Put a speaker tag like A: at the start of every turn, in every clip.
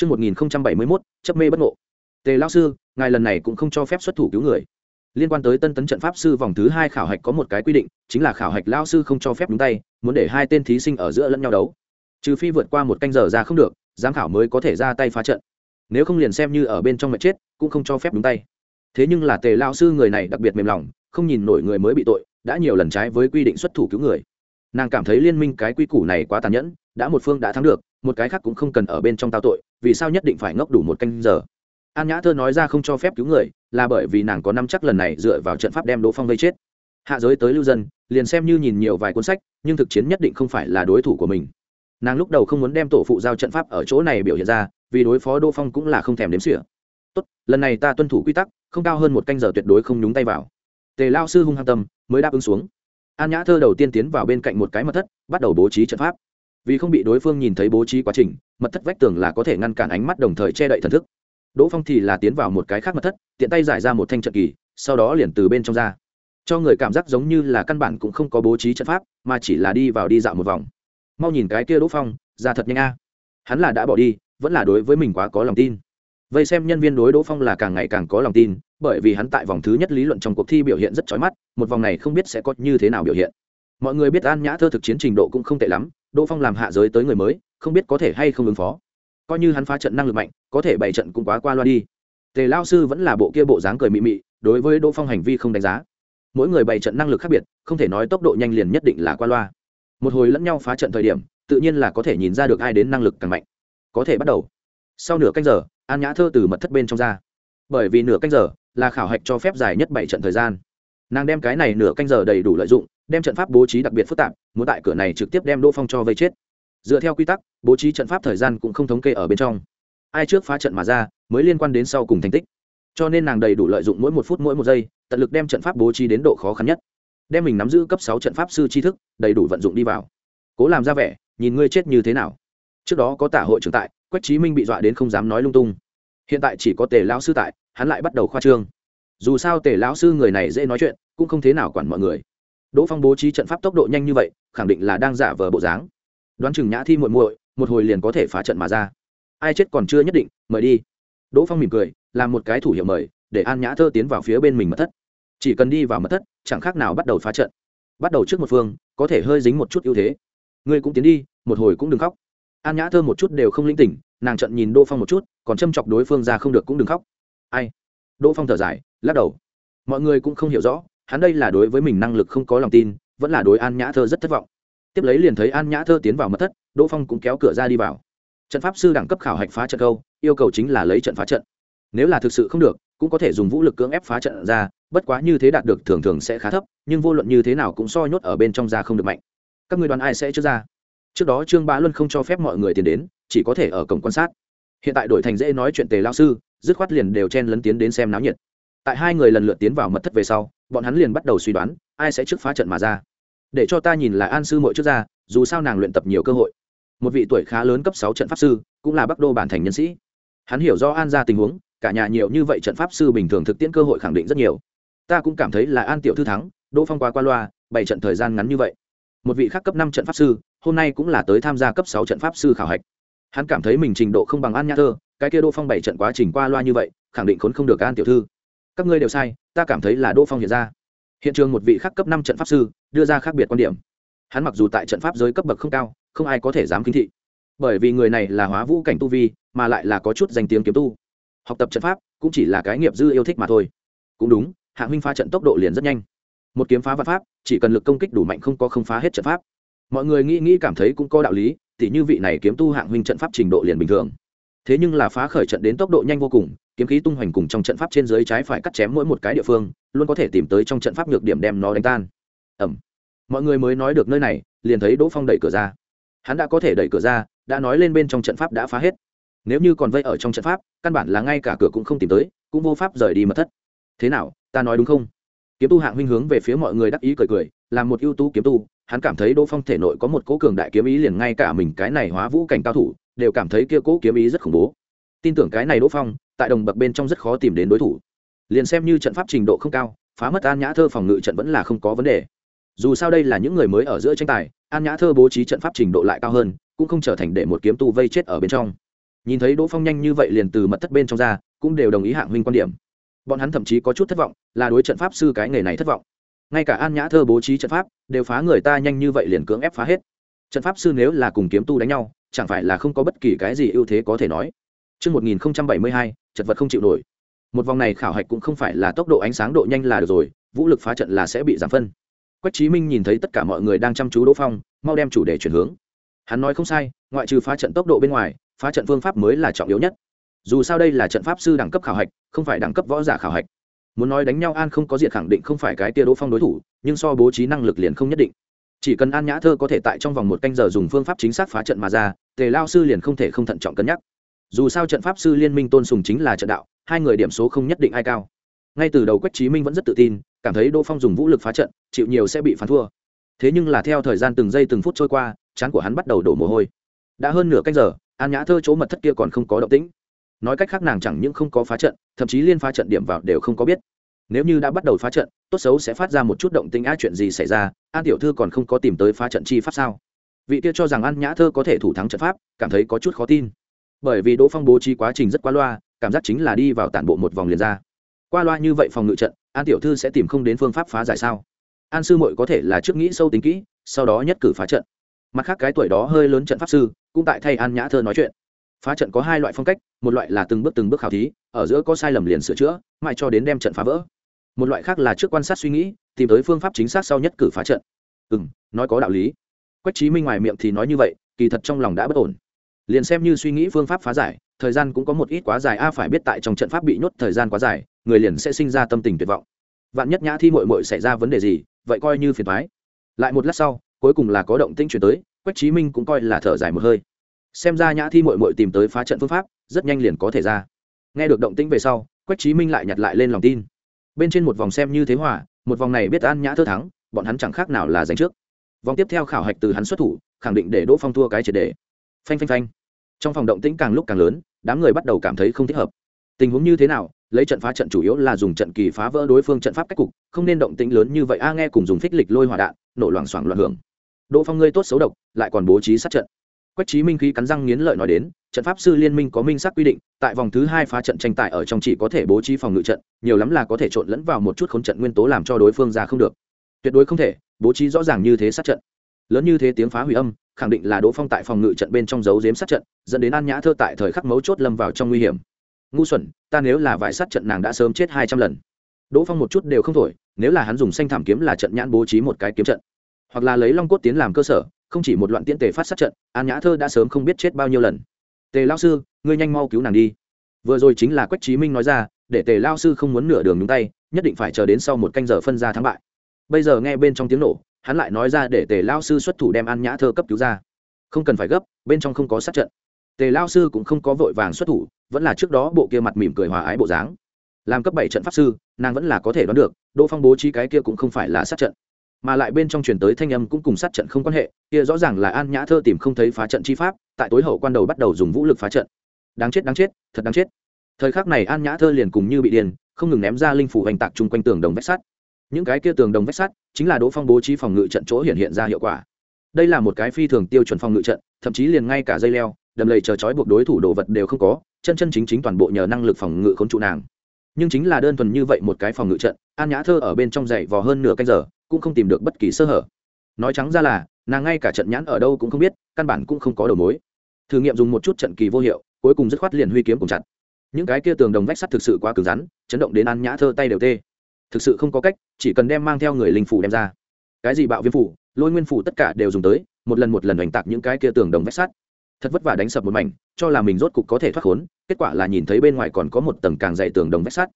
A: Trước 1071, chấp mê bất ngộ. Tề lão sư, ngài lần này cũng không cho phép xuất thủ cứu người. Liên quan tới Tân Tấn trận pháp sư vòng thứ hai khảo hạch có một cái quy định, chính là khảo hạch lão sư không cho phép đúng tay, muốn để hai tên thí sinh ở giữa lẫn nhau đấu. Trừ phi vượt qua một canh giờ ra không được, giám khảo mới có thể ra tay phá trận. Nếu không liền xem như ở bên trong mà chết, cũng không cho phép đúng tay. Thế nhưng là Tề lão sư người này đặc biệt mềm lòng, không nhìn nổi người mới bị tội, đã nhiều lần trái với quy định xuất thủ cứu người. Nàng cảm thấy liên minh cái quy củ này quá tàn nhẫn, đã một phương đã thắng được, một cái khác cũng không cần ở bên trong tao tội, vì sao nhất định phải ngốc đủ một canh giờ? An nhã thơ nói ra không cho phép cứu người, là bởi vì nàng có năm chắc lần này dựa vào trận pháp đem đỗ phong vây chết. Hạ giới tới lưu dân, liền xem như nhìn nhiều vài cuốn sách, nhưng thực chiến nhất định không phải là đối thủ của mình. Nàng lúc đầu không muốn đem tổ phụ giao trận pháp ở chỗ này biểu hiện ra, vì đối phó đỗ phong cũng là không thèm đếm sỉa tốt, lần này ta tuân thủ quy tắc, không cao hơn một canh giờ tuyệt đối không nhúng tay vào. Tề lao sư hung hăng tâm, mới đáp ứng xuống. An nhã thơ đầu tiên tiến vào bên cạnh một cái mật thất, bắt đầu bố trí trận pháp vì không bị đối phương nhìn thấy bố trí quá trình, mật thất vách tường là có thể ngăn cản ánh mắt đồng thời che đậy thần thức. Đỗ phong thì là tiến vào một cái khác mật thất, tiện tay giải ra một thanh trận kỳ, sau đó liền từ bên trong ra. Cho người cảm giác giống như là căn bản cũng không có bố trí trận pháp, mà chỉ là đi vào đi dạo một vòng. Mau nhìn cái kia đỗ phong, ra thật nhanh a. Hắn là đã bỏ đi, vẫn là đối với mình quá có lòng tin. Vây xem nhân viên đối đỗ phong là càng ngày càng có lòng tin, bởi vì hắn tại vòng thứ nhất lý luận trong cuộc thi biểu hiện rất trói mắt, một vòng này không biết sẽ có như thế nào biểu hiện. Mọi người biết an nhã thơ thực chiến trình độ cũng không tệ lắm đỗ phong làm hạ giới tới người mới, không biết có thể hay không ứng phó. Coi như hắn phá trận năng lực mạnh, có thể bảy trận cũng quá qua loa đi. Tề lao sư vẫn là bộ kia bộ dáng cười mị mị, đối với đỗ phong hành vi không đánh giá. Mỗi người bảy trận năng lực khác biệt, không thể nói tốc độ nhanh liền nhất định là qua loa. Một hồi lẫn nhau phá trận thời điểm, tự nhiên là có thể nhìn ra được ai đến năng lực càng mạnh. Có thể bắt đầu. Sau nửa canh giờ, an nhã thơ từ mật thất bên trong ra. Bởi vì nửa canh giờ là khảo hạch cho phép dài nhất bảy trận thời gian. Nàng đem cái này nửa canh giờ đầy đủ lợi dụng đem trận pháp bố trí đặc biệt phức tạp, muốn tại cửa này trực tiếp đem đỗ phong cho vây chết. Dựa theo quy tắc, bố trí trận pháp thời gian cũng không thống kê ở bên trong. Ai trước phá trận mà ra, mới liên quan đến sau cùng thành tích. Cho nên nàng đầy đủ lợi dụng mỗi một phút mỗi một giây, tận lực đem trận pháp bố trí đến độ khó khăn nhất. Đem mình nắm giữ cấp sáu trận pháp sư tri thức, đầy đủ vận dụng đi vào. Cố làm ra vẻ, nhìn ngươi chết như thế nào. Trước đó có tả hội trưởng tại, quách trí minh bị dọa đến không dám nói lung tung. Hiện tại chỉ có tề lão sư tại, hắn lại bắt đầu khoa trương. Dù sao tề lão sư người này dễ nói chuyện, cũng không thế nào quản mọi người đỗ phong bố trí trận pháp tốc độ nhanh như vậy, khẳng định là đang giả vờ bộ dáng. Đoán chừng nhã thi muội muội, một hồi liền có thể phá trận mà ra. Ai chết còn chưa nhất định, mời đi. Đỗ phong mỉm cười, làm một cái thủ hiệu mời, để an nhã thơ tiến vào phía bên mình mật thất. Chỉ cần đi vào mật thất, chẳng khác nào bắt đầu phá trận. Bắt đầu trước một phương, có thể hơi dính một chút ưu thế. Ngươi cũng tiến đi, một hồi cũng đừng khóc. An nhã thơ một chút đều không linh tỉnh, nàng trận nhìn đỗ phong một chút, còn châm chọc đối phương ra không được cũng đừng khóc. Ai? Đỗ phong thở dài, lắc đầu. Mọi người cũng không hiểu rõ hắn đây là đối với mình năng lực không có lòng tin, vẫn là đối an nhã thơ rất thất vọng. Tiếp lấy liền thấy an nhã thơ tiến vào mật thất, đỗ phong cũng kéo cửa ra đi vào. Trận pháp sư đẳng cấp khảo hạch phá trận câu, yêu cầu chính là lấy trận phá trận. Nếu là thực sự không được, cũng có thể dùng vũ lực cưỡng ép phá trận ra, bất quá như thế đạt được thường thường sẽ khá thấp, nhưng vô luận như thế nào cũng so nhốt ở bên trong ra không được mạnh. Các người đoán ai sẽ trước ra? Trước đó trương bá luân không cho phép mọi người tiến đến, chỉ có thể ở cổng quan sát. Hiện tại đổi thành dễ nói chuyện tề lao sư, dứt khoát liền đều chen lấn tiến đến xem náo nhiệt. Tại hai người lần lượt tiến vào mật thất về sau bọn hắn liền bắt đầu suy đoán, ai sẽ trước phá trận mà ra. Để cho ta nhìn là an sư mội trước ra, dù sao nàng luyện tập nhiều cơ hội. Một vị tuổi khá lớn cấp sáu trận pháp sư, cũng là bắc đô bản thành nhân sĩ. Hắn hiểu do an ra tình huống, cả nhà nhiều như vậy trận pháp sư bình thường thực tiễn cơ hội khẳng định rất nhiều. Ta cũng cảm thấy là an tiểu thư thắng, đỗ phong qua qua loa, bảy trận thời gian ngắn như vậy. Một vị khác cấp năm trận pháp sư, hôm nay cũng là tới tham gia cấp sáu trận pháp sư khảo hạch. Hắn cảm thấy mình trình độ không bằng an nhã thơ, cái kia đỗ phong bảy trận quá trình qua loa như vậy, khẳng định khốn không được an tiểu thư các ngươi đều sai, ta cảm thấy là đỗ phong hiện ra. Hiện trường một vị khác cấp năm trận pháp sư, đưa ra khác biệt quan điểm. Hắn mặc dù tại trận pháp giới cấp bậc không cao, không ai có thể dám kính thị. Bởi vì người này là hóa vũ cảnh tu vi, mà lại là có chút danh tiếng kiếm tu. Học tập trận pháp cũng chỉ là cái nghiệp dư yêu thích mà thôi. Cũng đúng, hạ huynh phá trận tốc độ liền rất nhanh. Một kiếm phá văn pháp, chỉ cần lực công kích đủ mạnh không có không phá hết trận pháp. Mọi người nghĩ nghĩ cảm thấy cũng có đạo lý thì như vị này kiếm tu hạng huynh trận pháp trình độ liền bình thường. Thế nhưng là phá khởi trận đến tốc độ nhanh vô cùng kiếm khí tung hoành cùng trong trận pháp trên dưới trái phải cắt chém mỗi một cái địa phương, luôn có thể tìm tới trong trận pháp nhược điểm đem nó đánh tan. Ẩm mọi người mới nói được nơi này, liền thấy đỗ phong đẩy cửa ra. Hắn đã có thể đẩy cửa ra, đã nói lên bên trong trận pháp đã phá hết. Nếu như còn vây ở trong trận pháp, căn bản là ngay cả cửa cũng không tìm tới, cũng vô pháp rời đi mật thất. Thế nào, ta nói đúng không? Kiếm tu hạng huynh hướng về phía mọi người đắc ý cười cười, làm một ưu tú kiếm tu, hắn cảm thấy đỗ phong thể nội có một cố cường đại kiếm ý liền ngay cả mình cái này hóa vũ cảnh cao thủ, đều cảm thấy kia cố kiếm ý rất khủng bố tin tưởng cái này đỗ phong, tại đồng bậc bên trong rất khó tìm đến đối thủ. Liền xem như trận pháp trình độ không cao, phá mất an nhã thơ phòng ngự trận vẫn là không có vấn đề. Dù sao đây là những người mới ở giữa tranh tài, an nhã thơ bố trí trận pháp trình độ lại cao hơn, cũng không trở thành để một kiếm tu vây chết ở bên trong. Nhìn thấy đỗ phong nhanh như vậy liền từ mật thất bên trong ra, cũng đều đồng ý hạng huynh quan điểm. Bọn hắn thậm chí có chút thất vọng, là đối trận pháp sư cái nghề này thất vọng. Ngay cả an nhã thơ bố trí trận pháp, đều phá người ta nhanh như vậy liền cưỡng ép phá hết. Trận pháp sư nếu là cùng kiếm tu đánh nhau, chẳng phải là không có bất kỳ cái gì ưu thế có thể nói. Trước 1072, chật vật không chịu nổi. Một vòng này khảo hạch cũng không phải là tốc độ ánh sáng độ nhanh là được rồi, vũ lực phá trận là sẽ bị giảm phân. Quách Chí Minh nhìn thấy tất cả mọi người đang chăm chú Đỗ Phong, mau đem chủ đề chuyển hướng. Hắn nói không sai, ngoại trừ phá trận tốc độ bên ngoài, phá trận phương pháp mới là trọng yếu nhất. Dù sao đây là trận pháp sư đẳng cấp khảo hạch, không phải đẳng cấp võ giả khảo hạch. Muốn nói đánh nhau an không có diện khẳng định không phải cái tia Đỗ Phong đối thủ, nhưng so bố trí năng lực liền không nhất định chỉ cần an nhã thơ có thể tại trong vòng một canh giờ dùng phương pháp chính xác phá trận mà ra tề Lão sư liền không thể không thận trọng cân nhắc dù sao trận pháp sư liên minh tôn sùng chính là trận đạo, hai người điểm số không nhất định ai cao. Ngay từ đầu quách trí minh vẫn rất tự tin, cảm thấy đỗ phong dùng vũ lực phá trận, chịu nhiều sẽ bị phán thua. Thế nhưng là theo thời gian từng giây từng phút trôi qua, trán của hắn bắt đầu đổ mồ hôi. Đã hơn nửa canh giờ, an nhã thơ chỗ mật thất kia còn không có động tĩnh. Nói cách khác nàng chẳng những không có phá trận, thậm chí liên phá trận điểm vào đều không có biết. Nếu như đã bắt đầu phá trận, tốt xấu sẽ phát ra một chút động tĩnh á chuyện gì xảy ra, an tiểu thư còn không có tìm tới phá trận chi pháp sao? Vị kia cho rằng an nhã thơ có thể thủ thắng trận pháp, cảm thấy có chút khó tin bởi vì đỗ phong bố trí quá trình rất qua loa, cảm giác chính là đi vào tản bộ một vòng liền ra. Qua loa như vậy phòng ngự trận, an tiểu thư sẽ tìm không đến phương pháp phá giải sao? An sư mội có thể là trước nghĩ sâu tính kỹ, sau đó nhất cử phá trận. Mặt khác cái tuổi đó hơi lớn trận pháp sư, cũng tại thay an nhã thơ nói chuyện. Phá trận có hai loại phong cách, một loại là từng bước từng bước khảo thí, ở giữa có sai lầm liền sửa chữa, mãi cho đến đem trận phá vỡ. Một loại khác là trước quan sát suy nghĩ, tìm tới phương pháp chính xác sau nhất cử phá trận. Ừ nói có đạo lý. Quách trí minh ngoài miệng thì nói như vậy, kỳ thật trong lòng đã bất ổn liền xem như suy nghĩ phương pháp phá giải, thời gian cũng có một ít quá dài, a, phải biết tại trong trận pháp bị nhốt thời gian quá dài, người liền sẽ sinh ra tâm tình tuyệt vọng. Vạn nhất nhã thi mội mội xảy ra vấn đề gì, vậy coi như phiền thoái lại một lát sau, cuối cùng là có động tinh chuyển tới, quách trí minh cũng coi là thở dài một hơi. Xem ra nhã thi mội mội tìm tới phá trận phương pháp, rất nhanh liền có thể ra. Nghe được động tĩnh về sau, quách trí minh lại nhặt lại lên lòng tin. Bên trên một vòng xem như thế hòa, một vòng này biết an nhã thơ thắng, bọn hắn chẳng khác nào là giành trước. Vòng tiếp theo khảo hạch từ hắn xuất thủ, khẳng định để đỗ phong thua cái triệt đề phanh phanh phanh. Trong phòng động tĩnh càng lúc càng lớn, đám người bắt đầu cảm thấy không thích hợp. Tình huống như thế nào, lấy trận phá trận chủ yếu là dùng trận kỳ phá vỡ đối phương trận pháp cách cục, không nên động tĩnh lớn như vậy. A, nghe cùng dùng phích lịch lôi hỏa đạn, nổ loảng xoảng loạn hưởng. Đỗ phong ngươi tốt xấu độc, lại còn bố trí sát trận. Quách trí minh khí cắn răng nghiến lợi nói đến, trận pháp sư liên minh có minh xác quy định, tại vòng thứ hai phá trận tranh tài ở trong chỉ có thể bố trí phòng ngự trận, nhiều lắm là có thể trộn lẫn vào một chút khốn trận nguyên tố làm cho đối phương ra không được. Tuyệt đối không thể, bố trí rõ ràng như thế sát trận. Lớn như thế tiếng phá hủy âm khẳng định là đỗ phong tại phòng ngự trận bên trong dấu giếm sát trận, dẫn đến an nhã thơ tại thời khắc mấu chốt lâm vào trong nguy hiểm. Ngu xuẩn, ta nếu là vải sát trận nàng đã sớm chết hai trăm lần. Đỗ phong một chút đều không thổi, nếu là hắn dùng xanh thảm kiếm là trận nhãn bố trí một cái kiếm trận, hoặc là lấy long cốt tiến làm cơ sở, không chỉ một loạn tiễn tề phát sát trận, an nhã thơ đã sớm không biết chết bao nhiêu lần. Tề lao sư, ngươi nhanh mau cứu nàng đi. Vừa rồi chính là quách trí minh nói ra, để tề lao sư không muốn nửa đường nhúng tay, nhất định phải chờ đến sau một canh giờ phân ra thắng bại. Bây giờ nghe bên trong tiếng nổ hắn lại nói ra để tề lao sư xuất thủ đem an nhã thơ cấp cứu ra. Không cần phải gấp bên trong không có sát trận. Tề lao sư cũng không có vội vàng xuất thủ vẫn là trước đó bộ kia mặt mỉm cười hòa ái bộ dáng. Làm cấp bảy trận pháp sư nàng vẫn là có thể đoán được đỗ phong bố trí cái kia cũng không phải là sát trận. Mà lại bên trong truyền tới thanh âm cũng cùng sát trận không quan hệ kia rõ ràng là an nhã thơ tìm không thấy phá trận chi pháp tại tối hậu quan đầu bắt đầu dùng vũ lực phá trận. Đáng chết đáng chết thật đáng chết. Thời khắc này an nhã thơ liền cùng như bị điền, không ngừng ném ra linh phủ hành tạc chung quanh tường đồng vách sắt những cái kia tường đồng vách sắt chính là đỗ phong bố trí phòng ngự trận chỗ hiện hiện ra hiệu quả. Đây là một cái phi thường tiêu chuẩn phòng ngự trận, thậm chí liền ngay cả dây leo, đầm lầy chờ trói buộc đối thủ đồ vật đều không có, chân chân chính chính toàn bộ nhờ năng lực phòng ngự khốn trụ nàng. Nhưng chính là đơn thuần như vậy một cái phòng ngự trận, an nhã thơ ở bên trong dậy vò hơn nửa canh giờ, cũng không tìm được bất kỳ sơ hở. Nói trắng ra là, nàng ngay cả trận nhãn ở đâu cũng không biết, căn bản cũng không có đầu mối. Thử nghiệm dùng một chút trận kỳ vô hiệu, cuối cùng dứt khoát liền huy kiếm cùng chặt. Những cái kia tường đồng vách sắt thực sự quá cứng rắn, chấn động đến An nhã thơ tay đều tê thực sự không có cách, chỉ cần đem mang theo người linh phủ đem ra. Cái gì bạo viêm phủ, lôi nguyên phủ tất cả đều dùng tới, một lần một lần đánh tạc những cái kia tường đồng vách sắt. Thật vất vả đánh sập một mảnh, cho là mình rốt cục có thể thoát khốn, kết quả là nhìn thấy bên ngoài còn có một tầng càng dày tường đồng vách sắt.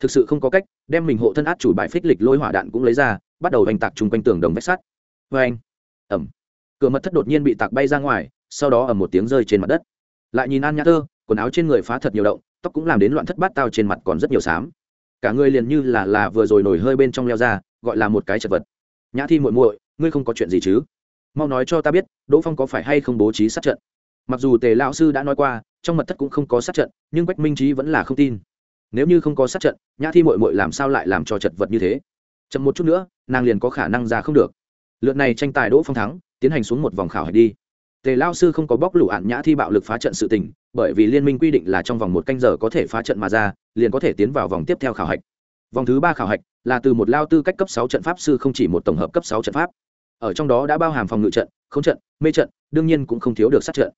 A: Thực sự không có cách, đem mình hộ thân át chủ bài phích lịch lôi hỏa đạn cũng lấy ra, bắt đầu đánh tạc chung quanh tường đồng vách sắt. Vê anh ẩm cửa mật thất đột nhiên bị tạc bay ra ngoài, sau đó ầm một tiếng rơi trên mặt đất. Lại nhìn an nhã thơ, quần áo trên người phá thật nhiều động, tóc cũng làm đến loạn thất bát tao trên mặt còn rất nhiều xám cả người liền như là là vừa rồi nổi hơi bên trong leo ra, gọi là một cái chật vật. Nhã thi muội muội, ngươi không có chuyện gì chứ? Mau nói cho ta biết, đỗ phong có phải hay không bố trí sát trận? Mặc dù tề lão sư đã nói qua, trong mật thất cũng không có sát trận, nhưng quách minh trí vẫn là không tin. Nếu như không có sát trận, nhã thi muội muội làm sao lại làm cho chật vật như thế? Chậm một chút nữa, nàng liền có khả năng ra không được. Lượt này tranh tài đỗ phong thắng, tiến hành xuống một vòng khảo hạch đi tề lao sư không có bóc lũ ạn nhã thi bạo lực phá trận sự tình, bởi vì liên minh quy định là trong vòng một canh giờ có thể phá trận mà ra, liền có thể tiến vào vòng tiếp theo khảo hạch. Vòng thứ ba khảo hạch là từ một lao tư cách cấp sáu trận pháp sư không chỉ một tổng hợp cấp sáu trận pháp. Ở trong đó đã bao hàm phòng ngự trận, không trận, mê trận, đương nhiên cũng không thiếu được sát trận.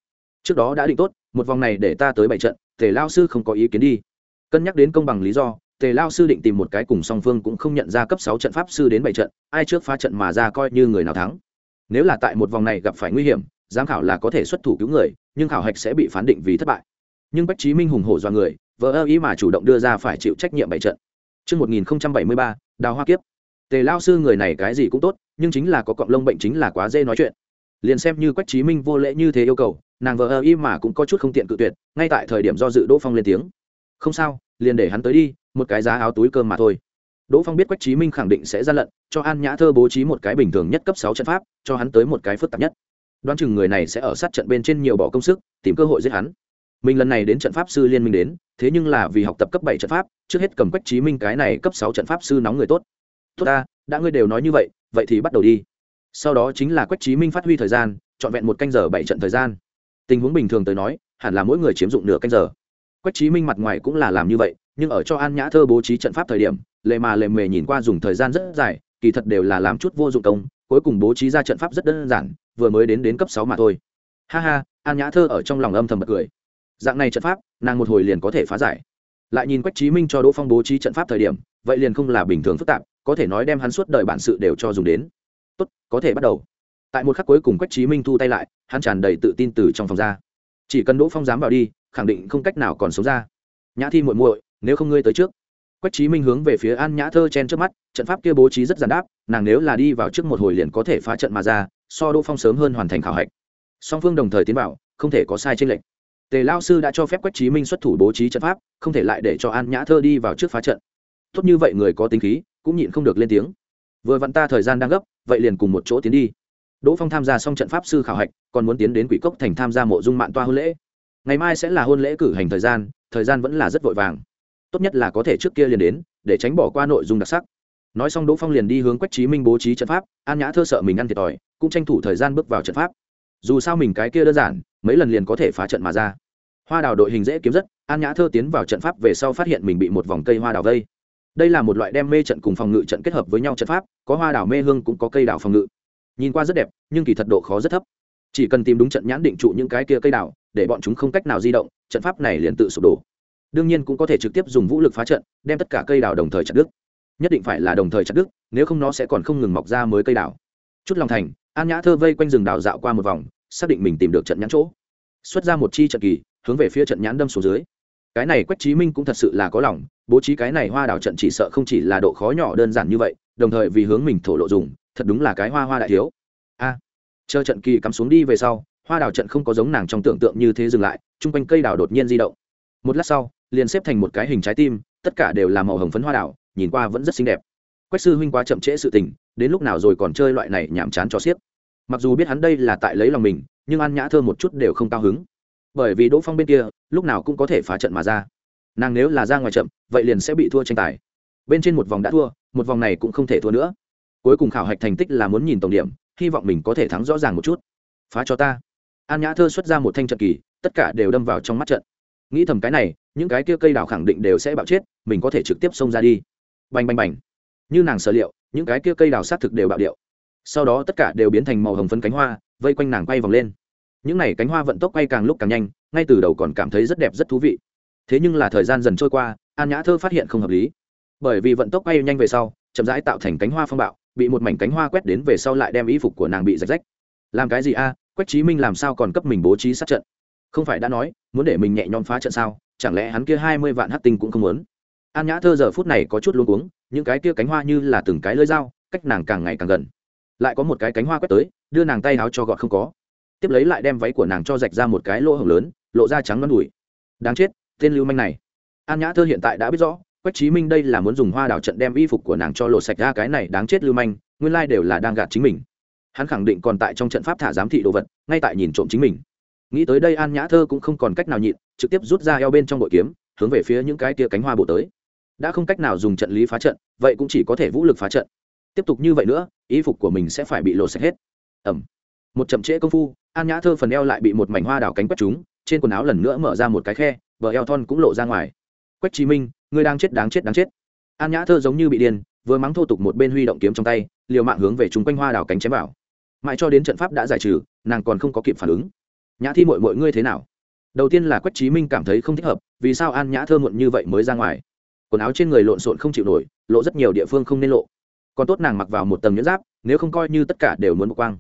A: Trước đó đã định tốt, một vòng này để ta tới bảy trận, tề lao sư không có ý kiến đi. Cân nhắc đến công bằng lý do, tề lao sư định tìm một cái cùng song phương cũng không nhận ra cấp sáu trận pháp sư đến bảy trận, ai trước phá trận mà ra coi như người nào thắng. Nếu là tại một vòng này gặp phải nguy hiểm giám khảo là có thể xuất thủ cứu người nhưng khảo hạch sẽ bị phán định vì thất bại nhưng bách chí minh hùng hổ do người vợ ơ ý mà chủ động đưa ra phải chịu trách nhiệm bảy trận Trước 1073, đào hoa kiếp. Tề lao sư người này cái gì cũng tốt, nhưng chính là có cọng lông bệnh chính là quá dễ nói chuyện. Liền xem như Quách Chí Minh vô lễ như thế yêu cầu, nàng vợ ơ ý mà cũng có chút không tiện cự tuyệt, ngay tại thời điểm do dự Đỗ Phong lên tiếng. Không sao, liền để hắn tới đi, một cái giá áo túi cơm mà thôi. Đỗ Phong biết Quách Chí Minh khẳng định sẽ ra lận, cho An Nhã Thơ bố trí một cái bình thường nhất cấp sáu trận pháp, cho hắn tới một cái phức tạp nhất đoán chừng người này sẽ ở sát trận bên trên nhiều bỏ công sức, tìm cơ hội giết hắn. Mình lần này đến trận pháp sư liên minh đến, thế nhưng là vì học tập cấp bảy trận pháp, trước hết cầm quách chí minh cái này cấp sáu trận pháp sư nóng người tốt. Tốt ta, đã ngươi đều nói như vậy vậy thì bắt đầu đi. Sau đó chính là quách chí minh phát huy thời gian, trọn vẹn một canh giờ bảy trận thời gian. Tình huống bình thường tới nói, hẳn là mỗi người chiếm dụng nửa canh giờ. Quách chí minh mặt ngoài cũng là làm như vậy, nhưng ở cho an nhã thơ bố trí trận pháp thời điểm lệ mà lệ mề nhìn qua dùng thời gian rất dài, kỳ thật đều là làm chút vô dụng công, cuối cùng bố trí ra trận pháp rất đơn giản vừa mới đến đến cấp sáu mà thôi. Ha ha, an nhã thơ ở trong lòng âm thầm bật cười. Dạng này trận pháp, nàng một hồi liền có thể phá giải. Lại nhìn quách trí minh cho đỗ phong bố trí trận pháp thời điểm, vậy liền không là bình thường phức tạp, có thể nói đem hắn suốt đời bản sự đều cho dùng đến. Tốt, có thể bắt đầu. Tại một khắc cuối cùng quách trí minh thu tay lại, hắn tràn đầy tự tin từ trong phòng ra. Chỉ cần đỗ phong dám vào đi, khẳng định không cách nào còn sống ra. Nhã thi muội muội, nếu không ngươi tới trước. Quách trí minh hướng về phía an nhã thơ chen trước mắt, trận pháp kia bố trí rất giản đáp, nàng nếu là đi vào trước một hồi liền có thể phá trận mà ra so đỗ phong sớm hơn hoàn thành khảo hạch. Song phương đồng thời tiến vào, không thể có sai tranh lệch. Tề lao sư đã cho phép quách trí minh xuất thủ bố trí trận pháp, không thể lại để cho an nhã thơ đi vào trước phá trận. Tốt như vậy người có tính khí, cũng nhịn không được lên tiếng. Vừa vặn ta thời gian đang gấp, vậy liền cùng một chỗ tiến đi. Đỗ phong tham gia xong trận pháp sư khảo hạch, còn muốn tiến đến quỷ cốc thành tham gia mộ dung mạng toa hôn lễ. Ngày mai sẽ là hôn lễ cử hành thời gian thời gian vẫn là rất vội vàng. Tốt nhất là có thể trước kia liền đến, để tránh bỏ qua nội dung đặc sắc. Nói xong đỗ phong liền đi hướng quách trí minh bố trí trận pháp, an nhã thơ sợ mình ăn thiệt thòi cũng tranh thủ thời gian bước vào trận pháp. Dù sao mình cái kia đơn giản, mấy lần liền có thể phá trận mà ra. Hoa đào đội hình dễ kiếm rất, an nhã thơ tiến vào trận pháp về sau phát hiện mình bị một vòng cây hoa đào vây. Đây là một loại đem mê trận cùng phòng ngự trận kết hợp với nhau trận pháp, có hoa đào mê hương cũng có cây đào phòng ngự. Nhìn qua rất đẹp, nhưng kỳ thật độ khó rất thấp. Chỉ cần tìm đúng trận nhãn định trụ những cái kia cây đào, để bọn chúng không cách nào di động, trận pháp này liền tự sụp đổ. Đương nhiên cũng có thể trực tiếp dùng vũ lực phá trận, đem tất cả cây đào đồng thời chặt đứt. Nhất định phải là đồng thời chặt đứt, nếu không nó sẽ còn không ngừng mọc ra mới cây đào. Chút lòng thành an nhã thơ vây quanh rừng đào dạo qua một vòng, xác định mình tìm được trận nhãn chỗ. Xuất ra một chi trận kỳ, hướng về phía trận nhãn đâm xuống dưới. Cái này quách Chí minh cũng thật sự là có lòng, bố trí cái này hoa đào trận chỉ sợ không chỉ là độ khó nhỏ đơn giản như vậy, đồng thời vì hướng mình thổ lộ dùng, thật đúng là cái hoa hoa đại thiếu. A, chờ trận kỳ cắm xuống đi về sau, hoa đào trận không có giống nàng trong tưởng tượng như thế dừng lại, chung quanh cây đào đột nhiên di động. Một lát sau, liền xếp thành một cái hình trái tim, tất cả đều là màu hồng phấn hoa đào, nhìn qua vẫn rất xinh đẹp. Quách sư huynh quá chậm trễ sự tình, đến lúc nào rồi còn chơi loại này nhảm chán cho xiếc mặc dù biết hắn đây là tại lấy lòng mình, nhưng an nhã thơ một chút đều không cao hứng. Bởi vì đỗ phong bên kia, lúc nào cũng có thể phá trận mà ra. Nàng nếu là ra ngoài chậm, vậy liền sẽ bị thua tranh tài. Bên trên một vòng đã thua, một vòng này cũng không thể thua nữa. Cuối cùng khảo hạch thành tích là muốn nhìn tổng điểm, hy vọng mình có thể thắng rõ ràng một chút. Phá cho ta. An nhã thơ xuất ra một thanh trận kỳ, tất cả đều đâm vào trong mắt trận. Nghĩ thầm cái này, những cái kia cây đào khẳng định đều sẽ bạo chết, mình có thể trực tiếp xông ra đi. Bành bành bành. Như nàng sở liệu, những cái kia cây đào sát thực đều bạo điệu sau đó tất cả đều biến thành màu hồng phấn cánh hoa, vây quanh nàng quay vòng lên. Những n à y cánh hoa vận tốc quay càng lúc càng nhanh, ngay từ đầu còn cảm thấy rất đẹp, rất thú vị. Thế nhưng là thời gian dần trôi qua, an nhã thơ phát hiện không hợp lý. Bởi vì vận tốc quay nhanh về sau, chậm rãi tạo thành cánh hoa phong bạo, bị một mảnh cánh hoa quét đến về sau lại đem y phục của nàng bị rạch rách. Làm cái gì a? Quách trí minh làm sao còn cấp mình bố trí sát trận? Không phải đã nói, muốn để mình nhẹ nhõm phá trận sao? Chẳng lẽ hắn kia hai mươi vạn hát tinh cũng không muốn? An nhã thơ giờ phút này có chút luôn uống những cái kia cánh hoa như là từng cái lưỡi dao, cách nàng càng ngày càng gần lại có một cái cánh hoa quét tới, đưa nàng tay áo cho gọt không có. Tiếp lấy lại đem váy của nàng cho rạch ra một cái lỗ hổng lớn, lộ ra trắng non đùi. Đáng chết, tên lưu manh này. An nhã thơ hiện tại đã biết rõ, quách trí minh đây là muốn dùng hoa đào trận đem y phục của nàng cho lộ sạch ra cái này đáng chết lưu manh, nguyên lai đều là đang gạt chính mình. Hắn khẳng định còn tại trong trận pháp thả giám thị đồ vật, ngay tại nhìn trộm chính mình. Nghĩ tới đây an nhã thơ cũng không còn cách nào nhịn, trực tiếp rút ra eo bên trong bội kiếm, hướng về phía những cái tia cánh hoa bổ tới. Đã không cách nào dùng trận lý phá trận, vậy cũng chỉ có thể vũ lực phá trận tiếp tục như vậy nữa, y phục của mình sẽ phải bị lột sạch hết. Ẩm. Một chậm trễ công phu, an nhã thơ phần eo lại bị một mảnh hoa đào cánh quét chúng trên quần áo lần nữa mở ra một cái khe vợ eo thon cũng lộ ra ngoài. Quách chí minh, ngươi đang chết, đáng chết đáng chết. An nhã thơ giống như bị điên, vừa mắng thô tục một bên huy động kiếm trong tay, liều mạng hướng về chung quanh hoa đào cánh chém vào. Mãi cho đến trận pháp đã giải trừ, nàng còn không có kịp phản ứng. Nhã thi mội mội ngươi thế nào? Đầu tiên là quách chí minh cảm thấy không thích hợp, vì sao an nhã thơ muộn như vậy mới ra ngoài? Quần áo trên người lộn xộn không chịu nổi, lộ rất nhiều địa phương không nên lộ còn tốt nàng mặc vào một tầng nhẫn giáp, nếu không coi như tất cả đều muốn một quang.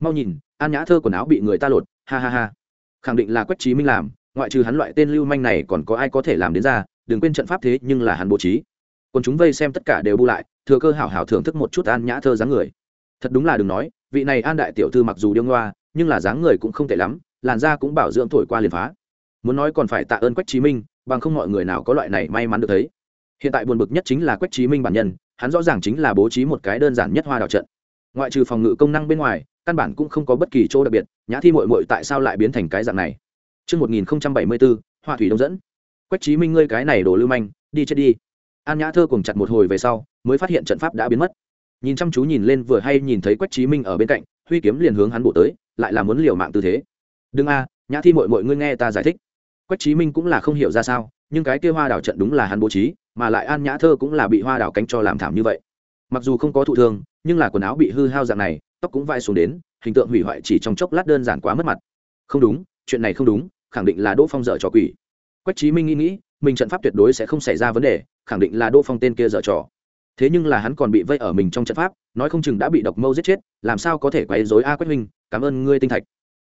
A: Mau nhìn, an nhã thơ quần áo bị người ta lột, ha ha ha. Khẳng định là quách chí minh làm, ngoại trừ hắn loại tên lưu manh này còn có ai có thể làm đến ra, đừng quên trận pháp thế nhưng là hắn bố trí. Còn chúng vây xem tất cả đều bu lại, thừa cơ hảo hảo thưởng thức một chút an nhã thơ dáng người. Thật đúng là đừng nói, vị này an đại tiểu thư mặc dù điêu ngoa, nhưng là dáng người cũng không tệ lắm, làn da cũng bảo dưỡng thổi qua liền phá. Muốn nói còn phải tạ ơn quách chí minh, bằng không mọi người nào có loại này may mắn được thấy. Hiện tại buồn bực nhất chính là quách chí minh bản nhân hắn rõ ràng chính là bố trí một cái đơn giản nhất hoa đào trận ngoại trừ phòng ngự công năng bên ngoài căn bản cũng không có bất kỳ chỗ đặc biệt nhã thi mội mội tại sao lại biến thành cái dạng này Trước 1074, hoa thủy đông dẫn. Quách chí minh ngươi cái này đồ lưu manh, đi chết đi. An Nhã Thơ cùng chặt một hồi về sau, mới phát hiện trận pháp đã biến mất. Nhìn chăm chú nhìn lên vừa hay nhìn thấy Quách chí minh ở bên cạnh, huy kiếm liền hướng hắn bổ tới, lại là muốn liều mạng tư thế. Đừng a, Nhã Thi muội muội ngươi nghe ta giải thích. Quách chí minh cũng là không hiểu ra sao, nhưng cái kia hoa đảo trận đúng là hắn bố trí, mà lại An Nhã Thơ cũng là bị hoa đảo cánh cho làm thảm như vậy. Mặc dù không có thụ thương, nhưng là quần áo bị hư hao dạng này, tóc cũng vai xuống đến, hình tượng hủy hoại chỉ trong chốc lát đơn giản quá mất mặt. Không đúng, chuyện này không đúng, khẳng định là đỗ phong dở trò quỷ quách trí minh nghĩ nghĩ mình trận pháp tuyệt đối sẽ không xảy ra vấn đề khẳng định là đỗ phong tên kia dở trò thế nhưng là hắn còn bị vây ở mình trong trận pháp nói không chừng đã bị độc mâu giết chết làm sao có thể quấy dối a quách minh cảm ơn ngươi tinh thạch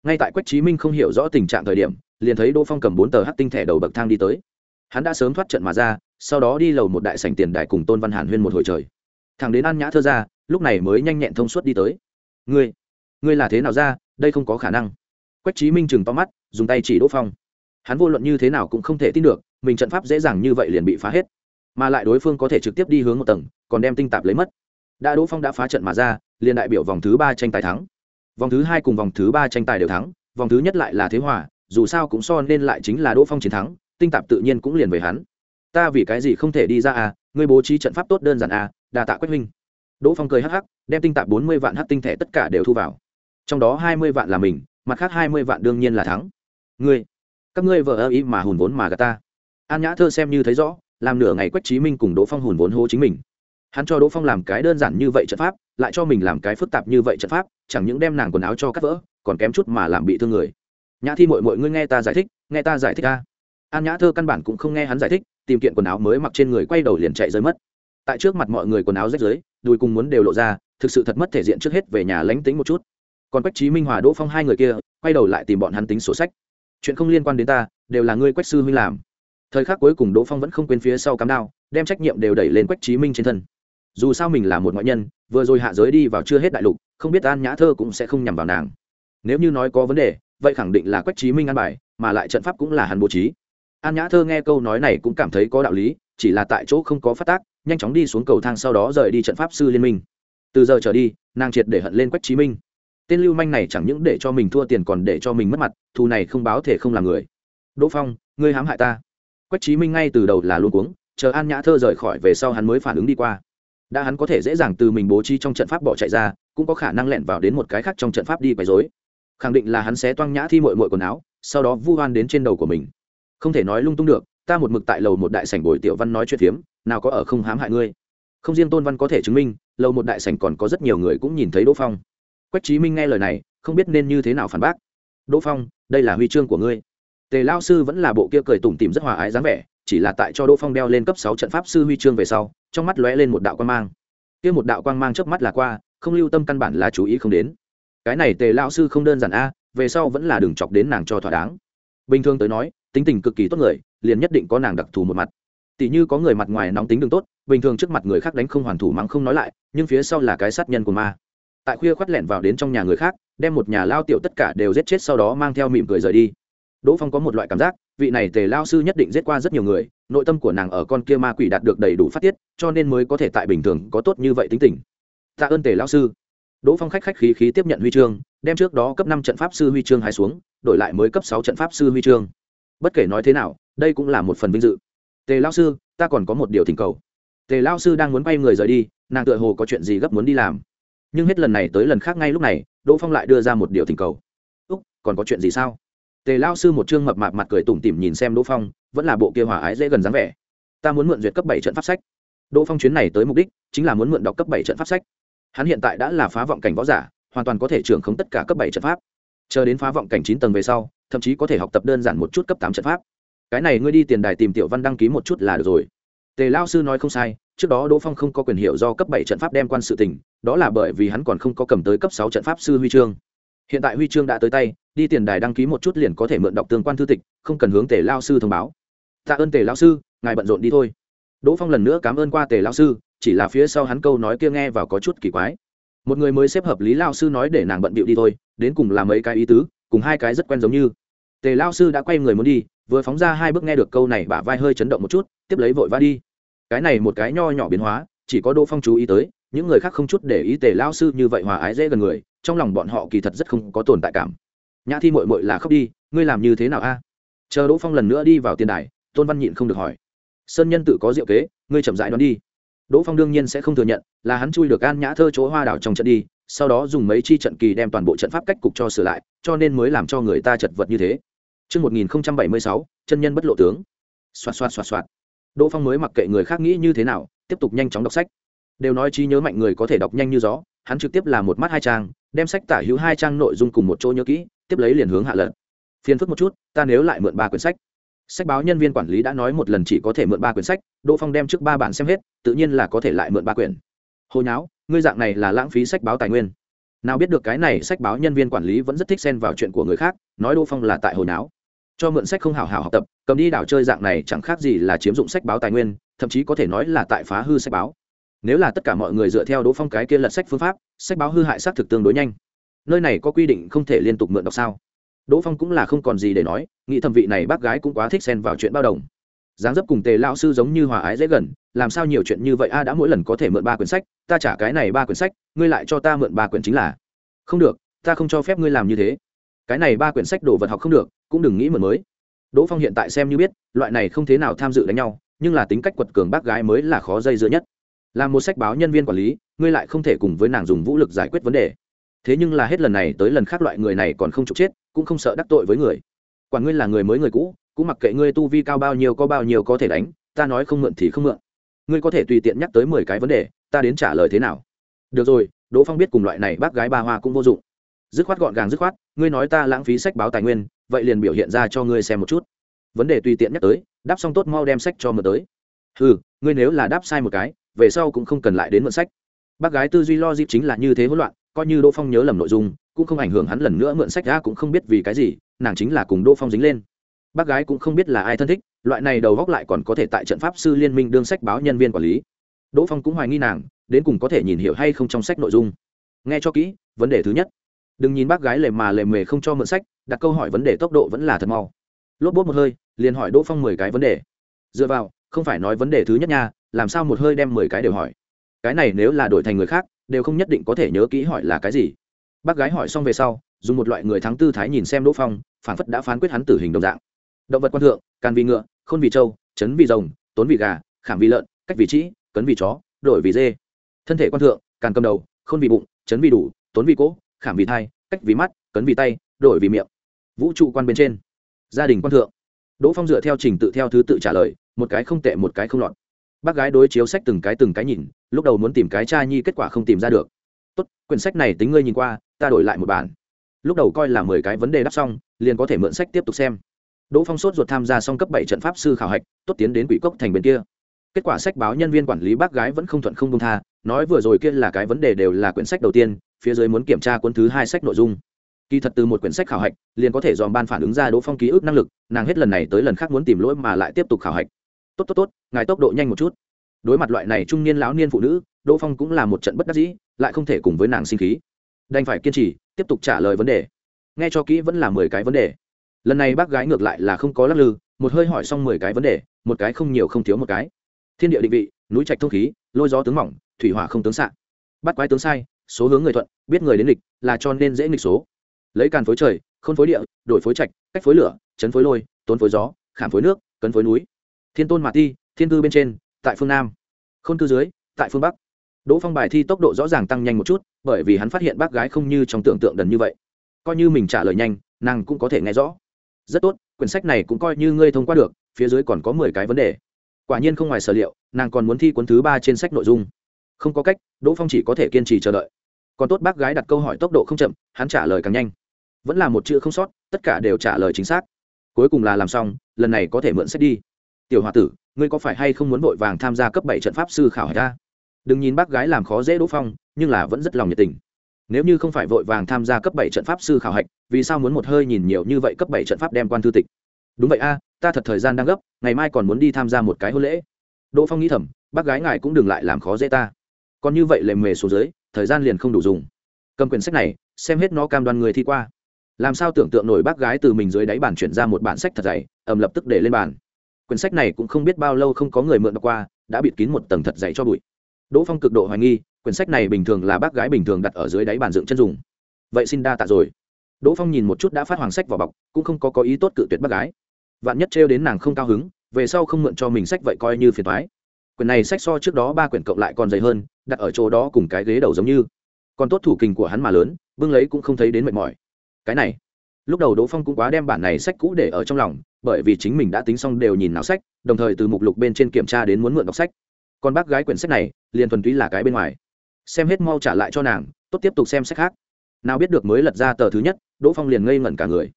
A: ngay tại quách trí minh không hiểu rõ tình trạng thời điểm liền thấy đỗ phong cầm bốn tờ hát tinh thẻ đầu bậc thang đi tới hắn đã sớm thoát trận mà ra, sau đó đi lầu một đại sảnh tiền đài cùng tôn văn hàn huyên một hồi trời. Thằng đến an nhã thơ ra, lúc này mới nhanh nhẹn thông suốt đi tới. Ngươi ngươi là thế nào ra? Đây không có khả năng. Quách trí minh chừng to mắt, dùng tay chỉ đỗ phong. Hắn vô luận như thế nào cũng không thể tin được, mình trận pháp dễ dàng như vậy liền bị phá hết. Mà lại đối phương có thể trực tiếp đi hướng một tầng, còn đem tinh tạp lấy mất. Đã đỗ phong đã phá trận mà ra, liền đại biểu vòng thứ ba tranh tài thắng. Vòng thứ hai cùng vòng thứ ba tranh tài đều thắng, vòng thứ nhất lại là thế hòa, dù sao cũng so nên lại chính là đỗ phong chiến thắng tinh tạp tự nhiên cũng liền về hắn. Ta vì cái gì không thể đi ra à? Ngươi bố trí trận pháp tốt đơn giản à? Đà tạ quách huynh. Đỗ phong cười hắc hắc, đem tinh tạp bốn mươi vạn hắc tinh thẻ tất cả đều thu vào. Trong đó hai mươi vạn là mình, mặt khác hai mươi vạn đương nhiên là thắng. Ngươi, các ngươi vợ ơ ý mà hùn vốn mà gà ta. An nhã thơ xem như thấy rõ, làm nửa ngày quách trí minh cùng đỗ phong hùn vốn hô chính mình. Hắn cho đỗ phong làm cái đơn giản như vậy trận pháp, lại cho mình làm cái phức tạp như vậy trận pháp, chẳng những đem nàng quần áo cho cắt vỡ, còn kém chút mà làm bị thương người. Nhã thi mội mội ngươi nghe ta giải thích, nghe ta giải thích a an nhã thơ căn bản cũng không nghe hắn giải thích tìm kiện quần áo mới mặc trên người quay đầu liền chạy rơi mất tại trước mặt mọi người quần áo rách rưới đùi cùng muốn đều lộ ra thực sự thật mất thể diện trước hết về nhà lánh tính một chút còn quách trí minh hòa đỗ phong hai người kia quay đầu lại tìm bọn hắn tính sổ sách chuyện không liên quan đến ta đều là ngươi quách sư huynh làm thời khắc cuối cùng đỗ phong vẫn không quên phía sau cắm đao đem trách nhiệm đều đẩy lên quách trí minh trên thân dù sao mình là một ngoại nhân vừa rồi hạ giới đi vào chưa hết đại lục không biết an nhã thơ cũng sẽ không nhằm vào nàng nếu như nói có vấn đề vậy khẳng định là quách trí minh ăn bài mà lại trận pháp cũng là hắn bố trí an nhã thơ nghe câu nói này cũng cảm thấy có đạo lý, chỉ là tại chỗ không có phát tác, nhanh chóng đi xuống cầu thang sau đó rời đi trận pháp sư liên minh. Từ giờ trở đi, nàng triệt để hận lên quách trí minh. Tên lưu manh này chẳng những để cho mình thua tiền còn để cho mình mất mặt, thù này không báo thể không làm người. Đỗ phong, ngươi hãm hại ta. Quách trí minh ngay từ đầu là luôn cuống, chờ an nhã thơ rời khỏi về sau hắn mới phản ứng đi qua. Đã hắn có thể dễ dàng từ mình bố trí trong trận pháp bỏ chạy ra, cũng có khả năng lẹn vào đến một cái khác trong trận pháp đi quấy dối khẳng định là hắn sẽ toang nhã thi mội mội quần áo, sau đó vu oan đến trên đầu của mình không thể nói lung tung được, ta một mực tại lầu một đại sảnh bồi tiểu văn nói chuyện phiếm, nào có ở không hãm hại ngươi. Không riêng tôn văn có thể chứng minh, lầu một đại sảnh còn có rất nhiều người cũng nhìn thấy đỗ phong. Quách trí minh nghe lời này, không biết nên như thế nào phản bác. Đỗ phong, đây là huy chương của ngươi. Tề lao sư vẫn là bộ kia cười tủm tìm rất hòa ái dáng vẻ, chỉ là tại cho đỗ phong đeo lên cấp sáu trận pháp sư huy chương về sau, trong mắt lóe lên một đạo quan mang. Kia một đạo quang mang trước mắt là qua, không lưu tâm căn bản là chú ý không đến. Cái này tề lao sư không đơn giản a, về sau vẫn là đừng chọc đến nàng cho thỏa đáng. Bình thường tới nói tính tình cực kỳ tốt người, liền nhất định có nàng đặc thù một mặt. Tỷ như có người mặt ngoài nóng tính đường tốt, bình thường trước mặt người khác đánh không hoàn thủ mắng không nói lại, nhưng phía sau là cái sát nhân của ma. Tại khuya khoắt lẹn vào đến trong nhà người khác, đem một nhà lao tiểu tất cả đều giết chết sau đó mang theo mỉm cười rời đi. Đỗ phong có một loại cảm giác, vị này tề lao sư nhất định giết qua rất nhiều người, nội tâm của nàng ở con kia ma quỷ đạt được đầy đủ phát tiết, cho nên mới có thể tại bình thường có tốt như vậy tính tình. Tạ ơn tề lao sư. Đỗ phong khách khách khí khí tiếp nhận huy chương, đem trước đó cấp năm trận pháp sư huy chương hai xuống, đổi lại mới cấp sáu trận pháp sư huy chương bất kể nói thế nào, đây cũng là một phần vinh dự. Tề lao sư, ta còn có một điều thỉnh cầu. Tề lao sư đang muốn bay người rời đi, nàng tựa hồ có chuyện gì gấp muốn đi làm. Nhưng hết lần này tới lần khác ngay lúc này, đỗ phong lại đưa ra một điều thỉnh cầu. Úc, còn có chuyện gì sao? Tề lao sư một chương mập mạp mặt cười tủm tỉm nhìn xem đỗ phong, vẫn là bộ kia hòa ái dễ gần dáng vẻ. Ta muốn mượn duyệt cấp bảy trận pháp sách. Đỗ phong chuyến này tới mục đích chính là muốn mượn đọc cấp bảy trận pháp sách. Hắn hiện tại đã là phá vọng cảnh võ giả, hoàn toàn có thể trưởng khống tất cả cấp bảy trận pháp. Chờ đến phá vọng cảnh chín tầng về sau thậm chí có thể học tập đơn giản một chút cấp tám trận pháp. Cái này ngươi đi tiền đài tìm tiểu văn đăng ký một chút là được rồi. Tề lao sư nói không sai, trước đó đỗ phong không có quyền hiệu do cấp bảy trận pháp đem quan sự tình, đó là bởi vì hắn còn không có cầm tới cấp sáu trận pháp sư huy chương. Hiện tại huy chương đã tới tay, đi tiền đài đăng ký một chút liền có thể mượn đọc tương quan thư tịch, không cần hướng tề lao sư thông báo. Tạ ơn tề lao sư, ngài bận rộn đi thôi. Đỗ phong lần nữa cảm ơn qua tề lao sư, chỉ là phía sau hắn câu nói kia nghe vào có chút kỳ quái. Một người mới xếp hợp lý lao sư nói để nàng bận bịu đi thôi, đến cùng là mấy cái ý tứ cùng hai cái rất quen giống như. Tề lao sư đã quay người muốn đi, vừa phóng ra hai bước nghe được câu này bả vai hơi chấn động một chút, tiếp lấy vội vã đi. Cái này một cái nho nhỏ biến hóa, chỉ có đỗ phong chú ý tới, những người khác không chút để ý tề lao sư như vậy hòa ái dễ gần người, trong lòng bọn họ kỳ thật rất không có tồn tại cảm. Nhã thi mội mội là khóc đi, ngươi làm như thế nào a? Chờ đỗ phong lần nữa đi vào tiền đài, tôn văn nhịn không được hỏi. Sơn nhân tự có diệu kế, ngươi chậm rãi đón đi. Đỗ phong đương nhiên sẽ không thừa nhận, là hắn chui được an nhã thơ chỗ hoa đảo trong trận đi sau đó dùng mấy chi trận kỳ đem toàn bộ trận pháp cách cục cho sửa lại cho nên mới làm cho người ta chật vật như thế Trước 1076, chân nhân bất lộ tướng. Xoạt xoạt xoạt xoạt. Đỗ Phong mới mặc kệ người khác nghĩ như thế nào, tiếp tục nhanh chóng đọc sách. Đều nói trí nhớ mạnh người có thể đọc nhanh như gió, hắn trực tiếp làm một mắt hai trang, đem sách tả hữu hai trang nội dung cùng một chỗ nhớ kỹ, tiếp lấy liền hướng hạ lật. Phiền phức một chút, ta nếu lại mượn ba quyển sách. Sách báo nhân viên quản lý đã nói một lần chỉ có thể mượn ba quyển sách, Đỗ Phong đem trước ba bản xem hết, tự nhiên là có thể lại mượn ba quyển. Hồ nháo, ngươi dạng này là lãng phí sách báo tài nguyên. Nào biết được cái này sách báo nhân viên quản lý vẫn rất thích xen vào chuyện của người khác, nói Đỗ Phong là tại hồi não. cho mượn sách không hào hào học tập cầm đi đảo chơi dạng này chẳng khác gì là chiếm dụng sách báo tài nguyên thậm chí có thể nói là tại phá hư sách báo nếu là tất cả mọi người dựa theo đỗ phong cái kia lật sách phương pháp sách báo hư hại xác thực tương đối nhanh nơi này có quy định không thể liên tục mượn đọc sao đỗ phong cũng là không còn gì để nói nghĩ thẩm vị này bác gái cũng quá thích xen vào chuyện bao đồng dáng dấp cùng tề lão sư giống như hòa ái dễ gần, làm sao nhiều chuyện như vậy? A, đã mỗi lần có thể mượn ba quyển sách, ta trả cái này ba quyển sách, ngươi lại cho ta mượn ba quyển chính là. Không được, ta không cho phép ngươi làm như thế. Cái này ba quyển sách đồ vật học không được, cũng đừng nghĩ mượn mới. Đỗ phong hiện tại xem như biết, loại này không thế nào tham dự đánh nhau, nhưng là tính cách quật cường bác gái mới là khó dây dưa nhất. Là một sách báo nhân viên quản lý, ngươi lại không thể cùng với nàng dùng vũ lực giải quyết vấn đề. Thế nhưng là hết lần này tới lần khác loại người này còn không trục chết, cũng không sợ đắc tội với người. Quản ngươi là người mới người cũ cũng mặc kệ ngươi tu vi cao bao nhiêu có bao nhiêu có thể đánh, ta nói không mượn thì không mượn. Ngươi có thể tùy tiện nhắc tới mười cái vấn đề, ta đến trả lời thế nào? Được rồi, đỗ phong biết cùng loại này bác gái ba hoa cũng vô dụng. Dứt khoát gọn gàng dứt khoát, ngươi nói ta lãng phí sách báo tài nguyên, vậy liền biểu hiện ra cho ngươi xem một chút. Vấn đề tùy tiện nhắc tới, đáp xong tốt mau đem sách cho mượn tới. Ừ ngươi nếu là đáp sai một cái, về sau cũng không cần lại đến mượn sách. Bác gái tư duy lo dịp chính là như thế hỗn loạn, coi như đỗ phong nhớ lầm nội dung, cũng không ảnh hưởng hắn lần nữa mượn sách ra cũng không biết vì cái gì, nàng chính là cùng đỗ phong dính lên bác gái cũng không biết là ai thân thích, loại này đầu góc lại còn có thể tại trận pháp sư liên minh đương sách báo nhân viên quản lý. Đỗ phong cũng hoài nghi nàng, đến cùng có thể nhìn hiểu hay không trong sách nội dung. Nghe cho kỹ, vấn đề thứ nhất. Đừng nhìn bác gái lề mà lề mề không cho mượn sách, đặt câu hỏi vấn đề tốc độ vẫn là thật mau. Lốp bốt một hơi, liền hỏi đỗ phong mười cái vấn đề. Dựa vào, không phải nói vấn đề thứ nhất nha, làm sao một hơi đem mười cái đều hỏi? Cái này nếu là đổi thành người khác, đều không nhất định có thể nhớ kỹ hỏi là cái gì. Bác gái hỏi xong về sau, dùng một loại người thắng tư thái nhìn xem đỗ phong phản phất đã phán quyết hắn tử hình đồng dạng động vật quan thượng, càn vì ngựa, khôn vì trâu chấn vì rồng, tốn vì gà, khảm vì lợn, cách vì trĩ cấn vì chó, đổi vì dê. Thân thể quan thượng, càn cầm đầu, khôn vì bụng chấn vì đủ, tốn vì cỗ, khảm vì thai, cách vì mắt, cấn vì tay, đổi vì miệng. Vũ trụ quan bên trên. Gia đình quan thượng. Đỗ phong dựa theo trình tự theo thứ tự trả lời, một cái không tệ, một cái không lọt. Bác gái đối chiếu sách từng cái từng cái nhìn, lúc đầu muốn tìm cái cha nhi, kết quả không tìm ra được. Tốt, quyển sách này tính ngươi nhìn qua, ta đổi lại một bản. Lúc đầu coi là mười cái vấn đề đáp xong, liền có thể mượn sách tiếp tục xem đỗ phong sốt ruột tham gia xong cấp bảy trận pháp sư khảo hạch, tốt tiến đến quỷ cốc thành bên kia. Kết quả sách báo nhân viên quản lý bác gái vẫn không thuận không công tha, nói vừa rồi kia là cái vấn đề đều là quyển sách đầu tiên, phía dưới muốn kiểm tra cuốn thứ hai sách nội dung. Kỳ thật từ một quyển sách khảo hạch, liền có thể dòm ban phản ứng ra đỗ phong ký ức năng lực, nàng hết lần này tới lần khác muốn tìm lỗi mà lại tiếp tục khảo hạch. Tốt tốt tốt, ngài tốc độ nhanh một chút. Đối mặt loại này trung niên lão niên phụ nữ, đỗ phong cũng là một trận bất đắc dĩ, lại không thể cùng với nàng sinh khí. Đành phải kiên trì, tiếp tục trả lời vấn đề. Nghe cho kỹ vẫn là mười cái vấn đề lần này bác gái ngược lại là không có lắc lư, một hơi hỏi xong mười cái vấn đề, một cái không nhiều không thiếu một cái. Thiên địa định vị, núi trạch thông khí, lôi gió tướng mỏng, thủy hỏa không tướng xạ bắt quái tướng sai, số hướng người thuận, biết người đến lịch là cho nên dễ nghịch số. Lấy càn phối trời, khôn phối địa, đổi phối trạch, cách phối lửa, chấn phối lôi, tốn phối gió, khảm phối nước, cấn phối núi. Thiên tôn mạt ti, thiên cư bên trên, tại phương nam. Khôn cư dưới, tại phương bắc. Đỗ phong bài thi tốc độ rõ ràng tăng nhanh một chút, bởi vì hắn phát hiện bác gái không như trong tưởng tượng đần như vậy. Coi như mình trả lời nhanh, nàng cũng có thể nghe rõ rất tốt, quyển sách này cũng coi như ngươi thông qua được, phía dưới còn có mười cái vấn đề. Quả nhiên không ngoài sở liệu, nàng còn muốn thi cuốn thứ ba trên sách nội dung. Không có cách, đỗ phong chỉ có thể kiên trì chờ đợi. Còn tốt bác gái đặt câu hỏi tốc độ không chậm, hắn trả lời càng nhanh. Vẫn là một chữ không sót, tất cả đều trả lời chính xác. Cuối cùng là làm xong, lần này có thể mượn sách đi. Tiểu h o a tử, ngươi có phải hay không muốn vội vàng tham gia cấp bảy trận pháp sư khảo hải ta đừng nhìn bác gái làm khó dễ đỗ phong, nhưng là vẫn rất lòng nhiệt tình nếu như không phải vội vàng tham gia cấp bảy trận pháp sư khảo hạch, vì sao muốn một hơi nhìn nhiều như vậy cấp bảy trận pháp đem quan thư tịch? Đúng vậy a, ta thật thời gian đang gấp, ngày mai còn muốn đi tham gia một cái hôn lễ. Đỗ phong nghĩ thầm, bác gái ngài cũng đừng lại làm khó dễ ta. Còn như vậy lề mề xuống dưới, thời gian liền không đủ dùng. Cầm quyển sách này, xem hết nó cam đoan người thi qua. Làm sao tưởng tượng nổi bác gái từ mình dưới đáy bản chuyển ra một bản sách thật dày, ầm lập tức để lên bàn. Quyển sách này cũng không biết bao lâu không có người mượn đọc qua, đã bịt kín một tầng thật dày cho bụi đỗ phong cực độ hoài nghi, quyển sách này bình thường là bác gái bình thường đặt ở dưới đáy bàn dựng chân dùng. Vậy xin đa tạ rồi. Đỗ phong nhìn một chút đã phát hoàng sách vào bọc, cũng không có có ý tốt cự tuyệt bác gái. Vạn nhất trêu đến nàng không cao hứng, về sau không mượn cho mình sách vậy coi như phiền thoái quyển này sách so trước đó ba quyển cộng lại còn dày hơn, đặt ở chỗ đó cùng cái ghế đầu giống như. Còn tốt thủ kình của hắn mà lớn, bưng lấy cũng không thấy đến mệt mỏi. Cái này. Lúc đầu đỗ phong cũng quá đem bản này sách cũ để ở trong lòng, bởi vì chính mình đã tính xong đều nhìn nào sách, đồng thời từ mục lục bên trên kiểm tra đến muốn mượn đọc sách. Còn bác gái quyển sách này liền thuần túy là cái bên ngoài. Xem hết mau trả lại cho nàng, tốt tiếp tục xem sách khác. Nào biết được mới lật ra tờ thứ nhất, đỗ phong liền ngây ngẩn cả người.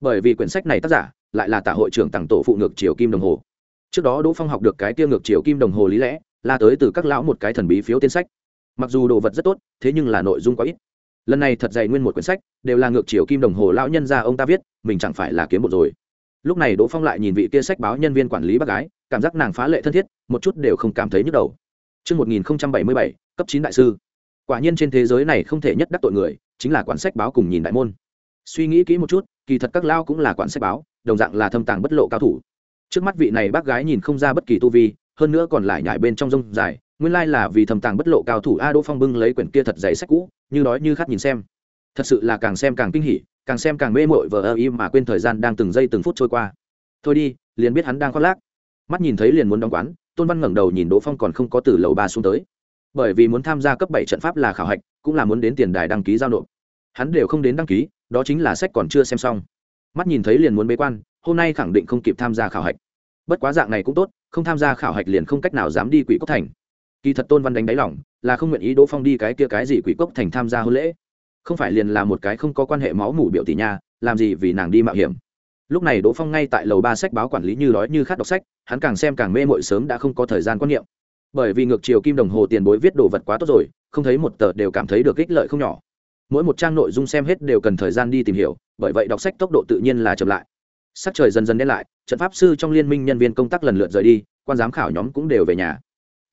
A: Bởi vì quyển sách này tác giả lại là tả hội trưởng tặng tổ phụ ngược chiều kim đồng hồ. Trước đó đỗ phong học được cái tiêu ngược chiều kim đồng hồ lý lẽ, là tới từ các lão một cái thần bí phiếu tên sách. Mặc dù đồ vật rất tốt, thế nhưng là nội dung quá ít. Lần này thật dày nguyên một quyển sách, đều là ngược chiều kim đồng hồ lão nhân ra ông ta viết, mình chẳng phải là kiếm một rồi. Lúc này đỗ phong lại nhìn vị kia sách báo nhân viên quản lý bác gái, cảm giác nàng phá lệ thân thiết, một chút đều không cảm thấy nhức đầu. Trước 1077, cấp 9 đại sư. Quả nhiên trên thế giới này không thể nhất đắc tội người, chính là quản sách báo cùng nhìn đại môn. Suy nghĩ kỹ một chút, kỳ thật các lao cũng là quản sách báo, đồng dạng là thâm tàng bất lộ cao thủ. Trước mắt vị này bác gái nhìn không ra bất kỳ tu vi, hơn nữa còn lại nhảy bên trong rông dài, nguyên lai là vì thâm tàng bất lộ cao thủ A Đỗ Phong bưng lấy quyển kia thật dày sách cũ, như nói như khát nhìn xem. Thật sự là càng xem càng kinh hỉ, càng xem càng mê mội vờ ơ im mà quên thời gian đang từng giây từng phút trôi qua thôi đi liền biết hắn đang khoác lác mắt nhìn thấy liền muốn đóng quán tôn văn ngẩng đầu nhìn đỗ phong còn không có từ lầu ba xuống tới. Bởi vì muốn tham gia cấp bảy trận pháp là khảo hạch, cũng là muốn đến tiền đài đăng ký giao nộp. Hắn đều không đến đăng ký, đó chính là sách còn chưa xem xong. Mắt nhìn thấy liền muốn bế quan, hôm nay khẳng định không kịp tham gia khảo hạch. Bất quá dạng này cũng tốt, không tham gia khảo hạch liền không cách nào dám đi quỷ cốc thành. Kỳ thật tôn văn đánh đáy lỏng là không nguyện ý đỗ phong đi cái kia cái gì quỷ cốc thành tham gia hôn lễ. Không phải liền là một cái không có quan hệ máu mủ biểu tỷ nha, làm gì vì nàng đi mạo hiểm. Lúc này đỗ phong ngay tại lầu ba sách báo quản lý như đói như khát đọc sách hắn càng xem càng mê mội sớm đã không có thời gian quan niệm. Bởi vì ngược chiều kim đồng hồ tiền bối viết đồ vật quá tốt rồi, không thấy một tờ đều cảm thấy được ích lợi không nhỏ. Mỗi một trang nội dung xem hết đều cần thời gian đi tìm hiểu, bởi vậy đọc sách tốc độ tự nhiên là chậm lại. Sắc trời dần dần đen lại, trận pháp sư trong liên minh nhân viên công tác lần lượt rời đi, quan giám khảo nhóm cũng đều về nhà.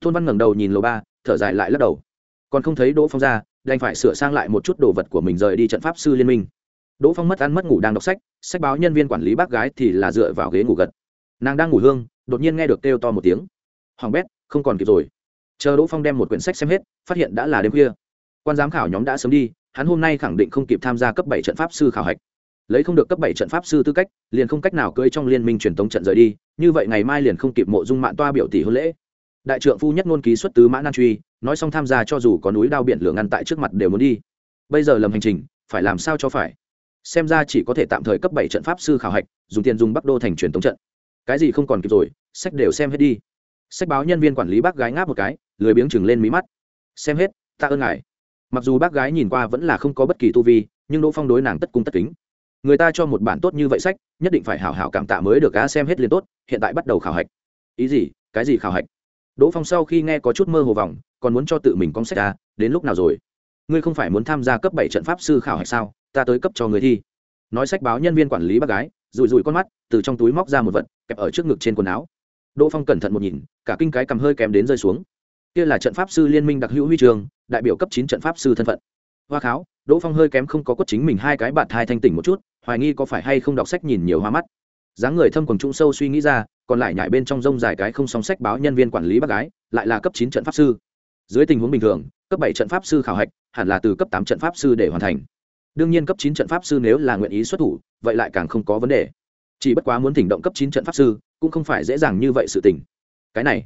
A: Thôn văn ngẩng đầu nhìn lầu ba, thở dài lại lắc đầu. Còn không thấy đỗ phong ra, đành phải sửa sang lại một chút đồ vật của mình rời đi trận pháp sư liên minh. Đỗ phong mất ăn mất ngủ đang đọc sách sách báo nhân viên quản lý bác gái thì là dựa vào ghế ngủ gật. Nàng đang ngủ hương đột nhiên nghe được kêu to một tiếng. Hoàng bét, không còn kịp rồi. Chờ đỗ phong đem một quyển sách xem hết, phát hiện đã là đêm khuya. Quan giám khảo nhóm đã sớm đi, hắn hôm nay khẳng định không kịp tham gia cấp bảy trận pháp sư khảo hạch. Lấy không được cấp bảy trận pháp sư tư cách, liền không cách nào cưỡi trong liên minh truyền thống trận rời đi, như vậy ngày mai liền không kịp mộ dung mạng toa biểu tỷ hôn lễ. Đại trượng phu nhất ngôn ký xuất tứ mã nan truy, nói xong tham gia cho dù có núi đao biển lửa ngăn tại trước mặt đều muốn đi. Bây giờ lầm hành trình, phải làm sao cho phải? Xem ra chỉ có thể tạm thời cấp bảy trận pháp sư khảo hạch, dùng tiền dùng bắc đô thành truyền thống trận cái gì không còn kịp rồi sách đều xem hết đi. Sách báo nhân viên quản lý bác gái ngáp một cái lười biếng chừng lên mí mắt. Xem hết ta ơn ngài. Mặc dù bác gái nhìn qua vẫn là không có bất kỳ tu vi nhưng đỗ phong đối nàng tất cung tất kính. Người ta cho một bản tốt như vậy sách nhất định phải hảo hảo cảm tạ mới được cá xem hết liền tốt hiện tại bắt đầu khảo hạch. Ý gì? Cái gì khảo hạch? Đỗ phong sau khi nghe có chút mơ hồ vòng còn muốn cho tự mình con sách ra à, đến lúc nào rồi? Ngươi không phải muốn tham gia cấp bảy trận pháp sư khảo hạch sao? Ta tới cấp cho người thi. Nói sách báo nhân viên quản lý bác gái rủi rủi con mắt từ trong túi móc ra một vật kẹp ở trước ngực trên quần áo. Đỗ phong cẩn thận một nhìn, cả kinh cái cầm hơi kém đến rơi xuống. Kia là trận pháp sư liên minh đặc hữu huy trường, đại biểu cấp chín trận pháp sư thân phận. Hoa kháo, đỗ phong hơi kém không có quất chính mình hai cái bạn thai thanh tỉnh một chút, hoài nghi có phải hay không đọc sách nhìn nhiều hoa mắt. Dáng người thâm quần trung sâu suy nghĩ ra, còn lại nhảy bên trong rông dài cái không song sách báo nhân viên quản lý bác gái, lại là cấp chín trận pháp sư. Dưới tình huống bình thường, cấp bảy trận pháp sư khảo hạch, hẳn là từ cấp tám trận pháp sư để hoàn thành. Đương nhiên cấp chín trận pháp sư nếu là nguyện ý xuất thủ, vậy lại càng không có vấn đề chỉ bất quá muốn thỉnh động cấp chín trận pháp sư, cũng không phải dễ dàng như vậy sự tình. Cái này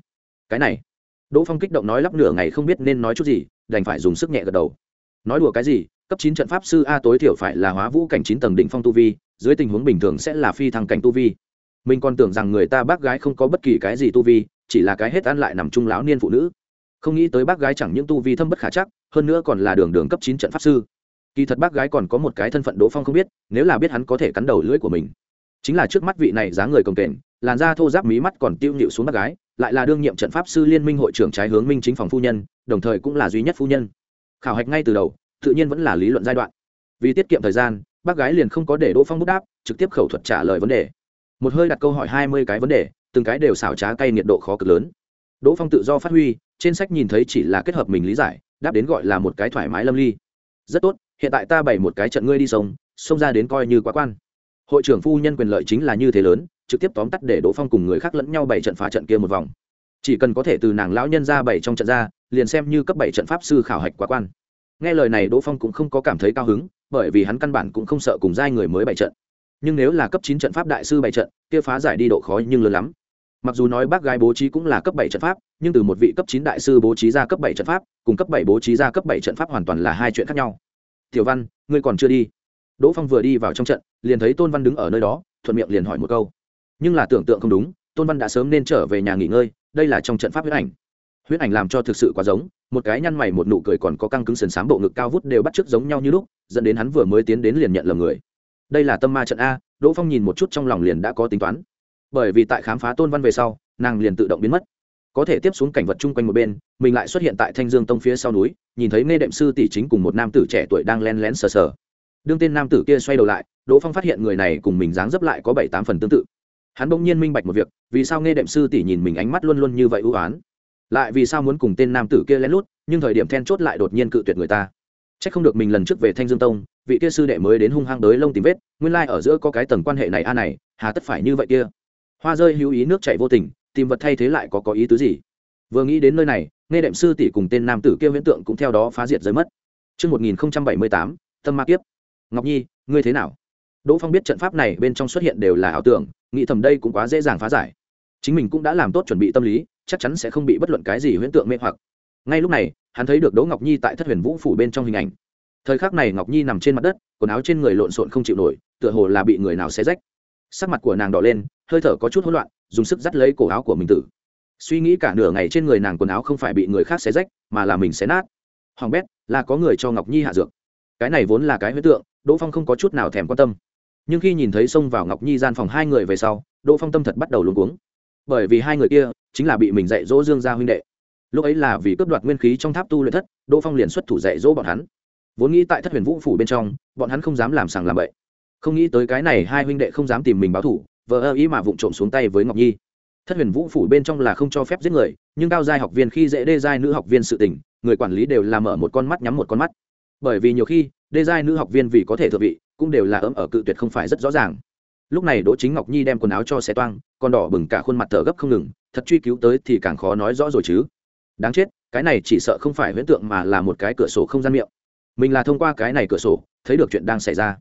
A: cái này. Đỗ phong kích động nói lắp nửa ngày không biết nên nói chút gì, đành phải dùng sức nhẹ gật đầu. Nói đùa cái gì, cấp chín trận pháp sư a tối thiểu phải là hóa vũ cảnh chín tầng đỉnh phong tu vi, dưới tình huống bình thường sẽ là phi thăng cảnh tu vi. Mình còn tưởng rằng người ta bác gái không có bất kỳ cái gì tu vi, chỉ là cái hết ăn lại nằm chung lão niên phụ nữ. Không nghĩ tới bác gái chẳng những tu vi thâm bất khả chắc, hơn nữa còn là đường đường cấp chín trận pháp sư. Kỳ thật bác gái còn có một cái thân phận đỗ phong không biết, nếu là biết hắn có thể cắn đầu lưỡi của mình chính là trước mắt vị này dáng người cồng kềnh, làn da thô giáp mí mắt còn tiêu nhịu xuống bác gái, lại là đương nhiệm trận pháp sư liên minh hội trưởng trái hướng minh chính phòng phu nhân, đồng thời cũng là duy nhất phu nhân. Khảo hạch ngay từ đầu, tự nhiên vẫn là lý luận giai đoạn. Vì tiết kiệm thời gian, bác gái liền không có để đỗ phong bút đáp, trực tiếp khẩu thuật trả lời vấn đề. Một hơi đặt câu hỏi hai mươi cái vấn đề, từng cái đều xảo trá cay nhiệt độ khó cực lớn. Đỗ phong tự do phát huy, trên sách nhìn thấy chỉ là kết hợp mình lý giải, đáp đến gọi là một cái thoải mái lâm ly. Rất tốt, hiện tại ta bày một cái trận ngươi đi sông xông ra đến coi như quá quan hội trưởng phu nhân quyền lợi chính là như thế lớn, trực tiếp tóm tắt để đỗ phong cùng người khác lẫn nhau bảy trận phá trận kia một vòng. Chỉ cần có thể từ nàng lão nhân ra bảy trong trận ra, liền xem như cấp bảy trận pháp sư khảo hạch quá quan. Nghe lời này, đỗ phong cũng không có cảm thấy cao hứng, bởi vì hắn căn bản cũng không sợ cùng giai người mới bảy trận. Nhưng nếu là cấp chín trận pháp đại sư bảy trận, kia phá giải đi độ khó nhưng lớn lắm. Mặc dù nói bác gái bố trí cũng là cấp bảy trận pháp, nhưng từ một vị cấp chín đại sư bố trí ra cấp bảy trận pháp, cùng cấp bảy bố trí ra cấp bảy trận pháp hoàn toàn là hai chuyện khác nhau. Tiểu văn, ngươi còn chưa đi đỗ phong vừa đi vào trong trận, liền thấy tôn văn đứng ở nơi đó, thuận miệng liền hỏi một câu. Nhưng là tưởng tượng không đúng, tôn văn đã sớm nên trở về nhà nghỉ ngơi, đây là trong trận pháp huyết ảnh. Huyết ảnh làm cho thực sự quá giống, một cái nhăn mày một nụ cười còn có căng cứng sườn s bộ ngực cao vút đều bắt chước giống nhau như lúc, dẫn đến hắn vừa mới tiến đến liền nhận lầm người. Đây là tâm ma trận a, đỗ phong nhìn một chút trong lòng liền đã có tính toán. Bởi vì tại khám phá tôn văn về sau, nàng liền tự động biến mất. Có thể tiếp xuống cảnh vật chung quanh một bên, mình lại xuất hiện tại thanh dương tông phía sau núi, nhìn thấy nghe đệm sư tỷ chính cùng một nam tử trẻ tuổi đang len lén sờ sờ đương tên nam tử kia xoay đầu lại đỗ phong phát hiện người này cùng mình dáng dấp lại có bảy tám phần tương tự. Hắn bỗng nhiên minh bạch một việc vì sao nghe đệm sư tỷ nhìn mình ánh mắt luôn luôn như vậy ưu oán lại vì sao muốn cùng tên nam tử kia lén lút nhưng thời điểm then chốt lại đột nhiên cự tuyệt người ta? C h ắ c không được mình lần trước về thanh dương tông vị kia sư đệ mới đến hung hăng đới lông tìm vết nguyên lai、like、ở giữa có cái tầng quan hệ này a này hà tất phải như vậy kia. Hoa rơi hữu ý nước chạy vô tình tìm vật thay thế lại có có ý tứ gì? Vừa nghĩ đến nơi này nghe đệm sư tỷ cùng tên nam tử kia viễn tượng cũng theo đó phá diệt giới mất. Trước 1078, tâm ma kiếp. Ngọc Nhi, ngươi thế nào? Đỗ Phong biết trận pháp này bên trong xuất hiện đều là ảo tưởng, nghĩ thầm đây cũng quá dễ dàng phá giải. Chính mình cũng đã làm tốt chuẩn bị tâm lý, chắc chắn sẽ không bị bất luận cái gì huyễn tượng mê hoặc. Ngay lúc này, hắn thấy được Đỗ Ngọc Nhi tại Thất Huyền Vũ phủ bên trong hình ảnh. Thời khắc này Ngọc Nhi nằm trên mặt đất, quần áo trên người lộn xộn không chịu nổi, tựa hồ là bị người nào xé rách. Sắc mặt của nàng đỏ lên, hơi thở có chút hỗn loạn, dùng sức dắt lấy cổ áo của mình tử. Suy nghĩ cả nửa ngày trên người nàng quần áo không phải bị người khác xé rách, mà là mình xé nát. Hoàng bét, là có người cho Ngọc Nhi hạ dược. Cái này vốn là cái huyễn tượng, đỗ phong không có chút nào thèm quan tâm. Nhưng khi nhìn thấy xông vào ngọc nhi gian phòng hai người về sau, đỗ phong tâm thật bắt đầu luống cuống. Bởi vì hai người kia chính là bị mình dạy dỗ dương gia huynh đệ. Lúc ấy là vì cướp đoạt nguyên khí trong tháp tu luyện thất, đỗ phong liền xuất thủ dạy dỗ bọn hắn. Vốn nghĩ tại thất huyền vũ phủ bên trong, bọn hắn không dám làm sàng làm bậy. Không nghĩ tới cái này hai huynh đệ không dám tìm mình báo thủ vợ ơ ý mà vụng trộm xuống tay với ngọc nhi. Thất huyền vũ phủ bên trong là không cho phép giết người, nhưng cao giai học viên khi dễ đê giai nữ học viên sự tình, người quản lý đều làm mở một con mắt nhắm một con mắt. Bởi vì nhiều khi đê giai nữ học viên vì có thể thừa vị, cũng đều là ấm ở cự tuyệt không phải rất rõ ràng. Lúc này đỗ chính ngọc nhi đem quần áo cho xe toang con đỏ bừng cả khuôn mặt thở gấp không ngừng, thật truy cứu tới thì càng khó nói rõ rồi chứ. Đáng chết, cái này chỉ sợ không phải huyễn tượng mà là một cái cửa sổ không gian miệng. Mình là thông qua cái này cửa sổ, thấy được chuyện đang xảy ra.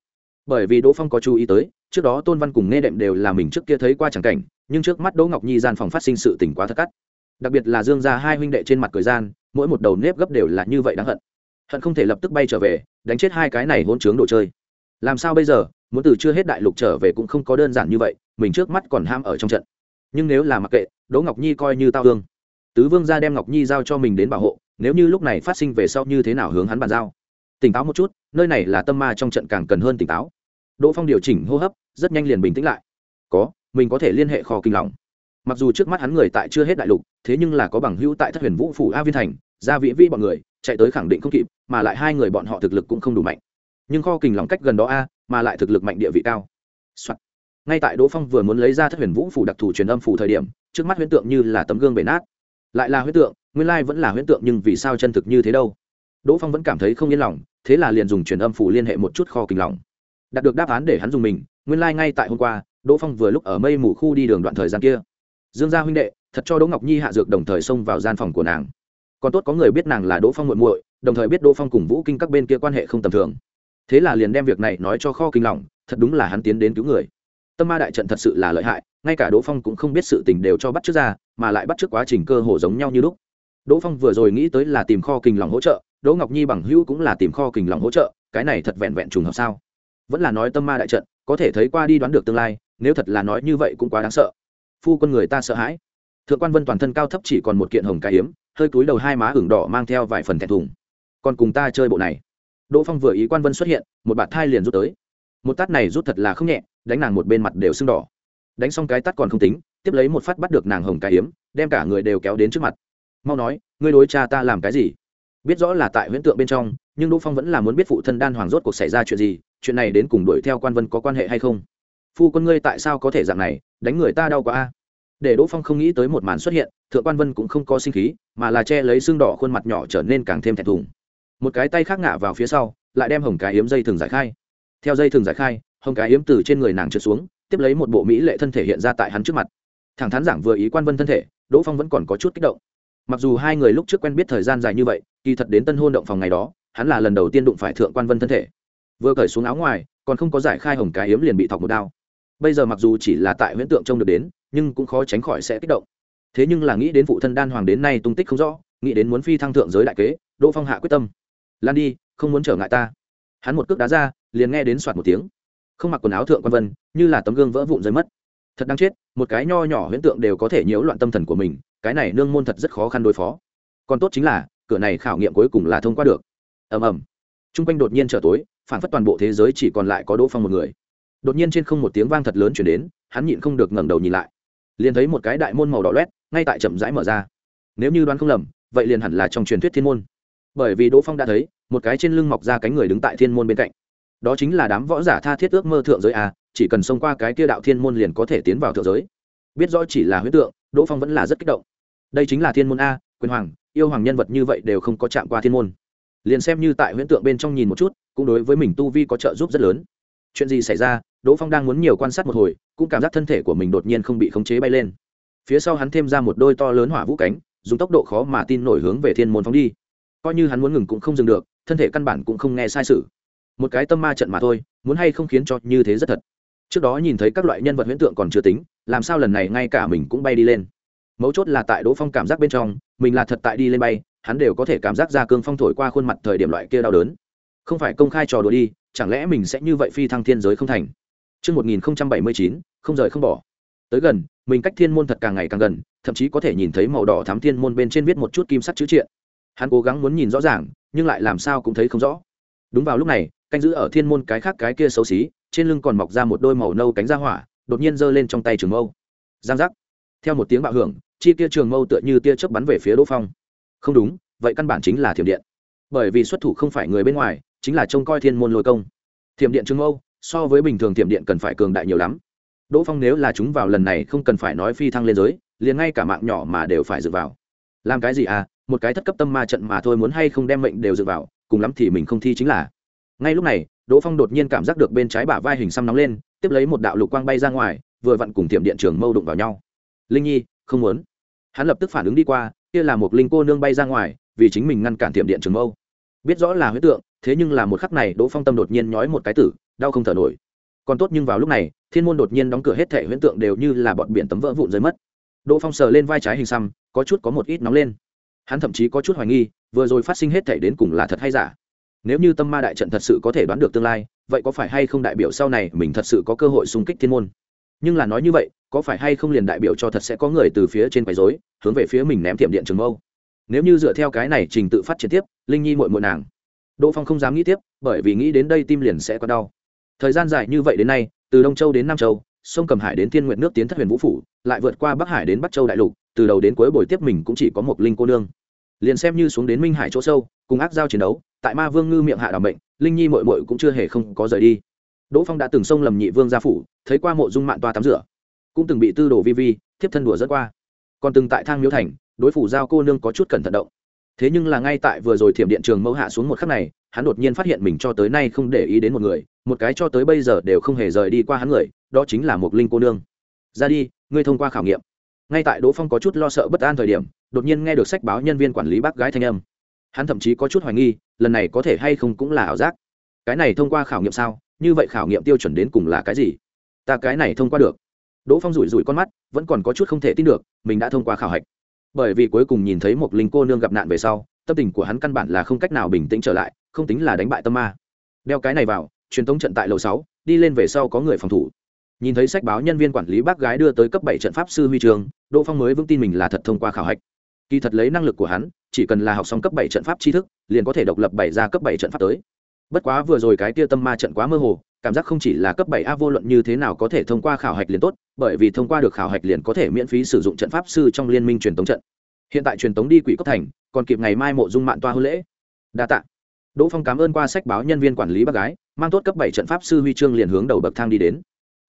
A: Bởi vì đỗ phong có chú ý tới, trước đó tôn văn cùng nghe đệm đều là mình trước kia thấy qua chẳng cảnh, nhưng trước mắt đỗ ngọc nhi gian phòng phát sinh sự tỉnh quá thất cắt đặc biệt là dương ra hai huynh đệ trên mặt cười gian, mỗi một đầu nếp gấp đều là như vậy đáng hận hận không thể lập tức bay trở về, đánh chết hai cái này hôn chướng đồ chơi. Làm sao bây giờ, muốn từ chưa hết đại lục trở về cũng không có đơn giản như vậy, mình trước mắt còn ham ở trong trận. Nhưng nếu là mặc kệ, đỗ ngọc nhi coi như tao hương tứ vương ra đem ngọc nhi giao cho mình đến bảo hộ, nếu như lúc này phát sinh về sau như thế nào hướng hắn bàn giao? Tỉnh táo một chút, nơi này là tâm ma trong trận càng cần hơn tỉnh táo. Đỗ phong điều chỉnh hô hấp, rất nhanh liền bình tĩnh lại. Có, mình có thể liên hệ kho kinh lòng. Mặc dù trước mắt hắn người tại chưa hết đại lục, thế nhưng là có bằng hữu tại thất huyền vũ phủ a viên thành, gia vĩ vĩ bọn người chạy tới khẳng định không kịp, mà lại hai người bọn họ thực lực cũng không đủ mạnh. Nhưng kho kình lòng cách gần đó a, mà lại thực lực mạnh địa vị cao、Soạn. ngay tại đỗ phong vừa muốn lấy ra thất huyền vũ phủ đặc thù truyền âm phủ thời điểm, trước mắt huyễn tượng như là tấm gương bể nát. Lại là huyễn tượng, nguyên lai vẫn là huyễn tượng nhưng vì sao chân thực như thế đâu? Đỗ phong vẫn cảm thấy không yên lòng, thế là liền dùng truyền âm phủ liên hệ một chút kho kình lòng. Đạt được đáp án để hắn dùng mình, nguyên lai ngay tại hôm qua, đỗ phong vừa lúc ở mây mù khu đi đường đoạn thời gian kia. Dương gia huynh đệ, thật cho đỗ ngọc nhi hạ dược đồng thời xông vào gian phòng của nàng còn tốt có người biết nàng là đỗ phong muội muội, đồng thời biết đỗ phong cùng vũ kinh các bên kia quan hệ không tầm thường. Thế là liền đem việc này nói cho kho kinh lòng thật đúng là hắn tiến đến cứu người. Tâm ma đại trận thật sự là lợi hại, ngay cả đỗ phong cũng không biết sự tình đều cho bắt trước ra, mà lại bắt trước quá trình cơ hồ giống nhau như lúc. Đỗ phong vừa rồi nghĩ tới là tìm kho kinh lòng hỗ trợ, đỗ ngọc nhi bằng hữu cũng là tìm kho kinh lòng hỗ trợ, cái này thật vẹn vẹn trùng hợp sao? Vẫn là nói tâm ma đại trận, có thể thấy qua đi đoán được tương lai, nếu thật là nói như vậy cũng quá đáng sợ. Phu quân người ta sợ hãi. Thượng quan vân toàn thân cao thấp chỉ còn một kiện hồng cái hiếm hơi cúi đầu hai má ửng đỏ mang theo vài phần thẹn thùng. Còn cùng ta chơi bộ này. Đỗ phong vừa ý quan vân xuất hiện, một bạt thai liền rút tới. Một tát này rút thật là không nhẹ, đánh nàng một bên mặt đều sưng đỏ. Đánh xong cái tát còn không tính, tiếp lấy một phát bắt được nàng hồng cái hiếm đem cả người đều kéo đến trước mặt. Mau nói, ngươi đối cha ta làm cái gì? Biết rõ là tại huyễn tượng bên trong, nhưng đỗ phong vẫn là muốn biết phụ thân đan hoàng rốt cuộc xảy ra chuyện gì, chuyện này đến cùng đuổi theo quan vân có quan hệ hay không? Phu quân ngươi tại sao có thể dạng này, đánh người ta đau quá a? Để đỗ phong không nghĩ tới một màn xuất hiện, thượng quan vân cũng không có sinh khí, mà là che lấy xương đỏ khuôn mặt nhỏ trở nên càng thêm thẹn thùng. Một cái tay khác ngã vào phía sau, lại đem hồng cái yếm dây thường giải khai. Theo dây thường giải khai, hồng cái yếm từ trên người nàng trượt xuống, tiếp lấy một bộ mỹ lệ thân thể hiện ra tại hắn trước mặt. Thẳng thắn giảng vừa ý quan vân thân thể, đỗ phong vẫn còn có chút kích động. Mặc dù hai người lúc trước quen biết thời gian dài như vậy, kỳ thật đến tân hôn động phòng ngày đó, hắn là lần đầu tiên đụng phải thượng quan vân thân thể. Vừa cởi xuống áo ngoài, còn không có giải khai hồng cái yếm liền bị thọc một đao. Bây giờ mặc dù chỉ là tại huyễn tượng trông được đến nhưng cũng khó tránh khỏi sẽ kích động. Thế nhưng là nghĩ đến phụ thân đan hoàng đến nay tung tích không rõ, nghĩ đến muốn phi thăng thượng giới đại kế, đỗ phong hạ quyết tâm. Lan đi, không muốn trở ngại ta. Hắn một cước đá ra, liền nghe đến soạt một tiếng. Không mặc quần áo thượng quan vân, như là tấm gương vỡ vụn rơi mất. Thật đáng chết, một cái nho nhỏ huyễn tượng đều có thể nhiễu loạn tâm thần của mình, cái này nương môn thật rất khó khăn đối phó. Còn tốt chính là, cửa này khảo nghiệm cuối cùng là thông qua được. Ầm ầm. Chung quanh đột nhiên trở tối, phản phất toàn bộ thế giới chỉ còn lại có đỗ phong một người. Đột nhiên trên không một tiếng vang thật lớn chuyển đến, hắn nhịn không được ngẩng đầu nhìn lại liền thấy một cái đại môn màu đỏ loét, ngay tại chậm rãi mở ra. Nếu như đoán không lầm, vậy liền hẳn là trong truyền thuyết thiên môn. Bởi vì đỗ phong đã thấy, một cái trên lưng mọc ra cánh người đứng tại thiên môn bên cạnh. Đó chính là đám võ giả tha thiết ước mơ thượng giới a chỉ cần xông qua cái kia đạo thiên môn liền có thể tiến vào thượng giới. Biết rõ chỉ là huyết tượng, đỗ phong vẫn là rất kích động. Đây chính là thiên môn a, quyền hoàng, yêu hoàng nhân vật như vậy đều không có chạm qua thiên môn. Liền xem như tại huyễn tượng bên trong nhìn một chút, cũng đối với mình tu vi có trợ giúp rất lớn chuyện gì xảy ra, đỗ phong đang muốn nhiều quan sát một hồi, cũng cảm giác thân thể của mình đột nhiên không bị khống chế bay lên. Phía sau hắn thêm ra một đôi to lớn hỏa vũ cánh, dùng tốc độ khó mà tin nổi hướng về thiên môn phóng đi. Coi như hắn muốn ngừng cũng không dừng được, thân thể căn bản cũng không nghe sai sự. Một cái tâm ma trận mà thôi, muốn hay không khiến cho như thế rất thật. Trước đó nhìn thấy các loại nhân vật huyễn tượng còn chưa tính, làm sao lần này ngay cả mình cũng bay đi lên. Mấu chốt là tại đỗ phong cảm giác bên trong, mình là thật tại đi lên bay, hắn đều có thể cảm giác ra cương phong thổi qua khuôn mặt thời điểm loại kia đau đớn. Không phải công khai trò đùa đi chẳng lẽ mình sẽ như vậy phi thăng thiên giới không thành Trước 1079, không rời không bỏ. Tới gần, mình cách thiên môn thật càng ngày càng gần, thậm chí có thể nhìn thấy màu đỏ thắm thiên môn bên trên viết một chút kim sắc chữ triện. Hắn cố gắng muốn nhìn rõ ràng, nhưng lại làm sao cũng thấy không rõ. Đúng vào lúc này, canh giữ ở thiên môn cái khác cái kia xấu xí, trên lưng còn mọc ra một đôi màu nâu cánh ra hỏa, đột nhiên giơ lên trong tay trường mâu. Giang giác. Theo một tiếng bạo hưởng, chi kia trường mâu tựa như tia chớp bắn về phía Đỗ Phong. Không đúng, vậy căn bản chính là thiểm điện. Bởi vì xuất thủ không phải người bên ngoài, chính là trông coi thiên môn lôi công. Thiểm điện trường mâu, so với bình thường thiểm điện cần phải cường đại nhiều lắm. Đỗ Phong nếu là chúng vào lần này không cần phải nói phi thăng lên giới, liền ngay cả mạng nhỏ mà đều phải dựa vào. Làm cái gì à, một cái thất cấp tâm ma trận mà thôi muốn hay không đem mệnh đều dựa vào, cùng lắm thì mình không thi chính là. Ngay lúc này, Đỗ Phong đột nhiên cảm giác được bên trái bả vai hình xăm nóng lên, tiếp lấy một đạo lục quang bay ra ngoài, vừa vặn cùng tiệm điện trường mâu đụng vào nhau. Linh Nhi, không muốn. Hắn lập tức phản ứng đi qua, kia là một linh cô nương bay ra ngoài, vì chính mình ngăn cản tiệm điện trường mâu. Biết rõ là huyết tượng, thế nhưng là một khắc này Đỗ Phong tâm đột nhiên nhói một cái tử, đau không thở nổi. Còn tốt nhưng vào lúc này, thiên môn đột nhiên đóng cửa hết thể huyễn tượng đều như là bọn biển tấm vỡ vụn rơi mất. Đỗ Phong sờ lên vai trái hình xăm, có chút có một ít nóng lên. Hắn thậm chí có chút hoài nghi, vừa rồi phát sinh hết thể đến cùng là thật hay giả nếu như tâm ma đại trận thật sự có thể đoán được tương lai vậy có phải hay không đại biểu sau này mình thật sự có cơ hội xung kích thiên môn nhưng là nói như vậy có phải hay không liền đại biểu cho thật sẽ có người từ phía trên quấy dối hướng về phía mình ném tiệm điện trường mâu nếu như dựa theo cái này trình tự phát triển tiếp linh nhi mội mội nàng đỗ phong không dám nghĩ tiếp, bởi vì nghĩ đến đây tim liền sẽ có đau. Thời gian dài như vậy đến nay, từ đông châu đến nam châu, sông cầm hải đến thiên nguyện nước tiến thất huyền vũ phủ, lại vượt qua bắc hải đến bắc châu đại lục, từ đầu đến cuối buổi tiếp mình cũng chỉ có một linh cô nương. Liền xem như xuống đến minh hải chỗ sâu, cùng ác giao chiến đấu, tại ma vương ngư miệng hạ đảo bệnh linh nhi mội mội cũng chưa hề không có rời đi. Đỗ phong đã từng xông lầm nhị vương gia phủ, thấy qua mộ dung mạng toa tắm rửa, cũng từng bị tư đồ vi vi, thiếp thân đùa rất qua. Còn từng tại thang miếu thành, đối phủ giao cô nương có chút cẩn thận động thế nhưng là ngay tại vừa rồi thiểm điện trường mẫu hạ xuống một khắc này, hắn đột nhiên phát hiện mình cho tới nay không để ý đến một người, một cái cho tới bây giờ đều không hề rời đi qua hắn người, đó chính là một linh cô nương. Ra đi, ngươi thông qua khảo nghiệm. Ngay tại đỗ phong có chút lo sợ bất an thời điểm, đột nhiên nghe được sách báo nhân viên quản lý bác gái thanh âm. Hắn thậm chí có chút hoài nghi, lần này có thể hay không cũng là ảo giác. Cái này thông qua khảo nghiệm sao? Như vậy khảo nghiệm tiêu chuẩn đến cùng là cái gì? Ta cái này thông qua được. Đỗ phong rủi rủi con mắt, vẫn còn có chút không thể tin được, mình đã thông qua khảo hạch bởi vì cuối cùng nhìn thấy một linh cô nương gặp nạn về sau, tâm tình của hắn căn bản là không cách nào bình tĩnh trở lại, không tính là đánh bại tâm ma. Đeo cái này vào, truyền thống trận tại lầu sáu, đi lên về sau có người phòng thủ. Nhìn thấy sách báo nhân viên quản lý bác gái đưa tới cấp bảy trận pháp sư huy trường, đỗ phong mới vững tin mình là thật thông qua khảo hạch. Kỳ thật lấy năng lực của hắn, chỉ cần là học xong cấp bảy trận pháp tri thức, liền có thể độc lập bảy ra cấp bảy trận pháp tới. Bất quá vừa rồi cái tia tâm ma trận quá mơ hồ, cảm giác không chỉ là cấp bảy a vô luận như thế nào có thể thông qua khảo hạch liền tốt bởi vì thông qua được khảo hạch liền có thể miễn phí sử dụng trận pháp sư trong liên minh truyền tống trận. Hiện tại truyền tống đi quỷ cốc thành, còn kịp ngày mai mộ dung mạng toa hôn lễ. Đa t ạ đỗ phong cảm ơn qua sách báo nhân viên quản lý bác gái, mang tốt cấp bảy trận pháp sư huy chương liền hướng đầu bậc thang đi đến.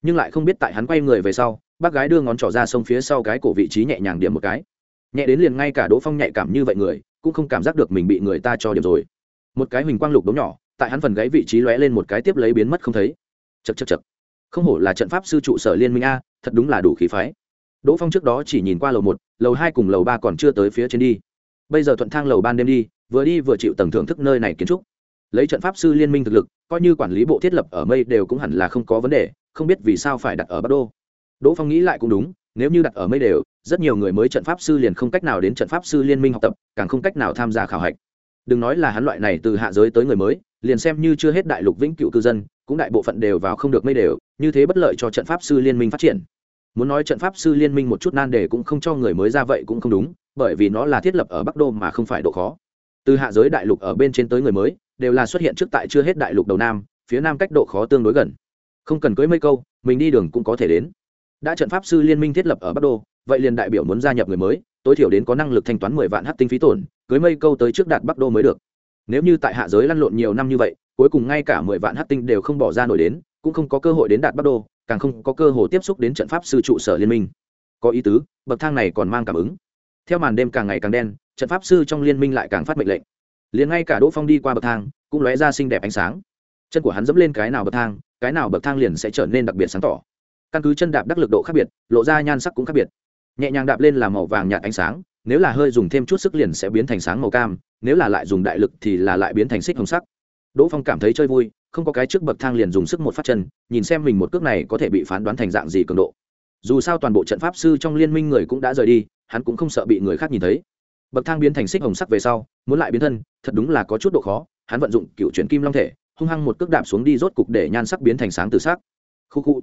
A: Nhưng lại không biết tại hắn quay người về sau, bác gái đưa ngón trỏ ra sông phía sau cái cổ vị trí nhẹ nhàng điểm một cái. Nhẹ đến liền ngay cả đỗ phong nhạy cảm như vậy người, cũng không cảm giác được mình bị người ta cho điểm rồi. Một cái huỳnh quang lục đống nhỏ, tại hắn phần gáy vị trí lóe lên một cái tiếp lấy biến mất không thấy. Chật chật chật không hổ là trận pháp sư trụ sở liên minh a, thật đúng là đủ khí phái. Đỗ phong trước đó chỉ nhìn qua lầu một, lầu hai cùng lầu ba còn chưa tới phía trên đi. Bây giờ thuận thang lầu ban đêm đi, vừa đi vừa chịu tầng thưởng thức nơi này kiến trúc. Lấy trận pháp sư liên minh thực lực, coi như quản lý bộ thiết lập ở mây đều cũng hẳn là không có vấn đề, không biết vì sao phải đặt ở bắc đô. Đỗ phong nghĩ lại cũng đúng, nếu như đặt ở mây đều, rất nhiều người mới trận pháp sư liền không cách nào đến trận pháp sư liên minh học tập, càng không cách nào tham gia khảo hạch. Đừng nói là hắn loại này từ hạ giới tới người mới, liền xem như chưa hết đại lục vĩnh cựu cư dân, cũng đại bộ phận đều vào không được mây đều như thế bất lợi cho trận pháp sư liên minh phát triển. Muốn nói trận pháp sư liên minh một chút nan đề cũng không cho người mới ra vậy cũng không đúng, bởi vì nó là thiết lập ở bắc đô mà không phải độ khó. Từ hạ giới đại lục ở bên trên tới người mới, đều là xuất hiện trước tại chưa hết đại lục đầu nam, phía nam cách độ khó tương đối gần. Không cần cưới mây câu, mình đi đường cũng có thể đến. Đã trận pháp sư liên minh thiết lập ở bắc đô, vậy liền đại biểu muốn gia nhập người mới, tối thiểu đến có năng lực thanh toán mười vạn hát tinh phí tổn, cưới mây câu tới trước đạt bắc đô mới được. Nếu như tại hạ giới lăn lộn nhiều năm như vậy, cuối cùng ngay cả mười vạn hát tinh đều không bỏ ra nổi đến cũng không có cơ hội đến đạt bắc đô, càng không có cơ hội tiếp xúc đến trận pháp sư trụ sở liên minh. Có ý tứ, bậc thang này còn mang cảm ứng. Theo màn đêm càng ngày càng đen, trận pháp sư trong liên minh lại càng phát mệnh lệnh. Liền ngay cả đỗ phong đi qua bậc thang, cũng lóe ra xinh đẹp ánh sáng. Chân của hắn dẫm lên cái nào bậc thang, cái nào bậc thang liền sẽ trở nên đặc biệt sáng tỏ. Căn cứ chân đạp đắc lực độ khác biệt, lộ ra nhan sắc cũng khác biệt. Nhẹ nhàng đạp lên là màu vàng nhạt ánh sáng, nếu là hơi dùng thêm chút sức liền sẽ biến thành sáng màu cam, nếu là lại dùng đại lực thì là lại biến thành xích hồng sắc. Đỗ phong cảm thấy chơi vui không có cái trước bậc thang liền dùng sức một phát chân, nhìn xem mình một cước này có thể bị phán đoán thành dạng gì cường độ. Dù sao toàn bộ trận pháp sư trong liên minh người cũng đã rời đi, hắn cũng không sợ bị người khác nhìn thấy. Bậc thang biến thành xích hồng sắc về sau, muốn lại biến thân, thật đúng là có chút độ khó, hắn vận dụng cựu chuyển kim long thể, hung hăng một cước đạp xuống đi rốt cục để nhan sắc biến thành sáng từ sắc. Khu khu.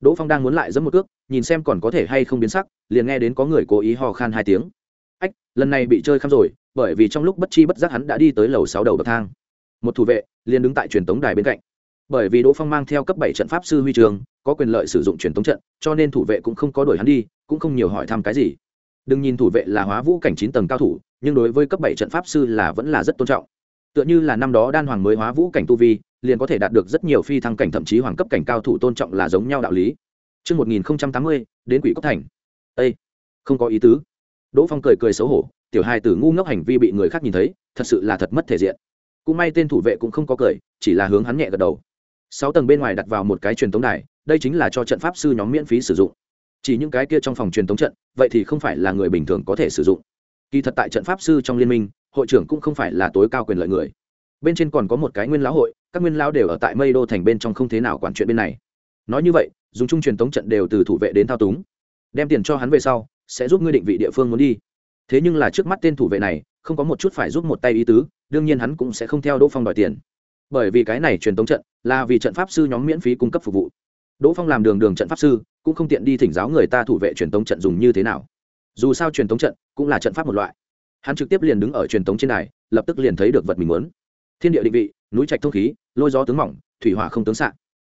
A: Đỗ phong đang muốn lại giẫm một cước, nhìn xem còn có thể hay không biến sắc, liền nghe đến có người cố ý ho khan hai tiếng. Ách, lần này bị chơi khăm rồi, bởi vì trong lúc bất chi bất giác hắn đã đi tới lầu sáu đầu bậc thang một thủ vệ liền đứng tại truyền tống đài bên cạnh bởi vì đỗ phong mang theo cấp bảy trận pháp sư huy trường có quyền lợi sử dụng truyền tống trận cho nên thủ vệ cũng không có đuổi hắn đi cũng không nhiều hỏi thăm cái gì đừng nhìn thủ vệ là hóa vũ cảnh chín tầng cao thủ nhưng đối với cấp bảy trận pháp sư là vẫn là rất tôn trọng tựa như là năm đó đan hoàng mới hóa vũ cảnh tu vi liền có thể đạt được rất nhiều phi thăng cảnh thậm chí hoàng cấp cảnh cao thủ tôn trọng là giống nhau đạo lý Trước 1080, đến quỷ cốc thành. Ê! Không có ý tứ. Đỗ Phong cười cười xấu hổ, tiểu hai tử ngu ngốc hành vi bị người khác nhìn thấy, thật sự là thật mất thể diện. Cũng may tên thủ vệ cũng không có cười, chỉ là hướng hắn nhẹ gật đầu. Sáu tầng bên ngoài đặt vào một cái truyền tống đài, đây chính là cho trận pháp sư nhóm miễn phí sử dụng. Chỉ những cái kia trong phòng truyền tống trận, vậy thì không phải là người bình thường có thể sử dụng. Kỳ thật tại trận pháp sư trong liên minh, hội trưởng cũng không phải là tối cao quyền lợi người. Bên trên còn có một cái nguyên lão hội, các nguyên lão đều ở tại Mây Đô thành bên trong không thế nào quản chuyện bên này. Nói như vậy, dùng chung truyền tống trận đều từ thủ vệ đến thao túng. Đem tiền cho hắn về sau, sẽ giúp ngươi định vị địa phương muốn đi. Thế nhưng là trước mắt tên thủ vệ này, không có một chút phải giúp một tay ý tứ, đương nhiên hắn cũng sẽ không theo Đỗ Phong đòi tiền. Bởi vì cái này truyền tống trận là vì trận pháp sư nhóm miễn phí cung cấp phục vụ. Đỗ Phong làm đường đường trận pháp sư, cũng không tiện đi thỉnh giáo người ta thủ vệ truyền tống trận dùng như thế nào. Dù sao truyền tống trận cũng là trận pháp một loại. Hắn trực tiếp liền đứng ở truyền tống trên này, lập tức liền thấy được vật mình muốn. Thiên địa định vị, núi trạch thông khí, lôi gió tướng mỏng, thủy hỏa không tướng xạ.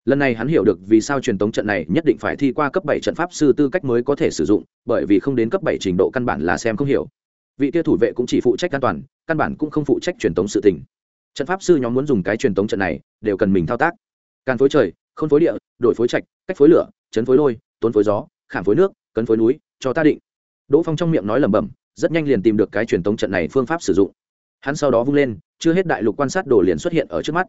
A: Lần này hắn hiểu được vì sao truyền tống trận này nhất định phải thi qua cấp bảy trận pháp sư tư cách mới có thể sử dụng, bởi vì không đến cấp bảy trình độ căn bản là xem không hiểu. Vị kia thủ vệ cũng chỉ phụ trách an toàn, căn bản cũng không phụ trách truyền tống sự tình. Trận pháp sư nhóm muốn dùng cái truyền tống trận này, đều cần mình thao tác. Can phối trời, khôn phối địa, đổi phối trạch, cách phối lửa, chấn phối lôi, tốn phối gió, khảm phối nước, cấn phối núi, cho ta định. Đỗ Phong trong miệng nói lẩm bẩm, rất nhanh liền tìm được cái truyền tống trận này phương pháp sử dụng. Hắn sau đó vung lên, chưa hết đại lục quan sát đồ liền xuất hiện ở trước mắt.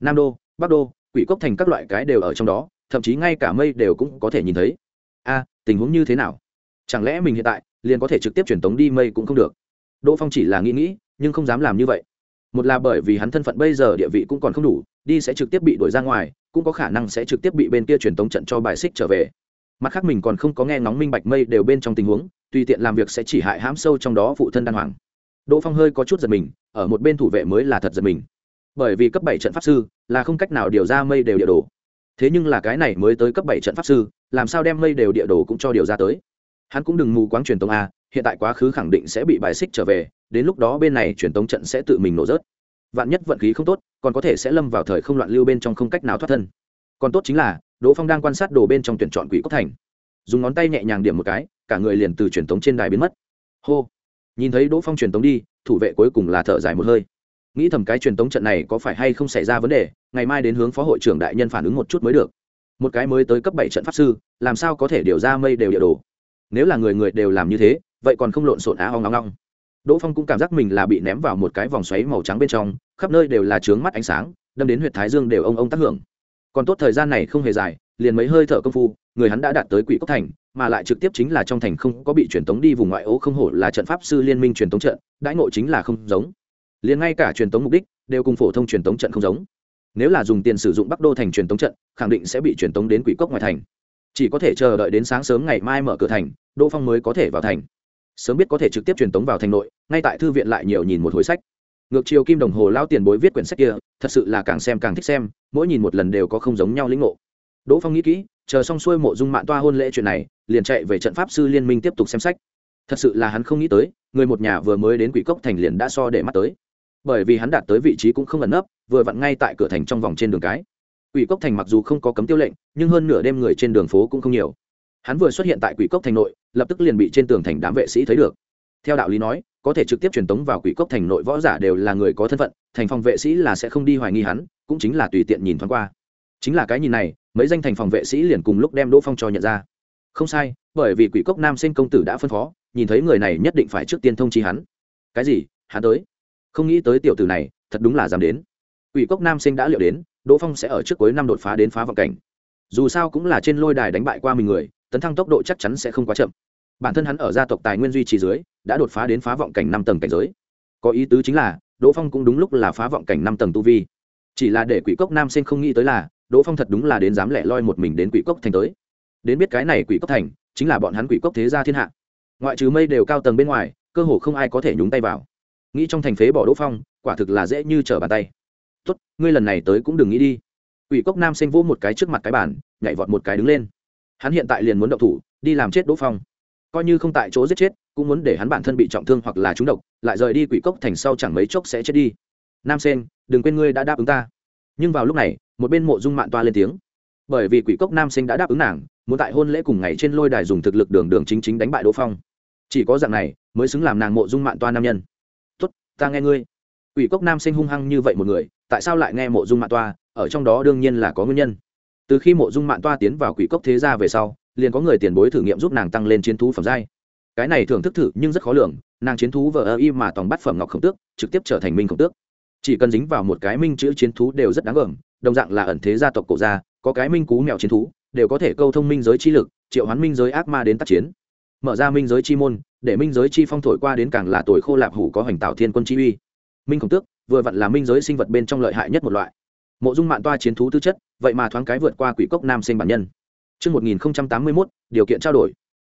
A: Nam đô, Bắc đô, quỷ cốc thành các loại cái đều ở trong đó thậm chí ngay cả mây đều cũng có thể nhìn thấy a tình huống như thế nào chẳng lẽ mình hiện tại liền có thể trực tiếp truyền tống đi mây cũng không được. Đỗ phong chỉ là nghĩ nghĩ, nhưng không dám làm như vậy. Một là bởi vì hắn thân phận bây giờ địa vị cũng còn không đủ, đi sẽ trực tiếp bị đuổi ra ngoài, cũng có khả năng sẽ trực tiếp bị bên kia truyền tống trận cho bài xích trở về. Mặt khác mình còn không có nghe ngóng minh bạch mây đều bên trong tình huống, tùy tiện làm việc sẽ chỉ hại hãm sâu trong đó phụ thân đan hoàng. Đỗ phong hơi có chút giật mình, ở một bên thủ vệ mới là thật giật mình. Bởi vì cấp bảy trận pháp sư là không cách nào điều ra mây đều địa đồ. Thế nhưng là cái này mới tới cấp bảy trận pháp sư, làm sao đem mây đều địa đồ cũng cho điều ra tới? Hắn cũng đừng mù quáng truyền tống a, hiện tại quá khứ khẳng định sẽ bị bài xích trở về, đến lúc đó bên này truyền tống trận sẽ tự mình nổ rớt. Vạn nhất vận khí không tốt, còn có thể sẽ lâm vào thời không loạn lưu bên trong không cách nào thoát thân. Còn tốt chính là, đỗ phong đang quan sát đồ bên trong tuyển chọn quỷ cốc thành. Dùng ngón tay nhẹ nhàng điểm một cái, cả người liền từ truyền tống trên đài biến mất. Hô. Nhìn thấy đỗ phong truyền tống đi, thủ vệ cuối cùng là thở dài một hơi. Nghĩ thầm cái truyền tống trận này có phải hay không xảy ra vấn đề, ngày mai đến hướng phó hội trưởng đại nhân phản ứng một chút mới được. Một cái mới tới cấp bảy trận pháp sư, làm sao có thể điều ra mây đều địa đồ? Nếu là người người đều làm như thế, vậy còn không lộn xộn á ong ngong ngong đỗ phong cũng cảm giác mình là bị ném vào một cái vòng xoáy màu trắng bên trong, khắp nơi đều là trướng mắt ánh sáng, đâm đến huyệt thái dương đều ông ông tác hưởng. Còn tốt thời gian này không hề dài, liền mấy hơi thở công phu, người hắn đã đạt tới quỷ cốc thành, mà lại trực tiếp chính là trong thành không có bị truyền tống đi vùng ngoại ô không hổ là trận pháp sư liên minh truyền tống trận, đãi ngộ chính là không giống. Liền ngay cả truyền tống mục đích, đều cùng phổ thông truyền tống trận không giống. Nếu là dùng tiền sử dụng bắc đô thành truyền tống trận, khẳng định sẽ bị truyền tống đến quỷ cốc ngoài thành. Chỉ có thể chờ đợi đến sáng sớm ngày mai mở cửa thành đỗ phong mới có thể vào thành. Sớm biết có thể trực tiếp truyền tống vào thành nội, ngay tại thư viện lại nhiều nhìn một hồi sách. Ngược chiều kim đồng hồ lao tiền bối viết quyển sách kia, thật sự là càng xem càng thích xem, mỗi nhìn một lần đều có không giống nhau lĩnh ngộ. Đỗ phong nghĩ kỹ, chờ xong xuôi mộ dung mạng toa hôn lễ chuyện này, liền chạy về trận pháp sư liên minh tiếp tục xem sách. Thật sự là hắn không nghĩ tới, người một nhà vừa mới đến quỷ cốc thành liền đã so để mắt tới. Bởi vì hắn đạt tới vị trí cũng không ẩn nấp, vừa vặn ngay tại cửa thành trong vòng trên đường cái. Quỷ cốc thành mặc dù không có cấm tiêu lệnh, nhưng hơn nửa đêm người trên đường phố cũng không nhiều hắn vừa xuất hiện tại quỷ cốc thành nội, lập tức liền bị trên tường thành đám vệ sĩ thấy được. Theo đạo lý nói, có thể trực tiếp truyền tống vào quỷ cốc thành nội võ giả đều là người có thân phận, thành phòng vệ sĩ là sẽ không đi hoài nghi hắn, cũng chính là tùy tiện nhìn thoáng qua. Chính là cái nhìn này, mấy danh thành phòng vệ sĩ liền cùng lúc đem đỗ phong cho nhận ra. Không sai, bởi vì quỷ cốc nam sinh công tử đã phân phó, nhìn thấy người này nhất định phải trước tiên thông chi hắn. Cái gì? Hắn tới? Không nghĩ tới tiểu tử này, thật đúng là dám đến. Quỷ cốc nam sinh đã liệu đến, đỗ phong sẽ ở trước cuối năm đột phá đến phá vọng cảnh. Dù sao cũng là trên lôi đài đánh bại qua mình người tấn thăng tốc độ chắc chắn sẽ không quá chậm. Bản thân hắn ở gia tộc tài nguyên duy trì dưới, đã đột phá đến phá vọng cảnh năm tầng cảnh giới. Có ý tứ chính là, đỗ phong cũng đúng lúc là phá vọng cảnh năm tầng tu vi. Chỉ là để quỷ cốc nam sinh không nghĩ tới là, đỗ phong thật đúng là đến dám lẻ loi một mình đến quỷ cốc thành tới. Đến biết cái này quỷ cốc thành, chính là bọn hắn quỷ cốc thế gia thiên hạ. Ngoại trừ mây đều cao tầng bên ngoài, cơ hồ không ai có thể nhúng tay vào. Nghĩ trong thành phế bỏ đỗ phong, quả thực là dễ như trở bàn tay. Tốt, ngươi lần này tới cũng đừng nghĩ đi. Quỷ cốc nam sinh vỗ một cái trước mặt cái bàn, nhảy vọt một cái đứng lên hắn hiện tại liền muốn động thủ, đi làm chết đỗ phong. Coi như không tại chỗ giết chết, cũng muốn để hắn bản thân bị trọng thương hoặc là trúng độc, lại rời đi quỷ cốc thành sau chẳng mấy chốc sẽ chết đi. Nam sen đừng quên ngươi đã đáp ứng ta. Nhưng vào lúc này, một bên mộ dung mạng toa lên tiếng. Bởi vì quỷ cốc nam sinh đã đáp ứng nàng, muốn tại hôn lễ cùng ngày trên lôi đài dùng thực lực đường đường chính chính đánh bại đỗ phong. Chỉ có dạng này, mới xứng làm nàng mộ dung mạng toa nam nhân. Tuất ta nghe ngươi. Quỷ cốc nam sinh hung hăng như vậy một người, tại sao lại nghe mộ dung mạng toa? Ở trong đó đương nhiên là có nguyên nhân từ khi mộ dung mạn toa tiến vào quỷ cốc thế gia về sau, liền có người tiền bối thử nghiệm giúp nàng tăng lên chiến thú phẩm giai. Cái này thường thức thử nhưng rất khó lường, nàng chiến thú vờ ơ y mà tòng bắt phẩm ngọc khổng tước, trực tiếp trở thành minh khổng tước. Chỉ cần dính vào một cái minh chữ chiến thú đều rất đáng gờm đồng dạng là ẩn thế gia tộc cổ gia, có cái minh cú mèo chiến thú, đều có thể câu thông minh giới chi lực, triệu hoán minh giới ác ma đến tác chiến. Mở ra minh giới chi môn, để minh giới chi phong thổi qua đến càng là tuổi khô lạp hủ có hoành tạo thiên quân chi uy. Minh khổng tước, vừa vặn là minh giới sinh vật bên trong lợi hại nhất một loại mộ dung mạng toa chiến thú tư chất vậy mà thoáng cái vượt qua quỷ cốc nam sinh bản nhân Trước 1081, điều kiện trao đổi.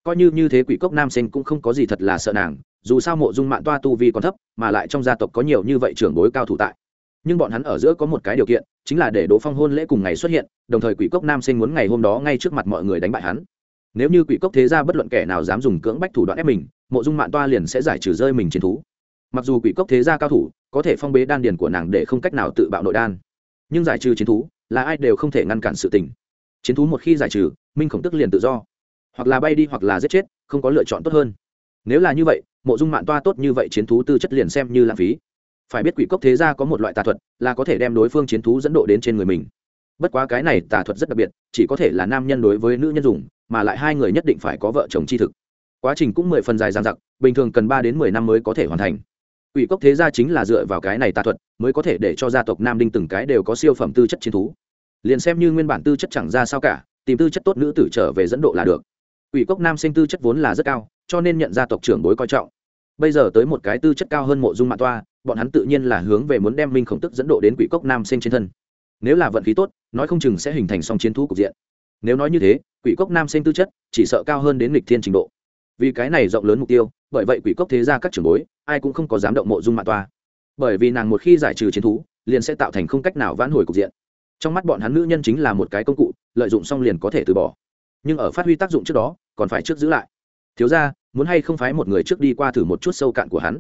A: Coi như như thế quỷ cốc nam sinh cũng không có gì thật là sợ nàng, dù sao mộ dung mạng toa tu vi còn thấp, mà lại trong gia tộc có nhiều như vậy trưởng bối cao thủ tại. Nhưng bọn hắn ở giữa có một cái điều kiện, chính là để Đỗ Phong hôn lễ cùng ngày xuất hiện, đồng thời quỷ cốc nam sinh muốn ngày hôm đó ngay trước mặt mọi người đánh bại hắn. Nếu như quỷ cốc thế gia bất luận kẻ nào dám dùng cưỡng bách thủ đoạn ép mình, mộ dung mạng toa liền sẽ giải trừ rơi mình chiến thú. Mặc dù quỷ cốc thế gia cao thủ, có thể phong bế đan điền của nàng để không cách nào tự bạo nội đan nhưng giải trừ chiến thú là ai đều không thể ngăn cản sự tình. Chiến thú một khi giải trừ, minh khổng tức liền tự do. Hoặc là bay đi hoặc là giết chết, không có lựa chọn tốt hơn. Nếu là như vậy, mộ dung mạng toa tốt như vậy chiến thú tư chất liền xem như lãng phí. Phải biết quỷ cốc thế gia có một loại tà thuật là có thể đem đối phương chiến thú dẫn độ đến trên người mình. Bất quá cái này tà thuật rất đặc biệt, chỉ có thể là nam nhân đối với nữ nhân dùng, mà lại hai người nhất định phải có vợ chồng chi thực. Quá trình cũng mười phần dài dang dặc, bình thường cần ba đến mười năm mới có thể hoàn thành. Quỷ cốc thế gia chính là dựa vào cái này tà thuật, mới có thể để cho gia tộc Nam Đinh từng cái đều có siêu phẩm tư chất chiến thú. Liền xem như nguyên bản tư chất chẳng ra sao cả, tìm tư chất tốt nữ tử trở về dẫn độ là được. Quỷ cốc nam sinh tư chất vốn là rất cao, cho nên nhận gia tộc trưởng bối coi trọng. Bây giờ tới một cái tư chất cao hơn mộ dung mạn toa, bọn hắn tự nhiên là hướng về muốn đem Minh Khổng Tức dẫn độ đến quỷ cốc nam sinh trên thân. Nếu là vận khí tốt, nói không chừng sẽ hình thành song chiến thú cục diện. Nếu nói như thế, quỷ cốc nam sinh tư chất chỉ sợ cao hơn đến nghịch thiên trình độ. Vì cái này rộng lớn mục tiêu, bởi vậy quỷ cốc thế gia các trưởng bối ai cũng không có dám động mộ dung mạng toa. Bởi vì nàng một khi giải trừ chiến thú liền sẽ tạo thành không cách nào vãn hồi cục diện. Trong mắt bọn hắn nữ nhân chính là một cái công cụ lợi dụng xong liền có thể từ bỏ. Nhưng ở phát huy tác dụng trước đó còn phải trước giữ lại. Thiếu ra muốn hay không phái một người trước đi qua thử một chút sâu cạn của hắn?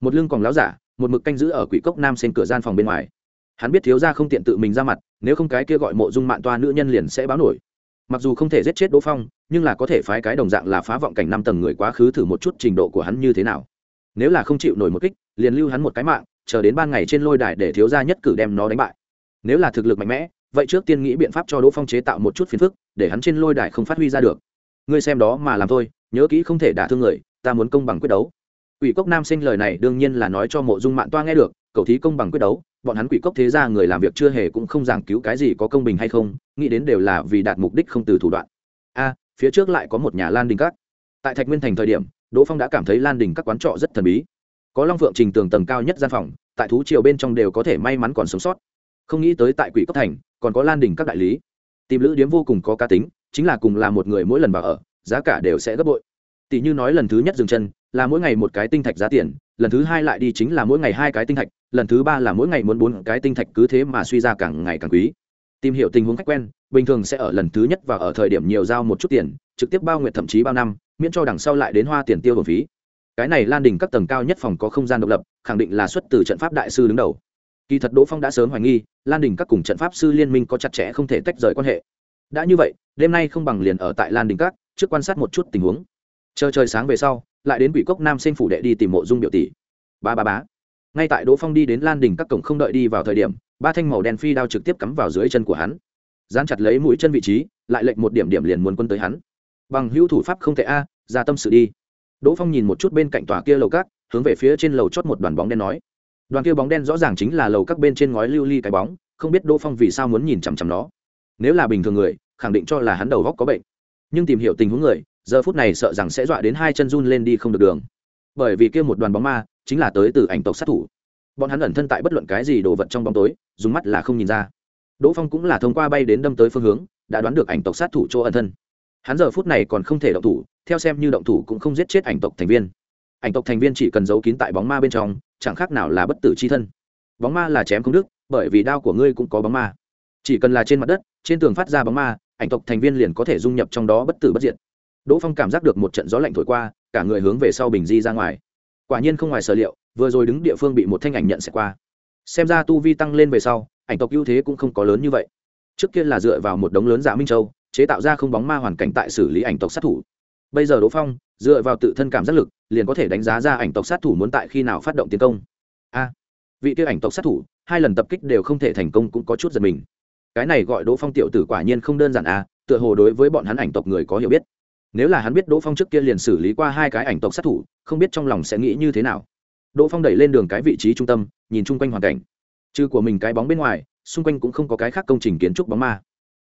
A: Một lưng còn láo giả một mực canh giữ ở quỷ cốc nam xen cửa gian phòng bên ngoài. Hắn biết thiếu ra không tiện tự mình ra mặt nếu không cái kia gọi mộ dung mạng toa nữ nhân liền sẽ báo nổi mặc dù không thể giết chết đỗ phong, nhưng là có thể phái cái đồng dạng là phá vọng cảnh năm tầng người quá khứ thử một chút trình độ của hắn như thế nào. Nếu là không chịu nổi một kích, liền lưu hắn một cái mạng, chờ đến ban ngày trên lôi đài để thiếu gia nhất cử đem nó đánh bại. Nếu là thực lực mạnh mẽ, vậy trước tiên nghĩ biện pháp cho đỗ phong chế tạo một chút phiền phức, để hắn trên lôi đài không phát huy ra được. Ngươi xem đó mà làm thôi, nhớ kỹ không thể đả thương người, ta muốn công bằng quyết đấu. Ủy cốc nam sinh lời này đương nhiên là nói cho mộ dung mạng toa nghe được, cầu thí công bằng quyết đấu bọn hắn quỷ cốc thế ra người làm việc chưa hề cũng không giảng cứu cái gì có công bình hay không, nghĩ đến đều là vì đạt mục đích không từ thủ đoạn. A, phía trước lại có một nhà lan đình các. Tại thạch nguyên thành thời điểm, đỗ phong đã cảm thấy lan đình các quán trọ rất thần bí. Có long phượng trình tường tầng cao nhất gian phòng, tại thú triều bên trong đều có thể may mắn còn sống sót. Không nghĩ tới tại quỷ cốc thành, còn có lan đình các đại lý. Tìm lữ điếm vô cùng có cá tính, chính là cùng là một người mỗi lần vào ở, giá cả đều sẽ gấp bội. Tỷ như nói lần thứ nhất dừng chân là mỗi ngày một cái tinh thạch giá tiền, lần thứ hai lại đi chính là mỗi ngày hai cái tinh thạch, lần thứ ba là mỗi ngày muốn bốn cái tinh thạch cứ thế mà suy ra càng ngày càng quý. Tìm hiểu tình huống khách quen, bình thường sẽ ở lần thứ nhất và ở thời điểm nhiều giao một chút tiền, trực tiếp bao nguyện thậm chí bao năm, miễn cho đằng sau lại đến hoa tiền tiêu bổng phí. Cái này lan đình các tầng cao nhất phòng có không gian độc lập, khẳng định là xuất từ trận pháp đại sư đứng đầu. Kỳ thật đỗ phong đã sớm hoài nghi, lan đình các cùng trận pháp sư liên minh có chặt chẽ không thể tách rời quan hệ. Đã như vậy, đêm nay không bằng liền ở tại lan đình các, trước quan sát một chút tình huống. Chờ trời sáng về sau lại đến quỷ cốc nam sinh phủ đệ đi tìm mộ dung biểu tỷ. Ba ba bá ngay tại đỗ phong đi đến lan đình các cổng không đợi đi vào thời điểm, ba thanh màu đen phi đao trực tiếp cắm vào dưới chân của hắn. Dán chặt lấy mũi chân vị trí, lại lệnh một điểm điểm liền muốn quân tới hắn. Bằng hữu thủ pháp không thể a, ra tâm sự đi. Đỗ phong nhìn một chút bên cạnh tòa kia lầu cát hướng về phía trên lầu chót một đoàn bóng đen nói. Đoàn kia bóng đen rõ ràng chính là lầu các bên trên ngói lưu ly cái bóng, không biết đỗ phong vì sao muốn nhìn chằm chằm nó. Nếu là bình thường người, khẳng định cho là hắn đầu góc có bệnh. Nhưng tìm hiểu tình huống người giờ phút này sợ rằng sẽ dọa đến hai chân run lên đi không được đường. Bởi vì kia một đoàn bóng ma chính là tới từ ảnh tộc sát thủ. Bọn hắn ẩn thân tại bất luận cái gì đồ vật trong bóng tối, dùng mắt là không nhìn ra. Đỗ phong cũng là thông qua bay đến đâm tới phương hướng, đã đoán được ảnh tộc sát thủ chỗ ẩn thân. Hắn giờ phút này còn không thể động thủ, theo xem như động thủ cũng không giết chết ảnh tộc thành viên. Ảnh tộc thành viên chỉ cần giấu kín tại bóng ma bên trong, chẳng khác nào là bất tử c h i thân. Bóng ma là chém không đức bởi vì đao của ngươi cũng có bóng ma. Chỉ cần là trên mặt đất, trên tường phát ra bóng ma, ảnh tộc thành viên liền có thể dung nhập trong đó bất tử bất diệt đỗ phong cảm giác được một trận gió lạnh thổi qua, cả người hướng về sau bình di ra ngoài. Quả nhiên không ngoài sở liệu, vừa rồi đứng địa phương bị một thanh ảnh nhận sẽ qua. Xem ra tu vi tăng lên về sau, ảnh tộc ưu thế cũng không có lớn như vậy. Trước kia là dựa vào một đống lớn giả minh châu, chế tạo ra không bóng ma hoàn cảnh tại xử lý ảnh tộc sát thủ. Bây giờ đỗ phong, dựa vào tự thân cảm giác lực, liền có thể đánh giá ra ảnh tộc sát thủ muốn tại khi nào phát động tiến công. A, vị kia ảnh tộc sát thủ, hai lần tập kích đều không thể thành công cũng có chút giật mình. Cái này gọi đỗ phong tiểu tử quả nhiên không đơn giản a tựa hồ đối với bọn hắn ảnh tộc người có hiểu biết nếu là hắn biết đỗ phong trước kia liền xử lý qua hai cái ảnh tộc sát thủ, không biết trong lòng sẽ nghĩ như thế nào. Đỗ phong đẩy lên đường cái vị trí trung tâm, nhìn chung quanh hoàn cảnh. Trừ của mình cái bóng bên ngoài, xung quanh cũng không có cái khác công trình kiến trúc bóng ma.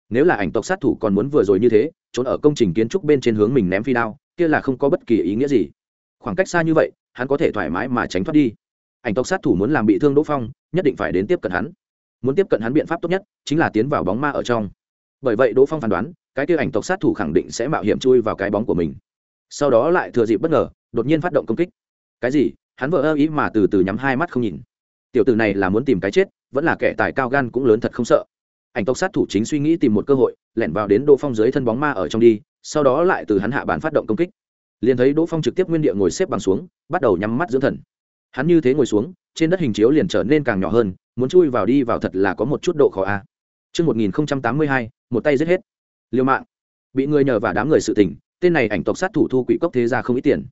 A: Nếu là ảnh tộc sát thủ còn muốn vừa rồi như thế, trốn ở công trình kiến trúc bên trên hướng mình ném phi đao, kia là không có bất kỳ ý nghĩa gì. Khoảng cách xa như vậy, hắn có thể thoải mái mà tránh thoát đi. Ảnh tộc sát thủ muốn làm bị thương đỗ phong, nhất định phải đến tiếp cận hắn. Muốn tiếp cận hắn biện pháp tốt nhất, chính là tiến vào bóng ma ở trong. Bởi vậy đỗ phong phán đoán cái kia ảnh tộc sát thủ khẳng định sẽ mạo hiểm chui vào cái bóng của mình. Sau đó lại thừa dịp bất ngờ đột nhiên phát động công kích. Cái gì? Hắn vỡ ơ ý mà từ từ nhắm hai mắt không nhìn. Tiểu tử này là muốn tìm cái chết vẫn là kẻ tài cao gan cũng lớn thật không sợ. Ảnh tộc sát thủ chính suy nghĩ tìm một cơ hội lẻn vào đến đỗ phong dưới thân bóng ma ở trong đi sau đó lại từ hắn hạ bàn phát động công kích. Liền thấy đỗ phong trực tiếp nguyên địa ngồi xếp bằng xuống bắt đầu nhắm mắt dưỡng thần. Hắn như thế ngồi xuống trên đất hình chiếu liền trở nên càng nhỏ hơn muốn chui vào đi vào thật là có một chút độ khó a. Trước 1082, một tay giết hết. Liêu mạng. Bị người nhờ và đám người sự tình, tên này ảnh tộc sát thủ thu quỷ cốc thế ra không ít tiền.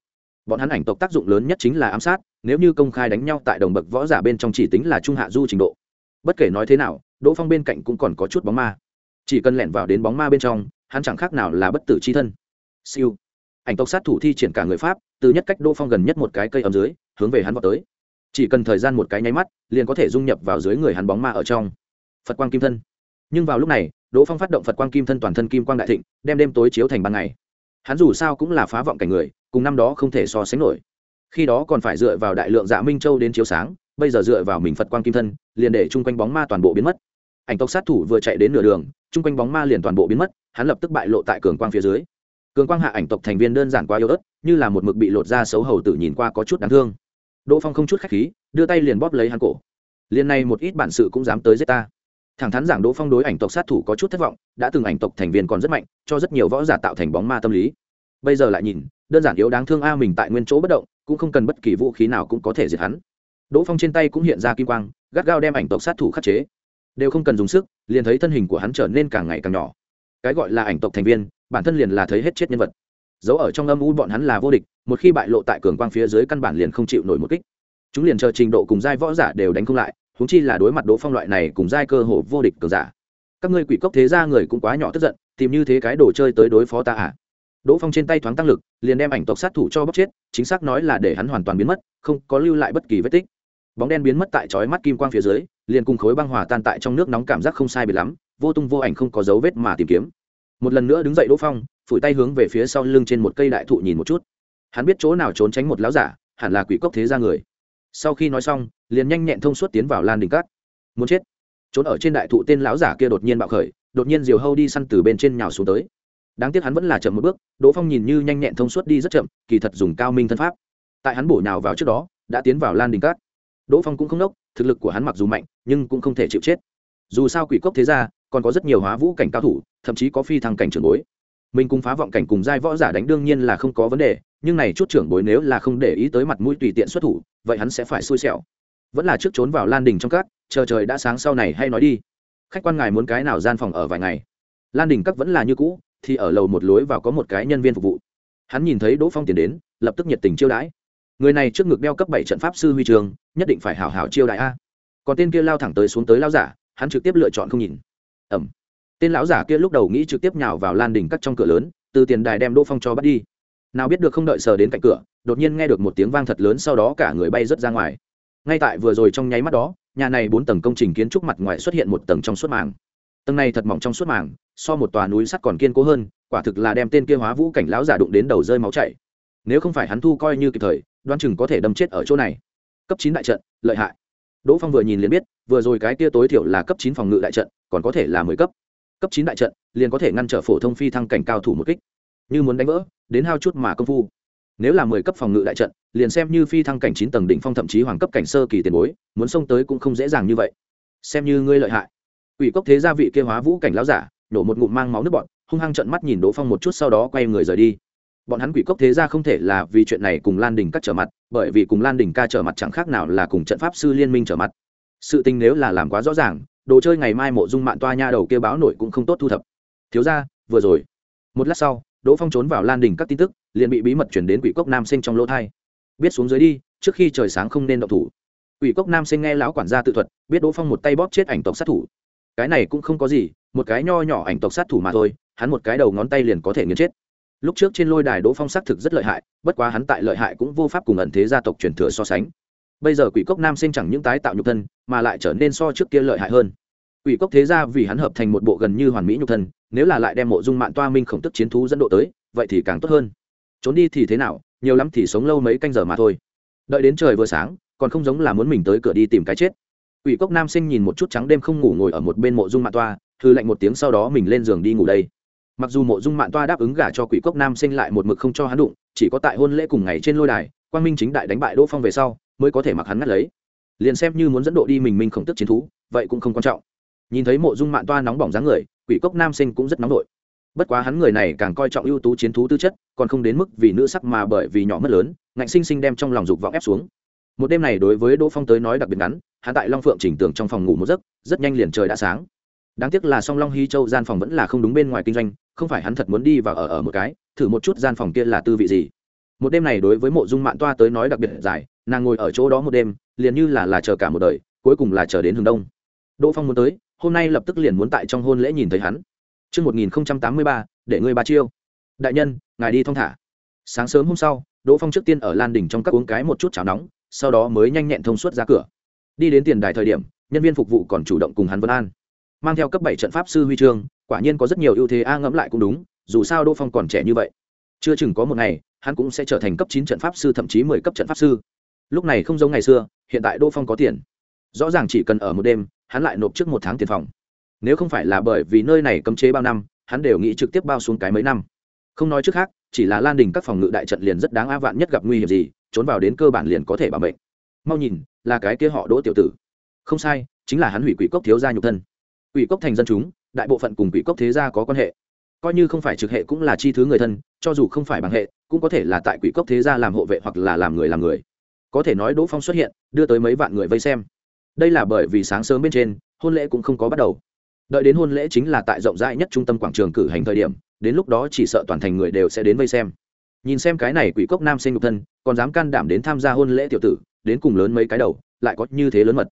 A: Bọn hắn ảnh tộc tác dụng lớn nhất chính là ám sát, nếu như công khai đánh nhau tại đồng bậc võ giả bên trong chỉ tính là trung hạ du trình độ. Bất kể nói thế nào, Đỗ Phong bên cạnh cũng còn có chút bóng ma. Chỉ cần lẻn vào đến bóng ma bên trong, hắn chẳng khác nào là bất tử chi thân. Siêu. Ảnh tộc sát thủ thi triển cả người pháp, từ nhất cách Đỗ Phong gần nhất một cái cây ấm dưới, hướng về hắn vào tới. Chỉ cần thời gian một cái nháy mắt, liền có thể dung nhập vào dưới người hắn bóng ma ở trong. Phật quang kim thân nhưng vào lúc này, đỗ phong phát động phật quang kim thân toàn thân kim quang đại thịnh, đem đêm tối chiếu thành ban ngày. Hắn dù sao cũng là phá vọng cảnh người, cùng năm đó không thể so sánh nổi. Khi đó còn phải dựa vào đại lượng dạ minh châu đến chiếu sáng, bây giờ dựa vào mình phật quang kim thân, liền để chung quanh bóng ma toàn bộ biến mất. Ảnh tộc sát thủ vừa chạy đến nửa đường, chung quanh bóng ma liền toàn bộ biến mất, hắn lập tức bại lộ tại cường quang phía dưới. Cường quang hạ ảnh tộc thành viên đơn giản quá yếu ớt, như là một mực bị lột ra xấu hầu tử nhìn qua có chút đáng thương. Đỗ phong không chút khách khí, đưa tay liền bóp lấy hắn cổ. Liền này một ít bản sự cũng dám tới giết ta thẳng thắn giảng đỗ phong đối ảnh tộc sát thủ có chút thất vọng, đã từng ảnh tộc thành viên còn rất mạnh, cho rất nhiều võ giả tạo thành bóng ma tâm lý. Bây giờ lại nhìn, đơn giản yếu đáng thương a mình tại nguyên chỗ bất động, cũng không cần bất kỳ vũ khí nào cũng có thể diệt hắn. Đỗ phong trên tay cũng hiện ra kim quang, gắt gao đem ảnh tộc sát thủ khắc chế. Đều không cần dùng sức, liền thấy thân hình của hắn trở nên càng ngày càng nhỏ. Cái gọi là ảnh tộc thành viên, bản thân liền là thấy hết chết nhân vật. Giấu ở trong âm u bọn hắn là vô địch, một khi bại lộ tại cường quang phía dưới căn bản liền không chịu nổi một kích. Chúng liền chờ trình độ cùng giai võ giả đều đánh không lại húng chi là đối mặt đỗ phong loại này cùng giai cơ hồ vô địch cường giả. Các ngươi quỷ cốc thế ra người cũng quá nhỏ tức giận, tìm như thế cái đồ chơi tới đối phó ta à? Đỗ phong trên tay thoáng tăng lực, liền đem ảnh tộc sát thủ cho bóc chết, chính xác nói là để hắn hoàn toàn biến mất, không có lưu lại bất kỳ vết tích. Bóng đen biến mất tại chói mắt kim quang phía dưới, liền cùng khối băng hòa tan tại trong nước nóng cảm giác không sai biệt lắm, vô tung vô ảnh không có dấu vết mà tìm kiếm. Một lần nữa đứng dậy đỗ phong, phủi tay hướng về phía sau lưng trên một cây đại thụ nhìn một chút. Hắn biết chỗ nào trốn tránh một láo giả, hẳn là quỷ cốc thế ra người. Sau khi nói xong liền nhanh nhẹn thông suốt tiến vào lan đình cát. Muốn chết. Trốn ở trên đại thụ tên lão giả kia đột nhiên bạo khởi, đột nhiên diều hâu đi săn từ bên trên nhào xuống tới. Đáng tiếc hắn vẫn là chậm một bước, đỗ phong nhìn như nhanh nhẹn thông suốt đi rất chậm, kỳ thật dùng cao minh thân pháp. Tại hắn bổ nhào vào trước đó, đã tiến vào lan đình cát. Đỗ phong cũng không đốc thực lực của hắn mặc dù mạnh, nhưng cũng không thể chịu chết. Dù sao quỷ cốc thế ra còn có rất nhiều hóa vũ cảnh cao thủ, thậm chí có phi thăng cảnh trưởng bối. Mình cùng phá vọng cảnh cùng giai võ giả đánh đương nhiên là không có vấn đề, nhưng này chút trưởng bối nếu là không để ý tới mặt mũi tùy tiện xuất thủ, vậy hắn sẽ phải xui xẻo vẫn là trước trốn vào lan đình trong các, chờ trời đã sáng sau này hay nói đi. Khách quan ngài muốn cái nào gian phòng ở vài ngày? Lan đình các vẫn là như cũ, thì ở lầu một lối vào có một cái nhân viên phục vụ. Hắn nhìn thấy đỗ phong tiền đến, lập tức nhiệt tình chiêu đãi. Người này trước ngực đeo cấp bảy trận pháp sư huy trường, nhất định phải hảo hảo chiêu đại a. Còn tên kia lao thẳng tới xuống tới lao giả, hắn trực tiếp lựa chọn không nhìn. Ẩm. Tên lão giả kia lúc đầu nghĩ trực tiếp nhào vào lan đình cắt trong cửa lớn, từ tiền đài đem đỗ phong cho bắt đi. Nào biết được không đợi sờ đến cạnh cửa, đột nhiên nghe được một tiếng vang thật lớn sau đó cả người bay rớt ra ngoài ngay tại vừa rồi trong nháy mắt đó, nhà này bốn tầng công trình kiến trúc mặt ngoài xuất hiện một tầng trong suốt màng. Tầng này thật mỏng trong suốt màng, so một tòa núi sắt còn kiên cố hơn, quả thực là đem tên kia hóa vũ cảnh lão giả đụng đến đầu rơi máu chảy. Nếu không phải hắn thu coi như kịp thời đoan chừng có thể đâm chết ở chỗ này. Cấp chín đại trận, lợi hại. Đỗ phong vừa nhìn liền biết, vừa rồi cái kia tối thiểu là cấp chín phòng ngự đại trận, còn có thể là mười cấp. Cấp chín đại trận, liền có thể ngăn trở phổ thông phi thăng cảnh cao thủ một kích. Như muốn đánh vỡ, đến hao chút mà công phu nếu là mười cấp phòng ngự đại trận, liền xem như phi thăng cảnh chín tầng đỉnh phong thậm chí hoàng cấp cảnh sơ kỳ tiền bối, muốn xông tới cũng không dễ dàng như vậy. Xem như ngươi lợi hại. Ủy cốc thế gia vị kia hóa vũ cảnh láo giả, nổ một ngụm mang máu nước bọn, hung hăng trận mắt nhìn đỗ phong một chút sau đó quay người rời đi. Bọn hắn quỷ cốc thế gia không thể là vì chuyện này cùng lan đình cắt trở mặt, bởi vì cùng lan đình ca trở mặt chẳng khác nào là cùng trận pháp sư liên minh trở mặt. Sự tình nếu là làm quá rõ ràng, đồ chơi ngày mai mộ dung mạng toa nha đầu kia báo nổi cũng không tốt thu thập. Thiếu ra vừa rồi. Một lát sau đỗ phong trốn vào lan đình các tin tức, liền bị bí mật chuyển đến quỷ cốc nam sinh trong lỗ thai. Biết xuống dưới đi, trước khi trời sáng không nên động thủ. Quỷ cốc nam sinh nghe lão quản gia tự thuật, biết đỗ phong một tay bóp chết ảnh tộc sát thủ. Cái này cũng không có gì, một cái nho nhỏ ảnh tộc sát thủ mà thôi, hắn một cái đầu ngón tay liền có thể nghiền chết. Lúc trước trên lôi đài đỗ phong xác thực rất lợi hại, bất quá hắn tại lợi hại cũng vô pháp cùng ẩn thế gia tộc truyền thừa so sánh. Bây giờ quỷ cốc nam sinh chẳng những tái tạo nhục thân, mà lại trở nên so trước kia lợi hại hơn quỷ cốc thế gia vì hắn hợp thành một bộ gần như hoàn mỹ nhục thân, nếu là lại đem mộ dung mạng toa minh khổng tức chiến thú dẫn độ tới, vậy thì càng tốt hơn. Trốn đi thì thế nào, nhiều lắm thì sống lâu mấy canh giờ mà thôi. Đợi đến trời vừa sáng, còn không giống là muốn mình tới cửa đi tìm cái chết. Quỷ cốc nam sinh nhìn một chút trắng đêm không ngủ ngồi ở một bên mộ dung mạng toa thư lạnh một tiếng sau đó mình lên giường đi ngủ đây. Mặc dù mộ dung mạng toa đáp ứng gả cho quỷ cốc nam sinh lại một mực không cho hắn đụng, chỉ có tại hôn lễ cùng ngày trên lôi đài, quang minh chính đại đánh bại đỗ phong về sau, mới có thể mặc hắn ngắt lấy. Liền xem như muốn dẫn độ đi mình minh khổng tức chiến thú, vậy cũng không quan trọng nhìn thấy mộ dung mạng toa nóng bỏng dáng người, quỷ cốc nam sinh cũng rất nóng nổi bất quá hắn người này càng coi trọng ưu tú chiến thú tư chất, còn không đến mức vì nữ sắc mà bởi vì nhỏ mất lớn, ngạnh sinh sinh đem trong lòng dục vọng ép xuống. Một đêm này đối với đỗ phong tới nói đặc biệt ngắn, hắn tại long phượng chỉnh tường trong phòng ngủ một giấc, rất nhanh liền trời đã sáng. Đáng tiếc là song long hy châu gian phòng vẫn là không đúng bên ngoài kinh doanh, không phải hắn thật muốn đi và ở ở một cái, thử một chút gian phòng kia là tư vị gì. Một đêm này đối với mộ dung mạn toa tới nói đặc biệt dài, nàng ngồi ở chỗ đó một đêm, liền như là là chờ cả một đời, cuối cùng là chờ đến hướng đông. Đỗ phong muốn tới hôm nay lập tức liền muốn tại trong hôn lễ nhìn thấy hắn Trước 1083, để ngươi ba chiêu. Đại nhân, ngài đi thong thả. Sáng sớm hôm sau, Đỗ Phong trước tiên ở Lan đỉnh trong các uống cái một chút cháo nóng, sau đó mới nhanh nhẹn thông suốt ra cửa. Đi đến tiền đài thời điểm, nhân viên phục vụ còn chủ động cùng hắn vân an. Mang theo cấp bảy trận pháp sư huy chương, quả nhiên có rất nhiều ưu thế a ngẫm lại cũng đúng, dù sao Đỗ Phong còn trẻ như vậy. Chưa chừng có một ngày, hắn cũng sẽ trở thành cấp chín trận pháp sư thậm chí mười cấp trận pháp sư. Lúc này không giống ngày xưa, hiện tại Đỗ Phong có tiền. Rõ ràng chỉ cần ở một đêm, hắn lại nộp trước một tháng tiền phòng. Nếu không phải là bởi vì nơi này cấm chế bao năm, hắn đều nghĩ trực tiếp bao xuống cái mấy năm. Không nói trước khác, chỉ là lan đình các phòng ngự đại trận liền rất đáng a vạn nhất gặp nguy hiểm gì, trốn vào đến cơ bản liền có thể bảo mệnh. Mau nhìn, là cái kia họ đỗ tiểu tử. Không sai, chính là hắn hủy quỷ cốc thiếu gia nhục thân. Quỷ cốc thành dân chúng, đại bộ phận cùng quỷ cốc thế gia có quan hệ. Coi như không phải trực hệ cũng là chi thứ người thân, cho dù không phải bằng hệ, cũng có thể là tại quỷ cốc thế gia làm hộ vệ hoặc là làm người làm người. Có thể nói đỗ phong xuất hiện, đưa tới mấy vạn người vây xem đây là bởi vì sáng sớm bên trên, hôn lễ cũng không có bắt đầu. Đợi đến hôn lễ chính là tại rộng rãi nhất trung tâm quảng trường cử hành thời điểm, đến lúc đó chỉ sợ toàn thành người đều sẽ đến vây xem. Nhìn xem cái này quỷ cốc nam sinh nhục thân, còn dám can đảm đến tham gia hôn lễ tiểu tử, đến cùng lớn mấy cái đầu, lại có như thế lớn mật.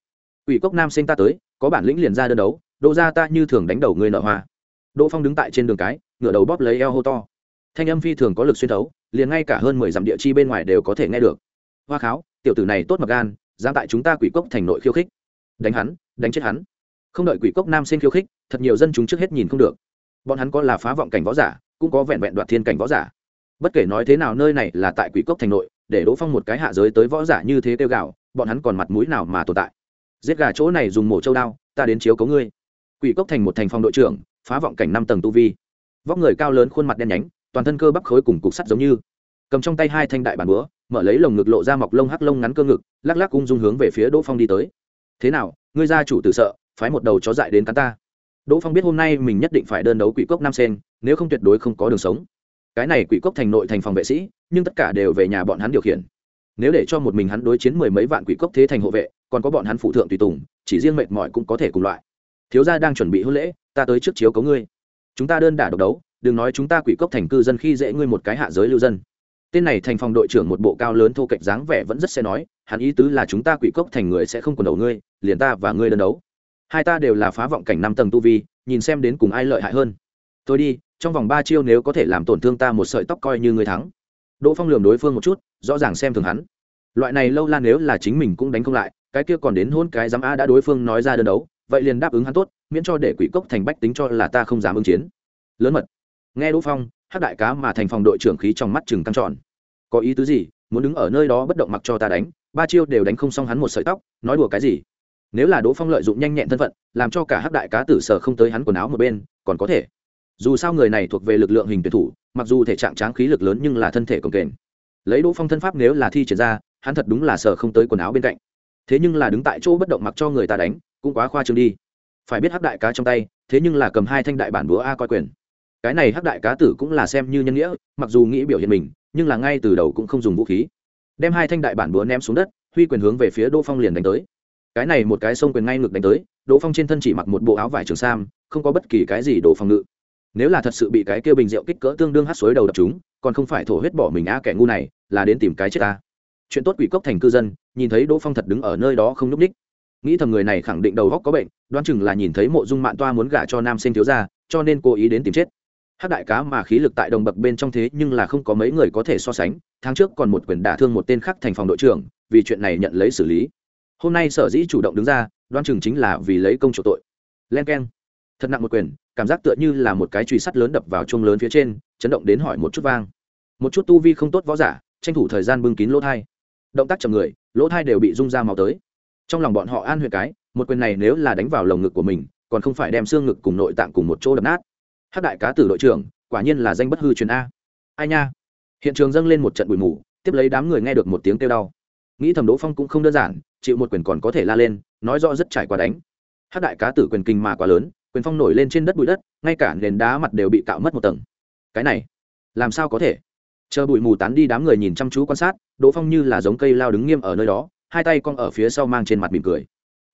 A: Quỷ cốc nam sinh ta tới, có bản lĩnh liền ra đơn đấu, đỗ ra ta như thường đánh đầu người nợ hoa. Đỗ phong đứng tại trên đường cái, ngửa đầu bóp lấy eo hô to. Thanh âm phi thường có lực xuyên thấu, liền ngay cả hơn mười dặm địa chi bên ngoài đều có thể nghe được. Hoa kháo, tiểu tử này tốt mặc gan dám tại chúng ta quỷ cốc thành nội khiêu khích. Đánh hắn, đánh chết hắn. Không đợi quỷ cốc nam sinh khiêu khích, thật nhiều dân chúng trước hết nhìn không được. Bọn hắn có là phá vọng cảnh võ giả, cũng có vẹn vẹn đoạt thiên cảnh võ giả. Bất kể nói thế nào nơi này là tại quỷ cốc thành nội, để đỗ phong một cái hạ giới tới võ giả như thế tiêu gạo bọn hắn còn mặt mũi nào mà tồn tại? Giết gà chỗ này dùng mổ châu đao, ta đến chiếu cấu ngươi. Quỷ cốc thành một thành phòng đội trưởng, phá vọng cảnh năm tầng tu vi. Vóc người cao lớn, khuôn mặt đen nhánh, toàn thân cơ bắp khối cùng cục sắt giống như. Cầm trong tay hai thanh đại bản búa mở lấy lồng ngực lộ ra mọc lông hắc lông ngắn cơ ngực, lắc lắc ung dung hướng về phía đỗ phong đi tới. Thế nào, ngươi gia chủ tự sợ, phái một đầu chó dại đến cắn ta? Đỗ phong biết hôm nay mình nhất định phải đơn đấu quỷ cốc nam sen, nếu không tuyệt đối không có đường sống. Cái này quỷ cốc thành nội thành phòng vệ sĩ, nhưng tất cả đều về nhà bọn hắn điều khiển. Nếu để cho một mình hắn đối chiến mười mấy vạn quỷ cốc thế thành hộ vệ, còn có bọn hắn phụ thượng tùy tùng, chỉ riêng mệt mỏi cũng có thể cùng loại. Thiếu gia đang chuẩn bị hôn lễ, ta tới trước chiếu cấu ngươi. Chúng ta đơn đả độc đấu, đừng nói chúng ta quỷ cốc thành cư dân khi dễ ngươi một cái hạ giới lưu dân tên này thành phòng đội trưởng một bộ cao lớn thô kệch dáng vẻ vẫn rất sẽ nói, hắn ý tứ là chúng ta quỷ cốc thành người sẽ không còn đầu ngươi, liền ta và ngươi đơn đấu. Hai ta đều là phá vọng cảnh năm tầng tu vi, nhìn xem đến cùng ai lợi hại hơn. Tôi đi, trong vòng ba chiêu nếu có thể làm tổn thương ta một sợi tóc coi như ngươi thắng. Đỗ phong lườm đối phương một chút, rõ ràng xem thường hắn. Loại này lâu lan nếu là chính mình cũng đánh không lại, cái kia còn đến hôn cái dám a đã đối phương nói ra đơn đấu, vậy liền đáp ứng hắn tốt, miễn cho để quỷ cốc thành bách tính cho là ta không dám ứng chiến. Lớn mật. Nghe đỗ phong hát đại cá mà thành phòng đội trưởng khí trong mắt chừng căng tròn. Có ý tứ gì? Muốn đứng ở nơi đó bất động mặc cho ta đánh, ba chiêu đều đánh không xong hắn một sợi tóc, nói đùa cái gì? Nếu là đỗ phong lợi dụng nhanh nhẹn thân phận, làm cho cả hắc đại cá tử sở không tới hắn quần áo một bên, còn có thể. Dù sao người này thuộc về lực lượng hình tuyển thủ, mặc dù thể trạng tráng khí lực lớn nhưng là thân thể cồng kềnh. Lấy đỗ phong thân pháp nếu là thi triển ra, hắn thật đúng là sở không tới quần áo bên cạnh. Thế nhưng là đứng tại chỗ bất động mặc cho người ta đánh, cũng quá khoa trương đi. Phải biết hắc đại cá trong tay, thế nhưng là cầm hai thanh đại bản búa a coi quyền cái này hắc đại cá tử cũng là xem như nhân nghĩa, mặc dù nghĩ biểu hiện mình, nhưng là ngay từ đầu cũng không dùng vũ khí. Đem hai thanh đại bản búa ném xuống đất, huy quyền hướng về phía đỗ phong liền đánh tới. Cái này một cái sông quyền ngay ngược đánh tới, đỗ phong trên thân chỉ mặc một bộ áo vải trường sam, không có bất kỳ cái gì đổ phòng ngự. Nếu là thật sự bị cái kia bình rượu kích cỡ tương đương hát suối đầu đập chúng, còn không phải thổ huyết bỏ mình a kẻ ngu này, là đến tìm cái chết ta. Chuyện tốt quỷ cốc thành cư dân, nhìn thấy đỗ phong thật đứng ở nơi đó không nhúc ních. Nghĩ thầm người này khẳng định đầu góc có bệnh, đoán chừng là nhìn thấy mộ dung mạng toa muốn gả cho nam sinh thiếu gia, cho nên cố ý đến tìm chết hát đại cá mà khí lực tại đồng bậc bên trong thế nhưng là không có mấy người có thể so sánh, tháng trước còn một quyền đả thương một tên khác thành phòng đội trưởng, vì chuyện này nhận lấy xử lý. Hôm nay sở dĩ chủ động đứng ra đoan chừng chính là vì lấy công chủ tội. Len k e n thật nặng một quyền, cảm giác tựa như là một cái chùy sắt lớn đập vào chuông lớn phía trên, chấn động đến hỏi một chút vang. Một chút tu vi không tốt võ giả, tranh thủ thời gian bưng kín lỗ thai. Động tác chậm người, lỗ thai đều bị rung ra màu tới. Trong lòng bọn họ an huyệt cái, một quyền này nếu là đánh vào lồng ngực của mình, còn không phải đem xương ngực cùng nội tạng cùng một chỗ đập nát hát đại cá tử đội trưởng, quả nhiên là danh bất hư truyền a. Ai nha? Hiện trường dâng lên một trận bụi mù, tiếp lấy đám người nghe được một tiếng kêu đau. Nghĩ thầm đỗ phong cũng không đơn giản, chịu một quyền còn có thể la lên, nói rõ rất trải qua đánh. Hát đại cá tử quyền kinh mà quá lớn, quyền phong nổi lên trên đất bụi đất, ngay cả nền đá mặt đều bị cạo mất một tầng. Cái này, làm sao có thể? Chờ bụi mù tán đi đám người nhìn chăm chú quan sát, đỗ phong như là giống cây lao đứng nghiêm ở nơi đó, hai tay cong ở phía sau mang trên mặt mỉm cười.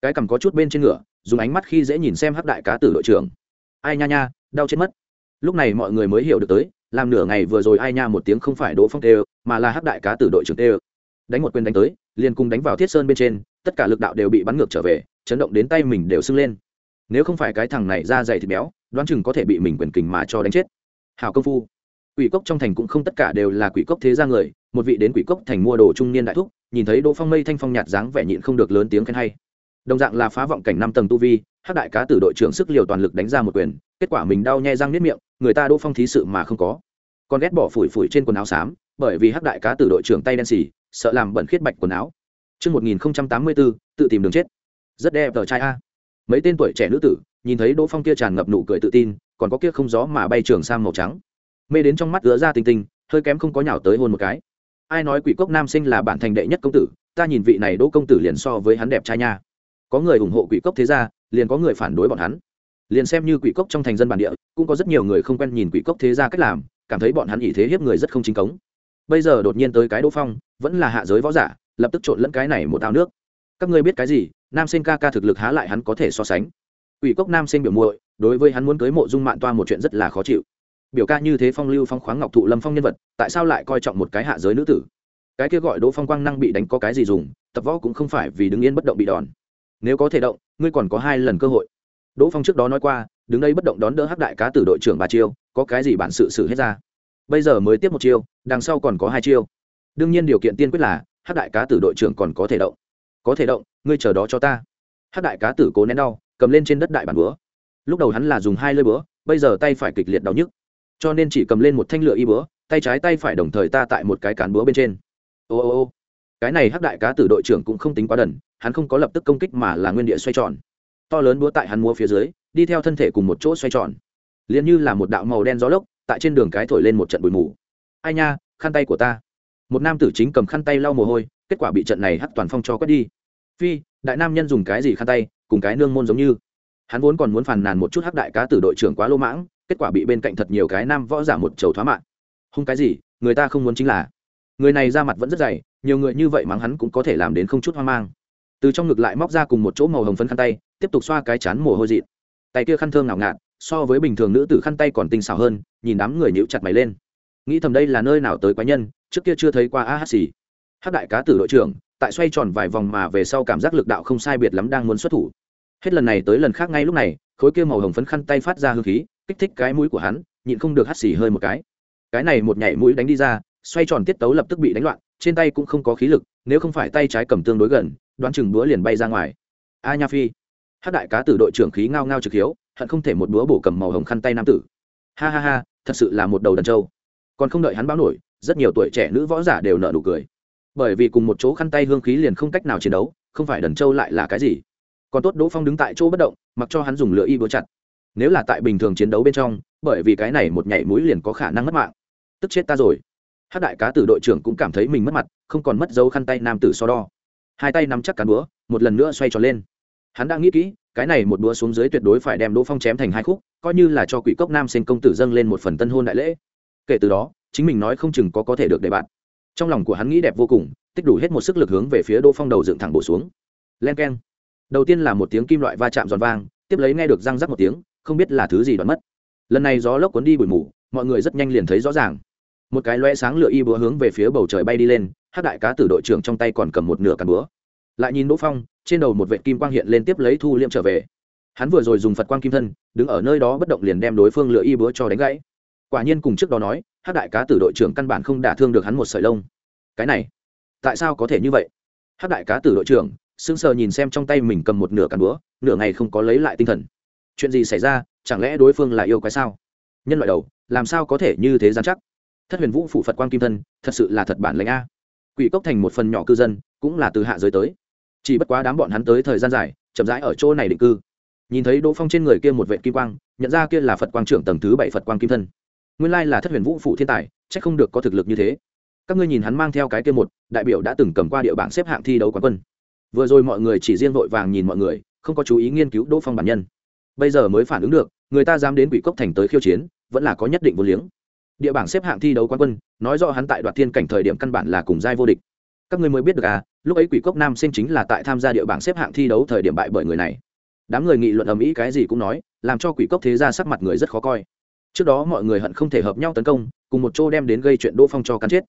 A: Cái cằm có chút bên trên ngựa, dùng ánh mắt khi dễ nhìn xem hắc đại cá tử đội trưởng. Ai nha nha đau chết mất. Lúc này mọi người mới hiểu được tới, làm nửa ngày vừa rồi ai nha một tiếng không phải đỗ phong tê mà là hắc đại cá tử đội trưởng tê đánh một quyền đánh tới, liền cùng đánh vào thiết sơn bên trên, tất cả lực đạo đều bị bắn ngược trở về, chấn động đến tay mình đều sưng lên. Nếu không phải cái thằng này ra dày thịt béo, đoán chừng có thể bị mình quyền kình mà cho đánh chết. Hào công phu. Quỷ cốc trong thành cũng không tất cả đều là quỷ cốc thế ra người, một vị đến quỷ cốc thành mua đồ trung niên đại thúc, nhìn thấy đỗ phong mây thanh phong nhạt dáng vẻ nhịn không được lớn tiếng khen hay. Đồng dạng là phá vọng cảnh năm tầng tu vi hát đại cá tử đội trưởng sức liều toàn lực đánh ra một quyền kết quả mình đau nhai răng nếp miệng người ta đỗ phong thí sự mà không có còn ghét bỏ phủi phủi trên quần áo xám bởi vì hắc đại cá tử đội trưởng tay đen xì sợ làm bẩn khiết bạch quần áo Trước 1084, tự tìm đường chết. Rất đẹp tờ trai A. Mấy tên tuổi trẻ nữ tử, nhìn thấy Đỗ Phong kia tràn ngập nụ cười tự tin, còn có kia không gió mà bay trường sang màu trắng. Mê đến trong mắt ứa ra tình tình, hơi kém không có nhào tới hôn một cái. ai nói quỷ cốc nam sinh là bản thành đệ nhất công tử ta nhìn vị này đỗ công tử liền so với hắn đẹp trai nha có người ủng hộ quỷ cốc thế gia liền có người phản đối bọn hắn liền xem như quỷ cốc trong thành dân bản địa, cũng có rất nhiều người không quen nhìn quỷ cốc thế ra cách làm, cảm thấy bọn hắn ý thế hiếp người rất không chính cống. Bây giờ đột nhiên tới cái đỗ phong, vẫn là hạ giới võ giả, lập tức trộn lẫn cái này một ao nước. Các ngươi biết cái gì, nam sinh ca ca thực lực há lại hắn có thể so sánh. Quỷ cốc nam sinh biểu muội, đối với hắn muốn cưới mộ dung mạng toa một chuyện rất là khó chịu. Biểu ca như thế phong lưu phong khoáng ngọc thụ lâm phong nhân vật, tại sao lại coi trọng một cái hạ giới nữ tử? Cái kia gọi đỗ phong quang năng bị đánh có cái gì dùng, tập võ cũng không phải vì đứng yên bất động bị đòn. Nếu có thể động, ngươi còn có hai lần cơ hội đỗ phong trước đó nói qua, đứng đây bất động đón đỡ hắc đại cá tử đội trưởng ba chiêu, có cái gì bản sự xử hết ra. Bây giờ mới tiếp một chiêu, đằng sau còn có hai chiêu. Đương nhiên điều kiện tiên quyết là, hắc đại cá tử đội trưởng còn có thể động. Có thể động, ngươi chờ đó cho ta. Hắc đại cá tử cố nén đau, cầm lên trên đất đại bản búa. Lúc đầu hắn là dùng hai lơi búa, bây giờ tay phải kịch liệt đau nhức. Cho nên chỉ cầm lên một thanh lựa y búa, tay trái tay phải đồng thời ta tại một cái cán búa bên trên. Ô ô ô. Cái này hắc đại cá tử đội trưởng cũng không tính quá đần, hắn không có lập tức công kích mà là nguyên địa xoay tròn to lớn búa tại hắn múa phía dưới, đi theo thân thể cùng một chỗ xoay tròn. Liền như là một đạo màu đen gió lốc, tại trên đường cái thổi lên một trận bụi mù. Ai nha, khăn tay của ta. Một nam tử chính cầm khăn tay lau mồ hôi, kết quả bị trận này hắt toàn phong cho quét đi. Phi, đại nam nhân dùng cái gì khăn tay, cùng cái nương môn giống như? Hắn vốn còn muốn phàn nàn một chút hắc đại cá tử đội trưởng quá lô mãng, kết quả bị bên cạnh thật nhiều cái nam võ giả một chầu thoá mạng. Không cái gì, người ta không muốn chính là. Người này ra mặt vẫn rất dày, nhiều người như vậy mắng hắn cũng có thể làm đến không chút hoang mang. Từ trong ngực lại móc ra cùng một chỗ màu hồng phấn khăn tay tiếp tục xoa cái chán mồ hôi dị tay kia khăn thơm ngào ngạt, so với bình thường nữ tử khăn tay còn tinh xảo hơn, nhìn đám người nhíu chặt mày lên. Nghĩ thầm đây là nơi nào tới quái nhân, trước kia chưa thấy qua a hát xì hát đại cá tử đội trưởng, tại xoay tròn vài vòng mà về sau cảm giác lực đạo không sai biệt lắm đang muốn xuất thủ. Hết lần này tới lần khác ngay lúc này, khối kia màu hồng phấn khăn tay phát ra hương khí, kích thích cái mũi của hắn, nhịn không được hắt xì hơi một cái. Cái này một nhảy mũi đánh đi ra, xoay tròn tiết tấu lập tức bị đánh loạn, trên tay cũng không có khí lực, nếu không phải tay trái cầm tương đối gần, đoán chừng búa liền bay ra ngoài. A nha phi hát đại cá tử đội trưởng khí ngao ngao trực hiếu, hận không thể một búa bổ cầm màu hồng khăn tay nam tử. Ha ha ha, thật sự là một đầu đần trâu. Còn không đợi hắn báo nổi, rất nhiều tuổi trẻ nữ võ giả đều nợ nụ cười. Bởi vì cùng một chỗ khăn tay hương khí liền không cách nào chiến đấu, không phải đần trâu lại là cái gì. Còn tốt đỗ phong đứng tại chỗ bất động, mặc cho hắn dùng lửa y búa chặt. Nếu là tại bình thường chiến đấu bên trong, bởi vì cái này một nhảy mũi liền có khả năng mất mạng. Tức chết ta rồi. Hát đại cá tử đội trưởng cũng cảm thấy mình mất mặt, không còn mất dấu khăn tay nam tử so đo. Hai tay nắm chắc cán búa, một lần nữa xoay tròn lên hắn đang nghĩ kỹ, cái này một đũa xuống dưới tuyệt đối phải đem đỗ phong chém thành hai khúc, coi như là cho quỷ cốc nam sinh công tử dâng lên một phần tân hôn đại lễ. Kể từ đó, chính mình nói không chừng có có thể được để bạn. Trong lòng của hắn nghĩ đẹp vô cùng, tích đủ hết một sức lực hướng về phía đỗ phong đầu dựng thẳng bổ xuống. Len k e n đầu tiên là một tiếng kim loại va chạm giòn vang, tiếp lấy nghe được răng rắc một tiếng, không biết là thứ gì đoán mất. Lần này gió lốc cuốn đi bụi mù, mọi người rất nhanh liền thấy rõ ràng. Một cái loe sáng lửa y búa hướng về phía bầu trời bay đi lên hát đại cá tử đội trưởng trong tay còn cầm một nửa càn búa. Lại nhìn đỗ phong trên đầu một vệ kim quang hiện lên tiếp lấy thu liệm trở về. Hắn vừa rồi dùng phật quang kim thân, đứng ở nơi đó bất động liền đem đối phương lựa y búa cho đánh gãy. Quả nhiên cùng trước đó nói hát đại cá tử đội trưởng căn bản không đả thương được hắn một sợi lông. Cái này, tại sao có thể như vậy? Hát đại cá tử đội trưởng, sững sờ nhìn xem trong tay mình cầm một nửa càn búa, nửa ngày không có lấy lại tinh thần. Chuyện gì xảy ra, chẳng lẽ đối phương là yêu quái sao? Nhân loại đầu, làm sao có thể như thế gian chắc? Thất huyền vũ phụ phật quang kim thân, thật sự là thật bản lãnh a. Quỷ cốc thành một phần nhỏ cư dân, cũng là từ hạ giới tới chỉ bất quá đám bọn hắn tới thời gian dài, chậm rãi ở chỗ này định cư. Nhìn thấy đỗ phong trên người kia một vệ kim quang, nhận ra kia là phật quang trưởng tầng thứ bảy phật quang kim thân. Nguyên lai là thất huyền vũ phụ thiên tài c h ắ c không được có thực lực như thế. Các ngươi nhìn hắn mang theo cái kia một, đại biểu đã từng cầm qua địa bảng xếp hạng thi đấu quán quân. Vừa rồi mọi người chỉ riêng vội vàng nhìn mọi người, không có chú ý nghiên cứu đỗ phong bản nhân. Bây giờ mới phản ứng được, người ta dám đến quỷ cốc thành tới khiêu chiến, vẫn là có nhất định vô liếng. Địa bảng xếp hạng thi đấu quán quân, nói rõ hắn tại đoạt thiên cảnh thời điểm căn bản là cùng giai vô địch các ngươi mới biết được à lúc ấy quỷ cốc nam sinh chính là tại tham gia địa bảng xếp hạng thi đấu thời điểm bại bởi người này. Đám người nghị luận ầm ĩ cái gì cũng nói, làm cho quỷ cốc thế ra sắc mặt người rất khó coi. Trước đó mọi người hận không thể hợp nhau tấn công, cùng một chỗ đem đến gây chuyện đỗ phong cho cắn chết.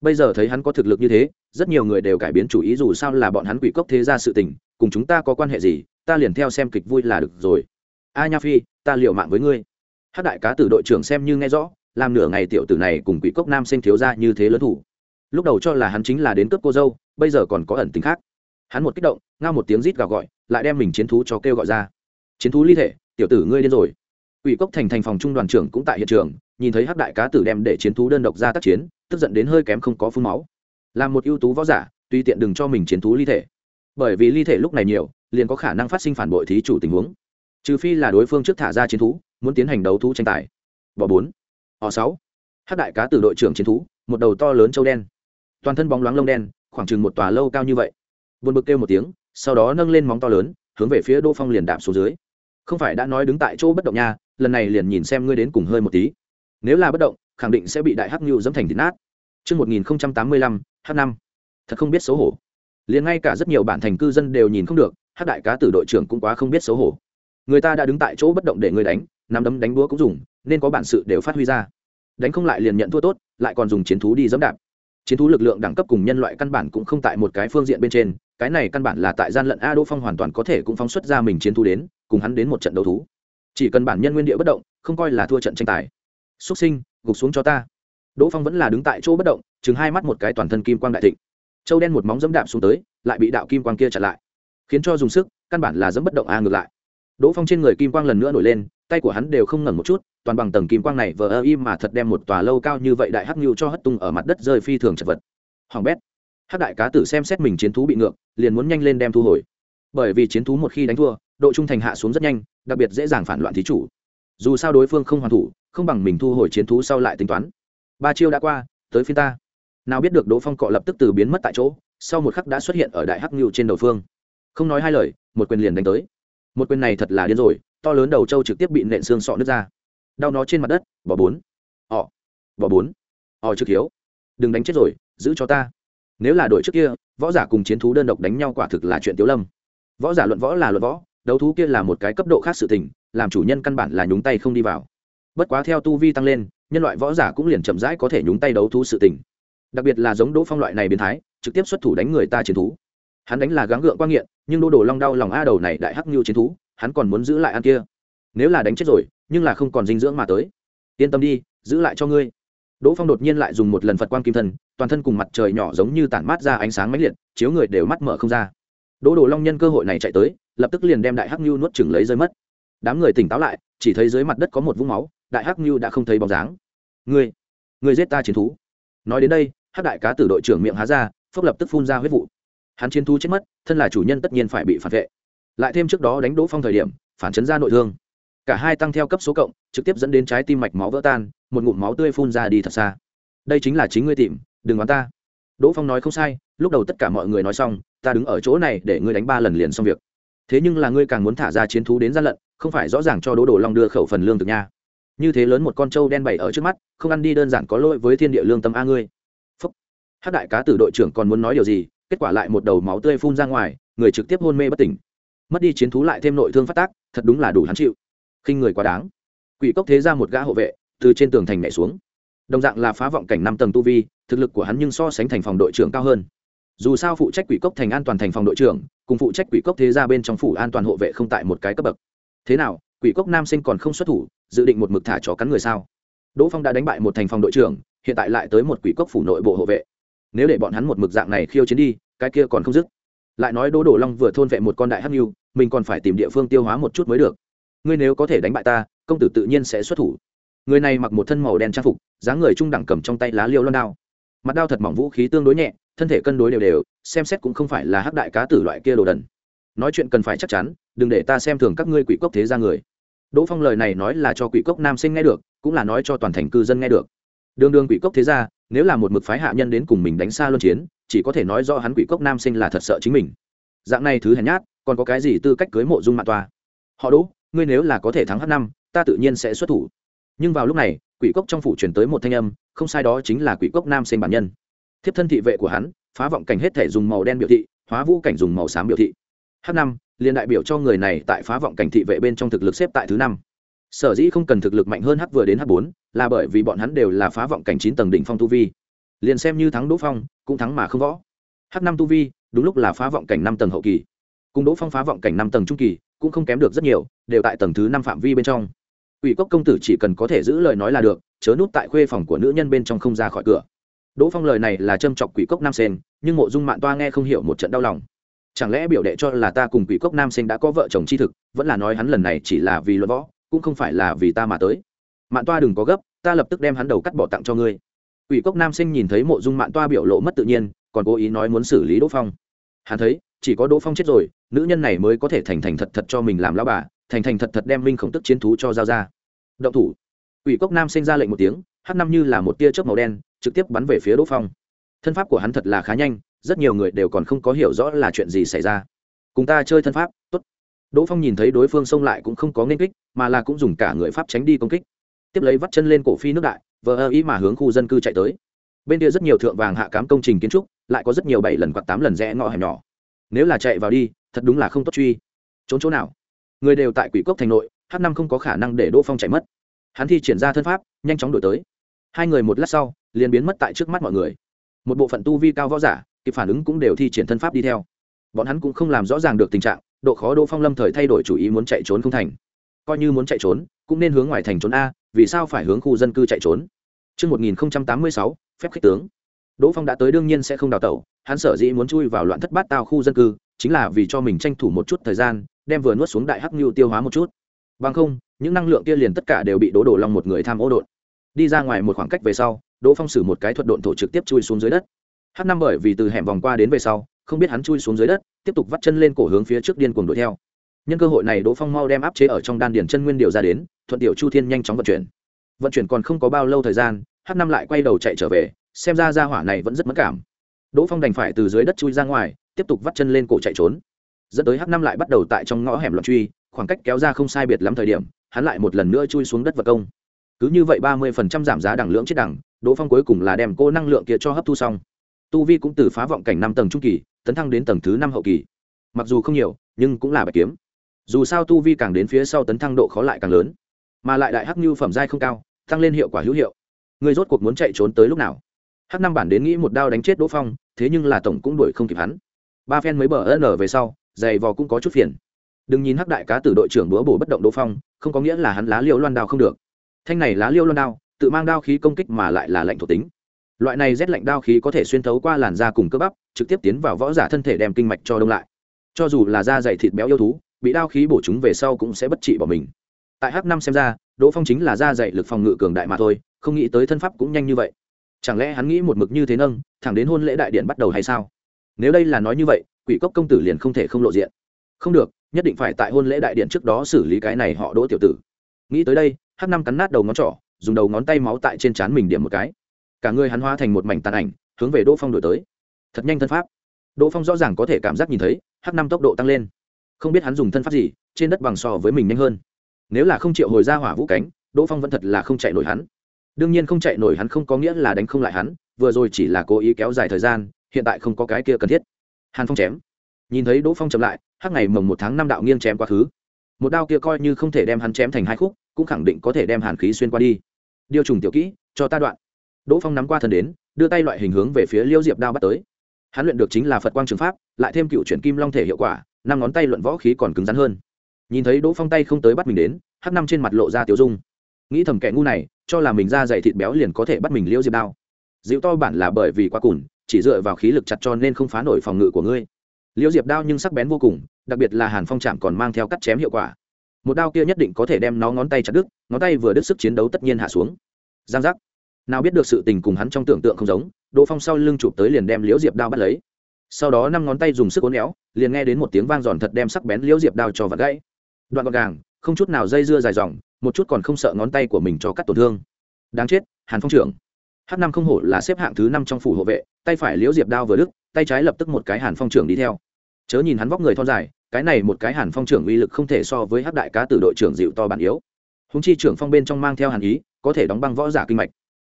A: Bây giờ thấy hắn có thực lực như thế, rất nhiều người đều cải biến chủ ý dù sao là bọn hắn quỷ cốc thế ra sự tình, cùng chúng ta có quan hệ gì, ta liền theo xem kịch vui là được rồi. A nha phi, ta liều mạng với ngươi. Hát đại cá tử đội trưởng xem như nghe rõ, làm nửa ngày tiểu tử này cùng quỷ cốc nam sinh thiếu ra như thế lớn thủ lúc đầu cho là hắn chính là đến cướp cô dâu, bây giờ còn có ẩn tính khác. Hắn một kích động, ngao một tiếng rít gào gọi, lại đem mình chiến thú cho kêu gọi ra. Chiến thú ly thể, tiểu tử ngươi điên rồi. Ủy cốc thành thành phòng trung đoàn trưởng cũng tại hiện trường, nhìn thấy hắc đại cá tử đem để chiến thú đơn độc ra tác chiến, tức giận đến hơi kém không có phun máu. Làm một ưu tú võ giả tùy tiện đừng cho mình chiến thú ly thể. Bởi vì ly thể lúc này nhiều, liền có khả năng phát sinh phản bội thí chủ tình huống. Trừ phi là đối phương trước thả ra chiến thú, muốn tiến hành đấu thú tranh tài. Bỏ bốn. Họ sáu. Hắc đại cá tử đội trưởng chiến thú, một đầu to lớn châu đen toàn thân bóng loáng lông đen khoảng chừng một tòa lâu cao như vậy. Vượt bực kêu một tiếng sau đó nâng lên móng to lớn hướng về phía đỗ phong liền đạp xuống dưới. Không phải đã nói đứng tại chỗ bất động nha lần này liền nhìn xem ngươi đến cùng hơi một tí. Nếu là bất động khẳng định sẽ bị đại hắc nhu dẫm thành thịt nát. Trước 1085, h năm. Thật không biết xấu hổ. Liền ngay cả rất nhiều bản thành cư dân đều nhìn không được hát đại cá tử đội trưởng cũng quá không biết xấu hổ. Người ta đã đứng tại chỗ bất động để ngươi đánh nắm đấm đánh đúa cũng dùng nên có bản sự đều phát huy ra. Đánh không lại liền nhận thua tốt lại còn dùng chiến thú đi dẫm đạp chiến thú lực lượng đẳng cấp cùng nhân loại căn bản cũng không tại một cái phương diện bên trên, cái này căn bản là tại gian lận a đỗ phong hoàn toàn có thể cũng phóng xuất ra mình chiến thú đến, cùng hắn đến một trận đấu thú. Chỉ cần bản nhân nguyên địa bất động, không coi là thua trận tranh tài. Xuất sinh, gục xuống cho ta. Đỗ phong vẫn là đứng tại chỗ bất động chừng hai mắt một cái toàn thân kim quang đại thịnh. Châu đen một móng dẫm đạp xuống tới, lại bị đạo kim quang kia chặn lại. Khiến cho dùng sức, căn bản là dẫm bất động a ngược lại. Đỗ phong trên người kim quang lần nữa nổi lên tay của hắn đều không ngẩng một chút, toàn bằng tầng kim quang này vờ ơ im mà thật đem một tòa lâu cao như vậy đại hắc nhu cho hất tung ở mặt đất rơi phi thường chật vật. Hoàng bét, hắc đại cá tử xem xét mình chiến thú bị ngược, liền muốn nhanh lên đem thu hồi. Bởi vì chiến thú một khi đánh thua, độ trung thành hạ xuống rất nhanh, đặc biệt dễ dàng phản loạn thí chủ. Dù sao đối phương không hoàn thủ, không bằng mình thu hồi chiến thú sau lại tính toán. Ba chiêu đã qua, tới phiên ta. Nào biết được đỗ phong cọ lập tức từ biến mất tại chỗ, sau một khắc đã xuất hiện ở đại hắc nhu trên đầu phương. Không nói hai lời, một quyền liền đánh tới. Một quyền này thật là điên rồi to lớn đầu trâu trực tiếp bị nện xương sọ nước ra. Đau nó trên mặt đất, bỏ bốn. Ỏ bỏ bốn. Ỏ trực hiếu. Đừng đánh chết rồi, giữ cho ta. Nếu là đội trước kia, võ giả cùng chiến thú đơn độc đánh nhau quả thực là chuyện tiếu lâm. Võ giả luận võ là luận võ, đấu thú kia là một cái cấp độ khác sự tình, làm chủ nhân căn bản là nhúng tay không đi vào. Bất quá theo tu vi tăng lên, nhân loại võ giả cũng liền chậm rãi có thể nhúng tay đấu thú sự tình. Đặc biệt là giống đỗ phong loại này biến thái, trực tiếp xuất thủ đánh người ta chiến thú. Hắn đánh là gắng gượng quan nghiện, nhưng đô đồ long đau lòng a đầu này đại hắc như chiến thú hắn còn muốn giữ lại ăn kia. Nếu là đánh chết rồi, nhưng là không còn dinh dưỡng mà tới. Yên tâm đi, giữ lại cho ngươi. Đỗ phong đột nhiên lại dùng một lần phật quan kim thân, toàn thân cùng mặt trời nhỏ giống như tản mát ra ánh sáng mãnh liệt, chiếu người đều mắt mở không ra. Đỗ đồ long nhân cơ hội này chạy tới, lập tức liền đem đại hắc nhu nuốt chừng lấy rơi mất. Đám người tỉnh táo lại, chỉ thấy dưới mặt đất có một vũng máu, đại hắc nhu đã không thấy bóng dáng. Ngươi ngươi giết ta chiến thú. Nói đến đây, hắc đại cá tử đội trưởng miệng há ra, phốc lập tức phun ra huyết vụ. Hắn chiến thú chết mất, thân là chủ nhân tất nhiên phải bị phản vệ lại thêm trước đó đánh đỗ phong thời điểm, phản chấn ra nội thương. Cả hai tăng theo cấp số cộng, trực tiếp dẫn đến trái tim mạch máu vỡ tan, một ngụm máu tươi phun ra đi thật xa. Đây chính là chính ngươi tìm, đừng đoán ta. Đỗ phong nói không sai, lúc đầu tất cả mọi người nói xong, ta đứng ở chỗ này để ngươi đánh ba lần liền xong việc. Thế nhưng là ngươi càng muốn thả ra chiến thú đến gian lận, không phải rõ ràng cho đỗ đồ long đưa khẩu phần lương thực nha. Như thế lớn một con trâu đen bày ở trước mắt, không ăn đi đơn giản có lỗi với thiên địa lương tâm a ngươi. Phúc. Hát đại cá tử đội trưởng còn muốn nói điều gì, kết quả lại một đầu máu tươi phun ra ngoài, người trực tiếp hôn mê bất tỉnh mất đi chiến thú lại thêm nội thương phát tác, thật đúng là đủ hắn chịu. Khinh người quá đáng. Quỷ cốc thế ra một gã hộ vệ, từ trên tường thành nhảy xuống. Đồng dạng là phá vọng cảnh năm tầng tu vi, thực lực của hắn nhưng so sánh thành phòng đội trưởng cao hơn. Dù sao phụ trách quỷ cốc thành an toàn thành phòng đội trưởng, cùng phụ trách quỷ cốc thế ra bên trong phủ an toàn hộ vệ không tại một cái cấp bậc. Thế nào, quỷ cốc nam sinh còn không xuất thủ, dự định một mực thả chó cắn người sao? Đỗ phong đã đánh bại một thành phòng đội trưởng, hiện tại lại tới một quỷ cốc phủ nội bộ hộ vệ. Nếu để bọn hắn một mực dạng này khiêu chiến đi, cái kia còn không dứt. Lại nói đỗ đổ long vừa thôn vệ một con đại hắc nhu mình còn phải tìm địa phương tiêu hóa một chút mới được. Ngươi nếu có thể đánh bại ta, công tử tự nhiên sẽ xuất thủ. Người này mặc một thân màu đen trang phục, dáng người trung đẳng cầm trong tay lá liêu loan đao. Mặt đao thật mỏng vũ khí tương đối nhẹ, thân thể cân đối đều đều, xem xét cũng không phải là hắc đại cá tử loại kia đồ đần. Nói chuyện cần phải chắc chắn, đừng để ta xem thường các ngươi quỷ cốc thế ra người. Đỗ phong lời này nói là cho quỷ cốc nam sinh nghe được, cũng là nói cho toàn thành cư dân nghe được. Đường đường quỷ cốc thế ra nếu là một mực phái hạ nhân đến cùng mình đánh xa luân chiến, chỉ có thể nói do hắn quỷ cốc nam sinh là thật sợ chính mình. Dạng này thứ hèn nhát còn có cái gì tư cách cưới mộ dung mạng toa họ đỗ, ngươi nếu là có thể thắng h năm, ta tự nhiên sẽ xuất thủ. Nhưng vào lúc này, quỷ cốc trong phủ truyền tới một thanh âm, không sai đó chính là quỷ cốc nam sinh bản nhân. Thiếp thân thị vệ của hắn, phá vọng cảnh hết thể dùng màu đen biểu thị, hóa vũ cảnh dùng màu xám biểu thị. H năm, liền đại biểu cho người này tại phá vọng cảnh thị vệ bên trong thực lực xếp tại thứ năm. Sở dĩ không cần thực lực mạnh hơn h vừa đến h bốn, là bởi vì bọn hắn đều là phá vọng cảnh chín tầng đỉnh phong tu vi. Liền xem như thắng đỗ phong, cũng thắng mà không võ. H năm tu vi, đúng lúc là phá vọng cảnh năm tầng hậu kỳ cùng đỗ phong phá vọng cảnh năm tầng trung kỳ, cũng không kém được rất nhiều, đều tại tầng thứ năm phạm vi bên trong. Ủy cốc công tử chỉ cần có thể giữ lời nói là được, chớ nút tại khuê phòng của nữ nhân bên trong không ra khỏi cửa. Đỗ phong lời này là châm chọc quỷ cốc nam sen nhưng mộ dung mạng toa nghe không hiểu một trận đau lòng. Chẳng lẽ biểu đệ cho là ta cùng quỷ cốc nam sen đã có vợ chồng chi thực, vẫn là nói hắn lần này chỉ là vì luận võ, cũng không phải là vì ta mà tới. Mạng toa đừng có gấp, ta lập tức đem hắn đầu cắt bỏ tặng cho ngươi. Quỷ cốc nam sen nhìn thấy mộ dung mạng toa biểu lộ mất tự nhiên, còn cố ý nói muốn xử lý đỗ phong. Hắn thấy chỉ có đỗ phong chết rồi, nữ nhân này mới có thể thành thành thật thật cho mình làm lao bà, thành thành thật thật đem minh khổng tức chiến thú cho giao ra. Động thủ. Ủy cốc nam sinh ra lệnh một tiếng h năm như là một tia chớp màu đen, trực tiếp bắn về phía đỗ phong. Thân pháp của hắn thật là khá nhanh, rất nhiều người đều còn không có hiểu rõ là chuyện gì xảy ra. Cùng ta chơi thân pháp, tốt. Đỗ phong nhìn thấy đối phương xông lại cũng không có nên kích, mà là cũng dùng cả người pháp tránh đi công kích. Tiếp lấy vắt chân lên cổ phi nước đại, vờ ơ ý mà hướng khu dân cư chạy tới. Bên kia rất nhiều thượng vàng hạ cám công trình kiến trúc, lại có rất nhiều bảy lần quạt tám lần rẽ ngõ hẻm nhỏ nếu là chạy vào đi thật đúng là không tốt truy. Trốn chỗ nào? Người đều tại quỷ cốc thành nội h năm không có khả năng để đỗ phong chạy mất. Hắn thi triển ra thân pháp nhanh chóng đổi tới. Hai người một lát sau liền biến mất tại trước mắt mọi người. Một bộ phận tu vi cao võ giả kịp phản ứng cũng đều thi triển thân pháp đi theo. Bọn hắn cũng không làm rõ ràng được tình trạng độ khó đỗ phong lâm thời thay đổi chủ ý muốn chạy trốn không thành. Coi như muốn chạy trốn cũng nên hướng ngoài thành trốn a vì sao phải hướng khu dân cư chạy trốn? Trước 1086, phép khích tướng. Đỗ Phong đã tới đương nhiên sẽ không đào tẩu, hắn sở dĩ muốn chui vào loạn thất bát tao khu dân cư, chính là vì cho mình tranh thủ một chút thời gian, đem vừa nuốt xuống đại hắc nhu tiêu hóa một chút. Bằng không, những năng lượng kia liền tất cả đều bị Đỗ Đổ Long một người tham ô độn. Đi ra ngoài một khoảng cách về sau, Đỗ Phong sử một cái thuật độn thổ trực tiếp chui xuống dưới đất. Hắc năm bởi vì từ hẻm vòng qua đến về sau, không biết hắn chui xuống dưới đất, tiếp tục vắt chân lên cổ hướng phía trước điên cuồng đuổi theo. Nhân cơ hội này Đỗ Phong mau đem áp chế ở trong đan điền chân nguyên điều ra đến, thuận tiểu Chu Thiên nhanh chóng vận chuyển. Vận chuyển còn không có bao lâu thời gian, Hắc năm lại quay đầu chạy trở về, xem ra gia hỏa này vẫn rất mất cảm. Đỗ Phong đành phải từ dưới đất chui ra ngoài, tiếp tục vắt chân lên cổ chạy trốn. Dẫn tới Hắc năm lại bắt đầu tại trong ngõ hẻm loạn truy, khoảng cách kéo ra không sai biệt lắm thời điểm, hắn lại một lần nữa chui xuống đất vật công. Cứ như vậy ba mươi phần trăm giảm giá đẳng lượng chết đẳng, Đỗ Phong cuối cùng là đem cô năng lượng kia cho hấp thu xong. Tu vi cũng từ phá vọng cảnh năm tầng trung kỳ, tấn thăng đến tầng thứ năm hậu kỳ. Mặc dù không nhiều, nhưng cũng là bài kiếm. Dù sao tu vi càng đến phía sau tấn thăng độ khó lại càng lớn, mà lại đại hắc như phẩm giai không cao, tăng lên hiệu quả hữu hiệu. Người rốt cuộc muốn chạy trốn tới lúc nào? Hắc năm bản đến nghĩ một đao đánh chết Đỗ Phong, thế nhưng là tổng cũng đuổi không kịp hắn. Ba phen mới bờ n về sau, giày vò cũng có chút phiền. Đừng nhìn Hắc đại cá tử đội trưởng búa bổ bất động Đỗ Phong, không có nghĩa là hắn lá liêu loan đao không được. Thanh này lá liêu loan đao, tự mang đao khí công kích mà lại là lạnh thuộc tính loại này rét lạnh đao khí có thể xuyên thấu qua làn da cùng cơ bắp trực tiếp tiến vào võ giả thân thể đem kinh mạch cho đông lại cho dù là da dày thịt béo yêu thú bị đao khí bổ chúng về sau cũng sẽ bất trị bỏ mình tại h năm xem ra đỗ phong chính là da dày lực phòng ngự cường đại mà thôi không nghĩ tới thân pháp cũng nhanh như vậy chẳng lẽ hắn nghĩ một mực như thế nâng, thẳng đến hôn lễ đại điện bắt đầu hay sao? Nếu đây là nói như vậy, quỷ cốc công tử liền không thể không lộ diện. Không được, nhất định phải tại hôn lễ đại điện trước đó xử lý cái này họ đỗ tiểu tử. Nghĩ tới đây h năm cắn nát đầu ngón trỏ, dùng đầu ngón tay máu tại trên trán mình điểm một cái. Cả người hắn hóa thành một mảnh tàn ảnh, hướng về đỗ phong đổi tới. Thật nhanh thân pháp. Đỗ phong rõ ràng có thể cảm giác nhìn thấy h năm tốc độ tăng lên. Không biết hắn dùng thân pháp gì, trên đất bằng so với mình nhanh hơn. Nếu là không chịu hồi ra hỏa vũ cánh, đỗ phong vẫn thật là không chạy nổi hắn đương nhiên không chạy nổi hắn không có nghĩa là đánh không lại hắn, vừa rồi chỉ là cố ý kéo dài thời gian, hiện tại không có cái kia cần thiết. Hàn phong chém. Nhìn thấy đỗ phong chậm lại, hắc ngày mồng một tháng năm đạo nghiêng chém quá khứ. Một đao kia coi như không thể đem hắn chém thành hai khúc, cũng khẳng định có thể đem hàn khí xuyên qua đi. Điều trùng tiểu kỹ, cho ta đoạn. Đỗ phong nắm qua thần đến, đưa tay loại hình hướng về phía liêu diệp đao bắt tới. Hắn luyện được chính là phật quang trường pháp, lại thêm cựu chuyển kim long thể hiệu quả, năm ngón tay luận võ khí còn cứng rắn hơn. Nhìn thấy đỗ phong tay không tới bắt mình đến, hắc năm trên mặt lộ ra tiểu dung nghĩ thầm kẻ ngu này, cho là mình ra dày thịt béo liền có thể bắt mình liêu diệp đao. Dịu to bản là bởi vì quá cùn, chỉ dựa vào khí lực chặt cho nên không phá nổi phòng ngự của ngươi. Liêu diệp đao nhưng sắc bén vô cùng, đặc biệt là hàn phong chạm còn mang theo cắt chém hiệu quả. Một đao kia nhất định có thể đem nó ngón tay chặt đứt, ngón tay vừa đứt sức chiến đấu tất nhiên hạ xuống. Giang giác. Nào biết được sự tình cùng hắn trong tưởng tượng không giống, đỗ phong sau lưng chụp tới liền đem liễu diệp đao bắt lấy. Sau đó năm ngón tay dùng sức uốn éo, liền nghe đến một tiếng vang giòn thật đem sắc bén liễu diệp đao cho vật gãy. Đoạn gọn gàng, không chút nào dây dưa dài dòng một chút còn không sợ ngón tay của mình cho cắt tổn thương. Đáng chết, hàn phong trưởng. H năm không hổ là xếp hạng thứ năm trong phủ hộ vệ, tay phải liễu diệp đao vừa đức tay trái lập tức một cái hàn phong trưởng đi theo. Chớ nhìn hắn vóc người thon dài, cái này một cái hàn phong trưởng uy lực không thể so với hắc đại cá từ đội trưởng dịu to bản yếu. Húng chi trưởng phong bên trong mang theo hàn ý, có thể đóng băng võ giả kinh mạch.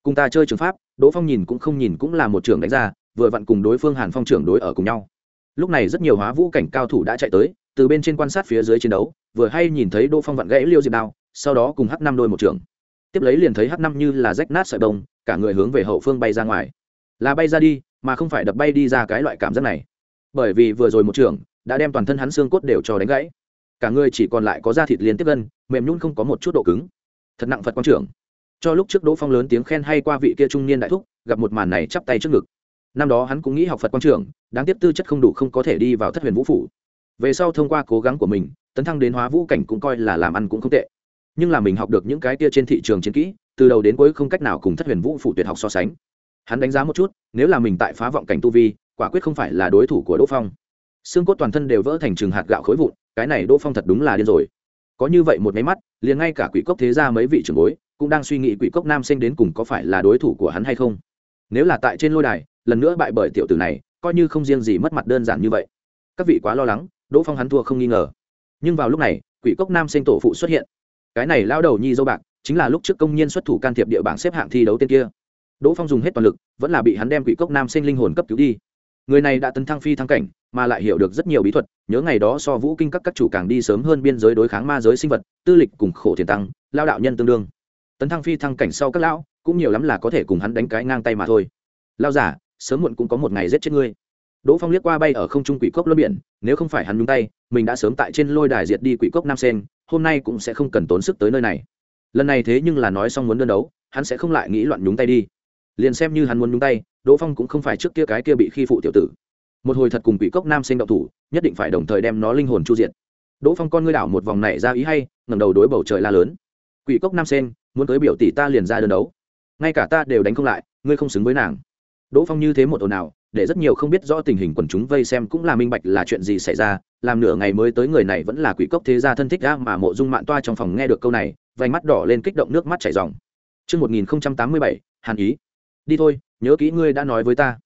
A: Cùng ta chơi trường pháp, đỗ phong nhìn cũng không nhìn cũng là một trưởng đánh ra, vừa vặn cùng đối phương hàn phong trưởng đối ở cùng nhau. Lúc này rất nhiều hóa vũ cảnh cao thủ đã chạy tới, từ bên trên quan sát phía dưới chiến đấu, vừa hay nhìn thấy đỗ phong vặn gãy liêu diệp đao sau đó cùng h năm đôi một trường. Tiếp lấy liền thấy h năm như là rách nát sợi đông cả người hướng về hậu phương bay ra ngoài. Là bay ra đi, mà không phải đập bay đi ra cái loại cảm giác này. Bởi vì vừa rồi một trường đã đem toàn thân hắn xương cốt đều cho đánh gãy. Cả người chỉ còn lại có da thịt liên tiếp gân mềm nhún không có một chút độ cứng. Thật nặng phật quang trưởng. Cho lúc trước đỗ phong lớn tiếng khen hay qua vị kia trung niên đại thúc, gặp một màn này chắp tay trước ngực. Năm đó hắn cũng nghĩ học phật quang trưởng, đáng tiếc tư chất không đủ không có thể đi vào thất huyền vũ phủ. Về sau thông qua cố gắng của mình, tấn thăng đến hóa vũ cảnh cũng coi là làm ăn cũng không tệ nhưng là mình học được những cái kia trên thị trường chiến kỹ, từ đầu đến cuối không cách nào cùng thất huyền vũ phủ tuyệt học so sánh. Hắn đánh giá một chút, nếu là mình tại phá vọng cảnh tu vi, quả quyết không phải là đối thủ của đỗ phong. Xương cốt toàn thân đều vỡ thành trường hạt gạo khối vụn, cái này đỗ phong thật đúng là điên rồi. Có như vậy một máy mắt, liền ngay cả quỷ cốc thế ra mấy vị trưởng bối, cũng đang suy nghĩ quỷ cốc nam sinh đến cùng có phải là đối thủ của hắn hay không. Nếu là tại trên lôi đài, lần nữa bại bởi tiểu tử này, coi như không riêng gì mất mặt đơn giản như vậy. Các vị quá lo lắng, đỗ phong hắn thua không nghi ngờ. Nhưng vào lúc này, quỷ cốc nam sinh tổ phụ xuất hiện cái này lao đầu nhi dâu bạc, chính là lúc trước công nhân xuất thủ can thiệp địa bảng xếp hạng thi đấu tên kia. Đỗ phong dùng hết toàn lực, vẫn là bị hắn đem quỷ cốc nam sinh linh hồn cấp cứu đi. Người này đã tấn thăng phi thăng cảnh, mà lại hiểu được rất nhiều bí thuật, nhớ ngày đó so vũ kinh các các chủ càng đi sớm hơn biên giới đối kháng ma giới sinh vật, tư lịch cùng khổ thiền tăng, lao đạo nhân tương đương. Tấn thăng phi thăng cảnh sau các lão, cũng nhiều lắm là có thể cùng hắn đánh cái ngang tay mà thôi. Lao giả sớm muộn cũng có một ngày giết chết ngươi đỗ phong liếc qua bay ở không trung quỷ cốc luân biển, nếu không phải hắn nhúng tay, mình đã sớm tại trên lôi đài diệt đi quỷ cốc nam sen hôm nay cũng sẽ không cần tốn sức tới nơi này. Lần này thế nhưng là nói xong muốn đơn đấu, hắn sẽ không lại nghĩ loạn nhúng tay đi. Liền xem như hắn muốn nhúng tay, đỗ phong cũng không phải trước kia cái kia bị khi phụ tiểu tử. Một hồi thật cùng quỷ cốc nam sen động thủ, nhất định phải đồng thời đem nó linh hồn chu diện đỗ phong con ngươi đảo một vòng này ra ý hay, ngẩng đầu đối bầu trời la lớn. Quỷ cốc nam sen muốn tới biểu tỷ ta liền ra đơn đấu. Ngay cả ta đều đánh không lại, ngươi không xứng với nàng. Đỗ phong như thế một ồn nào để rất nhiều không biết rõ tình hình quần chúng vây xem cũng là minh bạch là chuyện gì xảy ra làm nửa ngày mới tới người này vẫn là quỷ cốc thế gia thân thích ra mà mộ dung mạn toa trong phòng nghe được câu này vành mắt đỏ lên kích động nước mắt chảy ròng Trước 1087, Hàn Ý. Đi thôi, nhớ kỹ ngươi đã nói với ta.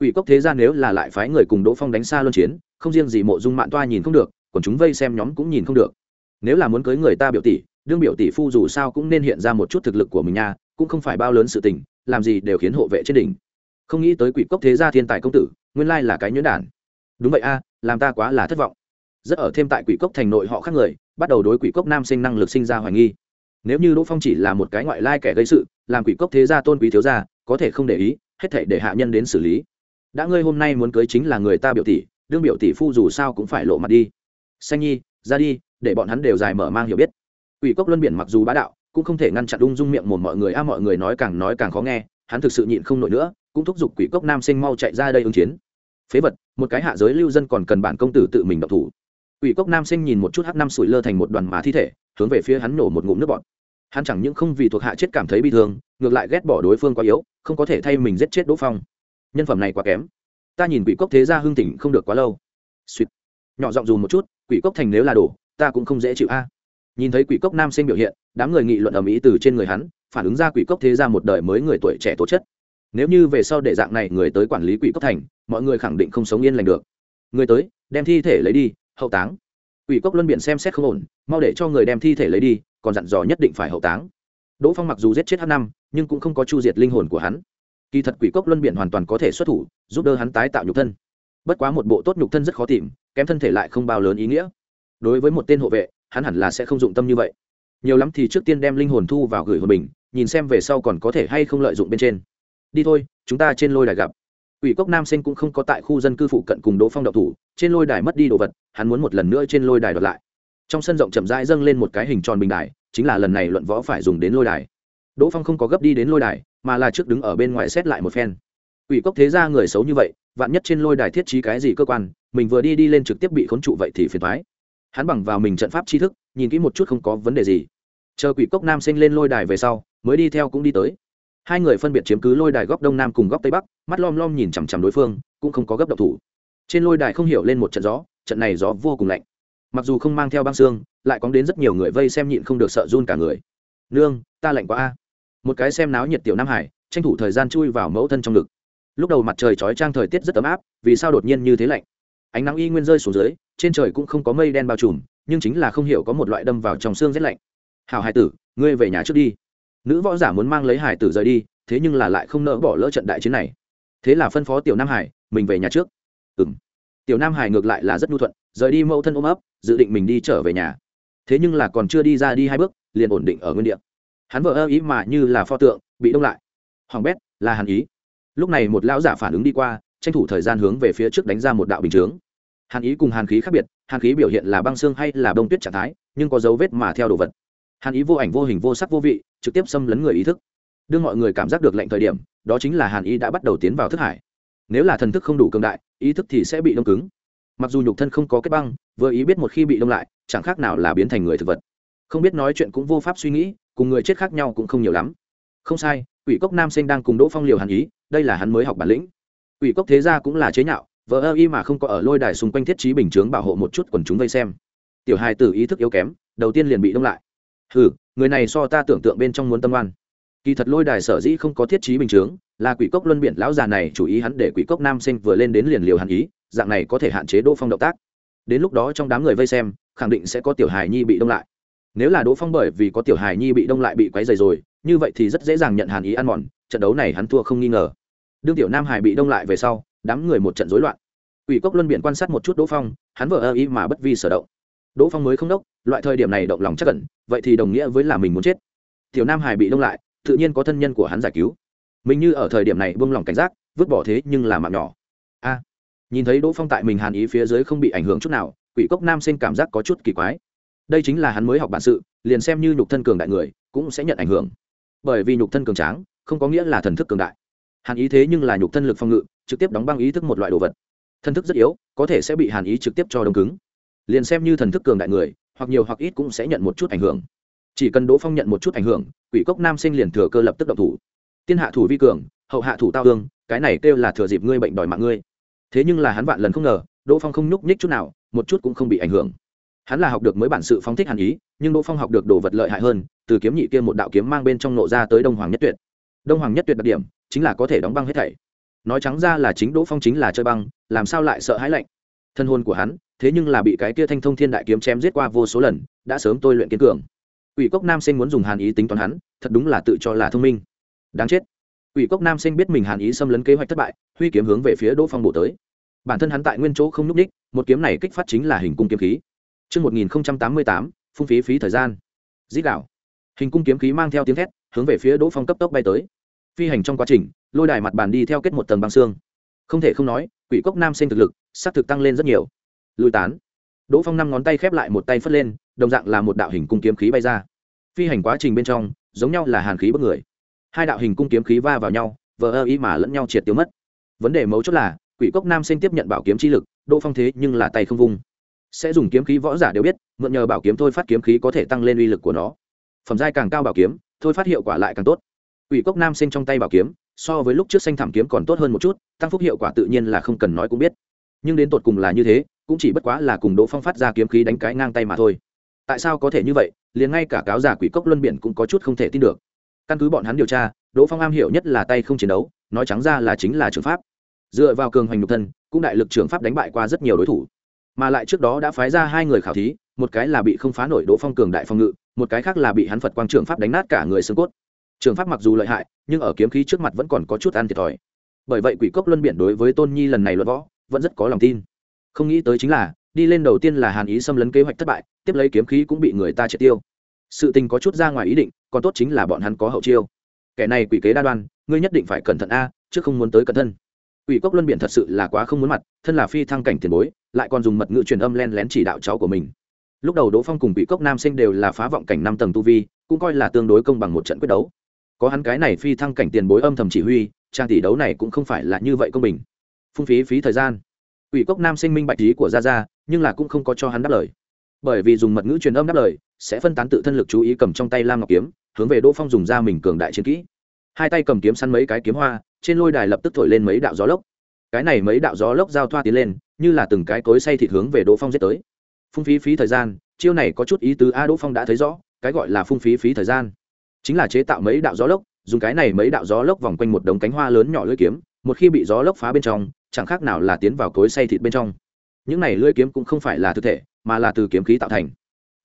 A: Quỷ cốc thế gia nếu là lại phái người cùng Đỗ Phong đánh xa luân chiến, không riêng gì mộ dung mạn toa nhìn không được, còn chúng vây xem nhóm cũng nhìn không được. Nếu là muốn cưới người ta biểu tỷ, đương biểu tỷ phu dù sao cũng nên hiện ra một chút thực lực của mình nha, cũng không phải bao lớn sự tình, làm gì đều khiến hộ vệ trên đỉnh không nghĩ tới quỷ cốc thế gia thiên tài công tử, nguyên lai là cái nhuyễn đản. Đúng vậy a, làm ta quá là thất vọng. Rất ở thêm tại quỷ cốc thành nội họ khác người, bắt đầu đối quỷ cốc nam sinh năng lực sinh ra hoài nghi. Nếu như đỗ phong chỉ là một cái ngoại lai kẻ gây sự, làm quỷ cốc thế gia tôn quý thiếu gia, có thể không để ý, hết thể để hạ nhân đến xử lý. Đã ngươi hôm nay muốn cưới chính là người ta biểu tỷ, đương biểu tỷ phu dù sao cũng phải lộ mặt đi. Xanh nhi, ra đi, để bọn hắn đều dài mở mang hiểu biết. Quỷ cốc luân biển mặc dù bá đạo, cũng không thể ngăn chặn ung dung miệng một mọi người, a, mọi người nói càng nói càng khó nghe, hắn thực sự nhịn không nổi nữa cũng thúc giục quỷ cốc nam sinh mau chạy ra đây ứng chiến. Phế vật, một cái hạ giới lưu dân còn cần bản công tử tự mình độc thủ. Quỷ cốc nam sinh nhìn một chút h năm sủi lơ thành một đoàn má thi thể, hướng về phía hắn nổ một ngụm nước bọt. Hắn chẳng những không vì thuộc hạ chết cảm thấy bi thương, ngược lại ghét bỏ đối phương quá yếu, không có thể thay mình giết chết đỗ phong. Nhân phẩm này quá kém. Ta nhìn quỷ cốc thế ra hương tỉnh không được quá lâu. Suýt. Nhỏ giọng dù một chút, quỷ cốc thành nếu là đổ, ta cũng không dễ chịu a. Nhìn thấy quỷ cốc nam sinh biểu hiện, đám người nghị luận ầm ĩ từ trên người hắn, phản ứng ra quỷ cốc thế ra một đời mới người tuổi trẻ tố chất nếu như về sau để dạng này người tới quản lý quỷ cốc thành, mọi người khẳng định không sống yên lành được. Người tới, đem thi thể lấy đi, hậu táng. Quỷ cốc luân biện xem xét không ổn, mau để cho người đem thi thể lấy đi, còn dặn dò nhất định phải hậu táng. Đỗ phong mặc dù giết chết h năm nhưng cũng không có chu diệt linh hồn của hắn. Kỳ thật quỷ cốc luân biện hoàn toàn có thể xuất thủ, giúp đỡ hắn tái tạo nhục thân. Bất quá một bộ tốt nhục thân rất khó tìm, kém thân thể lại không bao lớn ý nghĩa. Đối với một tên hộ vệ, hắn hẳn là sẽ không dụng tâm như vậy. Nhiều lắm thì trước tiên đem linh hồn thu vào gửi hồn bình, nhìn xem về sau còn có thể hay không lợi dụng bên trên đi thôi, chúng ta trên lôi đài gặp. Ủy cốc nam sinh cũng không có tại khu dân cư phụ cận cùng đỗ phong độc thủ, trên lôi đài mất đi đồ vật, hắn muốn một lần nữa trên lôi đài đoạt lại. Trong sân rộng chậm rãi dâng lên một cái hình tròn bình đài, chính là lần này luận võ phải dùng đến lôi đài. Đỗ phong không có gấp đi đến lôi đài, mà là trước đứng ở bên ngoài xét lại một phen. Ủy cốc thế ra người xấu như vậy, vạn nhất trên lôi đài thiết trí cái gì cơ quan, mình vừa đi đi lên trực tiếp bị khốn trụ vậy thì phiền thoái hắn bằng vào mình trận pháp tri thức, nhìn kỹ một chút không có vấn đề gì. Chờ quỷ cốc nam sinh lên lôi đài về sau, mới đi theo cũng đi tới hai người phân biệt chiếm cứ lôi đài góc đông nam cùng góc tây bắc, mắt lom lom nhìn chằm chằm đối phương, cũng không có gấp độc thủ. Trên lôi đài không hiểu lên một trận gió, trận này gió vô cùng lạnh. Mặc dù không mang theo băng xương, lại có đến rất nhiều người vây xem nhịn không được sợ run cả người. Nương, ta lạnh quá a. Một cái xem náo nhiệt tiểu nam hải, tranh thủ thời gian chui vào mẫu thân trong ngực. Lúc đầu mặt trời trói trang thời tiết rất ấm áp, vì sao đột nhiên như thế lạnh? Ánh nắng y nguyên rơi xuống dưới, trên trời cũng không có mây đen bao trùm, nhưng chính là không hiểu có một loại đâm vào trong xương rét lạnh. Hảo hải tử, ngươi về nhà trước đi nữ võ giả muốn mang lấy hải tử rời đi, thế nhưng là lại không nỡ bỏ lỡ trận đại chiến này. Thế là phân phó tiểu nam hải, mình về nhà trước. Ừ m tiểu nam hải ngược lại là rất nhu thuận, rời đi mẫu thân ôm ấp, dự định mình đi trở về nhà. Thế nhưng là còn chưa đi ra đi hai bước, liền ổn định ở nguyên đ ị a hắn vợ ơ ý mà như là pho tượng, bị đông lại. Hoàng bét, là hàn ý. Lúc này một lão giả phản ứng đi qua, tranh thủ thời gian hướng về phía trước đánh ra một đạo bình chướng. Hàn ý cùng hàn khí khác biệt, hàn khí biểu hiện là băng xương hay là bông tuyết trạng thái, nhưng có dấu vết mà theo đồ vật hàn ý vô ảnh vô hình vô sắc vô vị, trực tiếp xâm lấn người ý thức. Đưa mọi người cảm giác được lệnh thời điểm, đó chính là hàn ý đã bắt đầu tiến vào thức hải. Nếu là thần thức không đủ cường đại, ý thức thì sẽ bị đông cứng. Mặc dù nhục thân không có kết băng, vừa ý biết một khi bị đông lại, chẳng khác nào là biến thành người thực vật. Không biết nói chuyện cũng vô pháp suy nghĩ, cùng người chết khác nhau cũng không nhiều lắm. Không sai, quỷ cốc nam sinh đang cùng đỗ phong liều hàn ý, đây là hắn mới học bản lĩnh. Quỷ cốc thế gia cũng là chế nhạo vợ ơ y mà không có ở lôi đài xung quanh thiết trí bình chướng bảo hộ một chút quần chúng vây xem. Tiểu hài tử ý thức yếu kém, đầu tiên liền bị đông lại hừ, người này so ta tưởng tượng bên trong muốn tâm oan. Kỳ thật lôi đài sở dĩ không có thiết trí bình chướng, là quỷ cốc luân biển lão già này chủ ý hắn để quỷ cốc nam sinh vừa lên đến liền liều hắn ý, dạng này có thể hạn chế đỗ phong động tác. Đến lúc đó trong đám người vây xem, khẳng định sẽ có tiểu hài nhi bị đông lại. Nếu là đỗ phong bởi vì có tiểu hài nhi bị đông lại bị quấy dày rồi, như vậy thì rất dễ dàng nhận hàn ý ăn mòn, trận đấu này hắn thua không nghi ngờ. Đương tiểu nam hải bị đông lại về sau, đám người một trận rối loạn. Ủy cốc luân biện quan sát một chút đỗ phong, hắn vợ ơ ý mà bất vi sở động. Đỗ phong mới không đốc, loại thời điểm này động lòng chắc cẩn vậy thì đồng nghĩa với là mình muốn chết. Tiểu nam hải bị đông lại, tự nhiên có thân nhân của hắn giải cứu. Mình như ở thời điểm này buông lỏng cảnh giác, vứt bỏ thế nhưng là mạng nhỏ. A, nhìn thấy đỗ phong tại mình hàn ý phía dưới không bị ảnh hưởng chút nào, quỷ cốc nam sinh cảm giác có chút kỳ quái. Đây chính là hắn mới học bản sự, liền xem như nhục thân cường đại người, cũng sẽ nhận ảnh hưởng. Bởi vì nhục thân cường tráng, không có nghĩa là thần thức cường đại. Hàn ý thế nhưng là nhục thân lực phòng ngự, trực tiếp đóng băng ý thức một loại đồ vật. Thần thức rất yếu, có thể sẽ bị hàn ý trực tiếp cho đông cứng. Liền xem như thần thức cường đại người hoặc nhiều hoặc ít cũng sẽ nhận một chút ảnh hưởng. Chỉ cần đỗ phong nhận một chút ảnh hưởng, quỷ cốc nam sinh liền thừa cơ lập tức động thủ. Tiên hạ thủ vi cường, hậu hạ thủ tao hương, cái này kêu là thừa dịp ngươi bệnh đòi mạng ngươi. Thế nhưng là hắn vạn lần không ngờ, đỗ phong không nhúc nhích chút nào, một chút cũng không bị ảnh hưởng. Hắn là học được mới bản sự phóng thích hàn ý, nhưng đỗ phong học được đồ vật lợi hại hơn, từ kiếm nhị kia một đạo kiếm mang bên trong nộ ra tới đông hoàng nhất tuyệt. Đông hoàng nhất tuyệt đặc điểm, chính là có thể đóng băng hết thảy. Nói trắng ra là chính đỗ phong chính là chơi băng, làm sao lại sợ hãi lạnh? Thân hôn của hắn thế nhưng là bị cái kia thanh thông thiên đại kiếm chém giết qua vô số lần đã sớm tôi luyện kiến cường ủy cốc nam sinh muốn dùng hàn ý tính toán hắn thật đúng là tự cho là thông minh đáng chết ủy cốc nam sinh biết mình hàn ý xâm lấn kế hoạch thất bại huy kiếm hướng về phía đỗ phong bổ tới bản thân hắn tại nguyên chỗ không n ú c ních một kiếm này kích phát chính là hình cung kiếm khí Trước 1088, phung phí phí thời gian. Giết đảo. Hình cung kiếm khí mang theo tiếng thét, hướng về phía Đỗ Phong cấp tốc bay tới. Phi hành trong quá trình, lôi đài mặt bàn đi theo kết một tầng băng xương. Không thể không nói, quỷ cốc nam sinh thực lực, sát thực tăng lên rất nhiều. Lùi tán. Đỗ Phong năm ngón tay khép lại một tay phất lên, đồng dạng là một đạo hình cung kiếm khí bay ra. Phi hành quá trình bên trong, giống nhau là hàn khí bất người. Hai đạo hình cung kiếm khí va vào nhau, vờ ơ ý mà lẫn nhau triệt tiêu mất. Vấn đề mấu chốt là, quỷ cốc nam sinh tiếp nhận bảo kiếm chi lực, Đỗ Phong thế nhưng là tay không vung sẽ dùng kiếm khí võ giả đều biết mượn nhờ bảo kiếm thôi phát kiếm khí có thể tăng lên uy lực của nó phẩm giai càng cao bảo kiếm thôi phát hiệu quả lại càng tốt Quỷ cốc nam sinh trong tay bảo kiếm so với lúc trước xanh thảm kiếm còn tốt hơn một chút, tăng phúc hiệu quả tự nhiên là không cần nói cũng biết. Nhưng đến tột cùng là như thế, cũng chỉ bất quá là cùng đỗ phong phát ra kiếm khí đánh cái ngang tay mà thôi. Tại sao có thể như vậy, liền ngay cả cáo giả quỷ cốc luân biển cũng có chút không thể tin được. Căn cứ bọn hắn điều tra, đỗ phong am hiểu nhất là tay không chiến đấu, nói trắng ra là chính là trường pháp. Dựa vào cường hoành nhục thân, cũng đại lực trường pháp đánh bại qua rất nhiều đối thủ. Mà lại trước đó đã phái ra hai người khảo thí, một cái là bị không phá nổi đỗ phong cường đại phong ngự, một cái khác là bị hắn phật quang trường pháp đánh nát cả người xương cốt trường pháp mặc dù lợi hại, nhưng ở kiếm khí trước mặt vẫn còn có chút ăn thiệt thòi. Bởi vậy quỷ cốc luân biển đối với tôn nhi lần này luận võ, vẫn rất có lòng tin. Không nghĩ tới chính là, đi lên đầu tiên là hàn ý xâm lấn kế hoạch thất bại, tiếp lấy kiếm khí cũng bị người ta triệt tiêu. Sự tình có chút ra ngoài ý định, còn tốt chính là bọn hắn có hậu chiêu. Kẻ này quỷ kế đa đoan, ngươi nhất định phải cẩn thận a, chứ không muốn tới cẩn thân. Quỷ cốc luân biển thật sự là quá không muốn mặt, thân là phi thăng cảnh tiền bối, lại còn dùng mật ngữ truyền âm len lén chỉ đạo cháu của mình. Lúc đầu đỗ phong cùng bị cốc nam sinh đều là phá vọng cảnh năm tầng tu vi, cũng coi là tương đối công bằng một trận quyết đấu có hắn cái này phi thăng cảnh tiền bối âm thầm chỉ huy, trang tỷ đấu này cũng không phải là như vậy công bình. Phung phí phí thời gian. Ủy cốc nam sinh minh bạch lý của gia gia, nhưng là cũng không có cho hắn đáp lời. Bởi vì dùng mật ngữ truyền âm đáp lời, sẽ phân tán tự thân lực chú ý cầm trong tay lam ngọc kiếm, hướng về đỗ phong dùng ra mình cường đại chiến kỹ. Hai tay cầm kiếm săn mấy cái kiếm hoa, trên lôi đài lập tức thổi lên mấy đạo gió lốc. Cái này mấy đạo gió lốc giao thoa tiến lên, như là từng cái cối say thịt hướng về đỗ phong giết tới. Phung phí phí thời gian, chiêu này có chút ý tứ a đỗ phong đã thấy rõ, cái gọi là phung phí phí thời gian chính là chế tạo mấy đạo gió lốc, dùng cái này mấy đạo gió lốc vòng quanh một đống cánh hoa lớn nhỏ lưỡi kiếm, một khi bị gió lốc phá bên trong, chẳng khác nào là tiến vào cối say thịt bên trong. Những này lưỡi kiếm cũng không phải là thực thể, mà là từ kiếm khí tạo thành.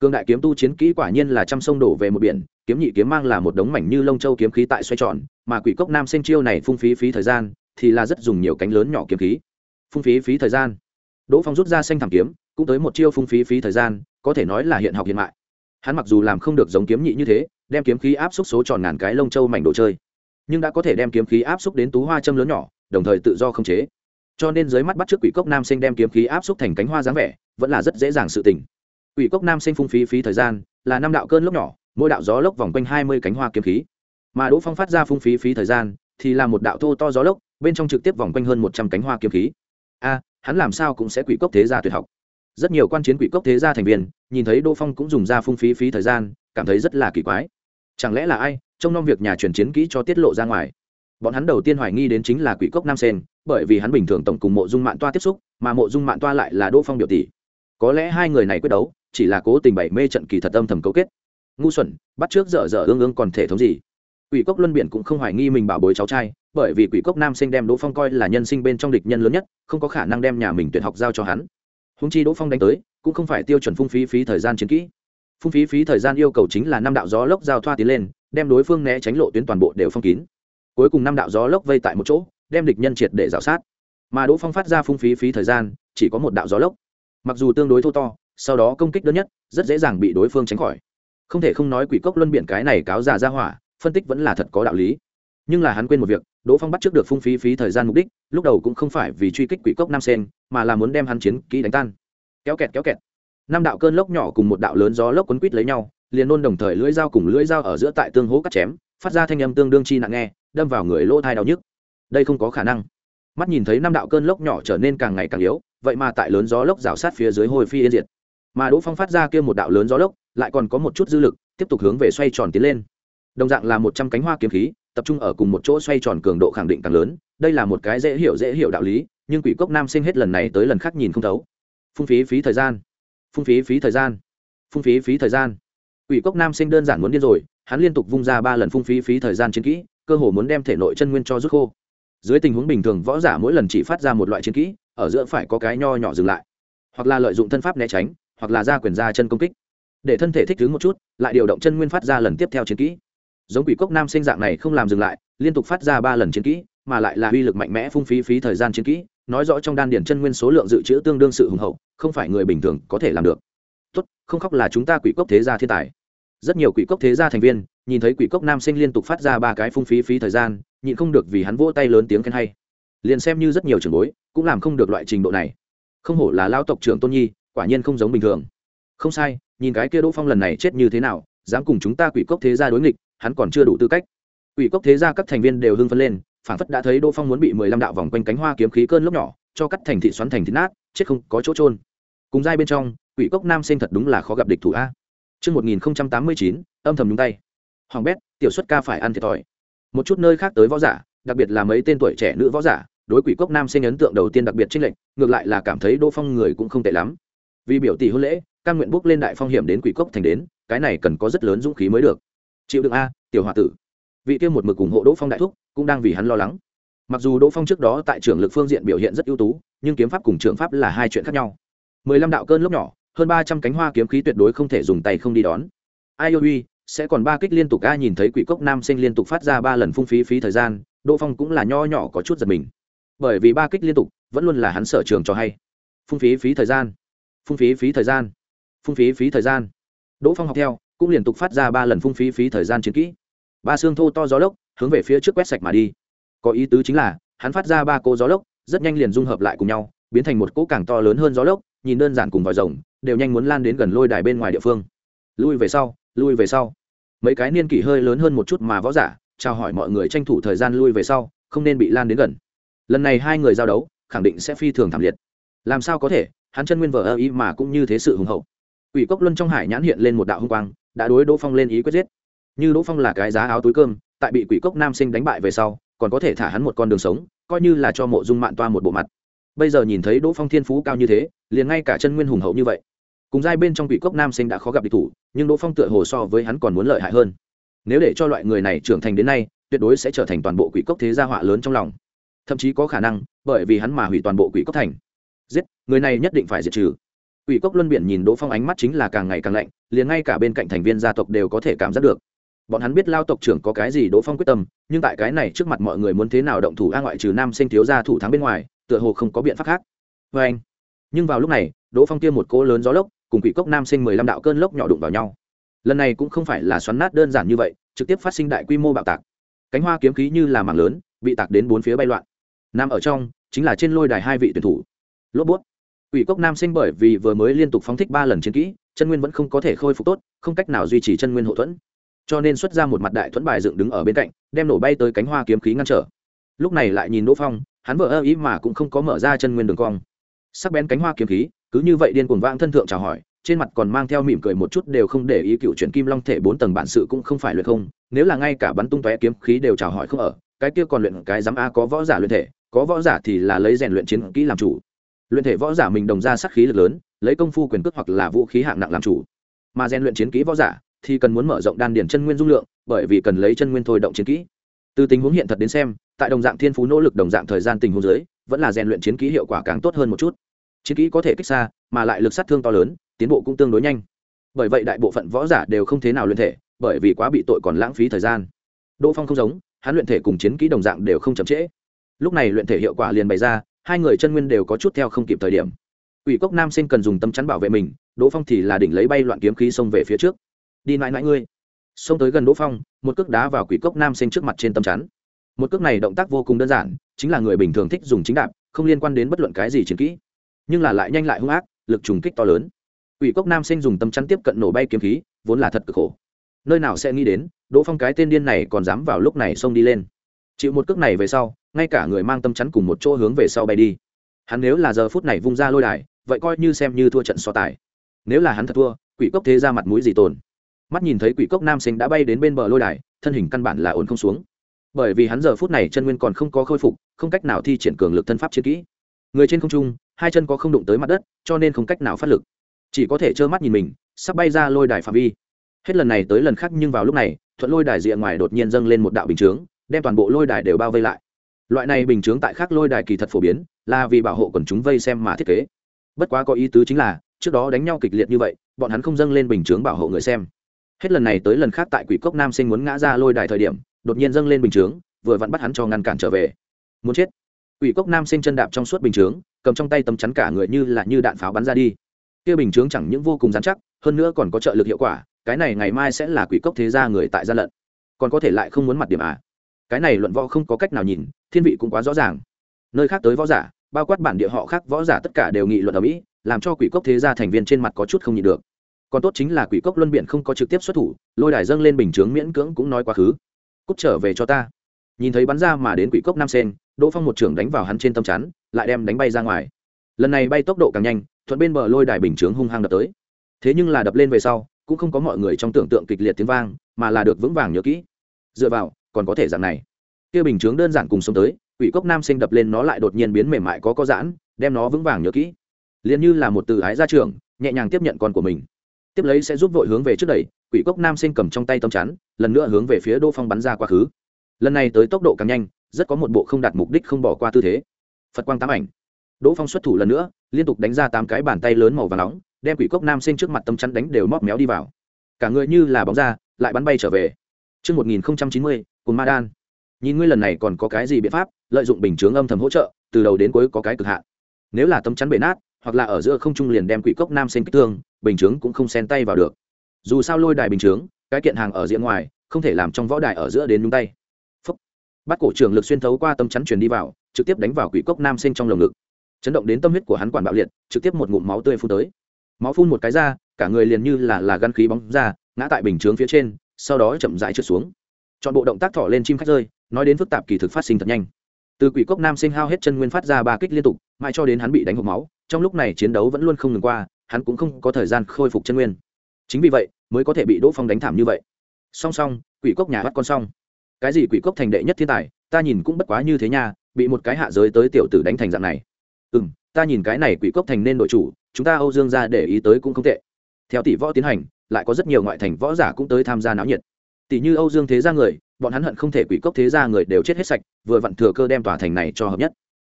A: Cương đại kiếm tu chiến kỹ quả nhiên là trăm sông đổ về một biển, kiếm nhị kiếm mang là một đống mảnh như lông châu kiếm khí tại xoay tròn, mà quỷ cốc nam sinh chiêu này phung phí phí thời gian, thì là rất dùng nhiều cánh lớn nhỏ kiếm khí. Phung phí phí thời gian. Đỗ phong rút ra xanh thảm kiếm, cũng tới một chiêu phung phí phí thời gian, có thể nói là hiện học hiện mại. Hắn mặc dù làm không được giống kiếm nhị như thế đem kiếm khí áp xúc số tròn ngàn cái lông châu mảnh đồ chơi. Nhưng đã có thể đem kiếm khí áp xúc đến tú hoa châm lớn nhỏ, đồng thời tự do không chế. Cho nên dưới mắt bắt trước quỷ cốc nam sinh đem kiếm khí áp xúc thành cánh hoa dáng vẻ, vẫn là rất dễ dàng sự tình. Quỷ cốc nam sinh phung phí phí thời gian, là năm đạo cơn lốc nhỏ, mỗi đạo gió lốc vòng quanh hai mươi cánh hoa kiếm khí. Mà đỗ phong phát ra phung phí phí thời gian, thì là một đạo thô to gió lốc, bên trong trực tiếp vòng quanh hơn một trăm cánh hoa kiếm khí. A, hắn làm sao cũng sẽ quỷ cốc thế gia tuyệt học. Rất nhiều quan chiến quỷ cốc thế gia thành viên, nhìn thấy đỗ phong cũng dùng ra phung phí phí thời gian, cảm thấy rất là kỳ quái chẳng lẽ là ai trông nom việc nhà truyền chiến kỹ cho tiết lộ ra ngoài? Bọn hắn đầu tiên hoài nghi đến chính là quỷ cốc nam sen, bởi vì hắn bình thường tổng cùng mộ dung mạng toa tiếp xúc, mà mộ dung mạng toa lại là đỗ phong biểu tỷ. Có lẽ hai người này quyết đấu, chỉ là cố tình bày mê trận kỳ thật âm thầm cấu kết. Ngu xuẩn, bắt trước dở dở ương ương còn thể thống gì? Quỷ cốc luân biển cũng không hoài nghi mình bảo bối cháu trai, bởi vì quỷ cốc nam sinh đem đỗ phong coi là nhân sinh bên trong địch nhân lớn nhất, không có khả năng đem nhà mình tuyển học giao cho hắn. Húng chi đỗ phong đánh tới, cũng không phải tiêu chuẩn phung phí phí thời gian chiến kỹ phung phí phí thời gian yêu cầu chính là năm đạo gió lốc giao thoa tiến lên, đem đối phương né tránh lộ tuyến toàn bộ đều phong kín. Cuối cùng năm đạo gió lốc vây tại một chỗ, đem địch nhân triệt để rào sát. Mà đỗ phong phát ra phung phí phí thời gian, chỉ có một đạo gió lốc. Mặc dù tương đối thô to, sau đó công kích đơn nhất, rất dễ dàng bị đối phương tránh khỏi. Không thể không nói quỷ cốc luân biển cái này cáo già ra hỏa, phân tích vẫn là thật có đạo lý. Nhưng là hắn quên một việc, đỗ phong bắt trước được phung phí phí thời gian mục đích, lúc đầu cũng không phải vì truy kích quỷ cốc nam sen, mà là muốn đem hắn chiến kỹ đánh tan. Kéo kẹt kéo kẹt năm đạo cơn lốc nhỏ cùng một đạo lớn gió lốc quấn quít lấy nhau, liền nôn đồng thời lưỡi dao cùng lưỡi dao ở giữa tại tương hố cắt chém, phát ra thanh âm tương đương chi nặng nghe, đâm vào người lỗ thai đau nhức. Đây không có khả năng. Mắt nhìn thấy năm đạo cơn lốc nhỏ trở nên càng ngày càng yếu, vậy mà tại lớn gió lốc rào sát phía dưới hồi phi yên diệt. Mà đỗ phong phát ra kia một đạo lớn gió lốc, lại còn có một chút dư lực, tiếp tục hướng về xoay tròn tiến lên. Đồng dạng là một trăm cánh hoa kiếm khí, tập trung ở cùng một chỗ xoay tròn cường độ khẳng định càng lớn, đây là một cái dễ hiểu dễ hiểu đạo lý, nhưng quỷ cốc nam sinh hết lần này tới lần khác nhìn không thấu. Phung phí phí thời gian phung phí phí thời gian. Phung phí phí thời gian. Quỷ cốc nam sinh đơn giản muốn điên rồi, hắn liên tục vung ra ba lần phung phí phí thời gian chiến kỹ, cơ hồ muốn đem thể nội chân nguyên cho rút khô. Dưới tình huống bình thường, võ giả mỗi lần chỉ phát ra một loại chiến kỹ, ở giữa phải có cái nho nhỏ dừng lại. Hoặc là lợi dụng thân pháp né tránh, hoặc là ra quyền ra chân công kích. Để thân thể thích ứng một chút, lại điều động chân nguyên phát ra lần tiếp theo chiến kỹ. Giống quỷ cốc nam sinh dạng này không làm dừng lại, liên tục phát ra ba lần chiến kỹ mà lại là uy lực mạnh mẽ phung phí phí thời gian chiến kỹ, nói rõ trong đan điển chân nguyên số lượng dự trữ tương đương sự hùng hậu, không phải người bình thường có thể làm được. Tốt, không khóc là chúng ta quỷ cốc thế gia thiên tài. Rất nhiều quỷ cốc thế gia thành viên, nhìn thấy quỷ cốc nam sinh liên tục phát ra ba cái phung phí phí thời gian, nhịn không được vì hắn vỗ tay lớn tiếng khen hay. Liền xem như rất nhiều trường bối, cũng làm không được loại trình độ này. Không hổ là lao tộc trưởng tôn nhi, quả nhiên không giống bình thường. Không sai, nhìn cái kia đỗ phong lần này chết như thế nào, dám cùng chúng ta quỷ cốc thế gia đối nghịch, hắn còn chưa đủ tư cách. Quỷ cốc thế gia các thành viên đều hưng phấn lên phản phất đã thấy đỗ phong muốn bị mười lăm đạo vòng quanh cánh hoa kiếm khí cơn lốc nhỏ cho cắt thành thị xoắn thành thịt nát chết không có chỗ trôn cùng giai bên trong quỷ cốc nam sinh thật đúng là khó gặp địch thủ a Trước 1089, âm thầm nhúng tay. Hoàng bét, tiểu xuất ca phải ăn thiệt thòi. Một chút nơi khác tới võ giả, đặc biệt là mấy tên tuổi trẻ nữ võ giả, đối quỷ cốc nam sinh ấn tượng đầu tiên đặc biệt trinh lệnh, ngược lại là cảm thấy Đỗ Phong người cũng không tệ lắm. Vì biểu tỷ hôn lễ, cam nguyện bước lên đại phong hiểm đến quỷ cốc thành đến, cái này cần có rất lớn dũng khí mới được. Chịu đựng a, tiểu hòa tử. Vị kia một mực ủng hộ Đỗ Phong đại thúc, cũng đang vì hắn lo lắng. Mặc dù Đỗ Phong trước đó tại trưởng lực phương diện biểu hiện rất ưu tú, nhưng kiếm pháp cùng trưởng pháp là hai chuyện khác nhau. Mười lăm đạo cơn lốc nhỏ, hơn ba trăm cánh hoa kiếm khí tuyệt đối không thể dùng tay không đi đón. Ai ôi sẽ còn ba kích liên tục a nhìn thấy quỷ cốc nam sinh liên tục phát ra ba lần phung phí phí thời gian đỗ phong cũng là nho nhỏ có chút giật mình. Bởi vì ba kích liên tục vẫn luôn là hắn sở trường cho hay. Phung phí phí thời gian phung phí phí thời gian phung phí phí thời gian. Đỗ phong học theo cũng liên tục phát ra ba lần phung phí phí thời gian chiến kỹ. Ba xương thô to gió lốc hướng về phía trước quét sạch mà đi. Có ý tứ chính là, hắn phát ra ba cô gió lốc, rất nhanh liền dung hợp lại cùng nhau, biến thành một cỗ càng to lớn hơn gió lốc, nhìn đơn giản cùng vòi rồng, đều nhanh muốn lan đến gần lôi đài bên ngoài địa phương. Lui về sau, lui về sau. Mấy cái niên kỷ hơi lớn hơn một chút mà võ giả, chào hỏi mọi người tranh thủ thời gian lui về sau, không nên bị lan đến gần. Lần này hai người giao đấu, khẳng định sẽ phi thường thảm liệt. Làm sao có thể, hắn chân nguyên vở ơ ý mà cũng như thế sự hùng hậu. Ủy cốc luân trong hải nhãn hiện lên một đạo hung quang, đã đối đỗ phong lên ý quyết giết. Như đỗ phong là cái giá áo túi cơm tại bị quỷ cốc nam sinh đánh bại về sau, còn có thể thả hắn một con đường sống, coi như là cho mộ dung mạn toa một bộ mặt. Bây giờ nhìn thấy đỗ phong thiên phú cao như thế, liền ngay cả chân nguyên hùng hậu như vậy. Cùng giai bên trong quỷ cốc nam sinh đã khó gặp địch thủ, nhưng đỗ phong tựa hồ so với hắn còn muốn lợi hại hơn. Nếu để cho loại người này trưởng thành đến nay, tuyệt đối sẽ trở thành toàn bộ quỷ cốc thế gia họa lớn trong lòng. Thậm chí có khả năng, bởi vì hắn mà hủy toàn bộ quỷ cốc thành. Giết, người này nhất định phải diệt trừ. Quỷ cốc luân biển nhìn đỗ phong ánh mắt chính là càng ngày càng lạnh, liền ngay cả bên cạnh thành viên gia tộc đều có thể cảm giác được bọn hắn biết lao tộc trưởng có cái gì đỗ phong quyết tâm, nhưng tại cái này trước mặt mọi người muốn thế nào động thủ a ngoại trừ nam sinh thiếu gia thủ thắng bên ngoài, tựa hồ không có biện pháp khác. Vê anh, nhưng vào lúc này, đỗ phong tiêm một cỗ lớn gió lốc, cùng quỷ cốc nam sinh mười lăm đạo cơn lốc nhỏ đụng vào nhau. Lần này cũng không phải là xoắn nát đơn giản như vậy, trực tiếp phát sinh đại quy mô bạo tạc. Cánh hoa kiếm khí như là mảng lớn, bị tạc đến bốn phía bay loạn. Nằm ở trong, chính là trên lôi đài hai vị tuyển thủ. Lốp bút. Quỷ cốc nam sinh bởi vì vừa mới liên tục phóng thích ba lần chiến kỹ, chân nguyên vẫn không có thể khôi phục tốt, không cách nào duy trì chân nguyên hậu thuẫn cho nên xuất ra một mặt đại thuẫn bài dựng đứng ở bên cạnh, đem nổ bay tới cánh hoa kiếm khí ngăn trở. Lúc này lại nhìn đỗ phong, hắn vợ ơ ý mà cũng không có mở ra chân nguyên đường cong. Sắc bén cánh hoa kiếm khí, cứ như vậy điên cuồng vang thân thượng chào hỏi, trên mặt còn mang theo mỉm cười một chút đều không để ý cựu chuyển kim long thể bốn tầng bản sự cũng không phải luyện không, nếu là ngay cả bắn tung tóe kiếm khí đều chào hỏi không ở, cái kia còn luyện cái dám a có võ giả luyện thể, có võ giả thì là lấy rèn luyện chiến kỹ làm chủ. Luyện thể võ giả mình đồng ra sắc khí lực lớn, lấy công phu quyền cước hoặc là vũ khí hạng nặng làm chủ. Mà rèn luyện chiến kỹ võ giả thì cần muốn mở rộng đan điền chân nguyên dung lượng, bởi vì cần lấy chân nguyên thôi động chiến kỹ. Từ tình huống hiện thật đến xem, tại đồng dạng thiên phú nỗ lực đồng dạng thời gian tình huống dưới, vẫn là rèn luyện chiến kỹ hiệu quả càng tốt hơn một chút. Chiến kỹ có thể kích xa, mà lại lực sát thương to lớn, tiến bộ cũng tương đối nhanh. Bởi vậy đại bộ phận võ giả đều không thế nào luyện thể, bởi vì quá bị tội còn lãng phí thời gian. Đỗ phong không giống, hắn luyện thể cùng chiến kỹ đồng dạng đều không chậm trễ. Lúc này luyện thể hiệu quả liền bày ra, hai người chân nguyên đều có chút theo không kịp thời điểm. Quỷ cốc nam sinh cần dùng tâm chắn bảo vệ mình, đỗ phong thì là đỉnh lấy bay loạn kiếm khí xông về phía trước đi mãi mãi ngươi. Xông tới gần đỗ phong, một cước đá vào quỷ cốc nam sinh trước mặt trên tâm chắn. Một cước này động tác vô cùng đơn giản, chính là người bình thường thích dùng chính đạp, không liên quan đến bất luận cái gì chiến kỹ. Nhưng là lại nhanh lại hung ác, lực trùng kích to lớn. Quỷ cốc nam sinh dùng tâm chắn tiếp cận nổ bay kiếm khí, vốn là thật cực khổ. Nơi nào sẽ nghĩ đến, đỗ phong cái tên điên này còn dám vào lúc này xông đi lên. Chịu một cước này về sau, ngay cả người mang tâm chắn cùng một chỗ hướng về sau bay đi. Hắn nếu là giờ phút này vung ra lôi đài, vậy coi như xem như thua trận so tài. Nếu là hắn thật thua, quỷ cốc thế ra mặt mũi gì tồn mắt nhìn thấy quỷ cốc nam sinh đã bay đến bên bờ lôi đài, thân hình căn bản là ổn không xuống. Bởi vì hắn giờ phút này chân nguyên còn không có khôi phục, không cách nào thi triển cường lực thân pháp chiến kỹ. Người trên không trung, hai chân có không đụng tới mặt đất, cho nên không cách nào phát lực. Chỉ có thể trơ mắt nhìn mình, sắp bay ra lôi đài phạm vi. Hết lần này tới lần khác nhưng vào lúc này, thuận lôi đài diện ngoài đột nhiên dâng lên một đạo bình chướng, đem toàn bộ lôi đài đều bao vây lại. Loại này bình chướng tại khác lôi đài kỳ thật phổ biến, là vì bảo hộ quần chúng vây xem mà thiết kế. Bất quá có ý tứ chính là, trước đó đánh nhau kịch liệt như vậy, bọn hắn không dâng lên bình chướng bảo hộ người xem hết lần này tới lần khác tại quỷ cốc nam sinh muốn ngã ra lôi đài thời điểm, đột nhiên dâng lên bình chướng, vừa vặn bắt hắn cho ngăn cản trở về. Muốn chết. Quỷ cốc nam sinh chân đạp trong suốt bình chướng, cầm trong tay tấm chắn cả người như là như đạn pháo bắn ra đi. Kia bình chướng chẳng những vô cùng dán chắc, hơn nữa còn có trợ lực hiệu quả, cái này ngày mai sẽ là quỷ cốc thế gia người tại gian lận. Còn có thể lại không muốn mặt điểm à? Cái này luận võ không có cách nào nhìn, thiên vị cũng quá rõ ràng. Nơi khác tới võ giả, bao quát bản địa họ khác võ giả tất cả đều nghị luận ở mỹ, làm cho quỷ cốc thế gia thành viên trên mặt có chút không nhịn được còn tốt chính là quỷ cốc luân biện không có trực tiếp xuất thủ, lôi đài dâng lên bình chướng miễn cưỡng cũng nói quá khứ. Cút trở về cho ta. Nhìn thấy bắn ra mà đến quỷ cốc nam sen, đỗ phong một trưởng đánh vào hắn trên tâm chắn, lại đem đánh bay ra ngoài. Lần này bay tốc độ càng nhanh, thuận bên bờ lôi đài bình chướng hung hăng đập tới. Thế nhưng là đập lên về sau, cũng không có mọi người trong tưởng tượng kịch liệt tiếng vang, mà là được vững vàng nhớ kỹ. Dựa vào, còn có thể dạng này. Kia bình chướng đơn giản cùng sống tới, quỷ cốc nam sinh đập lên nó lại đột nhiên biến mềm mại có có giãn, đem nó vững vàng nhớ kỹ. Liền như là một từ ái ra trường nhẹ nhàng tiếp nhận con của mình tiếp lấy sẽ giúp vội hướng về trước đẩy quỷ cốc nam sinh cầm trong tay tấm chắn lần nữa hướng về phía đỗ phong bắn ra quá khứ. Lần này tới tốc độ càng nhanh rất có một bộ không đạt mục đích không bỏ qua tư thế. Phật quang tám ảnh. Đỗ phong xuất thủ lần nữa liên tục đánh ra tám cái bàn tay lớn màu và nóng đem quỷ cốc nam sinh trước mặt tấm chắn đánh đều móc méo đi vào. Cả người như là bóng ra lại bắn bay trở về. Trước 1090, cùng ma đan. Nhìn ngươi lần này còn có cái gì biện pháp, lợi dụng bình chướng âm thầm hỗ trợ, từ đầu đến cuối có cái cực hạn. Nếu là tấm chắn bể nát, hoặc là ở giữa không trung liền đem quỷ cốc nam sinh kích thương, bình chướng cũng không xen tay vào được. Dù sao lôi đài bình chướng, cái kiện hàng ở diện ngoài, không thể làm trong võ đài ở giữa đến nhúng tay. Phúc. Bắt cổ trưởng lực xuyên thấu qua tâm chắn truyền đi vào, trực tiếp đánh vào quỷ cốc nam sinh trong lồng ngực. Chấn động đến tâm huyết của hắn quản bạo liệt, trực tiếp một ngụm máu tươi phun tới. Máu phun một cái ra, cả người liền như là là gan khí bóng ra, ngã tại bình chướng phía trên, sau đó chậm rãi trượt xuống chọn bộ động tác thỏ lên chim khách rơi nói đến phức tạp kỳ thực phát sinh thật nhanh từ quỷ cốc nam sinh hao hết chân nguyên phát ra ba kích liên tục mãi cho đến hắn bị đánh hộp máu trong lúc này chiến đấu vẫn luôn không ngừng qua hắn cũng không có thời gian khôi phục chân nguyên. Chính vì vậy, mới có thể bị đỗ phong đánh thảm như vậy. Song song, quỷ cốc nhà bắt con xong. Cái gì quỷ cốc thành đệ nhất thiên tài, ta nhìn cũng bất quá như thế nha, bị một cái hạ giới tới tiểu tử đánh thành dạng này. Ừ m ta nhìn cái này quỷ cốc thành nên đội chủ, chúng ta âu dương ra để ý tới cũng không tệ. Theo tỷ võ tiến hành, lại có rất nhiều ngoại thành võ giả cũng tới tham gia náo nhiệt. Tỷ như âu dương thế gia người, bọn hắn hận không thể quỷ cốc thế gia người đều chết hết sạch, vừa vặn thừa cơ đem tòa thành này cho hợp nhất.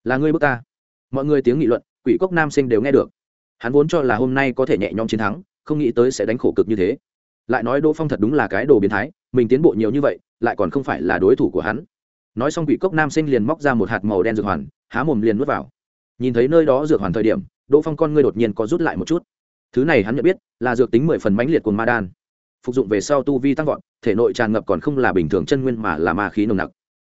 A: Là ngươi bước ta. Mọi người tiếng nghị luận, quỷ cốc nam sinh đều nghe được hắn vốn cho là hôm nay có thể nhẹ nhõm chiến thắng, không nghĩ tới sẽ đánh khổ cực như thế. Lại nói đỗ phong thật đúng là cái đồ biến thái, mình tiến bộ nhiều như vậy, lại còn không phải là đối thủ của hắn. Nói xong quỷ cốc nam sinh liền móc ra một hạt màu đen dược hoàn, há mồm liền nuốt vào. Nhìn thấy nơi đó dược hoàn thời điểm, đỗ phong con ngươi đột nhiên có rút lại một chút. Thứ này hắn nhận biết, là dược tính mười phần mãnh liệt của ma đan. Phục dụng về sau tu vi tăng vọt, thể nội tràn ngập còn không là bình thường chân nguyên mà là ma khí nồng nặc.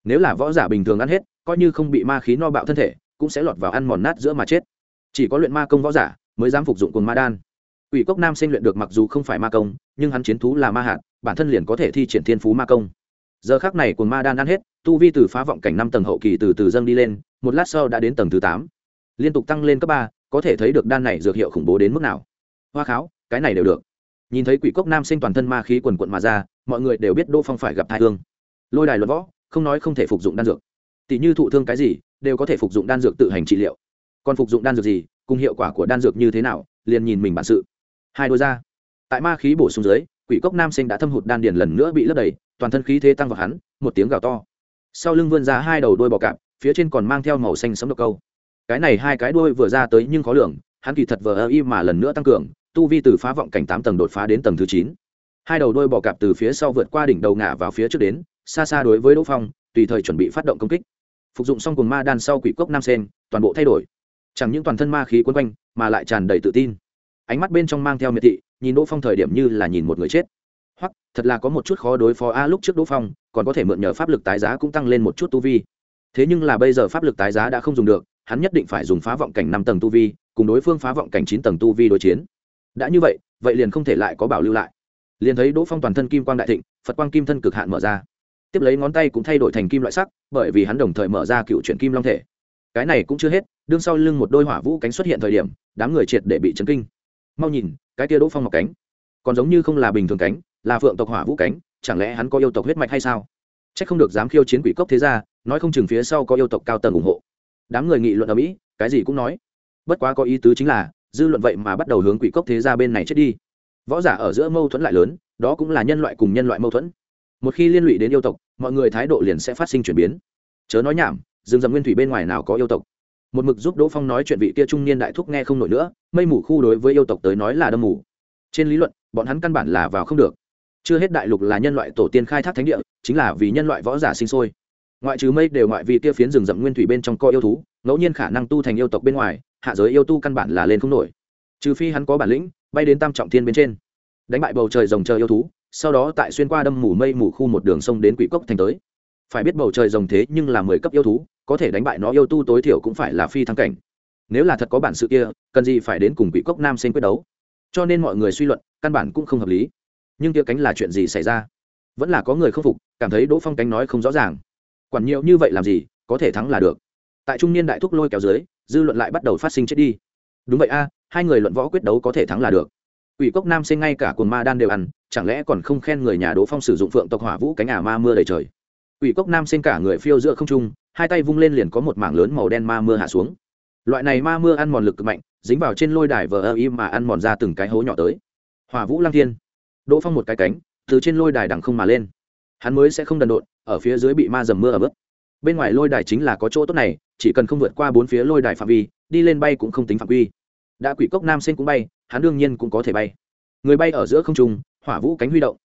A: Nếu là võ giả bình thường ăn hết, coi như không bị ma khí no bạo thân thể, cũng sẽ lọt vào ăn mòn nát giữa mà chết. Chỉ có luyện ma công võ giả mới dám phục dụng cồn ma đan. Quỷ cốc nam sinh luyện được mặc dù không phải ma công, nhưng hắn chiến thú là ma hạt, bản thân liền có thể thi triển thiên phú ma công. Giờ khác này cồn ma đan ăn hết, tu vi từ phá vọng cảnh năm tầng hậu kỳ từ từ dâng đi lên, một lát sau đã đến tầng thứ tám. Liên tục tăng lên cấp ba, có thể thấy được đan này dược hiệu khủng bố đến mức nào. Hoa kháo, cái này đều được. Nhìn thấy quỷ cốc nam sinh toàn thân ma khí quần quận mà ra, mọi người đều biết đỗ phong phải gặp thai thương lôi đài luận võ, không nói không thể phục dụng đan dược. Tỷ như thụ thương cái gì, đều có thể phục dụng đan dược tự hành trị liệu. Còn phục dụng đan dược gì cùng hiệu quả của đan dược như thế nào, liền nhìn mình bản sự. Hai đôi ra tại ma khí bổ sung dưới, quỷ cốc nam sinh đã thâm hụt đan điền lần nữa bị lấp đầy, toàn thân khí thế tăng vào hắn, một tiếng gào to. Sau lưng vươn ra hai đầu đôi bò cạp, phía trên còn mang theo màu xanh sấm độc câu. Cái này hai cái đuôi vừa ra tới nhưng khó lường, hắn kỳ thật vờ ơ y mà lần nữa tăng cường, tu vi từ phá vọng cảnh tám tầng đột phá đến tầng thứ chín. Hai đầu đôi bò cạp từ phía sau vượt qua đỉnh đầu ngả vào phía trước đến, xa xa đối với đỗ phong, tùy thời chuẩn bị phát động công kích. Phục dụng xong cùng ma đan sau quỷ cốc nam sen toàn bộ thay đổi chẳng những toàn thân ma khí quấn quanh, mà lại tràn đầy tự tin. Ánh mắt bên trong mang theo miệt thị, nhìn đỗ phong thời điểm như là nhìn một người chết. Hoặc, thật là có một chút khó đối phó a, lúc trước đỗ phong, còn có thể mượn nhờ pháp lực tái giá cũng tăng lên một chút tu vi. Thế nhưng là bây giờ pháp lực tái giá đã không dùng được, hắn nhất định phải dùng phá vọng cảnh năm tầng tu vi, cùng đối phương phá vọng cảnh chín tầng tu vi đối chiến. Đã như vậy vậy liền không thể lại có bảo lưu lại. Liền thấy đỗ phong toàn thân kim quang đại thịnh, phật quang kim thân cực hạn mở ra. Tiếp lấy ngón tay cũng thay đổi thành kim loại sắc, bởi vì hắn đồng thời mở ra cựu chuyển kim long thể cái này cũng chưa hết, đương sau lưng một đôi hỏa vũ cánh xuất hiện thời điểm, đám người triệt để bị chấn kinh. Mau nhìn, cái kia đỗ phong ngọc cánh, còn giống như không là bình thường cánh, là phượng tộc hỏa vũ cánh, chẳng lẽ hắn có yêu tộc huyết mạch hay sao? C h ắ c không được dám khiêu chiến quỷ cốc thế ra nói không chừng phía sau có yêu tộc cao tầng ủng hộ. Đám người nghị luận ở mỹ, cái gì cũng nói. Bất quá có ý tứ chính là, dư luận vậy mà bắt đầu hướng quỷ cốc thế ra bên này chết đi. Võ giả ở giữa mâu thuẫn lại lớn, đó cũng là nhân loại cùng nhân loại mâu thuẫn. Một khi liên lụy đến yêu tộc, mọi người thái độ liền sẽ phát sinh chuyển biến. Chớ nói nhảm rừng rậm nguyên thủy bên ngoài nào có yêu tộc. Một mực giúp đỗ phong nói chuyện vị kia trung niên đại thúc nghe không nổi nữa, mây mù khu đối với yêu tộc tới nói là đâm mù. Trên lý luận, bọn hắn căn bản là vào không được. Chưa hết đại lục là nhân loại tổ tiên khai thác thánh địa, chính là vì nhân loại võ giả sinh sôi. Ngoại trừ mây đều ngoại vì kia phiến rừng rậm nguyên thủy bên trong co yêu thú, ngẫu nhiên khả năng tu thành yêu tộc bên ngoài, hạ giới yêu tu căn bản là lên không nổi. Trừ phi hắn có bản lĩnh, bay đến tam trọng thiên bên trên. Đánh bại bầu trời rồng chờ yêu thú, sau đó tại xuyên qua đâm mù mây mù khu một đường sông đến quỷ cốc thành tới phải biết bầu trời rồng thế nhưng là mười cấp yêu thú có thể đánh bại nó yêu tu tối thiểu cũng phải là phi thăng cảnh. Nếu là thật có bản sự kia cần gì phải đến cùng quỷ cốc nam sinh quyết đấu? Cho nên mọi người suy luận căn bản cũng không hợp lý. Nhưng kia cánh là chuyện gì xảy ra? Vẫn là có người không phục cảm thấy đỗ phong cánh nói không rõ ràng. Quản nhiều như vậy làm gì có thể thắng là được. Tại trung niên đại thúc lôi kéo dưới dư luận lại bắt đầu phát sinh chết đi. Đúng vậy a hai người luận võ quyết đấu có thể thắng là được. Quỷ cốc nam sinh ngay cả cồn ma đan đều ăn, chẳng lẽ còn không khen người nhà Đỗ Phong sử dụng phượng tộc hỏa vũ cánh ả ma mưa đầy trời. Quỷ cốc nam sinh cả người phiêu giữa không trung, hai tay vung lên liền có một mảng lớn màu đen ma mưa hạ xuống. Loại này ma mưa ăn mòn lực cực mạnh, dính vào trên lôi đài vờ im mà ăn mòn ra từng cái hố nhỏ tới. Hỏa vũ lăng thiên. Đỗ Phong một cái cánh, từ trên lôi đài đằng không mà lên. Hắn mới sẽ không đần độn, ở phía dưới bị ma dầm mưa ở bước. Bên ngoài lôi đài chính là có chỗ tốt này, chỉ cần không vượt qua bốn phía lôi đài phạm vi, đi lên bay cũng không tính phạm vi. Đã quỷ cốc nam sinh cũng bay, hắn đương nhiên cũng có thể bay người bay ở giữa không trung hỏa vũ cánh huy động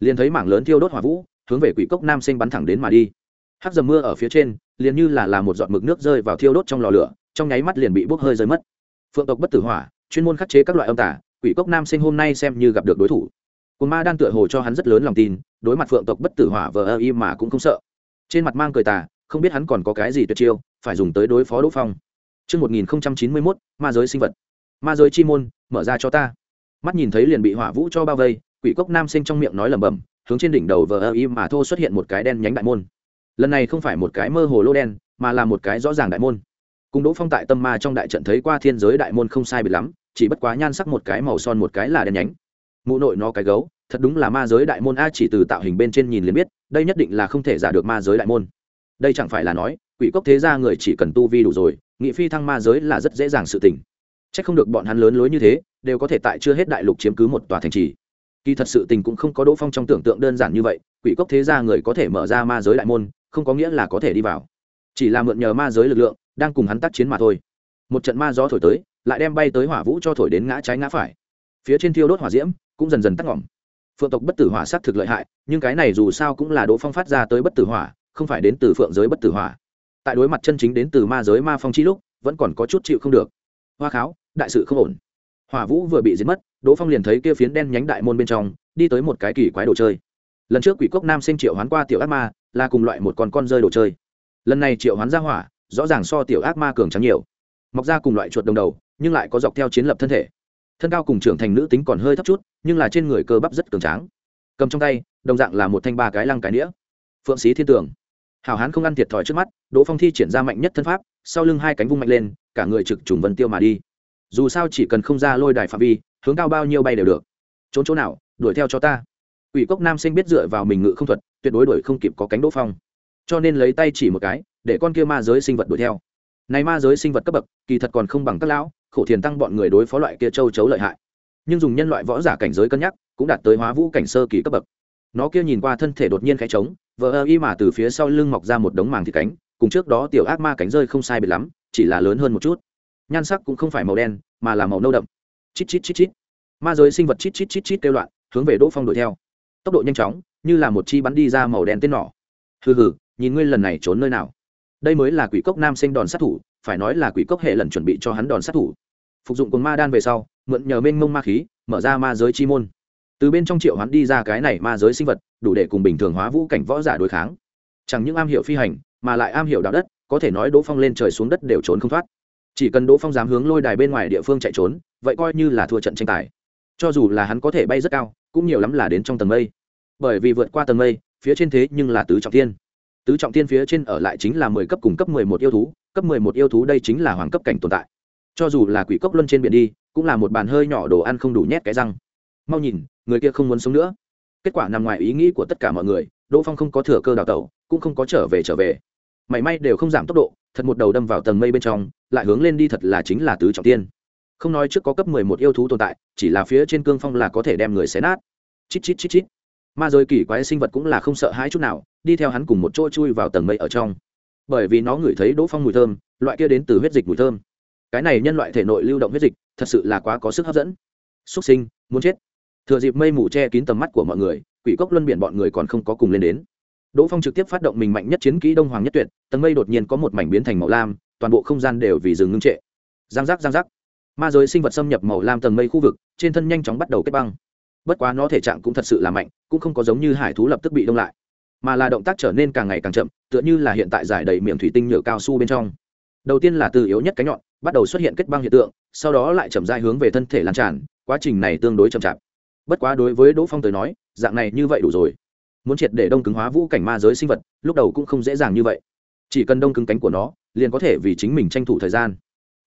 A: liền thấy mảng lớn thiêu đốt hỏa vũ hướng về quỷ cốc nam sinh bắn thẳng đến mà đi. Hắc dầm mưa ở phía trên liền như là là một giọt mực nước rơi vào thiêu đốt trong lò lửa trong nháy mắt liền bị bốc hơi rơi mất. Phượng tộc bất tử hỏa chuyên môn khắc chế các loại âm tả quỷ cốc nam sinh hôm nay xem như gặp được đối thủ. Cồn ma đang tựa hồ cho hắn rất lớn lòng tin đối mặt phượng tộc bất tử hỏa vờ ơ y mà cũng không sợ. Trên mặt mang cười tà không biết hắn còn có cái gì tuyệt chiêu phải dùng tới đối phó đỗ phong. Trước 1091, ma giới sinh vật. Ma giới chi môn, mở ra cho ta. Mắt nhìn thấy liền bị hỏa vũ cho bao vây quỷ cốc nam sinh trong miệng nói lẩm bẩm hướng trên đỉnh đầu vờ ơ y mà thô xuất hiện một cái đen nhánh đại môn. Lần này không phải một cái mơ hồ lô đen, mà là một cái rõ ràng đại môn. Cùng đỗ phong tại tâm ma trong đại trận thấy qua thiên giới đại môn không sai biệt lắm, chỉ bất quá nhan sắc một cái màu son một cái là đen nhánh. Mụ nội nó cái gấu, thật đúng là ma giới đại môn a, chỉ từ tạo hình bên trên nhìn liền biết, đây nhất định là không thể giả được ma giới đại môn. Đây chẳng phải là nói, quỷ cốc thế ra người chỉ cần tu vi đủ rồi, nghị phi thăng ma giới là rất dễ dàng sự tình. C h ắ c không được bọn hắn lớn lối như thế, đều có thể tại chưa hết đại lục chiếm cứ một tòa thành trì kỳ thật sự tình cũng không có đỗ phong trong tưởng tượng đơn giản như vậy, quỷ cốc thế gia người có thể mở ra ma giới đại môn, không có nghĩa là có thể đi vào. Chỉ là mượn nhờ ma giới lực lượng, đang cùng hắn tác chiến mà thôi. Một trận ma gió thổi tới, lại đem bay tới hỏa vũ cho thổi đến ngã trái ngã phải. Phía trên thiêu đốt hỏa diễm, cũng dần dần tắt ngỏm phượng tộc bất tử hỏa s á t thực lợi hại, nhưng cái này dù sao cũng là đỗ phong phát ra tới bất tử hỏa, không phải đến từ phượng giới bất tử hỏa. Tại đối mặt chân chính đến từ ma giới ma phong chi lúc, vẫn còn có chút chịu không được. Hoa kháo, đại sự không ổn. Hỏa vũ vừa bị giết mất đỗ phong liền thấy kia phiến đen nhánh đại môn bên trong, đi tới một cái kỳ quái đồ chơi. Lần trước quỷ cốc nam sinh triệu hoán qua tiểu ác ma, là cùng loại một con con rơi đồ chơi. Lần này triệu hoán ra hỏa, rõ ràng so tiểu ác ma cường trắng nhiều. Mọc ra cùng loại chuột đồng đầu, nhưng lại có dọc theo chiến lập thân thể. Thân cao cùng trưởng thành nữ tính còn hơi thấp chút, nhưng là trên người cơ bắp rất cường tráng. Cầm trong tay, đồng dạng là một thanh ba cái lăng cái nĩa. Phượng sĩ thiên tường. Hào hán không ăn thiệt thòi trước mắt, đỗ phong thi triển ra mạnh nhất thân pháp, sau lưng hai cánh vung mạnh lên, cả người trực trùng vân tiêu mà đi. Dù sao chỉ cần không ra lôi đài phạm vi hướng cao bao nhiêu bay đều được. Trốn chỗ nào, đuổi theo cho ta. Ủy cốc nam sinh biết dựa vào mình ngự không thuật, tuyệt đối đuổi không kịp có cánh đỗ phong. Cho nên lấy tay chỉ một cái, để con kia ma giới sinh vật đuổi theo. Này ma giới sinh vật cấp bậc, kỳ thật còn không bằng các lão, khổ thiền tăng bọn người đối phó loại kia châu chấu lợi hại. Nhưng dùng nhân loại võ giả cảnh giới cân nhắc, cũng đạt tới hóa vũ cảnh sơ kỳ cấp bậc. Nó kia nhìn qua thân thể đột nhiên khẽ trống, vờ ơ y mà từ phía sau lưng mọc ra một đống màng thịt cánh, cùng trước đó tiểu ác ma cánh rơi không sai biệt lắm, chỉ là lớn hơn một chút. Nhan sắc cũng không phải màu đen, mà là màu nâu đậm chít chít chít chít. Ma giới sinh vật chít chít chít chít kêu loạn, hướng về đỗ phong đuổi theo. Tốc độ nhanh chóng, như là một chi bắn đi ra màu đen tên nỏ. Hừ hừ, nhìn ngươi lần này trốn nơi nào. Đây mới là quỷ cốc nam sinh đòn sát thủ, phải nói là quỷ cốc hệ lần chuẩn bị cho hắn đòn sát thủ. Phục dụng cồn ma đan về sau, mượn nhờ mênh mông ma khí, mở ra ma giới chi môn. Từ bên trong triệu hắn đi ra cái này ma giới sinh vật, đủ để cùng bình thường hóa vũ cảnh võ giả đối kháng. Chẳng những am hiểu phi hành, mà lại am hiểu đạo đất, có thể nói đỗ phong lên trời xuống đất đều trốn không thoát chỉ cần đỗ phong dám hướng lôi đài bên ngoài địa phương chạy trốn, vậy coi như là thua trận tranh tài. Cho dù là hắn có thể bay rất cao, cũng nhiều lắm là đến trong tầng mây. Bởi vì vượt qua tầng mây, phía trên thế nhưng là tứ trọng tiên tứ trọng tiên phía trên ở lại chính là mười cấp cùng cấp mười một yêu thú, cấp mười một yêu thú đây chính là hoàng cấp cảnh tồn tại. Cho dù là quỷ cốc luân trên biển đi, cũng là một bàn hơi nhỏ đồ ăn không đủ nhét cái răng. Mau nhìn, người kia không muốn sống nữa. Kết quả nằm ngoài ý nghĩ của tất cả mọi người, đỗ phong không có thừa cơ đào tẩu, cũng không có trở về trở về. Mảy may đều không giảm tốc độ thật một đầu đâm vào tầng mây bên trong, lại hướng lên đi thật là chính là tứ trọng tiên. Không nói trước có cấp mười một yêu thú tồn tại, chỉ là phía trên cương phong là có thể đem người xé nát. Chít chít chít chít. Ma giới kỳ quái sinh vật cũng là không sợ hãi chút nào, đi theo hắn cùng một chỗ chui vào tầng mây ở trong. Bởi vì nó ngửi thấy đỗ phong mùi thơm, loại kia đến từ huyết dịch mùi thơm. Cái này nhân loại thể nội lưu động huyết dịch, thật sự là quá có sức hấp dẫn. Xúc sinh, muốn chết. Thừa dịp mây mù che kín tầm mắt của mọi người, quỷ cốc luân biển bọn người còn không có cùng lên đến đỗ phong trực tiếp phát động mình mạnh nhất chiến kỹ đông hoàng nhất tuyệt, tầng mây đột nhiên có một mảnh biến thành màu lam, toàn bộ không gian đều vì dừng ngưng trệ. Giang giác giang giác. Ma giới sinh vật xâm nhập màu lam tầng mây khu vực, trên thân nhanh chóng bắt đầu kết băng. Bất quá nó thể trạng cũng thật sự là mạnh, cũng không có giống như hải thú lập tức bị đông lại, mà là động tác trở nên càng ngày càng chậm, tựa như là hiện tại giải đầy miệng thủy tinh nhựa cao su bên trong. Đầu tiên là từ yếu nhất cái nhọn, bắt đầu xuất hiện kết băng hiện tượng, sau đó lại chậm rãi hướng về thân thể lan tràn, quá trình này tương đối chậm chạp. Bất quá đối với đỗ phong tới nói, dạng này như vậy đủ rồi muốn triệt để đông cứng hóa vũ cảnh ma giới sinh vật, lúc đầu cũng không dễ dàng như vậy. Chỉ cần đông cứng cánh của nó, liền có thể vì chính mình tranh thủ thời gian.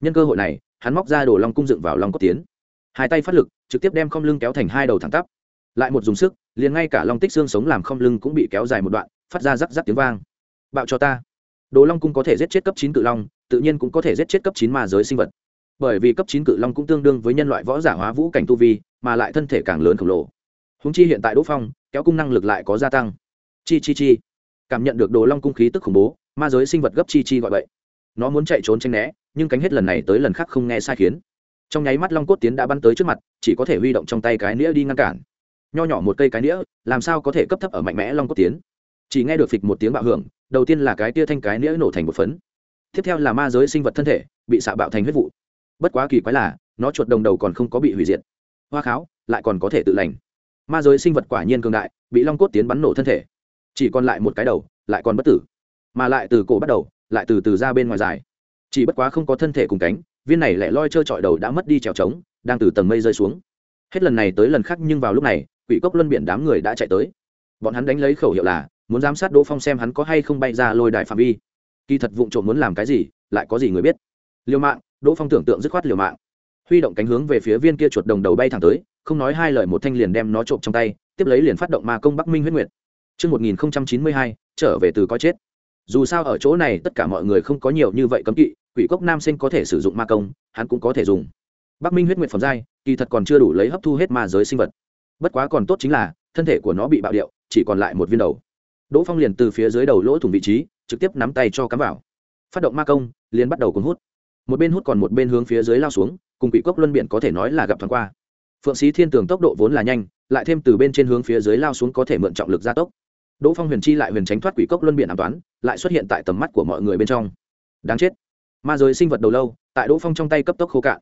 A: Nhân cơ hội này, hắn móc ra đồ long cung dựng vào long cốt tiến. Hai tay phát lực, trực tiếp đem không lưng kéo thành hai đầu thẳng tắp. Lại một dùng sức, liền ngay cả long tích xương sống làm không lưng cũng bị kéo dài một đoạn, phát ra rắc rắc tiếng vang. Bạo cho ta. Đồ long cung có thể giết chết cấp chín cự long, tự nhiên cũng có thể giết chết cấp chín ma giới sinh vật. Bởi vì cấp chín cự long cũng tương đương với nhân loại võ giả hóa vũ cảnh tu vi, mà lại thân thể càng lớn khổng lồ. Húng chi hiện tại đỗ phong kéo cung năng lực lại có gia tăng. Chi chi chi. Cảm nhận được đồ long cung khí tức khủng bố, ma giới sinh vật gấp chi chi gọi vậy nó muốn chạy trốn tranh né, nhưng cánh hết lần này tới lần khác không nghe sai khiến. Trong nháy mắt long cốt tiến đã bắn tới trước mặt, chỉ có thể huy động trong tay cái nĩa đi ngăn cản. Nho nhỏ một cây cái nĩa, làm sao có thể cấp thấp ở mạnh mẽ long cốt tiến? Chỉ nghe được phịch một tiếng bạo hưởng, đầu tiên là cái tia thanh cái nĩa nổ thành một phấn. Tiếp theo là ma giới sinh vật thân thể, bị xạ bạo thành huyết vụ. Bất quá kỳ quái là, nó chuột đồng đầu còn không có bị hủy diệt. Hoa kháo, lại còn có thể tự lành ma giới sinh vật quả nhiên cường đại, bị long cốt tiến bắn nổ thân thể. Chỉ còn lại một cái đầu, lại còn bất tử. Mà lại từ cổ bắt đầu, lại từ từ ra bên ngoài dài. Chỉ bất quá không có thân thể cùng cánh, viên này lại loi trơ trọi đầu đã mất đi trèo trống, đang từ tầng mây rơi xuống. Hết lần này tới lần khác nhưng vào lúc này, quỷ cốc luân biển đám người đã chạy tới. Bọn hắn đánh lấy khẩu hiệu là, muốn giám sát đỗ phong xem hắn có hay không bay ra lôi đài phạm vi. Kỳ thật vụ trộm muốn làm cái gì, lại có gì người biết. Liều mạng, đỗ phong tưởng tượng dứt khoát liều mạng. Huy động cánh hướng về phía viên kia chuột đồng đầu bay thẳng tới không nói hai lời một thanh liền đem nó trộm trong tay tiếp lấy liền phát động ma công bắc minh huyết nguyệt Trước 1092, trở về từ coi chết. Dù sao ở chỗ này tất cả mọi người không có nhiều như vậy cấm kỵ, quỷ cốc nam sinh có thể sử dụng ma công, hắn cũng có thể dùng. Bắc Minh huyết nguyệt phẩm giai, kỳ thật còn chưa đủ lấy hấp thu hết ma giới sinh vật. Bất quá còn tốt chính là, thân thể của nó bị bạo điệu, chỉ còn lại một viên đầu. Đỗ Phong liền từ phía dưới đầu lỗ thủng vị trí, trực tiếp nắm tay cho cắm vào. Phát động ma công, liền bắt đầu cuốn hút. Một bên hút còn một bên hướng phía dưới lao xuống, cùng quỷ cốc luân biển có thể nói là gặp thoáng qua phượng sĩ thiên tường tốc độ vốn là nhanh, lại thêm từ bên trên hướng phía dưới lao xuống có thể mượn trọng lực gia tốc. Đỗ phong huyền chi lại huyền tránh thoát quỷ cốc luân biển an toán lại xuất hiện tại tầm mắt của mọi người bên trong. Đáng chết. Ma giới sinh vật đầu lâu, tại đỗ phong trong tay cấp tốc khô cạn.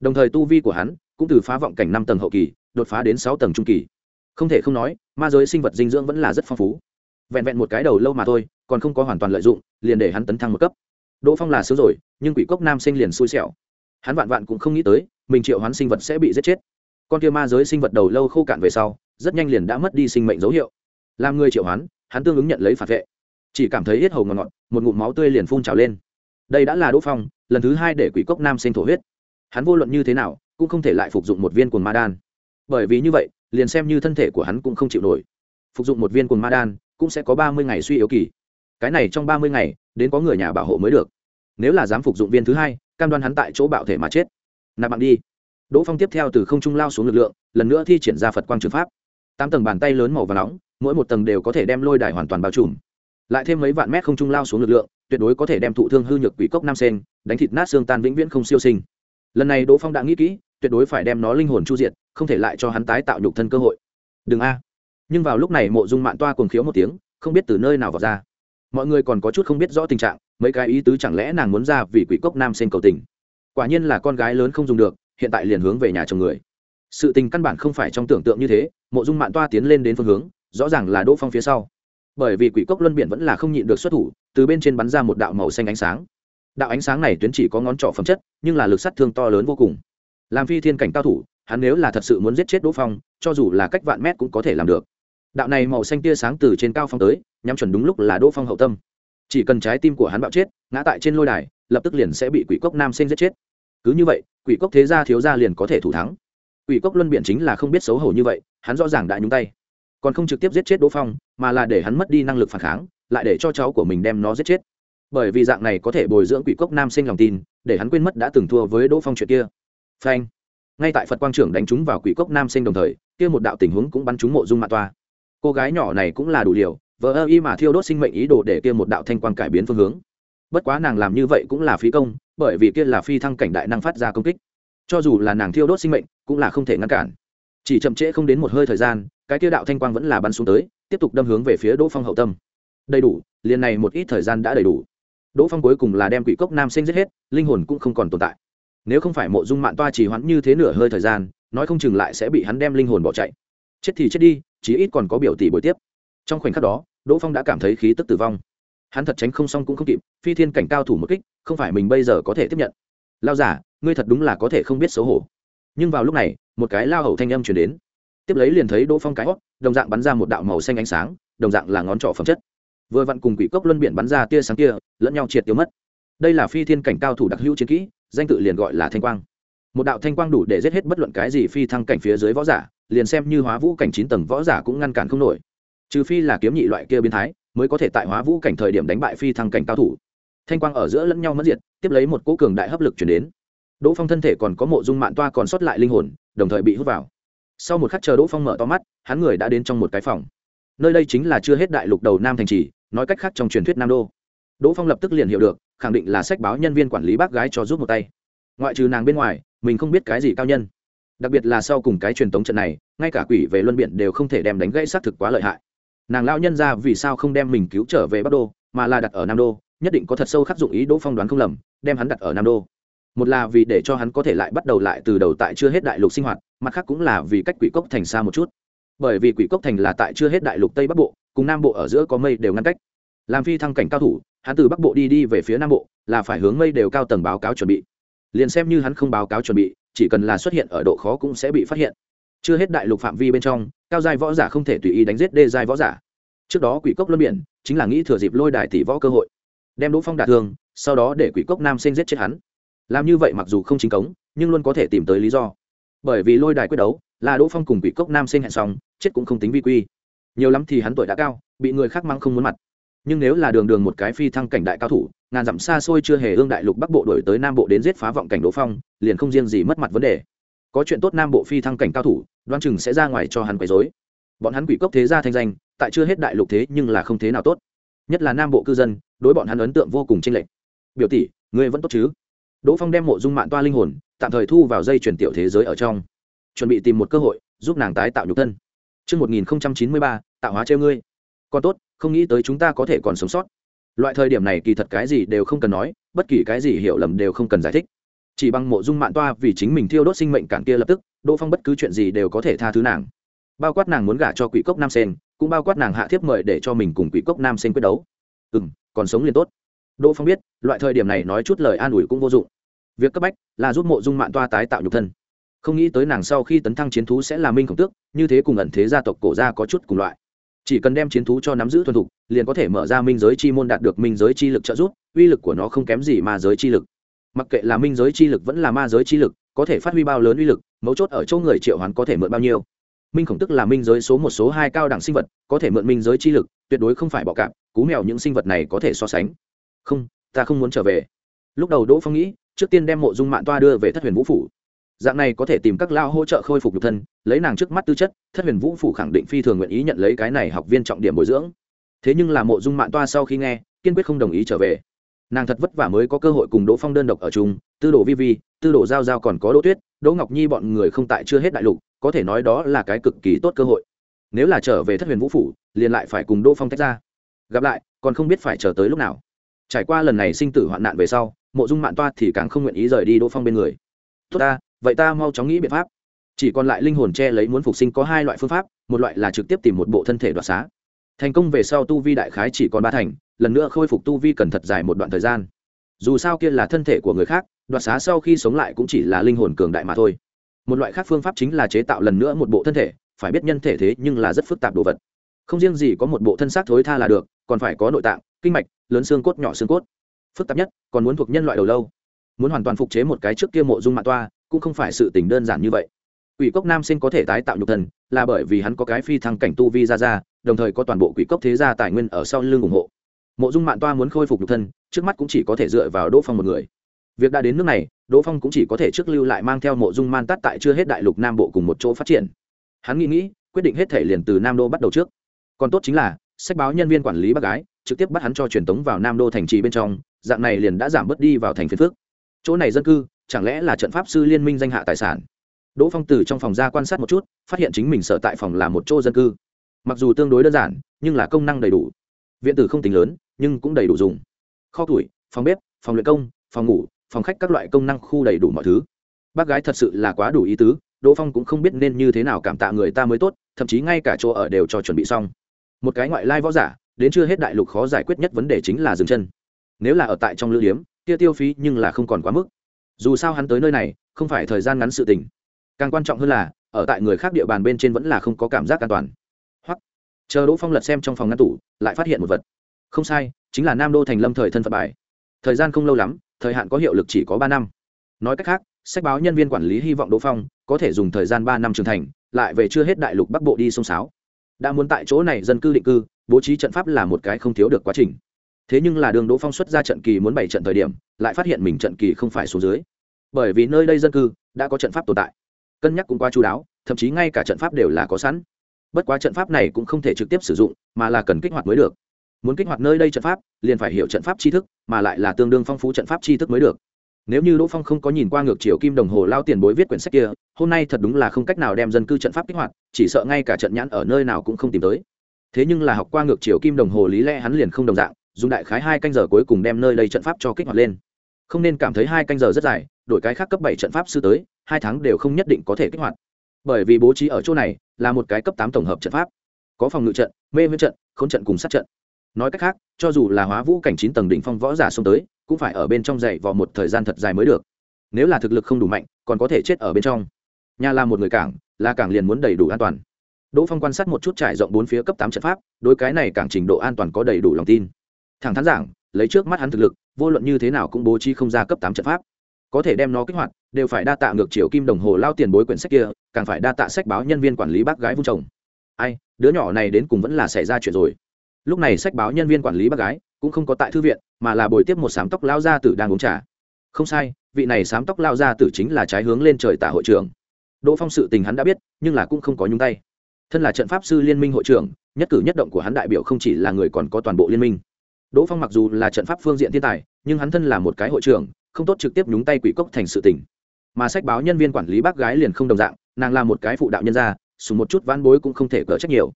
A: Đồng thời tu vi của hắn cũng từ phá vọng cảnh năm tầng hậu kỳ, đột phá đến sáu tầng trung kỳ. Không thể không nói, ma giới sinh vật dinh dưỡng vẫn là rất phong phú. Vẹn vẹn một cái đầu lâu mà thôi, còn không có hoàn toàn lợi dụng, liền để hắn tấn thăng một cấp. Đỗ phong là sướng rồi, nhưng quỷ cốc nam sinh liền xui xẻo. Hắn vạn vạn cũng không nghĩ tới, mình triệu hắn sinh vật sẽ bị giết chết con kia ma giới sinh vật đầu lâu khô cạn về sau, rất nhanh liền đã mất đi sinh mệnh dấu hiệu. Làm người triệu hoán, hắn tương ứng nhận lấy phản vệ. Chỉ cảm thấy hết hầu ngọt ngọt, một ngụm máu tươi liền phun trào lên. Đây đã là đỗ phong, lần thứ hai để quỷ cốc nam sinh thổ huyết. Hắn vô luận như thế nào, cũng không thể lại phục dụng một viên cồn ma đan. Bởi vì như vậy, liền xem như thân thể của hắn cũng không chịu nổi. Phục dụng một viên cồn ma đan, cũng sẽ có ba mươi ngày suy yếu kỳ. Cái này trong ba mươi ngày, đến có người nhà bảo hộ mới được. Nếu là dám phục dụng viên thứ hai, cam đoan hắn tại chỗ bạo thể mà chết. Nạp mạng đi đỗ phong tiếp theo từ không trung lao xuống lực lượng, lần nữa thi triển ra phật quang trường pháp. Tám tầng bàn tay lớn màu và nóng, mỗi một tầng đều có thể đem lôi đài hoàn toàn bao trùm. Lại thêm mấy vạn mét không trung lao xuống lực lượng, tuyệt đối có thể đem thụ thương hư nhược quỷ cốc nam sen đánh thịt nát xương tan vĩnh viễn không siêu sinh. Lần này đỗ phong đã nghĩ kỹ, tuyệt đối phải đem nó linh hồn chu diệt, không thể lại cho hắn tái tạo nhục thân cơ hội. Đừng a. Nhưng vào lúc này mộ dung mạn toa cuồng khiếu một tiếng, không biết từ nơi nào vào ra. Mọi người còn có chút không biết rõ tình trạng, mấy cái ý tứ chẳng lẽ nàng muốn ra vì quỷ cốc nam sen cầu tình. Quả nhiên là con gái lớn không dùng được hiện tại liền hướng về nhà chồng người. Sự tình căn bản không phải trong tưởng tượng như thế, mộ dung mạn toa tiến lên đến phương hướng, rõ ràng là đỗ phong phía sau. Bởi vì quỷ cốc luân biển vẫn là không nhịn được xuất thủ, từ bên trên bắn ra một đạo màu xanh ánh sáng. Đạo ánh sáng này tuyến chỉ có ngón trỏ phẩm chất, nhưng là lực sát thương to lớn vô cùng. Làm phi thiên cảnh cao thủ, hắn nếu là thật sự muốn giết chết đỗ phong, cho dù là cách vạn mét cũng có thể làm được. Đạo này màu xanh tia sáng từ trên cao phong tới, nhắm chuẩn đúng lúc là đỗ phong hậu tâm. Chỉ cần trái tim của hắn bạo chết, ngã tại trên lôi đài, lập tức liền sẽ bị quỷ cốc nam sinh giết chết cứ như vậy, quỷ cốc thế gia thiếu gia liền có thể thủ thắng. Quỷ cốc luân biện chính là không biết xấu hổ như vậy, hắn rõ ràng đã nhúng tay. Còn không trực tiếp giết chết đỗ phong, mà là để hắn mất đi năng lực phản kháng, lại để cho cháu của mình đem nó giết chết. Bởi vì dạng này có thể bồi dưỡng quỷ cốc nam sinh lòng tin, để hắn quên mất đã từng thua với đỗ phong chuyện kia. Phanh. Ngay tại phật quang trưởng đánh trúng vào quỷ cốc nam sinh đồng thời, kia một đạo tình huống cũng bắn trúng mộ dung mạ toa. Cô gái nhỏ này cũng là đủ liều vợ ơ y mà thiêu đốt sinh mệnh ý đồ để kia một đạo thanh quang cải biến phương hướng. Bất quá nàng làm như vậy cũng là phí công bởi vì kia là phi thăng cảnh đại năng phát ra công kích. Cho dù là nàng thiêu đốt sinh mệnh, cũng là không thể ngăn cản. Chỉ chậm trễ không đến một hơi thời gian, cái kia đạo thanh quang vẫn là bắn xuống tới, tiếp tục đâm hướng về phía đỗ phong hậu tâm. Đầy đủ, liền này một ít thời gian đã đầy đủ. Đỗ phong cuối cùng là đem quỷ cốc nam sinh giết hết, linh hồn cũng không còn tồn tại. Nếu không phải mộ dung mạng toa chỉ hoãn như thế nửa hơi thời gian, nói không chừng lại sẽ bị hắn đem linh hồn bỏ chạy. Chết thì chết đi, chí ít còn có biểu tỷ buổi tiếp. Trong khoảnh khắc đó, đỗ phong đã cảm thấy khí tức tử vong hắn thật tránh không xong cũng không kịp, phi thiên cảnh cao thủ một kích, không phải mình bây giờ có thể tiếp nhận. Lao giả, ngươi thật đúng là có thể không biết xấu hổ. Nhưng vào lúc này, một cái lao hầu thanh âm chuyển đến. Tiếp lấy liền thấy đỗ phong cái hót, đồng dạng bắn ra một đạo màu xanh ánh sáng, đồng dạng là ngón trỏ phẩm chất. Vừa vặn cùng quỷ cốc luân biển bắn ra tia sáng kia, lẫn nhau triệt tiêu mất. Đây là phi thiên cảnh cao thủ đặc hữu chiến kỹ, danh tự liền gọi là thanh quang. Một đạo thanh quang đủ để giết hết bất luận cái gì phi thăng cảnh phía dưới võ giả, liền xem như hóa vũ cảnh chín tầng võ giả cũng ngăn cản không nổi. Trừ phi là kiếm nhị loại kia biến thái mới có thể tại hóa vũ cảnh thời điểm đánh bại phi thăng cảnh cao thủ. Thanh quang ở giữa lẫn nhau mất diệt, tiếp lấy một cỗ cường đại hấp lực chuyển đến. Đỗ phong thân thể còn có mộ dung mạng toa còn sót lại linh hồn, đồng thời bị hút vào. Sau một khắc chờ đỗ phong mở to mắt, hắn người đã đến trong một cái phòng. Nơi đây chính là chưa hết đại lục đầu nam thành trì, nói cách khác trong truyền thuyết nam đô. Đỗ phong lập tức liền hiểu được, khẳng định là sách báo nhân viên quản lý bác gái cho giúp một tay. Ngoại trừ nàng bên ngoài, mình không biết cái gì cao nhân. Đặc biệt là sau cùng cái truyền tống trận này, ngay cả quỷ về luân biển đều không thể đem đánh gãy xác thực quá lợi hại nàng lão nhân ra vì sao không đem mình cứu trở về bắc đô, mà là đặt ở nam đô, nhất định có thật sâu khắc dụng ý đỗ phong đoán không lầm, đem hắn đặt ở nam đô. Một là vì để cho hắn có thể lại bắt đầu lại từ đầu tại chưa hết đại lục sinh hoạt, mặt khác cũng là vì cách quỷ cốc thành xa một chút. Bởi vì quỷ cốc thành là tại chưa hết đại lục tây bắc bộ, cùng nam bộ ở giữa có mây đều ngăn cách. Làm phi thăng cảnh cao thủ, hắn từ bắc bộ đi đi về phía nam bộ, là phải hướng mây đều cao tầng báo cáo chuẩn bị. Liền xem như hắn không báo cáo chuẩn bị, chỉ cần là xuất hiện ở độ khó cũng sẽ bị phát hiện. Chưa hết đại lục phạm vi bên trong cao giai võ giả không thể tùy ý đánh giết đê giai võ giả. Trước đó quỷ cốc luân biển chính là nghĩ thừa dịp lôi đài tỷ võ cơ hội, đem đỗ phong đả thương, sau đó để quỷ cốc nam sinh giết chết hắn. Làm như vậy mặc dù không chính cống, nhưng luôn có thể tìm tới lý do. Bởi vì lôi đài quyết đấu, là đỗ phong cùng quỷ cốc nam sinh hẹn xong, chết cũng không tính vi quy. Nhiều lắm thì hắn tuổi đã cao, bị người khác mắng không muốn mặt. Nhưng nếu là đường đường một cái phi thăng cảnh đại cao thủ, ngàn dặm xa xôi chưa hề ương đại lục bắc bộ đổi tới nam bộ đến giết phá vọng cảnh đỗ phong, liền không riêng gì mất mặt vấn đề có chuyện tốt nam bộ phi thăng cảnh cao thủ đoan chừng sẽ ra ngoài cho hắn quấy dối bọn hắn quỷ cốc thế gia thanh danh tại chưa hết đại lục thế nhưng là không thế nào tốt nhất là nam bộ cư dân đối bọn hắn ấn tượng vô cùng tranh lệch biểu tỷ ngươi vẫn tốt chứ đỗ phong đem mộ dung mạng toa linh hồn tạm thời thu vào dây chuyển tiểu thế giới ở trong chuẩn bị tìm một cơ hội giúp nàng tái tạo nhục thân Trước 1093, tạo hóa treo ngươi. Còn tốt, không nghĩ tới chúng ta có thể còn sống sót. Loại thời điểm này kỳ thật cái gì đều không cần nói, bất kỳ cái gì hiểu lầm đều không cần giải thích. Chỉ bằng mộ dung mạng toa vì chính mình thiêu đốt sinh mệnh cản kia lập tức, Đỗ Phong bất cứ chuyện gì đều có thể tha thứ nàng. Bao quát nàng muốn gả cho Quỷ Cốc Nam Sen, cũng bao quát nàng hạ thiếp mời để cho mình cùng Quỷ Cốc Nam Sen quyết đấu. Ừm, còn sống liền tốt. Đỗ Phong biết, loại thời điểm này nói chút lời an ủi cũng vô dụng. Việc cấp bách là giúp mộ dung mạng toa tái tạo nhục thân không nghĩ tới nàng sau khi tấn thăng chiến thú sẽ là minh khổng tước như thế cùng ẩn thế gia tộc cổ gia có chút cùng loại chỉ cần đem chiến thú cho nắm giữ thuần thục liền có thể mở ra minh giới chi môn đạt được minh giới chi lực trợ giúp uy lực của nó không kém gì ma giới chi lực mặc kệ là minh giới chi lực vẫn là ma giới chi lực, có thể phát huy bao lớn uy lực, mấu chốt ở chỗ người triệu hoán có thể mượn bao nhiêu. Minh khổng tức là minh giới số một số hai cao đẳng sinh vật, có thể mượn minh giới chi lực, tuyệt đối không phải bọ cạp, cú mèo những sinh vật này có thể so sánh. Không, ta không muốn trở về. Lúc đầu đỗ phong nghĩ, trước tiên đem mộ dung mạng toa đưa về thất huyền vũ phủ. Dạng này có thể tìm các lao hỗ trợ khôi phục nhục thân, lấy nàng trước mắt tư chất, thất huyền vũ phủ khẳng định phi thường nguyện ý nhận lấy cái này học viên trọng điểm bồi dưỡng. Thế nhưng là mộ dung mạng toa sau khi nghe, kiên quyết không đồng ý trở về nàng thật vất vả mới có cơ hội cùng đỗ phong đơn độc ở chung, tư đồ vi vi, tư đồ giao giao còn có đỗ tuyết, đỗ ngọc nhi bọn người không tại chưa hết đại lục, có thể nói đó là cái cực kỳ tốt cơ hội. Nếu là trở về thất huyền vũ phủ, liền lại phải cùng đỗ phong tách ra. Gặp lại, còn không biết phải chờ tới lúc nào. Trải qua lần này sinh tử hoạn nạn về sau, mộ dung mạn toa thì càng không nguyện ý rời đi đỗ phong bên người. Tốt ta, vậy ta mau chóng nghĩ biện pháp. Chỉ còn lại linh hồn che lấy muốn phục sinh có hai loại phương pháp, một loại là trực tiếp tìm một bộ thân thể đoạt xá. Thành công về sau tu vi đại khái chỉ còn ba thành lần nữa khôi phục tu vi cần thật dài một đoạn thời gian. Dù sao kia là thân thể của người khác, đoạt xá sau khi sống lại cũng chỉ là linh hồn cường đại mà thôi. Một loại khác phương pháp chính là chế tạo lần nữa một bộ thân thể, phải biết nhân thể thế nhưng là rất phức tạp đồ vật. Không riêng gì có một bộ thân xác thối tha là được, còn phải có nội tạng, kinh mạch, lớn xương cốt, nhỏ xương cốt. Phức tạp nhất, còn muốn thuộc nhân loại đầu lâu. Muốn hoàn toàn phục chế một cái trước kia mộ dung mạng toa, cũng không phải sự tình đơn giản như vậy. Quỷ cốc nam sinh có thể tái tạo nhục thần, là bởi vì hắn có cái phi thăng cảnh tu vi ra ra, đồng thời có toàn bộ quỷ cốc thế gia tài nguyên ở sau lưng ủng hộ mộ dung mạng toa muốn khôi phục nhục thân, trước mắt cũng chỉ có thể dựa vào đỗ phong một người. Việc đã đến nước này, đỗ phong cũng chỉ có thể trước lưu lại mang theo mộ dung man tắt tại chưa hết đại lục nam bộ cùng một chỗ phát triển. Hắn nghĩ nghĩ, quyết định hết thể liền từ nam đô bắt đầu trước. Còn tốt chính là, sách báo nhân viên quản lý bác gái, trực tiếp bắt hắn cho truyền tống vào nam đô thành trì bên trong, dạng này liền đã giảm bớt đi vào thành phiên phước chỗ này dân cư, chẳng lẽ là trận pháp sư liên minh danh hạ tài sản? Đỗ phong từ trong phòng ra quan sát một chút, phát hiện chính mình sở tại phòng là một chỗ dân cư. Mặc dù tương đối đơn giản, nhưng là công năng đầy đủ. Viện tử không tính lớn nhưng cũng đầy đủ dùng. Kho tuổi phòng bếp, phòng luyện công, phòng ngủ, phòng khách các loại công năng khu đầy đủ mọi thứ. Bác gái thật sự là quá đủ ý tứ, đỗ phong cũng không biết nên như thế nào cảm tạ người ta mới tốt, thậm chí ngay cả chỗ ở đều cho chuẩn bị xong. Một cái ngoại lai võ giả, đến chưa hết đại lục khó giải quyết nhất vấn đề chính là dừng chân. Nếu là ở tại trong lữ điếm, kia tiêu phí nhưng là không còn quá mức. Dù sao hắn tới nơi này, không phải thời gian ngắn sự tình. Càng quan trọng hơn là, ở tại người khác địa bàn bên trên vẫn là không có cảm giác an toàn. Hoặc, chờ đỗ phong lật xem trong phòng ngăn tủ, lại phát hiện một vật không sai, chính là nam đô thành lâm thời thân phận bài. Thời gian không lâu lắm, thời hạn có hiệu lực chỉ có ba năm. Nói cách khác, sách báo nhân viên quản lý hy vọng đỗ phong có thể dùng thời gian ba năm trưởng thành, lại về chưa hết đại lục bắc bộ đi sông sáo. Đã muốn tại chỗ này dân cư định cư, bố trí trận pháp là một cái không thiếu được quá trình. Thế nhưng là đường đỗ phong xuất ra trận kỳ muốn bày trận thời điểm, lại phát hiện mình trận kỳ không phải số dưới. Bởi vì nơi đây dân cư đã có trận pháp tồn tại. Cân nhắc cũng quá chú đáo, thậm chí ngay cả trận pháp đều là có sẵn. Bất quá trận pháp này cũng không thể trực tiếp sử dụng, mà là cần kích hoạt mới được muốn kích hoạt nơi đây trận pháp, liền phải hiểu trận pháp tri thức, mà lại là tương đương phong phú trận pháp tri thức mới được. Nếu như đỗ phong không có nhìn qua ngược chiều kim đồng hồ lao tiền bối viết quyển sách kia, hôm nay thật đúng là không cách nào đem dân cư trận pháp kích hoạt, chỉ sợ ngay cả trận nhãn ở nơi nào cũng không tìm tới. Thế nhưng là học qua ngược chiều kim đồng hồ lý lẽ hắn liền không đồng dạng, dùng đại khái hai canh giờ cuối cùng đem nơi đây trận pháp cho kích hoạt lên. Không nên cảm thấy hai canh giờ rất dài, đổi cái khác cấp bảy trận pháp sư tới, hai tháng đều không nhất định có thể kích hoạt. Bởi vì bố trí ở chỗ này là một cái cấp tám tổng hợp trận pháp. Có phòng ngự trận, mê huyết trận k h ố n trận cùng sát trận nói cách khác, cho dù là hóa vũ cảnh chín tầng đỉnh phong võ giả xông tới, cũng phải ở bên trong dậy vào một thời gian thật dài mới được. Nếu là thực lực không đủ mạnh, còn có thể chết ở bên trong. Nhà là một người cảng, là cảng liền muốn đầy đủ an toàn. Đỗ phong quan sát một chút trải rộng bốn phía cấp tám trận pháp, đối cái này cảng trình độ an toàn có đầy đủ lòng tin. Thẳng thắn giảng, lấy trước mắt hắn thực lực, vô luận như thế nào cũng bố trí không ra cấp tám trận pháp. Có thể đem nó kích hoạt, đều phải đa tạ ngược chiều kim đồng hồ lao tiền bối quyển sách kia, càng phải đa tạ sách báo nhân viên quản lý bác gái vung chồng ai, đứa nhỏ này đến cùng vẫn là xảy ra chuyện rồi lúc này sách báo nhân viên quản lý bác gái cũng không có tại thư viện, mà là bồi tiếp một sám tóc lao gia tử đang uống trà. Không sai, vị này sám tóc lao gia tử chính là trái hướng lên trời tả hội trưởng. Đỗ phong sự tình hắn đã biết, nhưng là cũng không có nhung tay. Thân là trận pháp sư liên minh hội trưởng, nhất cử nhất động của hắn đại biểu không chỉ là người còn có toàn bộ liên minh. Đỗ phong mặc dù là trận pháp phương diện thiên tài, nhưng hắn thân là một cái hội trưởng, không tốt trực tiếp nhúng tay quỷ cốc thành sự tình. Mà sách báo nhân viên quản lý bác gái liền không đồng dạng, nàng là một cái phụ đạo nhân gia, sùng một chút ván bối cũng không thể cỡ trách nhiều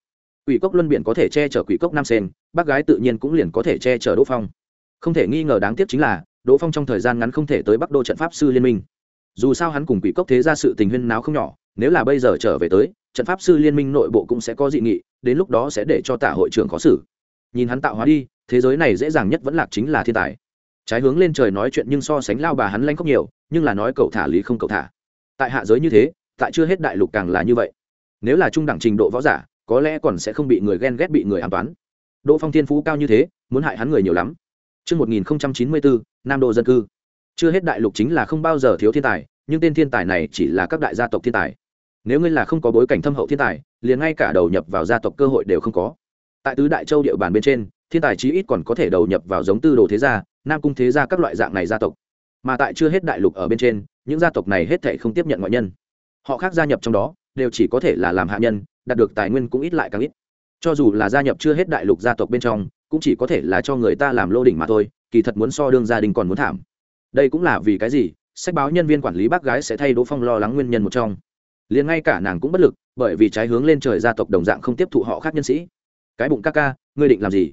A: quỷ cốc luân biển có thể che chở quỷ cốc nam sen bác gái tự nhiên cũng liền có thể che chở đỗ phong. Không thể nghi ngờ đáng tiếc chính là, đỗ phong trong thời gian ngắn không thể tới bắc đô trận pháp sư liên minh. Dù sao hắn cùng quỷ cốc thế ra sự tình huyên náo không nhỏ, nếu là bây giờ trở về tới, trận pháp sư liên minh nội bộ cũng sẽ có dị nghị, đến lúc đó sẽ để cho tả hội trưởng khó xử. Nhìn hắn tạo hóa đi, thế giới này dễ dàng nhất vẫn lạc chính là thiên tài. Trái hướng lên trời nói chuyện nhưng so sánh lao bà hắn lanh khóc nhiều, nhưng là nói cậu thả lý không cậu thả. Tại hạ giới như thế, tại chưa hết đại lục càng là như vậy. Nếu là trung đẳng trình độ võ giả có lẽ còn sẽ không bị người ghen ghét bị người an toán đỗ phong thiên phú cao như thế muốn hại hắn người nhiều lắm Trước 1094, Nam Đô dân cư. Chưa hết đại lục chính là không bao giờ thiếu thiên tài, nhưng tên thiên tài này chỉ là các đại gia tộc thiên tài. Nếu ngươi là không có bối cảnh thâm hậu thiên tài, liền ngay cả đầu nhập vào gia tộc cơ hội đều không có. Tại tứ đại châu địa bàn bên trên, thiên tài chí ít còn có thể đầu nhập vào giống tư đồ thế gia, nam cung thế gia các loại dạng này gia tộc mà tại chưa hết đại lục ở bên trên những gia tộc này hết thảy không tiếp nhận ngoại nhân họ khác gia nhập trong đó đều chỉ có thể là làm hạ nhân đạt được tài nguyên cũng ít lại càng ít. Cho dù là gia nhập chưa hết đại lục gia tộc bên trong, cũng chỉ có thể là cho người ta làm lô đỉnh mà thôi, kỳ thật muốn so đương gia đình còn muốn thảm. Đây cũng là vì cái gì? Sách báo nhân viên quản lý bác gái sẽ thay đỗ phong lo lắng nguyên nhân một trong. Liền ngay cả nàng cũng bất lực, bởi vì trái hướng lên trời gia tộc đồng dạng không tiếp thụ họ khác nhân sĩ. Cái bụng ca ca, ngươi định làm gì?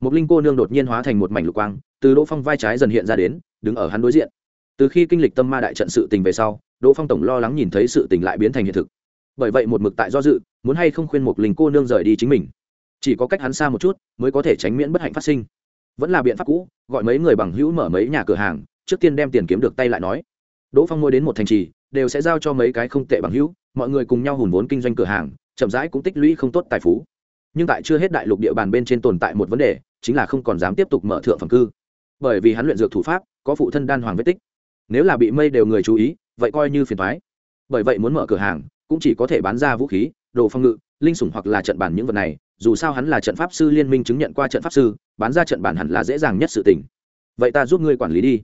A: Một linh cô nương đột nhiên hóa thành một mảnh lục quang, từ đỗ phong vai trái dần hiện ra đến, đứng ở hắn đối diện. Từ khi kinh lịch tâm ma đại trận sự tình về sau, đỗ phong tổng lo lắng nhìn thấy sự tình lại biến thành hiện thực bởi vậy một mực tại do dự, muốn hay không khuyên một linh cô nương rời đi chính mình. Chỉ có cách hắn xa một chút mới có thể tránh miễn bất hạnh phát sinh. Vẫn là biện pháp cũ, gọi mấy người bằng hữu mở mấy nhà cửa hàng, trước tiên đem tiền kiếm được tay lại nói. Đỗ phong mua đến một thành trì, đều sẽ giao cho mấy cái không tệ bằng hữu, mọi người cùng nhau hùn vốn kinh doanh cửa hàng, chậm rãi cũng tích lũy không tốt tài phú. Nhưng tại chưa hết đại lục địa bàn bên trên tồn tại một vấn đề, chính là không còn dám tiếp tục mở thượng phẩm cư. Bởi vì hắn luyện dược thủ pháp, có phụ thân đan hoàng vết tích. Nếu là bị mây đều người chú ý, vậy coi như phiền thoái bởi vậy muốn mở cửa hàng cũng chỉ có thể bán ra vũ khí, đồ phong ngự, linh sủng hoặc là trận bản những vật này, dù sao hắn là trận pháp sư liên minh chứng nhận qua trận pháp sư, bán ra trận bản hẳn là dễ dàng nhất sự tình. Vậy ta giúp ngươi quản lý đi.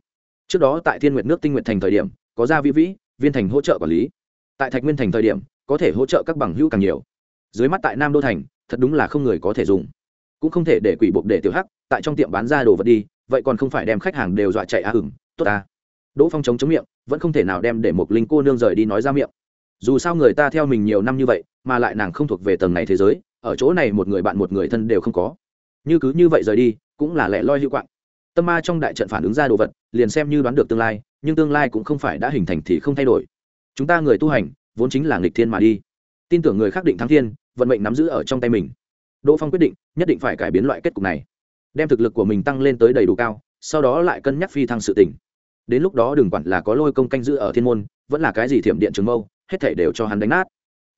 A: Trước đó tại thiên nguyệt nước tinh nguyện thành thời điểm, có gia vĩ vĩ, viên thành hỗ trợ quản lý. Tại thạch nguyên thành thời điểm, có thể hỗ trợ các bằng hữu càng nhiều. Dưới mắt tại nam đô thành, thật đúng là không người có thể dùng. Cũng không thể để quỷ buộc để tiểu hắc, tại trong tiệm bán ra đồ vật đi, vậy còn không phải đem khách hàng đều dọa chạy a à hửng tốt ta. Đỗ phong chống chống miệng, vẫn không thể nào đem để một linh cô nương rời đi nói ra miệng dù sao người ta theo mình nhiều năm như vậy, mà lại nàng không thuộc về tầng này thế giới, ở chỗ này một người bạn một người thân đều không có. Như cứ như vậy rời đi, cũng là lẽ loi hữu quạng. Tâm ma trong đại trận phản ứng ra đồ vật, liền xem như đoán được tương lai, nhưng tương lai cũng không phải đã hình thành thì không thay đổi. Chúng ta người tu hành, vốn chính là nghịch thiên mà đi. Tin tưởng người khác định thắng thiên, vận mệnh nắm giữ ở trong tay mình. Đỗ phong quyết định, nhất định phải cải biến loại kết cục này. Đem thực lực của mình tăng lên tới đầy đủ cao, sau đó lại cân nhắc phi thăng sự tỉnh đến lúc đó đừng quản là có lôi công canh giữ ở thiên môn, vẫn là cái gì thiểm điện trường mâu hết thể đều cho hắn đánh nát.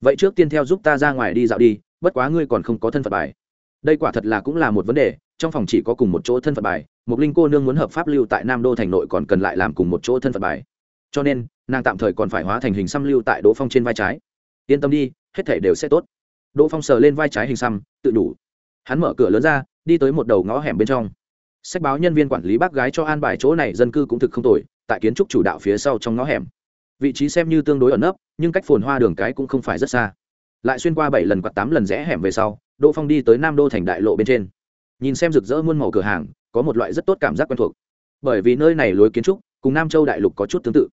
A: Vậy trước tiên theo giúp ta ra ngoài đi dạo đi, bất quá ngươi còn không có thân phận bài. Đây quả thật là cũng là một vấn đề, trong phòng chỉ có cùng một chỗ thân phận bài mục linh cô nương muốn hợp pháp lưu tại nam đô thành nội còn cần lại làm cùng một chỗ thân phận bài. Cho nên, nàng tạm thời còn phải hóa thành hình xăm lưu tại đỗ phong trên vai trái. Yên tâm đi, hết thể đều sẽ tốt. Đỗ phong sờ lên vai trái hình xăm, tự đủ. Hắn mở cửa lớn ra, đi tới một đầu ngõ hẻm bên trong. Sách báo nhân viên quản lý bác gái cho an bài chỗ này dân cư cũng thực không tồi, tại kiến trúc chủ đạo phía sau trong ngõ hẻm vị trí xem như tương đối ẩn nấp, nhưng cách phồn hoa đường cái cũng không phải rất xa. Lại xuyên qua bảy lần quạt tám lần rẽ hẻm về sau, đỗ phong đi tới nam đô thành đại lộ bên trên. Nhìn xem rực rỡ muôn màu cửa hàng, có một loại rất tốt cảm giác quen thuộc. Bởi vì nơi này lối kiến trúc, cùng nam châu đại lục có chút tương tự.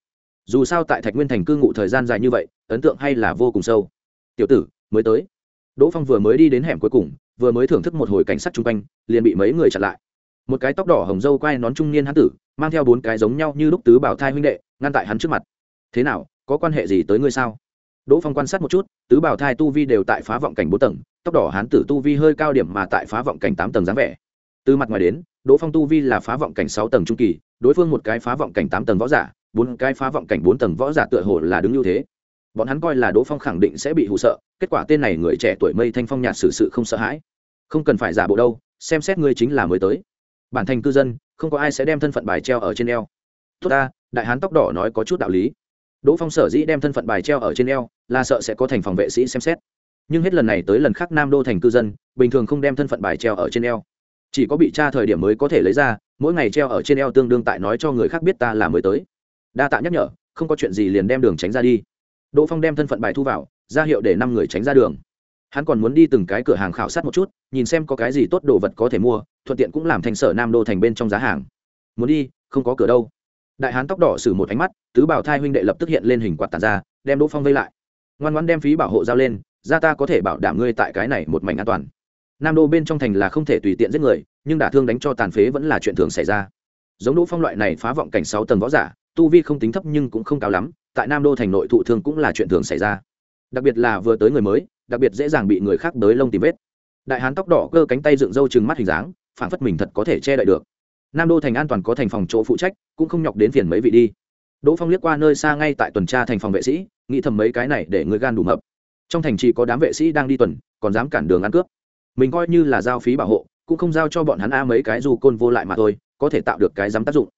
A: Dù sao tại thạch nguyên thành cư ngụ thời gian dài như vậy, ấn tượng hay là vô cùng sâu. Tiểu tử, mới tới. Đỗ phong vừa mới đi đến hẻm cuối cùng, vừa mới thưởng thức một hồi cảnh sát chung quanh, liền bị mấy người chặn lại. Một cái tóc đỏ hồng dâu quai nón trung niên hán tử, mang theo bốn cái giống nhau như lúc tứ bảo thai huynh đệ, ngăn tại hắn trước mặt thế nào, có quan hệ gì tới ngươi sao? Đỗ phong quan sát một chút, tứ bảo thai tu vi đều tại phá vọng cảnh bốn tầng, tóc đỏ hán tử tu vi hơi cao điểm mà tại phá vọng cảnh tám tầng dáng vẻ. Từ mặt ngoài đến, đỗ phong tu vi là phá vọng cảnh sáu tầng trung kỳ, đối phương một cái phá vọng cảnh tám tầng võ giả, bốn cái phá vọng cảnh bốn tầng võ giả tựa hồ là đứng ưu thế. Bọn hắn coi là đỗ phong khẳng định sẽ bị hụ sợ, kết quả tên này người trẻ tuổi mây thanh phong nhạt xử sự không sợ hãi. Không cần phải giả bộ đâu, xem xét ngươi chính là mới tới. Bản thành cư dân, không có ai sẽ đem thân phận bài treo ở trên eo. Tốt ta, đại hán tóc đỏ nói có chút đạo lý đỗ phong sở dĩ đem thân phận bài treo ở trên eo, là sợ sẽ có thành phòng vệ sĩ xem xét. Nhưng hết lần này tới lần khác nam đô thành cư dân, bình thường không đem thân phận bài treo ở trên eo. Chỉ có bị tra thời điểm mới có thể lấy ra, mỗi ngày treo ở trên eo tương đương tại nói cho người khác biết ta là mới tới. Đa tạ nhắc nhở, không có chuyện gì liền đem đường tránh ra đi. Đỗ phong đem thân phận bài thu vào, ra hiệu để năm người tránh ra đường. Hắn còn muốn đi từng cái cửa hàng khảo sát một chút, nhìn xem có cái gì tốt đồ vật có thể mua, thuận tiện cũng làm thành sở nam đô thành bên trong giá hàng. Muốn đi, không có cửa đâu đại hán tóc đỏ xử một ánh mắt, tứ bảo thai huynh đệ lập tức hiện lên hình quạt tàn ra, đem đỗ phong vây lại. Ngoan ngoan đem phí bảo hộ giao lên, ra ta có thể bảo đảm ngươi tại cái này một mảnh an toàn. Nam đô bên trong thành là không thể tùy tiện giết người, nhưng đả thương đánh cho tàn phế vẫn là chuyện thường xảy ra. Giống đỗ phong loại này phá vọng cảnh sáu tầng võ giả, tu vi không tính thấp nhưng cũng không cao lắm, tại nam đô thành nội thụ thương cũng là chuyện thường xảy ra. Đặc biệt là vừa tới người mới, đặc biệt dễ dàng bị người khác đới lông tìm vết. Đại hán tóc đỏ cơ cánh tay dựng râu chừng mắt hình dáng phản phất mình thật có thể che đậy được nam đô thành an toàn có thành phòng chỗ phụ trách, cũng không nhọc đến phiền mấy vị đi. Đỗ phong liếc qua nơi xa ngay tại tuần tra thành phòng vệ sĩ, nghĩ thầm mấy cái này để người gan đủ mập. Trong thành chỉ có đám vệ sĩ đang đi tuần, còn dám cản đường ăn cướp. Mình coi như là giao phí bảo hộ, cũng không giao cho bọn hắn a mấy cái dù côn vô lại mà thôi, có thể tạo được cái dám tác dụng.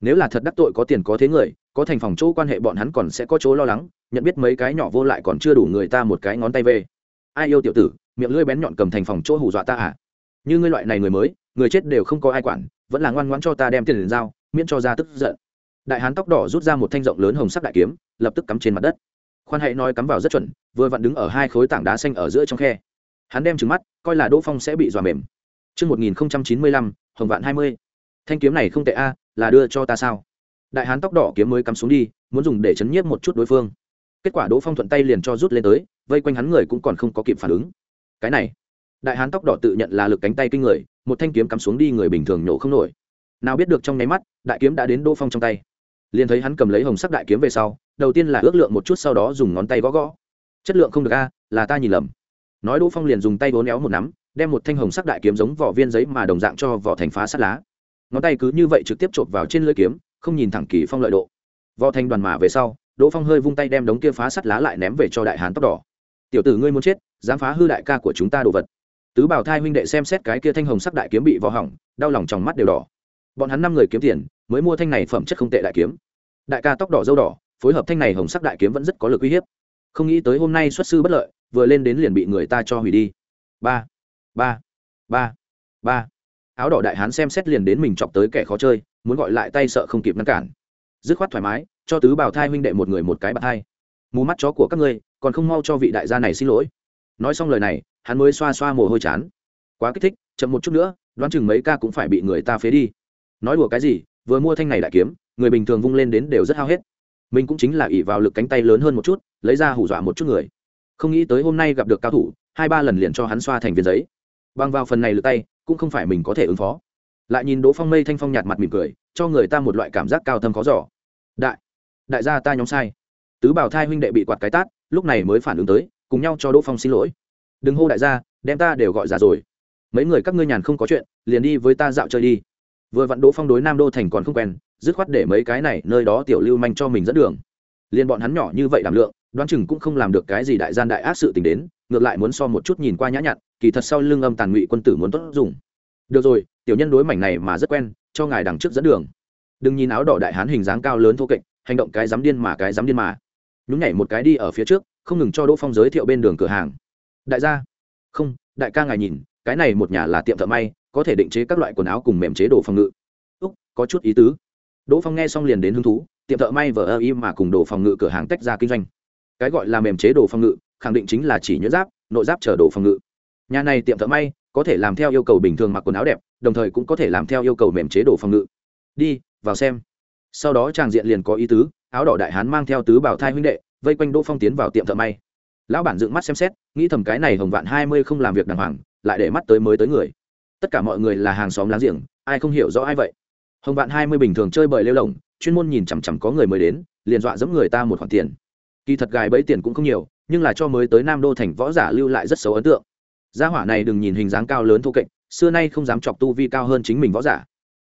A: Nếu là thật đắc tội có tiền có thế người, có thành phòng chỗ quan hệ bọn hắn còn sẽ có chỗ lo lắng, nhận biết mấy cái nhỏ vô lại còn chưa đủ người ta một cái ngón tay về. Ai yêu tiểu tử, miệng lưỡi bén nhọn cầm thành phòng chỗ hù dọa ta à? Như ngươi loại này người mới, người chết đều không có ai quản vẫn là ngoan ngoãn cho ta đem tiền đến giao miễn cho ra tức giận. Đại hán tóc đỏ rút ra một thanh rộng lớn hồng sắc đại kiếm lập tức cắm trên mặt đất. Khoan hãy nói cắm vào rất chuẩn vừa vặn đứng ở hai khối tảng đá xanh ở giữa trong khe. Hắn đem trứng mắt coi là đỗ phong sẽ bị dọa mềm. Trước 1095, hồng vạn 20. thanh kiếm này không tệ a là đưa cho ta sao? Đại hán tóc đỏ kiếm mới cắm xuống đi muốn dùng để chấn nhiếp một chút đối phương. Kết quả đỗ phong thuận tay liền cho rút lên tới vây quanh hắn người cũng còn không có kịp phản ứng. Cái này. Đại hán tóc đỏ tự nhận là lực cánh tay kinh người một thanh kiếm cắm xuống đi người bình thường nhổ không nổi. Nào biết được trong nháy mắt, đại kiếm đã đến đỗ phong trong tay. Liền thấy hắn cầm lấy hồng sắc đại kiếm về sau, đầu tiên là ước lượng một chút sau đó dùng ngón tay gõ gõ. Chất lượng không được a, là ta nhìn lầm. Nói đỗ phong liền dùng tay vốn éo một nắm, đem một thanh hồng sắc đại kiếm giống vỏ viên giấy mà đồng dạng cho vỏ thành phá sắt lá. Ngón tay cứ như vậy trực tiếp chộp vào trên lưỡi kiếm, không nhìn thẳng kỳ phong lợi độ. Vỏ thành đoàn mà về sau, đỗ phong hơi vung tay đem đống kia phá sắt lá lại ném về cho đại hán tóc đỏ. Tiểu tử ngươi muốn chết, dám phá hư đại ca của chúng ta đồ vật tứ bảo thai huynh đệ xem xét cái kia thanh hồng sắc đại kiếm bị vò hỏng, đau lòng trong mắt đều đỏ. Bọn hắn năm người kiếm tiền, mới mua thanh này phẩm chất không tệ đại kiếm. Đại ca tóc đỏ dâu đỏ, phối hợp thanh này hồng sắc đại kiếm vẫn rất có lực uy hiếp. Không nghĩ tới hôm nay xuất sư bất lợi, vừa lên đến liền bị người ta cho hủy đi. Ba ba ba ba. Áo đỏ đại hán xem xét liền đến mình chọc tới kẻ khó chơi, muốn gọi lại tay sợ không kịp ngăn cản. Dứt khoát thoải mái, cho tứ bảo thai huynh đệ một người một cái bạc thai mù mắt chó của các ngươi, còn không mau cho vị đại gia này xin lỗi. Nói xong lời này hắn mới xoa xoa mồ hôi chán. Quá kích thích, chậm một chút nữa, đoán chừng mấy ca cũng phải bị người ta phế đi. Nói đùa cái gì, vừa mua thanh này đại kiếm, người bình thường vung lên đến đều rất hao hết. Mình cũng chính là ỉ vào lực cánh tay lớn hơn một chút, lấy ra hủ dọa một chút người. Không nghĩ tới hôm nay gặp được cao thủ, hai ba lần liền cho hắn xoa thành viên giấy. Bằng vào phần này lực tay, cũng không phải mình có thể ứng phó. Lại nhìn đỗ phong mây thanh phong nhạt mặt mỉm cười, cho người ta một loại cảm giác cao thâm khó giỏ đại đại gia ta nhóm sai. Tứ bảo thai huynh đệ bị quạt cái tát, lúc này mới phản ứng tới, cùng nhau cho đỗ phong xin lỗi đừng hô đại gia, đem ta đều gọi ra rồi. Mấy người các ngươi nhàn không có chuyện, liền đi với ta dạo chơi đi. Vừa vặn đỗ phong đối nam đô thành còn không quen, dứt khoát để mấy cái này nơi đó tiểu lưu manh cho mình dẫn đường. Liền bọn hắn nhỏ như vậy đảm lượng, đoán chừng cũng không làm được cái gì đại gian đại ác sự tình đến, ngược lại muốn so một chút nhìn qua nhã nhặn, kỳ thật sau lưng âm tàn ngụy quân tử muốn tốt dùng. Được rồi, tiểu nhân đối mảnh này mà rất quen, cho ngài đằng trước dẫn đường. Đừng nhìn áo đỏ đại hán hình dáng cao lớn thô kệch, hành động cái dám điên mà cái dám điên mà. Nhún nhảy một cái đi ở phía trước, không ngừng cho đỗ phong giới thiệu bên đường cửa hàng đại gia. Không, đại ca ngài nhìn, cái này một nhà là tiệm thợ may, có thể định chế các loại quần áo cùng mềm chế đồ phòng ngự. Úc, có chút ý tứ. Đỗ phong nghe xong liền đến hứng thú, tiệm thợ may vờ ơ im mà cùng đồ phòng ngự cửa hàng tách ra kinh doanh. Cái gọi là mềm chế đồ phòng ngự, khẳng định chính là chỉ nhuyễn giáp, nội giáp chở đồ phòng ngự. Nhà này tiệm thợ may, có thể làm theo yêu cầu bình thường mặc quần áo đẹp, đồng thời cũng có thể làm theo yêu cầu mềm chế đồ phòng ngự. Đi, vào xem. Sau đó tràng diện liền có ý tứ, áo đỏ đại hán mang theo tứ bảo thai huynh đệ, vây quanh đỗ phong tiến vào tiệm thợ may lão bản dựng mắt xem xét, nghĩ thầm cái này hồng vạn hai mươi không làm việc đàng hoàng, lại để mắt tới mới tới người. Tất cả mọi người là hàng xóm láng giềng, ai không hiểu rõ ai vậy? Hồng vạn hai mươi bình thường chơi bời lêu lồng chuyên môn nhìn chằm chằm có người mới đến, liền dọa dẫm người ta một khoản tiền. Kỳ thật gài bẫy tiền cũng không nhiều, nhưng là cho mới tới nam đô thành võ giả lưu lại rất xấu ấn tượng. Gia hỏa này đừng nhìn hình dáng cao lớn thô kệch, xưa nay không dám chọc tu vi cao hơn chính mình võ giả.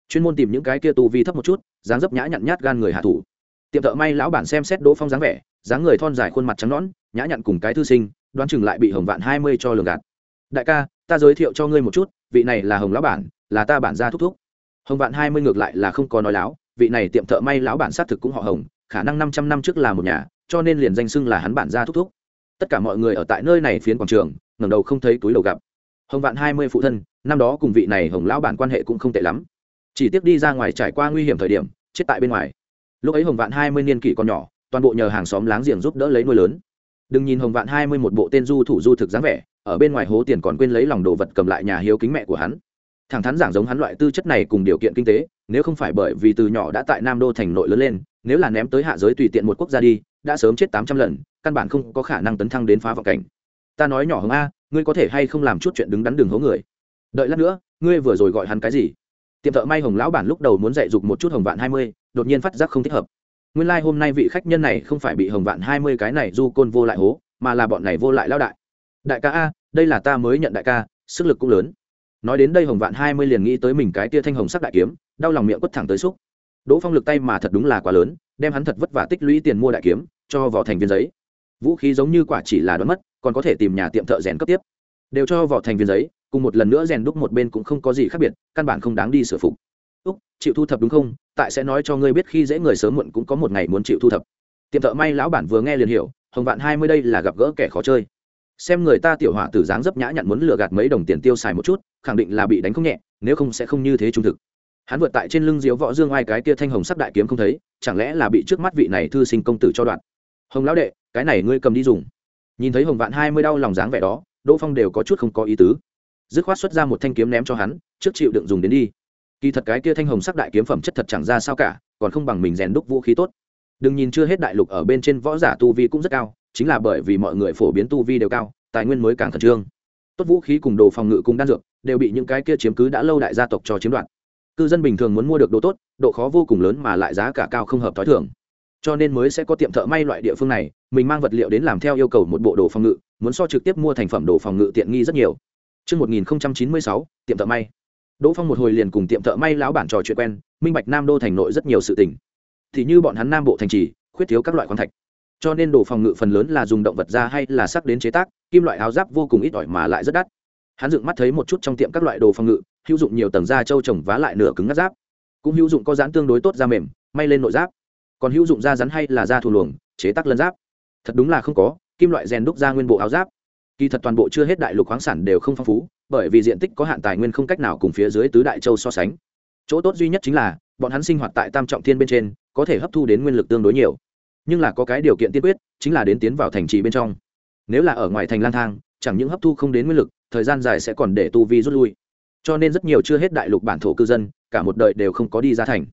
A: Chuyên môn tìm những cái kia tu vi thấp một chút, dáng dấp nhã nhặn nhát gan người hạ thủ. Tiệm thợ may lão bản xem xét đỗ phong dáng vẻ dáng người thon dài khuôn mặt trắng nõn, nhã nhặn cùng cái thư sinh, đoán chừng lại bị hồng vạn hai mươi cho lường gạt. Đại ca, ta giới thiệu cho ngươi một chút, vị này là hồng lão bản, là ta bản gia thúc thúc. Hồng vạn hai mươi ngược lại là không có nói láo, vị này tiệm thợ may lão bản xác thực cũng họ hồng, khả năng năm trăm năm trước là một nhà, cho nên liền danh xưng là hắn bản gia thúc thúc. Tất cả mọi người ở tại nơi này phiến quảng trường, ngẩng đầu không thấy túi đầu gặp. Hồng vạn hai mươi phụ thân, năm đó cùng vị này hồng lão bản quan hệ cũng không tệ lắm. Chỉ tiếc đi ra ngoài trải qua nguy hiểm thời điểm, chết tại bên ngoài. Lúc ấy hồng vạn hai mươi niên kỷ còn nhỏ toàn bộ nhờ hàng xóm láng giềng giúp đỡ lấy nuôi lớn. Đừng nhìn hồng vạn hai mươi một bộ tên du thủ du thực dáng vẻ, ở bên ngoài hố tiền còn quên lấy lòng đồ vật cầm lại nhà hiếu kính mẹ của hắn. Thẳng thắn giảng giống hắn loại tư chất này cùng điều kiện kinh tế, nếu không phải bởi vì từ nhỏ đã tại nam đô thành nội lớn lên, nếu là ném tới hạ giới tùy tiện một quốc gia đi, đã sớm chết tám trăm lần, căn bản không có khả năng tấn thăng đến phá vọng cảnh. Ta nói nhỏ hồng a, ngươi có thể hay không làm chút chuyện đứng đắn đường hố người? Đợi lát nữa, ngươi vừa rồi gọi hắn cái gì? Tiệm thợ may hồng lão bản lúc đầu muốn dạy dục một chút hồng vạn hai mươi, đột nhiên phát giác không thích hợp nguyên lai、like、hôm nay vị khách nhân này không phải bị hồng vạn hai mươi cái này du côn vô lại hố, mà là bọn này vô lại lao đại. Đại ca a, đây là ta mới nhận đại ca, sức lực cũng lớn. Nói đến đây hồng vạn hai mươi liền nghĩ tới mình cái tia thanh hồng sắc đại kiếm, đau lòng miệng quất thẳng tới xúc. Đỗ phong lực tay mà thật đúng là quá lớn, đem hắn thật vất vả tích lũy tiền mua đại kiếm, cho vào thành viên giấy. Vũ khí giống như quả chỉ là đoán mất, còn có thể tìm nhà tiệm thợ rèn cấp tiếp. Đều cho vào thành viên giấy, cùng một lần nữa rèn đúc một bên cũng không có gì khác biệt, căn bản không đáng đi sửa phục úc, chịu thu thập đúng không? Tại sẽ nói cho ngươi biết khi dễ người sớm muộn cũng có một ngày muốn chịu thu thập. Tiệm thợ may lão bản vừa nghe liền hiểu, hồng vạn hai mươi đây là gặp gỡ kẻ khó chơi. Xem người ta tiểu hỏa tử dáng dấp nhã nhặn muốn lừa gạt mấy đồng tiền tiêu xài một chút, khẳng định là bị đánh không nhẹ, nếu không sẽ không như thế trung thực. Hắn vượt tại trên lưng diếu võ dương ai cái kia thanh hồng sắc đại kiếm không thấy, chẳng lẽ là bị trước mắt vị này thư sinh công tử cho đoạn? Hồng lão đệ, cái này ngươi cầm đi dùng. Nhìn thấy hồng vạn hai mươi đau lòng dáng vẻ đó, đỗ phong đều có chút không có ý tứ. Dứt khoát xuất ra một thanh kiếm ném cho hắn, trước chịu đựng dùng đến đi kỳ thật cái kia thanh hồng sắc đại kiếm phẩm chất thật chẳng ra sao cả còn không bằng mình rèn đúc vũ khí tốt. Đừng nhìn chưa hết đại lục ở bên trên võ giả tu vi cũng rất cao chính là bởi vì mọi người phổ biến tu vi đều cao tài nguyên mới càng khẩn trương. Tốt vũ khí cùng đồ phòng ngự cùng đan dược đều bị những cái kia chiếm cứ đã lâu đại gia tộc cho chiếm đoạt. Cư dân bình thường muốn mua được đồ tốt độ khó vô cùng lớn mà lại giá cả cao không hợp t h o i thường. Cho nên mới sẽ có tiệm thợ may loại địa phương này mình mang vật liệu đến làm theo yêu cầu một bộ đồ phòng ngự muốn so trực tiếp mua thành phẩm đồ phòng ngự tiện nghi rất nhiều. Trước 1096, tiệm thợ may. Đỗ Phong một hồi liền cùng tiệm thợ may lão bản trò chuyện quen, minh bạch Nam Đô thành nội rất nhiều sự tình. Thì như bọn hắn Nam Bộ thành trì, khuyết thiếu các loại khoáng thạch. Cho nên đồ phòng ngự phần lớn là dùng động vật da hay là sắc đến chế tác, kim loại áo giáp vô cùng ít ỏi mà lại rất đắt. Hắn dựng mắt thấy một chút trong tiệm các loại đồ phòng ngự, hữu dụng nhiều tầng da trâu trồng vá lại nửa cứng ngắt giáp cũng hữu dụng có dán tương đối tốt da mềm may lên nội giáp còn hữu dụng da rắn hay là da thù luồng chế tác lân giáp thật đúng là không có kim loại rèn đúc ra nguyên bộ áo giáp kỳ thật toàn bộ chưa hết đại lục khoáng sản đều không phong phú bởi vì diện tích có hạn tài nguyên không cách nào cùng phía dưới tứ đại châu so sánh. Chỗ tốt duy nhất chính là, bọn hắn sinh hoạt tại tam trọng thiên bên trên, có thể hấp thu đến nguyên lực tương đối nhiều. Nhưng là có cái điều kiện tiên quyết, chính là đến tiến vào thành trì bên trong. Nếu là ở ngoài thành lang thang, chẳng những hấp thu không đến nguyên lực, thời gian dài sẽ còn để tu vi rút lui. Cho nên rất nhiều chưa hết đại lục bản thổ cư dân, cả một đời đều không có đi ra thành.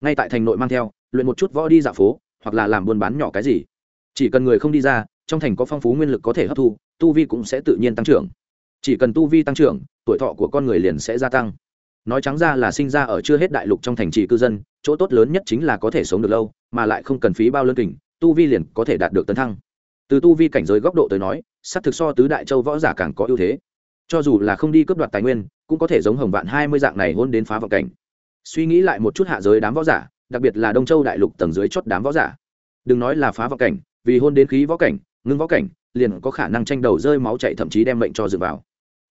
A: Ngay tại thành nội mang theo, luyện một chút võ đi dạo phố, hoặc là làm buôn bán nhỏ cái gì. Chỉ cần người không đi ra, trong thành có phong phú nguyên lực có thể hấp thu, tu vi cũng sẽ tự nhiên tăng trưởng chỉ cần tu vi tăng trưởng, tuổi thọ của con người liền sẽ gia tăng. Nói trắng ra là sinh ra ở chưa hết đại lục trong thành trì cư dân, chỗ tốt lớn nhất chính là có thể sống được lâu, mà lại không cần phí bao lân kình, tu vi liền có thể đạt được tấn thăng. Từ tu vi cảnh giới góc độ tới nói s ắ c thực so tứ đại châu võ giả càng có ưu thế. Cho dù là không đi cướp đoạt tài nguyên, cũng có thể giống hồng vạn hai mươi dạng này hôn đến phá vọng cảnh. Suy nghĩ lại một chút hạ giới đám võ giả, đặc biệt là đông châu đại lục tầng dưới chót đám võ giả. Đừng nói là phá vọng cảnh, vì hôn đến khí võ cảnh, ngưng võ cảnh, liền có khả năng tranh đầu rơi máu chạy thậm chí đem mệnh cho dựa vào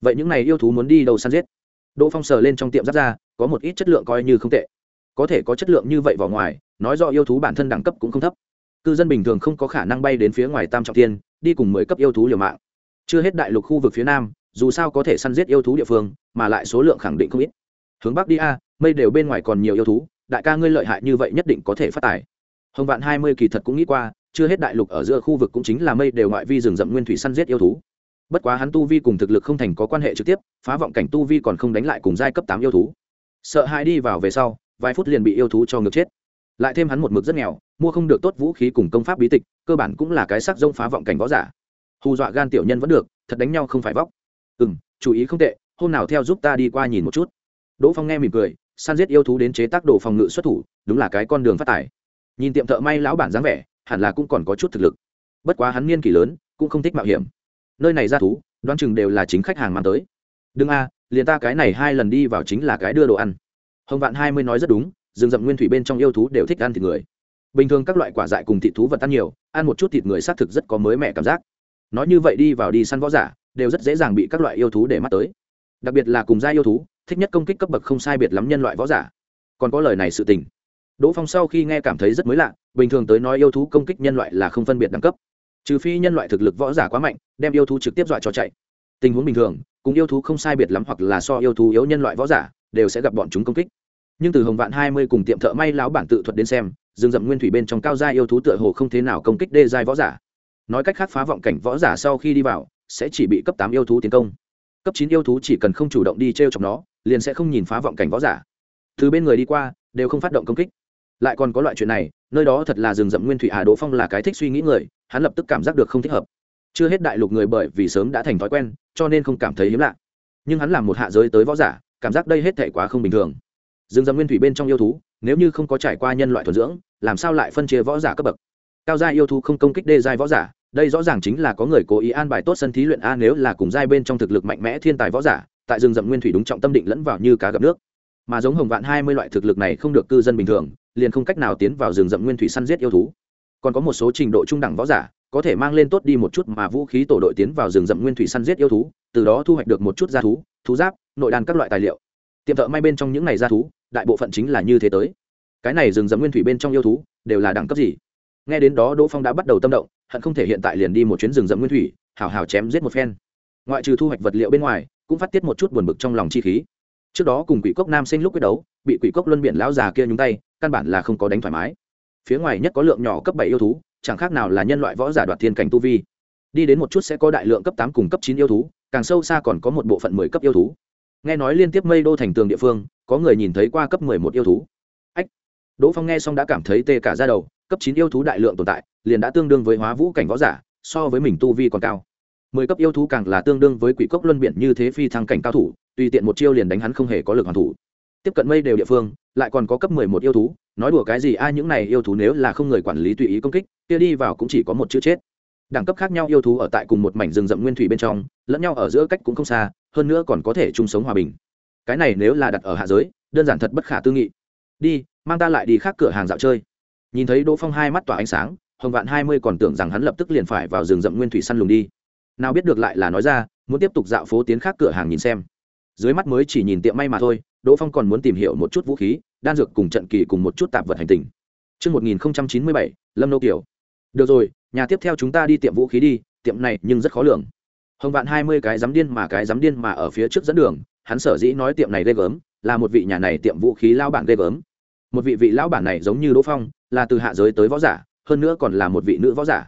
A: vậy những này yêu thú muốn đi đâu săn giết? Đỗ phong sờ lên trong tiệm giáp ra, có một ít chất lượng coi như không tệ. Có thể có chất lượng như vậy vào ngoài, nói do yêu thú bản thân đẳng cấp cũng không thấp. Cư dân bình thường không có khả năng bay đến phía ngoài tam trọng thiên, đi cùng mười cấp yêu thú liều mạng. Chưa hết đại lục khu vực phía nam, dù sao có thể săn giết yêu thú địa phương, mà lại số lượng khẳng định không ít. Hướng bắc đi a, mây đều bên ngoài còn nhiều yêu thú, đại ca ngươi lợi hại như vậy nhất định có thể phát tài. Hồng vạn hai mươi kỳ thật cũng nghĩ qua, chưa hết đại lục ở giữa khu vực cũng chính là mây đều ngoại vi rừng rậm nguyên thủy săn giết yêu thú bất quá hắn tu vi cùng thực lực không thành có quan hệ trực tiếp, phá vọng cảnh tu vi còn không đánh lại cùng giai cấp tám yêu thú. Sợ hãi đi vào về sau, vài phút liền bị yêu thú cho ngược chết. Lại thêm hắn một mực rất nghèo, mua không được tốt vũ khí cùng công pháp bí tịch, cơ bản cũng là cái sắc rông phá vọng cảnh võ giả. Hù dọa gan tiểu nhân vẫn được, thật đánh nhau không phải vóc. Ừ m chú ý không tệ, hôm nào theo giúp ta đi qua nhìn một chút. Đỗ phong nghe mỉm cười, san giết yêu thú đến chế tác đồ phòng ngự xuất thủ, đúng là cái con đường phát tài. Nhìn tiệm thợ may lão bản dáng vẻ, hẳn là cũng còn có chút thực lực. Bất quá hắn niên kỷ lớn, cũng không thích mạo hiểm nơi này ra thú, đoán chừng đều là chính khách hàng mang tới. Đừng a, liền ta cái này hai lần đi vào chính là cái đưa đồ ăn. Hồng vạn hai mươi nói rất đúng, rừng rậm nguyên thủy bên trong yêu thú đều thích ăn thịt người. Bình thường các loại quả dại cùng thịt thú vật ăn nhiều, ăn một chút thịt người xác thực rất có mới mẻ cảm giác. Nói như vậy đi vào đi săn võ giả, đều rất dễ dàng bị các loại yêu thú để mắt tới. Đặc biệt là cùng gia yêu thú, thích nhất công kích cấp bậc không sai biệt lắm nhân loại võ giả. Còn có lời này sự tình. Đỗ phong sau khi nghe cảm thấy rất mới lạ, bình thường tới nói yêu thú công kích nhân loại là không phân biệt đẳng cấp trừ phi nhân loại thực lực võ giả quá mạnh, đem yêu thú trực tiếp dọa cho chạy. Tình huống bình thường, cùng yêu thú không sai biệt lắm hoặc là so yêu thú yếu nhân loại võ giả, đều sẽ gặp bọn chúng công kích. Nhưng từ hồng vạn hai mươi cùng tiệm thợ may lão bản tự thuật đến xem, rừng rậm nguyên thủy bên trong cao gia yêu thú tựa hồ không thế nào công kích đê giai võ giả. Nói cách khác phá vọng cảnh võ giả sau khi đi vào, sẽ chỉ bị cấp tám yêu thú tiến công. Cấp chín yêu thú chỉ cần không chủ động đi t r e o chọc nó, liền sẽ không nhìn phá vọng cảnh võ giả. Từ bên người đi qua, đều không phát động công kích lại còn có loại chuyện này, nơi đó thật là rừng rậm nguyên thủy hà đỗ phong là cái thích suy nghĩ người, hắn lập tức cảm giác được không thích hợp. Chưa hết đại lục người bởi vì sớm đã thành thói quen, cho nên không cảm thấy hiếm lạ. Nhưng hắn làm một hạ giới tới võ giả, cảm giác đây hết thể quá không bình thường. Rừng rậm nguyên thủy bên trong yêu thú, nếu như không có trải qua nhân loại thuần dưỡng, làm sao lại phân chia võ giả cấp bậc? Cao gia yêu thú không công kích đê giai võ giả, đây rõ ràng chính là có người cố ý an bài tốt sân thí luyện a nếu là cùng giai bên trong thực lực mạnh mẽ thiên tài võ giả, tại rừng rậm nguyên thủy đúng trọng tâm định lẫn vào như cá gặp nước mà giống hồng vạn hai mươi loại thực lực này không được cư dân bình thường, liền không cách nào tiến vào rừng rậm nguyên thủy săn giết yêu thú. Còn có một số trình độ trung đẳng võ giả, có thể mang lên tốt đi một chút mà vũ khí tổ đội tiến vào rừng rậm nguyên thủy săn giết yêu thú, từ đó thu hoạch được một chút gia thú thú giáp, nội đàn các loại tài liệu. Tiệm thợ may bên trong những này gia thú, đại bộ phận chính là như thế tới. Cái này rừng rậm nguyên thủy bên trong yêu thú, đều là đẳng cấp gì? Nghe đến đó đỗ phong đã bắt đầu tâm động, hận không thể hiện tại liền đi một chuyến rừng rậm nguyên thủy, hào hào chém giết một phen. Ngoại trừ thu hoạch vật liệu bên ngoài, cũng phát tiết một chút buồn bực trong lòng chi khí trước đó cùng quỷ cốc nam sinh lúc quyết đấu, bị quỷ cốc luân biển lão già kia nhúng tay, căn bản là không có đánh thoải mái. Phía ngoài nhất có lượng nhỏ cấp bảy yêu thú, chẳng khác nào là nhân loại võ giả đoạt thiên cảnh tu vi. Đi đến một chút sẽ có đại lượng cấp tám cùng cấp chín yêu thú, càng sâu xa còn có một bộ phận mười cấp yêu thú. Nghe nói liên tiếp mây đô thành tường địa phương, có người nhìn thấy qua cấp mười một yêu thú. Ách! Đỗ phong nghe xong đã cảm thấy tê cả ra đầu, cấp chín yêu thú đại lượng tồn tại, liền đã tương đương với hóa vũ cảnh võ giả, so với mình tu vi còn cao mười cấp yêu thú càng là tương đương với quỷ cốc luân biển như thế phi thăng cảnh cao thủ, tùy tiện một chiêu liền đánh hắn không hề có lực hoàn thủ. Tiếp cận mây đều địa phương, lại còn có cấp mười một yêu thú, nói đùa cái gì, ai những này yêu thú nếu là không người quản lý tùy ý công kích, kia đi vào cũng chỉ có một chữ chết. Đẳng cấp khác nhau yêu thú ở tại cùng một mảnh rừng rậm nguyên thủy bên trong, lẫn nhau ở giữa cách cũng không xa, hơn nữa còn có thể chung sống hòa bình. Cái này nếu là đặt ở hạ giới, đơn giản thật bất khả tư nghị. Đi, mang ta lại đi khác cửa hàng dạo chơi. Nhìn thấy đỗ phong hai mắt tỏa ánh sáng, hồng vạn hai mươi còn tưởng rằng hắn lập tức liền phải vào rừng rậm nguyên thủy săn lùng đi nào biết được lại là nói ra muốn tiếp tục dạo phố tiến khác cửa hàng nhìn xem dưới mắt mới chỉ nhìn tiệm may mà thôi đỗ phong còn muốn tìm hiểu một chút vũ khí đan dược cùng trận kỳ cùng một chút tạp vật hành tình Trước 1097, Lâm Nô Kiều. Được rồi, nhà tiếp theo chúng ta đi tiệm vũ khí đi, tiệm này nhưng rất khó lường. Hồng vạn hai mươi cái giám điên mà cái giám điên mà ở phía trước dẫn đường, hắn sở dĩ nói tiệm này ghê gớm, là một vị nhà này tiệm vũ khí lao bản ghê gớm. Một vị vị lão bản này giống như Đỗ Phong, là từ hạ giới tới võ giả, hơn nữa còn là một vị nữ võ giả.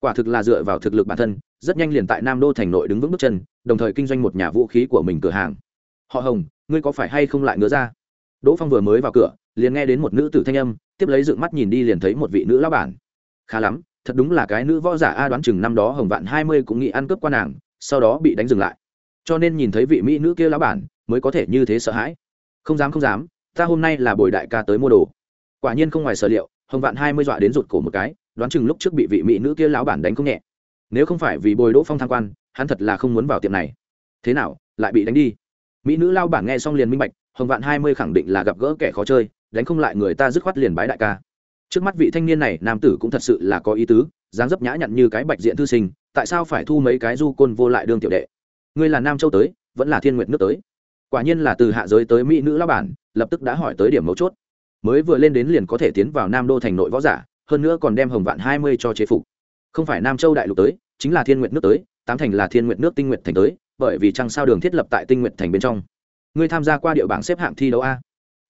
A: Quả thực là dựa vào thực lực bản thân, rất nhanh liền tại Nam Đô thành nội đứng vững bước chân, đồng thời kinh doanh một nhà vũ khí của mình cửa hàng. Họ Hồng, ngươi có phải hay không lại ngứa ra? Đỗ Phong vừa mới vào cửa, liền nghe đến một nữ tử thanh âm, tiếp lấy dựng mắt nhìn đi liền thấy một vị nữ lão bản. Khá lắm, thật đúng là cái nữ võ giả a đoán chừng năm đó Hồng Vạn hai mươi cũng nghĩ ăn cướp qua nàng, sau đó bị đánh dừng lại. Cho nên nhìn thấy vị mỹ nữ kia lão bản, mới có thể như thế sợ hãi. Không dám không dám, ta hôm nay là bồi đại ca tới mua đồ. Quả nhiên không ngoài sở liệu, Hồng Vạn hai mươi dọa đến rụt cổ một cái, đoán chừng lúc trước bị vị mỹ nữ kia lão bản đánh không nhẹ. Nếu không phải vì bồi Đỗ Phong tham quan, hắn thật là không muốn vào tiệm này. Thế nào, lại bị đánh đi? Mỹ nữ lao bản nghe xong liền minh bạch, Hồng Vạn hai mươi khẳng định là gặp gỡ kẻ khó chơi, đánh không lại người ta dứt khoát liền bái đại ca. Trước mắt vị thanh niên này nam tử cũng thật sự là có ý tứ dáng dấp nhã nhặn như cái bạch diện thư sinh tại sao phải thu mấy cái du côn vô lại đương tiểu đệ? Ngươi là nam châu tới vẫn là thiên nguyệt nước tới? Quả nhiên là từ hạ giới tới mỹ nữ lao bản lập tức đã hỏi tới điểm mấu chốt. Mới vừa lên đến liền có thể tiến vào nam đô thành nội võ giả hơn nữa còn đem hồng vạn hai mươi cho chế phục. Không phải nam châu đại lục tới chính là thiên nguyện nước tới, tám thành là thiên nguyện nước tinh nguyện thành tới, bởi vì trăng sao đường thiết lập tại tinh nguyện thành bên trong. Ngươi tham gia qua địa bảng xếp hạng thi đấu a.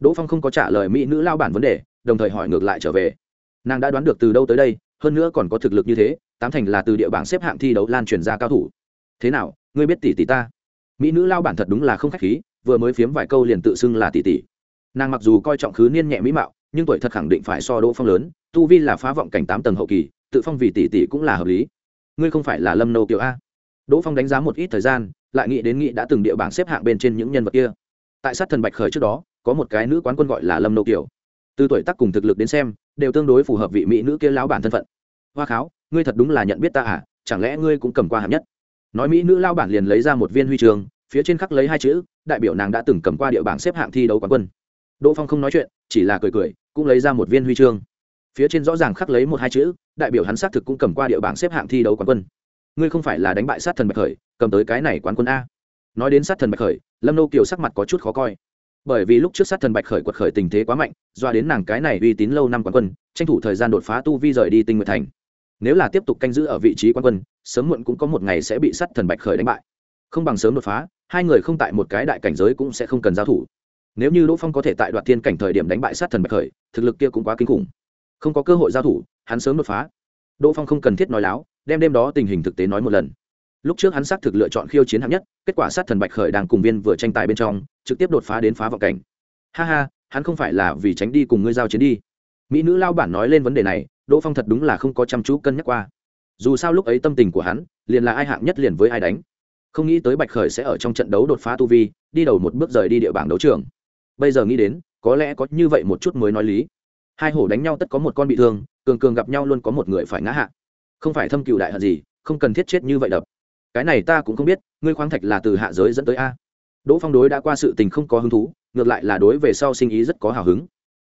A: Đỗ phong không có trả lời mỹ nữ lao bản vấn đề, đồng thời hỏi ngược lại trở về. Nàng đã đoán được từ đâu tới đây, hơn nữa còn có thực lực như thế, tám thành là từ địa bảng xếp hạng thi đấu lan truyền ra cao thủ. Thế nào, ngươi biết tỷ tỷ ta? Mỹ nữ lao bản thật đúng là không khách khí, vừa mới phiếm vài câu liền tự xưng là tỷ tỷ. Nàng mặc dù coi trọng khứ niên nhẹ mỹ mạo, nhưng tuổi thật khẳng định phải so đỗ phong lớn, tu vi là phá vọng cảnh tám tầng hậu kỳ, tự phong vì tỷ tỷ cũng là hợp lý ngươi không phải là lâm nâu kiều a? Đỗ phong đánh giá một ít thời gian, lại nghĩ đến nghĩ đã từng địa bảng xếp hạng bên trên những nhân vật kia. Tại sát thần bạch khởi trước đó, có một cái nữ quán quân gọi là lâm nâu kiều. Từ tuổi tác cùng thực lực đến xem, đều tương đối phù hợp vị mỹ nữ kia lão bản thân phận. Hoa kháo, ngươi thật đúng là nhận biết ta à? Chẳng lẽ ngươi cũng cầm qua hạng nhất? Nói mỹ nữ lao bản liền lấy ra một viên huy chương phía trên khắc lấy hai chữ, đại biểu nàng đã từng cầm qua địa bảng xếp hạng thi đấu quán quân. Đỗ phong không nói chuyện, chỉ là cười cười, cũng lấy ra một viên huy chương phía trên rõ ràng khắc lấy một hai chữ, đại biểu hắn xác thực cũng cầm qua địa bảng xếp hạng thi đấu quán quân. Ngươi không phải là đánh bại sát thần bạch khởi, cầm tới cái này quán quân a. Nói đến sát thần bạch khởi, lâm nô kiều sắc mặt có chút khó coi. Bởi vì lúc trước sát thần bạch khởi quật khởi tình thế quá mạnh, doa đến nàng cái này uy tín lâu năm quán quân, tranh thủ thời gian đột phá tu vi rời đi tinh nguyệt thành. Nếu là tiếp tục canh giữ ở vị trí quán quân, sớm muộn cũng có một ngày sẽ bị sát thần bạch khởi đánh bại. Không bằng sớm đột phá, hai người không tại một cái đại cảnh giới cũng sẽ không cần giao thủ. Nếu như đỗ phong có thể tại đoạt thiên cảnh thời điểm đánh bại sát thần bạch khởi, thực lực kia cũng quá kinh khủng không có cơ hội giao thủ, hắn sớm đột phá. Đỗ phong không cần thiết nói láo, đem đêm đó tình hình thực tế nói một lần. Lúc trước hắn xác thực lựa chọn khiêu chiến hạng nhất, kết quả sát thần bạch khởi đang cùng viên vừa tranh tài bên trong, trực tiếp đột phá đến phá vọng cảnh. Ha ha, hắn không phải là vì tránh đi cùng ngươi giao chiến đi. Mỹ nữ lao bản nói lên vấn đề này, đỗ phong thật đúng là không có chăm chú cân nhắc qua. Dù sao lúc ấy tâm tình của hắn, liền là ai hạng nhất liền với ai đánh. Không nghĩ tới bạch khởi sẽ ở trong trận đấu đột phá tu vi, đi đầu một bước rời đi địa bảng đấu trường. Bây giờ nghĩ đến, có lẽ có như vậy một chút mới nói lý hai hổ đánh nhau tất có một con bị thương, cường cường gặp nhau luôn có một người phải ngã hạ. Không phải thâm cựu đại hận gì, không cần thiết chết như vậy đập. Cái này ta cũng không biết, ngươi khoáng thạch là từ hạ giới dẫn tới a. Đỗ phong đối đã qua sự tình không có hứng thú, ngược lại là đối về sau sinh ý rất có hào hứng.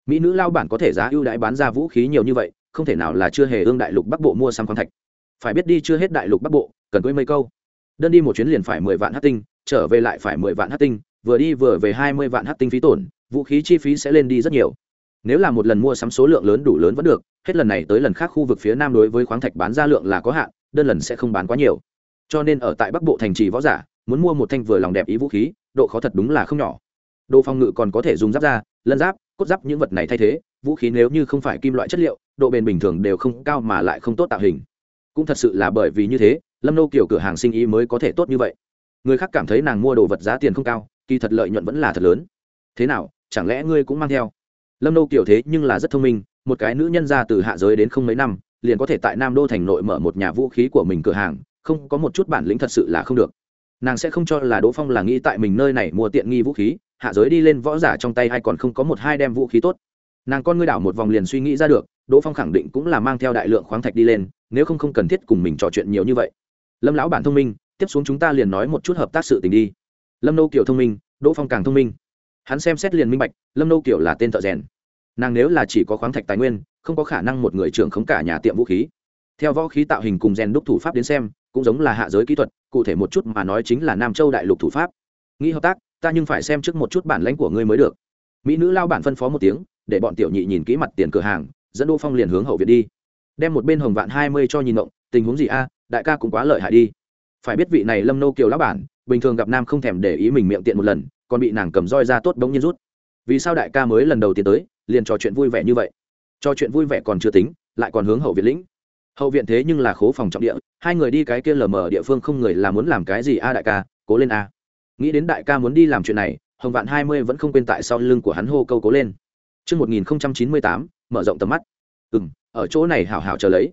A: Mỹ nữ lao bản có thể giá ưu đãi bán ra vũ khí nhiều như vậy, không thể nào là chưa hề ương đại lục bắc bộ mua sang khoáng thạch. Phải biết đi chưa hết đại lục bắc bộ, cần cưới mấy câu. Đơn đi một chuyến liền phải mười vạn hát tinh, trở về lại phải mười vạn hát tinh, vừa đi vừa về hai mươi vạn hát tinh phí tổn, vũ khí chi phí sẽ lên đi rất nhiều nếu là một lần mua sắm số lượng lớn đủ lớn vẫn được, hết lần này tới lần khác khu vực phía nam đối với khoáng thạch bán ra lượng là có hạn, đơn lần sẽ không bán quá nhiều. Cho nên ở tại bắc bộ thành trì võ giả, muốn mua một thanh vừa lòng đẹp ý vũ khí, độ khó thật đúng là không nhỏ. Đồ phòng ngự còn có thể dùng giáp ra lân giáp, cốt giáp những vật này thay thế, vũ khí nếu như không phải kim loại chất liệu, độ bền bình thường đều không cao mà lại không tốt tạo hình. Cũng thật sự là bởi vì như thế, lâm nô kiểu cửa hàng sinh ý mới có thể tốt như vậy. Người khác cảm thấy nàng mua đồ vật giá tiền không cao, kỳ thật lợi nhuận vẫn là thật lớn. Thế nào, chẳng lẽ ngươi cũng mang theo? Lâm nô kiểu thế nhưng là rất thông minh, một cái nữ nhân ra từ hạ giới đến không mấy năm, liền có thể tại nam đô thành nội mở một nhà vũ khí của mình cửa hàng, không có một chút bản lĩnh thật sự là không được. Nàng sẽ không cho là đỗ phong là nghĩ tại mình nơi này mua tiện nghi vũ khí, hạ giới đi lên võ giả trong tay hay còn không có một hai đem vũ khí tốt. Nàng con ngươi đảo một vòng liền suy nghĩ ra được, đỗ phong khẳng định cũng là mang theo đại lượng khoáng thạch đi lên, nếu không không cần thiết cùng mình trò chuyện nhiều như vậy. Lâm lão bản thông minh, tiếp xuống chúng ta liền nói một chút hợp tác sự tình đi. Lâm nô kiểu thông minh, đỗ phong càng thông minh hắn xem xét liền minh bạch, lâm nô kiểu là tên thợ rèn. Nàng nếu là chỉ có khoáng thạch tài nguyên, không có khả năng một người trưởng khống cả nhà tiệm vũ khí. Theo võ khí tạo hình cùng rèn đúc thủ pháp đến xem, cũng giống là hạ giới kỹ thuật, cụ thể một chút mà nói chính là nam châu đại lục thủ pháp. Nghĩ hợp tác, ta nhưng phải xem trước một chút bản lãnh của ngươi mới được. Mỹ nữ lao bản phân phó một tiếng, để bọn tiểu nhị nhìn kỹ mặt tiền cửa hàng, dẫn đỗ phong liền hướng hậu viện đi. Đem một bên hồng vạn hai mươi cho nhìn động tình huống gì a, đại ca cũng quá lợi hại đi. Phải biết vị này lâm nô kiều lão bản, bình thường gặp nam không thèm để ý mình miệng tiện một lần còn bị nàng cầm roi ra tốt bỗng nhiên rút vì sao đại ca mới lần đầu tiến tới liền trò chuyện vui vẻ như vậy trò chuyện vui vẻ còn chưa tính lại còn hướng hậu viện lĩnh hậu viện thế nhưng là khố phòng trọng địa hai người đi cái kia lờ mờ địa phương không người là muốn làm cái gì a đại ca cố lên a nghĩ đến đại ca muốn đi làm chuyện này hồng vạn hai mươi vẫn không quên tại sau lưng của hắn hô câu cố lên Trước 1098, mở rộng tầm mắt. Ừ, ở chỗ này hảo hảo chờ lấy.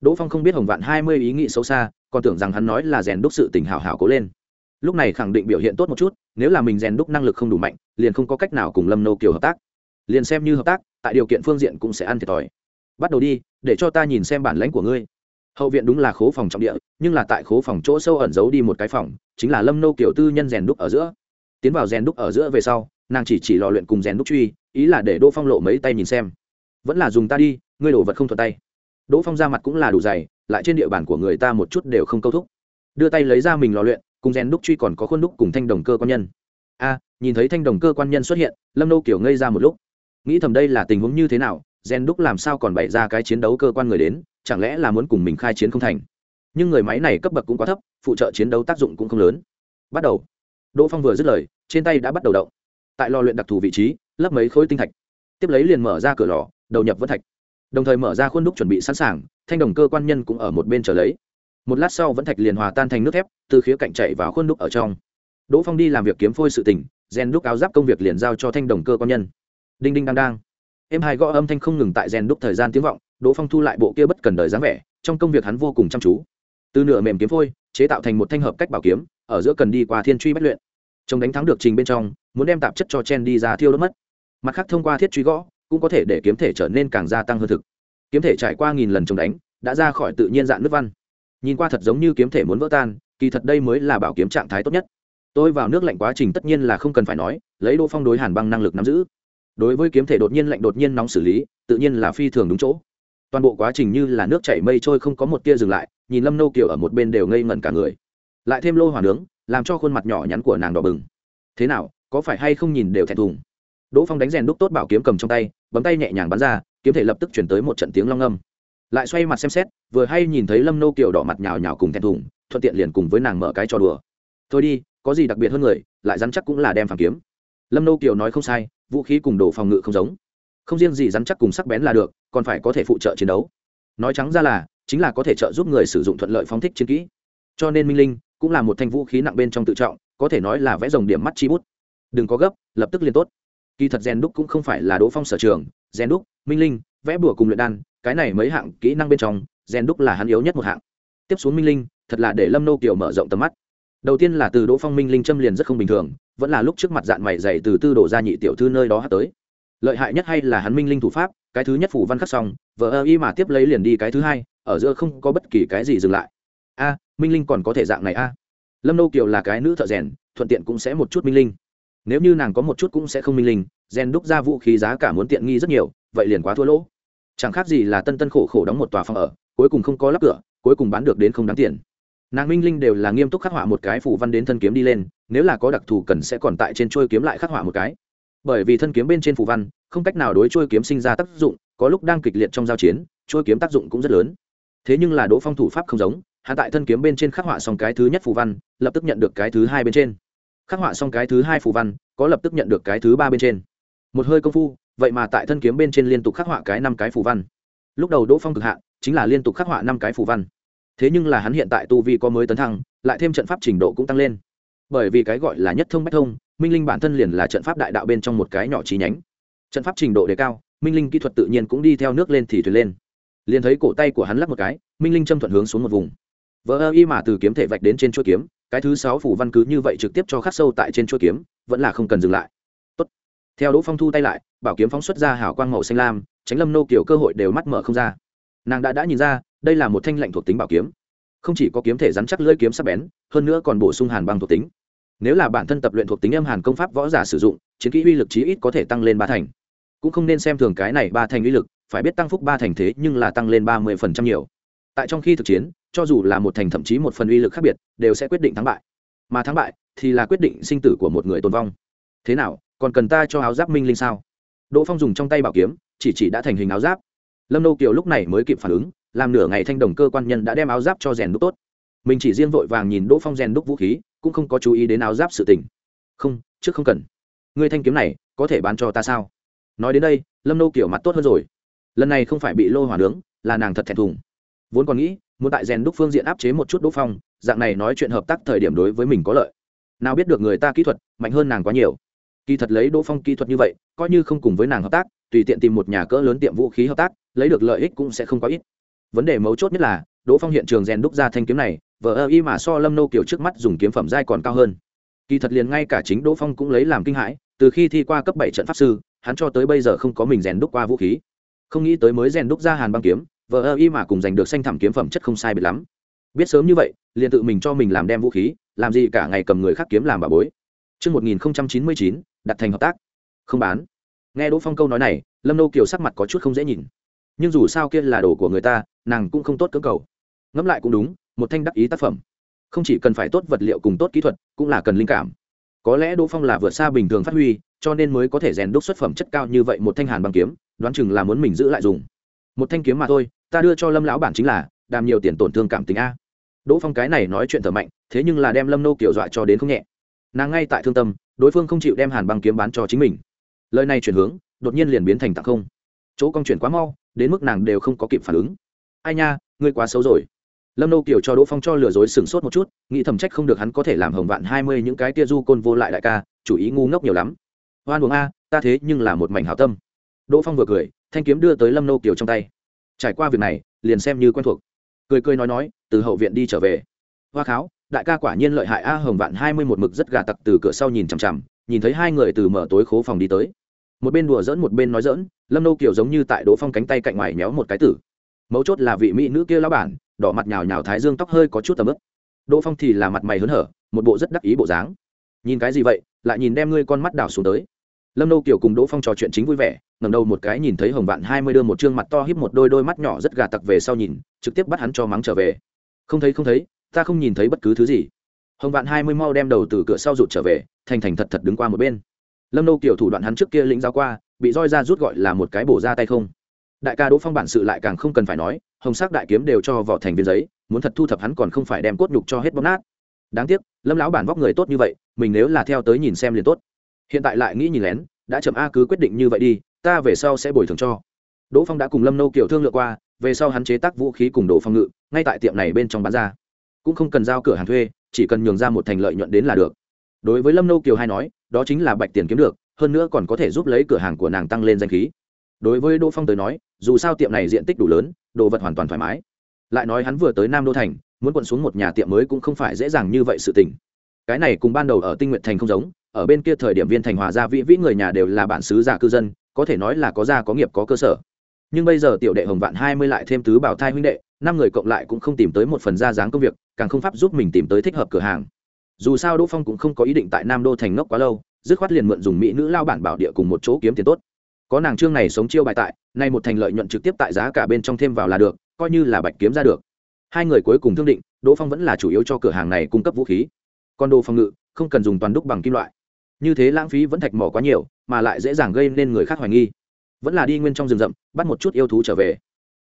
A: Đỗ Phong không biết Hồng Vạn hai mươi ý nghĩ xấu xa, còn tưởng rằng hắn nói là rèn đúc sự tình hảo hảo cố lên. Lúc này khẳng định biểu hiện tốt một chút, nếu là mình rèn đúc năng lực không đủ mạnh, liền không có cách nào cùng Lâm Nô Kiều hợp tác. Liền xem như hợp tác, tại điều kiện phương diện cũng sẽ ăn thiệt thòi. Bắt đầu đi, để cho ta nhìn xem bản lãnh của ngươi. Hậu viện đúng là khố phòng trọng địa, nhưng là tại khố phòng chỗ sâu ẩn giấu đi một cái phòng, chính là Lâm Nô Kiều tư nhân rèn đúc ở giữa. Tiến vào rèn đúc ở giữa về sau, nàng chỉ chỉ lò luyện cùng rèn đúc truy, ý là để Đỗ Phong lộ mấy tay nhìn xem. Vẫn là dùng ta đi, ngươi đổ vật không thuận tay. Đỗ Phong ra mặt cũng là đủ dày, lại trên địa bàn của người ta một chút đều không câu thúc. Đưa tay lấy ra mình lò luyện, cùng rèn đúc truy còn có khuôn đúc cùng thanh đồng cơ quan nhân. A, nhìn thấy thanh đồng cơ quan nhân xuất hiện, Lâm Nô Kiều ngây ra một lúc. Nghĩ thầm đây là tình huống như thế nào, rèn đúc làm sao còn bày ra cái chiến đấu cơ quan người đến, chẳng lẽ là muốn cùng mình khai chiến không thành. Nhưng người máy này cấp bậc cũng quá thấp, phụ trợ chiến đấu tác dụng cũng không lớn. Bắt đầu. Đỗ Phong vừa dứt lời, trên tay đã bắt đầu động tại lò luyện đặc thù vị trí lấp mấy khối tinh thạch tiếp lấy liền mở ra cửa lò đầu nhập vân thạch đồng thời mở ra khuôn đúc chuẩn bị sẵn sàng thanh đồng cơ quan nhân cũng ở một bên chờ lấy một lát sau vẫn thạch liền hòa tan thành nước thép, từ khía cạnh chạy vào khuôn đúc ở trong. Đỗ phong đi làm việc kiếm phôi sự tỉnh rèn đúc áo giáp công việc liền giao cho thanh đồng cơ quan nhân. Đinh đinh đang đang. Em hai gõ âm thanh không ngừng tại rèn đúc thời gian tiếng vọng, đỗ phong thu lại bộ kia bất cần đời dáng vẻ, trong công việc hắn vô cùng chăm chú. Từ nửa mềm kiếm phôi, chế tạo thành một thanh hợp cách bảo kiếm, ở giữa cần đi qua thiên truy bất luyện. Chống đánh thắng được trình bên trong, muốn đem tạp chất cho chen đi ra thiêu đốt mất. Mặt khác thông qua thiết truy gõ, cũng có thể để kiếm thể trở nên càng gia tăng hơn thực. Kiếm thể trải qua nghìn lần chống đánh, đã ra khỏi tự nhiên dạng nước văn nhìn qua thật giống như kiếm thể muốn vỡ tan, kỳ thật đây mới là bảo kiếm trạng thái tốt nhất. Tôi vào nước lạnh quá trình tất nhiên là không cần phải nói, lấy đỗ phong đối hàn băng năng lực nắm giữ. Đối với kiếm thể đột nhiên lạnh đột nhiên nóng xử lý, tự nhiên là phi thường đúng chỗ. Toàn bộ quá trình như là nước chảy mây trôi không có một tia dừng lại, nhìn lâm nô kiểu ở một bên đều ngây ngẩn cả người. Lại thêm lô hỏa nướng, làm cho khuôn mặt nhỏ nhắn của nàng đỏ bừng. Thế nào, có phải hay không nhìn đều thẹn thùng? Đỗ phong đánh rèn đúc tốt bảo kiếm cầm trong tay, bấm tay nhẹ nhàng bắn ra, kiếm thể lập tức chuyển tới một trận tiếng long âm lại xoay mặt xem xét, vừa hay nhìn thấy lâm nô kiều đỏ mặt nhào nhào cùng thẹn thùng, thuận tiện liền cùng với nàng mở cái trò đùa. Thôi đi, có gì đặc biệt hơn người, lại rắn chắc cũng là đem phản kiếm. Lâm nô kiều nói không sai, vũ khí cùng đồ phòng ngự không giống. Không riêng gì rắn chắc cùng sắc bén là được, còn phải có thể phụ trợ chiến đấu. Nói trắng ra là, chính là có thể trợ giúp người sử dụng thuận lợi phóng thích chiến kỹ. Cho nên minh linh cũng là một thanh vũ khí nặng bên trong tự trọng, có thể nói là vẽ dòng điểm mắt chi bút. Đừng có gấp, lập tức liền tốt. Kỳ thật rèn đúc cũng không phải là đỗ phong sở trường. Rèn đúc, minh linh vẽ bùa cùng luyện đan, cái này mấy hạng kỹ năng bên trong rèn đúc là hắn yếu nhất một hạng. Tiếp xuống minh linh, thật là để lâm nô kiều mở rộng tầm mắt. Đầu tiên là từ đỗ phong minh linh châm liền rất không bình thường, vẫn là lúc trước mặt dạng mày dày từ tư đổ ra nhị tiểu thư nơi đó hát tới. Lợi hại nhất hay là hắn minh linh thủ pháp, cái thứ nhất phủ văn khắc xong vợ ơ y mà tiếp lấy liền đi cái thứ hai, ở giữa không có bất kỳ cái gì dừng lại. A, minh linh còn có thể dạng này a. Lâm nô kiều là cái nữ thợ rèn, thuận tiện cũng sẽ một chút minh linh nếu như nàng có một chút cũng sẽ không minh linh, gen đúc ra vũ khí giá cả muốn tiện nghi rất nhiều, vậy liền quá thua lỗ. Chẳng khác gì là tân tân khổ khổ đóng một tòa phòng ở, cuối cùng không có lắp cửa, cuối cùng bán được đến không đáng tiền. Nàng minh linh đều là nghiêm túc khắc họa một cái phủ văn đến thân kiếm đi lên, nếu là có đặc thù cần sẽ còn tại trên trôi kiếm lại khắc họa một cái. Bởi vì thân kiếm bên trên phủ văn, không cách nào đối trôi kiếm sinh ra tác dụng, có lúc đang kịch liệt trong giao chiến trôi kiếm tác dụng cũng rất lớn. Thế nhưng là đỗ phong thủ pháp không giống, hạ tại thân kiếm bên trên khắc họa xong cái thứ nhất phù văn, lập tức nhận được cái thứ hai bên trên khắc họa xong cái thứ hai phù văn, có lập tức nhận được cái thứ ba bên trên. Một hơi công phu, vậy mà tại thân kiếm bên trên liên tục khắc họa cái năm cái phù văn. Lúc đầu đỗ phong cực hạn, chính là liên tục khắc họa năm cái phù văn. Thế nhưng là hắn hiện tại tu vi có mới tấn thăng, lại thêm trận pháp trình độ cũng tăng lên. Bởi vì cái gọi là nhất thông bách thông, minh linh bản thân liền là trận pháp đại đạo bên trong một cái nhỏ trí nhánh. Trận pháp trình độ đề cao, minh linh kỹ thuật tự nhiên cũng đi theo nước lên thì thuyền lên. Liền thấy cổ tay của hắn lắc một cái, minh linh châm thuận hướng xuống một vùng. Vỡ ơ y mà từ kiếm thể vạch đến trên chuỗi kiếm cái thứ sáu phủ văn cứ như vậy trực tiếp cho khắc sâu tại trên chuôi kiếm, vẫn là không cần dừng lại. Tốt. theo đỗ phong thu tay lại, bảo kiếm phóng xuất ra hảo quang màu xanh lam, tránh lâm nô kiểu cơ hội đều mắt mở không ra. Nàng đã đã nhìn ra, đây là một thanh lệnh thuộc tính bảo kiếm. Không chỉ có kiếm thể rắn chắc lưỡi kiếm sắc bén, hơn nữa còn bổ sung hàn băng thuộc tính. Nếu là bản thân tập luyện thuộc tính âm hàn công pháp võ giả sử dụng, chiến kỹ uy lực chí ít có thể tăng lên ba thành. Cũng không nên xem thường cái này ba thành uy lực, phải biết tăng phúc ba thành thế nhưng là tăng lên ba mươi phần trăm nhiều. Tại trong khi thực chiến cho dù là một thành thậm chí một phần uy lực khác biệt, đều sẽ quyết định thắng bại. Mà thắng bại thì là quyết định sinh tử của một người tồn vong. Thế nào, còn cần ta cho áo giáp minh linh sao? Đỗ phong dùng trong tay bảo kiếm, chỉ chỉ đã thành hình áo giáp. Lâm nô kiều lúc này mới kịp phản ứng, làm nửa ngày thanh đồng cơ quan nhân đã đem áo giáp cho rèn đúc tốt. Mình chỉ riêng vội vàng nhìn đỗ phong rèn đúc vũ khí, cũng không có chú ý đến áo giáp sự tình. Không, trước không cần. Ngươi thanh kiếm này có thể bán cho ta sao? Nói đến đây, lâm nô kiểu mặt tốt hơn rồi. Lần này không phải bị lô hỏa nướng, là nàng thật thẹn thùng. Vốn còn nghĩ muốn tại rèn đúc phương diện áp chế một chút đỗ phong, dạng này nói chuyện hợp tác thời điểm đối với mình có lợi. Nào biết được người ta kỹ thuật mạnh hơn nàng quá nhiều. Kỳ thật lấy đỗ phong kỹ thuật như vậy, coi như không cùng với nàng hợp tác, tùy tiện tìm một nhà cỡ lớn tiệm vũ khí hợp tác, lấy được lợi ích cũng sẽ không có ít. Vấn đề mấu chốt nhất là, đỗ phong hiện trường rèn đúc ra thanh kiếm này, vờ ơ y mà so lâm nô kiểu trước mắt dùng kiếm phẩm dai còn cao hơn. Kỳ thật liền ngay cả chính đỗ phong cũng lấy làm kinh hãi, từ khi thi qua cấp bảy trận pháp sư, hắn cho tới bây giờ không có mình rèn đúc qua vũ khí. Không nghĩ tới mới rèn đúc ra hàn băng kiếm vờ ơ y mà cùng giành được xanh thảm kiếm phẩm chất không sai biệt lắm biết sớm như vậy liền tự mình cho mình làm đem vũ khí làm gì cả ngày cầm người khác kiếm làm bà bối Trước 1099, đặt thành hợp tác. Không bán. Nghe Đỗ Phong câu nói này, Lâm Nô Kiều sắc mặt có chút không dễ nhìn. Nhưng dù sao kia là đồ của người ta, nàng cũng không tốt cưỡng cầu. Ngẫm lại cũng đúng, một thanh đắc ý tác phẩm. Không chỉ cần phải tốt vật liệu cùng tốt kỹ thuật, cũng là cần linh cảm. Có lẽ Đỗ Phong là vượt xa bình thường phát huy, cho nên mới có thể rèn đúc xuất phẩm chất cao như vậy một thanh hàn bằng kiếm, đoán chừng là muốn mình giữ lại dùng. Một thanh kiếm mà thôi, ta đưa cho Lâm lão bản chính là, đàm nhiều tiền tổn thương cảm tình a. Đỗ Phong cái này nói chuyện thở mạnh, thế nhưng là đem Lâm Nô Kiều dọa cho đến không nhẹ. Nàng ngay tại thương tâm, đối phương không chịu đem hàn băng kiếm bán cho chính mình. Lời này chuyển hướng, đột nhiên liền biến thành tặng không. Chỗ con chuyển quá mau, đến mức nàng đều không có kịp phản ứng. Ai nha, ngươi quá xấu rồi lâm nô kiều cho đỗ phong cho lừa dối sừng sốt một chút nghĩ thầm trách không được hắn có thể làm hồng vạn hai mươi những cái tia du côn vô lại đại ca chủ ý ngu ngốc nhiều lắm hoan uống a ta thế nhưng là một mảnh hảo tâm đỗ phong vừa cười thanh kiếm đưa tới lâm nô kiều trong tay trải qua việc này, liền xem như quen thuộc. Cười cười nói nói, từ hậu viện đi trở về. Hoa kháo, đại ca quả nhiên lợi hại a, hồng vạn hai mươi một mực rất gà tặc từ cửa sau nhìn chằm chằm, nhìn thấy hai người từ mở tối khố phòng đi tới. Một bên đùa dỡn một bên nói dỡn lâm nô kiều giống như tại đỗ phong cánh tay cạnh ngoài méo một cái tử. Mấu chốt là vị mỹ nữ kia lao bản, đỏ mặt nhào nhào thái dương tóc hơi có chút tầm ức đỗ phong thì là mặt mày hớn hở, một bộ rất đắc ý bộ dáng. Nhìn cái gì vậy, lại nhìn đem ngươi con mắt đảo xuống tới. Lâm nô kiều cùng đỗ phong trò chuyện chính vui vẻ ngẩng đầu một cái nhìn thấy hồng vạn hai mươi đưa một chương mặt to híp một đôi đôi mắt nhỏ rất gà tặc về sau nhìn, trực tiếp bắt hắn cho mắng trở về. Không thấy không thấy, ta không nhìn thấy bất cứ thứ gì. Hồng vạn hai mươi mau đem đầu từ cửa sau rụt trở về, thành thành thật thật đứng qua một bên. Lâm nô tiểu thủ đoạn hắn trước kia lĩnh giao qua, bị roi ra rút gọi là một cái bổ ra tay không. Đại ca đỗ phong bản sự lại càng không cần phải nói, hồng sắc đại kiếm đều cho vỏ thành viên giấy, muốn thật thu thập hắn còn không phải đem cốt nhục cho hết bóp nát. Đáng tiếc, lâm lão bản vóc người tốt như vậy, mình nếu là theo tới nhìn xem liền tốt. Hiện tại lại nghĩ nhìn lén, đã chậm a cứ quyết định như vậy đi ta về sau sẽ bồi thường cho. Đỗ phong đã cùng lâm nâu kiểu thương lượng qua, về sau hắn chế tác vũ khí cùng đồ phong ngự, ngay tại tiệm này bên trong bán ra. Cũng không cần giao cửa hàng thuê, chỉ cần nhường ra một thành lợi nhuận đến là được. Đối với lâm nâu kiều hai nói, đó chính là bạch tiền kiếm được, hơn nữa còn có thể giúp lấy cửa hàng của nàng tăng lên danh khí. Đối với đỗ phong tới nói, dù sao tiệm này diện tích đủ lớn, đồ vật hoàn toàn thoải mái. Lại nói hắn vừa tới nam đô thành, muốn quận xuống một nhà tiệm mới cũng không phải dễ dàng như vậy sự tình. Cái này cùng ban đầu ở tinh nguyện thành không giống, ở bên kia thời điểm viên thành hòa gia vĩ vĩ người nhà đều là bản xứ giả cư dân có thể nói là có gia có nghiệp có cơ sở. Nhưng bây giờ tiểu đệ hồng vạn hai mươi lại thêm tứ bảo thai huynh đệ, năm người cộng lại cũng không tìm tới một phần gia dáng công việc, càng không pháp giúp mình tìm tới thích hợp cửa hàng. Dù sao đỗ phong cũng không có ý định tại nam đô thành ngốc quá lâu, dứt khoát liền mượn dùng mỹ nữ lao bản bảo địa cùng một chỗ kiếm tiền tốt. Có nàng trương này sống chiêu bài tại, nay một thành lợi nhuận trực tiếp tại giá cả bên trong thêm vào là được, coi như là bạch kiếm ra được. Hai người cuối cùng thương định, đỗ phong vẫn là chủ yếu cho cửa hàng này cung cấp vũ khí. Còn đồ phòng ngự, không cần dùng toàn đúc bằng kim loại. Như thế lãng phí vẫn thạch mỏ quá nhiều mà lại dễ dàng gây nên người khác hoài nghi. Vẫn là đi nguyên trong rừng rậm, bắt một chút yêu thú trở về.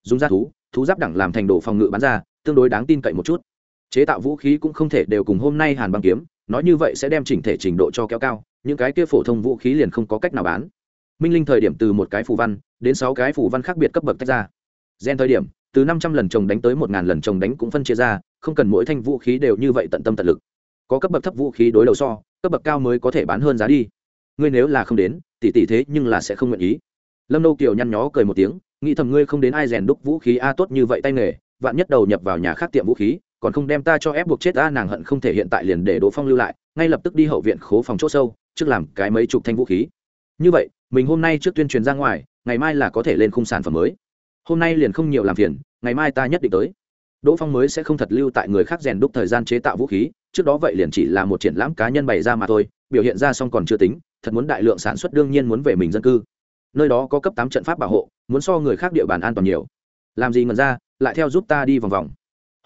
A: Dùng da thú thú giáp đẳng làm thành đồ phòng ngự bán ra, tương đối đáng tin cậy một chút. Chế tạo vũ khí cũng không thể đều cùng hôm nay hàn băng kiếm, nói như vậy sẽ đem chỉnh thể trình độ cho kéo cao, những cái kia phổ thông vũ khí liền không có cách nào bán. Minh linh thời điểm từ một cái phù văn, đến sáu cái phù văn khác biệt cấp bậc tách ra. Gen thời điểm, từ năm trăm lần trồng đánh tới một ngàn lần trồng đánh cũng phân chia ra, không cần mỗi thanh vũ khí đều như vậy tận tâm tận lực. Có cấp bậc thấp vũ khí đối đầu so, cấp bậc cao mới có thể bán hơn giá đi ngươi nếu là không đến, tỷ tỷ thế nhưng là sẽ không nguyện ý. Lâm nô kiều nhăn nhó cười một tiếng, nghĩ thầm ngươi không đến ai rèn đúc vũ khí a tốt như vậy tay nghề, vạn nhất đầu nhập vào nhà khác tiệm vũ khí, còn không đem ta cho ép buộc chết a, nàng hận không thể hiện tại liền để đỗ phong lưu lại, ngay lập tức đi hậu viện khố phòng c h ỗ sâu, trước làm cái mấy chục thanh vũ khí. Như vậy, mình hôm nay trước tuyên truyền ra ngoài, ngày mai là có thể lên khung sản phẩm mới. Hôm nay liền không nhiều làm phiền, ngày mai ta nhất định tới. Đỗ phong mới sẽ không thật lưu tại người khác rèn đúc thời gian chế tạo vũ khí, trước đó vậy liền chỉ là một triển lãm cá nhân bày ra mà thôi biểu hiện ra xong còn chưa tính, thật muốn đại lượng sản xuất đương nhiên muốn về mình dân cư. Nơi đó có cấp tám trận pháp bảo hộ, muốn so người khác địa bàn an toàn nhiều. Làm gì ngần ra, lại theo giúp ta đi vòng vòng.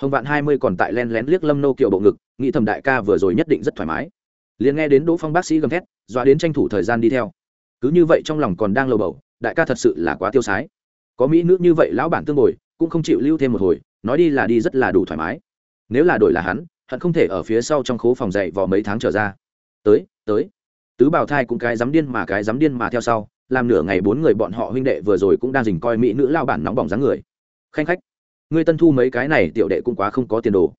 A: Hồng vạn hai mươi còn tại len lén liếc lâm nô kiều bộ ngực, nghĩ thầm đại ca vừa rồi nhất định rất thoải mái. Liền nghe đến đỗ phong bác sĩ gầm thét, dọa đến tranh thủ thời gian đi theo. Cứ như vậy trong lòng còn đang lầu bầu, đại ca thật sự là quá tiêu sái. Có mỹ nữ như vậy lão bản tương bồi, cũng không chịu lưu thêm một hồi, nói đi là đi rất là đủ thoải mái. Nếu là đổi là hắn hận không thể ở phía sau trong khố phòng dậy vò mấy tháng trở ra tới tới. Tứ bảo thai cũng cái dám điên mà cái dám điên mà theo sau, làm nửa ngày bốn người bọn họ huynh đệ vừa rồi cũng đang dình coi mỹ nữ lao bản nóng bỏng dáng người. Khanh khách người tân thu mấy cái này tiểu đệ cũng quá không có tiền đồ.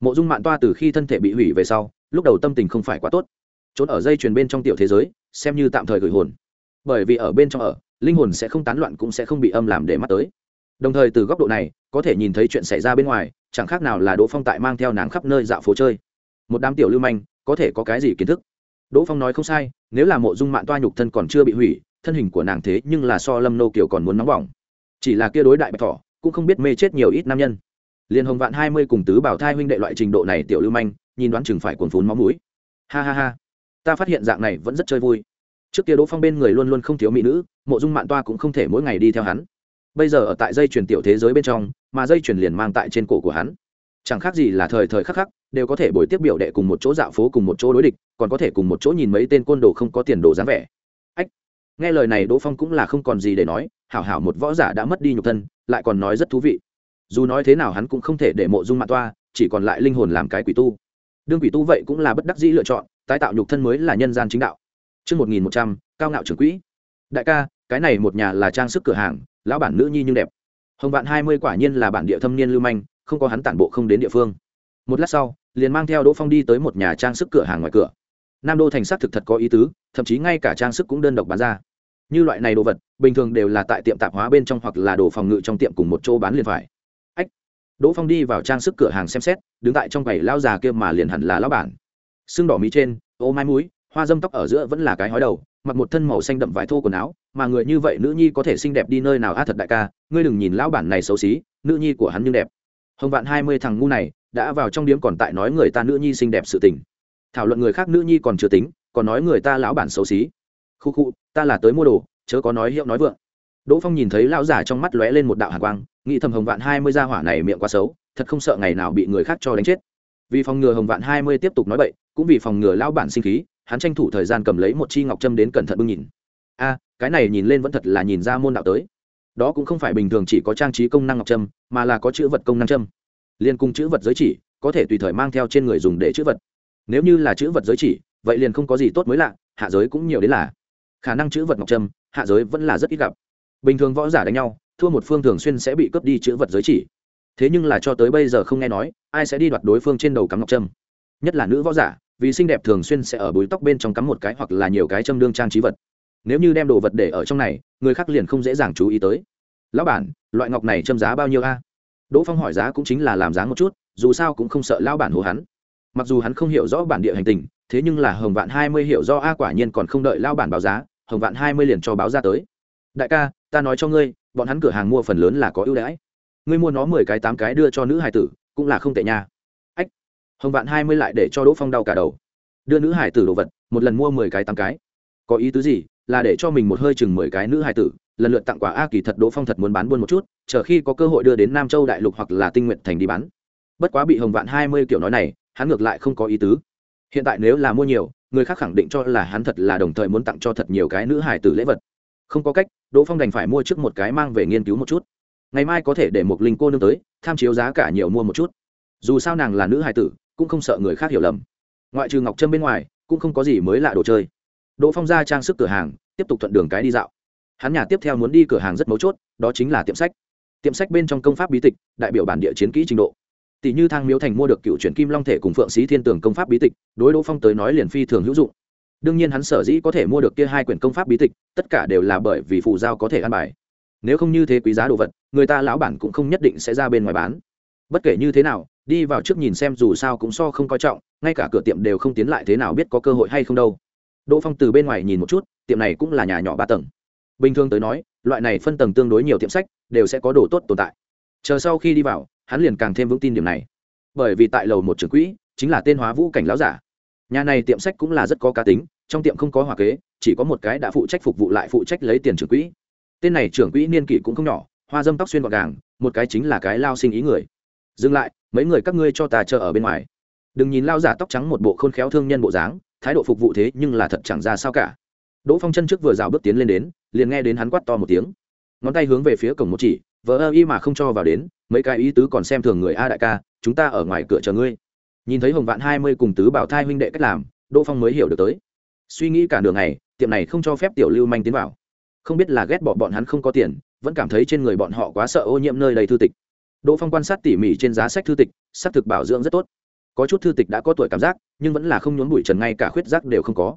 A: Mộ dung mạng toa từ khi thân thể bị hủy về sau, lúc đầu tâm tình không phải quá tốt. Trốn ở dây chuyền bên trong tiểu thế giới, xem như tạm thời gửi hồn. Bởi vì ở bên trong ở, linh hồn sẽ không tán loạn cũng sẽ không bị âm làm để mắt tới. Đồng thời từ góc độ này, có thể nhìn thấy chuyện xảy ra bên ngoài, chẳng khác nào là đỗ phong tại mang theo nàng khắp nơi dạo phố chơi. Một đám tiểu lưu manh có thể có cái gì kiến thức? Đỗ phong nói không sai, nếu là mộ dung mạng toa nhục thân còn chưa bị hủy, thân hình của nàng thế nhưng là so lâm nô kiều còn muốn nóng bỏng. Chỉ là kia đối đại bạch thỏ, cũng không biết mê chết nhiều ít nam nhân. Liền hồng vạn hai mươi cùng tứ bảo thai huynh đệ loại trình độ này tiểu lưu manh, nhìn đoán chừng phải cuồn phún máu mũi. Ha ha ha, ta phát hiện dạng này vẫn rất chơi vui. Trước kia đỗ phong bên người luôn luôn không thiếu mỹ nữ, mộ dung mạng toa cũng không thể mỗi ngày đi theo hắn. Bây giờ ở tại dây chuyển tiểu thế giới bên trong, mà dây chuyển liền mang tại trên cổ của hắn chẳng khác gì là thời thời khắc khắc đều có thể buổi tiếp biểu đệ cùng một chỗ dạo phố cùng một chỗ đối địch còn có thể cùng một chỗ nhìn mấy tên côn đồ không có tiền đồ dáng vẻ ách nghe lời này đỗ phong cũng là không còn gì để nói hảo hảo một võ giả đã mất đi nhục thân lại còn nói rất thú vị dù nói thế nào hắn cũng không thể để mộ dung mạng toa chỉ còn lại linh hồn làm cái quỷ tu đương quỷ tu vậy cũng là bất đắc dĩ lựa chọn tái tạo nhục thân mới là nhân gian chính đạo Trước 1100, cao ngạo trưởng quỹ. Đại ca, cái này một nhà là trang sức cửa hàng, lão bản nữ nhi nhưng đẹp. Hồng Vạn 20 quả nhiên là bản địa thâm niên lưu manh, không có hắn tản bộ không đến địa phương. Một lát sau, liền mang theo Đỗ Phong đi tới một nhà trang sức cửa hàng ngoài cửa. Nam Đô thành sắc thực thật có ý tứ, thậm chí ngay cả trang sức cũng đơn độc bán ra. Như loại này đồ vật, bình thường đều là tại tiệm tạp hóa bên trong hoặc là đồ phòng ngự trong tiệm cùng một chỗ bán liền phải. Ách. Đỗ Phong đi vào trang sức cửa hàng xem xét, đứng tại trong quầy lão già kia mà liền hẳn là lão bản. Xương đỏ mí trên, ô mai mũi, hoa dâm tóc ở giữa vẫn là cái hói đầu mặc một thân màu xanh đậm vải thô quần áo mà người như vậy nữ nhi có thể xinh đẹp đi nơi nào a thật đại ca ngươi đừng nhìn lão bản này xấu xí nữ nhi của hắn nhưng đẹp hồng vạn hai mươi thằng ngu này đã vào trong điếm còn tại nói người ta nữ nhi xinh đẹp sự tình. Thảo luận người khác nữ nhi còn chưa tính, còn nói người ta lão bản xấu xí. Khu khu, ta là tới mua đồ, chớ có nói hiệu nói vượng. Đỗ phong nhìn thấy lão giả trong mắt lóe lên một đạo hàn quang, nghĩ thầm hồng vạn hai mươi gia hỏa này miệng quá xấu, thật không sợ ngày nào bị người khác cho đánh chết. Vì phòng ngừa hồng vạn hai mươi tiếp tục nói bậy, cũng vì phòng ngừa lão bản sinh khí, hắn tranh thủ thời gian cầm lấy một chi ngọc trâm đến cẩn thận bưng nhìn. A, cái này nhìn lên vẫn thật là nhìn ra môn đạo tới đó cũng không phải bình thường chỉ có trang trí công năng ngọc trâm, mà là có chữ vật công năng trâm. Liên cung chữ vật giới chỉ, có thể tùy thời mang theo trên người dùng để chữ vật. Nếu như là chữ vật giới chỉ, vậy liền không có gì tốt mới lạ, hạ giới cũng nhiều đến là. Khả năng chữ vật ngọc trâm, hạ giới vẫn là rất ít gặp. Bình thường võ giả đánh nhau, thua một phương thường xuyên sẽ bị cướp đi chữ vật giới chỉ. Thế nhưng là cho tới bây giờ không nghe nói, ai sẽ đi đoạt đối phương trên đầu cắm ngọc trâm. Nhất là nữ võ giả, vì xinh đẹp thường xuyên sẽ ở búi tóc bên trong cắm một cái hoặc là nhiều cái châm đương trang trí vật nếu như đem đồ vật để ở trong này, người khác liền không dễ dàng chú ý tới. Lão bản, loại ngọc này châm giá bao nhiêu a? Đỗ phong hỏi giá cũng chính là làm giá một chút, dù sao cũng không sợ lão bản hồ hắn. Mặc dù hắn không hiểu rõ bản địa hành tình, thế nhưng là hồng vạn hai mươi hiểu do a, quả nhiên còn không đợi lão bản báo giá, hồng vạn hai mươi liền cho báo ra tới. Đại ca, ta nói cho ngươi, bọn hắn cửa hàng mua phần lớn là có ưu đãi. Ngươi mua nó mười cái tám cái đưa cho nữ hải tử, cũng là không tệ nha. Hồng vạn hai mươi lại để cho đỗ phong đau cả đầu. Đưa nữ hải tử đồ vật, một lần mua mười cái tám cái. Có ý tứ gì? Là để cho mình một hơi chừng mười cái nữ hải tử, lần lượt tặng quà a kỳ thật đỗ phong thật muốn bán buôn một chút, chờ khi có cơ hội đưa đến nam châu đại lục hoặc là tinh nguyện thành đi bán. Bất quá bị hồng vạn hai mươi kiểu nói này, hắn ngược lại không có ý tứ. Hiện tại nếu là mua nhiều, người khác khẳng định cho là hắn thật là đồng thời muốn tặng cho thật nhiều cái nữ hải tử lễ vật. Không có cách, đỗ phong đành phải mua trước một cái mang về nghiên cứu một chút. Ngày mai có thể để một linh cô nương tới, tham chiếu giá cả nhiều mua một chút. Dù sao nàng là nữ hải tử, cũng không sợ người khác hiểu lầm. Ngoại trừ ngọc trâm bên ngoài, cũng không có gì mới lạ đồ chơi đỗ phong ra trang sức cửa hàng, tiếp tục thuận đường cái đi dạo. Hắn nhà tiếp theo muốn đi cửa hàng rất mấu chốt, đó chính là tiệm sách. Tiệm sách bên trong công pháp bí tịch, đại biểu bản địa chiến kỹ trình độ. Tỷ như thang miếu thành mua được cựu truyền kim long thể cùng phượng sĩ thiên tường công pháp bí tịch, đối đỗ phong tới nói liền phi thường hữu dụng. Đương nhiên hắn sở dĩ có thể mua được kia hai quyển công pháp bí tịch, tất cả đều là bởi vì phụ giao có thể ăn bài. Nếu không như thế quý giá đồ vật, người ta lão bản cũng không nhất định sẽ ra bên ngoài bán. Bất kể như thế nào, đi vào trước nhìn xem dù sao cũng so không coi trọng, ngay cả cửa tiệm đều không tiến lại thế nào biết có cơ hội hay không đâu đỗ phong từ bên ngoài nhìn một chút, tiệm này cũng là nhà nhỏ ba tầng. Bình thường tới nói, loại này phân tầng tương đối nhiều tiệm sách, đều sẽ có đồ tốt tồn tại. Chờ sau khi đi vào, hắn liền càng thêm vững tin điểm này. Bởi vì tại lầu một trưởng quỹ, chính là tên hóa vũ cảnh láo giả. Nhà này tiệm sách cũng là rất có cá tính, trong tiệm không có hòa kế, chỉ có một cái đã phụ trách phục vụ lại phụ trách lấy tiền trưởng quỹ. Tên này trưởng quỹ niên kỷ cũng không nhỏ, hoa dâm tóc xuyên gọn gàng, một cái chính là cái lao sinh ý người. Dừng lại, mấy người các ngươi cho ta chờ ở bên ngoài. Đừng nhìn lao giả tóc trắng một bộ khôn khéo thương nhân bộ dáng thái độ phục vụ thế nhưng là thật chẳng ra sao cả. Đỗ phong chân trước vừa rào bước tiến lên đến, liền nghe đến hắn quát to một tiếng. Ngón tay hướng về phía cổng một chỉ, vờ ơ y mà không cho vào đến, mấy cái ý tứ còn xem thường người a đại ca, chúng ta ở ngoài cửa chờ ngươi. Nhìn thấy hồng vạn hai mươi cùng tứ bảo thai huynh đệ cách làm, đỗ phong mới hiểu được tới. Suy nghĩ cả đường này tiệm này không cho phép tiểu lưu manh tiến vào. Không biết là ghét bỏ bọn hắn không có tiền, vẫn cảm thấy trên người bọn họ quá sợ ô nhiễm nơi đầy thư tịch. Đỗ phong quan sát tỉ mỉ trên giá sách thư tịch s ắ c thực bảo dưỡng rất tốt có chút thư tịch đã có tuổi cảm giác, nhưng vẫn là không nhốn bụi trần, ngay cả khuyết giác đều không có.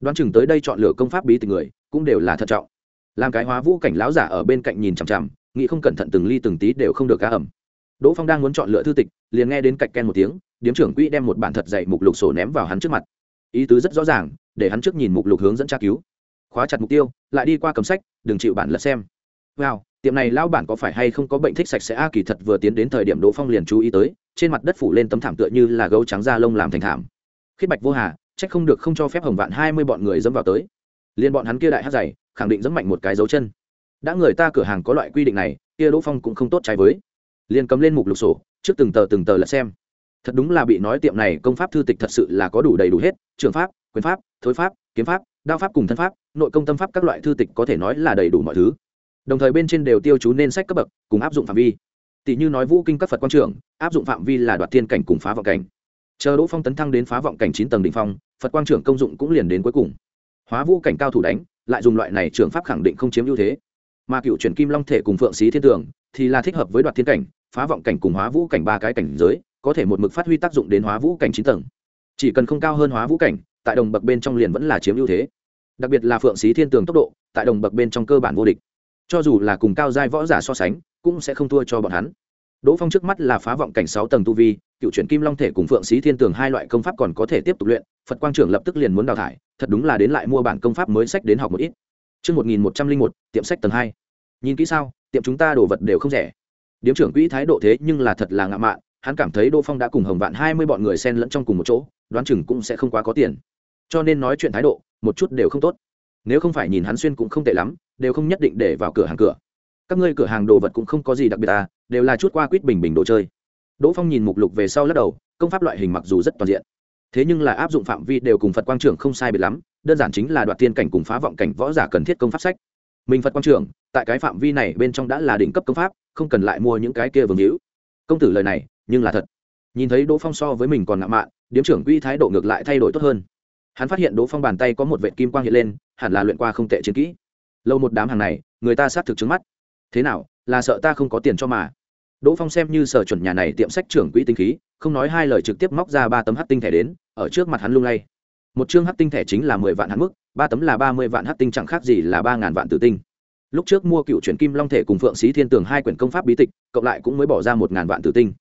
A: Đoán chừng tới đây chọn lựa công pháp bí tịch người, cũng đều là thận trọng. Làm cái hóa vũ cảnh láo giả ở bên cạnh nhìn chằm chằm, nghĩ không cẩn thận từng ly từng tí đều không được cá ẩm. Đỗ phong đang muốn chọn lựa thư tịch, liền nghe đến cạnh ken một tiếng, điếm trưởng quỹ đem một bản thật dạy mục lục sổ ném vào hắn trước mặt. Ý tứ rất rõ ràng, để hắn trước nhìn mục lục hướng dẫn tra cứu. Khóa chặt mục tiêu, lại đi qua cầm sách, đừng chịu bản lật xem. Wow, tiệm này lão bản có phải hay không có bệnh thích sạch sẽ a, kỳ thật vừa tiến đến thời điểm đỗ phong liền chú ý tới trên mặt đất phủ lên tấm thảm tựa như là gấu trắng da lông làm thành thảm. Khiết bạch vô hà trách không được không cho phép hồng vạn hai mươi bọn người dẫm vào tới. Liên bọn hắn kia đại hát dày, khẳng định dẫm mạnh một cái dấu chân. Đã người ta cửa hàng có loại quy định này, kia đỗ phong cũng không tốt trái với. Liền cấm lên mục lục sổ, trước từng tờ từng tờ là xem. Thật đúng là bị nói tiệm này công pháp thư tịch thật sự là có đủ đầy đủ hết, trường pháp, quyền pháp, thối pháp, kiếm pháp, đao pháp cùng thân pháp, nội công tâm pháp các loại thư tịch có thể nói là đầy đủ mọi thứ. Đồng thời bên trên đều tiêu chú nên sách cấp bậc, cùng áp dụng phạm vi tỷ như nói vũ kinh các phật quan Trưởng, áp dụng phạm vi là đoạt thiên cảnh cùng phá vọng cảnh. Chờ đỗ phong tấn thăng đến phá vọng cảnh chín tầng đ ỉ n h phong, phật quang trưởng công dụng cũng liền đến cuối cùng. Hóa vũ cảnh cao thủ đánh, lại dùng loại này trường pháp khẳng định không chiếm ưu thế. Mà cựu chuyển kim long thể cùng phượng xí thiên tường, thì là thích hợp với đoạt thiên cảnh, phá vọng cảnh cùng hóa vũ cảnh ba cái cảnh giới, có thể một mực phát huy tác dụng đến hóa vũ cảnh chín tầng. Chỉ cần không cao hơn hóa vũ cảnh, tại đồng bậc bên trong liền vẫn là chiếm ưu thế. Đặc biệt là phượng xí thiên tường tốc độ, tại đồng bậc bên trong cơ bản vô địch. Cho dù là cùng cao giai võ giả so sánh cũng sẽ không thua cho bọn hắn đỗ phong trước mắt là phá vọng cảnh sáu tầng tu vi cựu chuyển kim long thể cùng phượng sĩ thiên tường hai loại công pháp còn có thể tiếp tục luyện phật quang trưởng lập tức liền muốn đào thải thật đúng là đến lại mua bản công pháp mới sách đến học một ít Trước 1101, tiệm sách tầng hai. Nhìn kỹ sao, tiệm chúng ta đồ vật đều không rẻ. Điếm trưởng quỹ thái độ thế nhưng là thật là ngạ mạn, hắn cảm thấy Đỗ Phong đã cùng Hồng Vạn hai mươi bọn người xen lẫn trong cùng một chỗ, đoán chừng cũng sẽ không quá có tiền. Cho nên nói chuyện thái độ, một chút đều không tốt nếu không phải nhìn hắn xuyên cũng không tệ lắm đều không nhất định để vào cửa hàng cửa các ngươi cửa hàng đồ vật cũng không có gì đặc biệt à đều là chút qua quýt bình bình đồ chơi. Đỗ phong nhìn mục lục về sau lắc đầu, công pháp loại hình mặc dù rất toàn diện, thế nhưng là áp dụng phạm vi đều cùng phật quang trưởng không sai biệt lắm, đơn giản chính là đoạt tiên cảnh cùng phá vọng cảnh võ giả cần thiết công pháp sách. Mình phật quang trưởng, tại cái phạm vi này bên trong đã là đỉnh cấp công pháp, không cần lại mua những cái kia vương hữu. Công tử lời này, nhưng là thật. Nhìn thấy đỗ phong so với mình còn ngạo mạn, điếm trưởng quy thái độ ngược lại thay đổi tốt hơn. Hắn phát hiện đỗ phong bàn tay có một vệ kim quang hiện lên, hẳn là luyện qua không tệ chiến kỹ. Lâu một đám hàng này, người ta sát thực trứng mắt thế nào, là sợ ta không có tiền cho mà? Đỗ phong xem như sở chuẩn nhà này tiệm sách trưởng quỹ tinh khí, không nói hai lời trực tiếp móc ra ba tấm hát tinh thẻ đến, ở trước mặt hắn lung lay. Một chương hát tinh thẻ chính là mười vạn hạn mức, ba tấm là ba mươi vạn hát tinh chẳng khác gì là ba ngàn vạn tử tinh. Lúc trước mua cựu chuyển kim long thể cùng phượng sĩ thiên tường hai quyển công pháp bí tịch, cộng lại cũng mới bỏ ra một ngàn vạn tử tinh.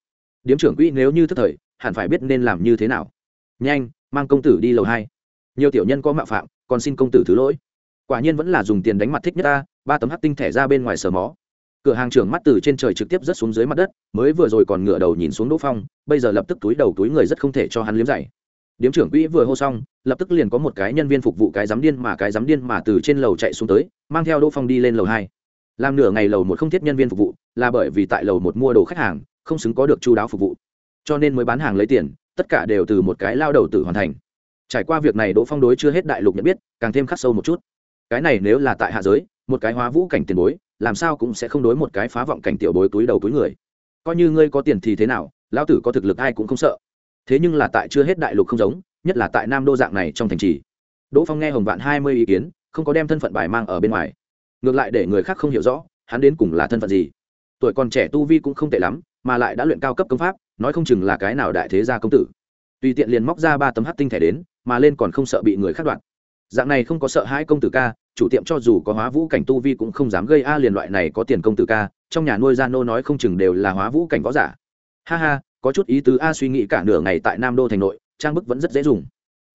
A: Điếm trưởng quỹ nếu như thức thời, hẳn phải biết nên làm như thế nào. Nhanh, mang công tử đi lầu hai. Nhiều tiểu nhân có mạo phạm, còn xin công tử thứ lỗi. Quả nhiên vẫn là dùng tiền đánh mặt thích nhất ta, ba tấm hắc tinh thẻ ra bên ngoài sờ mó cửa hàng trưởng mắt từ trên trời trực tiếp rớt xuống dưới mặt đất, mới vừa rồi còn ngửa đầu nhìn xuống đỗ phong, bây giờ lập tức túi đầu túi người rất không thể cho hắn liếm dày điếm trưởng quỹ vừa hô xong, lập tức liền có một cái nhân viên phục vụ cái giám điên mà cái giám điên mà từ trên lầu chạy xuống tới, mang theo đỗ phong đi lên lầu hai. Làm nửa ngày lầu một không thiết nhân viên phục vụ, là bởi vì tại lầu một mua đồ khách hàng, không xứng có được chú đáo phục vụ. Cho nên mới bán hàng lấy tiền, tất cả đều từ một cái lao đầu tử hoàn thành. Trải qua việc này đỗ phong đối chưa hết đại lục nhận biết, càng thêm khắc sâu một chút. Cái này nếu là tại hạ giới, một cái hóa vũ cảnh tiền bối làm sao cũng sẽ không đối một cái phá vọng cảnh tiểu bối túi đầu túi người. Coi như ngươi có tiền thì thế nào, lão tử có thực lực ai cũng không sợ. Thế nhưng là tại chưa hết đại lục không giống, nhất là tại nam đô dạng này trong thành trì. Đỗ phong nghe hồng vạn hai mươi ý kiến, không có đem thân phận bài mang ở bên ngoài. Ngược lại để người khác không hiểu rõ, hắn đến cùng là thân phận gì. Tuổi còn trẻ tu vi cũng không tệ lắm, mà lại đã luyện cao cấp công pháp, nói không chừng là cái nào đại thế gia công tử. Tùy tiện liền móc ra ba tấm hát tinh thẻ đến, mà lên còn không sợ bị người khác đoạn dạng này không có sợ hai công tử ca, chủ tiệm cho dù có hóa vũ cảnh tu vi cũng không dám gây a liền loại này có tiền công tử ca, trong nhà nuôi gia nô nói không chừng đều là hóa vũ cảnh võ giả. Ha ha, có chút ý tứ a suy nghĩ cả nửa ngày tại nam đô thành nội, trang bức vẫn rất dễ dùng.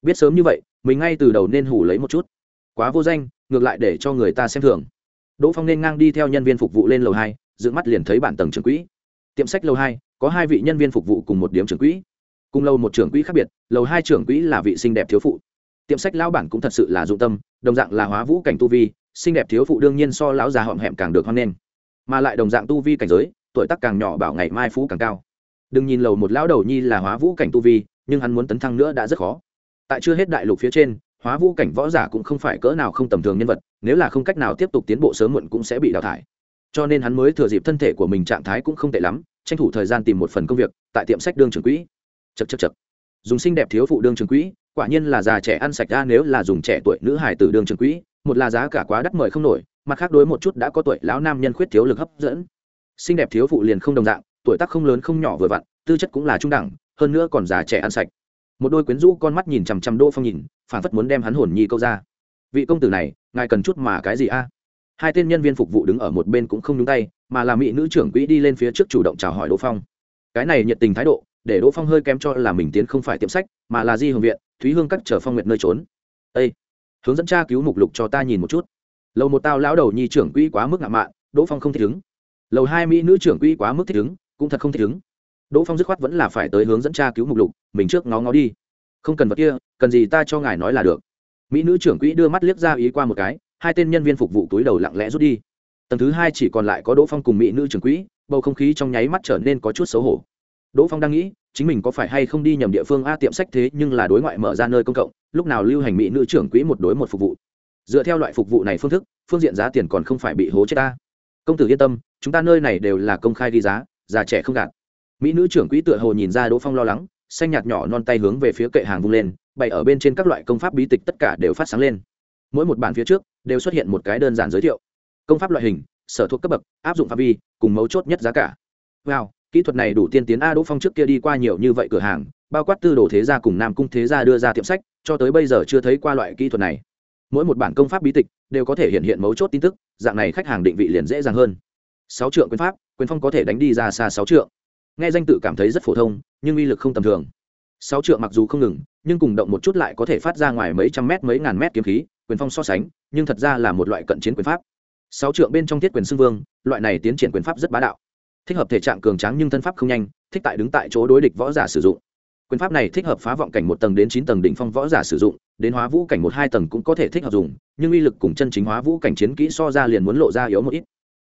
A: Biết sớm như vậy, mình ngay từ đầu nên hủ lấy một chút. Quá vô danh, ngược lại để cho người ta xem thường. Đỗ phong nên ngang đi theo nhân viên phục vụ lên lầu hai, dựng mắt liền thấy bản tầng trưởng quỹ. Tiệm sách lầu hai, có hai vị nhân viên phục vụ cùng một điểm trưởng quỹ. Cùng lầu một trưởng quỹ khác biệt, lầu hai trưởng quỹ là vị xinh đẹp thiếu phụ tiệm sách lão bản cũng thật sự là dụng tâm, đồng dạng là hóa vũ cảnh tu vi, xinh đẹp thiếu phụ đương nhiên so lão già họm hẹm càng được hoan nghênh. Mà lại đồng dạng tu vi cảnh giới, tuổi tác càng nhỏ bảo ngày mai phú càng cao. Đừng nhìn lầu một lão đầu nhi là hóa vũ cảnh tu vi, nhưng hắn muốn tấn thăng nữa đã rất khó. Tại chưa hết đại lục phía trên, hóa vũ cảnh võ giả cũng không phải cỡ nào không tầm thường nhân vật, nếu là không cách nào tiếp tục tiến bộ sớm muộn cũng sẽ bị đào thải. Cho nên hắn mới thừa dịp thân thể của mình trạng thái cũng không tệ lắm, tranh thủ thời gian tìm một phần công việc tại tiệm sách đương trường quỹ. Chật chật chật dùng xinh đẹp thiếu phụ đương trường quỹ quả nhiên là già trẻ ăn sạch ra nếu là dùng trẻ tuổi nữ hải tử đường trường quỹ, một là giá cả quá đắt mời không nổi, mặt khác đối một chút đã có tuổi lão nam nhân khuyết thiếu lực hấp dẫn. Xinh đẹp thiếu phụ liền không đồng dạng, tuổi tác không lớn không nhỏ vừa vặn, tư chất cũng là trung đẳng, hơn nữa còn già trẻ ăn sạch. Một đôi quyến rũ con mắt nhìn chằm chằm đỗ phong nhìn phản phất muốn đem hắn hồn nhi câu ra. Vị công tử này, ngài cần chút mà cái gì a? Hai tên nhân viên phục vụ đứng ở một bên cũng không nhúng tay, mà là mỹ nữ trưởng quỹ đi lên phía trước chủ động chào hỏi đỗ phong. Cái này nhiệt tình thái độ, để đỗ phong hơi kém cho là mình tiến không phải tiệm sách, mà là di hồng viện thúy hương cắt chở phong nguyệt nơi trốn. Â hướng dẫn tra cứu mục lục cho ta nhìn một chút. Lầu một tao lão đầu nhi trưởng quỹ quá mức ngạo mạn, đỗ phong không thích ứng. Lầu hai mỹ nữ trưởng quỹ quá mức thích ứng, cũng thật không thích ứng. Đỗ phong dứt khoát vẫn là phải tới hướng dẫn tra cứu mục lục, mình trước ngó ngó đi. Không cần vật kia, cần gì ta cho ngài nói là được. Mỹ nữ trưởng quỹ đưa mắt liếc ra ý qua một cái, hai tên nhân viên phục vụ túi đầu lặng lẽ rút đi. Tầng thứ hai chỉ còn lại có đỗ phong cùng mỹ nữ trưởng quỹ, bầu không khí trong nháy mắt trở nên có chút xấu hổ đỗ phong đang nghĩ, chính mình có phải hay không đi nhầm địa phương a tiệm sách thế nhưng là đối ngoại mở ra nơi công cộng, lúc nào lưu hành mỹ nữ trưởng quỹ một đối một phục vụ. Dựa theo loại phục vụ này phương thức, phương diện giá tiền còn không phải bị hố chết ta. Công tử yên tâm, chúng ta nơi này đều là công khai ghi giá, già trẻ không gạt. Mỹ nữ trưởng quỹ tựa hồ nhìn ra đỗ phong lo lắng, xanh nhạt nhỏ non tay hướng về phía kệ hàng vung lên, bày ở bên trên các loại công pháp bí tịch tất cả đều phát sáng lên. Mỗi một bản phía trước, đều xuất hiện một cái đơn giản giới thiệu. Công pháp loại hình, sở thuộc cấp bậc, áp dụng phạm vi, cùng mấu chốt nhất giá cả. Wow kỹ thuật này đủ tiên tiến a đỗ phong trước kia đi qua nhiều như vậy cửa hàng, bao quát tư đồ thế gia cùng nam cung thế gia đưa ra tiệm sách, cho tới bây giờ chưa thấy qua loại kỹ thuật này. Mỗi một bản công pháp bí tịch đều có thể hiện hiện mấu chốt tin tức, dạng này khách hàng định vị liền dễ dàng hơn. Sáu trượng quyền pháp, quyền phong có thể đánh đi ra xa sáu trượng. Nghe danh tự cảm thấy rất phổ thông, nhưng uy lực không tầm thường. Sáu trượng mặc dù không ngừng, nhưng cùng động một chút lại có thể phát ra ngoài mấy trăm mét mấy ngàn mét kiếm khí, quyền phong so sánh, nhưng thật ra là một loại cận chiến quyền pháp. Sáu trượng bên trong thiết quyền xưng vương, loại này tiến triển quyền pháp rất bá đạo thích hợp thể trạng cường tráng nhưng thân pháp không nhanh thích tại đứng tại chỗ đối địch võ giả sử dụng. Quyền pháp này thích hợp phá vọng cảnh một tầng đến chín tầng đỉnh phong võ giả sử dụng đến hóa vũ cảnh một hai tầng cũng có thể thích hợp dùng nhưng uy lực cùng chân chính hóa vũ cảnh chiến kỹ so ra liền muốn lộ ra yếu một ít.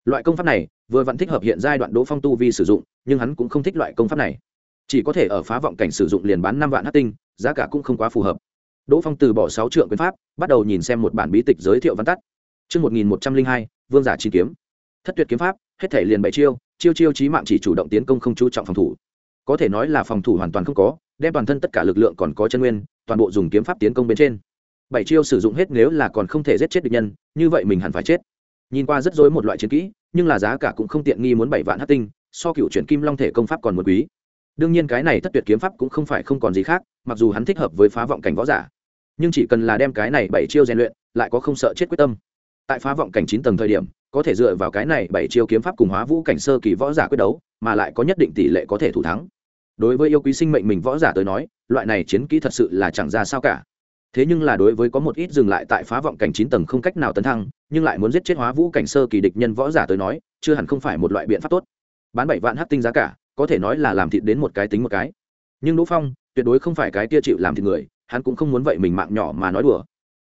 A: Loại công pháp này vừa vẫn thích hợp hiện giai đoạn đỗ phong tu vi sử dụng nhưng hắn cũng không thích loại công pháp này. Chỉ có thể ở phá vọng cảnh sử dụng liền bán năm vạn hát tinh giá cả cũng không quá phù hợp. Đỗ phong từ bỏ sáu trượng quyền pháp bắt đầu nhìn xem một bản bí tịch giới thiệu văn tắt. Trước 1102, vương giả chi kiếm. Thất tuyệt kiếm pháp, hết thể liền bảy chiêu, chiêu chiêu chí mạng chỉ chủ động tiến công không chú trọng phòng thủ. Có thể nói là phòng thủ hoàn toàn không có, đem toàn thân tất cả lực lượng còn có chân nguyên, toàn bộ dùng kiếm pháp tiến công bên trên. Bảy chiêu sử dụng hết nếu là còn không thể giết chết địch nhân, như vậy mình hẳn phải chết. Nhìn qua rất dối một loại chiến kỹ, nhưng là giá cả cũng không tiện nghi muốn bảy vạn hắc tinh, so cựu chuyển kim long thể công pháp còn một quý. Đương nhiên cái này thất tuyệt kiếm pháp cũng không phải không còn gì khác, mặc dù hắn thích hợp với phá vọng cảnh võ giả, nhưng chỉ cần là đem cái này bảy chiêu rèn luyện, lại có không sợ chết quyết tâm tại phá vọng cảnh chín tầng thời điểm có thể dựa vào cái này bảy chiêu kiếm pháp cùng hóa vũ cảnh sơ kỳ võ giả quyết đấu, mà lại có nhất định tỷ lệ có thể thủ thắng. Đối với yêu quý sinh mệnh mình võ giả tới nói, loại này chiến kỹ thật sự là chẳng ra sao cả. Thế nhưng là đối với có một ít dừng lại tại phá vọng cảnh chín tầng không cách nào tấn thăng, nhưng lại muốn giết chết hóa vũ cảnh sơ kỳ địch nhân võ giả tới nói, chưa hẳn không phải một loại biện pháp tốt. Bán bảy vạn hát tinh giá cả, có thể nói là làm thịt đến một cái tính một cái. Nhưng đỗ phong, tuyệt đối không phải cái tia chịu làm thịt người, hắn cũng không muốn vậy mình mạng nhỏ mà nói đùa.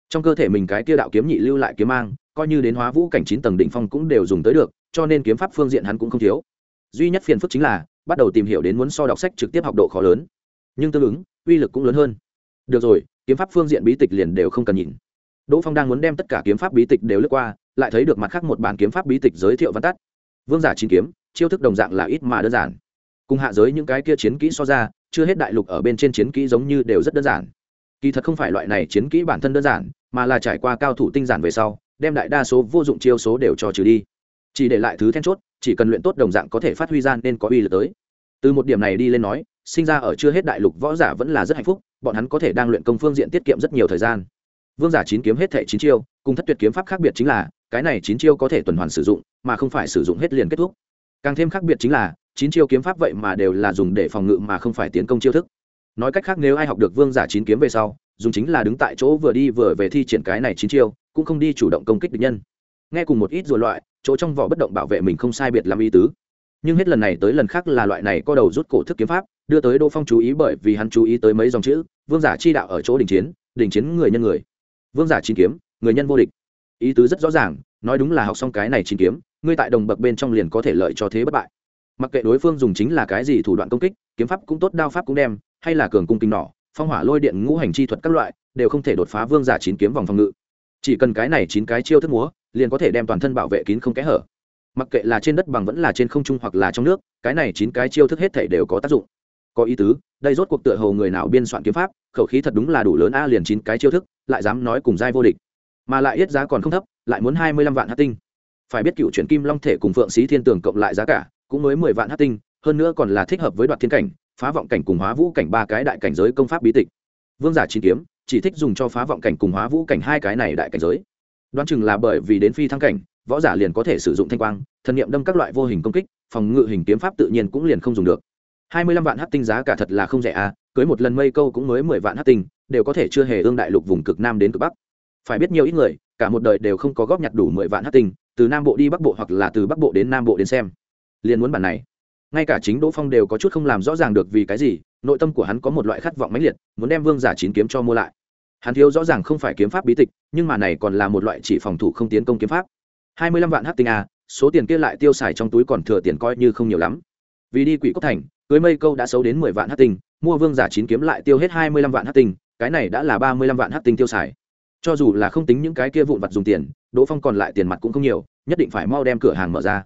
A: Trong cơ thể mình cái tia đạo kiếm nhị lưu lại kiếm mang coi như đến hóa vũ cảnh chín tầng đỉnh phong cũng đều dùng tới được, cho nên kiếm pháp phương diện hắn cũng không thiếu. Duy nhất phiền phức chính là, bắt đầu tìm hiểu đến muốn so đọc sách trực tiếp học độ khó lớn. Nhưng tương ứng, uy lực cũng lớn hơn. Được rồi, kiếm pháp phương diện bí tịch liền đều không cần nhìn. Đỗ phong đang muốn đem tất cả kiếm pháp bí tịch đều lướt qua, lại thấy được mặt khác một bản kiếm pháp bí tịch giới thiệu văn tắt. Vương giả chín kiếm, chiêu thức đồng dạng là ít mà đơn giản. Cùng hạ giới những cái kia chiến kỹ so ra, chưa hết đại lục ở bên trên chiến kỹ giống như đều rất đơn giản. Kỳ thật không phải loại này chiến kỹ bản thân đơn giản, mà là trải qua cao thủ tinh giản về sau đem đại đa số vô dụng chiêu số đều cho trừ đi. Chỉ để lại thứ then chốt, chỉ cần luyện tốt đồng dạng có thể phát huy ra nên có uy lực tới. Từ một điểm này đi lên nói, sinh ra ở chưa hết đại lục võ giả vẫn là rất hạnh phúc, bọn hắn có thể đang luyện công phương diện tiết kiệm rất nhiều thời gian. Vương giả chín kiếm hết thẻ chín chiêu, cùng thất tuyệt kiếm pháp khác biệt chính là, cái này chín chiêu có thể tuần hoàn sử dụng, mà không phải sử dụng hết liền kết thúc. Càng thêm khác biệt chính là, chín chiêu kiếm pháp vậy mà đều là dùng để phòng ngự mà không phải tiến công chiêu thức. Nói cách khác, nếu ai học được vương giả chín kiếm về sau, dùng chính là đứng tại chỗ vừa đi vừa về thi triển cái này chín chiêu cũng không đi chủ động công kích địch nhân. Nghe cùng một ít rùa loại, chỗ trong vỏ bất động bảo vệ mình không sai biệt làm ý tứ. Nhưng hết lần này tới lần khác là loại này có đầu rút cổ thức kiếm pháp, đưa tới đỗ phong chú ý bởi vì hắn chú ý tới mấy dòng chữ, vương giả chi đạo ở chỗ đình chiến đình chiến người nhân người. Vương giả chín kiếm, người nhân vô địch. Ý tứ rất rõ ràng, nói đúng là học xong cái này chín kiếm, ngươi tại đồng bậc bên trong liền có thể lợi cho thế bất bại. Mặc kệ đối phương dùng chính là cái gì thủ đoạn công kích, kiếm pháp cũng tốt, đao pháp cũng đem, hay là cường cung kinh nỏ, phong hỏa lôi điện ngũ hành chi thuật các loại, đều không thể đột phá vương giả chín kiếm vòng phòng ngự chỉ cần cái này chín cái chiêu thức múa, liền có thể đem toàn thân bảo vệ kín không kẽ hở. Mặc kệ là trên đất bằng vẫn là trên không trung hoặc là trong nước, cái này chín cái chiêu thức hết thể đều có tác dụng. Có ý tứ, đây rốt cuộc tựa hồ người nào biên soạn kiếm pháp, khẩu khí thật đúng là đủ lớn a liền chín cái chiêu thức, lại dám nói cùng giai vô địch. Mà lại yết giá còn không thấp, lại muốn hai mươi lăm vạn hát tinh. Phải biết cựu chuyển kim long thể cùng phượng sĩ thiên tường cộng lại giá cả, cũng mới mười vạn hát tinh, hơn nữa còn là thích hợp với đoạt thiên cảnh, phá vọng cảnh cùng hóa vũ cảnh ba cái đại cảnh giới công pháp bí tịch. Vương giả chín kiếm chỉ thích dùng cho phá vọng cảnh cùng hóa vũ cảnh hai cái này đại cảnh giới. Đoán chừng là bởi vì đến phi thăng cảnh, võ giả liền có thể sử dụng thanh quang, thần nghiệm đâm các loại vô hình công kích, phòng ngự hình kiếm pháp tự nhiên cũng liền không dùng được. Hai mươi lăm vạn hát tinh giá cả thật là không rẻ à cưới một lần mây câu cũng mới mười vạn hát tinh, đều có thể chưa hề ương đại lục vùng cực nam đến cực bắc. Phải biết nhiều ít người, cả một đời đều không có góp nhặt đủ mười vạn hát tinh, từ nam bộ đi bắc bộ hoặc là từ bắc bộ đến nam bộ đến xem. Liền muốn bản này. Ngay cả chính đỗ phong đều có chút không làm rõ ràng được vì cái gì nội tâm của hắn có một loại khát vọng mãnh liệt, muốn đem vương giả chín kiếm cho mua lại. Hắn thiếu rõ ràng không phải kiếm pháp bí tịch, nhưng mà này còn là một loại chỉ phòng thủ không tiến công kiếm pháp. Hai mươi lăm vạn hát tinh a, số tiền kia lại tiêu xài trong túi còn thừa tiền coi như không nhiều lắm. Vì đi quỷ cốc thành, cưới mây câu đã xấu đến mười vạn hát tinh, mua vương giả chín kiếm lại tiêu hết hai mươi lăm vạn hát tinh, cái này đã là ba mươi lăm vạn hát tinh tiêu xài. Cho dù là không tính những cái kia vụn vặt dùng tiền, đỗ phong còn lại tiền mặt cũng không nhiều, nhất định phải mau đem cửa hàng mở ra.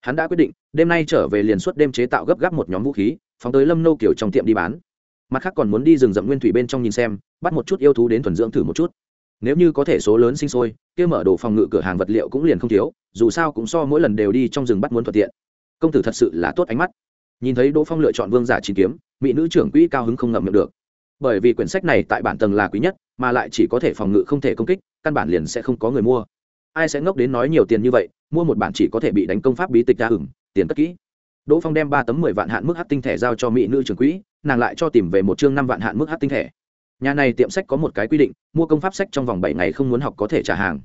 A: Hắn đã quyết định, đêm nay trở về liền suốt đêm chế tạo gấp gáp một nhóm vũ khí phóng tới lâm nô kiểu trong tiệm đi bán. Mặt khác còn muốn đi rừng rậm nguyên thủy bên trong nhìn xem, bắt một chút yêu thú đến thuần dưỡng thử một chút. Nếu như có thể số lớn sinh sôi, kia mở đồ phòng ngự cửa hàng vật liệu cũng liền không thiếu, dù sao cũng so mỗi lần đều đi trong rừng bắt muốn thuận tiện. Công tử thật sự là tốt ánh mắt. Nhìn thấy đỗ phong lựa chọn vương giả chín kiếm, mỹ nữ trưởng quỹ cao hứng không ngậm miệng được. Bởi vì quyển sách này tại bản tầng là quý nhất, mà lại chỉ có thể phòng ngự không thể công kích, căn bản liền sẽ không có người mua. Ai sẽ ngốc đến nói nhiều tiền như vậy, mua một bản chỉ có thể bị đánh công pháp bí tịch ra hửng, tiền cất kỹ đỗ phong đem ba tấm mười vạn hạn mức hát tinh thẻ giao cho mỹ nữ trưởng quỹ, nàng lại cho tìm về một chương năm vạn hạn mức hát tinh thẻ nhà này tiệm sách có một cái quy định, mua công pháp sách trong vòng bảy ngày không muốn học có thể trả hàng.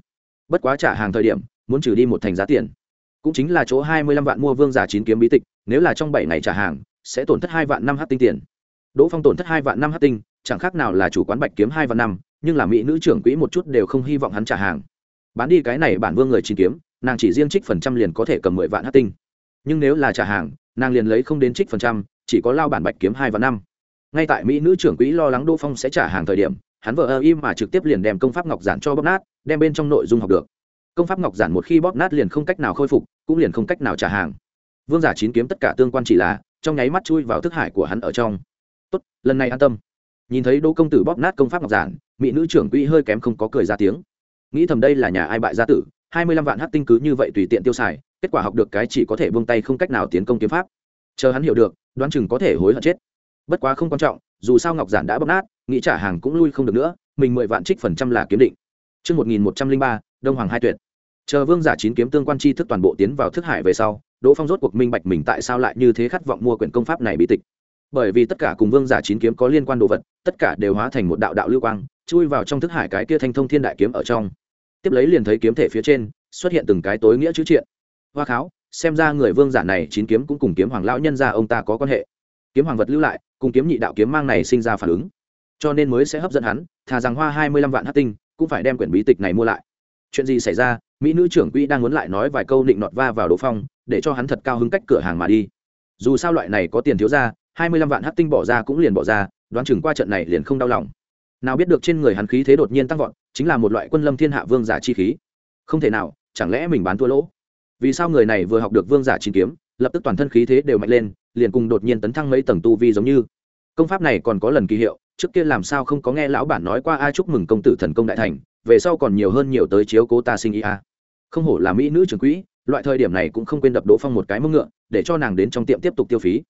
A: Bất quá trả hàng thời điểm, muốn trừ đi một thành giá tiền. Cũng chính là chỗ hai mươi lăm vạn mua vương giả chín kiếm bí tịch, nếu là trong bảy ngày trả hàng, sẽ tổn thất hai vạn năm hát tinh tiền. Đỗ phong tổn thất hai vạn năm hát tinh, chẳng khác nào là chủ quán bạch kiếm hai vạn năm, nhưng là mỹ nữ trưởng quỹ một chút đều không hy vọng hắn trả hàng. Bán đi cái này bản vương người chín kiếm, nàng chỉ riêng trích phần trăm liền có thể cầm mười vạn hát tinh nhưng nếu là trả hàng, nàng liền lấy không đến trích phần trăm, chỉ có lao bản bạch kiếm hai và năm. Ngay tại mỹ nữ trưởng quỹ lo lắng đỗ phong sẽ trả hàng thời điểm, hắn vợ ơ im mà trực tiếp liền đem công pháp ngọc giản cho bóp nát, đem bên trong nội dung học được. Công pháp ngọc giản một khi bóp nát liền không cách nào khôi phục, cũng liền không cách nào trả hàng. Vương giả chín kiếm tất cả tương quan chỉ là, trong nháy mắt chui vào thức hải của hắn ở trong. Tốt, lần này an tâm. Nhìn thấy đỗ công tử bóp nát công pháp ngọc giản, mỹ nữ trưởng quỹ hơi kém không có cười ra tiếng. Nghĩ thầm đây là nhà ai bại gia tử, hai mươi lăm vạn hát tinh cứ như vậy tùy tiện tiêu xài kết quả học được cái chỉ có thể buông tay không cách nào tiến công kiếm pháp chờ hắn hiểu được đoán chừng có thể hối hận chết bất quá không quan trọng dù sao ngọc giản đã bóc nát nghĩ trả hàng cũng lui không được nữa mình mười vạn trích phần trăm là kiếm định Trước 1103, Đông Hoàng hai tuyệt. Chờ vương giả chín kiếm tương quan chi thức toàn bộ tiến vào thức hải về sau, Đỗ Phong rốt cuộc minh bạch mình tại sao lại như thế khát vọng mua quyển công pháp này bí tịch. Bởi vì tất cả cùng vương giả chín kiếm có liên quan đồ vật, tất cả đều hóa thành một đạo đạo lưu quang, chui vào trong thức hải cái kia thanh thông thiên đại kiếm ở trong. Tiếp lấy liền thấy kiếm thể phía trên xuất hiện từng cái tối nghĩa chữ triện. Hoa kháo, xem ra người vương giả này chín kiếm cũng cùng kiếm hoàng lão nhân gia ông ta có quan hệ. Kiếm hoàng vật lưu lại, cùng kiếm nhị đạo kiếm mang này sinh ra phản ứng. Cho nên mới sẽ hấp dẫn hắn thà rằng hoa hai mươi lăm vạn hát tinh cũng phải đem quyển bí tịch này mua lại. Chuyện gì xảy ra mỹ nữ trưởng quỹ đang muốn lại nói vài câu định nọt va vào đỗ phong để cho hắn thật cao hứng cách cửa hàng mà đi. Dù sao loại này có tiền thiếu ra hai mươi lăm vạn hát tinh bỏ ra cũng liền bỏ ra đoán chừng qua trận này liền không đau lòng. Nào biết được trên người hắn khí thế đột nhiên tăng vọt chính là một loại quân lâm thiên hạ vương giả chi khí. Không thể nào chẳng lẽ mình bán thua lỗ? Vì sao người này vừa học được vương giả chín kiếm, lập tức toàn thân khí thế đều mạnh lên, liền cùng đột nhiên tấn thăng mấy tầng tu vi giống như. Công pháp này còn có lần kỳ hiệu, trước kia làm sao không có nghe lão bản nói qua ai chúc mừng công tử thần công đại thành, về sau còn nhiều hơn nhiều tới chiếu cố ta sinh ý a. Không hổ là mỹ nữ trưởng quỹ, loại thời điểm này cũng không quên đập đỗ phong một cái mông ngựa, để cho nàng đến trong tiệm tiếp tục tiêu phí.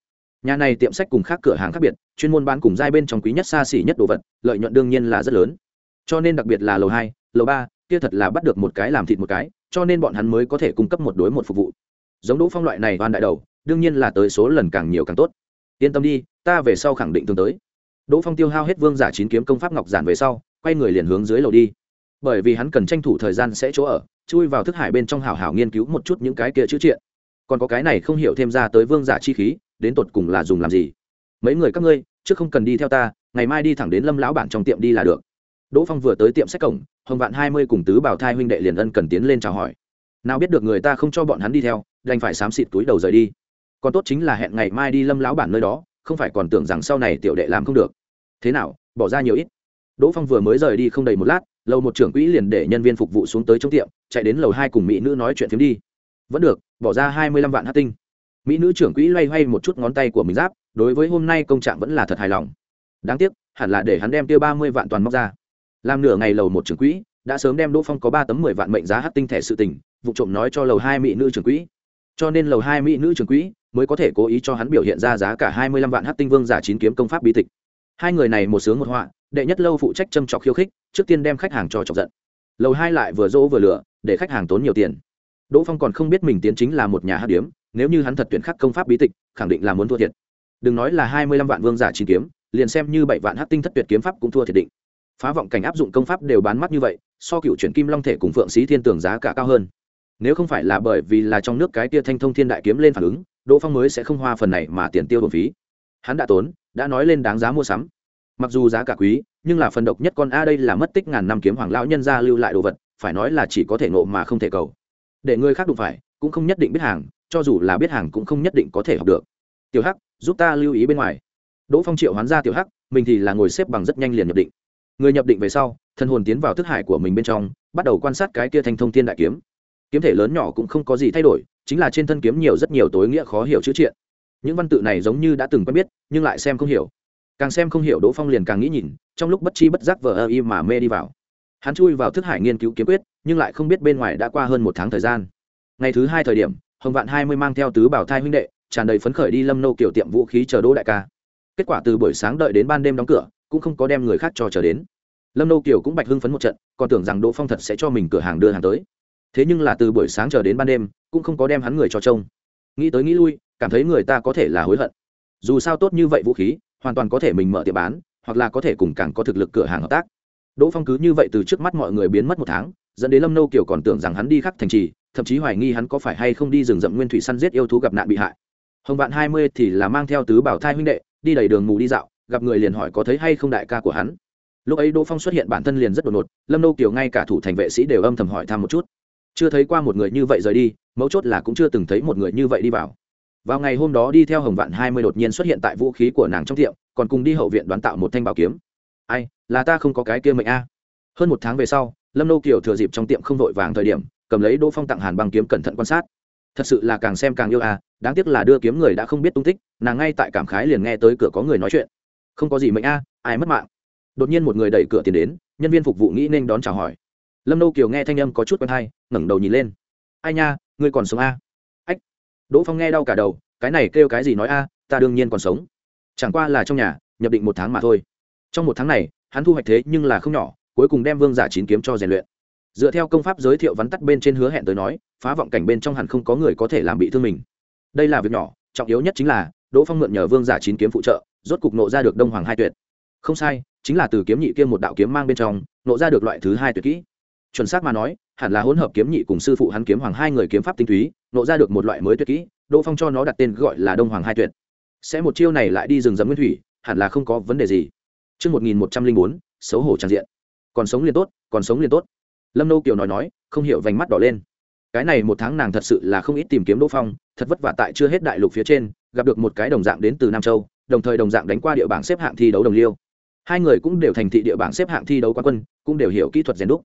A: Nhà này tiệm sách cùng khác cửa hàng khác biệt, chuyên môn bán cùng giai bên trong quý nhất xa xỉ nhất đồ vật, lợi nhuận đương nhiên là rất lớn. Cho nên đặc biệt là lầu hai, lầu ba, kia thật là bắt được một cái làm thịt một cái cho nên bọn hắn mới có thể cung cấp một đối một phục vụ. Giống đỗ phong loại này oan đại đầu, đương nhiên là tới số lần càng nhiều càng tốt. Yên tâm đi, ta về sau khẳng định tương tới. Đỗ phong tiêu hao hết vương giả chín kiếm công pháp ngọc giản về sau, quay người liền hướng dưới lầu đi. Bởi vì hắn cần tranh thủ thời gian sẽ chỗ ở, chui vào thức hải bên trong hảo hảo nghiên cứu một chút những cái kia chữ triện. Còn có cái này không hiểu thêm ra tới vương giả chi khí, đến tột cùng là dùng làm gì? Mấy người các ngươi, trước không cần đi theo ta, ngày mai đi thẳng đến lâm lão bản trong tiệm đi là được. Đỗ phong vừa tới tiệm sách cổng hồng vạn hai mươi cùng tứ bảo thai huynh đệ liền ân cần tiến lên chào hỏi. Nào biết được người ta không cho bọn hắn đi theo, đành phải xám xịt túi đầu rời đi. Còn tốt chính là hẹn ngày mai đi lâm lão bản nơi đó, không phải còn tưởng rằng sau này tiểu đệ làm không được. Thế nào, bỏ ra nhiều ít. Đỗ phong vừa mới rời đi không đầy một lát, lầu một trưởng quỹ liền để nhân viên phục vụ xuống tới trong tiệm, chạy đến lầu hai cùng mỹ nữ nói chuyện phiếm đi. Vẫn được, bỏ ra hai mươi lăm vạn hát tinh. Mỹ nữ trưởng quỹ loay hoay một chút ngón tay của mình giáp, đối với hôm nay công trạng vẫn là thật hài lòng. Đáng tiếc, hẳn là để hắn đem tiêu ba mươi vạn toàn móc ra làm nửa ngày lầu một trưởng quỹ đã sớm đem đỗ phong có ba tấm mười vạn mệnh giá hát tinh thẻ sự tình vụ trộm nói cho lầu hai mỹ nữ trưởng quỹ. Cho nên lầu hai mỹ nữ trưởng quỹ mới có thể cố ý cho hắn biểu hiện ra giá cả hai mươi lăm vạn hát tinh vương giả chín kiếm công pháp bí tịch. Hai người này một sướng một họa đệ nhất lâu phụ trách châm trọc khiêu khích trước tiên đem khách hàng cho chọc giận. Lầu hai lại vừa dỗ vừa lừa, để khách hàng tốn nhiều tiền. Đỗ phong còn không biết mình tiến chính là một nhà hát điếm nếu như hắn thật tuyển khắc công pháp bí tịch khẳng định là muốn thua thiệt. Đừng nói là hai mươi lăm vạn vương giả chín kiếm liền xem như bảy vạn hát tinh thất tuyệt kiếm pháp cũng thua thiệt định phá vọng cảnh áp dụng công pháp đều bán mắt như vậy, so cựu chuyển kim long thể cùng phượng sĩ thiên tường giá cả cao hơn. Nếu không phải là bởi vì là trong nước cái tia thanh thông thiên đại kiếm lên phản ứng, đỗ phong mới sẽ không hoa phần này mà tiền tiêu bổn phí. Hắn đã tốn, đã nói lên đáng giá mua sắm. Mặc dù giá cả quý, nhưng là phần độc nhất con a đây là mất tích ngàn năm kiếm hoàng lão nhân gia lưu lại đồ vật, phải nói là chỉ có thể nộ mà không thể cầu. Để người khác đụng phải, cũng không nhất định biết hàng, cho dù là biết hàng cũng không nhất định có thể học được. Tiểu hắc, giúp ta lưu ý bên ngoài. Đỗ phong triệu hoán ra tiểu hắc, mình thì là ngồi xếp bằng rất nhanh liền nhập định người nhập định về sau thân hồn tiến vào thức hải của mình bên trong, bắt đầu quan sát cái kia thanh thông thiên đại kiếm. Kiếm thể lớn nhỏ cũng không có gì thay đổi, chính là trên thân kiếm nhiều rất nhiều tối nghĩa khó hiểu chữ triện. Những văn tự này giống như đã từng quen biết, nhưng lại xem không hiểu. Càng xem không hiểu đỗ phong liền càng nghĩ nhìn, trong lúc bất chi bất giác vờ ơ y mà mê đi vào. Hắn chui vào thức hải nghiên cứu kiếm quyết, nhưng lại không biết bên ngoài đã qua hơn một tháng thời gian. Ngày thứ hai thời điểm, hồng vạn hai mươi mang theo tứ bảo thai huynh đệ, tràn đầy phấn khởi đi lâm nô kiểu tiệm vũ khí chờ đỗ đại ca. Kết quả từ buổi sáng đợi đến ban đêm đóng cửa cũng không có đem người khác cho chờ đến. Lâm nô kiều cũng bạch hưng phấn một trận, còn tưởng rằng đỗ phong thật sẽ cho mình cửa hàng đưa hàng tới. Thế nhưng là từ buổi sáng chờ đến ban đêm, cũng không có đem hắn người cho trông. Nghĩ tới nghĩ lui, cảm thấy người ta có thể là hối hận. Dù sao tốt như vậy vũ khí, hoàn toàn có thể mình mở tiệm bán, hoặc là có thể cùng càng có thực lực cửa hàng hợp tác. Đỗ phong cứ như vậy từ trước mắt mọi người biến mất một tháng, dẫn đến lâm nô kiều còn tưởng rằng hắn đi khắc thành trì, thậm chí hoài nghi hắn có phải hay không đi rừng rậm nguyên thủy săn giết yêu thú gặp nạn bị hại. Hồng vạn hai mươi thì là mang theo tứ bảo thai huynh đệ, đi đầy đường mù đi dạo gặp người liền hỏi có thấy hay không đại ca của hắn. Lúc ấy đỗ phong xuất hiện bản thân liền rất đột ngột, lâm nô kiều ngay cả thủ thành vệ sĩ đều âm thầm hỏi thăm một chút. Chưa thấy qua một người như vậy rời đi, mấu chốt là cũng chưa từng thấy một người như vậy đi vào. Vào ngày hôm đó đi theo hồng vạn hai mươi đột nhiên xuất hiện tại vũ khí của nàng trong tiệm, còn cùng đi hậu viện đoán tạo một thanh bảo kiếm. Ai, là ta không có cái kia mệnh a. Hơn một tháng về sau, lâm nô kiều thừa dịp trong tiệm không vội vàng thời điểm, cầm lấy đỗ phong tặng hàn băng kiếm cẩn thận quan sát. Thật sự là càng xem càng yêu a, đáng tiếc là đưa kiếm người đã không biết tung tích, nàng ngay tại cảm khái liền nghe tới cửa có người nói chuyện không có gì mệnh a, ai mất mạng? Đột nhiên một người đẩy cửa tiền đến, nhân viên phục vụ nghĩ nên đón chào hỏi. Lâm nô kiều nghe thanh âm có chút quen hay, ngẩng đầu nhìn lên. Ai nha, ngươi còn sống a? Ách. Đỗ phong nghe đau cả đầu, cái này kêu cái gì nói a, ta đương nhiên còn sống. Chẳng qua là trong nhà, nhập định một tháng mà thôi. Trong một tháng này, hắn thu hoạch thế nhưng là không nhỏ, cuối cùng đem vương giả chín kiếm cho rèn luyện. Dựa theo công pháp giới thiệu vắn tắt bên trên hứa hẹn tới nói, phá vọng cảnh bên trong hẳn không có người có thể làm bị thương mình. Đây là việc nhỏ, trọng yếu nhất chính là, đỗ phong mượn nhờ vương giả chín kiếm phụ trợ rốt cục nộ ra được đông hoàng hai tuyệt không sai chính là từ kiếm nhị kia một đạo kiếm mang bên trong nộ ra được loại thứ hai tuyệt kỹ chuẩn xác mà nói hẳn là hỗn hợp kiếm nhị cùng sư phụ hắn kiếm hoàng hai người kiếm pháp tinh túy nộ ra được một loại mới tuyệt kỹ đỗ phong cho nó đặt tên gọi là đông hoàng hai tuyệt sẽ một chiêu này lại đi rừng rậm nguyên thủy hẳn là không có vấn đề gì Trước 1104, xấu hổ trang diện. Còn sống liền tốt, còn sống liền tốt. Lâm Nô Kiều nói nói, không hiểu vành mắt đỏ lên. Cái này một tháng nàng thật sự là không ít tìm kiếm Đỗ Phong, thật vất vả tại chưa hết đại lục phía trên, gặp được một cái đồng dạng đến từ Nam Châu, đồng thời đồng dạng đánh qua địa bảng xếp hạng thi đấu đồng liêu. Hai người cũng đều thành thị địa bảng xếp hạng thi đấu quán quân, cũng đều hiểu kỹ thuật rèn đúc.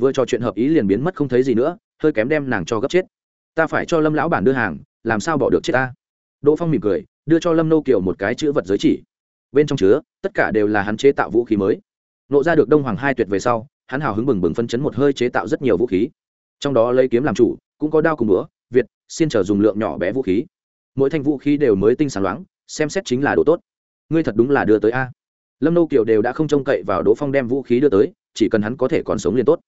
A: Vừa trò chuyện hợp ý liền biến mất không thấy gì nữa, hơi kém đem nàng cho gấp chết. Ta phải cho Lâm lão bản đưa hàng, làm sao bỏ được chết ta? Đỗ Phong mỉm cười, đưa cho Lâm Nô Kiều một cái chữ vật giới chỉ bên trong chứa tất cả đều là hắn chế tạo vũ khí mới nộ ra được đông hoàng hai tuyệt về sau hắn hào hứng bừng bừng phân chấn một hơi chế tạo rất nhiều vũ khí trong đó lấy kiếm làm chủ cũng có đao cùng búa việt xiên trở dùng lượng nhỏ bé vũ khí mỗi thanh vũ khí đều mới tinh sáng loáng xem xét chính là đồ tốt. Ngươi thật đúng là đưa tới a. Lâm nô kiều đều đã không trông cậy vào đỗ phong đem vũ khí đưa tới, chỉ cần hắn có thể còn sống liền tốt.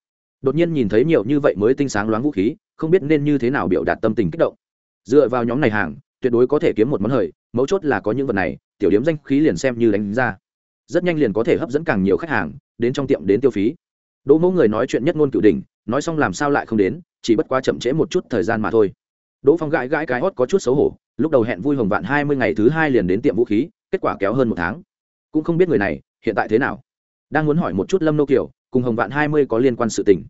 A: Đột nhiên nhìn thấy nhiều như vậy mới tinh sáng loáng vũ khí, không biết nên như thế nào biểu đạt tâm tình kích động. Dựa vào nhóm này hàng, tuyệt đối có thể kiếm một món hời, mấu chốt là có những vật này, tiểu điếm danh khí liền xem như đánh ra. Rất nhanh liền có thể hấp dẫn càng nhiều khách hàng, đến trong tiệm đến tiêu phí. Đỗ mẫu người nói chuyện nhất ngôn cựu đình nói xong làm sao lại không đến, chỉ bất quá chậm trễ một chút thời gian mà thôi. Đỗ phong gãi gãi cái hót có chút xấu hổ lúc đầu hẹn vui hồng vạn hai mươi ngày thứ hai liền đến tiệm vũ khí, kết quả kéo hơn một tháng. Cũng không biết người này, hiện tại thế nào? Đang muốn hỏi một chút lâm nô kiều, cùng hồng vạn hai mươi có liên quan sự tình.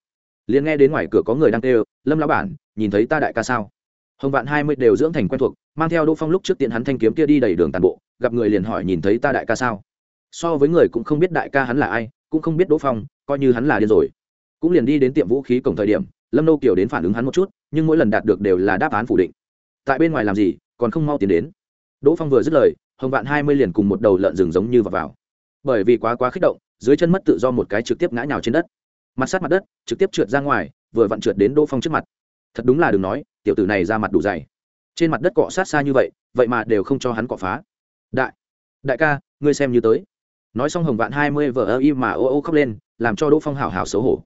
A: Liền nghe đến ngoài cửa có người đang kêu, lâm lão bản, nhìn thấy ta đại ca sao? Hồng vạn hai mươi đều dưỡng thành quen thuộc, mang theo đỗ phong lúc trước tiện hắn thanh kiếm kia đi đầy đường tàn bộ, gặp người liền hỏi nhìn thấy ta đại ca sao? So với người cũng không biết đại ca hắn là ai, cũng không biết đỗ phong, coi như hắn là điên rồi. Cũng liền đi đến tiệm vũ khí cổng thời điểm, lâm nô kiều đến phản ứng hắn một chút, nhưng mỗi lần đạt được đều là đáp án phủ định. Tại bên ngoài làm gì? Còn không mau tiến đến. Đỗ phong vừa dứt lời hồng vạn hai mươi liền cùng một đầu lợn rừng giống như vào, vào. bởi vì quá quá kích động dưới chân mất tự do một cái trực tiếp ngã nhào trên đất. Mặt sát mặt đất trực tiếp trượt ra ngoài vừa vặn trượt đến đỗ phong trước mặt. Thật đúng là đừng nói tiểu tử này ra mặt đủ dày. Trên mặt đất cọ sát xa như vậy vậy mà đều không cho hắn cọ phá. Đại đại ca ngươi xem như tới. Nói xong hồng vạn hai mươi vợ ơ y mà ô ô khóc lên làm cho đỗ phong hào hào xấu hổ.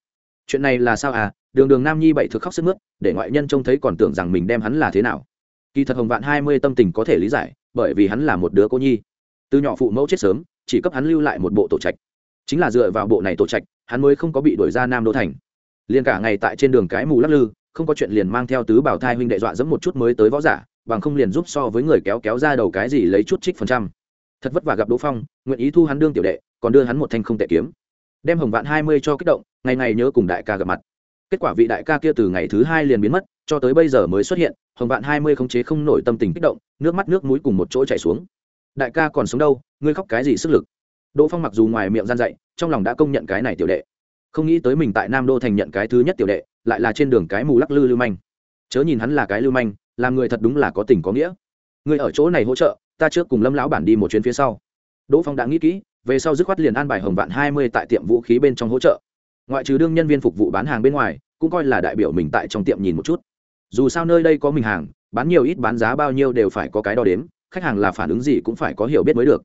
A: Chuyện này là sao à? Đường đường nam nhi bảy thực khóc sức mướt để ngoại nhân trông thấy còn tưởng rằng mình đem hắn là thế nào kỳ thật hồng vạn hai mươi tâm tình có thể lý giải, bởi vì hắn là một đứa cô nhi. Từ nhỏ phụ mẫu chết sớm, chỉ cấp hắn lưu lại một bộ tổ trạch. Chính là dựa vào bộ này tổ trạch, hắn mới không có bị đuổi ra nam đô thành. Liền cả ngày tại trên đường cái mù lắc lư, không có chuyện liền mang theo tứ bảo thai huynh đệ dọa dẫm một chút mới tới võ giả, bằng không liền giúp so với người kéo kéo ra đầu cái gì lấy chút trích phần trăm. Thật vất vả gặp đỗ phong, nguyện ý thu hắn đương tiểu đệ, còn đưa hắn một thanh không tệ kiếm. Đem hồng vạn hai mươi cho kích động, ngày ngày nhớ cùng đại ca gặp mặt. Kết quả vị đại ca kia từ ngày thứ hai liền biến mất cho tới bây giờ mới xuất hiện, hồng vạn hai mươi khống chế không nổi tâm tình kích động, nước mắt nước mũi cùng một chỗ chảy xuống. Đại ca còn sống đâu, ngươi khóc cái gì sức lực? Đỗ phong mặc dù ngoài miệng gian dạy, trong lòng đã công nhận cái này tiểu đệ. Không nghĩ tới mình tại nam đô thành nhận cái thứ nhất tiểu đệ, lại là trên đường cái mù lắc lư lưu manh. Chớ nhìn hắn là cái lưu manh, làm người thật đúng là có tình có nghĩa. Người ở chỗ này hỗ trợ, ta trước cùng lâm lão bản đi một chuyến phía sau. Đỗ phong đã nghĩ kỹ, về sau dứt khoát liền an bài hồng vạn hai mươi tại tiệm vũ khí bên trong hỗ trợ. Ngoại trừ đương nhân viên phục vụ bán hàng bên ngoài, cũng coi là đại biểu mình tại trong tiệm nhìn một chút dù sao nơi đây có mình hàng, bán nhiều ít bán giá bao nhiêu đều phải có cái đo đếm, khách hàng là phản ứng gì cũng phải có hiểu biết mới được.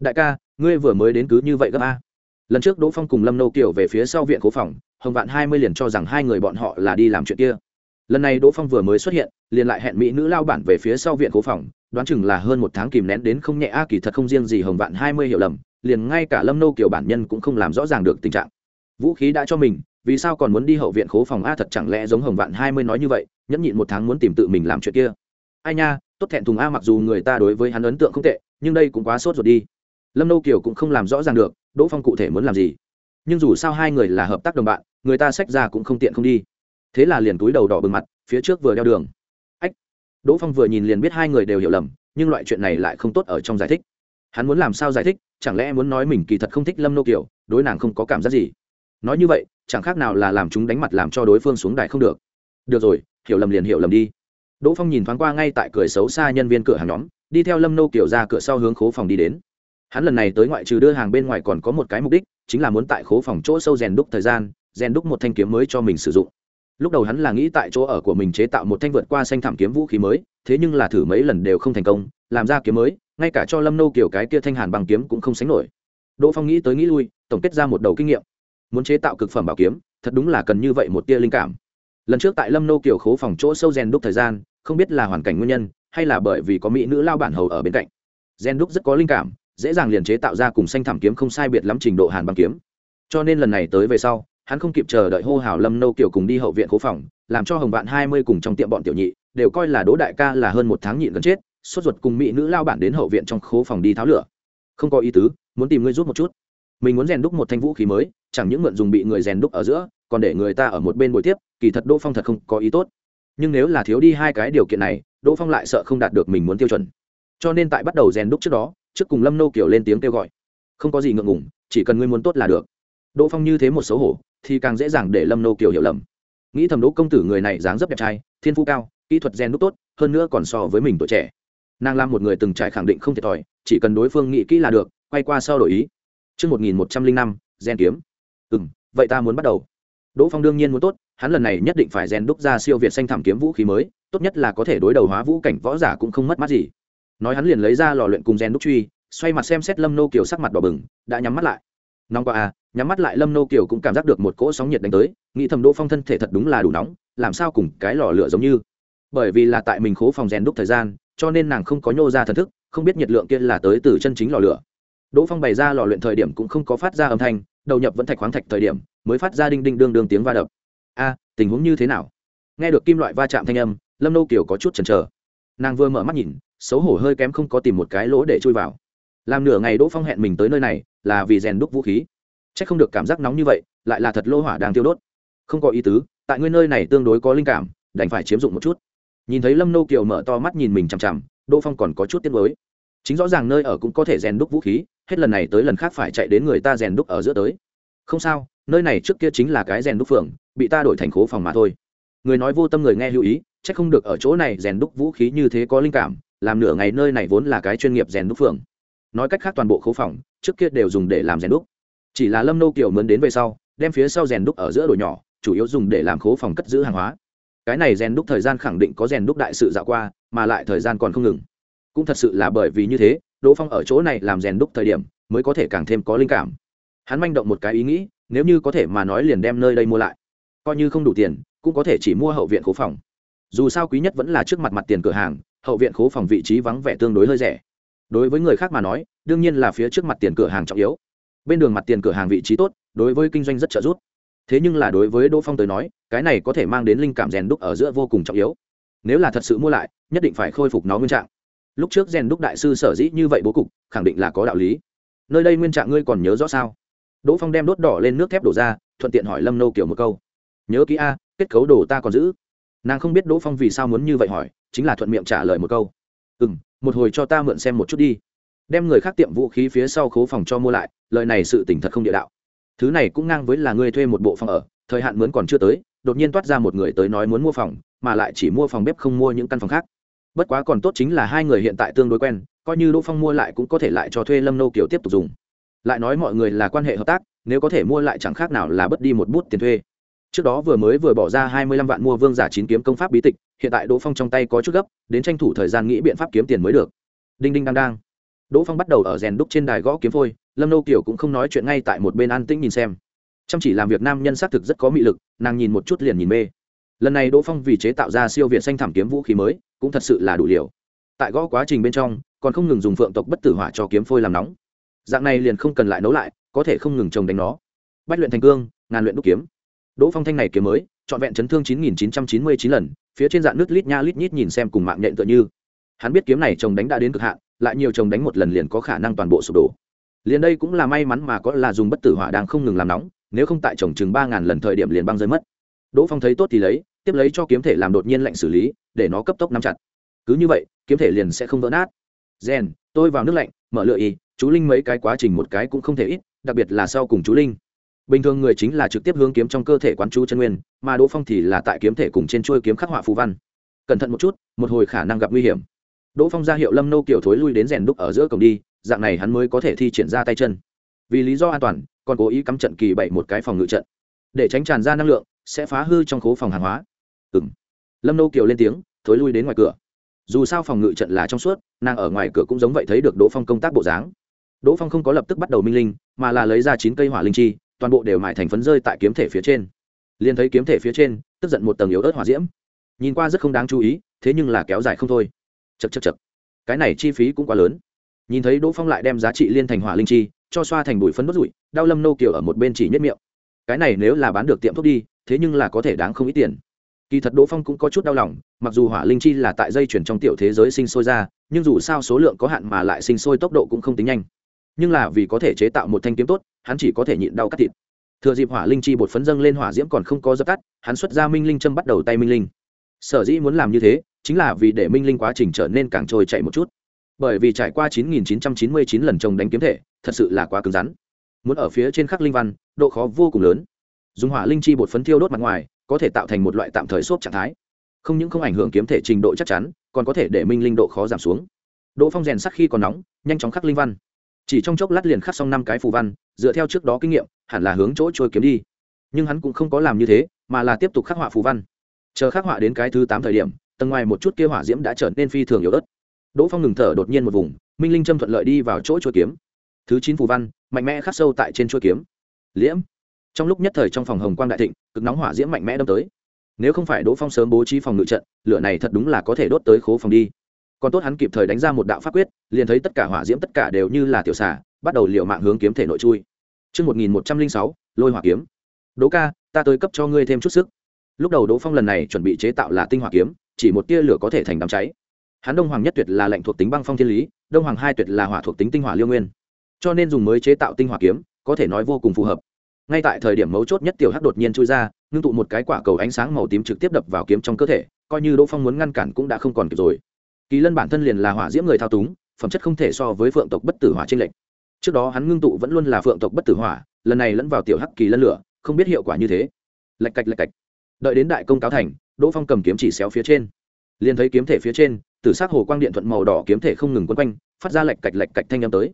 A: Đại ca, ngươi vừa mới đến cứ như vậy gấp a. Lần trước đỗ phong cùng lâm nô kiều về phía sau viện cố phòng, hồng vạn hai mươi liền cho rằng hai người bọn họ là đi làm chuyện kia. Lần này đỗ phong vừa mới xuất hiện, liền lại hẹn mỹ nữ lao bản về phía sau viện cố phòng, đoán chừng là hơn một tháng kìm nén đến không nhẹ a, kỳ thật không riêng gì hồng vạn hai mươi hiểu lầm, liền ngay cả lâm nô kiều bản nhân cũng không làm rõ ràng được tình trạng. Vũ khí đã cho mình vì sao còn muốn đi hậu viện khố phòng a thật chẳng lẽ giống hồng vạn hai mươi nói như vậy, nhẫn nhịn một tháng muốn tìm tự mình làm chuyện kia. Ai nha, tốt thẹn thùng a mặc dù người ta đối với hắn ấn tượng không tệ, nhưng đây cũng quá sốt ruột đi. Lâm nô kiều cũng không làm rõ ràng được, đỗ phong cụ thể muốn làm gì. Nhưng dù sao hai người là hợp tác đồng bạn, người ta sách ra cũng không tiện không đi. Thế là liền túi đầu đỏ bừng mặt, phía trước vừa đeo đường. Ách! Đỗ phong vừa nhìn liền biết hai người đều hiểu lầm, nhưng loại chuyện này lại không tốt ở trong giải thích. Hắn muốn làm sao giải thích, chẳng lẽ muốn nói mình kỳ thật không thích lâm nô kiều, đối nàng không có cảm giác gì? Nói như vậy, chẳng khác nào là làm chúng đánh mặt làm cho đối phương xuống đài không được. Được rồi, hiểu lầm liền hiểu lầm đi. Đỗ phong nhìn thoáng qua ngay tại cửa xấu xa nhân viên cửa hàng nhóm, đi theo lâm nô kiều ra cửa sau hướng khố phòng đi đến. Hắn lần này tới ngoại trừ đưa hàng bên ngoài còn có một cái mục đích, chính là muốn tại khố phòng chỗ sâu rèn đúc thời gian, rèn đúc một thanh kiếm mới cho mình sử dụng. Lúc đầu hắn là nghĩ tại chỗ ở của mình chế tạo một thanh vượt qua xanh thảm kiếm vũ khí mới, thế nhưng là thử mấy lần đều không thành công, làm ra kiếm mới, ngay cả cho lâm nô kiểu cái kia thanh hàn bằng kiếm cũng không sánh nổi. Đỗ phong nghĩ tới nghĩ lui, tổng kết ra một đầu kinh nghiệm muốn chế tạo cực phẩm bảo kiếm, thật đúng là cần như vậy một tia linh cảm. Lần trước tại lâm nô kiểu khố phòng chỗ sâu rèn đúc thời gian, không biết là hoàn cảnh nguyên nhân, hay là bởi vì có mỹ nữ lao bản hầu ở bên cạnh. Rèn đúc rất có linh cảm, dễ dàng liền chế tạo ra cùng xanh thảm kiếm không sai biệt lắm trình độ hàn băng kiếm. Cho nên lần này tới về sau, hắn không kịp chờ đợi hô hào lâm Nô kiểu cùng đi hậu viện Khố phòng, làm cho hồng vạn hai mươi cùng trong tiệm bọn tiểu nhị, đều coi là đỗ đại ca là hơn một tháng nhịn gần chết, sốt ruột cùng mỹ nữ lao bản đến hậu viện trong khố phòng đi tháo lửa. Không có ý tứ, muốn tìm ngươi rút một chút mình muốn rèn đúc một thanh vũ khí mới, chẳng những mượn dùng bị người rèn đúc ở giữa, còn để người ta ở một bên buổi tiếp, kỳ thật đỗ phong thật không có ý tốt. Nhưng nếu là thiếu đi hai cái điều kiện này, đỗ phong lại sợ không đạt được mình muốn tiêu chuẩn. Cho nên tại bắt đầu rèn đúc trước đó, trước cùng lâm nô kiểu lên tiếng kêu gọi. Không có gì ngượng ngùng, chỉ cần ngươi muốn tốt là được. Đỗ phong như thế một xấu hổ, thì càng dễ dàng để lâm nô kiểu hiểu lầm. Nghĩ thầm đỗ công tử người này dáng dấp đẹp trai, thiên phú cao, kỹ thuật rèn đúc tốt, hơn nữa còn so với mình tuổi trẻ. Nàng làm một người từng trải khẳng định không thiệt thòi, chỉ cần đối phương nghĩ kỹ là được, quay qua sau đổi ý. Trước 1105, gen kiếm. Ừm, vậy ta muốn bắt đầu. Đỗ phong đương nhiên muốn tốt hắn lần này nhất định phải gen đúc ra siêu việt xanh thảm kiếm vũ khí mới tốt nhất là có thể đối đầu hóa vũ cảnh võ giả cũng không mất mát gì. Nói hắn liền lấy ra lò luyện cùng gen đúc truy xoay mặt xem xét lâm nô kiều sắc mặt đỏ bừng đã nhắm mắt lại. Nóng quá à nhắm mắt lại lâm nô kiều cũng cảm giác được một cỗ sóng nhiệt đánh tới nghĩ thầm đỗ phong thân thể thật đúng là đủ nóng làm sao cùng cái lò lửa giống như. Bởi vì là tại mình khố phòng rèn đúc thời gian cho nên nàng không có nhô ra thần thức không biết nhiệt lượng kia là tới từ chân chính lò lửa đỗ phong bày ra lò luyện thời điểm cũng không có phát ra âm thanh, đầu nhập vẫn thạch khoáng thạch thời điểm, mới phát ra đinh đinh đương đương tiếng va đập. A, tình huống như thế nào? Nghe được kim loại va chạm thanh âm, lâm nô kiều có chút chần chờ. Nàng vừa mở mắt nhìn, xấu hổ hơi kém không có tìm một cái lỗ để chui vào. Làm nửa ngày đỗ phong hẹn mình tới nơi này, là vì rèn đúc vũ khí. C h ắ c không được cảm giác nóng như vậy, lại là thật lô hỏa đang tiêu đốt. Không có ý tứ, tại ngươi nơi này tương đối có linh cảm, đành phải chiếm dụng một chút. Nhìn thấy lâm nô kiều mở to mắt nhìn mình chằm chằm, đỗ phong còn có chút tiếc mới chính rõ ràng nơi ở cũng có thể rèn đúc vũ khí, hết lần này tới lần khác phải chạy đến người ta rèn đúc ở giữa tới. Không sao, nơi này trước kia chính là cái rèn đúc phường, bị ta đổi thành khố phòng mà thôi. Người nói vô tâm người nghe lưu ý c h ắ c không được ở chỗ này rèn đúc vũ khí như thế có linh cảm, làm nửa ngày nơi này vốn là cái chuyên nghiệp rèn đúc phường. Nói cách khác toàn bộ khố phòng, trước kia đều dùng để làm rèn đúc. Chỉ là lâm nô kiểu mướn đến về sau, đem phía sau rèn đúc ở giữa đồi nhỏ, chủ yếu dùng để làm khố phòng cất giữ hàng hóa. Cái này rèn đúc thời gian khẳng định có rèn đúc đại sự dạo qua, mà lại thời gian còn không ngừng cũng thật sự là bởi vì như thế, đỗ phong ở chỗ này làm rèn đúc thời điểm, mới có thể càng thêm có linh cảm. Hắn manh động một cái ý nghĩ, nếu như có thể mà nói liền đem nơi đây mua lại. Coi như không đủ tiền, cũng có thể chỉ mua hậu viện khố phòng. Dù sao quý nhất vẫn là trước mặt mặt tiền cửa hàng, hậu viện khố phòng vị trí vắng vẻ tương đối hơi rẻ. Đối với người khác mà nói, đương nhiên là phía trước mặt tiền cửa hàng trọng yếu. Bên đường mặt tiền cửa hàng vị trí tốt, đối với kinh doanh rất trợ giúp. Thế nhưng là đối với đỗ phong tới nói, cái này có thể mang đến linh cảm rèn đúc ở giữa vô cùng trọng yếu. Nếu là thật sự mua lại, nhất định phải khôi phục nó nguyên trạng lúc trước rèn đúc đại sư sở dĩ như vậy bố cục, khẳng định là có đạo lý. Nơi đây nguyên trạng ngươi còn nhớ rõ sao? Đỗ phong đem đốt đỏ lên nước thép đổ ra, thuận tiện hỏi lâm nâu kiểu một câu. Nhớ kỹ a, kết cấu đồ ta còn giữ. Nàng không biết đỗ phong vì sao muốn như vậy hỏi, chính là thuận miệng trả lời một câu. Ừ m một hồi cho ta mượn xem một chút đi. Đem người khác tiệm vũ khí phía sau khố phòng cho mua lại, lời này sự tỉnh thật không địa đạo. Thứ này cũng ngang với là ngươi thuê một bộ phòng ở, thời hạn mướn còn chưa tới, đột nhiên toát ra một người tới nói muốn mua phòng, mà lại chỉ mua phòng bếp không mua những căn phòng khác bất quá còn tốt chính là hai người hiện tại tương đối quen, coi như đỗ phong mua lại cũng có thể lại cho thuê lâm nô Kiều tiếp tục dùng. Lại nói mọi người là quan hệ hợp tác, nếu có thể mua lại chẳng khác nào là bất đi một bút tiền thuê. Trước đó vừa mới vừa bỏ ra hai mươi lăm vạn mua vương giả chín kiếm công pháp bí tịch, hiện tại đỗ phong trong tay có chút gấp, đến tranh thủ thời gian nghĩ biện pháp kiếm tiền mới được. Đinh đinh đang đang. Đỗ phong bắt đầu ở rèn đúc trên đài gõ kiếm phôi, lâm nô Kiều cũng không nói chuyện ngay tại một bên an tĩnh nhìn xem. Chăm chỉ làm việc nam nhân xác thực rất có mị lực, nàng nhìn một chút liền nhìn mê. Lần này đỗ phong vì chế tạo ra siêu việt xanh thảm kiếm vũ khí mới cũng thật sự là đủ liều. Tại gõ quá trình bên trong, còn không ngừng dùng phượng tộc bất tử hỏa cho kiếm phôi làm nóng. Dạng này liền không cần lại nấu lại, có thể không ngừng trồng đánh nó. Bách luyện thành cương, ngàn luyện đúc kiếm. Đỗ phong thanh này kiếm mới, trọn vẹn chấn thương chín nghìn chín trăm chín mươi chín lần, phía trên dạng nước lít nha lít nhít nhìn xem cùng mạng nhện tựa như. Hắn biết kiếm này trồng đánh đã đến cực hạn, lại nhiều trồng đánh một lần liền có khả năng toàn bộ sụp đổ. Liền đây cũng là may mắn mà có là dùng bất tử hỏa đang không ngừng làm nóng, nếu không tại trồng chừng ba ngàn lần thời điểm liền băng rơi mất. Đỗ phong thấy tốt thì lấy tiếp lấy cho kiếm thể làm đột nhiên lệnh xử lý, để nó cấp tốc nắm chặt. Cứ như vậy, kiếm thể liền sẽ không vỡ nát. Gen tôi vào nước lạnh, mở lựa y, chú linh mấy cái quá trình một cái cũng không thể ít, đặc biệt là sau cùng chú linh. Bình thường người chính là trực tiếp hướng kiếm trong cơ thể quán chú chân nguyên, mà đỗ phong thì là tại kiếm thể cùng trên chuôi kiếm khắc họa phù văn. Cẩn thận một chút, một hồi khả năng gặp nguy hiểm. Đỗ phong ra hiệu lâm nô kiểu thối lui đến rèn đúc ở giữa cổng đi, dạng này hắn mới có thể thi triển ra tay chân. Vì lý do an toàn, còn cố ý cắm trận kỳ bậy một cái phòng ngự trận. Để tránh tràn ra năng lượng, sẽ phá hư trong khố phòng hàng hóa ừng lâm nô kiều lên tiếng, thối lui đến ngoài cửa. Dù sao phòng ngự trận là trong suốt, nàng ở ngoài cửa cũng giống vậy thấy được đỗ phong công tác bộ dáng. Đỗ phong không có lập tức bắt đầu minh linh, mà là lấy ra chín cây hỏa linh chi, toàn bộ đều mại thành phấn rơi tại kiếm thể phía trên. Liền thấy kiếm thể phía trên, tức giận một tầng yếu ớt hỏa diễm. Nhìn qua rất không đáng chú ý, thế nhưng là kéo dài không thôi. Chật chật chật cái này chi phí cũng quá lớn. Nhìn thấy đỗ phong lại đem giá trị liên thành hỏa linh chi, cho xoa thành bụi phấn bất rụi, đau lâm nô kiều ở một bên chỉ nhất miệng. Cái này nếu là bán được tiệm thuốc đi, thế nhưng là có thể đáng không ít tiền kỳ thật đỗ phong cũng có chút đau lòng, mặc dù hỏa linh chi là tại dây chuyển trong tiểu thế giới sinh sôi ra, nhưng dù sao số lượng có hạn mà lại sinh sôi tốc độ cũng không tính nhanh. Nhưng là vì có thể chế tạo một thanh kiếm tốt, hắn chỉ có thể nhịn đau cắt thịt. Thừa dịp hỏa linh chi bột phấn dâng lên hỏa diễm còn không có dập tắt, hắn xuất ra minh linh châm bắt đầu tay minh linh. Sở dĩ muốn làm như thế, chính là vì để minh linh quá trình trở nên càng trôi chạy một chút. Bởi vì trải qua 9999 lần trồng đánh kiếm thể, thật sự là quá cứng rắn. Muốn ở phía trên khắc linh văn, độ khó vô cùng lớn. Dùng hỏa linh chi bột phấn thiêu đốt mặt ngoài có thể tạo thành một loại tạm thời xốp trạng thái. Không những không ảnh hưởng kiếm thể trình độ chắc chắn, còn có thể để minh linh độ khó giảm xuống. Đỗ phong rèn sắc khi còn nóng, nhanh chóng khắc linh văn. Chỉ trong chốc lát liền khắc xong năm cái phù văn, dựa theo trước đó kinh nghiệm, hẳn là hướng chỗ trôi kiếm đi. Nhưng hắn cũng không có làm như thế, mà là tiếp tục khắc họa phù văn. Chờ khắc họa đến cái thứ tám thời điểm, tầng ngoài một chút kia hỏa diễm đã trở nên phi thường yếu ớt. Đỗ phong ngừng thở đột nhiên một vùng, minh linh châm thuận lợi đi vào chỗ chuôi kiếm. Thứ chín phù văn, mạnh mẽ khắc sâu tại trên chuôi kiếm. Liễm trong lúc nhất thời trong phòng hồng quang đại thịnh cực nóng hỏa diễm mạnh mẽ đâm tới nếu không phải đỗ phong sớm bố trí phòng ngự trận lửa này thật đúng là có thể đốt tới khố phòng đi còn tốt hắn kịp thời đánh ra một đạo pháp quyết liền thấy tất cả hỏa diễm tất cả đều như là tiểu xà bắt đầu liệu mạng hướng kiếm thể nội chui Trước 1106, lôi hỏa kiếm. Đỗ ca, ta tới cấp cho ngươi thêm chút sức. Lúc đầu Đỗ Phong lần này chuẩn bị chế tạo là tinh hỏa kiếm, chỉ một tia lửa có thể thành đám cháy. Hắn Đông Hoàng nhất tuyệt là lệnh thuộc tính băng phong thiên lý, Đông Hoàng hai tuyệt là hỏa thuộc tính tinh hỏa liêu nguyên. Cho nên dùng mới chế tạo tinh hỏa kiếm, có thể nói vô cùng phù hợp. Ngay tại thời điểm mấu chốt nhất tiểu hắc đột nhiên chui ra, ngưng tụ một cái quả cầu ánh sáng màu tím trực tiếp đập vào kiếm trong cơ thể, coi như Đỗ Phong muốn ngăn cản cũng đã không còn kịp rồi. Kỳ Lân bản thân liền là hỏa diễm người thao túng, phẩm chất không thể so với phượng tộc bất tử hỏa trên lệnh trước đó hắn ngưng tụ vẫn luôn là phượng tộc bất tử hỏa lần này lẫn vào tiểu hắc kỳ lân lửa không biết hiệu quả như thế. Lạch cạch lạch cạch. Đợi đến đại công cáo thành đỗ phong cầm kiếm chỉ xéo phía trên. Liền thấy kiếm thể phía trên tử s hồ quang điện thuận màu đỏ kiếm thể không ngừng quấn quanh phát ra lạch cạch lạch cạch thanh â m tới.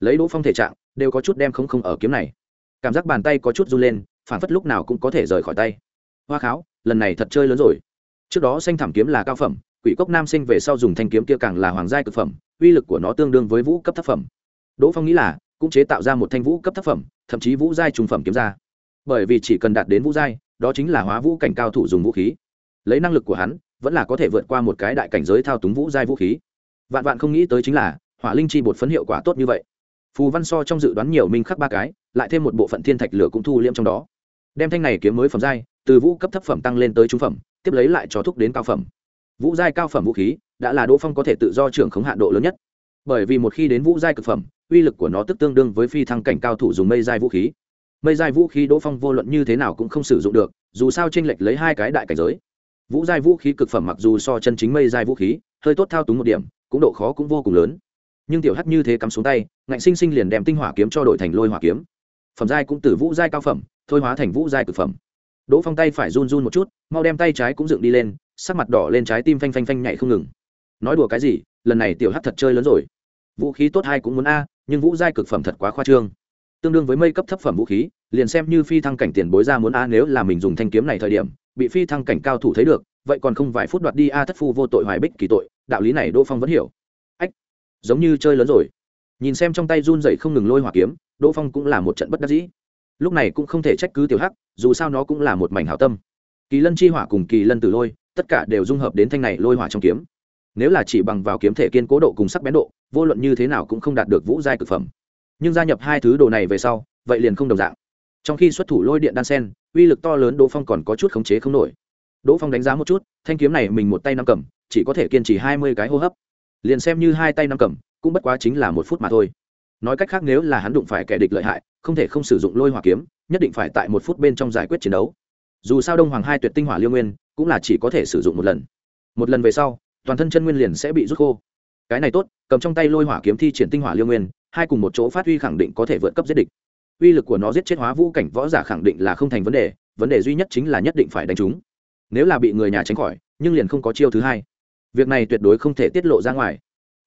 A: Lấy đỗ phong thể trạng đều có chút đem không không ở kiếm này cảm giác bàn tay có chút run lên phản phất lúc nào cũng có thể rời khỏi tay. Hoa kháo, lần này thật chơi lớn rồi. Trước đó xanh thảm kiếm là cao phẩm, quỷ cốc nam sinh về sau dùng thanh kiếm kia càng là hoàng giai cực phẩm, uy lực của nó tương đương với vũ cấp tác phẩm. Đỗ phong nghĩ là, cũng chế tạo ra một thanh vũ cấp tác phẩm, thậm chí vũ giai trùng phẩm kiếm ra. Bởi vì chỉ cần đạt đến vũ giai, đó chính là hóa vũ cảnh cao thủ dùng vũ khí. Lấy năng lực của hắn, vẫn là có thể vượt qua một cái đại cảnh giới thao túng vũ giai vũ khí. Vạn vạn không nghĩ tới chính là, hỏa linh chi bột phấn hiệu quả tốt như vậy. Phù văn so trong dự đoán nhiều minh khắc ba cái lại thêm một bộ phận thiên thạch lửa cũng thu liễm trong đó. Đem thanh này kiếm mới phẩm giai, từ vũ cấp thấp phẩm tăng lên tới trung phẩm, tiếp lấy lại cho thúc đến cao phẩm. Vũ giai cao phẩm vũ khí, đã là đỗ phong có thể tự do trưởng khống hạn độ lớn nhất. Bởi vì một khi đến vũ giai cực phẩm, uy lực của nó tức tương đương với phi thăng cảnh cao thủ dùng mây giai vũ khí. Mây giai vũ khí đỗ phong vô luận như thế nào cũng không sử dụng được, dù sao tranh lệch lấy hai cái đại cảnh giới. Vũ giai vũ khí cực phẩm mặc dù so chân chính mây giai vũ khí, hơi tốt thao túng một điểm, cũng độ khó cũng vô cùng lớn. Nhưng tiểu hắc như thế cắm xuống tay, ngạnh sinh sinh liền đem tinh hỏa kiếm cho đổi thành lôi hỏa kiếm phẩm giai cũng từ vũ giai cao phẩm, thôi hóa thành vũ giai cực phẩm. Đỗ phong tay phải run run một chút, mau đem tay trái cũng dựng đi lên, sắc mặt đỏ lên trái tim phanh phanh phanh nhảy không ngừng. Nói đùa cái gì, lần này tiểu hắc thật chơi lớn rồi. Vũ khí tốt hay cũng muốn a, nhưng vũ giai cực phẩm thật quá khoa trương. Tương đương với mây cấp thấp phẩm vũ khí, liền xem như phi thăng cảnh tiền bối ra muốn a, nếu là mình dùng thanh kiếm này thời điểm, bị phi thăng cảnh cao thủ thấy được, vậy còn không vài phút đoạt đi a thất phu vô tội hoài bích kỳ tội, đạo lý này đỗ phong vẫn hiểu. Ách, giống như chơi lớn rồi. Nhìn xem trong tay run dậy không ngừng lôi hỏa kiếm đỗ phong cũng là một trận bất đắc dĩ. Lúc này cũng không thể trách cứ tiểu hắc, dù sao nó cũng là một mảnh hảo tâm. Kỳ lân chi hỏa cùng kỳ lân tử lôi, tất cả đều dung hợp đến thanh này lôi hỏa trong kiếm. Nếu là chỉ bằng vào kiếm thể kiên cố độ cùng sắc bén độ, vô luận như thế nào cũng không đạt được vũ giai cực phẩm. Nhưng gia nhập hai thứ đồ này về sau, vậy liền không đồng dạng. Trong khi xuất thủ lôi điện đan sen, uy lực to lớn đỗ phong còn có chút khống chế không nổi. Đỗ phong đánh giá một chút, thanh kiếm này mình một tay năm cầm, chỉ có thể kiên trì hai mươi cái hô hấp. Liền xem như hai tay năm cầm, cũng bất quá chính là một phút mà thôi nói cách khác nếu là hắn đụng phải kẻ địch lợi hại, không thể không sử dụng lôi hỏa kiếm, nhất định phải tại một phút bên trong giải quyết chiến đấu. Dù sao đông hoàng hai tuyệt tinh hỏa liêu nguyên, cũng là chỉ có thể sử dụng một lần. Một lần về sau, toàn thân chân nguyên liền sẽ bị rút khô. Cái này tốt, cầm trong tay lôi hỏa kiếm thi triển tinh hỏa liêu nguyên, hai cùng một chỗ phát huy khẳng định có thể vượt cấp giết địch. Uy lực của nó giết chết hóa vũ cảnh võ giả khẳng định là không thành vấn đề vấn đề duy nhất chính là nhất định phải đánh chúng. Nếu là bị người nhà tránh khỏi, nhưng liền không có chiêu thứ hai. Việc này tuyệt đối không thể tiết lộ ra ngoài.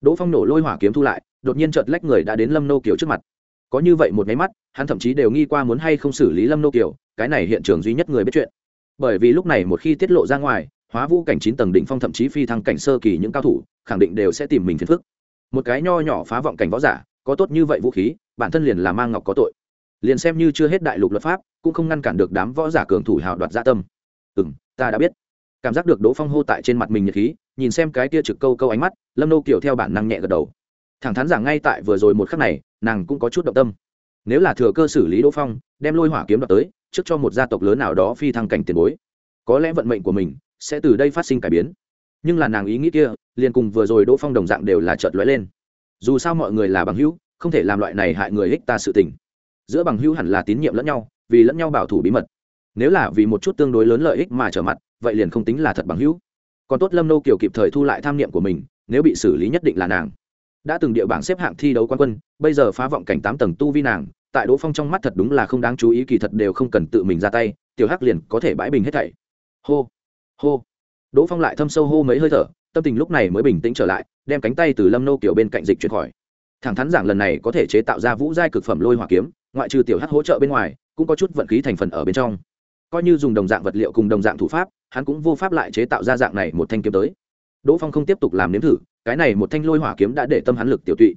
A: Đỗ phong nổ lôi hỏa kiếm thu lại đột nhiên chợt lách người đã đến lâm nô kiều trước mặt. Có như vậy một máy mắt, hắn thậm chí đều nghi qua muốn hay không xử lý lâm nô kiều, cái này hiện trường duy nhất người biết chuyện. Bởi vì lúc này một khi tiết lộ ra ngoài, hóa vũ cảnh chín tầng đỉnh phong thậm chí phi thăng cảnh sơ kỳ những cao thủ, khẳng định đều sẽ tìm mình phiền phức. Một cái nho nhỏ phá vọng cảnh võ giả, có tốt như vậy vũ khí, bản thân liền là mang ngọc có tội. Liền xem như chưa hết đại lục luật pháp, cũng không ngăn cản được đám võ giả cường thủ hào đoạt gia tâm. Ừ m ta đã biết. Cảm giác được đỗ phong hô tại trên mặt mình nhiệt khí, nhìn xem cái tia trực câu câu ánh mắt, lâm nô kiểu theo bản năng nhẹ gật đầu thẳng thắn rằng ngay tại vừa rồi một khắc này, nàng cũng có chút động tâm. Nếu là thừa cơ xử lý đỗ phong, đem lôi hỏa kiếm đ tới, trước cho một gia tộc lớn nào đó phi thăng cảnh tiền bối, có lẽ vận mệnh của mình sẽ từ đây phát sinh cải biến. Nhưng là nàng ý nghĩ kia, liền cùng vừa rồi đỗ phong đồng dạng đều là chợt lóe lên. Dù sao mọi người là bằng hữu, không thể làm loại này hại người ích ta sự tình. Giữa bằng hữu hẳn là tín nhiệm lẫn nhau, vì lẫn nhau bảo thủ bí mật. Nếu là vì một chút tương đối lớn lợi ích mà trở mặt, vậy liền không tính là thật bằng hữu. Còn tốt lâm nô kiều kịp thời thu lại tham niệm của mình, nếu bị xử lý nhất định là nàng đã từng địa bảng xếp hạng thi đấu quán quân, bây giờ phá vọng cảnh tám tầng tu vi nàng, tại đỗ phong trong mắt thật đúng là không đáng chú ý, kỳ thật đều không cần tự mình ra tay, tiểu hắc liền có thể bãi bình hết thảy. Hô hô. Đỗ phong lại thâm sâu hô mấy hơi thở, tâm tình lúc này mới bình tĩnh trở lại, đem cánh tay từ lâm nô kiểu bên cạnh dịch chuyển khỏi. Thẳng thắn giảng lần này có thể chế tạo ra vũ giai cực phẩm lôi hỏa kiếm, ngoại trừ tiểu hắc hỗ trợ bên ngoài, cũng có chút vận khí thành phần ở bên trong. Coi như dùng đồng dạng vật liệu cùng đồng dạng thủ pháp, hắn cũng vô pháp lại chế tạo ra dạng này một thanh kiếm tới đỗ phong không tiếp tục làm nếm thử, cái này một thanh lôi hỏa kiếm đã để tâm hắn lực tiểu tụy.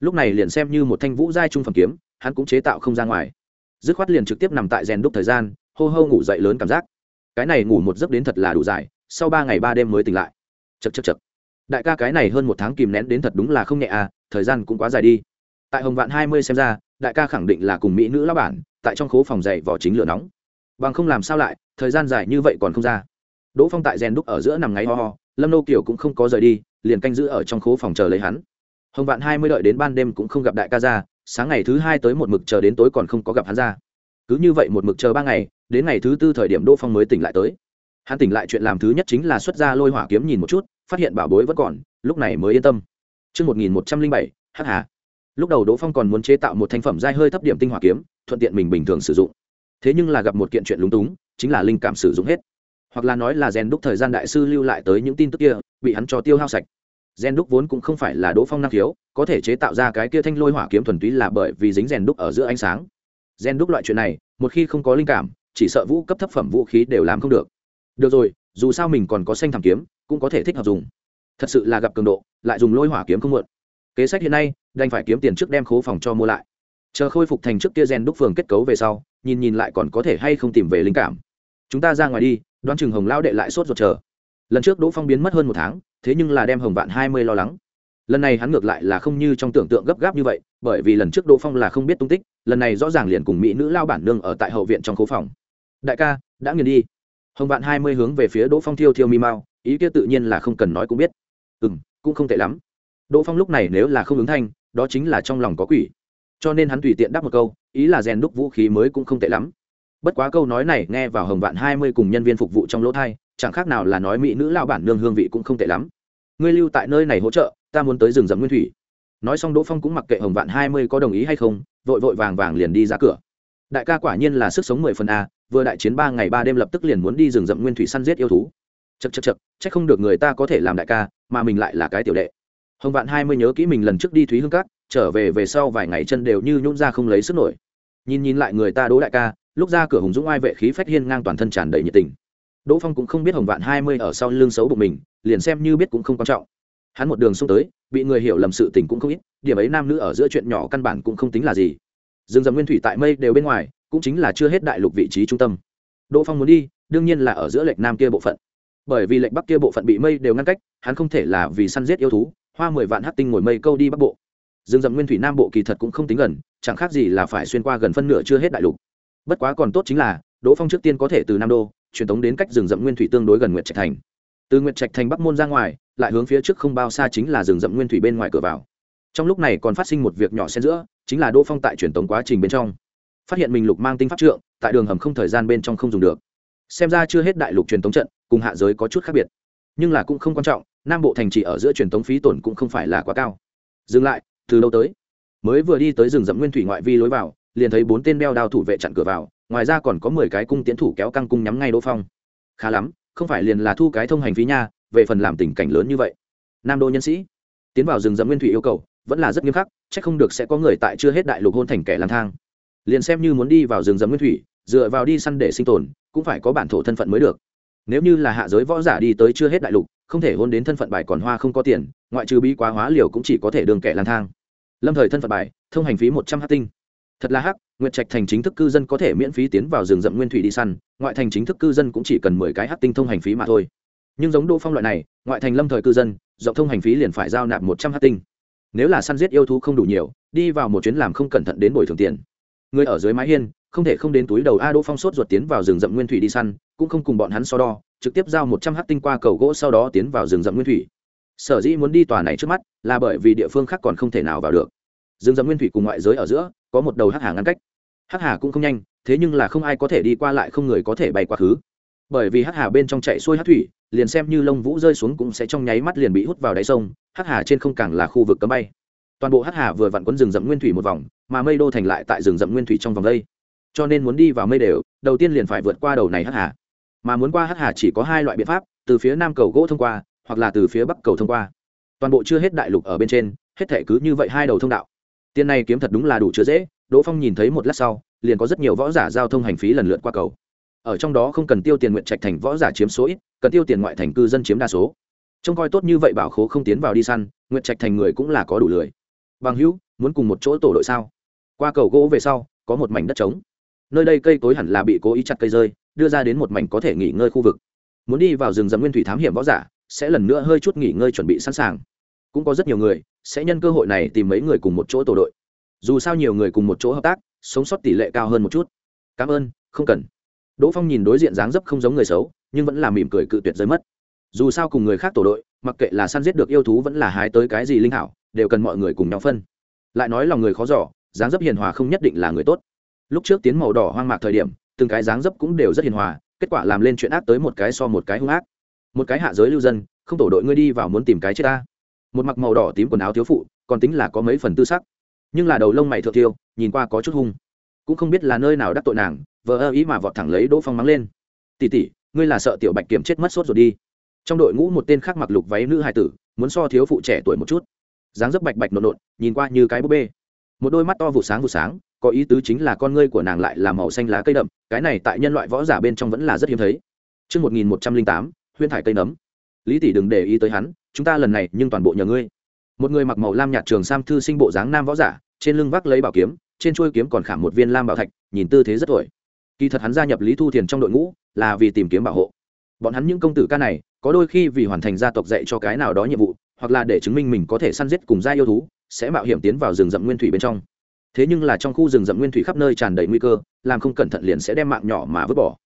A: Lúc này liền xem như một thanh vũ giai trung phẩm kiếm, hắn cũng chế tạo không ra ngoài. Dứt khoát liền trực tiếp nằm tại rèn đúc thời gian, hô hô ngủ dậy lớn cảm giác. Cái này ngủ một giấc đến thật là đủ dài, sau ba ngày ba đêm mới tỉnh lại. Chật chật chật đại ca cái này hơn một tháng kìm nén đến thật đúng là không nhẹ à thời gian cũng quá dài đi. Tại hồng vạn hai mươi xem ra, đại ca khẳng định là cùng mỹ nữ lao bản, tại trong khố phòng dạy vỏ chính lửa nóng. Bằng không làm sao lại, thời gian dài như vậy còn không ra. Đỗ phong tại rèn đúc ở giữa nằm ngáy ho ho lâm nô kiều cũng không có rời đi liền canh giữ ở trong khố phòng chờ lấy hắn hồng vạn hai mươi đợi đến ban đêm cũng không gặp đại ca ra sáng ngày thứ hai tới một mực chờ đến tối còn không có gặp hắn ra cứ như vậy một mực chờ ba ngày đến ngày thứ tư thời điểm đỗ phong mới tỉnh lại tới hắn tỉnh lại chuyện làm thứ nhất chính là xuất ra lôi hỏa kiếm nhìn một chút phát hiện bảo bối vẫn còn lúc này mới yên tâm Trước 1107, hắc hà. Lúc đầu Đỗ Phong còn muốn chế tạo một thành phẩm dai hơi thấp điểm tinh hỏa kiếm, thuận tiện mình bình thường sử dụng. Thế nhưng là gặp một kiện chuyện lúng túng, chính là linh cảm sử dụng hết. Hoặc là nói là rèn đúc thời gian đại sư lưu lại tới những tin tức kia, bị hắn cho tiêu hao sạch. Rèn đúc vốn cũng không phải là Đỗ Phong năng khiếu, có thể chế tạo ra cái kia thanh lôi hỏa kiếm thuần túy là bởi vì dính rèn đúc ở giữa ánh sáng. Rèn đúc loại chuyện này, một khi không có linh cảm, chỉ sợ vũ cấp thấp phẩm vũ khí đều làm không được. Được rồi, dù sao mình còn có xanh thảm kiếm, cũng có thể thích hợp dùng thật sự là gặp cường độ lại dùng lôi hỏa kiếm không mượn kế sách hiện nay đành phải kiếm tiền trước đem khố phòng cho mua lại chờ khôi phục thành trước kia gen đúc phường kết cấu về sau nhìn nhìn lại còn có thể hay không tìm về linh cảm chúng ta ra ngoài đi đoán chừng hồng lao đệ lại sốt ruột chờ. Lần trước đỗ phong biến mất hơn một tháng, thế nhưng là đem hồng vạn hai mươi lo lắng. Lần này hắn ngược lại là không như trong tưởng tượng gấp gáp như vậy, bởi vì lần trước đỗ phong là không biết tung tích, lần này rõ ràng liền cùng mỹ nữ lao bản nương ở tại hậu viện trong khố phòng. Đại ca, đã nghiền đi. Hồng vạn hai mươi hướng về phía đỗ phong thiêu thiêu mi mau, ý kia tự nhiên là không cần nói cũng biết. Ừ m cũng không tệ lắm. Đỗ phong lúc này nếu là không ứng thanh, đó chính là trong lòng có quỷ. Cho nên hắn tùy tiện đáp một câu, ý là rèn đúc vũ khí mới cũng không tệ lắm bất quá câu nói này nghe vào hồng vạn hai mươi cùng nhân viên phục vụ trong lỗ thai, chẳng khác nào là nói mỹ nữ lao bản nương hương vị cũng không tệ lắm. Ngươi lưu tại nơi này hỗ trợ, ta muốn tới rừng rậm nguyên thủy. Nói xong đỗ phong cũng mặc kệ hồng vạn hai mươi có đồng ý hay không, vội vội vàng vàng liền đi ra cửa. Đại ca quả nhiên là sức sống mười phần a, vừa đại chiến ba ngày ba đêm lập tức liền muốn đi rừng rậm nguyên thủy săn giết yêu thú. Chật chật chật c h ắ c không được người ta có thể làm đại ca, mà mình lại là cái tiểu đệ. Hồng vạn hai mươi nhớ kỹ mình lần trước đi thúy hương cát trở về về sau vài ngày chân đều như nhún ra không lấy sức nổi. Nhìn nhìn lại người ta đỗ đại ca lúc ra cửa hùng dũng ai vệ khí phách hiên ngang toàn thân tràn đầy nhiệt tình. Đỗ phong cũng không biết hồng vạn hai mươi ở sau lưng xấu bụng mình, liền xem như biết cũng không quan trọng. Hắn một đường xông tới, bị người hiểu lầm sự tình cũng không ít, điểm ấy nam nữ ở giữa chuyện nhỏ căn bản cũng không tính là gì. Rừng rậm nguyên thủy tại mây đều bên ngoài, cũng chính là chưa hết đại lục vị trí trung tâm. Đỗ phong muốn đi, đương nhiên là ở giữa lệch nam kia bộ phận. Bởi vì lệch bắc kia bộ phận bị mây đều ngăn cách, hắn không thể là vì săn giết yêu thú, hoa mười vạn hát tinh ngồi mây câu đi bắc bộ. Rừng rậm nguyên thủy nam bộ kỳ thật cũng không tính gần, chẳng khác gì là phải xuyên qua gần phân nửa chưa hết đại lục bất quá còn tốt chính là, đỗ phong trước tiên có thể từ nam đô, truyền tống đến cách rừng rậm nguyên thủy tương đối gần nguyệt trạch thành. Từ nguyệt trạch thành bắc môn ra ngoài, lại hướng phía trước không bao xa chính là rừng rậm nguyên thủy bên ngoài cửa vào. Trong lúc này còn phát sinh một việc nhỏ xen giữa, chính là đỗ phong tại truyền tống quá trình bên trong. Phát hiện mình lục mang tinh pháp trượng, tại đường hầm không thời gian bên trong không dùng được. Xem ra chưa hết đại lục truyền tống trận, cùng hạ giới có chút khác biệt. Nhưng là cũng không quan trọng, nam bộ thành trì ở giữa truyền tống phí tổn cũng không phải là quá cao. Dừng lại, từ đâu tới? Mới vừa đi tới rừng rậm nguyên thủy ngoại vi lối vào liền thấy bốn tên đeo đao thủ vệ chặn cửa vào, ngoài ra còn có mười cái cung tiến thủ kéo căng cung nhắm ngay đỗ phong. Khá lắm, không phải liền là thu cái thông hành phí nha, về phần làm tình cảnh lớn như vậy. Nam đô nhân sĩ, tiến vào rừng rậm nguyên thủy yêu cầu, vẫn là rất nghiêm khắc c h ắ c không được sẽ có người tại chưa hết đại lục hôn thành kẻ lang thang. Liền xem như muốn đi vào rừng rậm nguyên thủy, dựa vào đi săn để sinh tồn, cũng phải có bản thổ thân phận mới được. Nếu như là hạ giới võ giả đi tới chưa hết đại lục, không thể hôn đến thân phận bài còn hoa không có tiền, ngoại trừ bí quá hóa liều cũng chỉ có thể đường kẻ lang thang. Lâm thời thân phận bài, thông hành phí một trăm h tinh thật là hắc, nguyệt trạch thành chính thức cư dân có thể miễn phí tiến vào rừng rậm nguyên thủy đi săn, ngoại thành chính thức cư dân cũng chỉ cần mười cái hắc tinh thông hành phí mà thôi. Nhưng giống đô phong loại này, ngoại thành lâm thời cư dân, rộng thông hành phí liền phải giao nạp một trăm hắc tinh. Nếu là săn giết yêu thú không đủ nhiều, đi vào một chuyến làm không cẩn thận đến bồi thường tiền. Người ở dưới mái hiên, không thể không đến túi đầu a đỗ phong sốt ruột tiến vào rừng rậm nguyên thủy đi săn, cũng không cùng bọn hắn so đo, trực tiếp giao một trăm hắc tinh qua cầu gỗ sau đó tiến vào rừng rậm nguyên thủy. Sở dĩ muốn đi tòa này trước mắt, là bởi vì địa phương khác còn không thể nào vào được. Rừng rậm nguyên thủy cùng ngoại giới ở giữa có một đầu hắc hà ngăn cách. Hắc hà cũng không nhanh, thế nhưng là không ai có thể đi qua lại không người có thể bay qua khứ bởi vì hắc hà bên trong chạy xuôi hắc thủy, liền xem như lông vũ rơi xuống cũng sẽ trong nháy mắt liền bị hút vào đáy sông, hắc hà trên không càng là khu vực cấm bay. Toàn bộ hắc hà vừa vặn quấn rừng rậm nguyên thủy một vòng, mà mây đô thành lại tại rừng rậm nguyên thủy trong vòng đây. Cho nên muốn đi vào mây đều, đầu tiên liền phải vượt qua đầu này hắc hà. Mà muốn qua hắc hà chỉ có hai loại biện pháp, từ phía nam cầu gỗ thông qua, hoặc là từ phía bắc cầu thông qua. Toàn bộ chưa hết đại lục ở bên trên, hết thể cứ như vậy hai đầu thông đạo tiền này kiếm thật đúng là đủ chứa dễ, đỗ phong nhìn thấy một lát sau, liền có rất nhiều võ giả giao thông hành phí lần lượt qua cầu. Ở trong đó không cần tiêu tiền nguyện trạch thành võ giả chiếm số ít, cần tiêu tiền ngoại thành cư dân chiếm đa số. Trông coi tốt như vậy bảo khố không tiến vào đi săn, nguyện trạch thành người cũng là có đủ lười. Bằng hữu, muốn cùng một chỗ tổ đội sao? Qua cầu gỗ về sau, có một mảnh đất trống. Nơi đây cây cối hẳn là bị cố ý chặt cây rơi, đưa ra đến một mảnh có thể nghỉ ngơi khu vực. Muốn đi vào rừng rậm nguyên thủy thám hiểm võ giả, sẽ lần nữa hơi chút nghỉ ngơi chuẩn bị sẵn sàng cũng có rất nhiều người sẽ nhân cơ hội này tìm mấy người cùng một chỗ tổ đội. Dù sao nhiều người cùng một chỗ hợp tác, sống sót tỷ lệ cao hơn một chút. Cảm ơn, không cần. Đỗ phong nhìn đối diện dáng dấp không giống người xấu, nhưng vẫn là mỉm cười cự tuyệt rơi mất. Dù sao cùng người khác tổ đội, mặc kệ là săn giết được yêu thú vẫn là hái tới cái gì linh hảo, đều cần mọi người cùng nhau phân. Lại nói lòng người khó giỏ dáng dấp hiền hòa không nhất định là người tốt. Lúc trước tiến màu đỏ hoang mạc thời điểm, từng cái dáng dấp cũng đều rất hiền hòa, kết quả làm lên chuyện ác tới một cái so một cái hung ác. Một cái hạ giới lưu dân, không tổ đội ngươi đi vào muốn tìm cái chết ta một mặc màu đỏ tím quần áo thiếu phụ còn tính là có mấy phần tư sắc. Nhưng là đầu lông mày thượng tiêu nhìn qua có chút hung. Cũng không biết là nơi nào đắc tội nàng vờ ơ ý mà vọt thẳng lấy đỗ phong mắng lên. Tỉ tỉ ngươi là sợ tiểu bạch kiểm chết mất sốt rồi đi. Trong đội ngũ một tên khác mặc lục váy nữ hài tử muốn so thiếu phụ trẻ tuổi một chút. Dáng dấp bạch bạch nộn nộn nhìn qua như cái búp bê. Một đôi mắt to vụ sáng vụ sáng có ý tứ chính là con ngươi của nàng lại là màu xanh lá cây đậm cái này tại nhân loại võ giả bên trong vẫn là rất hiếm thấy. Trước 1108, huyên thải cây nấm. Lý tỷ đừng để ý tới hắn, chúng ta lần này nhưng toàn bộ nhờ ngươi. Một người mặc màu lam nhạt trường sam thư sinh bộ dáng nam võ giả, trên lưng vác lấy bảo kiếm, trên chuôi kiếm còn khảm một viên lam bảo thạch, nhìn tư thế rất tuổi. Kỳ thật hắn gia nhập Lý Thu Thiền trong đội ngũ, là vì tìm kiếm bảo hộ. Bọn hắn những công tử ca này, có đôi khi vì hoàn thành gia tộc dạy cho cái nào đó nhiệm vụ, hoặc là để chứng minh mình có thể săn giết cùng gia yêu thú, sẽ mạo hiểm tiến vào rừng rậm nguyên thủy bên trong thế nhưng là trong khu rừng rậm nguyên thủy khắp nơi tràn đầy nguy cơ làm không cẩn thận liền sẽ đem mạng nhỏ mà vứt bỏ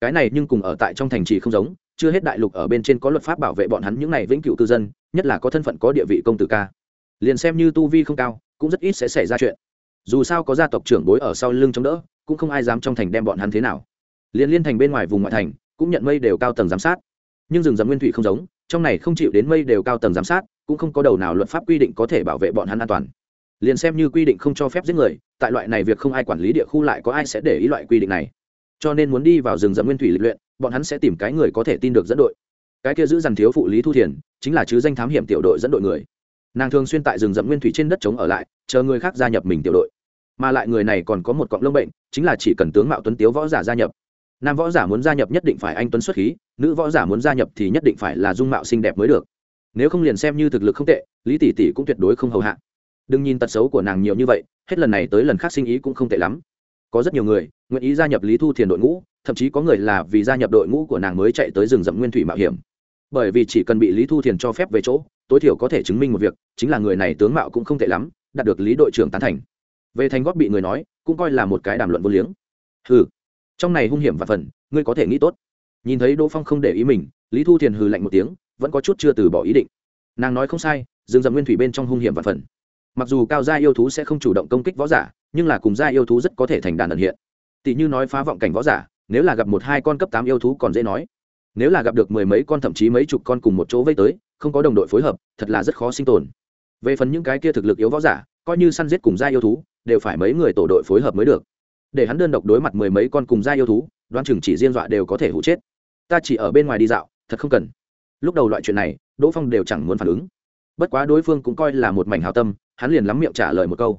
A: cái này nhưng cùng ở tại trong thành trì không giống chưa hết đại lục ở bên trên có luật pháp bảo vệ bọn hắn những này vĩnh cửu cư dân, nhất là có thân phận có địa vị công tử ca. Liền xem như tu vi không cao, cũng rất ít sẽ xảy ra chuyện. Dù sao có gia tộc trưởng bối ở sau lưng chống đỡ, cũng không ai dám trong thành đem bọn hắn thế nào. Liền liên thành bên ngoài vùng ngoại thành, cũng nhận mây đều cao tầng giám sát. Nhưng rừng rậm nguyên thủy không giống, trong này không chịu đến mây đều cao tầng giám sát, cũng không có đầu nào luật pháp quy định có thể bảo vệ bọn hắn an toàn. Liền xem như quy định không cho phép giết người, tại loại này việc không ai quản lý địa khu lại có ai sẽ để ý loại quy định này cho nên muốn đi vào rừng rậm nguyên thủy lịch luyện, bọn hắn sẽ tìm cái người có thể tin được dẫn đội. Cái kia giữ dằn thiếu phụ lý thu thiền, chính là chứ danh thám hiểm tiểu đội dẫn đội người. Nàng thường xuyên tại rừng rậm nguyên thủy trên đất trống ở lại, chờ người khác gia nhập mình tiểu đội. Mà lại người này còn có một cọng lông bệnh, chính là chỉ cần tướng mạo tuấn tiếu võ giả gia nhập. Nam võ giả muốn gia nhập nhất định phải anh tuấn xuất khí, nữ võ giả muốn gia nhập thì nhất định phải là dung mạo xinh đẹp mới được. Nếu không liền xem như thực lực không tệ, lý tỷ tỷ cũng tuyệt đối không hầu hạ. Đừng nhìn tật xấu của nàng nhiều như vậy, hết lần này tới lần khác sinh ý cũng không tệ lắm có rất nhiều người nguyện ý gia nhập lý thu thiền đội ngũ, thậm chí có người là vì gia nhập đội ngũ của nàng mới chạy tới rừng rậm nguyên thủy mạo hiểm. Bởi vì chỉ cần bị lý thu thiền cho phép về chỗ, tối thiểu có thể chứng minh một việc, chính là người này tướng mạo cũng không tệ lắm, đạt được lý đội trưởng tán thành. Về thành góp bị người nói, cũng coi là một cái đàm luận vô liếng. Hừ, trong này hung hiểm và phần, ngươi có thể nghĩ tốt. Nhìn thấy đỗ phong không để ý mình, lý thu thiền hừ lạnh một tiếng, vẫn có chút chưa từ bỏ ý định. Nàng nói không sai, rừng rậm nguyên thủy bên trong hung hiểm và phần. Mặc dù cao gia yêu thú sẽ không chủ động công kích võ giả nhưng là cùng gia yêu thú rất có thể thành đàn ẩn hiện. Tỷ như nói phá vọng cảnh võ giả, nếu là gặp một hai con cấp tám yêu thú còn dễ nói. Nếu là gặp được mười mấy con thậm chí mấy chục con cùng một chỗ vây tới, không có đồng đội phối hợp, thật là rất khó sinh tồn. Về phần những cái kia thực lực yếu võ giả, coi như săn giết cùng gia yêu thú, đều phải mấy người tổ đội phối hợp mới được. Để hắn đơn độc đối mặt mười mấy con cùng gia yêu thú, đoán chừng chỉ riêng dọa đều có thể hụ chết. Ta chỉ ở bên ngoài đi dạo, thật không cần. Lúc đầu loại chuyện này, đỗ phong đều chẳng muốn phản ứng. Bất quá đối phương cũng coi là một mảnh hào tâm, hắn liền lắm miệng trả lời một câu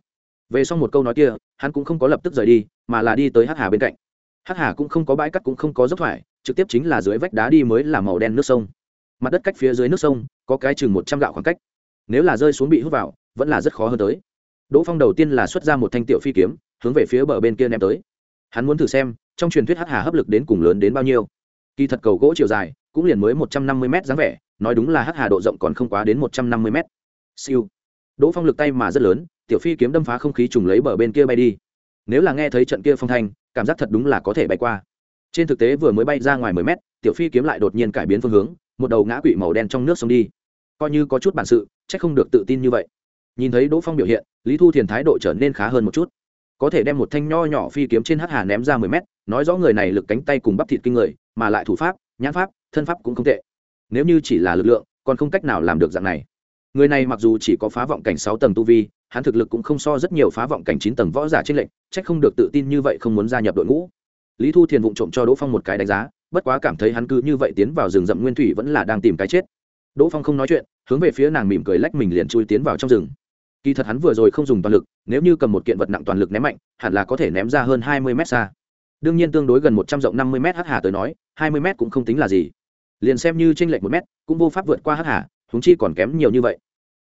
A: về sau một câu nói kia, hắn cũng không có lập tức rời đi, mà là đi tới hắc hà bên cạnh. Hắc hà cũng không có bãi cắt cũng không có dốc thoải, trực tiếp chính là dưới vách đá đi mới là màu đen nước sông. Mặt đất cách phía dưới nước sông, có cái chừng một trăm gạo khoảng cách. Nếu là rơi xuống bị hút vào, vẫn là rất khó hơn tới. Đỗ phong đầu tiên là xuất ra một thanh tiểu phi kiếm, hướng về phía bờ bên kia ném tới. Hắn muốn thử xem, trong truyền thuyết hắc hà hấp lực đến cùng lớn đến bao nhiêu. Kỳ thật cầu gỗ chiều dài, cũng liền mới một trăm năm mươi m dáng vẻ, nói đúng là hắc hà độ rộng còn không quá đến một trăm năm mươi m siêu. Đỗ phong lực tay mà rất lớn tiểu phi kiếm đâm phá không khí trùng lấy bờ bên kia bay đi. Nếu là nghe thấy trận kia phong thanh, cảm giác thật đúng là có thể bay qua. Trên thực tế vừa mới bay ra ngoài mười mét, tiểu phi kiếm lại đột nhiên cải biến phương hướng, một đầu ngã quỵ màu đen trong nước sông đi. Coi như có chút bản sự c h ắ c không được tự tin như vậy. Nhìn thấy đỗ phong biểu hiện, lý thu thiền thái độ trở nên khá hơn một chút. Có thể đem một thanh nho nhỏ phi kiếm trên hắc hà ném ra mười mét, nói rõ người này lực cánh tay cùng bắp thịt kinh người, mà lại thủ pháp, nhãn pháp, thân pháp cũng không tệ. Nếu như chỉ là lực lượng, còn không cách nào làm được dạng này người này mặc dù chỉ có phá vọng cảnh sáu tầng tu vi, hắn thực lực cũng không so rất nhiều phá vọng cảnh chín tầng võ giả trên lệnh trách không được tự tin như vậy không muốn gia nhập đội ngũ. Lý thu thiền vụng trộm cho đỗ phong một cái đánh giá, bất quá cảm thấy hắn cứ như vậy tiến vào rừng rậm nguyên thủy vẫn là đang tìm cái chết. Đỗ phong không nói chuyện, hướng về phía nàng mỉm cười lách mình liền chui tiến vào trong rừng. Kỳ thật hắn vừa rồi không dùng toàn lực, nếu như cầm một kiện vật nặng toàn lực ném mạnh, hẳn là có thể ném ra hơn hai mươi mét xa. Đương nhiên tương đối gần một trăm rộng năm mươi m hắc hà tới nói, hai mươi m cũng không tính là gì. Liền xem như tranh lệch một m cũng vô pháp vượt qua hắc hà húng chi còn kém nhiều như vậy.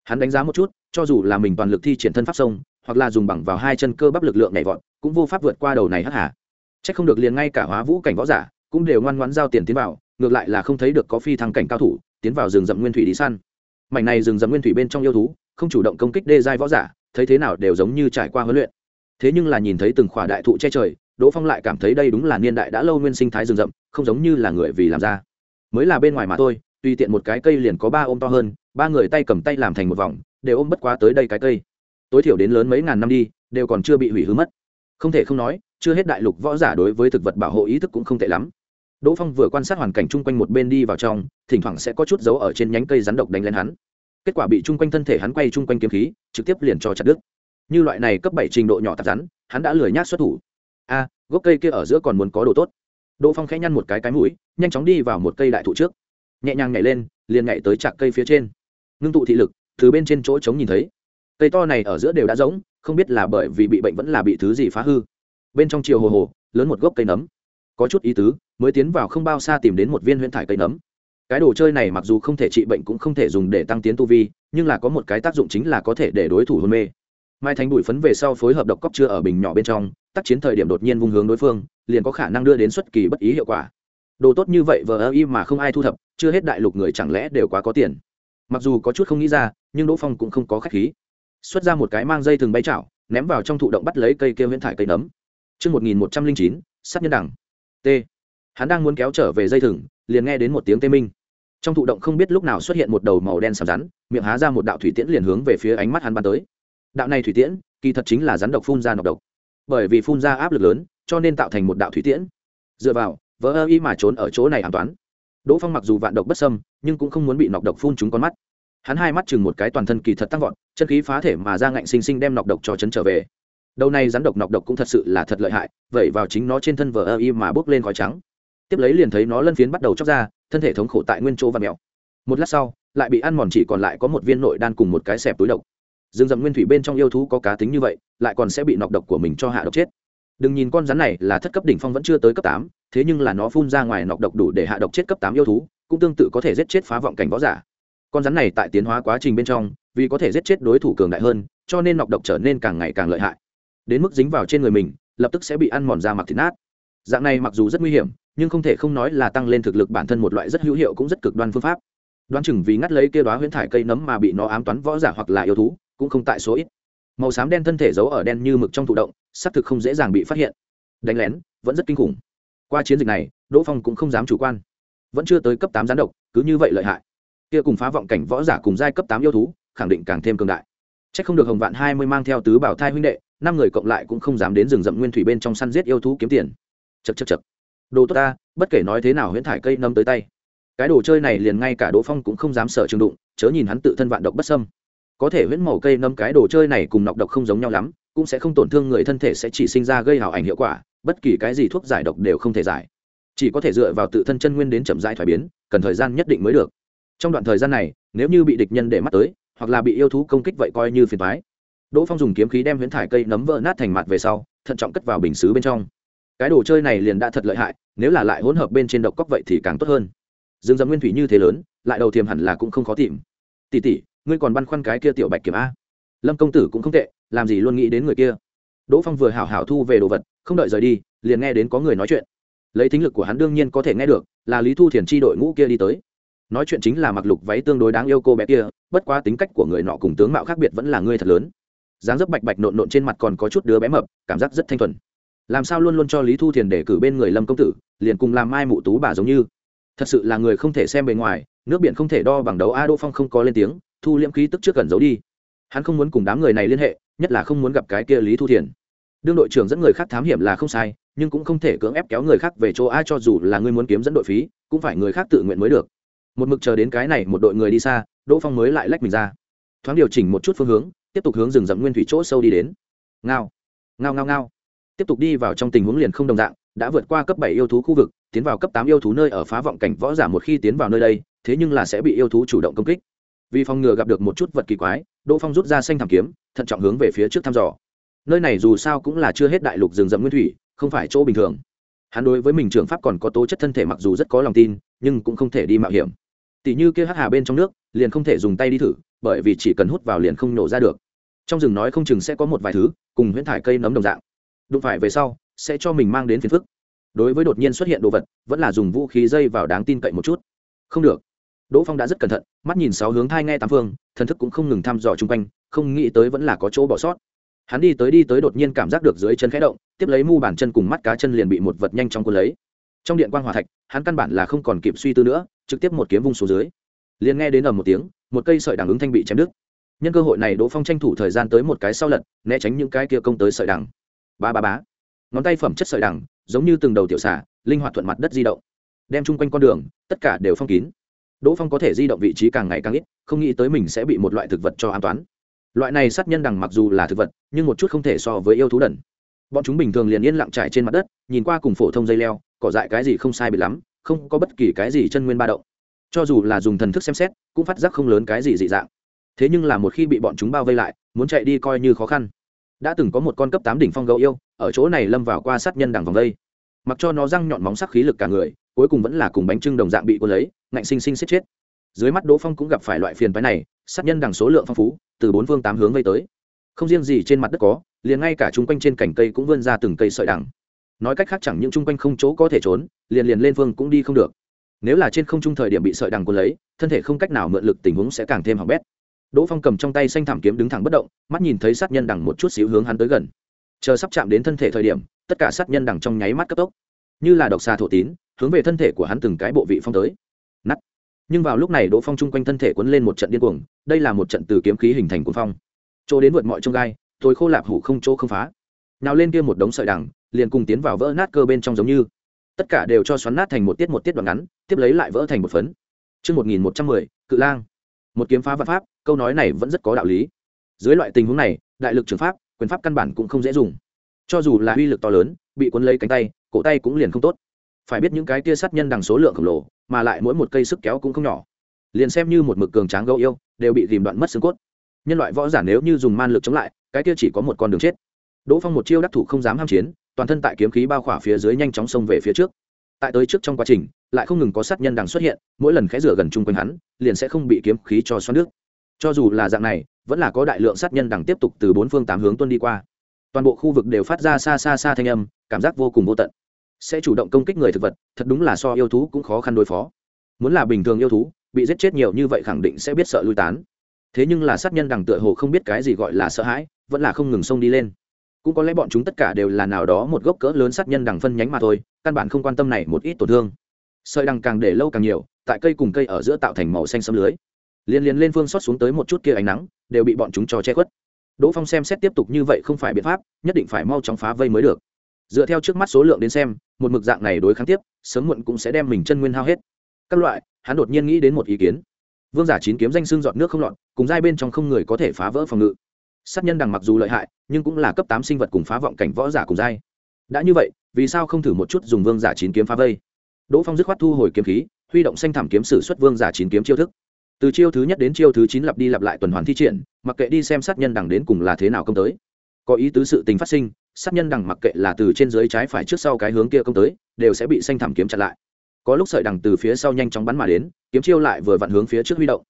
A: Hắn đánh giá một chút, cho dù là mình toàn lực thi triển thân pháp sông, hoặc là dùng bằng vào hai chân cơ bắp lực lượng nhảy vọt, cũng vô pháp vượt qua đầu này hắc hà. C h ắ c không được liền ngay cả hóa vũ cảnh võ giả, cũng đều ngoan ngoãn giao tiền tiến vào, ngược lại là không thấy được có phi thăng cảnh cao thủ, tiến vào rừng rậm nguyên thủy đi săn. Mảnh này rừng rậm nguyên thủy bên trong yêu thú, không chủ động công kích đê giai võ giả, thấy thế nào đều giống như trải qua huấn luyện. Thế nhưng là nhìn thấy từng khỏa đại thụ che trời, đỗ phong lại cảm thấy đây đúng là niên đại đã lâu nguyên sinh thái rừng rậm, không giống như là người vì làm ra. Mới là bên ngoài mà thôi tùy tiện một cái cây liền có ba ôm to hơn, ba người tay cầm tay làm thành một vòng, đều ôm bất quá tới đây cái cây. Tối thiểu đến lớn mấy ngàn năm đi, đều còn chưa bị hủy hư mất. Không thể không nói, chưa hết đại lục võ giả đối với thực vật bảo hộ ý thức cũng không tệ lắm. Đỗ phong vừa quan sát hoàn cảnh chung quanh một bên đi vào trong, thỉnh thoảng sẽ có chút dấu ở trên nhánh cây rắn độc đánh lên hắn. Kết quả bị chung quanh thân thể hắn quay chung quanh kiếm khí, trực tiếp liền cho chặt đứt. Như loại này cấp bảy trình độ nhỏ tạp rắn, hắn đã lười nhác xuất thủ. A, gốc cây kia ở giữa còn muốn có đồ tốt. Đỗ phong khẽ nhăn một cái cái mũi, nhanh chóng đi vào một cây đại thụ trước nhẹ nhàng nhảy lên, liền nhảy tới chạc cây phía trên. Ngưng tụ thị lực, từ bên trên chỗ trống nhìn thấy. Cây to này ở giữa đều đã giống không biết là bởi vì bị bệnh vẫn là bị thứ gì phá hư. Bên trong chiều hồ hồ, lớn một gốc cây nấm. Có chút ý tứ, mới tiến vào không bao xa tìm đến một viên huyễn thải cây nấm. Cái đồ chơi này mặc dù không thể trị bệnh cũng không thể dùng để tăng tiến tu vi, nhưng là có một cái tác dụng chính là có thể để đối thủ hôn mê. Mai thành bụi phấn về sau phối hợp độc cóc chưa ở bình nhỏ bên trong, tác chiến thời điểm đột nhiên vung hướng đối phương, liền có khả năng đưa đến xuất kỳ bất ý hiệu quả đồ tốt như vậy vờ ơ y mà không ai thu thập chưa hết đại lục người chẳng lẽ đều quá có tiền mặc dù có chút không nghĩ ra nhưng đỗ phong cũng không có k h á c h khí xuất ra một cái mang dây thừng bay chảo ném vào trong thụ động bắt lấy cây kêu huyễn thải cây nấm Trước 1109, sát nhân đẳng. T. Hắn đang muốn kéo trở về dây thừng, liền nghe đến một tiếng tê minh. Trong thụ động không biết lúc nào xuất hiện một đầu màu đen sầm rắn, miệng há ra một đạo thủy tiễn liền hướng về phía ánh mắt hắn bắn tới. Đạo này thủy tiễn, kỳ thật chính là rắn độc phun ra nọc độc. Bởi vì phun ra áp lực lớn, cho nên tạo thành một đạo thủy tiễn. Dựa vào, vỡ ơ y mà trốn ở chỗ này an toàn. Đỗ phong mặc dù vạn độc bất sâm nhưng cũng không muốn bị nọc độc phun trúng con mắt. Hắn hai mắt chừng một cái toàn thân kỳ thật tăng vọt, chân khí phá thể mà ra ngạnh sinh sinh đem nọc độc cho chấn trở về. Đầu này rắn độc nọc độc cũng thật sự là thật lợi hại vậy vào chính nó trên thân vờ ơ y mà bốc lên khói trắng. Tiếp lấy liền thấy nó lân phiến bắt đầu chóc ra, thân thể thống khổ tại nguyên chỗ và mèo một lát sau, lại bị ăn mòn chỉ còn lại có một viên nội đan cùng một cái xẹp túi độc. Rừng rậm nguyên thủy bên trong yêu thú có cá tính như vậy, lại còn sẽ bị nọc độc của mình cho hạ độc chết đừng nhìn con rắn này là thất cấp đỉnh phong vẫn chưa tới cấp tám, thế nhưng là nó phun ra ngoài nọc độc đủ để hạ độc chết cấp tám yêu thú, cũng tương tự có thể giết chết phá vọng cảnh võ giả. Con rắn này tại tiến hóa quá trình bên trong, vì có thể giết chết đối thủ cường đại hơn, cho nên nọc độc trở nên càng ngày càng lợi hại. Đến mức dính vào trên người mình, lập tức sẽ bị ăn mòn ra mặc thịt nát. Dạng này mặc dù rất nguy hiểm, nhưng không thể không nói là tăng lên thực lực bản thân một loại rất hữu hiệu cũng rất cực đoan phương pháp. Đoán chừng vì ngắt lấy kia đoá huyễn thải cây nấm mà bị nó ám toán võ giả hoặc là yêu thú, cũng không tại số ít màu xám đen thân thể giấu ở đen như mực trong thụ động, xác thực không dễ dàng bị phát hiện. Đánh lén, vẫn rất kinh khủng. Qua chiến dịch này, đỗ phong cũng không dám chủ quan. Vẫn chưa tới cấp tám gián độc, cứ như vậy lợi hại. Kia cùng phá vọng cảnh võ giả cùng giai cấp tám yêu thú, khẳng định càng thêm cường đại. C h ắ c không được hồng vạn hai mươi mang theo tứ bảo thai huynh đệ, năm người cộng lại cũng không dám đến rừng rậm nguyên thủy bên trong săn giết yêu thú kiếm tiền. Chật chật chật đồ tốt ta, bất kể nói thế nào huyễn thải cây nâm tới tay. Cái đồ chơi này liền ngay cả đỗ phong cũng không dám sợ trường đụng, chớ nhìn hắn tự thân vạn độc bất sâm có thể huyễn màu cây nấm cái đồ chơi này cùng nọc độc không giống nhau lắm, cũng sẽ không tổn thương người thân thể sẽ chỉ sinh ra gây hào ảnh hiệu quả, bất kỳ cái gì thuốc giải độc đều không thể giải. Chỉ có thể dựa vào tự thân chân nguyên đến chậm rãi thoái biến, cần thời gian nhất định mới được. Trong đoạn thời gian này, nếu như bị địch nhân để mắt tới, hoặc là bị yêu thú công kích vậy coi như phiền thoái đỗ phong dùng kiếm khí đem huyễn thải cây nấm vỡ nát thành mặt về sau, thận trọng cất vào bình xứ bên trong. Cái đồ chơi này liền đã thật lợi hại, nếu là lại hỗn hợp bên trên độc cóc vậy thì càng tốt hơn. Dương dầm nguyên thủy như thế lớn, lại đầu thiềm hẳn là cũng không khó tìm. Tỉ tỉ ngươi còn băn khoăn cái kia tiểu bạch kiểm a? Lâm công tử cũng không tệ, làm gì luôn nghĩ đến người kia. Đỗ phong vừa hảo hảo thu về đồ vật, không đợi rời đi, liền nghe đến có người nói chuyện. Lấy thính lực của hắn đương nhiên có thể nghe được, là lý thu thiền chi đội ngũ kia đi tới. Nói chuyện chính là mặc lục váy tương đối đáng yêu cô bé kia, bất quá tính cách của người nọ cùng tướng mạo khác biệt vẫn là ngươi thật lớn. Dáng dấp bạch bạch nộn nộn trên mặt còn có chút đứa bé mập, cảm giác rất thanh thuần. Làm sao luôn luôn cho lý thu thiền để cử bên người lâm công tử, liền cùng làm mai mụ tú bà giống như. Thật sự là người không thể xem bề ngoài, nước biển không thể đo bằng đấu a đỗ phong không có lên tiếng thu liễm khí tức trước gần giấu đi. Hắn không muốn cùng đám người này liên hệ, nhất là không muốn gặp cái kia lý thu thiền. Đương đội trưởng dẫn người khác thám hiểm là không sai, nhưng cũng không thể cưỡng ép kéo người khác về chỗ ai cho dù là ngươi muốn kiếm dẫn đội phí, cũng phải người khác tự nguyện mới được. Một mực chờ đến cái này một đội người đi xa, đỗ phong mới lại lách mình ra. Thoáng điều chỉnh một chút phương hướng, tiếp tục hướng rừng rậm nguyên thủy chỗ sâu đi đến. Ngao ngao ngao ngao. Tiếp tục đi vào trong tình huống liền không đồng dạng, đã vượt qua cấp bảy yêu thú khu vực, tiến vào cấp tám yêu thú nơi ở phá vọng cảnh võ giả một khi tiến vào nơi đây, thế nhưng là sẽ bị yêu thú chủ động công kích vì phòng ngừa gặp được một chút vật kỳ quái, đỗ phong rút ra xanh thảm kiếm, thận trọng hướng về phía trước thăm dò. Nơi này dù sao cũng là chưa hết đại lục rừng rậm nguyên thủy, không phải chỗ bình thường. Hắn đối với mình trường pháp còn có tố chất thân thể mặc dù rất có lòng tin, nhưng cũng không thể đi mạo hiểm. Tỷ như kia hắc hà bên trong nước, liền không thể dùng tay đi thử, bởi vì chỉ cần hút vào liền không nổ ra được. Trong rừng nói không chừng sẽ có một vài thứ, cùng huyễn thải cây nấm đồng dạng. Đụng phải về sau, sẽ cho mình mang đến phiền phức. Đối với đột nhiên xuất hiện đồ vật, vẫn là dùng vũ khí dây vào đáng tin cậy một chút. Không được đỗ phong đã rất cẩn thận, mắt nhìn sáu hướng thai nghe tám phương, thần thức cũng không ngừng thăm dò chung quanh, không nghĩ tới vẫn là có chỗ bỏ sót. Hắn đi tới đi tới đột nhiên cảm giác được dưới chân khẽ động, tiếp lấy mu bàn chân cùng mắt cá chân liền bị một vật nhanh chóng cuốn lấy. Trong điện quan g hòa thạch, hắn căn bản là không còn kịp suy tư nữa, trực tiếp một kiếm vung xuống dưới. Liền nghe đến ầm một tiếng, một cây sợi đằng ứng thanh bị chém đứt. Nhân cơ hội này đỗ phong tranh thủ thời gian tới một cái sau lật, né tránh những cái kia công tới sợi đằng. Ba ba bá ngón tay phẩm chất sợi đằng, giống như từng đầu tiểu xả linh hoạt thuận mặt đất di động, đem chung quanh con đường, tất cả đều phong kín đỗ phong có thể di động vị trí càng ngày càng ít, không nghĩ tới mình sẽ bị một loại thực vật cho an toàn. Loại này sát nhân đằng mặc dù là thực vật, nhưng một chút không thể so với yêu thú đần. Bọn chúng bình thường liền yên lặng trải trên mặt đất, nhìn qua cùng phổ thông dây leo, cỏ dại cái gì không sai bị lắm, không có bất kỳ cái gì chân nguyên ba động. Cho dù là dùng thần thức xem xét, cũng phát giác không lớn cái gì dị dạng. Thế nhưng là một khi bị bọn chúng bao vây lại, muốn chạy đi coi như khó khăn. Đã từng có một con cấp tám đỉnh phong gấu yêu, ở chỗ này lâm vào qua sát nhân đằng vòng vây mặc cho nó răng nhọn móng sắc khí lực cả người cuối cùng vẫn là cùng bánh trưng đồng dạng bị cô lấy, ngạnh sinh sinh xiết chết. Dưới mắt đỗ phong cũng gặp phải loại phiền phái này, sát nhân đằng số lượng phong phú, từ bốn phương tám hướng vây tới. Không riêng gì trên mặt đất có, liền ngay cả chung quanh trên cành cây cũng vươn ra từng cây sợi đằng. Nói cách khác chẳng những chung quanh không chỗ có thể trốn, liền liền lên phương cũng đi không được. Nếu là trên không trung thời điểm bị sợi đằng cuốn lấy, thân thể không cách nào mượn lực tình huống sẽ càng thêm hỏng bét. Đỗ phong cầm trong tay xanh thảm kiếm đứng thẳng bất động, mắt nhìn thấy sát nhân đằng một chút xíu hướng hắn tới gần. Chờ sắp chạm đến thân thể thời điểm, tất cả sát nhân đằng trong nháy mắt cấp tốc như là độc xà thổ tín hướng về thân thể của hắn từng cái bộ vị phong tới nắt nhưng vào lúc này đỗ phong chung quanh thân thể quấn lên một trận điên cuồng đây là một trận từ kiếm khí hình thành cuồng phong chỗ đến vượt mọi trông gai tôi khô lạp hủ không chỗ không phá nào lên kia một đống sợi đằng liền cùng tiến vào vỡ nát cơ bên trong giống như tất cả đều cho xoắn nát thành một tiết một tiết đoạn ngắn tiếp lấy lại vỡ thành một phấn Trước 1110, cự lang. Một kiếm phá vạn pháp, câu nói này vẫn rất có đạo lý. Dưới loại tình huống này, đại lực trường pháp, quyền pháp căn bản cũng không dễ dùng. Cho dù là uy lực to lớn, bị cuốn lấy cánh tay, cổ tay cũng liền không tốt. Phải biết những cái tia sát nhân đằng số lượng khổng lồ, mà lại mỗi một cây sức kéo cũng không nhỏ. Liền xem như một mực cường tráng gấu yêu, đều bị dìm đoạn mất xương cốt. Nhân loại võ giả nếu như dùng man lực chống lại, cái kia chỉ có một con đường chết. Đỗ Phong một chiêu đắc thủ không dám ham chiến, toàn thân tại kiếm khí bao khỏa phía dưới nhanh chóng xông về phía trước tại tới trước trong quá trình lại không ngừng có sát nhân đằng xuất hiện mỗi lần khẽ rửa gần chung quanh hắn liền sẽ không bị kiếm khí cho xoắn nước cho dù là dạng này vẫn là có đại lượng sát nhân đằng tiếp tục từ bốn phương tám hướng tuân đi qua toàn bộ khu vực đều phát ra xa xa xa thanh âm, cảm giác vô cùng vô tận. Sẽ chủ động công kích người thực vật, thật đúng là so yêu thú cũng khó khăn đối phó. Muốn là bình thường yêu thú, bị giết chết nhiều như vậy khẳng định sẽ biết sợ lui tán. Thế nhưng là sát nhân đằng tựa hồ không biết cái gì gọi là sợ hãi, vẫn là không ngừng xông đi lên. Cũng có lẽ bọn chúng tất cả đều là nào đó một gốc cỡ lớn sát nhân đằng phân nhánh mà thôi, căn bản không quan tâm này một ít tổn thương. Sợi đằng càng để lâu càng nhiều, tại cây cùng cây ở giữa tạo thành màu xanh xâm lưới. Liên liên lên phương xót xuống tới một chút kia ánh nắng, đều bị bọn chúng cho che khuất đỗ phong xem xét tiếp tục như vậy không phải biện pháp, nhất định phải mau chóng phá vây mới được. Dựa theo trước mắt số lượng đến xem, một mực dạng này đối kháng tiếp, sớm muộn cũng sẽ đem mình chân nguyên hao hết. Các loại, hắn đột nhiên nghĩ đến một ý kiến. Vương giả chín kiếm danh xương giọt nước không lọt, cùng giai bên trong không người có thể phá vỡ phòng ngự. Sát nhân đằng mặc dù lợi hại, nhưng cũng là cấp tám sinh vật cùng phá vọng cảnh võ giả cùng giai. Đã như vậy, vì sao không thử một chút dùng vương giả chín kiếm phá vây? Đỗ phong dứt khoát thu hồi kiếm khí, huy động xanh thảm kiếm sử xuất vương giả chín kiếm chiêu thức từ chiêu thứ nhất đến chiêu thứ chín lặp đi lặp lại tuần hoàn thi triển, mặc kệ đi xem sát nhân đằng đến cùng là thế nào công tới. Có ý tứ sự tình phát sinh, sát nhân đằng mặc kệ là từ trên dưới trái phải trước sau cái hướng kia công tới, đều sẽ bị xanh thảm kiếm chặn lại. Có lúc sợi đằng từ phía sau nhanh chóng bắn mà đến, kiếm chiêu lại vừa vặn hướng phía trước huy động.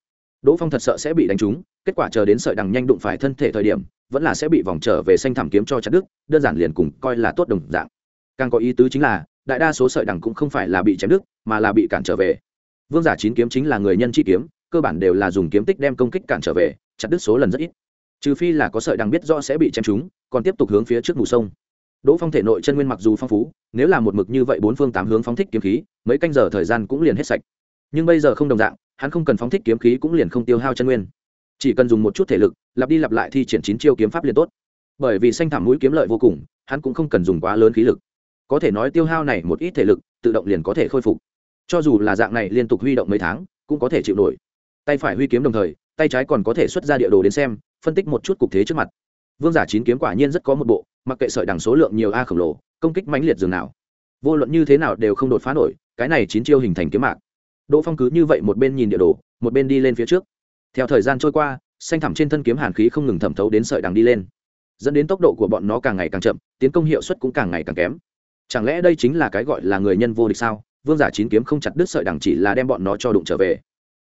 A: Đỗ phong thật sợ sẽ bị đánh trúng, kết quả chờ đến sợi đằng nhanh đụng phải thân thể thời điểm, vẫn là sẽ bị vòng trở về xanh thảm kiếm cho chặt đứt, đơn giản liền cùng coi là tốt đồng dạng. Càng có ý tứ chính là, đại đa số sợi đằng cũng không phải là bị chém đứt, mà là bị cản trở về. Vương giả chín kiếm chính là người nhân chi kiếm cơ bản đều là dùng kiếm tích đem công kích cản trở về, chặt đứt số lần rất ít. Trừ phi là có sợi đằng biết rõ sẽ bị chém trúng, còn tiếp tục hướng phía trước mù sông. Đỗ phong thể nội chân nguyên mặc dù phong phú, nếu là một mực như vậy bốn phương tám hướng phóng thích kiếm khí, mấy canh giờ thời gian cũng liền hết sạch. Nhưng bây giờ không đồng dạng, hắn không cần phóng thích kiếm khí cũng liền không tiêu hao chân nguyên. Chỉ cần dùng một chút thể lực, lặp đi lặp lại thi triển chín chiêu kiếm pháp liền tốt. Bởi vì xanh thảm mũi kiếm lợi vô cùng, hắn cũng không cần dùng quá lớn khí lực. Có thể nói tiêu hao này một ít thể lực, tự động liền có thể khôi phục. Cho dù là dạng này liên tục huy động mấy tháng, cũng có thể chịu nổi tay phải huy kiếm đồng thời, tay trái còn có thể xuất ra địa đồ đến xem, phân tích một chút cục thế trước mặt. Vương giả chín kiếm quả nhiên rất có một bộ, mặc kệ sợi đằng số lượng nhiều a khổng lồ, công kích mãnh liệt dường nào. Vô luận như thế nào đều không đột phá nổi, cái này chín chiêu hình thành kiếm mạc. Đỗ phong cứ như vậy một bên nhìn địa đồ, một bên đi lên phía trước. Theo thời gian trôi qua, xanh thẳm trên thân kiếm hàn khí không ngừng thẩm thấu đến sợi đằng đi lên, dẫn đến tốc độ của bọn nó càng ngày càng chậm, tiến công hiệu suất cũng càng ngày càng kém. Chẳng lẽ đây chính là cái gọi là người nhân vô địch sao? Vương giả chín kiếm không chặt đứt sợi đằng chỉ là đem bọn nó cho đụng trở về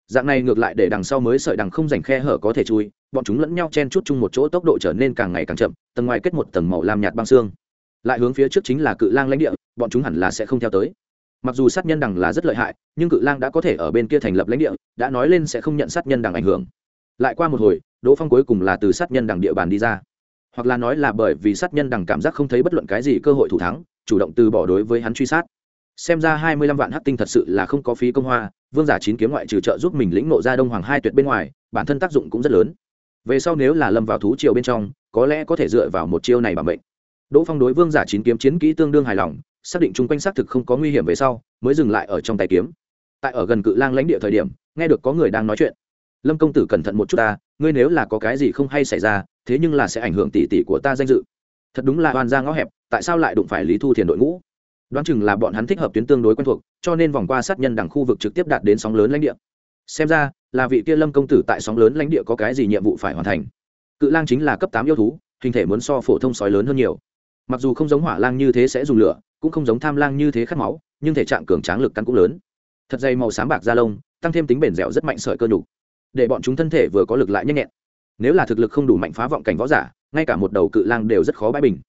A: dạng này ngược lại để đằng sau mới sợi đằng không dành khe hở có thể chui, bọn chúng lẫn nhau chen chút chung một chỗ tốc độ trở nên càng ngày càng chậm, tầng ngoài kết một tầng màu làm nhạt băng xương. Lại hướng phía trước chính là cự lang lãnh địa, bọn chúng hẳn là sẽ không theo tới. Mặc dù sát nhân đằng là rất lợi hại, nhưng cự lang đã có thể ở bên kia thành lập lãnh địa, đã nói lên sẽ không nhận sát nhân đằng ảnh hưởng. Lại qua một hồi, đỗ phong cuối cùng là từ sát nhân đằng địa bàn đi ra. Hoặc là nói là bởi vì sát nhân đằng cảm giác không thấy bất luận cái gì cơ hội thủ thắng, chủ động từ bỏ đối với hắn truy sát xem ra hai mươi lăm vạn hắc tinh thật sự là không có phí công hoa, vương giả chín kiếm ngoại trừ trợ giúp mình lĩnh nộ ra đông hoàng hai tuyệt bên ngoài, bản thân tác dụng cũng rất lớn. Về sau nếu là lâm vào thú triều bên trong, có lẽ có thể dựa vào một chiêu này bằng bệnh đỗ phong đối vương giả chín kiếm chiến kỹ tương đương hài lòng, xác định chung quanh xác thực không có nguy hiểm về sau, mới dừng lại ở trong tay kiếm. Tại ở gần cự lang lãnh địa thời điểm, nghe được có người đang nói chuyện. Lâm công tử cẩn thận một chút ta, ngươi nếu là có cái gì không hay xảy ra, thế nhưng là sẽ ảnh hưởng tỷ tỷ của ta danh dự. Thật đúng là oan ra ngõ hẹp, tại sao lại đụng phải lý thu thiền đội ngũ? Đoán chừng là bọn hắn thích hợp tuyến tương đối quen thuộc, cho nên vòng qua sát nhân đằng khu vực trực tiếp đạt đến sóng lớn lãnh địa. Xem ra, là vị kia lâm công tử tại sóng lớn lãnh địa có cái gì nhiệm vụ phải hoàn thành. Cự lang chính là cấp tám yêu thú, hình thể muốn so phổ thông sói lớn hơn nhiều. Mặc dù không giống hỏa lang như thế sẽ dùng lửa, cũng không giống tham lang như thế khát máu, nhưng thể trạng cường tráng lực căn cũng lớn. Thật dày màu sáng bạc da lông, tăng thêm tính bền dẻo rất mạnh sợi cơ nhục. Để bọn chúng thân thể vừa có lực lại nhanh nhẹn. Nếu là thực lực không đủ mạnh phá vọng cảnh võ giả, ngay cả một đầu cự lang đều rất khó bãi bình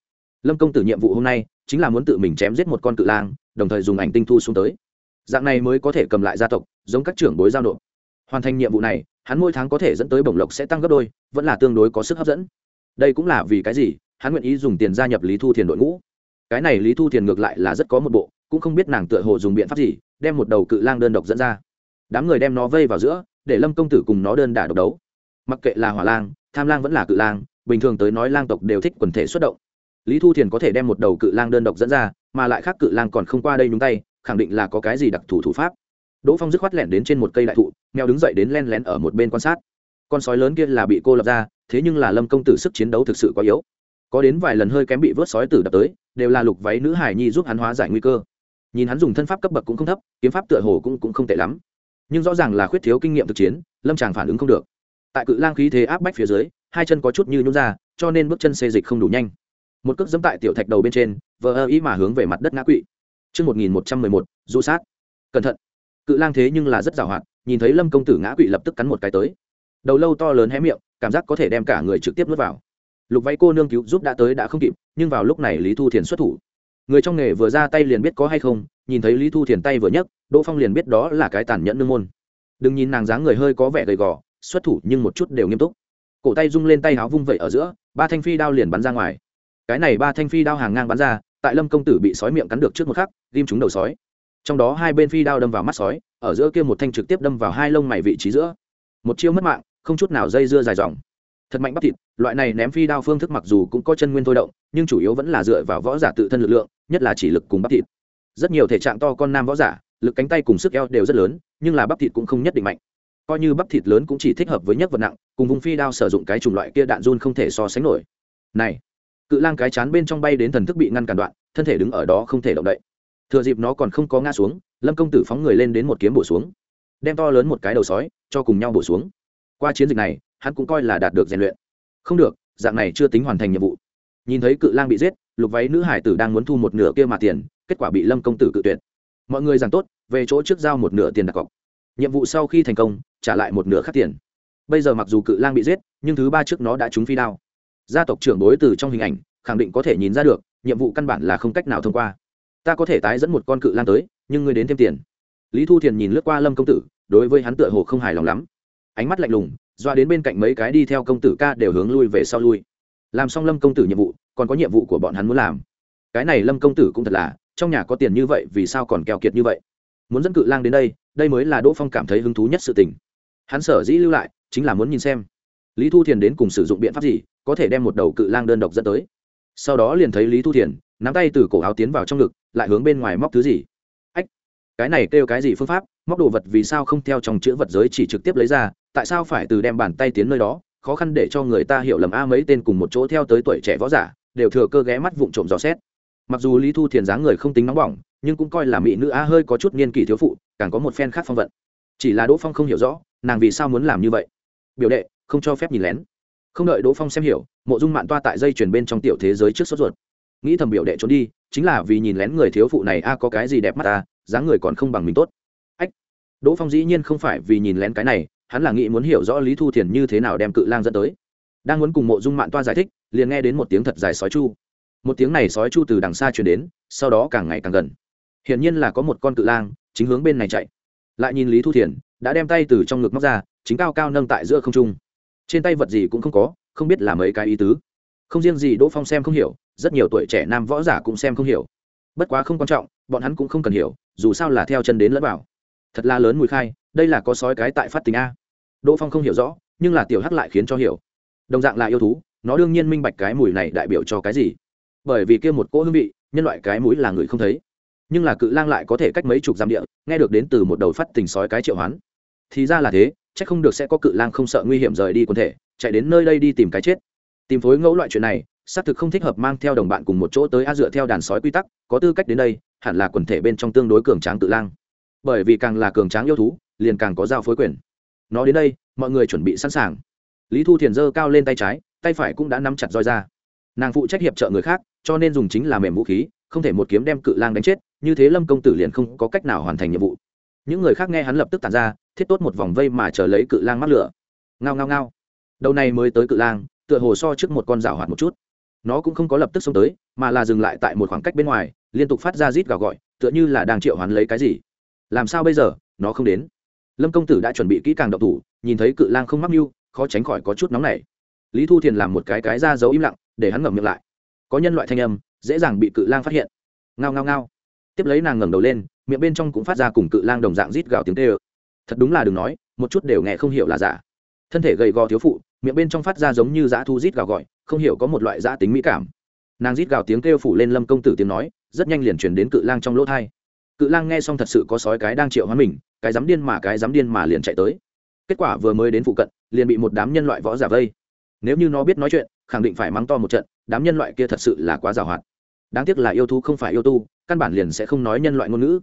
A: lâm công tử nhiệm vụ hôm nay chính là muốn tự mình chém giết một con cự lang, đồng thời dùng ảnh tinh thu xuống tới. Dạng này mới có thể cầm lại gia tộc, giống các trưởng bối giao nộp. Hoàn thành nhiệm vụ này, hắn mỗi tháng có thể dẫn tới bổng lộc sẽ tăng gấp đôi, vẫn là tương đối có sức hấp dẫn. Đây cũng là vì cái gì? Hắn nguyện ý dùng tiền gia nhập lý thu thiền đội ngũ. Cái này lý thu thiền ngược lại là rất có một bộ, cũng không biết nàng tựa hồ dùng biện pháp gì, đem một đầu cự lang đơn độc dẫn ra. Đám người đem nó vây vào giữa, để lâm công tử cùng nó đơn đả độc đấu. Mặc kệ là hỏa lang, tham lang vẫn là cự lang, bình thường tới nói lang tộc đều thích quần thể xuất động lý thu thiền có thể đem một đầu cự lang đơn độc dẫn ra mà lại khác cự lang còn không qua đây nhúng tay khẳng định là có cái gì đặc thù thủ pháp. Đỗ phong dứt khoát lẻn đến trên một cây đại thụ mèo đứng dậy đến len lén ở một bên quan sát. Con sói lớn kia là bị cô lập ra thế nhưng là lâm công tử sức chiến đấu thực sự quá yếu. Có đến vài lần hơi kém bị vớt sói tử đập tới đều là lục váy nữ hải nhi giúp hắn hóa giải nguy cơ. Nhìn hắn dùng thân pháp cấp bậc cũng không thấp kiếm pháp tựa hồ cũng, cũng không tệ lắm. Nhưng rõ ràng là khuyết thiếu kinh nghiệm thực chiến lâm tràng phản ứng không được. Tại cự lang khí thế áp bách phía dưới hai chân có chút như nhún ra cho nên bước chân xê dịch không đủ nhanh một cước dẫm tại tiểu thạch đầu bên trên vờ ơ ý mà hướng về mặt đất ngã quỵ Trước 1111, du sát. Cẩn thận. Cự lang thế nhưng là rất giàu hoạt, nhìn thấy lâm công tử ngã quỵ lập tức cắn một cái tới. Đầu lâu to lớn hé miệng, cảm giác có thể đem cả người trực tiếp nuốt vào. Lục váy cô nương cứu giúp đã tới đã không kịp, nhưng vào lúc này Lý Thu Thiền xuất thủ. Người trong nghề vừa ra tay liền biết có hay không, nhìn thấy Lý Thu Thiền tay vừa nhấc, Đỗ Phong liền biết đó là cái tàn nhẫn nương môn. Đừng nhìn nàng dáng người hơi có vẻ gầy gò, xuất thủ nhưng một chút đều nghiêm túc. Cổ tay rung lên tay áo vung vậy ở giữa, ba thanh phi đao liền bắn ra ngoài cái này ba thanh phi đao hàng ngang bắn ra, tại lâm công tử bị sói miệng cắn được trước một khắc, ghim trúng đầu sói. Trong đó hai bên phi đao đâm vào mắt sói, ở giữa kia một thanh trực tiếp đâm vào hai lông mày vị trí giữa. Một chiêu mất mạng, không chút nào dây dưa dài dòng. Thật mạnh bắp thịt, loại này ném phi đao phương thức mặc dù cũng có chân nguyên thôi động, nhưng chủ yếu vẫn là dựa vào võ giả tự thân lực lượng, nhất là chỉ lực cùng bắp thịt. Rất nhiều thể trạng to con nam võ giả, lực cánh tay cùng sức eo đều rất lớn, nhưng là bắp thịt cũng không nhất định mạnh. Coi như bắp thịt lớn cũng chỉ thích hợp với nhất vật nặng, cùng vùng phi đao sử dụng cái chủng loại kia đạn run không thể so sánh nổi. Này cự lang cái chán bên trong bay đến thần thức bị ngăn cản đoạn, thân thể đứng ở đó không thể động đậy. Thừa dịp nó còn không có ngã xuống, lâm công tử phóng người lên đến một kiếm bổ xuống, đem to lớn một cái đầu sói cho cùng nhau bổ xuống. Qua chiến dịch này, hắn cũng coi là đạt được rèn luyện. Không được, dạng này chưa tính hoàn thành nhiệm vụ. Nhìn thấy cự lang bị giết, lục váy nữ hải tử đang muốn thu một nửa kia mà tiền, kết quả bị lâm công tử cự tuyệt. Mọi người rằng tốt, về chỗ trước giao một nửa tiền đặt cọc. Nhiệm vụ sau khi thành công, trả lại một nửa khác tiền. Bây giờ mặc dù cự lang bị giết, nhưng thứ ba trước nó đã trúng phi đao gia tộc trưởng đối từ trong hình ảnh, khẳng định có thể nhìn ra được, nhiệm vụ căn bản là không cách nào thông qua. Ta có thể tái dẫn một con cự lan tới, nhưng ngươi đến thêm tiền. Lý thu thiền nhìn lướt qua lâm công tử, đối với hắn tựa hồ không hài lòng lắm. Ánh mắt lạnh lùng, doa đến bên cạnh mấy cái đi theo công tử ca đều hướng lui về sau lui. Làm xong lâm công tử nhiệm vụ, còn có nhiệm vụ của bọn hắn muốn làm. Cái này lâm công tử cũng thật là, trong nhà có tiền như vậy vì sao còn keo kiệt như vậy? Muốn dẫn cự lang đến đây đây mới là đỗ phong cảm thấy hứng thú nhất sự tình. Hắn sở dĩ lưu lại, chính là muốn nhìn xem lý thu thiền đến cùng sử dụng biện pháp gì, có thể đem một đầu cự lang đơn độc dẫn tới. Sau đó liền thấy lý thu thiền, nắm tay từ cổ áo tiến vào trong ngực, lại hướng bên ngoài móc thứ gì. Ách, cái này kêu cái gì phương pháp, móc đồ vật vì sao không theo trong chữ vật giới chỉ trực tiếp lấy ra, tại sao phải từ đem bàn tay tiến nơi đó, khó khăn để cho người ta hiểu lầm a mấy tên cùng một chỗ theo tới tuổi trẻ võ giả, đều thừa cơ ghé mắt vụng trộm dò xét. Mặc dù lý thu thiền dáng người không tính nóng bỏng, nhưng cũng coi là mỹ nữ a hơi có chút niên kỷ thiếu phụ, càng có một phen khác phong vận. Chỉ là đỗ phong không hiểu rõ, nàng vì sao muốn làm như vậy. Biểu đệ không cho phép nhìn lén. Không đợi đỗ phong xem hiểu, mộ dung mạn toa tại dây chuyển bên trong tiểu thế giới trước sốt ruột. Nghĩ thầm biểu đệ trốn đi, chính là vì nhìn lén người thiếu phụ này, a, có cái gì đẹp mắt ta, dáng người còn không bằng mình tốt. Ách. Đỗ phong dĩ nhiên không phải vì nhìn lén cái này, hắn là nghĩ muốn hiểu rõ lý thu thiền như thế nào đem cự lang dẫn tới. Đang muốn cùng mộ dung mạn toa giải thích, liền nghe đến một tiếng thật dài sói chu. Một tiếng này sói chu từ đằng xa chuyển đến, sau đó càng ngày càng gần. Hiển nhiên là có một con cự lang, chính hướng bên này chạy. Lại nhìn lý thu thiền, đã đem tay từ trong ngực móc ra, chính cao cao nâng tại giữa không trung trên tay vật gì cũng không có, không biết là mấy cái ý tứ. Không riêng gì đỗ phong xem không hiểu, rất nhiều tuổi trẻ nam võ giả cũng xem không hiểu. Bất quá không quan trọng, bọn hắn cũng không cần hiểu, dù sao là theo chân đến lẫn vào. Thật là lớn mùi khai, đây là có sói cái tại phát tình a. Đỗ phong không hiểu rõ, nhưng là tiểu hắc lại khiến cho hiểu. Đồng dạng là yêu thú, nó đương nhiên minh bạch cái mùi này đại biểu cho cái gì. Bởi vì kia một cỗ hương vị, nhân loại cái mũi là người không thấy. Nhưng là cự lang lại có thể cách mấy chục dặm địa, nghe được đến từ một đầu phát tình sói cái triệu hoán. Thì ra là thế chắc không được sẽ có cự lang không sợ nguy hiểm rời đi quần thể, chạy đến nơi đây đi tìm cái chết. Tìm phối ngẫu loại chuyện này, xác thực không thích hợp mang theo đồng bạn cùng một chỗ tới a dựa theo đàn sói quy tắc, có tư cách đến đây, hẳn là quần thể bên trong tương đối cường tráng tự lang. Bởi vì càng là cường tráng yêu thú, liền càng có giao phối quyền. Nó đến đây, mọi người chuẩn bị sẵn sàng. Lý thu thiền dơ cao lên tay trái, tay phải cũng đã nắm chặt roi ra. Nàng phụ trách hiệp trợ người khác, cho nên dùng chính là mềm vũ khí, không thể một kiếm đem cự lang đánh chết, như thế lâm công tử liền không có cách nào hoàn thành nhiệm vụ. Những người khác nghe hắn lập tức tàn ra thiết tốt một vòng vây mà chờ lấy cự lang mắc lửa. Ngao ngao ngao. Đầu này mới tới cự lang, tựa hồ so trước một con rào hoạt một chút. Nó cũng không có lập tức xông tới, mà là dừng lại tại một khoảng cách bên ngoài, liên tục phát ra rít gào gọi, tựa như là đang triệu hoán lấy cái gì. Làm sao bây giờ? Nó không đến. Lâm công tử đã chuẩn bị kỹ càng độc thủ, nhìn thấy cự lang không mắc mưu, khó tránh khỏi có chút nóng nảy. Lý thu thiền làm một cái cái ra dấu im lặng, để hắn ngẩm miệng lại. Có nhân loại thanh âm, dễ dàng bị cự lang phát hiện. Ngao ngao ngao. Tiếp lấy nàng ngẩng đầu lên, miệng bên trong cũng phát ra cùng cự lang đồng dạng rít gào tiếng tê ơ thật đúng là đừng nói, một chút đều nghe không hiểu là giả. Thân thể gầy gò thiếu phụ, miệng bên trong phát ra giống như dã thu rít gào gọi, không hiểu có một loại dã tính mỹ cảm. Nàng rít gào tiếng kêu phủ lên lâm công tử tiếng nói, rất nhanh liền chuyển đến cự lang trong lỗ thai cự lang nghe xong thật sự có sói cái đang triệu hóa mình, cái dám điên mà cái dám điên mà liền chạy tới. Kết quả vừa mới đến phụ cận, liền bị một đám nhân loại võ giả vây. Nếu như nó biết nói chuyện, khẳng định phải mắng to một trận, đám nhân loại kia thật sự là quá giàu hoạt. Đáng tiếc là yêu thú không phải yêu tu, căn bản liền sẽ không nói nhân loại ngôn ngữ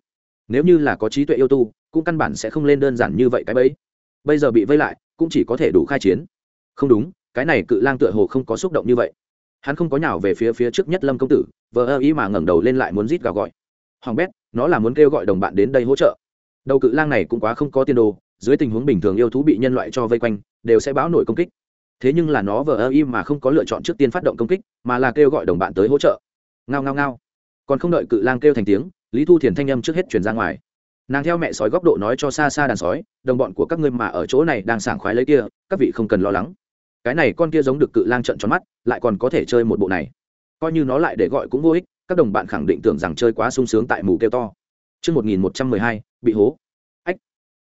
A: nếu như là có trí tuệ yêu tu, cũng căn bản sẽ không lên đơn giản như vậy cái bẫy. Bây giờ bị vây lại, cũng chỉ có thể đủ khai chiến. Không đúng, cái này cự lang tựa hồ không có xúc động như vậy. Hắn không có nhào về phía phía trước nhất lâm công tử, vờ ơ ý mà ngẩng đầu lên lại muốn rít gào gọi. Hoàng bét, nó là muốn kêu gọi đồng bạn đến đây hỗ trợ. Đầu cự lang này cũng quá không có tiền đồ, dưới tình huống bình thường yêu thú bị nhân loại cho vây quanh, đều sẽ báo nổi công kích. Thế nhưng là nó vờ ơ ý mà không có lựa chọn trước tiên phát động công kích, mà là kêu gọi đồng bạn tới hỗ trợ. Ngao ngao ngao. Còn không đợi cự lang kêu thành tiếng lý thu thiền thanh âm trước hết chuyển ra ngoài nàng theo mẹ sói góc độ nói cho xa xa đàn sói đồng bọn của các ngươi mà ở chỗ này đang sảng khoái lấy kia các vị không cần lo lắng cái này con kia giống được cự lang trận tròn mắt lại còn có thể chơi một bộ này coi như nó lại để gọi cũng vô ích các đồng bạn khẳng định tưởng rằng chơi quá sung sướng tại mù kêu to Trước 1112, bị hố. Ách.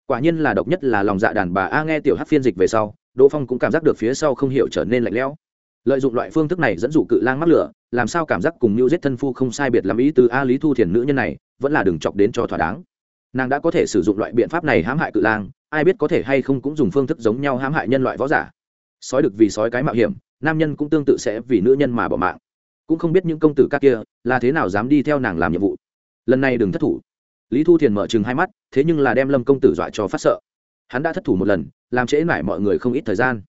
A: Quả nhiên là độc nhất là lòng dạ đàn bà A nghe tiểu hát phiên dịch về sau, Đỗ Phong cũng cảm giác được phía sau không hiểu trở nên lạnh lẽo. Lợi dụng loại phương thức này dẫn dụ cự lang mắc lửa, làm sao cảm giác cùng Nưu giết thân phu không sai biệt làm ý từ A Lý Thu Thiền nữ nhân này, vẫn là đừng chọc đến cho thỏa đáng. Nàng đã có thể sử dụng loại biện pháp này hãm hại cự lang, ai biết có thể hay không cũng dùng phương thức giống nhau hãm hại nhân loại võ giả. Sói được vì sói cái mạo hiểm, nam nhân cũng tương tự sẽ vì nữ nhân mà bỏ mạng. Cũng không biết những công tử các kia là thế nào dám đi theo nàng làm nhiệm vụ. Lần này đừng thất thủ. Lý thu thiền mở chừng hai mắt thế nhưng là đem lâm công tử dọa cho phát sợ. Hắn đã thất thủ một lần làm trễ mãi mọi người không ít thời gian.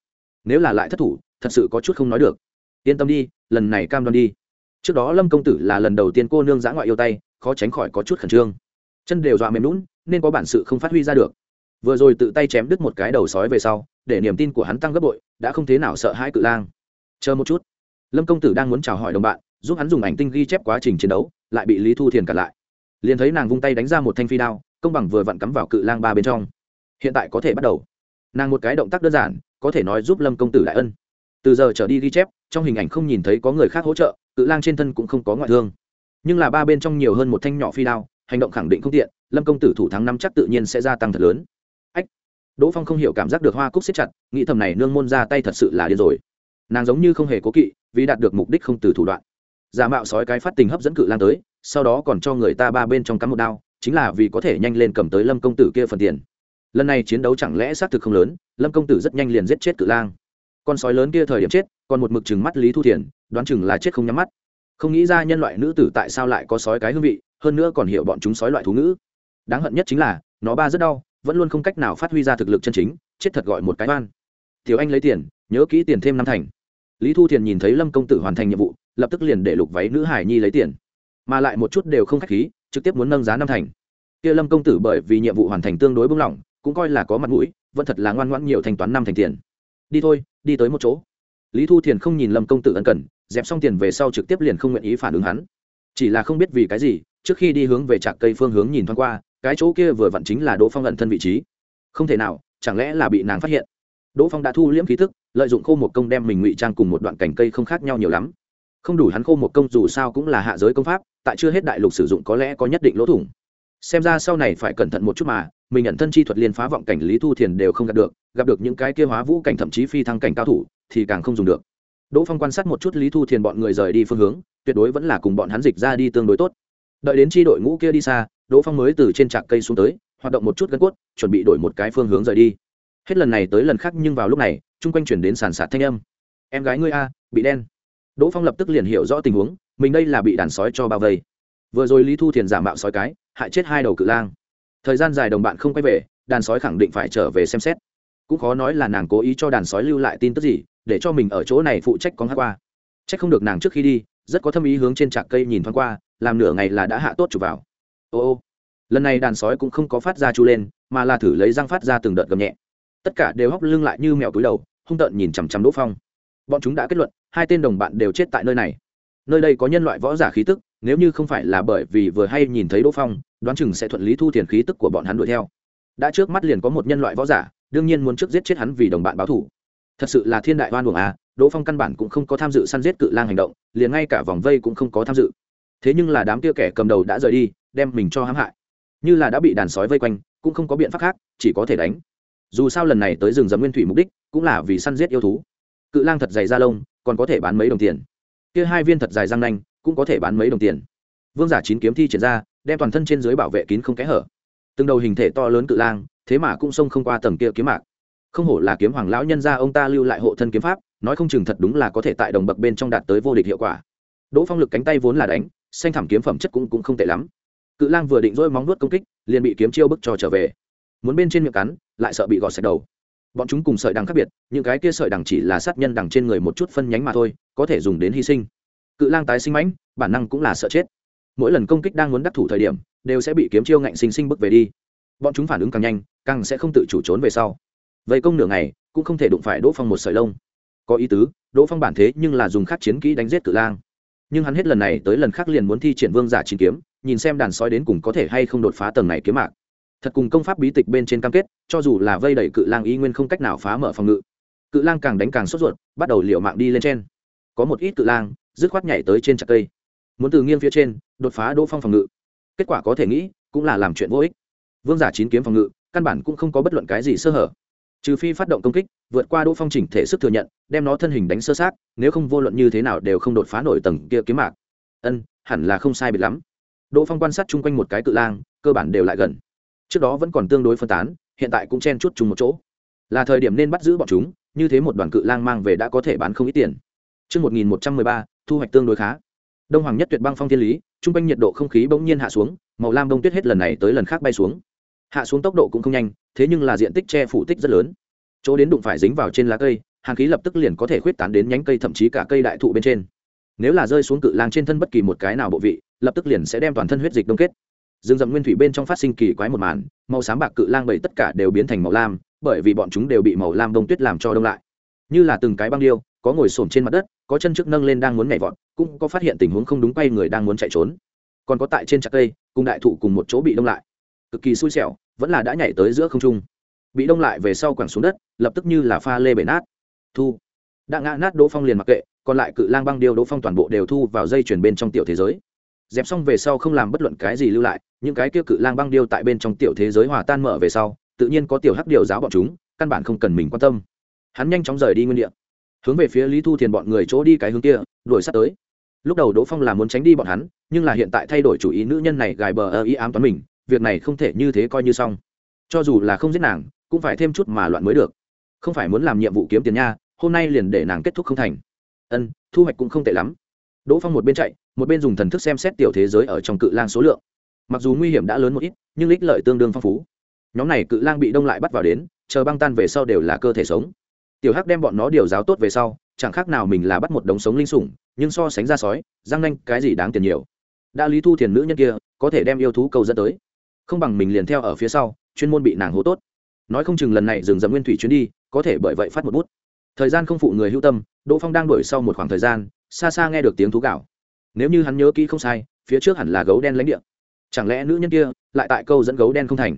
A: Nếu là lại thất thủ thật sự có chút không nói được. Yên tâm đi lần này cam đoan đi. Trước đó lâm công tử là lần đầu tiên cô nương giã ngoại yêu tay khó tránh khỏi có chút khẩn trương. Chân đều dọa mềm lún nên có bản sự không phát huy ra được. Vừa rồi tự tay chém đứt một cái đầu sói về sau, để niềm tin của hắn tăng gấp bội, đã không thế nào sợ hãi cự lang. Chờ một chút. Lâm công tử đang muốn chào hỏi đồng bạn, giúp hắn dùng ảnh tinh ghi chép quá trình chiến đấu, lại bị lý thu thiền cản lại. Liền thấy nàng vung tay đánh ra một thanh phi đao, công bằng vừa vặn cắm vào cự lang ba bên trong. Hiện tại có thể bắt đầu. Nàng một cái động tác đơn giản, có thể nói giúp lâm công tử đại ân. Từ giờ trở đi ghi chép, trong hình ảnh không nhìn thấy có người khác hỗ trợ, cự lang trên thân cũng không có ngoại thương nhưng là ba bên trong nhiều hơn một thanh nhỏ phi đao, hành động khẳng định không tiện, lâm công tử thủ thắng năm chắc tự nhiên sẽ gia tăng thật lớn. Ách, đỗ phong không hiểu cảm giác được hoa cúc siết chặt, nghĩ thầm này nương môn ra tay thật sự là điên rồi. Nàng giống như không hề cố kỵ, vì đạt được mục đích không từ thủ đoạn. Giả mạo sói cái phát tình hấp dẫn cự lang tới, sau đó còn cho người ta ba bên trong cắm một đao, chính là vì có thể nhanh lên cầm tới lâm công tử kia phần tiền. Lần này chiến đấu chẳng lẽ xác thực không lớn, lâm công tử rất nhanh liền giết chết cự lang. Con sói lớn kia thời điểm chết, còn một mực chừng mắt lý thu thiền, đoán chừng là chết không nhắm mắt không nghĩ ra nhân loại nữ tử tại sao lại có sói cái hương vị, hơn nữa còn hiểu bọn chúng sói loại thú ngữ. Đáng hận nhất chính là, nó ba rất đau, vẫn luôn không cách nào phát huy ra thực lực chân chính, chết thật gọi một cái oan. Thiếu anh lấy tiền, nhớ kỹ tiền thêm năm thành. Lý thu thiền nhìn thấy lâm công tử hoàn thành nhiệm vụ, lập tức liền để lục váy nữ hải nhi lấy tiền. Mà lại một chút đều không khách khí, trực tiếp muốn nâng giá năm thành. Kia lâm công tử bởi vì nhiệm vụ hoàn thành tương đối bung lỏng cũng coi là có mặt mũi, vẫn thật là ngoan ngoãn nhiều thanh toán năm thành tiền. Đi thôi, đi tới một chỗ. Lý thu thiền không nhìn lâm công tử ân cần dẹp xong tiền về sau trực tiếp liền không nguyện ý phản ứng hắn. Chỉ là không biết vì cái gì, trước khi đi hướng về trạc cây phương hướng nhìn thoáng qua, cái chỗ kia vừa vặn chính là đỗ phong ẩn thân vị trí. Không thể nào, chẳng lẽ là bị nàng phát hiện? Đỗ phong đã thu liễm khí thức, lợi dụng khô một công đem mình ngụy trang cùng một đoạn cành cây không khác nhau nhiều lắm. Không đủ hắn khô một công dù sao cũng là hạ giới công pháp, tại chưa hết đại lục sử dụng có lẽ có nhất định lỗ thủng. Xem ra sau này phải cẩn thận một chút mà, mình nhận thân chi thuật liên phá vọng cảnh lý thu thiền đều không gặp được gặp được những cái kia hóa vũ cảnh thậm chí phi thăng cảnh cao thủ, thì càng không dùng được đỗ phong quan sát một chút lý thu thiền bọn người rời đi phương hướng, tuyệt đối vẫn là cùng bọn hắn dịch ra đi tương đối tốt. Đợi đến chi đội ngũ kia đi xa, đỗ phong mới từ trên trạc cây xuống tới, hoạt động một chút gân cốt, chuẩn bị đổi một cái phương hướng rời đi. Hết lần này tới lần khác nhưng vào lúc này, chung quanh chuyển đến sàn sạt thanh âm. Em gái ngươi a, bị đen. Đỗ phong lập tức liền hiểu rõ tình huống, mình đây là bị đàn sói cho bao vây. Vừa rồi lý thu thiền giả mạo sói cái, hại chết hai đầu cự lang. Thời gian dài đồng bạn không quay về, đàn sói khẳng định phải trở về xem xét. Cũng khó nói là nàng cố ý cho đàn sói lưu lại tin tức gì để cho mình ở chỗ này phụ trách con hát qua. Trách không được nàng trước khi đi, rất có tâm ý hướng trên trạc cây nhìn thoáng qua, làm nửa ngày là đã hạ tốt chụp vào. Ô ô, lần này đàn sói cũng không có phát ra chu lên, mà là thử lấy răng phát ra từng đợt gầm nhẹ. Tất cả đều hóc lưng lại như mèo túi đầu, hung tợn nhìn chằm chằm đỗ phong. Bọn chúng đã kết luận, hai tên đồng bạn đều chết tại nơi này. Nơi đây có nhân loại võ giả khí tức, nếu như không phải là bởi vì vừa hay nhìn thấy đỗ phong, đoán chừng sẽ thuận lý thu tiền khí tức của bọn hắn đuổi theo. Đã trước mắt liền có một nhân loại võ giả, đương nhiên muốn trước giết chết hắn vì đồng bạn báo thủ thật sự là thiên đại oan buồng à đỗ phong căn bản cũng không có tham dự săn giết cự lang hành động, liền ngay cả vòng vây cũng không có tham dự. Thế nhưng là đám kia kẻ cầm đầu đã rời đi, đem mình cho hãm hại. Như là đã bị đàn sói vây quanh, cũng không có biện pháp khác, chỉ có thể đánh. Dù sao lần này tới rừng rậm nguyên thủy mục đích, cũng là vì săn giết yêu thú. Cự lang thật dày da lông, còn có thể bán mấy đồng tiền. Kia hai viên thật dài răng nanh, cũng có thể bán mấy đồng tiền. Vương giả chín kiếm thi triển ra, đem toàn thân trên dưới bảo vệ kín không kẽ hở. Từng đầu hình thể to lớn cự lang, thế mà cũng xông không qua tầng kia kiếm mạc không hổ là kiếm hoàng lão nhân gia, ông ta lưu lại hộ thân kiếm pháp, nói không chừng thật đúng là có thể tại đồng bậc bên trong đạt tới vô địch hiệu quả. Đỗ phong lực cánh tay vốn là đánh, xanh thảm kiếm phẩm chất cũng cũng không tệ lắm. Cự lang vừa định dỗi móng nuốt công kích, liền bị kiếm chiêu bức cho trở về. Muốn bên trên miệng cắn, lại sợ bị gọt sạch đầu. Bọn chúng cùng sợi đằng khác biệt, những cái kia sợi đằng chỉ là sát nhân đằng trên người một chút phân nhánh mà thôi, có thể dùng đến hy sinh. Cự lang tái sinh mãnh, bản năng cũng là sợ chết. Mỗi lần công kích đang muốn đắc thủ thời điểm, đều sẽ bị kiếm chiêu ngạnh sinh sinh bước về đi. Bọn chúng phản ứng càng nhanh, càng sẽ không tự chủ trốn về sau vậy công nửa ngày, cũng không thể đụng phải đỗ phong một sợi lông. Có ý tứ, đỗ phong bản thế nhưng là dùng khắc chiến kỹ đánh giết cự lang. Nhưng hắn hết lần này tới lần khác liền muốn thi triển vương giả chín kiếm, nhìn xem đàn sói đến cùng có thể hay không đột phá tầng này kiếm mạc. Thật cùng công pháp bí tịch bên trên cam kết, cho dù là vây đẩy cự lang y nguyên không cách nào phá mở phòng ngự. Cự lang càng đánh càng sốt ruột, bắt đầu liệu mạng đi lên trên. Có một ít cự lang, dứt khoát nhảy tới trên chặt cây. Muốn từ nghiêng phía trên, đột phá đỗ phong phòng ngự. Kết quả có thể nghĩ, cũng là làm chuyện vô ích. Vương giả chín kiếm phòng ngự, căn bản cũng không có bất luận cái gì sơ hở trừ phi phát động công kích vượt qua đỗ phong chỉnh thể sức thừa nhận đem nó thân hình đánh sơ sát nếu không vô luận như thế nào đều không đột phá nổi tầng kia kiếm mạc. Ân hẳn là không sai biệt lắm. Đỗ phong quan sát chung quanh một cái cự lang cơ bản đều lại gần. Trước đó vẫn còn tương đối phân tán hiện tại cũng chen chút chung một chỗ. Là thời điểm nên bắt giữ bọn chúng như thế một đoàn cự lang mang về đã có thể bán không ít tiền. Trước 1113, thu hoạch tương đối khá. Đông Hoàng nhất tuyệt băng phong thiên lý, trung quanh nhiệt độ không khí bỗng nhiên hạ xuống, màu lam đông tuyết hết lần này tới lần khác bay xuống. Hạ xuống tốc độ cũng không nhanh, thế nhưng là diện tích che phủ tích rất lớn. Chỗ đến đụng phải dính vào trên lá cây, hàng khí lập tức liền có thể khuyết tán đến nhánh cây thậm chí cả cây đại thụ bên trên. Nếu là rơi xuống cự lang trên thân bất kỳ một cái nào bộ vị, lập tức liền sẽ đem toàn thân huyết dịch đông kết rừng rậm nguyên thủy bên trong phát sinh kỳ quái một màn màu xám bạc cự lang bảy tất cả đều biến thành màu lam bởi vì bọn chúng đều bị màu lam đông tuyết làm cho đông lại như là từng cái băng điêu có ngồi xổm trên mặt đất có chân trước nâng lên đang muốn nhảy vọt cũng có phát hiện tình huống không đúng quay người đang muốn chạy trốn còn có tại trên chặt cây cùng đại thụ cùng một chỗ bị đông lại cực kỳ xui xẻo vẫn là đã nhảy tới giữa không trung. Bị đông lại về sau quẳng xuống đất, lập tức như là pha lê bể nát. Thu. Đã ngã nát đỗ phong liền mặc kệ, còn lại cự lang băng điêu đỗ phong toàn bộ đều thu vào dây chuyển bên trong tiểu thế giới. Dẹp xong về sau không làm bất luận cái gì lưu lại, những cái kia cự lang băng điêu tại bên trong tiểu thế giới hòa tan mở về sau, tự nhiên có tiểu hắc điều giáo bọn chúng, căn bản không cần mình quan tâm. Hắn nhanh chóng rời đi nguyên địa. Hướng về phía lý thu thiền bọn người chỗ đi cái hướng kia, đuổi sát tới. Lúc đầu đỗ phong là muốn tránh đi bọn hắn, nhưng là hiện tại thay đổi chủ ý nữ nhân này gài bờ ơ ý ám toán mình việc này không thể như thế coi như xong. Cho dù là không giết nàng, cũng phải thêm chút mà loạn mới được. Không phải muốn làm nhiệm vụ kiếm tiền nha, hôm nay liền để nàng kết thúc không thành. Ân, thu hoạch cũng không tệ lắm. Đỗ phong một bên chạy, một bên dùng thần thức xem xét tiểu thế giới ở trong cự lang số lượng. Mặc dù nguy hiểm đã lớn một ít, nhưng ích lợi tương đương phong phú. Nhóm này cự lang bị đông lại bắt vào đến, chờ băng tan về sau đều là cơ thể sống. Tiểu hắc đem bọn nó điều giáo tốt về sau, chẳng khác nào mình là bắt một đống sống linh sủng, nhưng so sánh ra sói, răng nanh cái gì đáng tiền nhiều. Đã lý thu thiền nữ nhân kia, có thể đem yêu thú câu dẫn tới không bằng mình liền theo ở phía sau, chuyên môn bị nàng hố tốt. Nói không chừng lần này dừng dầm nguyên thủy chuyến đi, có thể bởi vậy phát một bút. Thời gian không phụ người hữu tâm, đỗ phong đang đuổi sau một khoảng thời gian, xa xa nghe được tiếng thú gạo. Nếu như hắn nhớ kỹ không sai, phía trước hẳn là gấu đen lãnh địa. Chẳng lẽ nữ nhân kia lại tại câu dẫn gấu đen không thành?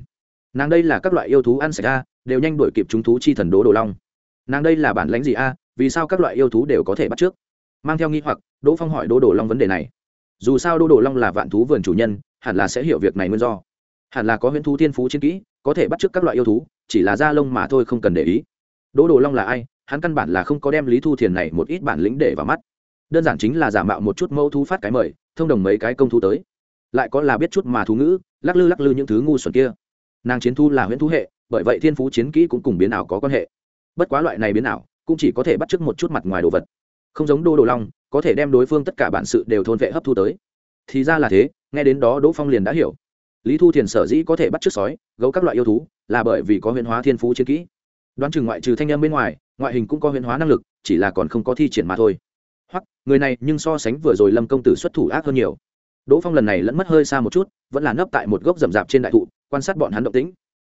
A: Nàng đây là các loại yêu thú ăn sạch a, đều nhanh đuổi kịp chúng thú chi thần đố đồ long. Nàng đây là bản lãnh gì a, vì sao các loại yêu thú đều có thể bắt trước? Mang theo nghi hoặc, đỗ phong hỏi đố đồ long vấn đề này. Dù sao Đỗ đồ long là vạn thú vườn chủ nhân, hẳn là sẽ hiểu việc này nguyên do hẳn là có huyễn thú thiên phú chiến kỹ, có thể bắt chước các loại yêu thú, chỉ là da lông mà thôi không cần để ý. Đỗ đồ long là ai? Hắn căn bản là không có đem lý thu thiền này một ít bản lĩnh để vào mắt. Đơn giản chính là giả mạo một chút mẫu thú phát cái mời, thông đồng mấy cái công thú tới. Lại có là biết chút mà thú ngữ, lắc lư lắc lư những thứ ngu xuẩn kia. Nàng chiến thu là huyễn thú hệ, bởi vậy thiên phú chiến kỹ cũng cùng biến ảo có quan hệ. Bất quá loại này biến ảo, cũng chỉ có thể bắt chước một chút mặt ngoài đồ vật. Không giống đô đồ long, có thể đem đối phương tất cả bản sự đều thôn vệ hấp thu tới. Thì ra là thế, nghe đến đó đỗ phong liền đã hiểu lý thu thiền sở dĩ có thể bắt chước sói, gấu các loại yêu thú, là bởi vì có huyền hóa thiên phú chiến kỹ. Đoán chừng ngoại trừ thanh em bên ngoài, ngoại hình cũng có huyền hóa năng lực, chỉ là còn không có thi triển mà thôi. Hoặc, người này nhưng so sánh vừa rồi lâm công tử xuất thủ ác hơn nhiều. Đỗ phong lần này lẫn mất hơi xa một chút, vẫn là nấp tại một gốc rậm rạp trên đại thụ, quan sát bọn hắn động tĩnh.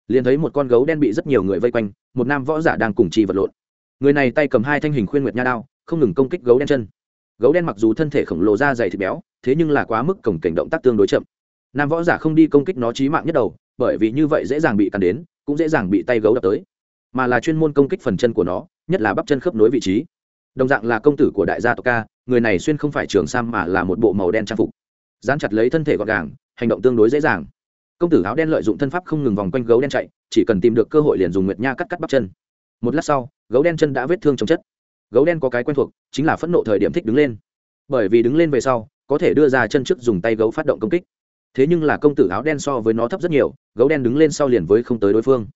A: Liền thấy một con gấu đen bị rất nhiều người vây quanh, một nam võ giả đang cùng trì vật lộn. Người này tay cầm hai thanh hình khuyên nguyệt nha đao, không ngừng công kích gấu đen chân. Gấu đen mặc dù thân thể khổng lồ da dày thịt béo, thế nhưng là quá mức cổng cảnh động tác tương đối chậm nam võ giả không đi công kích nó trí mạng nhất đầu, bởi vì như vậy dễ dàng bị cắn đến, cũng dễ dàng bị tay gấu đập tới. Mà là chuyên môn công kích phần chân của nó, nhất là bắp chân khớp nối vị trí. Đồng dạng là công tử của đại gia tộc ca, người này xuyên không phải trường sam mà là một bộ màu đen trang phục. Dán chặt lấy thân thể gọn gàng, hành động tương đối dễ dàng. Công tử áo đen lợi dụng thân pháp không ngừng vòng quanh gấu đen chạy, chỉ cần tìm được cơ hội liền dùng nguyệt nha cắt cắt bắp chân. Một lát sau, gấu đen chân đã vết thương trong chất. Gấu đen có cái quen thuộc, chính là phẫn nộ thời điểm thích đứng lên. Bởi vì đứng lên về sau, có thể đưa ra chân trước dùng tay gấu phát động công kích thế nhưng là công tử áo đen so với nó thấp rất nhiều, gấu đen đứng lên sau liền với không tới đối phương.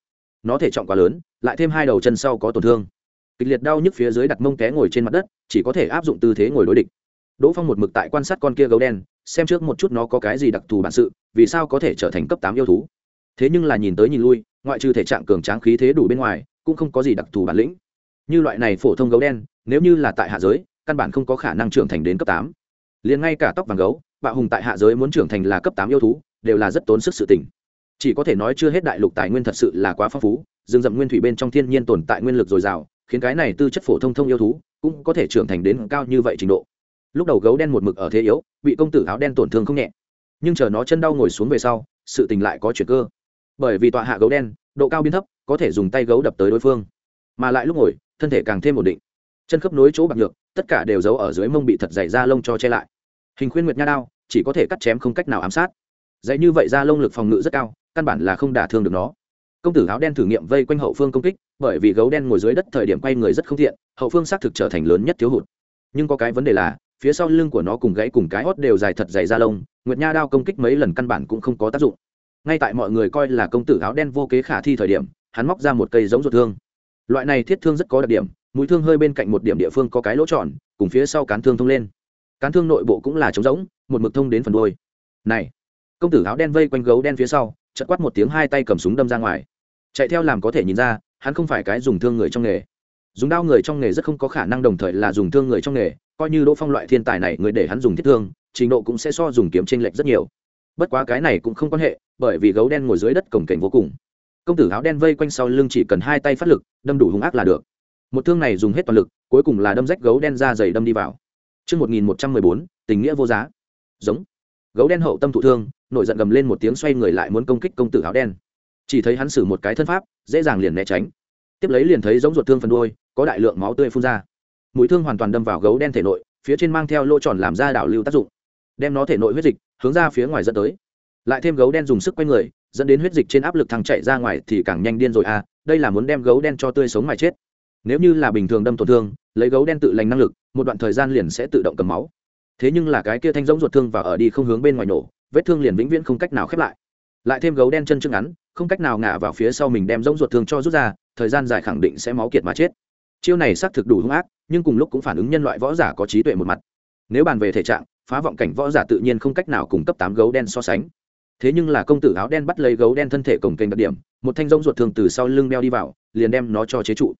A: Nó thể trọng quá lớn, lại thêm hai đầu chân sau có tổn thương. Kịch liệt đau nhức phía dưới đặt mông té ngồi trên mặt đất, chỉ có thể áp dụng tư thế ngồi đối địch. Đỗ phong một mực tại quan sát con kia gấu đen, xem trước một chút nó có cái gì đặc thù bản sự, vì sao có thể trở thành cấp tám yêu thú. Thế nhưng là nhìn tới nhìn lui, ngoại trừ thể trạng cường tráng khí thế đủ bên ngoài, cũng không có gì đặc thù bản lĩnh. Như loại này phổ thông gấu đen, nếu như là tại hạ giới, căn bản không có khả năng trưởng thành đến cấp tám. Liền ngay cả tóc vàng gấu bạo hùng tại hạ giới muốn trưởng thành là cấp tám yêu thú, đều là rất tốn sức sự tỉnh chỉ có thể nói chưa hết đại lục tài nguyên thật sự là quá phong phú, rừng rậm nguyên thủy bên trong thiên nhiên tồn tại nguyên lực dồi dào, khiến cái này tư chất phổ thông thông yêu thú cũng có thể trưởng thành đến cao như vậy trình độ. Lúc đầu gấu đen một mực ở thế yếu, bị công tử áo đen tổn thương không nhẹ. Nhưng chờ nó chân đau ngồi xuống về sau, sự tình lại có chuyện cơ. Bởi vì tọa hạ gấu đen, độ cao biến thấp, có thể dùng tay gấu đập tới đối phương. Mà lại lúc ngồi, thân thể càng thêm ổn định. Chân khớp nối chỗ bạc nhược, tất cả đều giấu ở dưới mông bị thật dày da lông cho che lại. Hình khuyên nguyệt nha đao chỉ có thể cắt chém không cách nào ám sát. Dạy như vậy da lông lực phòng ngự rất cao, căn bản là không đả thương được nó. Công tử áo đen thử nghiệm vây quanh hậu phương công kích, bởi vì gấu đen ngồi dưới đất thời điểm quay người rất không thiện hậu phương xác thực trở thành lớn nhất thiếu hụt. Nhưng có cái vấn đề là, phía sau lưng của nó cùng gãy cùng cái hót đều dài thật dày da lông, nguyệt nha đao công kích mấy lần căn bản cũng không có tác dụng. Ngay tại mọi người coi là công tử áo đen vô kế khả thi thời điểm, hắn móc ra một cây giống ruột thương. Loại này thiết thương rất có đặc điểm, mũi thương hơi bên cạnh một điểm địa phương có cái lỗ tròn, cùng phía sau cán thương thông lên. Cán thương nội bộ cũng là trống rỗng một mực thông đến phần đôi này công tử áo đen vây quanh gấu đen phía sau chật quát một tiếng hai tay cầm súng đâm ra ngoài. Chạy theo làm có thể nhìn ra hắn không phải cái dùng thương người trong nghề. Dùng đao người trong nghề rất không có khả năng đồng thời là dùng thương người trong nghề coi như đỗ phong loại thiên tài này người để hắn dùng thiết thương trình độ cũng sẽ so dùng kiếm t r ê n lệch rất nhiều. Bất quá cái này cũng không quan hệ bởi vì gấu đen ngồi dưới đất cổng cảnh vô cùng. Công tử áo đen vây quanh sau lưng chỉ cần hai tay phát lực đâm đủ hung ác là được. Một thương này dùng hết toàn lực cuối cùng là đâm rách gấu đen ra dày đâm đi vào. Trước 1114, tình nghĩa vô giá. Giống. Gấu đen hậu tâm thụ thương, nổi giận gầm lên một tiếng xoay người lại muốn công kích công tử áo đen. Chỉ thấy hắn sử một cái thân pháp, dễ dàng liền né tránh. Tiếp lấy liền thấy giống ruột thương phần đuôi, có đại lượng máu tươi phun ra. Mũi thương hoàn toàn đâm vào gấu đen thể nội, phía trên mang theo lỗ tròn làm ra đảo lưu tác dụng, đem nó thể nội huyết dịch hướng ra phía ngoài dẫn tới. Lại thêm gấu đen dùng sức quay người, dẫn đến huyết dịch trên áp lực thằng chạy ra ngoài thì càng nhanh điên rồi à, đây là muốn đem gấu đen cho tươi sống mà chết nếu như là bình thường đâm tổn thương lấy gấu đen tự lành năng lực một đoạn thời gian liền sẽ tự động cầm máu thế nhưng là cái kia thanh giống ruột thương và ở đi không hướng bên ngoài nổ, vết thương liền vĩnh viễn không cách nào khép lại. Lại thêm gấu đen chân chân ngắn, không cách nào ngả vào phía sau mình đem giống ruột thương cho rút ra, thời gian dài khẳng định sẽ máu kiệt mà chết. Chiêu này xác thực đủ hung ác, nhưng cùng lúc cũng phản ứng nhân loại võ giả có trí tuệ một mặt. Nếu bàn về thể trạng, phá vọng cảnh võ giả tự nhiên không cách nào cung cấp tám gấu đen so sánh. Thế nhưng là công tử áo đen bắt lấy gấu đen thân thể cổng kênh đặc điểm, một thanh giống ruột thương từ sau lưng đeo đi vào, liền đem nó cho chế trụ.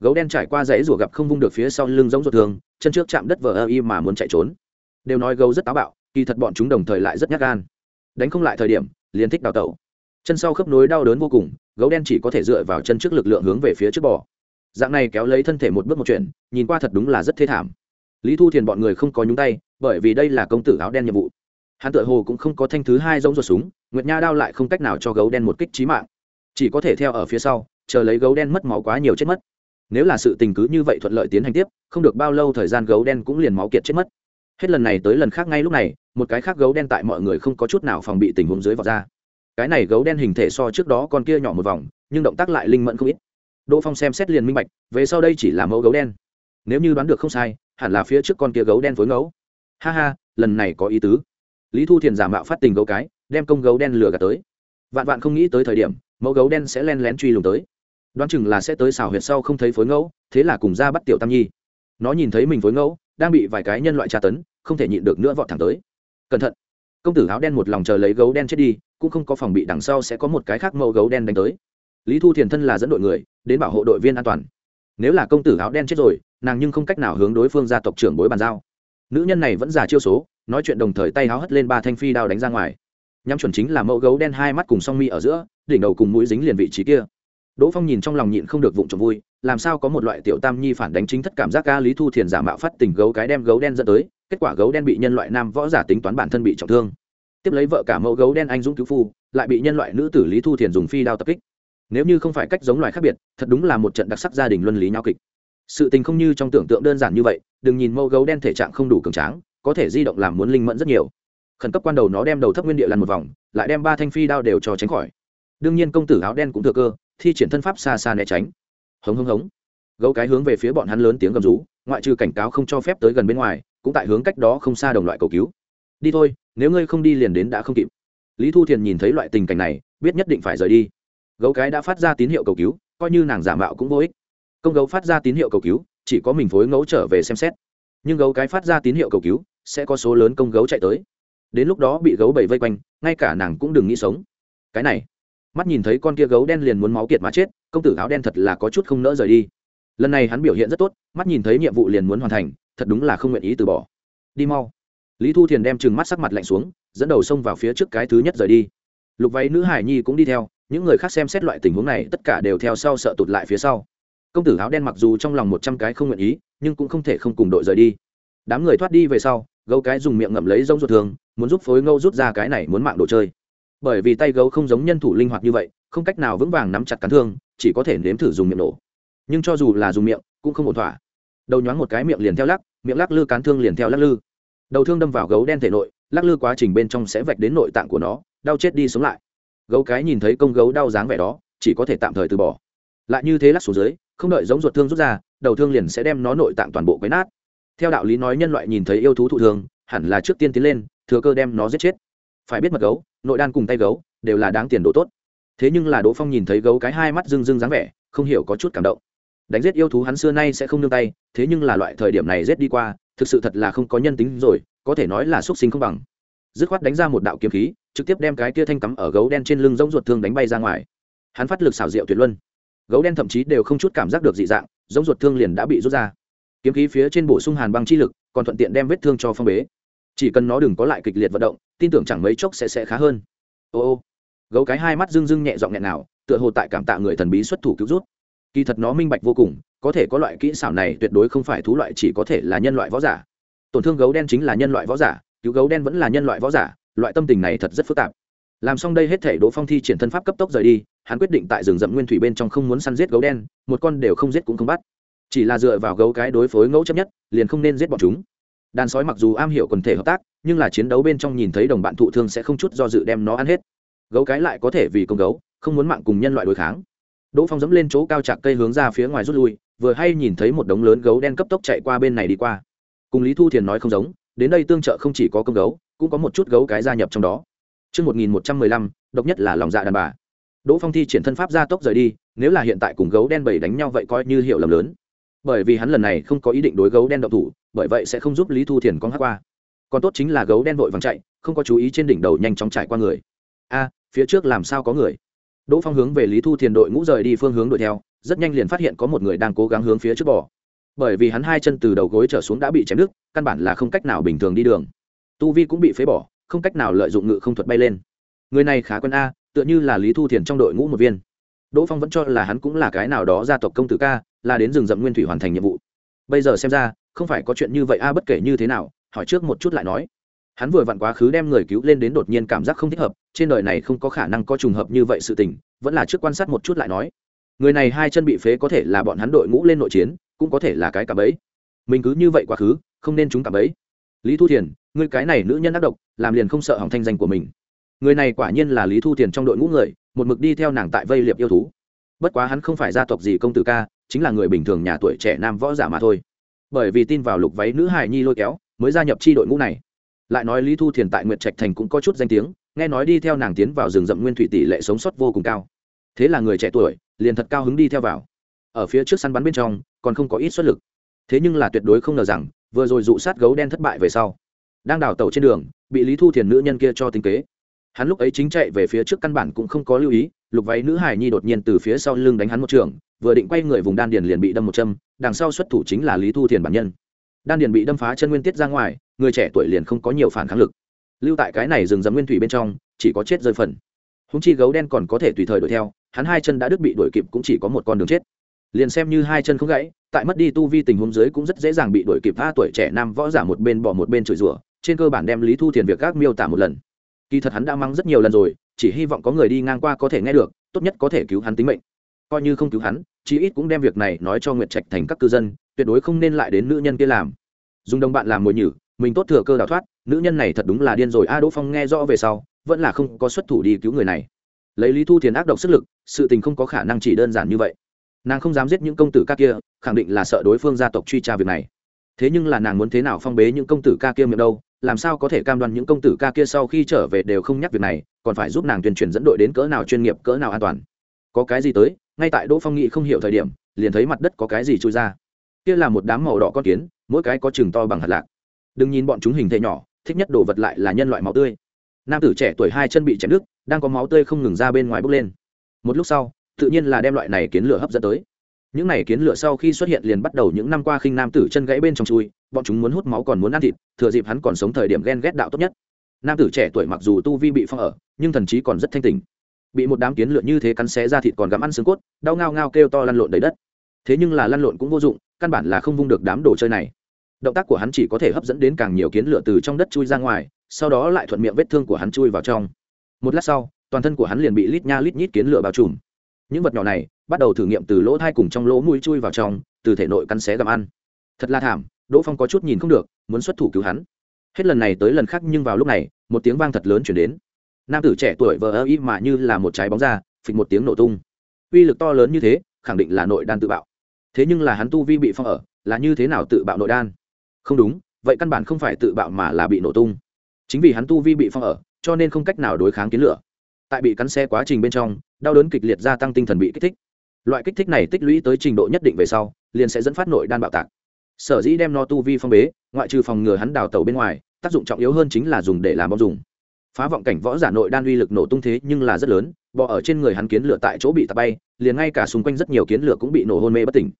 A: Gấu đen trải qua dãy rủa gặp không vung được phía sau lưng giống ruột thường chân trước chạm đất vờ ơ y mà muốn chạy trốn đều nói gấu rất táo bạo, kỳ thật bọn chúng đồng thời lại rất nhát gan. Đánh không lại thời điểm, liền thích đào tẩu. Chân sau khớp nối đau đớn vô cùng, gấu đen chỉ có thể dựa vào chân trước lực lượng hướng về phía trước bò. Dạng này kéo lấy thân thể một bước một chuyện nhìn qua thật đúng là rất thê thảm. Lý thu thiền bọn người không có nhúng tay, bởi vì đây là công tử áo đen nhiệm vụ. Hắn tựa hồ cũng không có thanh thứ hai giống ruột súng, nguyệt nha đao lại không cách nào cho gấu đen một kích trí mạng. Chỉ có thể theo ở phía sau, chờ lấy gấu đen mất máu quá nhiều chết mất. Nếu là sự tình cứ như vậy thuận lợi tiến hành tiếp, không được bao lâu thời gian gấu đen cũng liền máu kiệt chết mất hết lần này tới lần khác ngay lúc này, một cái khác gấu đen tại mọi người không có chút nào phòng bị tình huống dưới vọt ra. Cái này gấu đen hình thể so trước đó con kia nhỏ một vòng, nhưng động tác lại linh mẫn không ít. Đỗ phong xem xét liền minh bạch, về sau đây chỉ là mẫu gấu đen. Nếu như đoán được không sai, hẳn là phía trước con kia gấu đen phối ngấu. Ha ha, lần này có ý tứ. Lý thu thiền giả mạo phát tình gấu cái, đem công gấu đen lừa gạt tới. Vạn vạn không nghĩ tới thời điểm, mẫu gấu đen sẽ len lén truy lùng tới. Đoán chừng là sẽ tới xào huyệt sau không thấy phối ngẫu thế là cùng ra bắt tiểu tam nhi. Nó nhìn thấy mình phối ngẫu đang bị vài cái nhân loại tra tấn không thể nhịn được nữa vọt thẳng tới. Cẩn thận. Công tử áo đen một lòng chờ lấy gấu đen chết đi, cũng không có phòng bị đằng sau sẽ có một cái khác mẫu gấu đen đánh tới. Lý thu thiền thân là dẫn đội người, đến bảo hộ đội viên an toàn. Nếu là công tử áo đen chết rồi, nàng nhưng không cách nào hướng đối phương gia tộc trưởng bối bàn giao. Nữ nhân này vẫn già chiêu số, nói chuyện đồng thời tay háo hất lên ba thanh phi đao đánh ra ngoài. Nhắm chuẩn chính là mẫu gấu đen hai mắt cùng song mi ở giữa, đỉnh đầu cùng mũi dính liền vị trí kia. Đỗ phong nhìn trong lòng nhịn không được vụng trộm vui, làm sao có một loại tiểu tam nhi phản đánh chính thất cảm giác ca lý thu thiền giả mạo phát tình gấu cái đem gấu đen dẫn tới kết quả gấu đen bị nhân loại nam võ giả tính toán bản thân bị trọng thương. Tiếp lấy vợ cả mẫu gấu đen anh dũng cứu phu, lại bị nhân loại nữ tử lý thu thiền dùng phi đao tập kích. Nếu như không phải cách giống loài khác biệt, thật đúng là một trận đặc sắc gia đình luân lý nhau kịch. Sự tình không như trong tưởng tượng đơn giản như vậy, đừng nhìn mẫu gấu đen thể trạng không đủ cường tráng, có thể di động làm muốn linh mẫn rất nhiều. Khẩn cấp quan đầu nó đem đầu thấp nguyên địa lăn một vòng, lại đem ba thanh phi đao đều cho tránh khỏi. Đương nhiên công tử áo đen cũng thừa cơ, thi triển thân pháp xa xa né tránh. Hống hống hống. Gấu cái hướng về phía bọn hắn lớn tiếng gầm rú, ngoại trừ cảnh cáo không cho phép tới gần bên ngoài cũng tại hướng cách đó không xa đồng loại cầu cứu. Đi thôi, nếu ngươi không đi liền đến đã không kịp. Lý thu thiền nhìn thấy loại tình cảnh này, biết nhất định phải rời đi. Gấu cái đã phát ra tín hiệu cầu cứu, coi như nàng giả mạo cũng vô ích. Công gấu phát ra tín hiệu cầu cứu, chỉ có mình phối ngẫu trở về xem xét. Nhưng gấu cái phát ra tín hiệu cầu cứu, sẽ có số lớn công gấu chạy tới. Đến lúc đó bị gấu bầy vây quanh, ngay cả nàng cũng đừng nghĩ sống. Cái này, mắt nhìn thấy con kia gấu đen liền muốn máu kiệt mà chết, công tử áo đen thật là có chút không nỡ rời đi. Lần này hắn biểu hiện rất tốt, mắt nhìn thấy nhiệm vụ liền muốn hoàn thành thật đúng là không nguyện ý từ bỏ. Đi mau. Lý thu thiền đem trừng mắt sắc mặt lạnh xuống, dẫn đầu xông vào phía trước cái thứ nhất rời đi. Lục váy nữ hải nhi cũng đi theo, những người khác xem xét loại tình huống này, tất cả đều theo sau sợ tụt lại phía sau. Công tử áo đen mặc dù trong lòng một trăm cái không nguyện ý, nhưng cũng không thể không cùng đội rời đi. Đám người thoát đi về sau, gấu cái dùng miệng ngậm lấy rông ruột thường, muốn giúp phối ngâu rút ra cái này muốn mạng đồ chơi. Bởi vì tay gấu không giống nhân thủ linh hoạt như vậy, không cách nào vững vàng nắm chặt cắn thương, chỉ có thể nếm thử dùng miệng nổ. Nhưng cho dù là dùng miệng, cũng không ổn thỏa. Đầu nhoáng một cái miệng liền theo lắc miệng lắc lư cán thương liền theo lắc lư. Đầu thương đâm vào gấu đen thể nội, lắc lư quá trình bên trong sẽ vạch đến nội tạng của nó, đau chết đi sống lại. Gấu cái nhìn thấy công gấu đau dáng vẻ đó, chỉ có thể tạm thời từ bỏ. Lại như thế lắc xuống dưới, không đợi giống ruột thương rút ra, đầu thương liền sẽ đem nó nội tạng toàn bộ quấy nát. Theo đạo lý nói nhân loại nhìn thấy yêu thú thụ thương, hẳn là trước tiên tiến lên, thừa cơ đem nó giết chết. Phải biết mật gấu, nội đan cùng tay gấu, đều là đáng tiền đồ tốt. Thế nhưng là đỗ phong nhìn thấy gấu cái hai mắt rưng rưng dáng vẻ, không hiểu có chút cảm động đánh giết yêu thú hắn xưa nay sẽ không nương tay, thế nhưng là loại thời điểm này giết đi qua, thực sự thật là không có nhân tính rồi, có thể nói là x u ấ t sinh không bằng. Dứt khoát đánh ra một đạo kiếm khí, trực tiếp đem cái tia thanh cắm ở gấu đen trên lưng giống ruột thương đánh bay ra ngoài. Hắn phát lực xảo diệu tuyệt luân. Gấu đen thậm chí đều không chút cảm giác được dị dạng, giống ruột thương liền đã bị rút ra. Kiếm khí phía trên bổ sung hàn băng chi lực, còn thuận tiện đem vết thương cho phong bế. Chỉ cần nó đừng có lại kịch liệt vận động, tin tưởng chẳng mấy chốc sẽ sẽ khá hơn. Ô ô. Gấu cái hai mắt rưng rưng nhẹ giọng nghẹn nào, tựa hồ tại cảm tạ người thần bí xuất thủ cứu rút kỳ thật nó minh bạch vô cùng, có thể có loại kỹ xảo này tuyệt đối không phải thú loại chỉ có thể là nhân loại võ giả. Tổn thương gấu đen chính là nhân loại võ giả, cứu gấu đen vẫn là nhân loại võ giả, loại tâm tình này thật rất phức tạp. Làm xong đây hết thể đỗ phong thi triển thân pháp cấp tốc rời đi, hắn quyết định tại rừng rậm nguyên thủy bên trong không muốn săn giết gấu đen, một con đều không giết cũng không bắt. Chỉ là dựa vào gấu cái đối phối ngẫu chấp nhất, liền không nên giết bọn chúng. Đàn sói mặc dù am hiểu quần thể hợp tác, nhưng là chiến đấu bên trong nhìn thấy đồng bạn thụ thương sẽ không chút do dự đem nó ăn hết. Gấu cái lại có thể vì công gấu, không muốn mạng cùng nhân loại đối kháng đỗ phong dẫm lên chỗ cao chạc cây hướng ra phía ngoài rút lui vừa hay nhìn thấy một đống lớn gấu đen cấp tốc chạy qua bên này đi qua cùng lý thu thiền nói không giống đến đây tương trợ không chỉ có công gấu cũng có một chút gấu cái gia nhập trong đó Trước 1115, độc nhất là lòng dạ đàn bà. Đỗ Phong thi triển thân pháp ra tốc rời đi, nếu là hiện tại cùng gấu đen bầy đánh nhau vậy coi như hiểu lầm lớn. Bởi vì hắn lần này không có ý định đối gấu đen động thủ, bởi vậy sẽ không giúp Lý Thu Thiền con hát qua. Còn tốt chính là gấu đen vội vàng chạy, không có chú ý trên đỉnh đầu nhanh chóng chạy qua người. A, phía trước làm sao có người? Đỗ Phong hướng về Lý Thu Thiền đội ngũ rời đi phương hướng đuổi theo, rất nhanh liền phát hiện có một người đang cố gắng hướng phía trước bỏ. Bởi vì hắn hai chân từ đầu gối trở xuống đã bị chém đứt, căn bản là không cách nào bình thường đi đường. Tu vi cũng bị phế bỏ không cách nào lợi dụng ngự không thuật bay lên. Người này khá quân a tựa như là lý thu thiền trong đội ngũ một viên. Đỗ phong vẫn cho là hắn cũng là cái nào đó gia tộc công tử ca là đến rừng rậm nguyên thủy hoàn thành nhiệm vụ. Bây giờ xem ra không phải có chuyện như vậy a bất kể như thế nào hỏi trước một chút lại nói hắn vừa vặn quá khứ đem người cứu lên đến đột nhiên cảm giác không thích hợp, trên đời này không có khả năng có trùng hợp như vậy sự tình, vẫn là trước quan sát một chút lại nói. Người này hai chân bị phế có thể là bọn hắn đội ngũ lên nội chiến, cũng có thể là cái cả bấy mình cứ như vậy quá khứ, không nên chúng cả bấy lý thu thiền người cái này nữ nhân ác độc, làm liền không sợ hỏng thanh danh của mình. Người này quả nhiên là lý thu thiền trong đội ngũ người, một mực đi theo nàng tại vây liệp yêu thú. Bất quá hắn không phải gia tộc gì công tử ca, chính là người bình thường nhà tuổi trẻ nam võ giả mà thôi. Bởi vì tin vào lục váy nữ hài nhi lôi kéo, mới gia nhập chi đội ngũ này lại nói lý thu thiền tại nguyệt trạch thành cũng có chút danh tiếng, nghe nói đi theo nàng tiến vào rừng rậm nguyên thủy tỷ lệ sống sót vô cùng cao. Thế là người trẻ tuổi liền thật cao hứng đi theo vào. Ở phía trước săn bắn bên trong, còn không có ít xuất lực. Thế nhưng là tuyệt đối không ngờ rằng, vừa rồi dụ sát gấu đen thất bại về sau, đang đào tàu trên đường, bị lý thu thiền nữ nhân kia cho tính kế. Hắn lúc ấy chính chạy về phía trước căn bản cũng không có lưu ý, lục váy nữ hải nhi đột nhiên từ phía sau lưng đánh hắn một trường, vừa định quay người vùng đan điền liền bị đâm một châm, đằng sau xuất thủ chính là lý thu thiền bản nhân đan điền bị đâm phá chân nguyên tiết ra ngoài, người trẻ tuổi liền không có nhiều phản kháng lực. Lưu tại cái này rừng rậm nguyên thủy bên trong, chỉ có chết rơi phần. Húng chi gấu đen còn có thể tùy thời đuổi theo, hắn hai chân đã đứt bị đuổi kịp cũng chỉ có một con đường chết. Liền xem như hai chân không gãy, tại mất đi tu vi tình huống dưới cũng rất dễ dàng bị đuổi kịp tha tuổi trẻ nam võ giả một bên bỏ một bên chửi rủa, trên cơ bản đem lý thu thiền việc các miêu tả một lần. Kỳ thật hắn đã mắng rất nhiều lần rồi, chỉ hy vọng có người đi ngang qua có thể nghe được, tốt nhất có thể cứu hắn tính mệnh. Coi như không cứu hắn, chí ít cũng đem việc này nói cho nguyệt trạch thành các cư dân tuyệt đối không nên lại đến nữ nhân kia làm. Dùng đồng bạn làm mồi nhử, mình tốt thừa cơ đào thoát, nữ nhân này thật đúng là điên rồi. A đỗ phong nghe rõ về sau, vẫn là không có xuất thủ đi cứu người này. Lấy lý thu thiền ác độc sức lực, sự tình không có khả năng chỉ đơn giản như vậy. Nàng không dám giết những công tử ca kia, khẳng định là sợ đối phương gia tộc truy tra việc này. Thế nhưng là nàng muốn thế nào phong bế những công tử ca kia miệng đâu, làm sao có thể cam đoan những công tử ca kia sau khi trở về đều không nhắc việc này, còn phải giúp nàng tuyên truyền dẫn đội đến cỡ nào chuyên nghiệp, cỡ nào an toàn. Có cái gì tới, ngay tại đỗ phong nghị không hiểu thời điểm, liền thấy mặt đất có cái gì trôi ra kia là một đám màu đỏ con kiến mỗi cái có chừng to bằng hạt lạc. Đừng nhìn bọn chúng hình thể nhỏ thích nhất đồ vật lại là nhân loại máu tươi. Nam tử trẻ tuổi hai chân bị chém nước, đang có máu tươi không ngừng ra bên ngoài bốc lên. Một lúc sau tự nhiên là đem loại này kiến lửa hấp dẫn tới. Những này kiến lửa sau khi xuất hiện liền bắt đầu những năm qua khinh nam tử chân gãy bên trong chui bọn chúng muốn hút máu còn muốn ăn thịt thừa dịp hắn còn sống thời điểm ghen ghét đạo tốt nhất. Nam tử trẻ tuổi mặc dù tu vi bị phong ở nhưng thần trí còn rất thanh tình bị một đám kiến lửa như thế cắn xé ra thịt còn gắm ăn xương cốt đau ngao ngao kêu to lăn lộn đầy đất. Thế nhưng là lăn lộn cũng vô dụng căn bản là không vung được đám đồ chơi này. Động tác của hắn chỉ có thể hấp dẫn đến càng nhiều kiến lửa từ trong đất chui ra ngoài, sau đó lại thuận miệng vết thương của hắn chui vào trong. Một lát sau, toàn thân của hắn liền bị lít nha lít nhít kiến lửa bao trùm. Những vật nhỏ này bắt đầu thử nghiệm từ lỗ thai cùng trong lỗ mũi chui vào trong, từ thể nội cắn xé gặm ăn. Thật là thảm, đỗ phong có chút nhìn không được, muốn xuất thủ cứu hắn. Hết lần này tới lần khác nhưng vào lúc này, một tiếng vang thật lớn chuyển đến. Nam tử trẻ tuổi vờ ơ ý mà như là một trái bóng ra, phịch một tiếng nổ tung. Uy lực to lớn như thế, khẳng định là nội đan tự bạo thế nhưng là hắn tu vi bị phong ở, là như thế nào tự bạo nội đan? Không đúng, vậy căn bản không phải tự bạo mà là bị nổ tung. Chính vì hắn tu vi bị phong ở, cho nên không cách nào đối kháng kiến lửa. Tại bị cắn xe quá trình bên trong, đau đớn kịch liệt gia tăng tinh thần bị kích thích. Loại kích thích này tích lũy tới trình độ nhất định về sau, liền sẽ dẫn phát nội đan bạo tạc. Sở dĩ đem no tu vi phong bế, ngoại trừ phòng ngừa hắn đào tàu bên ngoài, tác dụng trọng yếu hơn chính là dùng để làm bom dùng. Phá vọng cảnh võ giả nội đan uy lực nổ tung thế nhưng là rất lớn bọ ở trên người hắn kiến lửa tại chỗ bị tạt bay liền ngay cả xung quanh rất nhiều kiến lửa cũng bị nổ hôn mê bất tỉnh.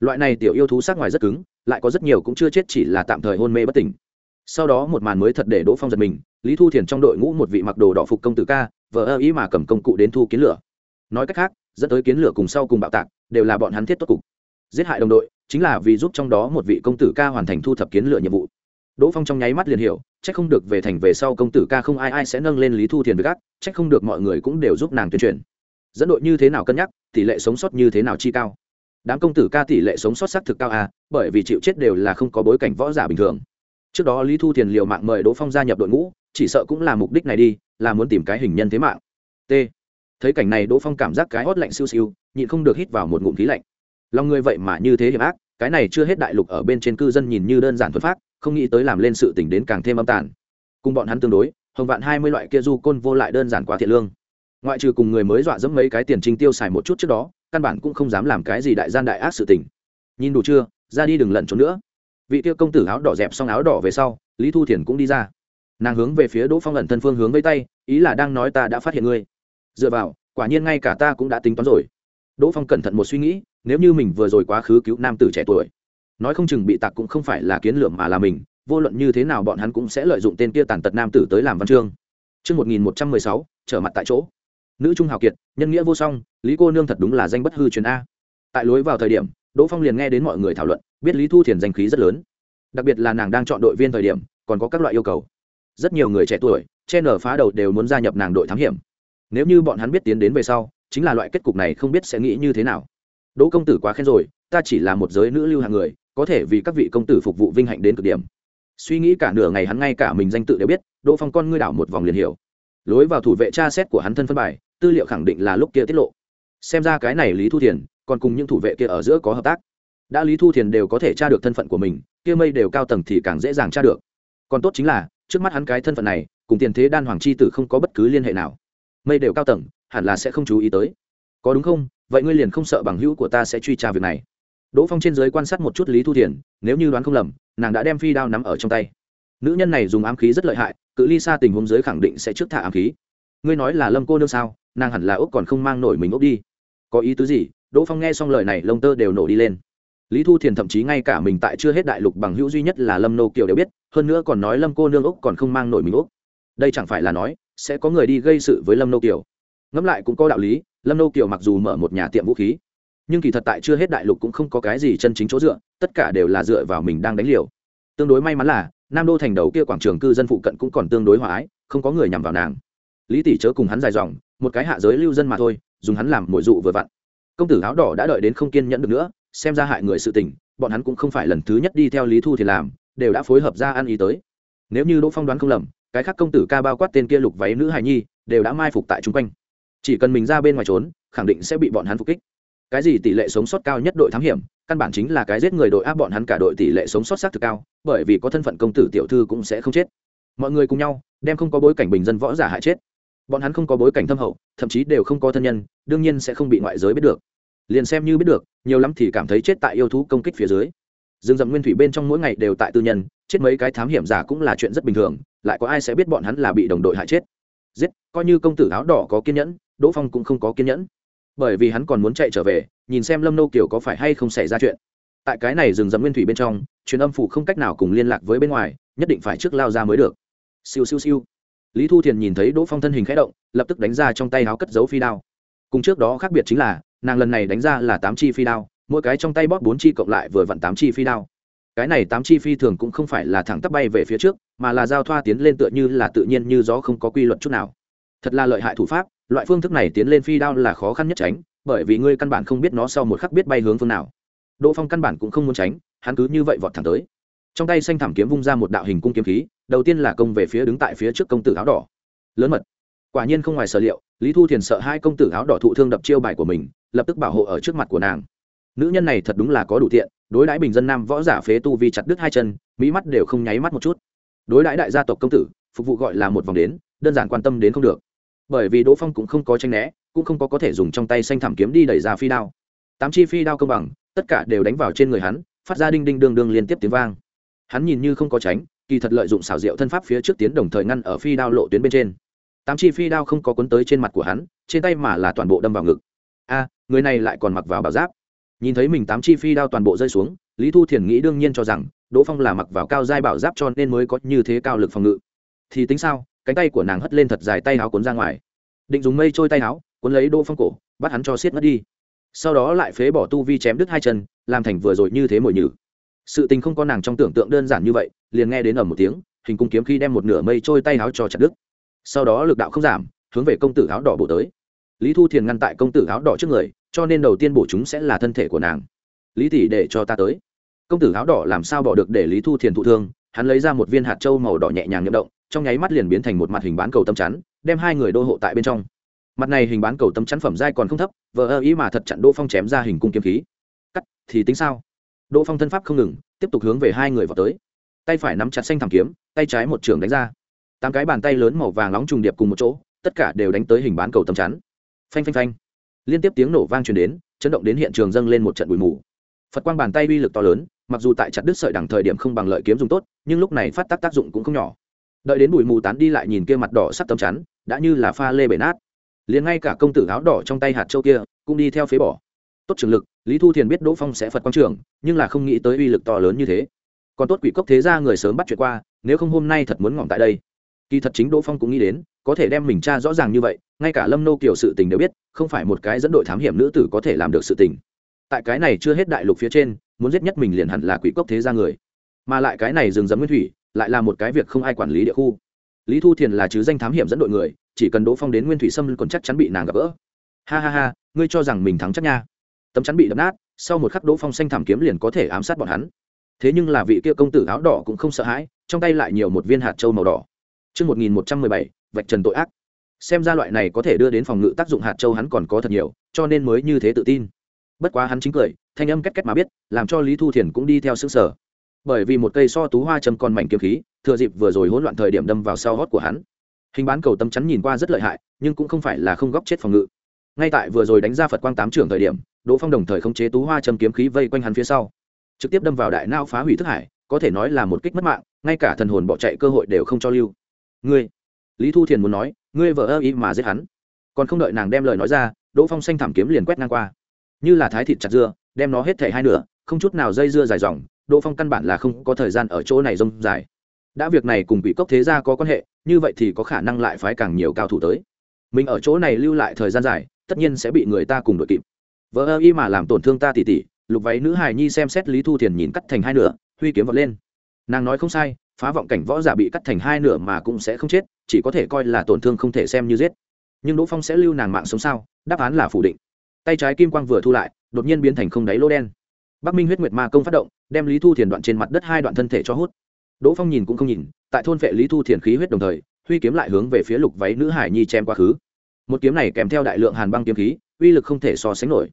A: Loại này tiểu yêu thú sát ngoài rất cứng, lại có rất nhiều cũng chưa chết chỉ là tạm thời hôn mê bất tỉnh. Sau đó một màn mới thật để đỗ phong giật mình, lý thu thiền trong đội ngũ một vị mặc đồ đỏ phục công tử ca, vờ ơ ý mà cầm công cụ đến thu kiến lửa. Nói cách khác, dẫn tới kiến lửa cùng sau cùng bạo tạc, đều là bọn hắn thiết tốt cục. Giết hại đồng đội, chính là vì giúp trong đó một vị công tử ca hoàn thành thu thập kiến lửa nhiệm vụ. Đỗ phong trong nháy mắt liền hiểu c h ắ c không được về thành về sau công tử ca không ai ai sẽ nâng lên lý thu thiền với gác c h ắ c không được mọi người cũng đều giúp nàng tuyên truyền dẫn đội như thế nào cân nhắc, tỷ lệ sống sót như thế nào chi cao? Đám công tử ca tỷ lệ sống sót xác thực cao à bởi vì chịu chết đều là không có bối cảnh võ giả bình thường. Trước đó lý thu thiền liều mạng mời đỗ phong gia nhập đội ngũ, chỉ sợ cũng là mục đích này đi, là muốn tìm cái hình nhân thế mạng. T. Thấy cảnh này đỗ phong cảm giác cái hót lạnh siêu siêu, nhịn không được hít vào một ngụm khí lạnh. Lòng người vậy mà như thế hiểm ác, cái này chưa hết đại lục ở bên trên cư dân nhìn như đơn giản thuật pháp không nghĩ tới làm lên sự tỉnh đến càng thêm âm tàn. Cùng bọn hắn tương đối, hồng vạn hai mươi loại kia du côn vô lại đơn giản quá thiện lương ngoại trừ cùng người mới dọa dẫm mấy cái tiền trinh tiêu xài một chút trước đó căn bản cũng không dám làm cái gì đại gian đại ác sự tình. Nhìn đủ chưa? Ra đi đừng lẩn trốn nữa. Vị tiêu công tử áo đỏ dẹp xong áo đỏ về sau lý thu thiền cũng đi ra. Nàng hướng về phía đỗ phong ẩn thân phương hướng với tay ý là đang nói ta đã phát hiện ngươi. Dựa vào quả nhiên ngay cả ta cũng đã tính toán rồi. Đỗ phong cẩn thận một suy nghĩ nếu như mình vừa rồi quá khứ cứu nam tử trẻ tuổi nói không chừng bị tặc cũng không phải là kiến lượm mà là mình vô luận như thế nào bọn hắn cũng sẽ lợi dụng tên kia tàn tật nam tử tới làm văn chương. Trước 1116, trở mặt tại chỗ. Nữ trung hào kiệt, nhân nghĩa vô song, Lý cô nương thật đúng là danh bất hư truyền a. Tại lối vào thời điểm, Đỗ Phong liền nghe đến mọi người thảo luận, biết Lý Thu Thiền danh khí rất lớn. Đặc biệt là nàng đang chọn đội viên thời điểm, còn có các loại yêu cầu. Rất nhiều người trẻ tuổi, che nở phá đầu đều muốn gia nhập nàng đội thám hiểm. Nếu như bọn hắn biết tiến đến về sau, chính là loại kết cục này không biết sẽ nghĩ như thế nào. Đỗ công tử quá khen rồi, ta chỉ là một giới nữ lưu hạng người, có thể vì các vị công tử phục vụ vinh hạnh đến cực điểm suy nghĩ cả nửa ngày hắn ngay cả mình danh tự đều biết đỗ phong con ngươi đảo một vòng liền hiểu lối vào thủ vệ tra xét của hắn thân phân bài tư liệu khẳng định là lúc kia tiết lộ. Xem ra cái này lý thu thiền, còn cùng những thủ vệ kia ở giữa có hợp tác. Đã lý thu thiền đều có thể tra được thân phận của mình, kia mây đều cao tầng thì càng dễ dàng tra được. Còn tốt chính là, trước mắt hắn cái thân phận này, cùng tiền thế đan hoàng chi tử không có bất cứ liên hệ nào. Mây đều cao tầng, hẳn là sẽ không chú ý tới. Có đúng không? Vậy ngươi liền không sợ bằng hữu của ta sẽ truy tra việc này. Đỗ phong trên giới quan sát một chút lý thu thiền, nếu như đoán không lầm, nàng đã đem phi đao nắm ở trong tay. Nữ nhân này dùng ám khí rất lợi hại, cự ly xa tình huống giới khẳng định sẽ trước thả ám khí ngươi nói là lâm cô nương sao, nàng hẳn là úc còn không mang nổi mình úc đi. Có ý tứ gì? Đỗ phong nghe xong lời này, lông tơ đều nổ đi lên. Lý thu thiền thậm chí ngay cả mình tại chưa hết đại lục bằng hữu duy nhất là lâm nô kiều đều biết, hơn nữa còn nói lâm cô nương úc còn không mang nổi mình úc. Đây chẳng phải là nói, sẽ có người đi gây sự với lâm nô kiều. Ngẫm lại cũng có đạo lý, lâm nô kiều mặc dù mở một nhà tiệm vũ khí, nhưng kỳ thật tại chưa hết đại lục cũng không có cái gì chân chính chỗ dựa, tất cả đều là dựa vào mình đang đánh liều. Tương đối may mắn là, nam đô thành đầu kia quảng trường cư dân phụ cận cũng còn tương đối hòa ái, không có người nhằm vào nàng lý tỷ chớ cùng hắn dài dòng, một cái hạ giới lưu dân mà thôi, dùng hắn làm mồi dụ vừa vặn. Công tử áo đỏ đã đợi đến không kiên nhẫn được nữa, xem ra hại người sự tình, bọn hắn cũng không phải lần thứ nhất đi theo lý thu thì làm, đều đã phối hợp ra ăn ý tới. Nếu như đỗ phong đoán không lầm, cái khác công tử ca bao quát tên kia lục váy nữ hài nhi, đều đã mai phục tại chung quanh. Chỉ cần mình ra bên ngoài trốn, khẳng định sẽ bị bọn hắn phục kích. Cái gì tỷ lệ sống sót cao nhất đội thám hiểm, căn bản chính là cái giết người đội áp bọn hắn cả đội tỷ lệ sống sót xác thực cao, bởi vì có thân phận công tử tiểu thư cũng sẽ không chết. Mọi người cùng nhau, đem không có bối cảnh bình dân võ giả hại chết bọn hắn không có bối cảnh thâm hậu, thậm chí đều không có thân nhân, đương nhiên sẽ không bị ngoại giới biết được. Liền xem như biết được, nhiều lắm thì cảm thấy chết tại yêu thú công kích phía dưới. Rừng rậm nguyên thủy bên trong mỗi ngày đều tại tư nhân, chết mấy cái thám hiểm giả cũng là chuyện rất bình thường, lại có ai sẽ biết bọn hắn là bị đồng đội hại chết? Giết, coi như công tử áo đỏ có kiên nhẫn, đỗ phong cũng không có kiên nhẫn. Bởi vì hắn còn muốn chạy trở về, nhìn xem lâm nô kiều có phải hay không xảy ra chuyện. Tại cái này rừng rậm nguyên thủy bên trong, truyền âm phủ không cách nào cùng liên lạc với bên ngoài, nhất định phải trước lao ra mới được. Siêu siêu siêu lý thu thiền nhìn thấy đỗ phong thân hình khẽ động, lập tức đánh ra trong tay áo cất dấu phi đao. Cùng trước đó khác biệt chính là, nàng lần này đánh ra là tám chi phi đao, mỗi cái trong tay bóp bốn chi cộng lại vừa vặn tám chi phi đao. Cái này tám chi phi thường cũng không phải là thẳng tắp bay về phía trước, mà là giao thoa tiến lên tựa như là tự nhiên như gió không có quy luật chút nào. Thật là lợi hại thủ pháp, loại phương thức này tiến lên phi đao là khó khăn nhất tránh, bởi vì ngươi căn bản không biết nó sau một khắc biết bay hướng phương nào. Đỗ phong căn bản cũng không muốn tránh, hắn cứ như vậy vọt thẳng tới. Trong tay xanh thảm kiếm vung ra một đạo hình cung kiếm khí đầu tiên là công về phía đứng tại phía trước công tử áo đỏ. Lớn mật. Quả nhiên không ngoài sở liệu, lý thu thiền sợ hai công tử áo đỏ thụ thương đập chiêu bài của mình, lập tức bảo hộ ở trước mặt của nàng. Nữ nhân này thật đúng là có đủ thiện đối đãi bình dân nam võ giả phế tu vi chặt đứt hai chân, mỹ mắt đều không nháy mắt một chút. Đối đãi đại gia tộc công tử, phục vụ gọi là một vòng đến, đơn giản quan tâm đến không được. Bởi vì đỗ phong cũng không có tranh né, cũng không có có thể dùng trong tay xanh thảm kiếm đi đẩy ra phi đao. Tám chi phi đao công bằng, tất cả đều đánh vào trên người hắn, phát ra đinh đinh đương đương liên tiếp tiếng vang. Hắn nhìn như không có tránh kỳ thật lợi dụng xảo diệu thân pháp phía trước tiến đồng thời ngăn ở phi đao lộ tuyến bên trên. Tám chi phi đao không có cuốn tới trên mặt của hắn, trên tay mà là toàn bộ đâm vào ngực. A, người này lại còn mặc vào bảo giáp. Nhìn thấy mình tám chi phi đao toàn bộ rơi xuống, lý thu thiền nghĩ đương nhiên cho rằng, đỗ phong là mặc vào cao giai bảo giáp cho nên mới có như thế cao lực phòng ngự. Thì tính sao, cánh tay của nàng hất lên thật dài tay áo cuốn ra ngoài. Định dùng mây trôi tay áo, cuốn lấy đỗ phong cổ, bắt hắn cho xiết mất đi. Sau đó lại phế bỏ tu vi chém đứt hai chân, làm thành vừa rồi như thế mồi nhử sự tình không có nàng trong tưởng tượng đơn giản như vậy, liền nghe đến ở một tiếng, hình cung kiếm khi đem một nửa mây trôi tay áo cho chặt đứt. Sau đó lực đạo không giảm, hướng về công tử áo đỏ bổ tới. Lý thu thiền ngăn tại công tử áo đỏ trước người, cho nên đầu tiên bổ chúng sẽ là thân thể của nàng. Lý tỷ để cho ta tới. Công tử áo đỏ làm sao bỏ được để lý thu thiền thụ thương, hắn lấy ra một viên hạt trâu màu đỏ nhẹ nhàng nhậm động, trong nháy mắt liền biến thành một mặt hình bán cầu tâm chắn, đem hai người đô hộ tại bên trong. Mặt này hình bán cầu tâm chắn phẩm dai còn không thấp, vờ ơ ý mà thật chặn đỗ phong chém ra hình cung kiếm khí. Cắt, thì tính sao? Đỗ phong thân pháp không ngừng, tiếp tục hướng về hai người vào tới. Tay phải nắm chặt xanh thảm kiếm, tay trái một trường đánh ra. Tám cái bàn tay lớn màu vàng nóng trùng điệp cùng một chỗ, tất cả đều đánh tới hình bán cầu tầm chắn. Phanh phanh phanh. Liên tiếp tiếng nổ vang truyền đến, chấn động đến hiện trường dâng lên một trận bụi mù. Phật quang bàn tay uy lực to lớn, mặc dù tại chặt đứt sợi đằng thời điểm không bằng lợi kiếm dùng tốt, nhưng lúc này phát tác tác dụng cũng không nhỏ. Đợi đến bụi mù tán đi lại nhìn kia mặt đỏ sắp tấm chắn, đã như là pha lê bể nát. Liền ngay cả công tử áo đỏ trong tay hạt châu kia, cũng đi theo phế bỏ. Tốt trường lực lý thu thiền biết đỗ phong sẽ phật quang trường, nhưng là không nghĩ tới uy lực to lớn như thế. Còn tốt quỷ cốc thế ra người sớm bắt chuyện qua, nếu không hôm nay thật muốn ngỏm tại đây. Kỳ thật chính đỗ phong cũng nghĩ đến, có thể đem mình tra rõ ràng như vậy, ngay cả lâm nô kiểu sự tình đều biết, không phải một cái dẫn đội thám hiểm nữ tử có thể làm được sự tình. Tại cái này chưa hết đại lục phía trên, muốn giết nhất mình liền hẳn là quỷ cốc thế ra người. Mà lại cái này rừng dấm nguyên thủy, lại là một cái việc không ai quản lý địa khu. Lý thu thiền là chứ danh thám hiểm dẫn đội người, chỉ cần đỗ phong đến nguyên thủy sâm còn chắc chắn bị nàng gặp gỡ. Ha ha ha, ngươi cho rằng mình thắng chắc nha tấm chắn bị đập nát sau một khắc đỗ phong xanh thảm kiếm liền có thể ám sát bọn hắn thế nhưng là vị kia công tử áo đỏ cũng không sợ hãi trong tay lại nhiều một viên hạt trâu màu đỏ Trước 1117, vạch trần tội ác. Xem ra loại này có thể đưa đến phòng ngự tác dụng hạt châu hắn còn có thật nhiều, cho nên mới như thế tự tin. Bất quá hắn chính cười, thanh âm két két mà biết, làm cho Lý Thu Thiền cũng đi theo sững sở. Bởi vì một cây so tú hoa châm còn mảnh kiếm khí, thừa dịp vừa rồi hỗn loạn thời điểm đâm vào sau hót của hắn. Hình bán cầu tâm chắn nhìn qua rất lợi hại, nhưng cũng không phải là không góc chết phòng ngự. Ngay tại vừa rồi đánh ra Phật quang tám trưởng thời điểm, Đỗ Phong đồng thời không chế tú hoa châm kiếm khí vây quanh hắn phía sau, trực tiếp đâm vào đại não phá hủy thức hải, có thể nói là một kích mất mạng, ngay cả thần hồn bỏ chạy cơ hội đều không cho lưu. Ngươi lý thu thiền muốn nói ngươi vợ ơ ý mà giết hắn. Còn không đợi nàng đem lời nói ra đỗ phong xanh thảm kiếm liền quét ngang qua. Như là thái thịt chặt dưa đem nó hết thể hai nửa không chút nào dây dưa dài dòng đỗ phong căn bản là không có thời gian ở chỗ này rông dài. Đã việc này cùng bị cốc thế gia có quan hệ như vậy thì có khả năng lại phái càng nhiều cao thủ tới. Mình ở chỗ này lưu lại thời gian dài tất nhiên sẽ bị người ta cùng đội kịp vợ ơ y mà làm tổn thương ta tỉ tỉ, lục váy nữ hài nhi xem xét lý thu thiền nhìn cắt thành hai nửa, huy kiếm vọt lên. Nàng nói không sai, phá vọng cảnh võ giả bị cắt thành hai nửa mà cũng sẽ không chết, chỉ có thể coi là tổn thương không thể xem như giết. Nhưng đỗ phong sẽ lưu nàng mạng sống sao? Đáp án là phủ định. Tay trái kim quang vừa thu lại, đột nhiên biến thành không đáy lỗ đen. Bắc minh huyết nguyệt ma công phát động, đem lý thu thiền đoạn trên mặt đất hai đoạn thân thể cho hút. Đỗ phong nhìn cũng không nhìn, tại thôn vệ lý thu thiền khí huyết đồng thời, huy kiếm lại hướng về phía lục váy nữ hải nhi chém quá khứ. Một kiếm này kèm theo đại lượng hàn băng kiếm khí uy lực không thể so sánh nổi.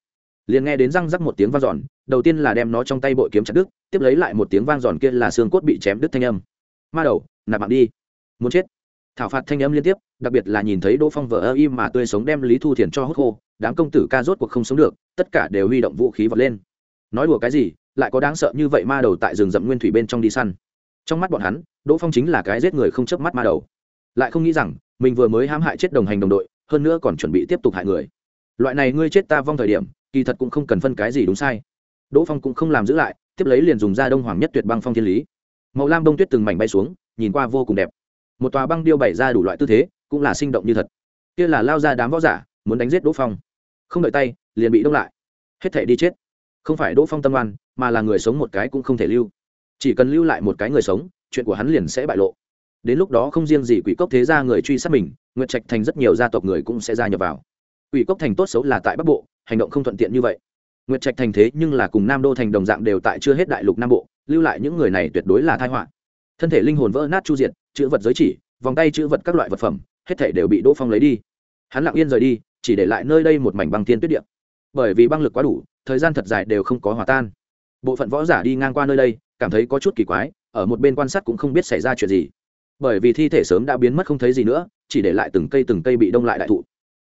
A: Liền nghe đến răng rắc một tiếng vang giòn đầu tiên là đem nó trong tay bội kiếm chặt đứt, tiếp lấy lại một tiếng vang giòn kia là xương cốt bị chém đứt thanh âm. Ma đầu, nạp mạng đi. Muốn chết. Thảo phạt thanh âm liên tiếp, đặc biệt là nhìn thấy đỗ phong vợ ơ im mà tươi sống đem lý thu thiền cho hút khô, đám công tử ca rốt cuộc không sống được, tất cả đều huy động vũ khí vọt lên. Nói đùa cái gì, lại có đáng sợ như vậy ma đầu tại rừng rậm nguyên thủy bên trong đi săn. Trong mắt bọn hắn, đỗ phong chính là cái giết người không chớp mắt ma đầu. Lại không nghĩ rằng, mình vừa mới hãm hại chết đồng hành đồng đội, hơn nữa còn chuẩn bị tiếp tục hại người loại này ngươi chết ta vong thời điểm, kỳ thật cũng không cần phân cái gì đúng sai. Đỗ phong cũng không làm giữ lại, tiếp lấy liền dùng ra đông hoàng nhất tuyệt băng phong thiên lý. Màu lam đông tuyết từng mảnh bay xuống, nhìn qua vô cùng đẹp. Một tòa băng điêu bày ra đủ loại tư thế, cũng là sinh động như thật. Kia là lao ra đám võ giả, muốn đánh giết đỗ phong. Không đợi tay, liền bị đông lại. Hết thể đi chết. Không phải đỗ phong tâm oan, mà là người sống một cái cũng không thể lưu. Chỉ cần lưu lại một cái người sống, chuyện của hắn liền sẽ bại lộ. Đến lúc đó không riêng gì quỷ cốc thế gia người truy sát mình, nguyệt trạch thành rất nhiều gia tộc người cũng sẽ gia nhập vào quỷ cốc thành tốt xấu là tại bắc bộ, hành động không thuận tiện như vậy. Nguyệt trạch thành thế nhưng là cùng nam đô thành đồng dạng đều tại chưa hết đại lục nam bộ, lưu lại những người này tuyệt đối là tai họa. Thân thể linh hồn vỡ nát chu diệt, chữ vật giới chỉ, vòng tay chữ vật các loại vật phẩm, hết thể đều bị đỗ phong lấy đi. Hắn lặng yên rời đi, chỉ để lại nơi đây một mảnh băng thiên tuyết điện bởi vì băng lực quá đủ, thời gian thật dài đều không có hòa tan. Bộ phận võ giả đi ngang qua nơi đây, cảm thấy có chút kỳ quái, ở một bên quan sát cũng không biết xảy ra chuyện gì. Bởi vì thi thể sớm đã biến mất không thấy gì nữa, chỉ để lại từng cây từng cây bị đông lại đại thụ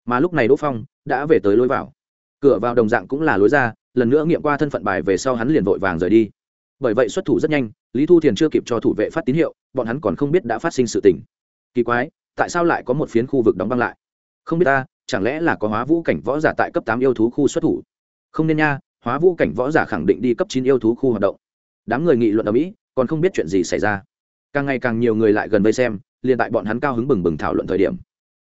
A: mà lúc này đỗ phong đã về tới lối vào. Cửa vào đồng dạng cũng là lối ra, lần nữa nghiệm qua thân phận bài về sau hắn liền vội vàng rời đi. Bởi vậy xuất thủ rất nhanh, lý thu thiền chưa kịp cho thủ vệ phát tín hiệu, bọn hắn còn không biết đã phát sinh sự tình. Kỳ quái, tại sao lại có một phiến khu vực đóng băng lại? Không biết ta, chẳng lẽ là có hóa vũ cảnh võ giả tại cấp tám yêu thú khu xuất thủ? Không nên nha, hóa vũ cảnh võ giả khẳng định đi cấp chín yêu thú khu hoạt động. Đám người nghị luận ở mỹ, còn không biết chuyện gì xảy ra. Càng ngày càng nhiều người lại gần vây xem, liền tại bọn hắn cao hứng bừng bừng thảo luận thời điểm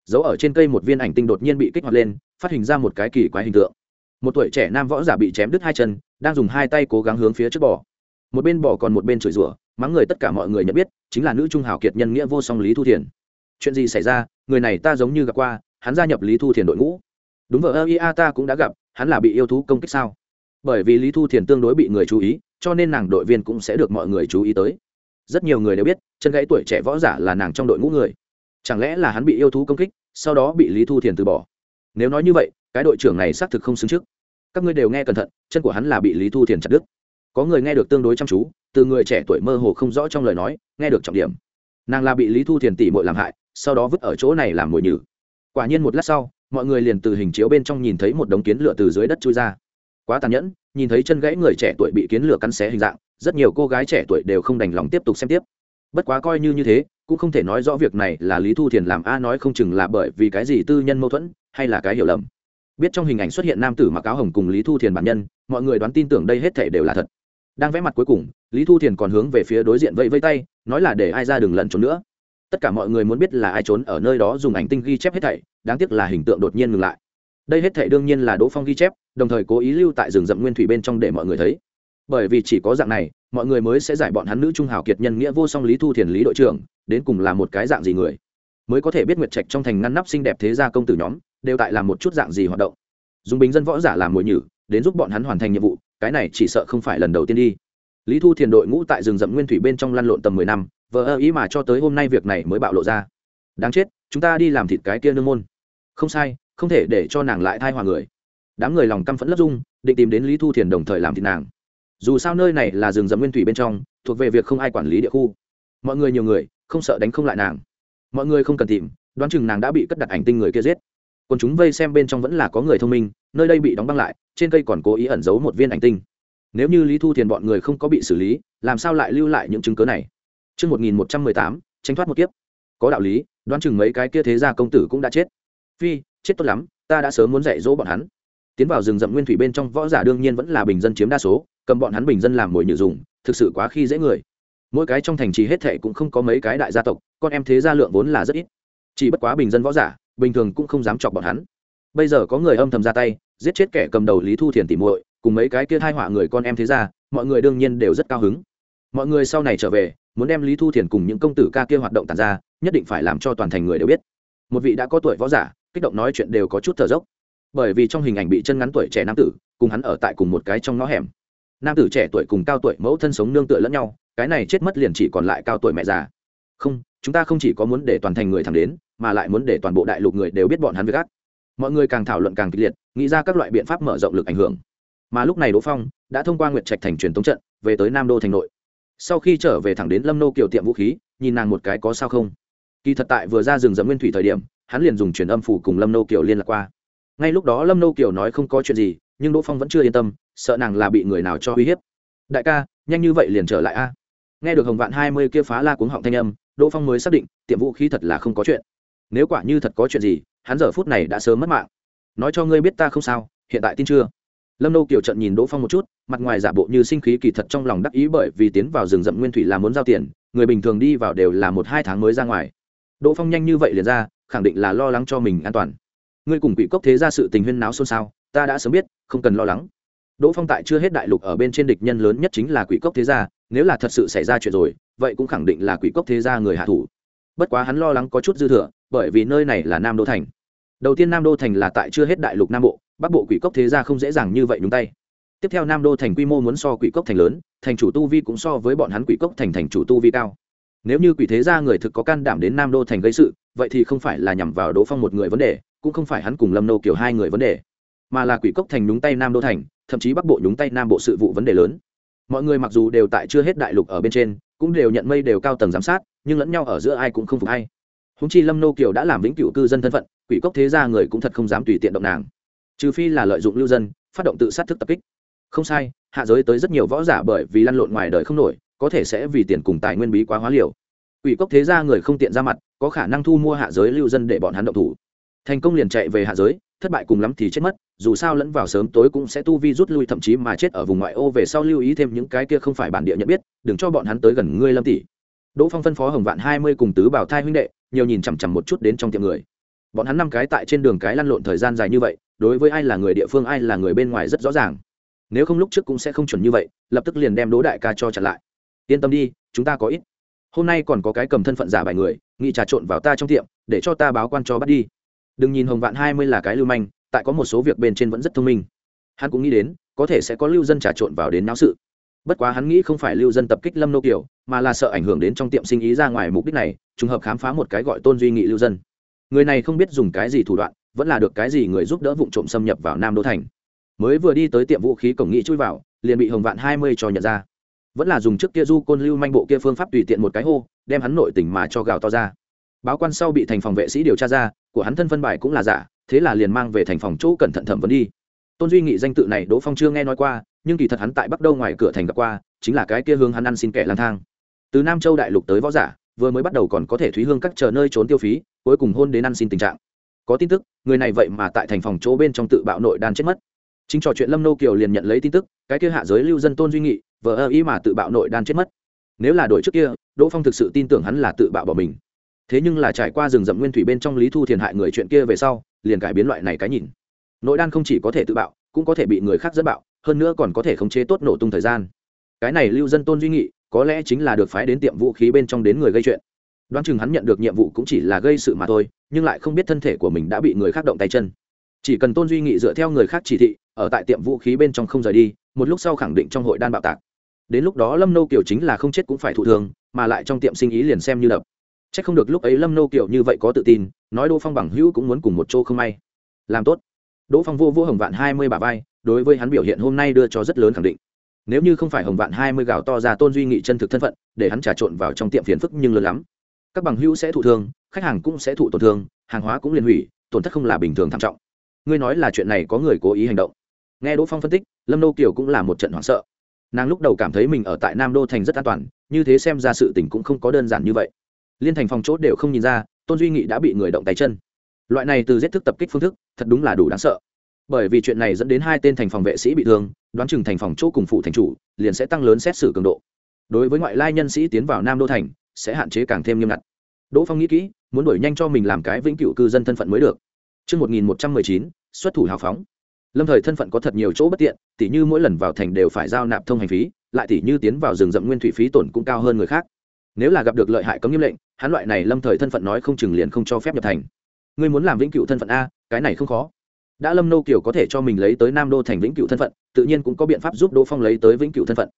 A: giấu ở trên cây một viên ảnh tinh đột nhiên bị kích hoạt lên, phát hình ra một cái kỳ quái hình tượng. Một tuổi trẻ nam võ giả bị chém đứt hai chân, đang dùng hai tay cố gắng hướng phía trước bò. Một bên bò còn một bên chửi rủa, mắng người tất cả mọi người nhận biết, chính là nữ trung hào kiệt nhân nghĩa vô song lý thu thiền. Chuyện gì xảy ra? Người này ta giống như gặp qua, hắn gia nhập lý thu thiền đội ngũ. Đúng vợ ơ ia ta cũng đã gặp, hắn là bị yêu thú công kích sao? Bởi vì lý thu thiền tương đối bị người chú ý, cho nên nàng đội viên cũng sẽ được mọi người chú ý tới. Rất nhiều người đều biết, chân gãy tuổi trẻ võ giả là nàng trong đội ngũ người chẳng lẽ là hắn bị yêu thú công kích, sau đó bị lý thu thiền từ bỏ? Nếu nói như vậy, cái đội trưởng này xác thực không xứng trước. Các ngươi đều nghe cẩn thận, chân của hắn là bị lý thu thiền chặt đứt. Có người nghe được tương đối chăm chú, từ người trẻ tuổi mơ hồ không rõ trong lời nói, nghe được trọng điểm. Nàng là bị lý thu thiền tỉ mội làm hại, sau đó vứt ở chỗ này làm mồi nhử. Quả nhiên một lát sau, mọi người liền từ hình chiếu bên trong nhìn thấy một đống kiến lửa từ dưới đất chui ra. Quá tàn nhẫn, nhìn thấy chân gãy người trẻ tuổi bị kiến lửa cắn xé hình dạng, rất nhiều cô gái trẻ tuổi đều không đành lòng tiếp tục xem tiếp. Bất quá coi như như thế cũng không thể nói rõ việc này là lý thu thiền làm a nói không chừng là bởi vì cái gì tư nhân mâu thuẫn, hay là cái hiểu lầm. Biết trong hình ảnh xuất hiện nam tử mặc áo hồng cùng lý thu thiền bản nhân, mọi người đoán tin tưởng đây hết thể đều là thật. Đang vẽ mặt cuối cùng, lý thu thiền còn hướng về phía đối diện vẫy vẫy tay, nói là để ai ra đừng lẩn trốn nữa. Tất cả mọi người muốn biết là ai trốn ở nơi đó dùng ảnh tinh ghi chép hết thảy, đáng tiếc là hình tượng đột nhiên ngừng lại. Đây hết thảy đương nhiên là đỗ phong ghi chép, đồng thời cố ý lưu tại rừng rậm nguyên thủy bên trong để mọi người thấy. Bởi vì chỉ có dạng này mọi người mới sẽ giải bọn hắn nữ trung hào kiệt nhân nghĩa vô song lý thu thiền lý đội trưởng, đến cùng là một cái dạng gì người? Mới có thể biết nguyệt trạch trong thành ngăn nắp xinh đẹp thế gia công tử nhóm, đều tại làm một chút dạng gì hoạt động. Dùng bình dân võ giả làm mồi nhử, đến giúp bọn hắn hoàn thành nhiệm vụ, cái này chỉ sợ không phải lần đầu tiên đi. Lý thu thiền đội ngũ tại rừng rậm nguyên thủy bên trong lăn lộn tầm mười năm, vờ ơ ý mà cho tới hôm nay việc này mới bạo lộ ra. Đáng chết, chúng ta đi làm thịt cái kia nương môn. Không sai, không thể để cho nàng lại thai hòa người. Đám người lòng căm phẫn lấp dung, định tìm đến lý thu thiền đồng thời làm thịt nàng dù sao nơi này là rừng rậm nguyên thủy bên trong thuộc về việc không ai quản lý địa khu mọi người nhiều người không sợ đánh không lại nàng mọi người không cần tìm đoán chừng nàng đã bị cất đặt ảnh tinh người kia giết còn chúng vây xem bên trong vẫn là có người thông minh nơi đây bị đóng băng lại trên cây còn cố ý ẩn giấu một viên ảnh tinh nếu như lý thu thiền bọn người không có bị xử lý làm sao lại lưu lại những chứng cớ này Trước 1118, tránh thoát một kiếp. Có đạo lý, đoán chừng mấy cái kia thế gia công tử cũng đã chết. Phi, chết tốt lắm, ta đã sớm muốn dạy dỗ bọn hắn. Tiến vào rừng rậm nguyên thủy bên trong võ giả đương nhiên vẫn là bình dân chiếm đa số, cầm bọn hắn bình dân làm mồi nhử dùng, thực sự quá khi dễ người. Mỗi cái trong thành trì hết thệ cũng không có mấy cái đại gia tộc, con em thế gia lượng vốn là rất ít. Chỉ bất quá bình dân võ giả, bình thường cũng không dám chọc bọn hắn. Bây giờ có người âm thầm ra tay, giết chết kẻ cầm đầu Lý Thu Thiền tỉ muội, cùng mấy cái kia hai họa người con em thế gia, mọi người đương nhiên đều rất cao hứng. Mọi người sau này trở về, muốn đem lý thu thiền cùng những công tử ca kia hoạt động tàn ra nhất định phải làm cho toàn thành người đều biết một vị đã có tuổi võ giả kích động nói chuyện đều có chút thở dốc bởi vì trong hình ảnh bị chân ngắn tuổi trẻ nam tử cùng hắn ở tại cùng một cái trong ngõ hẻm nam tử trẻ tuổi cùng cao tuổi mẫu thân sống nương tựa lẫn nhau, cái này chết mất liền chỉ còn lại cao tuổi mẹ già. Không, chúng ta không chỉ có muốn để toàn thành người thẳng đến, mà lại muốn để toàn bộ đại lục người đều biết bọn hắn với gác mọi người càng thảo luận càng kịch liệt, nghĩ ra các loại biện pháp mở rộng lực ảnh hưởng. Mà lúc này đỗ phong đã thông qua nguyệt trạch thành truyền tống trận, về tới nam đô thành nội. Sau khi trở về thẳng đến lâm nô kiều tiệm vũ khí, nhìn nàng một cái có sao không? Kỳ thật tại vừa ra rừng rậm nguyên thủy thời điểm, hắn liền dùng truyền âm phủ cùng lâm nô kiều liên lạc qua. Ngay lúc đó lâm nô kiều nói không có chuyện gì nhưng đỗ phong vẫn chưa yên tâm, sợ nàng là bị người nào cho uy hiếp. Đại ca, nhanh như vậy liền trở lại a? Nghe được hồng vạn hai mươi kia phá la cuống họng thanh âm, đỗ phong mới xác định, tiệm vũ khí thật là không có chuyện. Nếu quả như thật có chuyện gì, hắn giờ phút này đã sớm mất mạng. Nói cho ngươi biết ta không sao, hiện tại tin chưa? Lâm nô kiều trận nhìn đỗ phong một chút, mặt ngoài giả bộ như sinh khí kỳ thật trong lòng đắc ý bởi vì tiến vào rừng rậm nguyên thủy là muốn giao tiền, người bình thường đi vào đều là một hai tháng mới ra ngoài. Đỗ phong nhanh như vậy liền ra, khẳng định là lo lắng cho mình an toàn. Ngươi cùng quỷ cốc thế ra sự tình huyên náo xôn xao ta đã sớm biết, không cần lo lắng. Đỗ phong tại chưa hết đại lục ở bên trên địch nhân lớn nhất chính là quỷ cốc thế gia, nếu là thật sự xảy ra chuyện rồi, vậy cũng khẳng định là quỷ cốc thế gia người hạ thủ. Bất quá hắn lo lắng có chút dư thừa, bởi vì nơi này là nam đô thành. Đầu tiên nam đô thành là tại chưa hết đại lục nam bộ, bắc bộ quỷ cốc thế gia không dễ dàng như vậy nhúng tay. Tiếp theo nam đô thành quy mô muốn so quỷ cốc thành lớn, thành chủ tu vi cũng so với bọn hắn quỷ cốc thành thành chủ tu vi cao. Nếu như quỷ thế gia người thực có can đảm đến nam đô thành gây sự, vậy thì không phải là nhằm vào đỗ phong một người vấn đề, cũng không phải hắn cùng lâm nô kiểu hai người vấn đề mà là quỷ cốc thành nhúng tay nam đô thành, thậm chí bắc bộ nhúng tay nam bộ sự vụ vấn đề lớn. Mọi người mặc dù đều tại chưa hết đại lục ở bên trên, cũng đều nhận mây đều cao tầng giám sát, nhưng lẫn nhau ở giữa ai cũng không phục hay húng chi lâm nô kiều đã làm vĩnh cựu cư dân thân phận, quỷ cốc thế gia người cũng thật không dám tùy tiện động nàng. Trừ phi là lợi dụng lưu dân, phát động tự sát thức tập kích. Không sai, hạ giới tới rất nhiều võ giả bởi vì lăn lộn ngoài đời không nổi, có thể sẽ vì tiền cùng tài nguyên bí quá hóa liều. Quỷ cốc thế gia người không tiện ra mặt, có khả năng thu mua hạ giới lưu dân để bọn hắn động thủ. Thành công liền chạy về hạ giới thất bại cùng lắm thì chết mất, dù sao lẫn vào sớm tối cũng sẽ tu vi rút lui, thậm chí mà chết ở vùng ngoại ô về sau lưu ý thêm những cái kia không phải bản địa nhận biết, đừng cho bọn hắn tới gần ngươi lâm tỷ. Đỗ phong phân phó hồng vạn hai mươi cùng tứ bảo thai huynh đệ, nhiều nhìn chằm chằm một chút đến trong tiệm người. Bọn hắn năm cái tại trên đường cái lăn lộn thời gian dài như vậy, đối với ai là người địa phương, ai là người bên ngoài rất rõ ràng. Nếu không lúc trước cũng sẽ không chuẩn như vậy, lập tức liền đem đỗ đại ca cho chặn lại. Yên tâm đi, chúng ta có ít. Hôm nay còn có cái cầm thân phận giả bài người nghị trà trộn vào ta trong tiệm, để cho ta báo quan cho bắt đi đừng nhìn hồng vạn hai mươi là cái lưu manh, tại có một số việc bên trên vẫn rất thông minh. Hắn cũng nghĩ đến, có thể sẽ có lưu dân trà trộn vào đến náo sự. Bất quá hắn nghĩ không phải lưu dân tập kích lâm nô kiều, mà là sợ ảnh hưởng đến trong tiệm sinh ý ra ngoài mục đích này, trùng hợp khám phá một cái gọi tôn duy nghị lưu dân. Người này không biết dùng cái gì thủ đoạn, vẫn là được cái gì người giúp đỡ vụ trộm xâm nhập vào nam đô thành. Mới vừa đi tới tiệm vũ khí cổng nghị chui vào, liền bị hồng vạn hai mươi cho nhận ra. Vẫn là dùng trước kia du côn lưu manh bộ kia phương pháp tùy tiện một cái hô, đem hắn nội tỉnh mà cho gào to ra báo quan sau bị thành phòng vệ sĩ điều tra ra, của hắn thân phân bài cũng là giả, thế là liền mang về thành phòng chỗ cẩn thận thẩm vấn đi. Tôn duy nghị danh tự này đỗ phong chưa nghe nói qua, nhưng kỳ thật hắn tại bắc đâu ngoài cửa thành gặp qua, chính là cái kia hướng hắn ăn xin kẻ lang thang. Từ nam châu đại lục tới võ giả, vừa mới bắt đầu còn có thể thúy hương các chờ nơi trốn tiêu phí, cuối cùng hôn đến ăn xin tình trạng. Có tin tức, người này vậy mà tại thành phòng chỗ bên trong tự bạo nội đan chết mất. Chính trò chuyện lâm nô kiều liền nhận lấy tin tức, cái kia hạ giới lưu dân tôn duy nghị, vờ ơ ý mà tự bạo nội đan chết mất. Nếu là đội trước kia, đỗ phong thực sự tin tưởng hắn là tự bạo bỏ mình thế nhưng là trải qua rừng rậm nguyên thủy bên trong lý thu thiền hại người chuyện kia về sau, liền cải biến loại này cái nhìn. Nội đan không chỉ có thể tự bạo, cũng có thể bị người khác dẫn bạo, hơn nữa còn có thể khống chế tốt nổ tung thời gian. Cái này lưu dân tôn duy nghị, có lẽ chính là được phái đến tiệm vũ khí bên trong đến người gây chuyện. Đoán chừng hắn nhận được nhiệm vụ cũng chỉ là gây sự mà thôi, nhưng lại không biết thân thể của mình đã bị người khác động tay chân. Chỉ cần tôn duy nghị dựa theo người khác chỉ thị, ở tại tiệm vũ khí bên trong không rời đi, một lúc sau khẳng định trong hội đan bạo tạc. Đến lúc đó lâm nô kiều chính là không chết cũng phải thụ thường mà lại trong tiệm sinh ý liền xem như đập c h ắ c không được lúc ấy lâm nô kiều như vậy có tự tin, nói đỗ phong bằng hữu cũng muốn cùng một chỗ không may. Làm tốt. Đỗ phong vô vô hồng vạn hai mươi bà vai, đối với hắn biểu hiện hôm nay đưa cho rất lớn khẳng định. Nếu như không phải hồng vạn hai mươi gạo to ra tôn duy nghị chân thực thân phận, để hắn trà trộn vào trong tiệm phiền phức nhưng lớn lắm. Các bằng hữu sẽ thụ thương, khách hàng cũng sẽ thụ tổn thương, hàng hóa cũng liền hủy, tổn thất không là bình thường thảm trọng. Ngươi nói là chuyện này có người cố ý hành động. Nghe đỗ phong phân tích, lâm nô kiều cũng là một trận hoảng sợ. Nàng lúc đầu cảm thấy mình ở tại nam đô thành rất an toàn, như thế xem ra sự tình cũng không có đơn giản như vậy liên thành phòng chốt đều không nhìn ra tôn duy nghị đã bị người động tay chân. Loại này từ giết thức tập kích phương thức thật đúng là đủ đáng sợ. Bởi vì chuyện này dẫn đến hai tên thành phòng vệ sĩ bị thương đoán chừng thành phòng chỗ cùng phụ thành chủ liền sẽ tăng lớn xét xử cường độ. Đối với ngoại lai nhân sĩ tiến vào nam đô thành sẽ hạn chế càng thêm nghiêm ngặt. Đỗ phong nghĩ kỹ muốn đuổi nhanh cho mình làm cái vĩnh cửu cư dân thân phận mới được. Trước 1119, xuất thủ hào phóng. Lâm thời thân phận có thật nhiều chỗ bất tiện, tỉ như mỗi lần vào thành đều phải giao nạp thông hành phí, lại tỉ như tiến vào rừng rậm nguyên thủy phí tổn cũng cao hơn người khác. Nếu là gặp được lợi hại cấm nghiêm lệnh, hắn loại này lâm thời thân phận nói không chừng liền không cho phép nhập thành. Ngươi muốn làm vĩnh cửu thân phận a, cái này không khó. Đã Lâm Nô Kiều có thể cho mình lấy tới Nam Đô thành vĩnh cửu thân phận, tự nhiên cũng có biện pháp giúp Đỗ Phong lấy tới vĩnh cửu thân phận.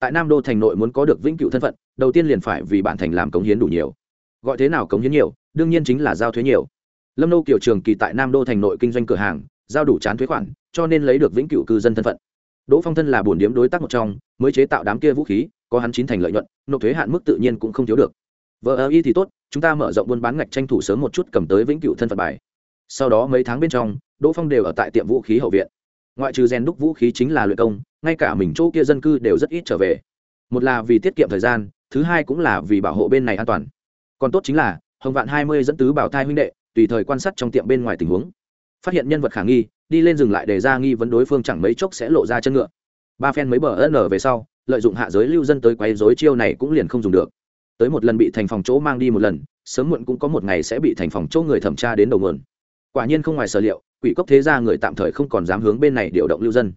A: Tại Nam Đô thành nội muốn có được vĩnh cửu thân phận, đầu tiên liền phải vì bản thành làm cống hiến đủ nhiều. Gọi thế nào cống hiến nhiều, đương nhiên chính là giao thuế nhiều lâm nô kiều trường kỳ tại nam đô thành nội kinh doanh cửa hàng giao đủ chán thuế khoản cho nên lấy được vĩnh cửu cư dân thân phận đỗ phong thân là bổn điếm đối tác một trong mới chế tạo đám kia vũ khí có hắn chín thành lợi nhuận nộp thuế hạn mức tự nhiên cũng không thiếu được vợ ơ y thì tốt, chúng ta mở rộng buôn bán ngạch tranh thủ sớm một chút cầm tới vĩnh cửu thân phận bài. Sau đó mấy tháng bên trong, đỗ phong đều ở tại tiệm vũ khí hậu viện. Ngoại trừ rèn đúc vũ khí chính là luyện công, ngay cả mình chỗ kia dân cư đều rất ít trở về. Một là vì tiết kiệm thời gian, thứ hai cũng là vì bảo hộ bên này an toàn. Còn tốt chính là, hồng vạn hai mươi dẫn tứ bảo thai huynh đệ, tùy thời quan sát trong tiệm bên ngoài tình huống. Phát hiện nhân vật khả nghi, đi lên dừng lại để ra nghi vấn đối phương chẳng mấy chốc sẽ lộ ra chân ngựa. Ba phen mấy bờ ân về sau, lợi dụng hạ giới lưu dân tới quấy dối chiêu này cũng liền không dùng được tới một lần bị thành phòng chỗ mang đi một lần, sớm muộn cũng có một ngày sẽ bị thành phòng chỗ người thẩm tra đến đầu nguồn. Quả nhiên không ngoài sở liệu, quỷ cốc thế gia người tạm thời không còn dám hướng bên này điều động lưu dân.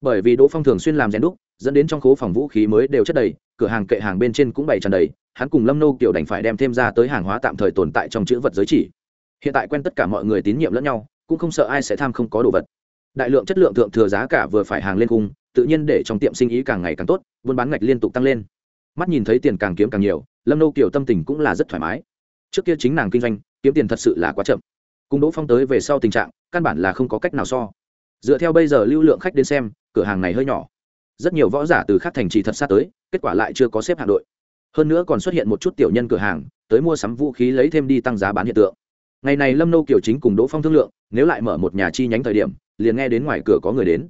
A: Bởi vì đỗ phong thường xuyên làm rèn đúc, dẫn đến trong khố phòng vũ khí mới đều chất đầy, cửa hàng kệ hàng bên trên cũng bày tràn đầy, hắn cùng lâm nô kiểu đành phải đem thêm ra tới hàng hóa tạm thời tồn tại trong chữ vật giới chỉ. Hiện tại quen tất cả mọi người tín nhiệm lẫn nhau, cũng không sợ ai sẽ tham không có đồ vật. Đại lượng chất lượng thượng thừa giá cả vừa phải hàng lên cung tự nhiên để trong tiệm sinh ý càng ngày càng tốt, buôn bán ngạch liên tục tăng lên. Mắt nhìn thấy tiền càng kiếm càng nhiều lâm nô kiểu tâm tình cũng là rất thoải mái trước kia chính nàng kinh doanh kiếm tiền thật sự là quá chậm cùng đỗ phong tới về sau tình trạng căn bản là không có cách nào so dựa theo bây giờ lưu lượng khách đến xem cửa hàng này hơi nhỏ rất nhiều võ giả từ khác thành trì thật xa tới kết quả lại chưa có xếp hạng đội hơn nữa còn xuất hiện một chút tiểu nhân cửa hàng tới mua sắm vũ khí lấy thêm đi tăng giá bán hiện tượng ngày này lâm nô kiều chính cùng đỗ phong thương lượng nếu lại mở một nhà chi nhánh thời điểm liền nghe đến ngoài cửa có người đến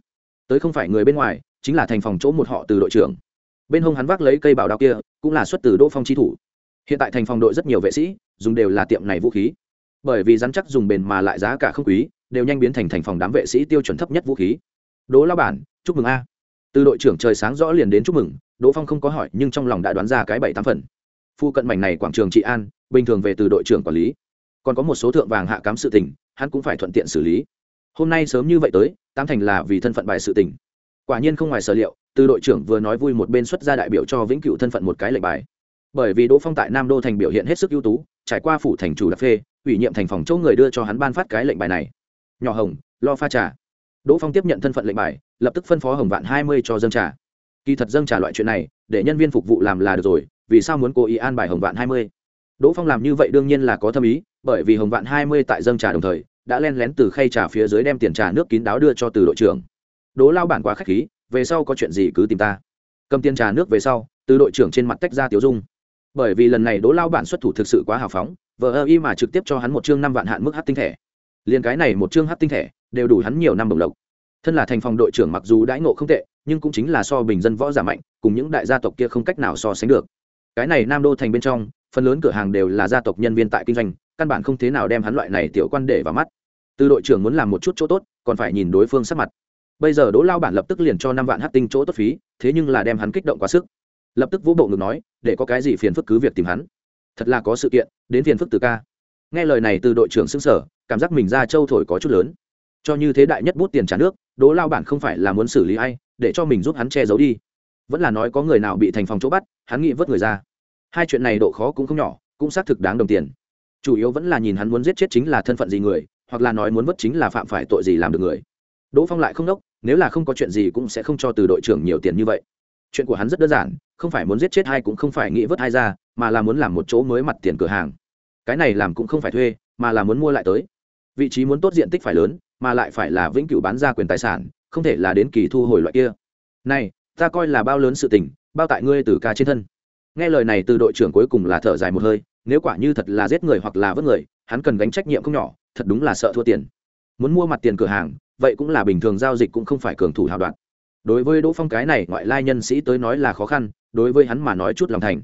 A: tới không phải người bên ngoài chính là thành phòng chỗ một họ từ đội trưởng bên hông hắn vác lấy cây bảo đao kia, cũng là xuất từ đỗ phong chi thủ. Hiện tại thành phòng đội rất nhiều vệ sĩ dùng đều là tiệm này vũ khí. Bởi vì rắn chắc dùng bền mà lại giá cả không quý, đều nhanh biến thành thành phòng đám vệ sĩ tiêu chuẩn thấp nhất vũ khí. Đỗ lao bản, chúc mừng a. Từ đội trưởng trời sáng rõ liền đến chúc mừng, đỗ phong không có hỏi, nhưng trong lòng đã đoán ra cái bảy tám phần. Phu cận mảnh này quảng trường trị an, bình thường về từ đội trưởng quản lý. Còn có một số thượng vàng hạ cám sự tình, hắn cũng phải thuận tiện xử lý. Hôm nay sớm như vậy tới tam thành là vì thân phận bài sự tình quả nhiên không ngoài sở liệu, từ đội trưởng vừa nói vui một bên xuất ra đại biểu cho vĩnh cửu thân phận một cái lệnh bài. Bởi vì đỗ phong tại nam đô thành biểu hiện hết sức ưu tú, trải qua phủ thành chủ đặc phê, ủy nhiệm thành phòng chỗ người đưa cho hắn ban phát cái lệnh bài này. Nhỏ hồng, lo pha trà. Đỗ phong tiếp nhận thân phận lệnh bài, lập tức phân phó hồng vạn hai mươi cho dân trà. Kỳ thật dâng trà loại chuyện này, để nhân viên phục vụ làm là được rồi, vì sao muốn cố ý an bài hồng vạn hai mươi? Đỗ phong làm như vậy đương nhiên là có thâm ý, bởi vì hồng vạn hai mươi tại dâng trà đồng thời, đã len lén từ khay trà phía dưới đem tiền trà nước kín đáo đưa cho từ đội trưởng đố lao bản quá k h á c h khí, về sau có chuyện gì cứ tìm ta. Cầm tiền trà nước về sau, từ đội trưởng trên mặt tách ra tiểu dung. Bởi vì lần này đố lao bản xuất thủ thực sự quá hào phóng vợ ơ y mà trực tiếp cho hắn một chương năm vạn hạn mức hát tinh thể. Liền cái này một chương hát tinh thể, đều đủ hắn nhiều năm đồng lộc. Thân là thành phòng đội trưởng mặc dù đãi ngộ không tệ, nhưng cũng chính là so bình dân võ giả mạnh, cùng những đại gia tộc kia không cách nào so sánh được. Cái này nam đô thành bên trong, phần lớn cửa hàng đều là gia tộc nhân viên tại kinh doanh, căn bản không thế nào đem hắn loại này tiểu quan để vào mắt. Từ đội trưởng muốn làm một chút chỗ tốt, còn phải nhìn đối phương sắc mặt bây giờ đỗ lao bản lập tức liền cho năm vạn hát tinh chỗ tốt phí, thế nhưng là đem hắn kích động quá sức. Lập tức vũ bộ ngực nói, để có cái gì phiền phức cứ việc tìm hắn. Thật là có sự kiện, đến phiền phức từ ca. Nghe lời này từ đội trưởng xưng sở cảm giác mình ra châu thổi có chút lớn. Cho như thế đại nhất bút tiền trả nước, đỗ lao bản không phải là muốn xử lý ai, để cho mình giúp hắn che giấu đi. Vẫn là nói có người nào bị thành phòng chỗ bắt, hắn nghĩ vớt người ra. Hai chuyện này độ khó cũng không nhỏ, cũng xác thực đáng đồng tiền. Chủ yếu vẫn là nhìn hắn muốn giết chết chính là thân phận gì người, hoặc là nói muốn vớt chính là phạm phải tội gì làm được người. Đỗ phong lại không đốc nếu là không có chuyện gì cũng sẽ không cho từ đội trưởng nhiều tiền như vậy. Chuyện của hắn rất đơn giản, không phải muốn giết chết hai cũng không phải nghĩ vớt hai ra, mà là muốn làm một chỗ mới mặt tiền cửa hàng. Cái này làm cũng không phải thuê, mà là muốn mua lại tới. Vị trí muốn tốt diện tích phải lớn, mà lại phải là vĩnh cửu bán ra quyền tài sản, không thể là đến kỳ thu hồi loại kia. Này, ta coi là bao lớn sự tình, bao tại ngươi từ ca trên thân. Nghe lời này từ đội trưởng cuối cùng là thở dài một hơi, nếu quả như thật là giết người hoặc là vớt người, hắn cần gánh trách nhiệm không nhỏ, thật đúng là sợ thua tiền. Muốn mua mặt tiền cửa hàng vậy cũng là bình thường giao dịch cũng không phải cường thủ hào đoạn. Đối với đỗ phong cái này ngoại lai nhân sĩ tới nói là khó khăn, đối với hắn mà nói chút lòng thành.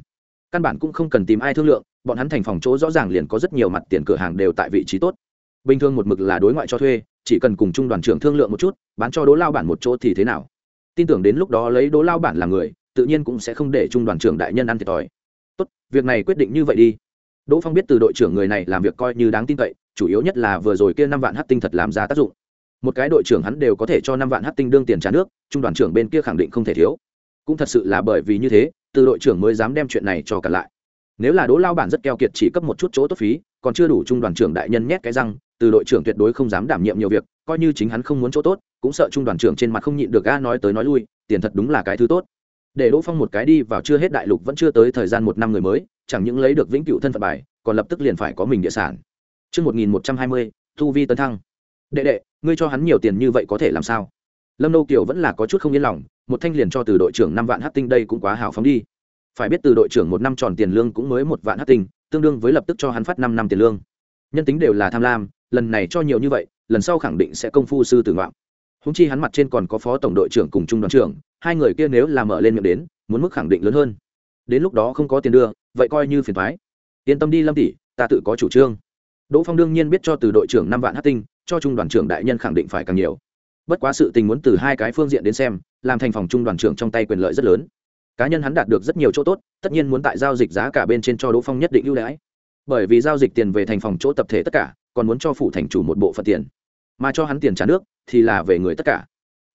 A: Căn bản cũng không cần tìm ai thương lượng, bọn hắn thành phòng chỗ rõ ràng liền có rất nhiều mặt tiền cửa hàng đều tại vị trí tốt. Bình thường một mực là đối ngoại cho thuê, chỉ cần cùng trung đoàn trưởng thương lượng một chút, bán cho đỗ lao bản một chỗ thì thế nào? Tin tưởng đến lúc đó lấy đỗ lao bản làm người, tự nhiên cũng sẽ không để trung đoàn trưởng đại nhân ăn thiệt thòi. Tốt, việc này quyết định như vậy đi. Đỗ phong biết từ đội trưởng người này làm việc coi như đáng tin cậy, chủ yếu nhất là vừa rồi kia năm vạn hát tinh thật làm ra tác dụng một cái đội trưởng hắn đều có thể cho năm vạn hát tinh đương tiền trả nước trung đoàn trưởng bên kia khẳng định không thể thiếu. Cũng thật sự là bởi vì như thế từ đội trưởng mới dám đem chuyện này cho cả lại. Nếu là đỗ lao bản rất keo kiệt chỉ cấp một chút chỗ tốt phí còn chưa đủ trung đoàn trưởng đại nhân nhét cái răng từ đội trưởng tuyệt đối không dám đảm nhiệm nhiều việc coi như chính hắn không muốn chỗ tốt cũng sợ trung đoàn trưởng trên mặt không nhịn được ga nói tới nói lui tiền thật đúng là cái thứ tốt. Để đỗ phong một cái đi vào chưa hết đại lục vẫn chưa tới thời gian một năm người mới chẳng những lấy được vĩnh cửu thân phận bài còn lập tức liền phải có mình địa sản. Trước 1120, thu vi tấn thăng. Đệ đệ, ngươi cho hắn nhiều tiền như vậy có thể làm sao? Lâm Nô Kiều vẫn là có chút không yên lòng, một thanh liền cho từ đội trưởng năm vạn hát tinh đây cũng quá hào phóng đi. Phải biết từ đội trưởng một năm tròn tiền lương cũng mới một vạn hát tinh, tương đương với lập tức cho hắn phát năm năm tiền lương. Nhân tính đều là tham lam, lần này cho nhiều như vậy, lần sau khẳng định sẽ công phu sư tử ngoạm. Húng chi hắn mặt trên còn có phó tổng đội trưởng cùng trung đoàn trưởng, hai người kia nếu làm mở lên miệng đến, muốn mức khẳng định lớn hơn. Đến lúc đó không có tiền đưa, vậy coi như phiền thoái Yên tâm đi Lâm tỷ, ta tự có chủ trương đỗ phong đương nhiên biết cho từ đội trưởng năm vạn hát tinh cho trung đoàn trưởng đại nhân khẳng định phải càng nhiều. Bất quá sự tình muốn từ hai cái phương diện đến xem, làm thành phòng trung đoàn trưởng trong tay quyền lợi rất lớn. Cá nhân hắn đạt được rất nhiều chỗ tốt, tất nhiên muốn tại giao dịch giá cả bên trên cho đỗ phong nhất định ưu đãi. Bởi vì giao dịch tiền về thành phòng chỗ tập thể tất cả, còn muốn cho phụ thành chủ một bộ phận tiền. Mà cho hắn tiền trả nước, thì là về người tất cả.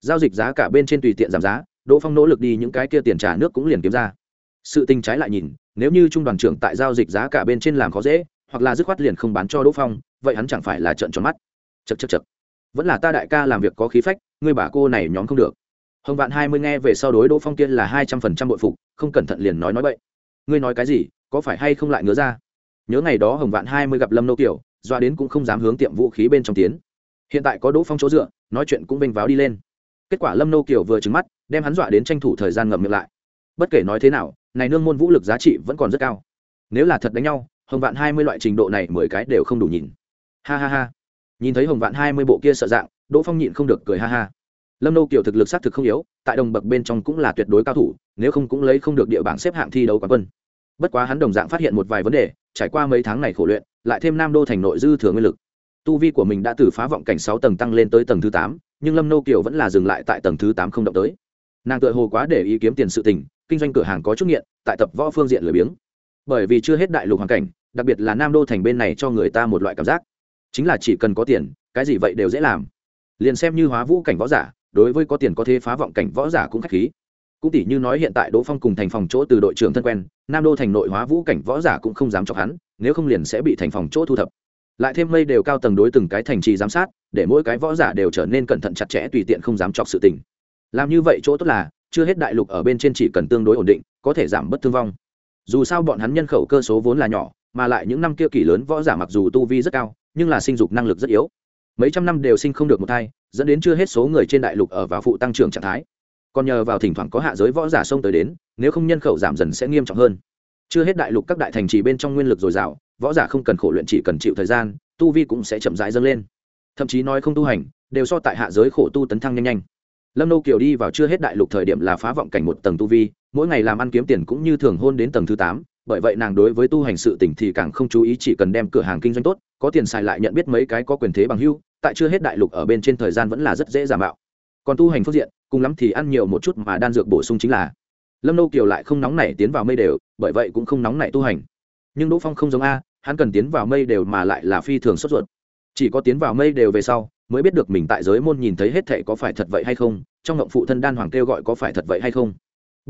A: Giao dịch giá cả bên trên tùy tiện giảm giá, đỗ phong nỗ lực đi những cái kia tiền trả nước cũng liền kiếm ra. Sự tình trái lại nhìn, nếu như trung đoàn trưởng tại giao dịch giá cả bên trên làm khó dễ, hoặc là dứt khoát liền không bán cho đỗ phong, vậy hắn chẳng phải là trợn tròn mắt chật chật chật. Vẫn là ta đại ca làm việc có khí phách, ngươi bà cô này nhóm không được. Hồng vạn hai mươi nghe về sau đối đỗ phong tiên là hai trăm phần trăm bội phục, không cẩn thận liền nói nói vậy ngươi nói cái gì, có phải hay không lại ngớ ra? Nhớ ngày đó hồng vạn hai mươi gặp lâm nô kiểu doa đến cũng không dám hướng tiệm vũ khí bên trong tiến. Hiện tại có đỗ phong chỗ dựa, nói chuyện cũng vênh váo đi lên. Kết quả lâm nô kiều vừa trứng mắt, đem hắn dọa đến tranh thủ thời gian ngậm miệng lại. Bất kể nói thế nào, này nương môn vũ lực giá trị vẫn còn rất cao. Nếu là thật đánh nhau, hồng vạn hai mươi loại trình độ này mười cái đều không đủ nhìn. Ha ha ha nhìn thấy hồng vạn hai mươi bộ kia sợ dạng, đỗ phong nhịn không được cười ha ha. Lâm nô kiều thực lực s á thực không yếu, tại đồng bậc bên trong cũng là tuyệt đối cao thủ, nếu không cũng lấy không được địa bảng xếp hạng thi đấu quán quân. Bất quá hắn đồng dạng phát hiện một vài vấn đề, trải qua mấy tháng này khổ luyện, lại thêm nam đô thành nội dư thừa nguyên lực. Tu vi của mình đã từ phá vọng cảnh sáu tầng tăng lên tới tầng thứ tám, nhưng lâm nô kiều vẫn là dừng lại tại tầng thứ tám không động tới. Nàng tự hồ quá để ý kiếm tiền sự tình, kinh doanh cửa hàng có chút nghiện, tại tập võ phương diện lười biếng. Bởi vì chưa hết đại lục hoàn cảnh, đặc biệt là nam đô thành bên này cho người ta một loại cảm giác chính là chỉ cần có tiền, cái gì vậy đều dễ làm. Liền xem như hóa vũ cảnh võ giả, đối với có tiền có thế phá vọng cảnh võ giả cũng k h á c h khí. Cũng tỷ như nói hiện tại đỗ phong cùng thành phòng chỗ từ đội trưởng thân quen, nam đô thành nội hóa vũ cảnh võ giả cũng không dám chọc hắn, nếu không liền sẽ bị thành phòng chỗ thu thập. Lại thêm mây đều cao tầng đối từng cái thành trì giám sát, để mỗi cái võ giả đều trở nên cẩn thận chặt chẽ tùy tiện không dám chọc sự tình. Làm như vậy chỗ tốt là, chưa hết đại lục ở bên trên chỉ cần tương đối ổn định, có thể giảm bớt thương vong. Dù sao bọn hắn nhân khẩu cơ số vốn là nhỏ, mà lại những năm kia kỷ lớn võ giả mặc dù tu vi rất cao nhưng là sinh dục năng lực rất yếu. Mấy trăm năm đều sinh không được một thai, dẫn đến chưa hết số người trên đại lục ở vào phụ tăng trưởng trạng thái. Còn nhờ vào thỉnh thoảng có hạ giới võ giả xông tới đến, nếu không nhân khẩu giảm dần sẽ nghiêm trọng hơn. Chưa hết đại lục các đại thành trì bên trong nguyên lực dồi dào, võ giả không cần khổ luyện chỉ cần chịu thời gian, tu vi cũng sẽ chậm rãi dâng lên. Thậm chí nói không tu hành, đều so tại hạ giới khổ tu tấn thăng nhanh nhanh. Lâm nô kiều đi vào chưa hết đại lục thời điểm là phá vọng cảnh một tầng tu vi, mỗi ngày làm ăn kiếm tiền cũng như thường hôn đến tầng thứ tám bởi vậy nàng đối với tu hành sự tỉnh thì càng không chú ý, chỉ cần đem cửa hàng kinh doanh tốt, có tiền xài lại nhận biết mấy cái có quyền thế bằng hưu, tại chưa hết đại lục ở bên trên thời gian vẫn là rất dễ giả mạo. Còn tu hành phương diện, cùng lắm thì ăn nhiều một chút mà đan dược bổ sung chính là. Lâm nô kiều lại không nóng nảy tiến vào mây đều, bởi vậy cũng không nóng nảy tu hành. Nhưng đỗ phong không giống a, hắn cần tiến vào mây đều mà lại là phi thường sốt ruột. Chỉ có tiến vào mây đều về sau, mới biết được mình tại giới môn nhìn thấy hết thệ có phải thật vậy hay không, trong ngộng phụ thân đan hoàng kêu gọi có phải thật vậy hay không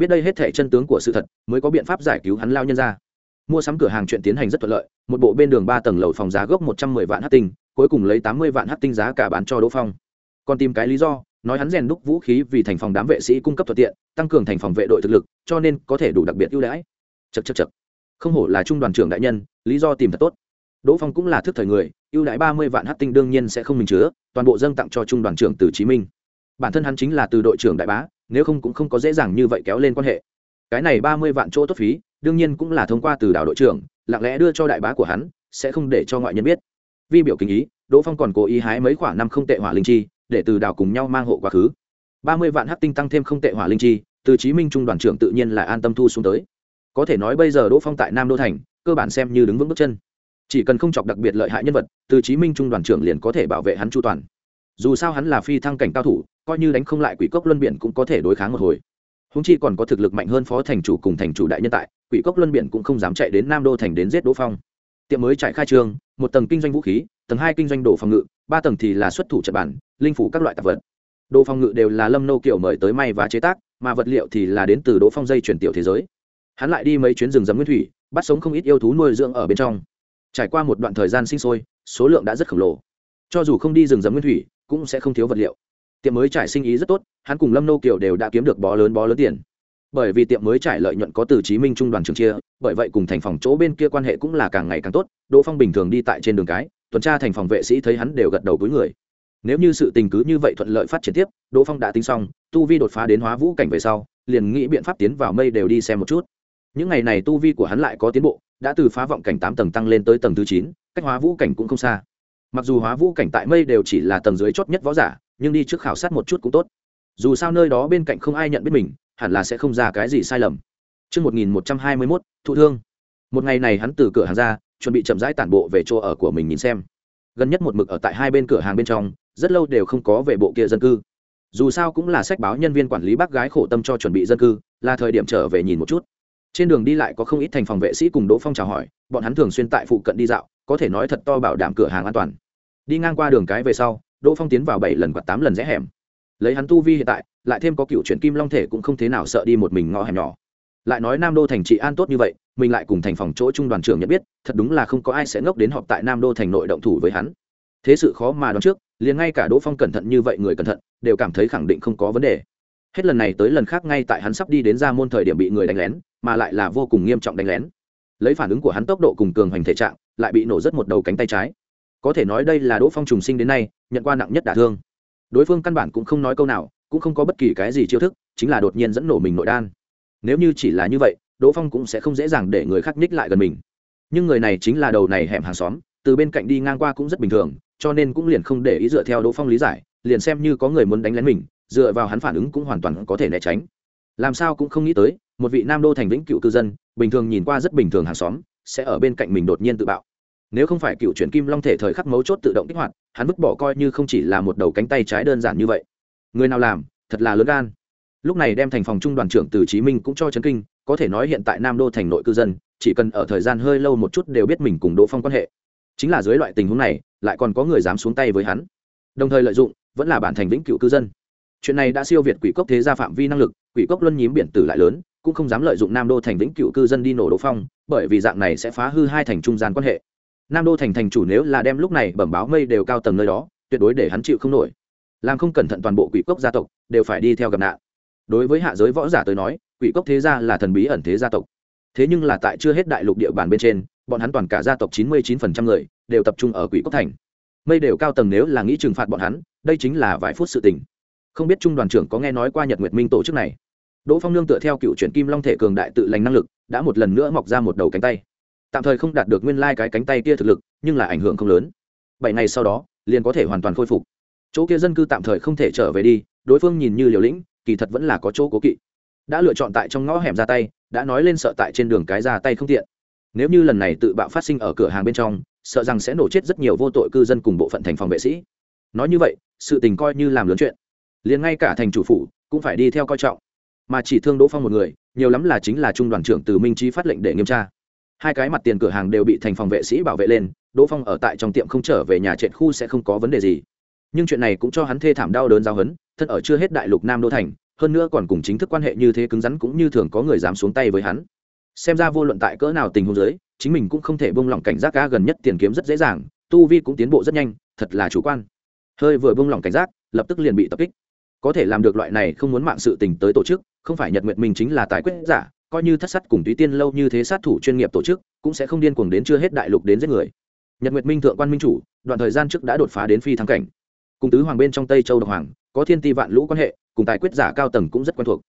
A: biết đây hết thể chân tướng của sự thật, mới có biện pháp giải cứu hắn lao nhân ra. Mua sắm cửa hàng chuyện tiến hành rất thuận lợi, một bộ bên đường ba tầng lầu phòng giá gốc một trăm mười vạn hát tinh, cuối cùng lấy tám mươi vạn hát tinh giá cả bán cho đỗ phong. Còn tìm cái lý do, nói hắn rèn đúc vũ khí vì thành phòng đám vệ sĩ cung cấp thuận tiện, tăng cường thành phòng vệ đội thực lực, cho nên có thể đủ đặc biệt ưu đãi. Chật chật chật không hổ là trung đoàn trưởng đại nhân, lý do tìm thật tốt. Đỗ phong cũng là thức thời người, ưu đãi ba mươi vạn hát tinh đương nhiên sẽ không mình chứa, toàn bộ dâng tặng cho trung đoàn trưởng từ chí minh. Bản thân hắn chính là từ đội trưởng đại bá nếu không cũng không có dễ dàng như vậy kéo lên quan hệ. Cái này ba mươi vạn chỗ tốt phí, đương nhiên cũng là thông qua từ đảo đội trưởng, lặng lẽ đưa cho đại bá của hắn, sẽ không để cho ngoại nhân biết. Vi biểu kinh ý, đỗ phong còn cố ý hái mấy khoản năm không tệ hỏa linh chi, để từ đảo cùng nhau mang hộ quá khứ. Ba mươi vạn hắc tinh tăng thêm không tệ hỏa linh chi, từ chí minh trung đoàn trưởng tự nhiên là an tâm thu xuống tới. Có thể nói bây giờ đỗ phong tại nam đô thành, cơ bản xem như đứng vững bước chân. Chỉ cần không chọc đặc biệt lợi hại nhân vật, từ chí minh trung đoàn trưởng liền có thể bảo vệ hắn chu toàn dù sao hắn là phi thăng cảnh cao thủ, coi như đánh không lại quỷ cốc luân biển cũng có thể đối kháng một hồi. Húng chi còn có thực lực mạnh hơn phó thành chủ cùng thành chủ đại nhân tại, quỷ cốc luân biển cũng không dám chạy đến nam đô thành đến giết đỗ phong. Tiệm mới trải khai trương một tầng kinh doanh vũ khí, tầng hai kinh doanh đồ phòng ngự, ba tầng thì là xuất thủ trật bản, linh phủ các loại tạp vật. Đồ phòng ngự đều là lâm nô kiểu mời tới may và chế tác, mà vật liệu thì là đến từ đỗ phong dây chuyển tiểu thế giới. Hắn lại đi mấy chuyến rừng rậm nguyên thủy, bắt sống không ít yêu thú nuôi dưỡng ở bên trong. Trải qua một đoạn thời gian sinh sôi, số lượng đã rất khổng lồ. Cho dù không đi rừng rậm nguyên thủy cũng sẽ không thiếu vật liệu. Tiệm mới trải sinh ý rất tốt, hắn cùng lâm nô kiều đều đã kiếm được bó lớn bó lớn tiền. Bởi vì tiệm mới trải lợi nhuận có từ chí minh trung đoàn trường chia, bởi vậy cùng thành phòng chỗ bên kia quan hệ cũng là càng ngày càng tốt, đỗ phong bình thường đi tại trên đường cái, tuần tra thành phòng vệ sĩ thấy hắn đều gật đầu với người. Nếu như sự tình cứ như vậy thuận lợi phát triển tiếp, đỗ phong đã tính xong, tu vi đột phá đến hóa vũ cảnh về sau, liền nghĩ biện pháp tiến vào mây đều đi xem một chút. Những ngày này tu vi của hắn lại có tiến bộ, đã từ phá vọng cảnh tám tầng tăng lên tới tầng thứ chín, cách hóa vũ cảnh cũng không xa mặc dù hóa vũ cảnh tại mây đều chỉ là tầng dưới chót nhất võ giả nhưng đi trước khảo sát một chút cũng tốt dù sao nơi đó bên cạnh không ai nhận biết mình hẳn là sẽ không ra cái gì sai lầm Trước 1121, thụ thương. Một ngày này hắn từ cửa hàng ra, chuẩn bị chậm rãi tản bộ về chỗ ở của mình nhìn xem. Gần nhất một mực ở tại hai bên cửa hàng bên trong, rất lâu đều không có về bộ kia dân cư. Dù sao cũng là sách báo nhân viên quản lý bác gái khổ tâm cho chuẩn bị dân cư, là thời điểm trở về nhìn một chút. Trên đường đi lại có không ít thành phòng vệ sĩ cùng Đỗ Phong chào hỏi, bọn hắn thường xuyên tại phụ cận đi dạo, có thể nói thật to bảo đảm cửa hàng an toàn. Đi ngang qua đường cái về sau, đỗ phong tiến vào bảy lần và tám lần rẽ hẻm. Lấy hắn tu vi hiện tại lại thêm có cựu chuyển kim long thể cũng không thế nào sợ đi một mình ngõ hẻm nhỏ. Lại nói nam đô thành trị an tốt như vậy mình lại cùng thành phòng chỗ trung đoàn trưởng nhận biết thật đúng là không có ai sẽ ngốc đến họp tại nam đô thành nội động thủ với hắn. Thế sự khó mà đoán trước liền ngay cả đỗ phong cẩn thận như vậy người cẩn thận đều cảm thấy khẳng định không có vấn đề. Hết lần này tới lần khác ngay tại hắn sắp đi đến ra môn thời điểm bị người đánh lén mà lại là vô cùng nghiêm trọng đánh lén. Lấy phản ứng của hắn tốc độ cùng cường hành thể trạng lại bị nổ rất một đầu cánh tay trái. Có thể nói đây là đỗ phong trùng sinh đến nay, nhận qua nặng nhất đả thương. Đối phương căn bản cũng không nói câu nào, cũng không có bất kỳ cái gì chiêu thức, chính là đột nhiên dẫn nổ mình nội đan. Nếu như chỉ là như vậy, đỗ phong cũng sẽ không dễ dàng để người khác nhích lại gần mình. Nhưng người này chính là đầu này hẻm hàng xóm, từ bên cạnh đi ngang qua cũng rất bình thường, cho nên cũng liền không để ý dựa theo đỗ phong lý giải, liền xem như có người muốn đánh lén mình, dựa vào hắn phản ứng cũng hoàn toàn có thể né tránh. Làm sao cũng không nghĩ tới, một vị nam đô thành vĩnh cựu cư dân, bình thường nhìn qua rất bình thường hàng xóm, sẽ ở bên cạnh mình đột nhiên tự bạo nếu không phải cựu chuyển kim long thể thời khắc mấu chốt tự động kích hoạt, hắn vứt bỏ coi như không chỉ là một đầu cánh tay trái đơn giản như vậy. Người nào làm, thật là lớn gan. Lúc này đem thành phòng trung đoàn trưởng từ chí minh cũng cho chấn kinh, có thể nói hiện tại nam đô thành nội cư dân, chỉ cần ở thời gian hơi lâu một chút đều biết mình cùng đỗ phong quan hệ. Chính là dưới loại tình huống này, lại còn có người dám xuống tay với hắn. Đồng thời lợi dụng, vẫn là bản thành vĩnh cựu cư dân. Chuyện này đã siêu việt quỷ cốc thế gia phạm vi năng lực, quỷ cốc luân nhím biển tử lại lớn, cũng không dám lợi dụng nam đô thành vĩnh cựu cư dân đi nổ đỗ phong, bởi vì dạng này sẽ phá hư hai thành trung gian quan hệ nam đô thành thành chủ nếu là đem lúc này bẩm báo mây đều cao tầng nơi đó, tuyệt đối để hắn chịu không nổi. Làm không cẩn thận toàn bộ quỷ cốc gia tộc, đều phải đi theo gặp nạn. Đối với hạ giới võ giả tới nói, quỷ cốc thế gia là thần bí ẩn thế gia tộc. Thế nhưng là tại chưa hết đại lục địa bàn bên trên, bọn hắn toàn cả gia tộc chín mươi chín phần trăm người, đều tập trung ở quỷ cốc thành. Mây đều cao tầng nếu là nghĩ trừng phạt bọn hắn, đây chính là vài phút sự tình. Không biết trung đoàn trưởng có nghe nói qua nhật nguyệt minh tổ chức này? Đỗ phong nương tựa theo cựu truyện kim long thể cường đại tự lành năng lực, đã một lần nữa mọc ra một đầu cánh tay tạm thời không đạt được nguyên lai cái cánh tay kia thực lực, nhưng là ảnh hưởng không lớn. Bảy ngày sau đó, liền có thể hoàn toàn khôi phục. Chỗ kia dân cư tạm thời không thể trở về đi, đối phương nhìn như liều lĩnh, kỳ thật vẫn là có chỗ cố kỵ. Đã lựa chọn tại trong ngõ hẻm ra tay, đã nói lên sợ tại trên đường cái ra tay không tiện. Nếu như lần này tự bạo phát sinh ở cửa hàng bên trong, sợ rằng sẽ nổ chết rất nhiều vô tội cư dân cùng bộ phận thành phòng vệ sĩ. Nói như vậy, sự tình coi như làm lớn chuyện. Liền ngay cả thành chủ phủ cũng phải đi theo coi trọng. Mà chỉ thương đỗ phong một người, nhiều lắm là chính là trung đoàn trưởng từ minh trí phát lệnh để nghiêm tra hai cái mặt tiền cửa hàng đều bị thành phòng vệ sĩ bảo vệ lên, đỗ phong ở tại trong tiệm không trở về nhà trệt khu sẽ không có vấn đề gì. Nhưng chuyện này cũng cho hắn thê thảm đau đớn giao hấn thân ở chưa hết đại lục nam đô thành, hơn nữa còn cùng chính thức quan hệ như thế cứng rắn cũng như thường có người dám xuống tay với hắn. Xem ra vô luận tại cỡ nào tình huống giới chính mình cũng không thể bông lỏng cảnh giác ca gần nhất tiền kiếm rất dễ dàng, tu vi cũng tiến bộ rất nhanh, thật là chủ quan. Hơi vừa bông lỏng cảnh giác, lập tức liền bị tập kích. Có thể làm được loại này không muốn mạng sự tình tới tổ chức, không phải nhật nguyện mình chính là tài quyết giả coi như thất sát cùng túy tiên lâu như thế sát thủ chuyên nghiệp tổ chức, cũng sẽ không điên cuồng đến chưa hết đại lục đến giết người. Nhật nguyệt minh thượng quan minh chủ, đoạn thời gian trước đã đột phá đến phi thăng cảnh. Cùng tứ hoàng bên trong tây châu độc hoàng, có thiên ti vạn lũ quan hệ, cùng tài quyết giả cao tầng cũng rất quen thuộc.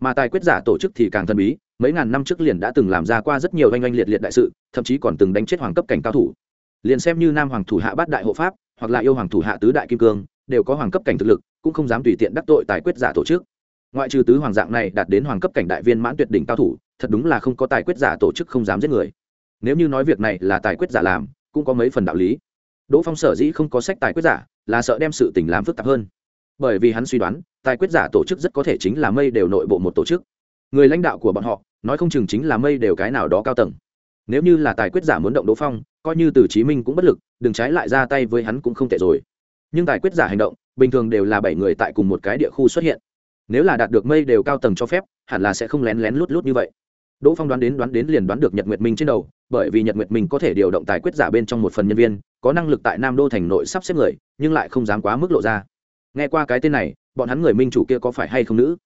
A: Mà tài quyết giả tổ chức thì càng thần bí, mấy ngàn năm trước liền đã từng làm ra qua rất nhiều oanh oanh liệt liệt đại sự, thậm chí còn từng đánh chết hoàng cấp cảnh cao thủ. Liền xem như nam hoàng thủ hạ bát đại hộ pháp, hoặc là yêu hoàng thủ hạ tứ đại kim cương, đều có hoàng cấp cảnh thực lực, cũng không dám tùy tiện đắc tội tài quyết giả tổ chức ngoại trừ tứ hoàng dạng này đạt đến hoàng cấp cảnh đại viên mãn tuyệt đỉnh cao thủ, thật đúng là không có tài quyết giả tổ chức không dám giết người. Nếu như nói việc này là tài quyết giả làm, cũng có mấy phần đạo lý. Đỗ phong sở dĩ không có sách tài quyết giả, là sợ đem sự tình làm phức tạp hơn. Bởi vì hắn suy đoán, tài quyết giả tổ chức rất có thể chính là mây đều nội bộ một tổ chức. Người lãnh đạo của bọn họ, nói không chừng chính là mây đều cái nào đó cao tầng. Nếu như là tài quyết giả muốn động đỗ phong, coi như từ chí minh cũng bất lực, đừng trái lại ra tay với hắn cũng không tệ rồi. Nhưng tài quyết giả hành động, bình thường đều là bảy người tại cùng một cái địa khu xuất hiện nếu là đạt được mây đều cao tầng cho phép, hẳn là sẽ không lén lén lút lút như vậy. Đỗ phong đoán đến đoán đến liền đoán được nhật nguyệt minh trên đầu, bởi vì nhật nguyệt minh có thể điều động tài quyết giả bên trong một phần nhân viên, có năng lực tại nam đô thành nội sắp xếp người, nhưng lại không dám quá mức lộ ra. Nghe qua cái tên này, bọn hắn người minh chủ kia có phải hay không nữ?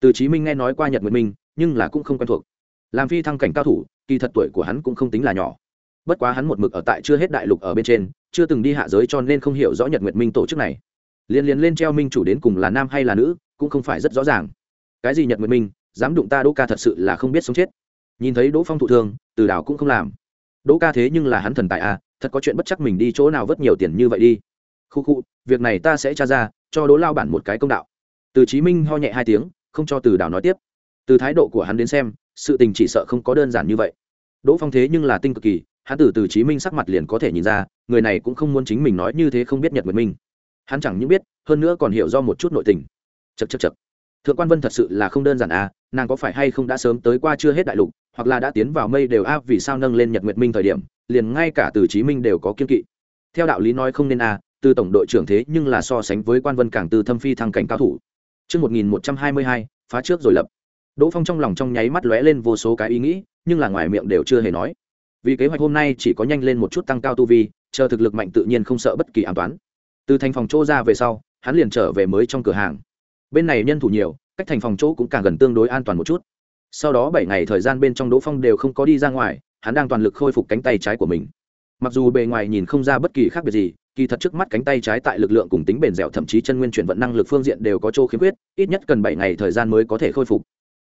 A: Từ chí minh nghe nói qua nhật nguyệt minh, nhưng là cũng không quen thuộc. Làm phi thăng cảnh cao thủ, kỳ thật tuổi của hắn cũng không tính là nhỏ. Bất quá hắn một mực ở tại chưa hết đại lục ở bên trên, chưa từng đi hạ giới cho nên không hiểu rõ nhật nguyệt minh tổ chức này. Liên liên lên treo minh chủ đến cùng là nam hay là nữ cũng không phải rất rõ ràng. Cái gì nhật nguyệt minh, dám đụng ta đỗ ca thật sự là không biết sống chết. Nhìn thấy đỗ phong thụ thương, từ đảo cũng không làm. Đỗ ca thế nhưng là hắn thần tài à thật có chuyện bất chắc mình đi chỗ nào vất nhiều tiền như vậy đi. Khu khu, việc này ta sẽ tra ra, cho đỗ lao bản một cái công đạo. Từ chí minh ho nhẹ hai tiếng, không cho từ đảo nói tiếp. Từ thái độ của hắn đến xem, sự tình chỉ sợ không có đơn giản như vậy. Đỗ phong thế nhưng là tinh cực kỳ, hắn từ từ chí minh sắc mặt liền có thể nhìn ra, người này cũng không muốn chính mình nói như thế không biết nhật nguyệt minh. Hắn chẳng những biết, hơn nữa còn hiểu do một chút nội tình chật chật chật thượng quan vân thật sự là không đơn giản à nàng có phải hay không đã sớm tới qua chưa hết đại lục hoặc là đã tiến vào mây đều a vì sao nâng lên nhật nguyệt minh thời điểm liền ngay cả từ chí minh đều có kiên kỵ theo đạo lý nói không nên a từ tổng đội trưởng thế nhưng là so sánh với quan vân càng từ thâm phi thăng cảnh cao thủ Trước 1122, phá trước rồi lập. Đỗ Phong trong lòng trong nháy mắt lóe lên vô số cái ý nghĩ, nhưng là ngoài miệng đều chưa hề nói. Vì kế hoạch hôm nay chỉ có nhanh lên một chút tăng cao tu vi, chờ thực lực mạnh tự nhiên không sợ bất kỳ an toán. Từ thành phòng chỗ ra về sau, hắn liền trở về mới trong cửa hàng. Bên này nhân thủ nhiều, cách thành phòng chỗ cũng càng gần tương đối an toàn một chút. Sau đó bảy ngày thời gian bên trong Đỗ Phong đều không có đi ra ngoài, hắn đang toàn lực khôi phục cánh tay trái của mình. Mặc dù bề ngoài nhìn không ra bất kỳ khác biệt gì, kỳ thật trước mắt cánh tay trái tại lực lượng cùng tính bền dẻo thậm chí chân nguyên chuyển vận năng lực phương diện đều có chỗ khiếm khuyết ít nhất cần bảy ngày thời gian mới có thể khôi phục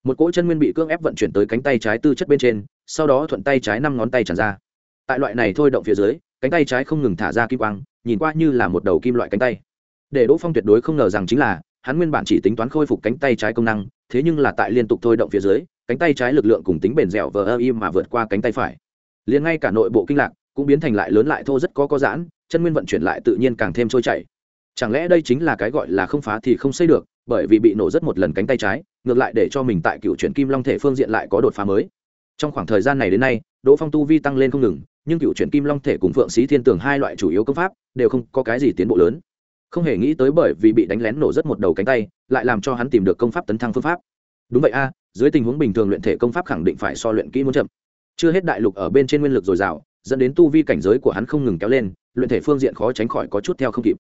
A: một cỗ chân nguyên bị cưỡng ép vận chuyển tới cánh tay trái tư chất bên trên sau đó thuận tay trái năm ngón tay tràn ra tại loại này thôi động phía dưới cánh tay trái không ngừng thả ra kim quang nhìn qua như là một đầu kim loại cánh tay để đỗ phong tuyệt đối không ngờ rằng chính là hắn nguyên bản chỉ tính toán khôi phục cánh tay trái công năng, thế nhưng là tại liên tục thôi động phía dưới, cánh tay trái lực lượng cùng tính bền dẻo vờ ơ im mà vượt qua cánh tay phải. Liền ngay cả nội bộ kinh lạc cũng biến thành lại lớn lại thô rất có có giãn, chân nguyên vận chuyển lại tự nhiên càng thêm trôi chảy. Chẳng lẽ đây chính là cái gọi là không phá thì không xây được, bởi vì bị nổ rất một lần cánh tay trái, ngược lại để cho mình tại cựu chuyển kim long thể phương diện lại có đột phá mới. Trong khoảng thời gian này đến nay, đỗ phong tu vi tăng lên không ngừng, nhưng cựu chuyển kim long thể cùng phượng sĩ thiên tường hai loại chủ yếu công pháp đều không có cái gì tiến bộ lớn không hề nghĩ tới bởi vì bị đánh lén nổ rất một đầu cánh tay, lại làm cho hắn tìm được công pháp tấn thăng phương pháp. Đúng vậy a, dưới tình huống bình thường luyện thể công pháp khẳng định phải so luyện kỹ muốn chậm. Chưa hết đại lục ở bên trên nguyên lực dồi dào, dẫn đến tu vi cảnh giới của hắn không ngừng kéo lên, luyện thể phương diện khó tránh khỏi có chút theo không kịp.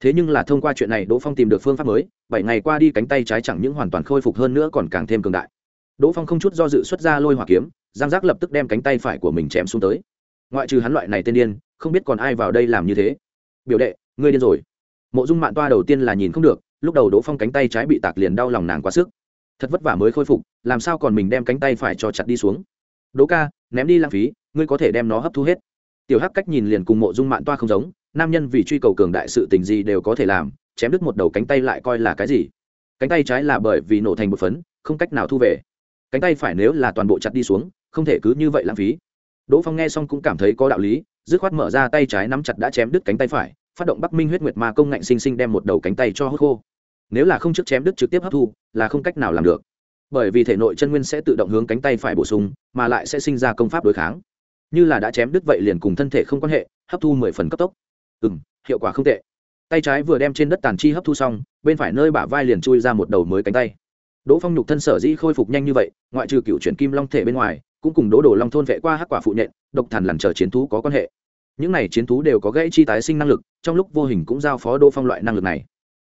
A: Thế nhưng là thông qua chuyện này, đỗ phong tìm được phương pháp mới, bảy ngày qua đi cánh tay trái chẳng những hoàn toàn khôi phục hơn nữa còn càng thêm cường đại. Đỗ phong không chút do dự xuất ra lôi hỏa kiếm, giang giác lập tức đem cánh tay phải của mình chém xuống tới. Ngoại trừ hắn loại này tên điên, không biết còn ai vào đây làm như thế. Biểu đệ, ngươi điên rồi mộ dung mạn toa đầu tiên là nhìn không được, lúc đầu đỗ phong cánh tay trái bị tạc liền đau lòng nàng quá sức. Thật vất vả mới khôi phục, làm sao còn mình đem cánh tay phải cho chặt đi xuống? Đỗ ca, ném đi lãng phí, ngươi có thể đem nó hấp thu hết. Tiểu hắc cách nhìn liền cùng mộ dung mạn toa không giống, nam nhân vì truy cầu cường đại sự tình gì đều có thể làm, chém đứt một đầu cánh tay lại coi là cái gì? Cánh tay trái là bởi vì nổ thành một phấn, không cách nào thu về. Cánh tay phải nếu là toàn bộ chặt đi xuống, không thể cứ như vậy lãng phí. Đỗ phong nghe xong cũng cảm thấy có đạo lý, dứt khoát mở ra tay trái nắm chặt đã chém đứt cánh tay phải phát động bắc minh huyết nguyệt ma công ngạnh sinh sinh đem một đầu cánh tay cho hốt khô. Nếu là không trước chém đứt trực tiếp hấp thu, là không cách nào làm được. Bởi vì thể nội chân nguyên sẽ tự động hướng cánh tay phải bổ sung, mà lại sẽ sinh ra công pháp đối kháng. Như là đã chém đứt vậy liền cùng thân thể không quan hệ, hấp thu mười phần cấp tốc. Ừ m hiệu quả không tệ. Tay trái vừa đem trên đất tàn chi hấp thu xong, bên phải nơi bả vai liền chui ra một đầu mới cánh tay. Đỗ phong nhục thân sở dĩ khôi phục nhanh như vậy, ngoại trừ cựu chuyển kim long thể bên ngoài, cũng cùng đỗ đổ long thôn vệ qua hắc quả phụ nhện, độc thần lằn chờ chiến thú có quan hệ. Những này chiến thú đều có gãy chi tái sinh năng lực trong lúc vô hình cũng giao phó đỗ phong loại năng lực này.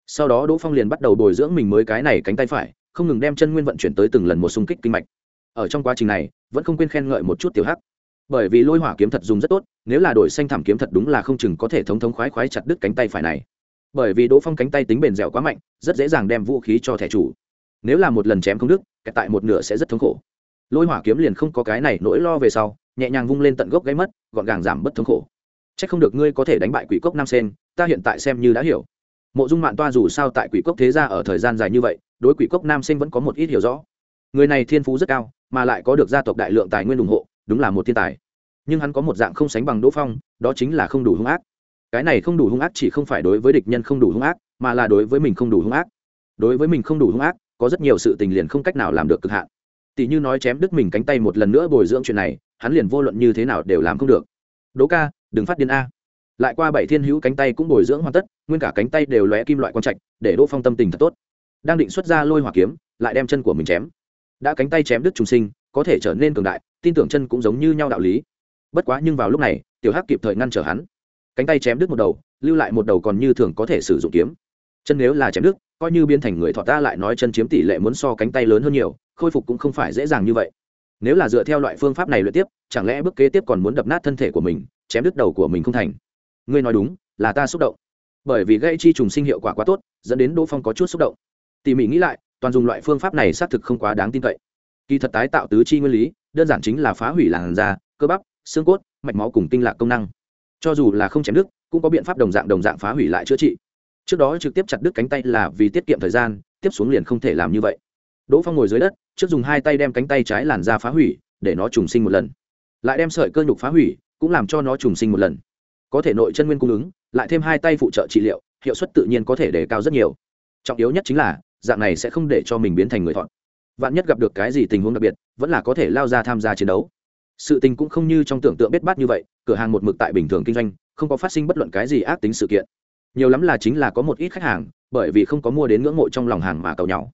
A: Sau đó đỗ phong liền bắt đầu bồi dưỡng mình mới cái này cánh tay phải, không ngừng đem chân nguyên vận chuyển tới từng lần một xung kích kinh mạch. Ở trong quá trình này, vẫn không quên khen ngợi một chút tiểu hắc. Bởi vì lôi hỏa kiếm thật dùng rất tốt, nếu là đổi xanh thảm kiếm thật đúng là không chừng có thể thống thống khoái khoái chặt đứt cánh tay phải này. Bởi vì đỗ phong cánh tay tính bền dẻo quá mạnh, rất dễ dàng đem vũ khí cho thẻ chủ. Nếu là một lần chém không đứt, kẹt tại một nửa sẽ rất thống khổ. Lôi hỏa kiếm liền không có cái này nỗi lo về sau, nhẹ nhàng vung lên tận gốc gáy mất, gọn gàng giảm bớt thống khổ c h ắ c không được ngươi có thể đánh bại quỷ cốc nam sen, ta hiện tại xem như đã hiểu. Mộ dung mạng toa dù sao tại quỷ cốc thế ra ở thời gian dài như vậy, đối quỷ cốc nam sinh vẫn có một ít hiểu rõ. Người này thiên phú rất cao, mà lại có được gia tộc đại lượng tài nguyên ủng hộ, đúng là một thiên tài. Nhưng hắn có một dạng không sánh bằng đỗ phong, đó chính là không đủ hung ác. Cái này không đủ hung ác chỉ không phải đối với địch nhân không đủ hung ác, mà là đối với mình không đủ hung ác. Đối với mình không đủ hung ác, có rất nhiều sự tình liền không cách nào làm được cực hạn. Tỷ như nói chém đứt mình cánh tay một lần nữa bồi dưỡng chuyện này, hắn liền vô luận như thế nào đều làm không được. Đỗ ca đừng phát điên a. Lại qua bảy thiên hữu cánh tay cũng bồi dưỡng hoàn tất, nguyên cả cánh tay đều lóe kim loại quang trạch, để đỗ phong tâm tình thật tốt. Đang định xuất ra lôi hỏa kiếm, lại đem chân của mình chém. Đã cánh tay chém đứt trùng sinh, có thể trở nên cường đại, tin tưởng chân cũng giống như nhau đạo lý. Bất quá nhưng vào lúc này, tiểu hắc kịp thời ngăn trở hắn. Cánh tay chém đứt một đầu, lưu lại một đầu còn như thường có thể sử dụng kiếm. Chân nếu là chém đứt, coi như biến thành người thọ ta lại nói chân chiếm tỷ lệ muốn so cánh tay lớn hơn nhiều, khôi phục cũng không phải dễ dàng như vậy. Nếu là dựa theo loại phương pháp này luyện tiếp, chẳng lẽ bước kế tiếp còn muốn đập nát thân thể của mình? Chém đứt đầu của mình không thành. Ngươi nói đúng, là ta xúc động. Bởi vì gây chi trùng sinh hiệu quả quá tốt, dẫn đến đỗ phong có chút xúc động. Tỉ mỉ nghĩ lại, toàn dùng loại phương pháp này xác thực không quá đáng tin cậy. Kỳ thật tái tạo tứ chi nguyên lý, đơn giản chính là phá hủy làn da, cơ bắp, xương cốt, mạch máu cùng tinh lạc công năng. Cho dù là không chém đứt, cũng có biện pháp đồng dạng đồng dạng phá hủy lại chữa trị. Trước đó trực tiếp chặt đứt cánh tay là vì tiết kiệm thời gian, tiếp xuống liền không thể làm như vậy. Đỗ phong ngồi dưới đất, trước dùng hai tay đem cánh tay trái làn da phá hủy, để nó trùng sinh một lần. Lại đem sợi cơ nhục phá hủy cũng làm cho nó trùng sinh một lần. Có thể nội chân nguyên cung ứng, lại thêm hai tay phụ trợ trị liệu, hiệu suất tự nhiên có thể đề cao rất nhiều. Trọng yếu nhất chính là, dạng này sẽ không để cho mình biến thành người thọn. Vạn nhất gặp được cái gì tình huống đặc biệt, vẫn là có thể lao ra tham gia chiến đấu. Sự tình cũng không như trong tưởng tượng biết bát như vậy, cửa hàng một mực tại bình thường kinh doanh, không có phát sinh bất luận cái gì ác tính sự kiện. Nhiều lắm là chính là có một ít khách hàng, bởi vì không có mua đến ngưỡng mộ trong lòng hàng mà cầu nhau.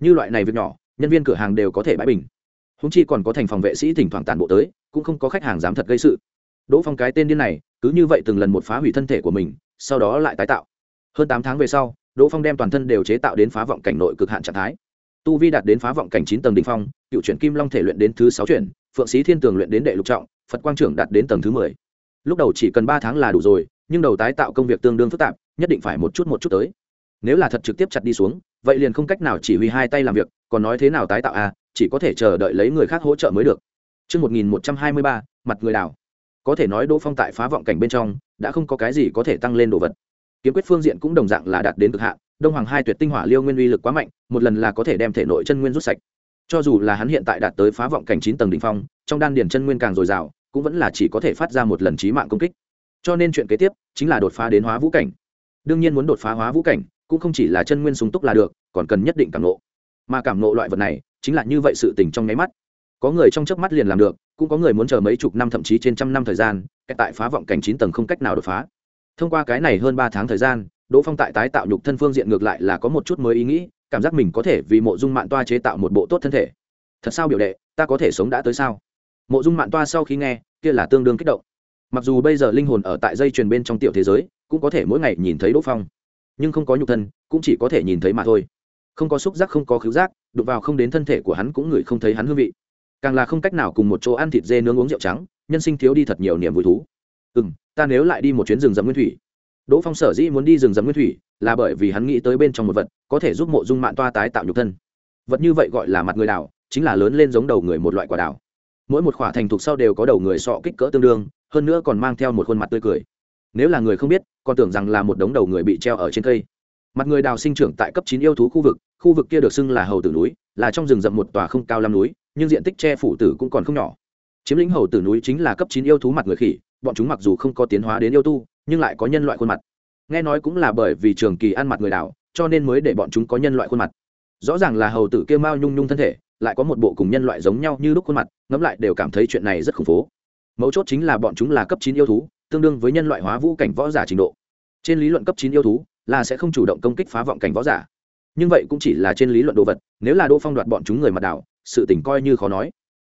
A: Như loại này việc nhỏ, nhân viên cửa hàng đều có thể bãi bình. Húng chi còn có thành phòng vệ sĩ thỉnh thoảng tàn bộ tới, cũng không có khách hàng dám thật gây sự đỗ phong cái tên điên này cứ như vậy từng lần một phá hủy thân thể của mình sau đó lại tái tạo. Hơn tám tháng về sau đỗ phong đem toàn thân đều chế tạo đến phá vọng cảnh nội cực hạn trạng thái. Tu vi đạt đến phá vọng cảnh chín tầng đỉnh phong cựu chuyển kim long thể luyện đến thứ sáu chuyển phượng sĩ thiên tường luyện đến đệ lục trọng phật quang trưởng đạt đến tầng thứ mười. Lúc đầu chỉ cần ba tháng là đủ rồi nhưng đầu tái tạo công việc tương đương phức tạp nhất định phải một chút một chút tới. Nếu là thật trực tiếp chặt đi xuống vậy liền không cách nào chỉ huy hai tay làm việc còn nói thế nào tái tạo à chỉ có thể chờ đợi lấy người khác hỗ trợ mới được. Trước 1123, mặt người đảo. Có thể nói Đỗ Phong tại phá vọng cảnh bên trong, đã không có cái gì có thể tăng lên đồ vật. Kiếm quyết phương diện cũng đồng dạng là đạt đến cực hạn, Đông Hoàng hai tuyệt tinh hỏa liêu nguyên uy lực quá mạnh, một lần là có thể đem thể nội chân nguyên rút sạch. Cho dù là hắn hiện tại đạt tới phá vọng cảnh chín tầng đỉnh phong, trong đan điền chân nguyên càng dồi dào, cũng vẫn là chỉ có thể phát ra một lần trí mạng công kích. Cho nên chuyện kế tiếp chính là đột phá đến hóa vũ cảnh. Đương nhiên muốn đột phá hóa vũ cảnh, cũng không chỉ là chân nguyên súng túc là được, còn cần nhất định cảm nộ Mà cảm nộ loại vật này, chính là như vậy sự tình trong nháy mắt có người trong chớp mắt liền làm được cũng có người muốn chờ mấy chục năm thậm chí trên trăm năm thời gian tại phá vọng cảnh chín tầng không cách nào đột phá. Thông qua cái này hơn ba tháng thời gian, đỗ phong tại tái tạo nhục thân phương diện ngược lại là có một chút mới ý nghĩ, cảm giác mình có thể vì mộ dung mạng toa chế tạo một bộ tốt thân thể. Thật sao biểu đệ, ta có thể sống đã tới sao? Mộ dung mạng toa sau khi nghe, kia là tương đương kích động. Mặc dù bây giờ linh hồn ở tại dây truyền bên trong tiểu thế giới, cũng có thể mỗi ngày nhìn thấy đỗ phong. Nhưng không có nhục thân, cũng chỉ có thể nhìn thấy mà thôi. Không có xúc giác, không có khứu giác, đụng vào không đến thân thể của hắn cũng ngửi không thấy hắn hương vị càng là không cách nào cùng một chỗ ăn thịt dê nướng uống rượu trắng, nhân sinh thiếu đi thật nhiều niềm vui thú. Ừ m ta nếu lại đi một chuyến rừng rậm nguyên thủy. Đỗ phong sở dĩ muốn đi rừng rậm nguyên thủy là bởi vì hắn nghĩ tới bên trong một vật có thể giúp mộ dung mạng toa tái tạo nhục thân. Vật như vậy gọi là mặt người đảo, chính là lớn lên giống đầu người một loại quả đảo. Mỗi một khỏa thành thục sau đều có đầu người sọ kích cỡ tương đương, hơn nữa còn mang theo một khuôn mặt tươi cười. Nếu là người không biết, còn tưởng rằng là một đống đầu người bị treo ở trên cây. Mặt người đào sinh trưởng tại cấp chín yêu thú khu vực khu vực kia được xưng là hầu tử núi, là trong rừng rậm một tòa không cao lắm núi nhưng diện tích che phủ tử cũng còn không nhỏ. Chiếm lĩnh hầu tử núi chính là cấp chín yêu thú mặt người khỉ bọn chúng mặc dù không có tiến hóa đến yêu tu nhưng lại có nhân loại khuôn mặt. Nghe nói cũng là bởi vì trường kỳ ăn mặt người đảo, cho nên mới để bọn chúng có nhân loại khuôn mặt. Rõ ràng là hầu tử kia mao nhung nhung thân thể lại có một bộ cùng nhân loại giống nhau như lúc khuôn mặt ngẫm lại đều cảm thấy chuyện này rất khủng phố. Mấu chốt chính là bọn chúng là cấp chín yêu thú tương đương với nhân loại hóa vũ cảnh võ giả trình độ. Trên lý luận cấp chín yêu thú là sẽ không chủ động công kích phá vọng cảnh võ giả. Nhưng vậy cũng chỉ là trên lý luận đồ vật nếu là đỗ phong đoạt bọn chúng người mặt đảo sự tình coi như khó nói.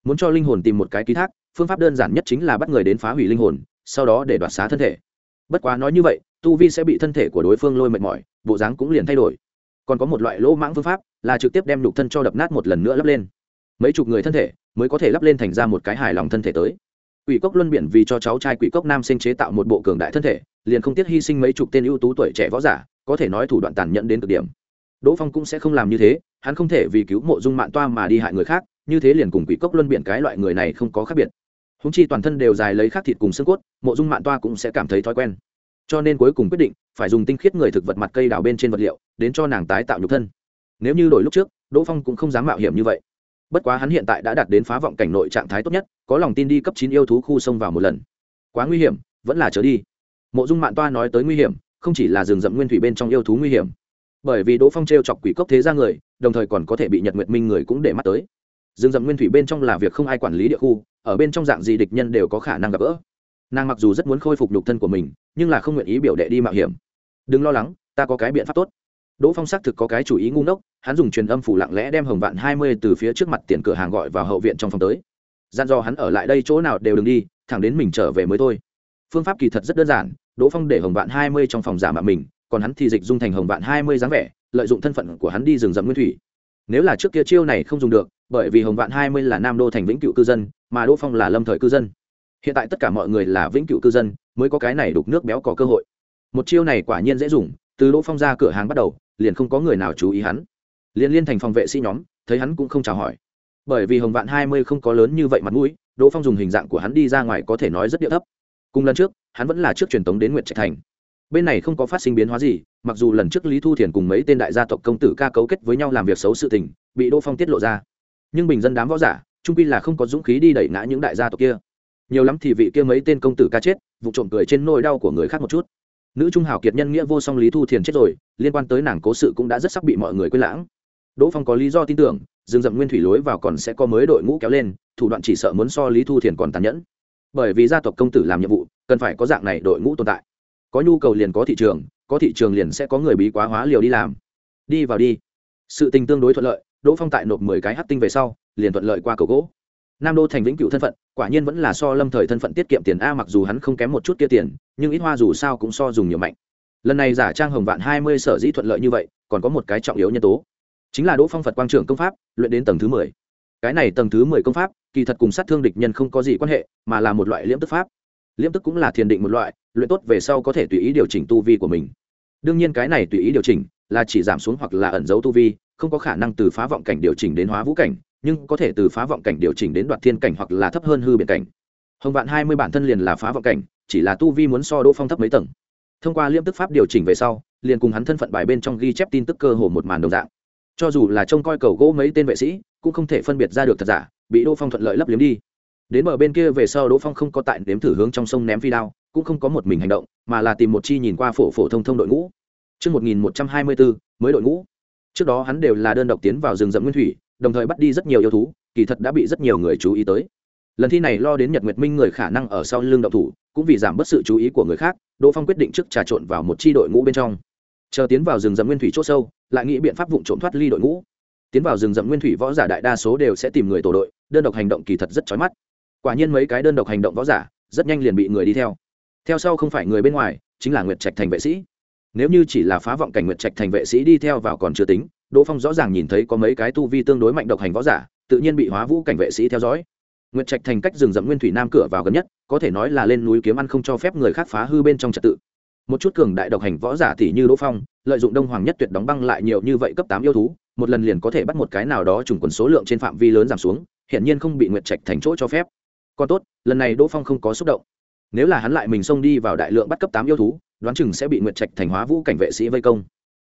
A: Muốn cho linh hồn tìm một cái ký thác, phương pháp đơn giản nhất chính là bắt người đến phá hủy linh hồn, sau đó để đoạt xá thân thể. Bất quá nói như vậy, tu vi sẽ bị thân thể của đối phương lôi mệt mỏi, bộ dáng cũng liền thay đổi. Còn có một loại lỗ mãng phương pháp là trực tiếp đem nhục thân cho đập nát một lần nữa lắp lên. Mấy chục người thân thể mới có thể lắp lên thành ra một cái hài lòng thân thể tới. Quỷ cốc luân biển vì cho cháu trai quỷ cốc nam sinh chế tạo một bộ cường đại thân thể, liền không tiếc hy sinh mấy chục tên ưu tú tuổi trẻ võ giả, có thể nói thủ đoạn tàn nhẫn đến cực điểm đỗ phong cũng sẽ không làm như thế, hắn không thể vì cứu mộ dung mạng toa mà đi hại người khác, như thế liền cùng quỷ cốc luân biển cái loại người này không có khác biệt. Húng chi toàn thân đều dài lấy khác thịt cùng xương cốt, mộ dung mạng toa cũng sẽ cảm thấy thói quen. Cho nên cuối cùng quyết định, phải dùng tinh khiết người thực vật mặt cây đào bên trên vật liệu, đến cho nàng tái tạo nhục thân. Nếu như đổi lúc trước, đỗ phong cũng không dám mạo hiểm như vậy. Bất quá hắn hiện tại đã đạt đến phá vọng cảnh nội trạng thái tốt nhất, có lòng tin đi cấp chín yêu thú khu sông vào một lần. Quá nguy hiểm, vẫn là trở đi. Mộ dung mạng toa nói tới nguy hiểm, không chỉ là rừng rậm nguyên thủy bên trong yêu thú nguy hiểm bởi vì đỗ phong t r e o chọc quỷ cốc thế ra người, đồng thời còn có thể bị nhật nguyệt minh người cũng để mắt tới. Rừng rậm nguyên thủy bên trong là việc không ai quản lý địa khu, ở bên trong dạng gì địch nhân đều có khả năng gặp gỡ. Nàng mặc dù rất muốn khôi phục nhục thân của mình, nhưng là không nguyện ý biểu đệ đi mạo hiểm. Đừng lo lắng, ta có cái biện pháp tốt. Đỗ phong xác thực có cái chủ ý ngu ngốc, hắn dùng truyền âm phủ lặng lẽ đem hồng vạn hai mươi từ phía trước mặt tiền cửa hàng gọi vào hậu viện trong phòng tới. Gian do hắn ở lại đây chỗ nào đều đừng đi, thẳng đến mình trở về mới thôi. Phương pháp kỳ thật rất đơn giản, đỗ phong để hồng vạn hai mươi trong phòng giả mạo mình còn hắn thì dịch dung thành hồng vạn hai mươi dáng vẻ, lợi dụng thân phận của hắn đi rừng rậm nguyên thủy. Nếu là trước kia chiêu này không dùng được, bởi vì hồng vạn hai mươi là nam đô thành vĩnh cựu cư dân, mà đỗ phong là lâm thời cư dân. Hiện tại tất cả mọi người là vĩnh cựu cư dân, mới có cái này đục nước béo có cơ hội. Một chiêu này quả nhiên dễ dùng, từ đỗ phong ra cửa hàng bắt đầu, liền không có người nào chú ý hắn. Liền liên thành phòng vệ sĩ nhóm, thấy hắn cũng không chào hỏi. Bởi vì hồng vạn hai mươi không có lớn như vậy mặt mũi, đỗ phong dùng hình dạng của hắn đi ra ngoài có thể nói rất địa thấp. Cùng lần trước, hắn vẫn là trước truyền tống đến nguyện trạch thành bên này không có phát sinh biến hóa gì, mặc dù lần trước lý thu thiền cùng mấy tên đại gia tộc công tử ca cấu kết với nhau làm việc xấu sự tình, bị đỗ phong tiết lộ ra. Nhưng bình dân đám võ giả trung pi là không có dũng khí đi đẩy ngã những đại gia tộc kia. Nhiều lắm thì vị kia mấy tên công tử ca chết, vụ trộm cười trên nỗi đau của người khác một chút. Nữ trung hào kiệt nhân nghĩa vô song lý thu thiền chết rồi, liên quan tới nàng cố sự cũng đã rất sắc bị mọi người quên lãng. Đỗ phong có lý do tin tưởng, rừng rậm nguyên thủy lối vào còn sẽ có mới đội ngũ kéo lên, thủ đoạn chỉ sợ muốn so lý thu thiền còn tàn nhẫn. Bởi vì gia tộc công tử làm nhiệm vụ, cần phải có dạng này đội ngũ tồn tại có nhu cầu liền có thị trường, có thị trường liền sẽ có người bí quá hóa liều đi làm. Đi vào đi. Sự tình tương đối thuận lợi, đỗ phong tại nộp mười cái hát tinh về sau, liền thuận lợi qua cầu gỗ. Nam đô thành vĩnh cựu thân phận, quả nhiên vẫn là so lâm thời thân phận tiết kiệm tiền a, mặc dù hắn không kém một chút kia tiền, nhưng ít hoa dù sao cũng so dùng nhiều mạnh. Lần này giả trang hồng vạn hai mươi sở dĩ thuận lợi như vậy, còn có một cái trọng yếu nhân tố. Chính là đỗ phong phật quang trưởng công pháp, luyện đến tầng thứ mười. Cái này tầng thứ mười công pháp, kỳ thật cùng sát thương địch nhân không có gì quan hệ, mà là một loại liễm tức pháp. Liễm tức cũng là thiền định một loại luyện tốt về sau có thể tùy ý điều chỉnh tu vi của mình. Đương nhiên cái này tùy ý điều chỉnh là chỉ giảm xuống hoặc là ẩn giấu tu vi, không có khả năng từ phá vọng cảnh điều chỉnh đến hóa vũ cảnh, nhưng có thể từ phá vọng cảnh điều chỉnh đến đoạt thiên cảnh hoặc là thấp hơn hư biển cảnh. Hồng vạn hai mươi bản thân liền là phá vọng cảnh, chỉ là tu vi muốn so đỗ phong thấp mấy tầng. Thông qua liêm tức pháp điều chỉnh về sau, liền cùng hắn thân phận bài bên trong ghi chép tin tức cơ hồ một màn đồng dạng. Cho dù là trông coi cầu gỗ mấy tên vệ sĩ, cũng không thể phân biệt ra được thật giả, bị đỗ phong thuận lợi lấp liếm đi đến bờ bên kia về sau đỗ phong không có tại nếm thử hướng trong sông ném phi đao cũng không có một mình hành động mà là tìm một chi nhìn qua phổ phổ thông thông đội ngũ. Trước 1124, mới đội ngũ. Trước đó hắn đều là đơn độc tiến vào rừng rậm nguyên thủy, đồng thời bắt đi rất nhiều yêu thú kỳ thật đã bị rất nhiều người chú ý tới. Lần thi này lo đến nhật nguyệt minh người khả năng ở sau lưng động thủ cũng vì giảm bớt sự chú ý của người khác đỗ phong quyết định trước trà trộn vào một chi đội ngũ bên trong. Chờ tiến vào rừng rậm nguyên thủy c h ỗ sâu lại nghĩ biện pháp vụ trộm thoát ly đội ngũ. Tiến vào rừng rậm nguyên thủy võ giả đại đa số đều sẽ tìm người tổ đội đơn độc hành động kỳ thật rất trói mắt quả nhiên mấy cái đơn độc hành động võ giả rất nhanh liền bị người đi theo. Theo sau không phải người bên ngoài, chính là nguyệt trạch thành vệ sĩ. Nếu như chỉ là phá vọng cảnh nguyệt trạch thành vệ sĩ đi theo vào còn chưa tính, đỗ phong rõ ràng nhìn thấy có mấy cái tu vi tương đối mạnh độc hành võ giả, tự nhiên bị hóa vũ cảnh vệ sĩ theo dõi. Nguyệt trạch thành cách rừng rậm nguyên thủy nam cửa vào gần nhất, có thể nói là lên núi kiếm ăn không cho phép người khác phá hư bên trong trật tự. Một chút cường đại độc hành võ giả tỷ như đỗ phong, lợi dụng đông hoàng nhất tuyệt đóng băng lại nhiều như vậy cấp tám yêu thú, một lần liền có thể bắt một cái nào đó trùng quần số lượng trên phạm vi lớn giảm xuống, hiển nhiên không bị nguyệt trạch thành chỗ cho phép còn tốt, lần này đỗ phong không có xúc động. Nếu là hắn lại mình xông đi vào đại lượng bắt cấp tám yêu thú, đoán chừng sẽ bị nguyệt trạch thành hóa vũ cảnh vệ sĩ vây công.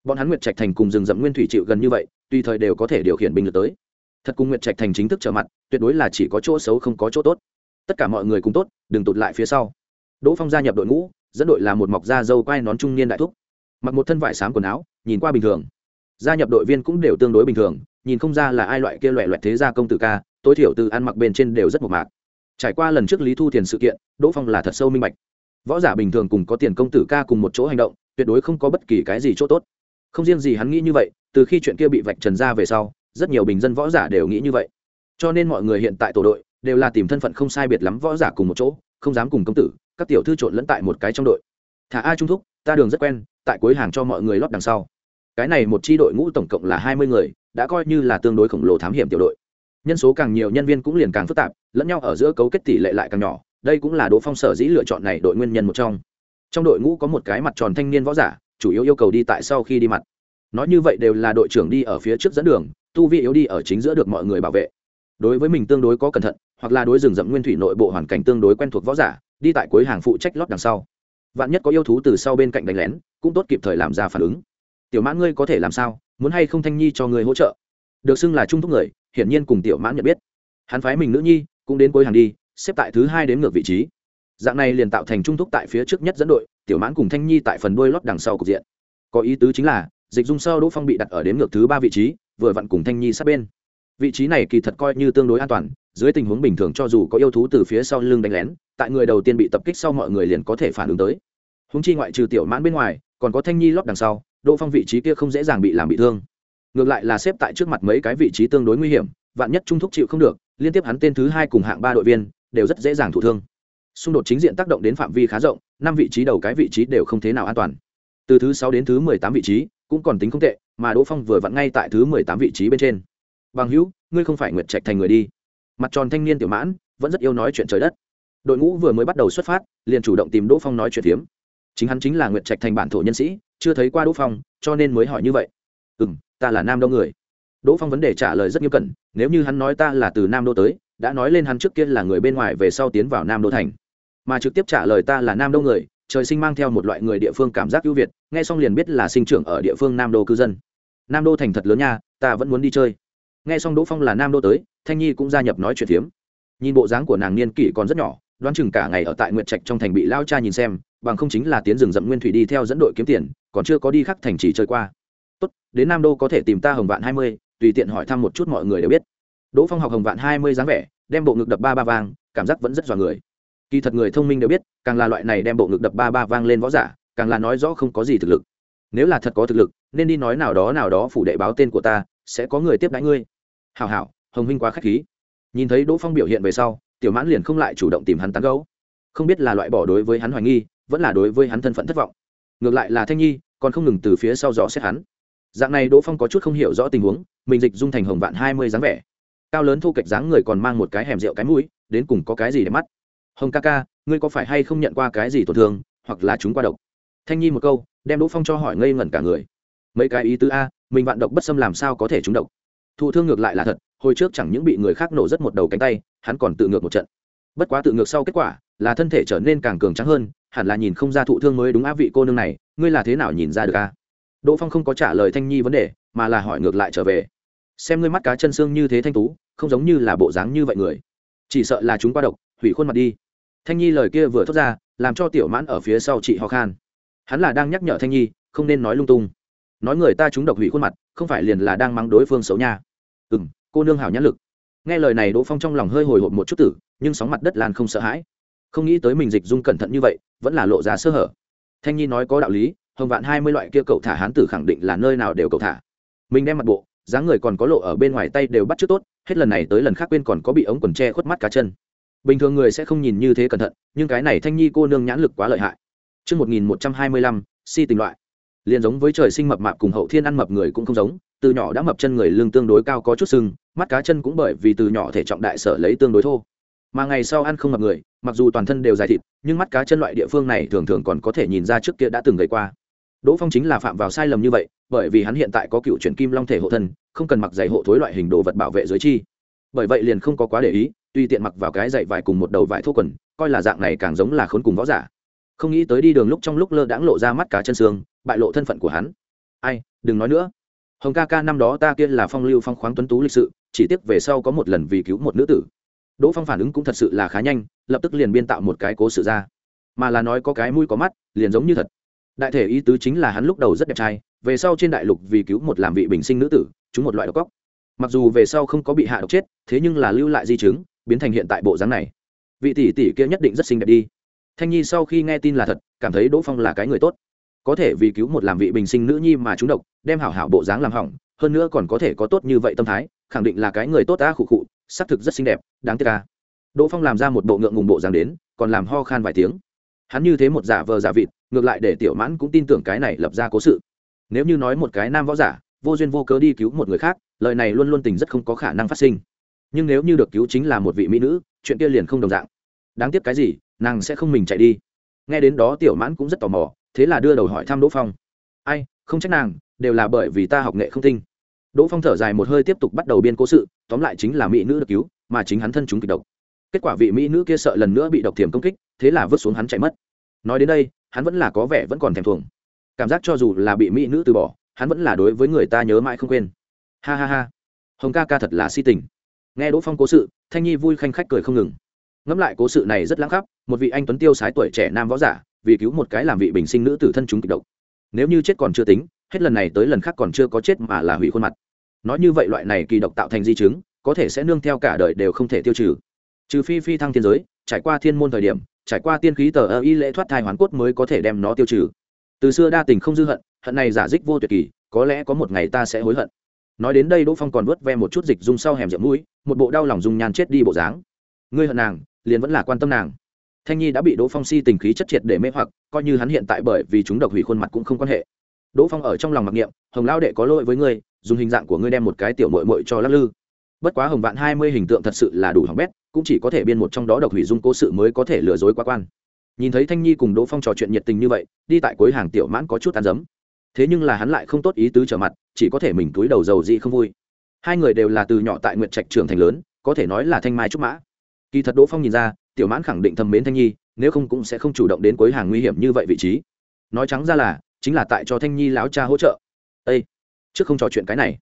A: Bọn hắn nguyệt trạch thành cùng rừng rậm nguyên thủy chịu gần như vậy, tùy thời đều có thể điều khiển binh lực tới. Thật cùng nguyệt trạch thành chính thức trở mặt, tuyệt đối là chỉ có chỗ xấu không có chỗ tốt. Tất cả mọi người cùng tốt, đừng tụt lại phía sau. Đỗ phong gia nhập đội ngũ, dẫn đội là một mọc da dâu quai nón trung niên đại thúc. Mặc một thân vải xám quần áo, nhìn qua bình thường. Gia nhập đội viên cũng đều tương đối bình thường, nhìn không ra là ai loại kia loại loại thế gia công tử ca, tối thiểu từ ăn mặc bên trên đều rất mộc mạc trải qua lần trước lý thu tiền sự kiện, đỗ phong là thật sâu minh bạch. Võ giả bình thường cùng có tiền công tử ca cùng một chỗ hành động, tuyệt đối không có bất kỳ cái gì chỗ tốt. Không riêng gì hắn nghĩ như vậy, từ khi chuyện kia bị vạch trần ra về sau, rất nhiều bình dân võ giả đều nghĩ như vậy. Cho nên mọi người hiện tại tổ đội, đều là tìm thân phận không sai biệt lắm võ giả cùng một chỗ, không dám cùng công tử, các tiểu thư trộn lẫn tại một cái trong đội. Thả a trung thúc, ta đường rất quen, tại cuối hàng cho mọi người lót đằng sau. Cái này một chi đội ngũ tổng cộng là hai mươi người, đã coi như là tương đối khổng lồ thám hiểm tiểu đội nhân số càng nhiều, nhân viên cũng liền càng phức tạp, lẫn nhau ở giữa cấu kết tỷ lệ lại càng nhỏ. Đây cũng là đỗ phong sở dĩ lựa chọn này đội nguyên nhân một trong. Trong đội ngũ có một cái mặt tròn thanh niên võ giả, chủ yếu yêu cầu đi tại sau khi đi mặt. Nói như vậy đều là đội trưởng đi ở phía trước dẫn đường, tu vi yếu đi ở chính giữa được mọi người bảo vệ. Đối với mình tương đối có cẩn thận, hoặc là đối rừng rậm nguyên thủy nội bộ hoàn cảnh tương đối quen thuộc võ giả, đi tại cuối hàng phụ trách lót đằng sau. Vạn nhất có yêu thú từ sau bên cạnh đánh lén, cũng tốt kịp thời làm ra phản ứng. Tiểu mãn ngươi có thể làm sao? Muốn hay không thanh nhi cho ngươi hỗ trợ? Được xưng là trung thúc người, hiển nhiên cùng tiểu mãn nhận biết. Hắn phái mình nữ nhi, cũng đến cuối hàng đi, xếp tại thứ hai đến ngược vị trí. Dạng này liền tạo thành trung thúc tại phía trước nhất dẫn đội, tiểu mãn cùng thanh nhi tại phần đuôi lót đằng sau cục diện. Có ý tứ chính là, dịch dung sơ đỗ phong bị đặt ở đến ngược thứ ba vị trí, vừa vặn cùng thanh nhi sát bên. Vị trí này kỳ thật coi như tương đối an toàn, dưới tình huống bình thường cho dù có yêu thú từ phía sau lưng đánh lén, tại người đầu tiên bị tập kích sau mọi người liền có thể phản ứng tới. Húng chi ngoại trừ tiểu mãn bên ngoài, còn có thanh nhi lót đằng sau, đỗ phong vị trí kia không dễ dàng bị làm bị thương ngược lại là xếp tại trước mặt mấy cái vị trí tương đối nguy hiểm, vạn nhất trung thúc chịu không được, liên tiếp hắn tên thứ hai cùng hạng ba đội viên, đều rất dễ dàng thụ thương. Xung đột chính diện tác động đến phạm vi khá rộng, năm vị trí đầu cái vị trí đều không thế nào an toàn. Từ thứ sáu đến thứ mười tám vị trí, cũng còn tính không tệ, mà đỗ phong vừa vặn ngay tại thứ mười tám vị trí bên trên. Bằng hữu, ngươi không phải nguyệt trạch thành người đi. Mặt tròn thanh niên tiểu mãn, vẫn rất yêu nói chuyện trời đất. Đội ngũ vừa mới bắt đầu xuất phát, liền chủ động tìm đỗ phong nói chuyện phiếm. Chính hắn chính là nguyệt trạch thành bản thổ nhân sĩ, chưa thấy qua đỗ phong, cho nên mới hỏi như vậy. Ừ m ta là nam đô người. Đỗ phong vấn đề trả lời rất nghiêm cẩn, nếu như hắn nói ta là từ nam đô tới, đã nói lên hắn trước kia là người bên ngoài về sau tiến vào nam đô thành. Mà trực tiếp trả lời ta là nam đô người, trời sinh mang theo một loại người địa phương cảm giác ưu việt, nghe xong liền biết là sinh trưởng ở địa phương nam đô cư dân. Nam đô thành thật lớn nha, ta vẫn muốn đi chơi. Nghe xong đỗ phong là nam đô tới, thanh nhi cũng gia nhập nói chuyện phiếm. Nhìn bộ dáng của nàng niên kỷ còn rất nhỏ, đoán chừng cả ngày ở tại nguyệt trạch trong thành bị lao cha nhìn xem, bằng không chính là tiến rừng rậm nguyên thủy đi theo dẫn đội kiếm tiền, còn chưa có đi khắc thành trì chơi qua đến nam đô có thể tìm ta hồng vạn hai mươi, tùy tiện hỏi thăm một chút mọi người đều biết. Đỗ phong học hồng vạn hai mươi dáng vẻ, đem bộ ngực đập ba ba vang, cảm giác vẫn rất dọa người. Kỳ thật người thông minh đều biết, càng là loại này đem bộ ngực đập ba ba vang lên võ giả, càng là nói rõ không có gì thực lực. Nếu là thật có thực lực, nên đi nói nào đó nào đó phủ đệ báo tên của ta, sẽ có người tiếp đãi ngươi. Hào hảo, hồng huynh quá k h á c h khí. Nhìn thấy đỗ phong biểu hiện về sau, tiểu mãn liền không lại chủ động tìm hắn tán gấu không biết là loại bỏ đối với hắn hoài nghi, vẫn là đối với hắn thân phận thất vọng. Ngược lại là thanh nhi, còn không ngừng từ phía sau dò xét hắn dạng này đỗ phong có chút không hiểu rõ tình huống, mình dịch dung thành hồng vạn hai mươi dáng vẻ. Cao lớn thu kệch dáng người còn mang một cái hẻm rượu cái mũi, đến cùng có cái gì để mắt? Hồng ca ca, ngươi có phải hay không nhận qua cái gì tổn thương, hoặc là chúng qua độc? Thanh nhi một câu, đem đỗ phong cho hỏi ngây ngẩn cả người. Mấy cái ý tứ a, mình vạn độc bất xâm làm sao có thể trúng độc? Thụ thương ngược lại là thật, hồi trước chẳng những bị người khác nổ rất một đầu cánh tay, hắn còn tự ngược một trận. Bất quá tự ngược sau kết quả, là thân thể trở nên càng cường trắng hơn, hẳn là nhìn không ra thụ thương mới đúng á vị cô nương này, ngươi là thế nào nhìn ra được a? Đỗ phong không có trả lời thanh nhi vấn đề, mà là hỏi ngược lại trở về. Xem ngươi mắt cá chân xương như thế thanh tú, không giống như là bộ dáng như vậy người. Chỉ sợ là chúng qua độc, hủy khuôn mặt đi. Thanh nhi lời kia vừa thốt ra, làm cho tiểu mãn ở phía sau chị ho khan. Hắn là đang nhắc nhở thanh nhi, không nên nói lung tung. Nói người ta chúng độc hủy khuôn mặt, không phải liền là đang mắng đối phương xấu nha. Ừ m cô nương hảo nhãn lực. Nghe lời này đỗ phong trong lòng hơi hồi hộp một chút tử, nhưng sóng mặt đất lan không sợ hãi. Không nghĩ tới mình dịch dung cẩn thận như vậy, vẫn là lộ ra sơ hở. Thanh nhi nói có đạo lý hồng vạn hai mươi loại kia cậu thả hán tử khẳng định là nơi nào đều cậu thả mình đem mặt bộ dáng người còn có lộ ở bên ngoài tay đều bắt chước tốt hết lần này tới lần khác quên còn có bị ống quần tre khuất mắt cá chân bình thường người sẽ không nhìn như thế cẩn thận nhưng cái này thanh nhi cô nương nhãn lực quá lợi hại Trước 1125, si tình loại. Liên giống với trời sinh mập mạp cùng hậu thiên ăn mập người cũng không giống, từ nhỏ đã mập chân người lưng tương đối cao có chút sưng, mắt cá chân cũng bởi vì từ nhỏ thể trọng đại sở lấy tương đối thô. Mà ngày sau ăn không mập người, mặc dù toàn thân đều dài thịt, nhưng mắt cá chân loại địa phương này thường thường còn có thể nhìn ra trước kia đã từng gầy qua. Đỗ Phong chính là phạm vào sai lầm như vậy, bởi vì hắn hiện tại có cựu chuyển kim long thể hộ thân, không cần mặc giày hộ thối loại hình đồ vật bảo vệ dưới chi. Bởi vậy liền không có quá để ý, tùy tiện mặc vào cái giày vải cùng một đầu vải thô quần, coi là dạng này càng giống là khốn cùng võ giả. Không nghĩ tới đi đường lúc trong lúc lơ đãng lộ ra mắt cá chân xương bại lộ thân phận của hắn. Ai đừng nói nữa. Hồng ca ca năm đó ta kia là phong lưu phong khoáng tuấn tú lịch sự chỉ tiếc về sau có một lần vì cứu một nữ tử. Đỗ phong phản ứng cũng thật sự là khá nhanh lập tức liền biên tạo một cái cố sự ra. Mà là nói có cái mũi có mắt liền giống như thật đại thể ý tứ chính là hắn lúc đầu rất đẹp trai, về sau trên đại lục vì cứu một làm vị bình sinh nữ tử, chúng một loại độc cóc mặc dù về sau không có bị hạ độc chết, thế nhưng là lưu lại di chứng, biến thành hiện tại bộ dáng này. Vị tỷ tỷ kia nhất định rất xinh đẹp đi. Thanh nhi sau khi nghe tin là thật, cảm thấy đỗ phong là cái người tốt. Có thể vì cứu một làm vị bình sinh nữ nhi mà chúng độc, đem hảo hảo bộ dáng làm hỏng, hơn nữa còn có thể có tốt như vậy tâm thái, khẳng định là cái người tốt ta khụ khụ, xác thực rất xinh đẹp, đáng tiếc ca đỗ phong làm ra một bộ ngượng ngùng bộ dáng đến, còn làm ho khan vài tiếng. Hắn như thế một giả vờ giả vịt ngược lại để tiểu mãn cũng tin tưởng cái này lập ra cố sự. Nếu như nói một cái nam võ giả, vô duyên vô cớ đi cứu một người khác, lời này luôn luôn tình rất không có khả năng phát sinh. Nhưng nếu như được cứu chính là một vị mỹ nữ, chuyện kia liền không đồng dạng. Đáng tiếc cái gì, nàng sẽ không mình chạy đi. Nghe đến đó tiểu mãn cũng rất tò mò, thế là đưa đầu hỏi thăm đỗ phong. Ai, không trách nàng, đều là bởi vì ta học nghệ không tinh. Đỗ phong thở dài một hơi tiếp tục bắt đầu biên cố sự, tóm lại chính là mỹ nữ được cứu, mà chính hắn thân chúng kịch độc. Kết quả vị mỹ nữ kia sợ lần nữa bị độc thiểm công kích, thế là vứt xuống hắn chạy mất. Nói đến đây hắn vẫn là có vẻ vẫn còn thèm thuồng. Cảm giác cho dù là bị mỹ nữ từ bỏ, hắn vẫn là đối với người ta nhớ mãi không quên. Ha ha ha. Hồng ca ca thật là si tình. Nghe đỗ phong cố sự, thanh nhi vui khanh khách cười không ngừng. Ngẫm lại cố sự này rất lãng khắp một vị anh tuấn tiêu sái tuổi trẻ nam võ giả, vì cứu một cái làm vị bình sinh nữ tử thân chúng kịch độc. Nếu như chết còn chưa tính, hết lần này tới lần khác còn chưa có chết mà là hủy khuôn mặt. Nói như vậy loại này kỳ độc tạo thành di chứng, có thể sẽ nương theo cả đời đều không thể tiêu trừ. Trừ phi phi thăng thiên giới, trải qua thiên môn thời điểm trải qua tiên khí tờ ơ y lễ thoát thai hoàn cốt mới có thể đem nó tiêu trừ. Từ xưa đa tình không dư hận hận này giả dích vô tuyệt kỳ, có lẽ có một ngày ta sẽ hối hận. Nói đến đây đỗ phong còn vớt ve một chút dịch dung sau hẻm rượm mũi, một bộ đau lòng dung nhan chết đi bộ dáng. Ngươi hận nàng, liền vẫn là quan tâm nàng. Thanh nhi đã bị đỗ phong si tình khí chất triệt để mê hoặc, coi như hắn hiện tại bởi vì chúng độc hủy khuôn mặt cũng không quan hệ. Đỗ phong ở trong lòng mặc niệm, hồng lao đệ có lỗi với ngươi, dùng hình dạng của ngươi đem một cái tiểu mội mội cho lắc lư. Bất quá hồng vạn hai mươi hình tượng thật sự là đủ hỏng bét cũng chỉ có thể biên một trong đó độc hủy dung cố sự mới có thể lừa dối quá quan. Nhìn thấy thanh nhi cùng đỗ phong trò chuyện nhiệt tình như vậy, đi tại cuối hàng tiểu mãn có chút ăn dấm. Thế nhưng là hắn lại không tốt ý tứ trở mặt, chỉ có thể mình túi đầu dầu dị không vui. Hai người đều là từ nhỏ tại nguyện trạch trường thành lớn, có thể nói là thanh mai trúc mã. Kỳ thật đỗ phong nhìn ra, tiểu mãn khẳng định thầm mến thanh nhi, nếu không cũng sẽ không chủ động đến cuối hàng nguy hiểm như vậy vị trí. Nói trắng ra là, chính là tại cho thanh nhi láo cha hỗ trợ. Â trước không trò chuyện cái này.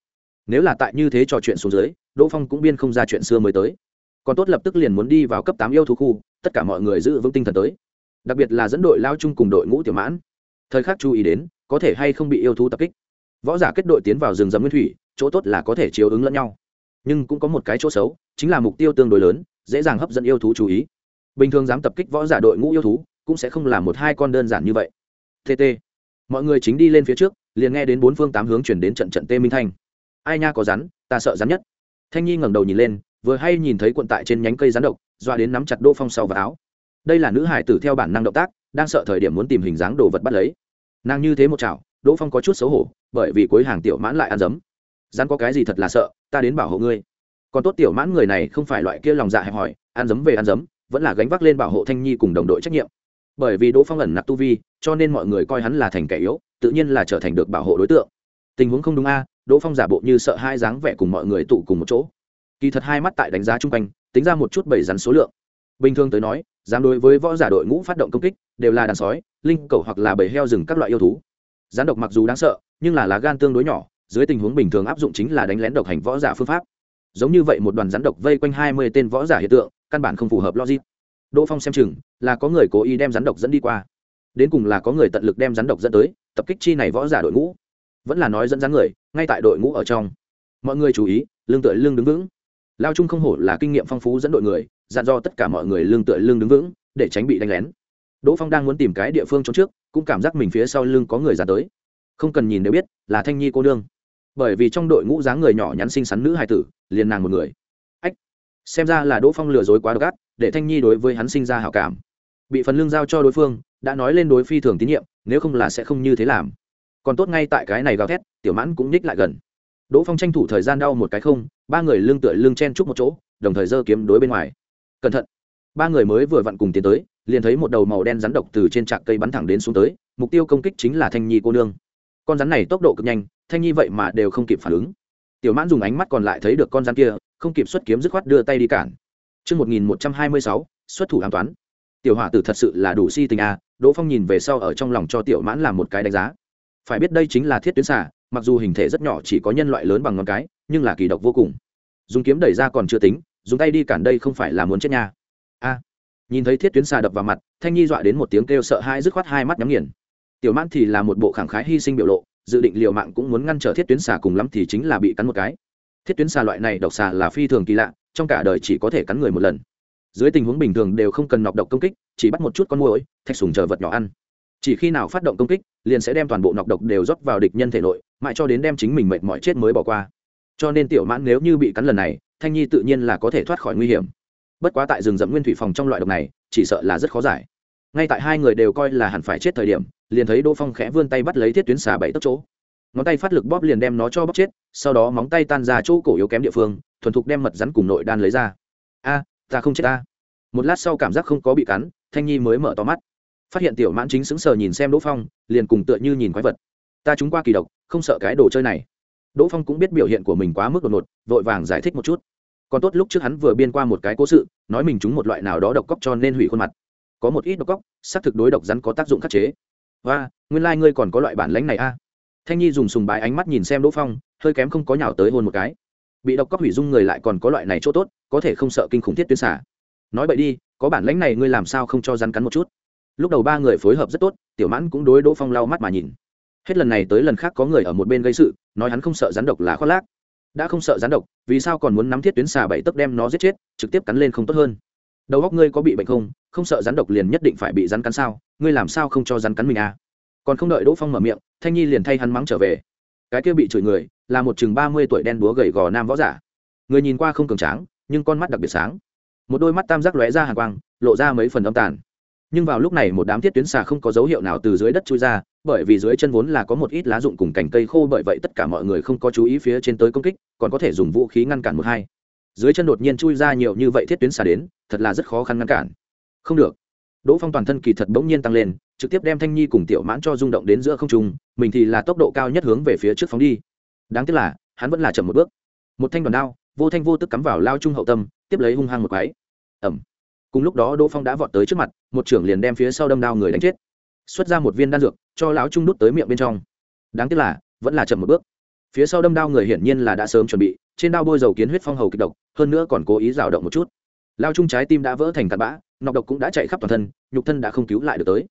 A: Nếu là tại như thế trò chuyện xuống dưới, đỗ phong cũng biên không ra chuyện xưa mới tới còn tốt lập tức liền muốn đi vào cấp tám yêu thú khu, tất cả mọi người giữ vững tinh thần tới. Đặc biệt là dẫn đội lao chung cùng đội ngũ tiểu mãn. Thời khắc chú ý đến, có thể hay không bị yêu thú tập kích. Võ giả kết đội tiến vào rừng rậm nguyên thủy, chỗ tốt là có thể chiếu ứng lẫn nhau. Nhưng cũng có một cái chỗ xấu, chính là mục tiêu tương đối lớn, dễ dàng hấp dẫn yêu thú chú ý. Bình thường dám tập kích võ giả đội ngũ yêu thú, cũng sẽ không là một hai con đơn giản như vậy. Tt mọi người chính đi lên phía trước, liền nghe đến bốn phương tám hướng chuyển đến trận trận tê minh thanh. Ai nha có rắn, ta sợ rắn nhất. Thanh nhi ngẩng đầu nhìn lên vừa hay nhìn thấy quận tại trên nhánh cây rắn độc, doa đến nắm chặt đô phong sau và áo. Đây là nữ hải tử theo bản năng động tác, đang sợ thời điểm muốn tìm hình dáng đồ vật bắt lấy. Nàng như thế một chảo đỗ phong có chút xấu hổ, bởi vì cuối hàng tiểu mãn lại ăn dấm. Rắn có cái gì thật là sợ, ta đến bảo hộ ngươi. Còn tốt tiểu mãn người này không phải loại kia lòng dạ hẹp hòi, ăn dấm về ăn dấm, vẫn là gánh vác lên bảo hộ thanh nhi cùng đồng đội trách nhiệm. Bởi vì đỗ phong ẩn nặc tu vi, cho nên mọi người coi hắn là thành kẻ yếu, tự nhiên là trở thành được bảo hộ đối tượng. Tình huống không đúng a đỗ phong giả bộ như sợ hai dáng vẻ cùng mọi người tụ cùng một chỗ kỳ thật hai mắt tại đánh giá chung quanh, tính ra một chút bảy rắn số lượng. Bình thường tới nói, dám đối với võ giả đội ngũ phát động công kích, đều là đàn sói, linh cầu hoặc là bầy heo rừng các loại yêu thú. Rắn độc mặc dù đáng sợ, nhưng là lá gan tương đối nhỏ, dưới tình huống bình thường áp dụng chính là đánh lén độc hành võ giả phương pháp. Giống như vậy một đoàn rắn độc vây quanh hai mươi tên võ giả hiện tượng, căn bản không phù hợp logic. Đỗ phong xem chừng, là có người cố ý đem rắn độc dẫn đi qua. Đến cùng là có người tận lực đem rắn độc dẫn tới, tập kích chi này võ giả đội ngũ. Vẫn là nói dẫn rắn người, ngay tại đội ngũ ở trong. Mọi người chú ý lương tựa lương đứng vững lao trung không hổ là kinh nghiệm phong phú dẫn đội người, dặn do tất cả mọi người lương tựa lương đứng vững, để tránh bị đánh lén. Đỗ phong đang muốn tìm cái địa phương trốn trước, cũng cảm giác mình phía sau lưng có người ra tới. Không cần nhìn đều biết, là thanh nhi cô nương. Bởi vì trong đội ngũ dáng người nhỏ nhắn xinh xắn nữ hài tử, liền nàng một người. Ách, xem ra là đỗ phong lừa dối quá độc ác, để thanh nhi đối với hắn sinh ra hảo cảm. Bị phần lương giao cho đối phương, đã nói lên đối phi thường tín nhiệm, nếu không là sẽ không như thế làm. Còn tốt ngay tại cái này gào thét, tiểu mãn cũng nhích lại gần. Đỗ phong tranh thủ thời gian đau một cái không ba người lưng tựa lưng chen chúc một chỗ đồng thời giơ kiếm đối bên ngoài. Cẩn thận. Ba người mới vừa vặn cùng tiến tới liền thấy một đầu màu đen rắn độc từ trên trạc cây bắn thẳng đến xuống tới mục tiêu công kích chính là thanh nhi cô nương. Con rắn này tốc độ cực nhanh thanh nhi vậy mà đều không kịp phản ứng. Tiểu mãn dùng ánh mắt còn lại thấy được con rắn kia không kịp xuất kiếm dứt khoát đưa tay đi cản. Trước 1126, xuất thủ an toán. Tiểu hỏa tử thật sự là đủ si tình a, Đỗ Phong nhìn về sau ở trong lòng cho tiểu mãn làm một cái đánh giá. Phải biết đây chính là thiết tuyến xà, mặc dù hình thể rất nhỏ chỉ có nhân loại lớn bằng ngón cái, nhưng là kỳ độc vô cùng. Dùng kiếm đẩy ra còn chưa tính, dùng tay đi cản đây không phải là muốn chết nha. A. nhìn thấy thiết tuyến xà đập vào mặt, Thanh Nhi dọa đến một tiếng kêu sợ hãi dứt khoát hai mắt nhắm nghiền. Tiểu mãn thì là một bộ khẳng khái hy sinh biểu lộ, dự định liều mạng cũng muốn ngăn trở thiết tuyến xà cùng lắm thì chính là bị cắn một cái thiết tuyến xà loại này độc xà là phi thường kỳ lạ trong cả đời chỉ có thể cắn người một lần dưới tình huống bình thường đều không cần nọc độc công kích chỉ bắt một chút con muỗi thạch sùng chờ vật nhỏ ăn chỉ khi nào phát động công kích liền sẽ đem toàn bộ nọc độc đều rót vào địch nhân thể nội mãi cho đến đem chính mình mệt mỏi chết mới bỏ qua cho nên tiểu mãn nếu như bị cắn lần này, thanh nhi tự nhiên là có thể thoát khỏi nguy hiểm. Bất quá tại rừng rậm nguyên thủy phòng trong loại độc này, chỉ sợ là rất khó giải. Ngay tại hai người đều coi là hẳn phải chết thời điểm, liền thấy đỗ phong khẽ vươn tay bắt lấy thiết tuyến xà bảy tấc chỗ. Ngón tay phát lực bóp liền đem nó cho bóp chết, sau đó móng tay tan ra chỗ cổ yếu kém địa phương, thuần thục đem mật rắn cùng nội đan lấy ra. A, ta không chết ta. Một lát sau cảm giác không có bị cắn, thanh nhi mới mở to mắt. Phát hiện tiểu mãn chính sững sờ nhìn xem đỗ phong, liền cùng tựa như nhìn quái vật. Ta chúng qua kỳ độc, không sợ cái đồ chơi này đỗ phong cũng biết biểu hiện của mình quá mức đột ngột, vội vàng giải thích một chút. Còn tốt lúc trước hắn vừa biên qua một cái cố sự, nói mình trúng một loại nào đó độc cóc cho nên hủy khuôn mặt. Có một ít độc cóc, xác thực đối độc rắn có tác dụng khắc chế. Và nguyên lai、like、ngươi còn có loại bản lãnh này a. Thanh nhi dùng sùng bái ánh mắt nhìn xem đỗ phong, hơi kém không có nhào tới hôn một cái. Bị độc cóc hủy dung người lại còn có loại này chỗ tốt, có thể không sợ kinh khủng thiết tuyến xả. Nói vậy đi, có bản lãnh này ngươi làm sao không cho rắn cắn một chút? Lúc đầu ba người phối hợp rất tốt, tiểu mãn cũng đối đỗ phong lau mắt mà nhìn hết lần này tới lần khác có người ở một bên gây sự, nói hắn không sợ rắn độc là khoác lác. Đã không sợ rắn độc, vì sao còn muốn nắm thiết tuyến xà bảy tấc đem nó giết chết, trực tiếp cắn lên không tốt hơn? Đầu góc ngươi có bị bệnh không? Không sợ rắn độc liền nhất định phải bị rắn cắn sao? Ngươi làm sao không cho rắn cắn mình à? Còn không đợi đỗ phong mở miệng, thanh nhi liền thay hắn mắng trở về. Cái kia bị chửi người, là một chừng ba mươi tuổi đen búa gầy gò nam võ giả. Người nhìn qua không cường tráng, nhưng con mắt đặc biệt sáng. Một đôi mắt tam giác lóe ra hàng quang, lộ ra mấy phần âm tàn nhưng vào lúc này một đám thiết tuyến xà không có dấu hiệu nào từ dưới đất chui ra, bởi vì dưới chân vốn là có một ít lá rụng cùng cành cây khô, bởi vậy tất cả mọi người không có chú ý phía trên tới công kích, còn có thể dùng vũ khí ngăn cản một hai. Dưới chân đột nhiên chui ra nhiều như vậy thiết tuyến xà đến, thật là rất khó khăn ngăn cản. Không được. Đỗ phong toàn thân kỳ thật bỗng nhiên tăng lên, trực tiếp đem thanh nhi cùng tiểu mãn cho rung động đến giữa không trung, mình thì là tốc độ cao nhất hướng về phía trước phóng đi. Đáng tiếc là, hắn vẫn là chậm một bước. Một thanh đoàn đao, vô thanh vô tức cắm vào lao trung hậu tâm, tiếp lấy hung hăng một cái. Ẩm cùng lúc đó đỗ phong đã vọt tới trước mặt, một trưởng liền đem phía sau đâm đao người đánh chết. Xuất ra một viên đan dược, cho lão trung đút tới miệng bên trong. Đáng tiếc là, vẫn là chậm một bước. Phía sau đâm đao người hiển nhiên là đã sớm chuẩn bị, trên đao bôi dầu kiến huyết phong hầu kịch độc, hơn nữa còn cố ý rào động một chút. Lao trung trái tim đã vỡ thành cặn bã, nọc độc cũng đã chạy khắp toàn thân, nhục thân đã không cứu lại được tới.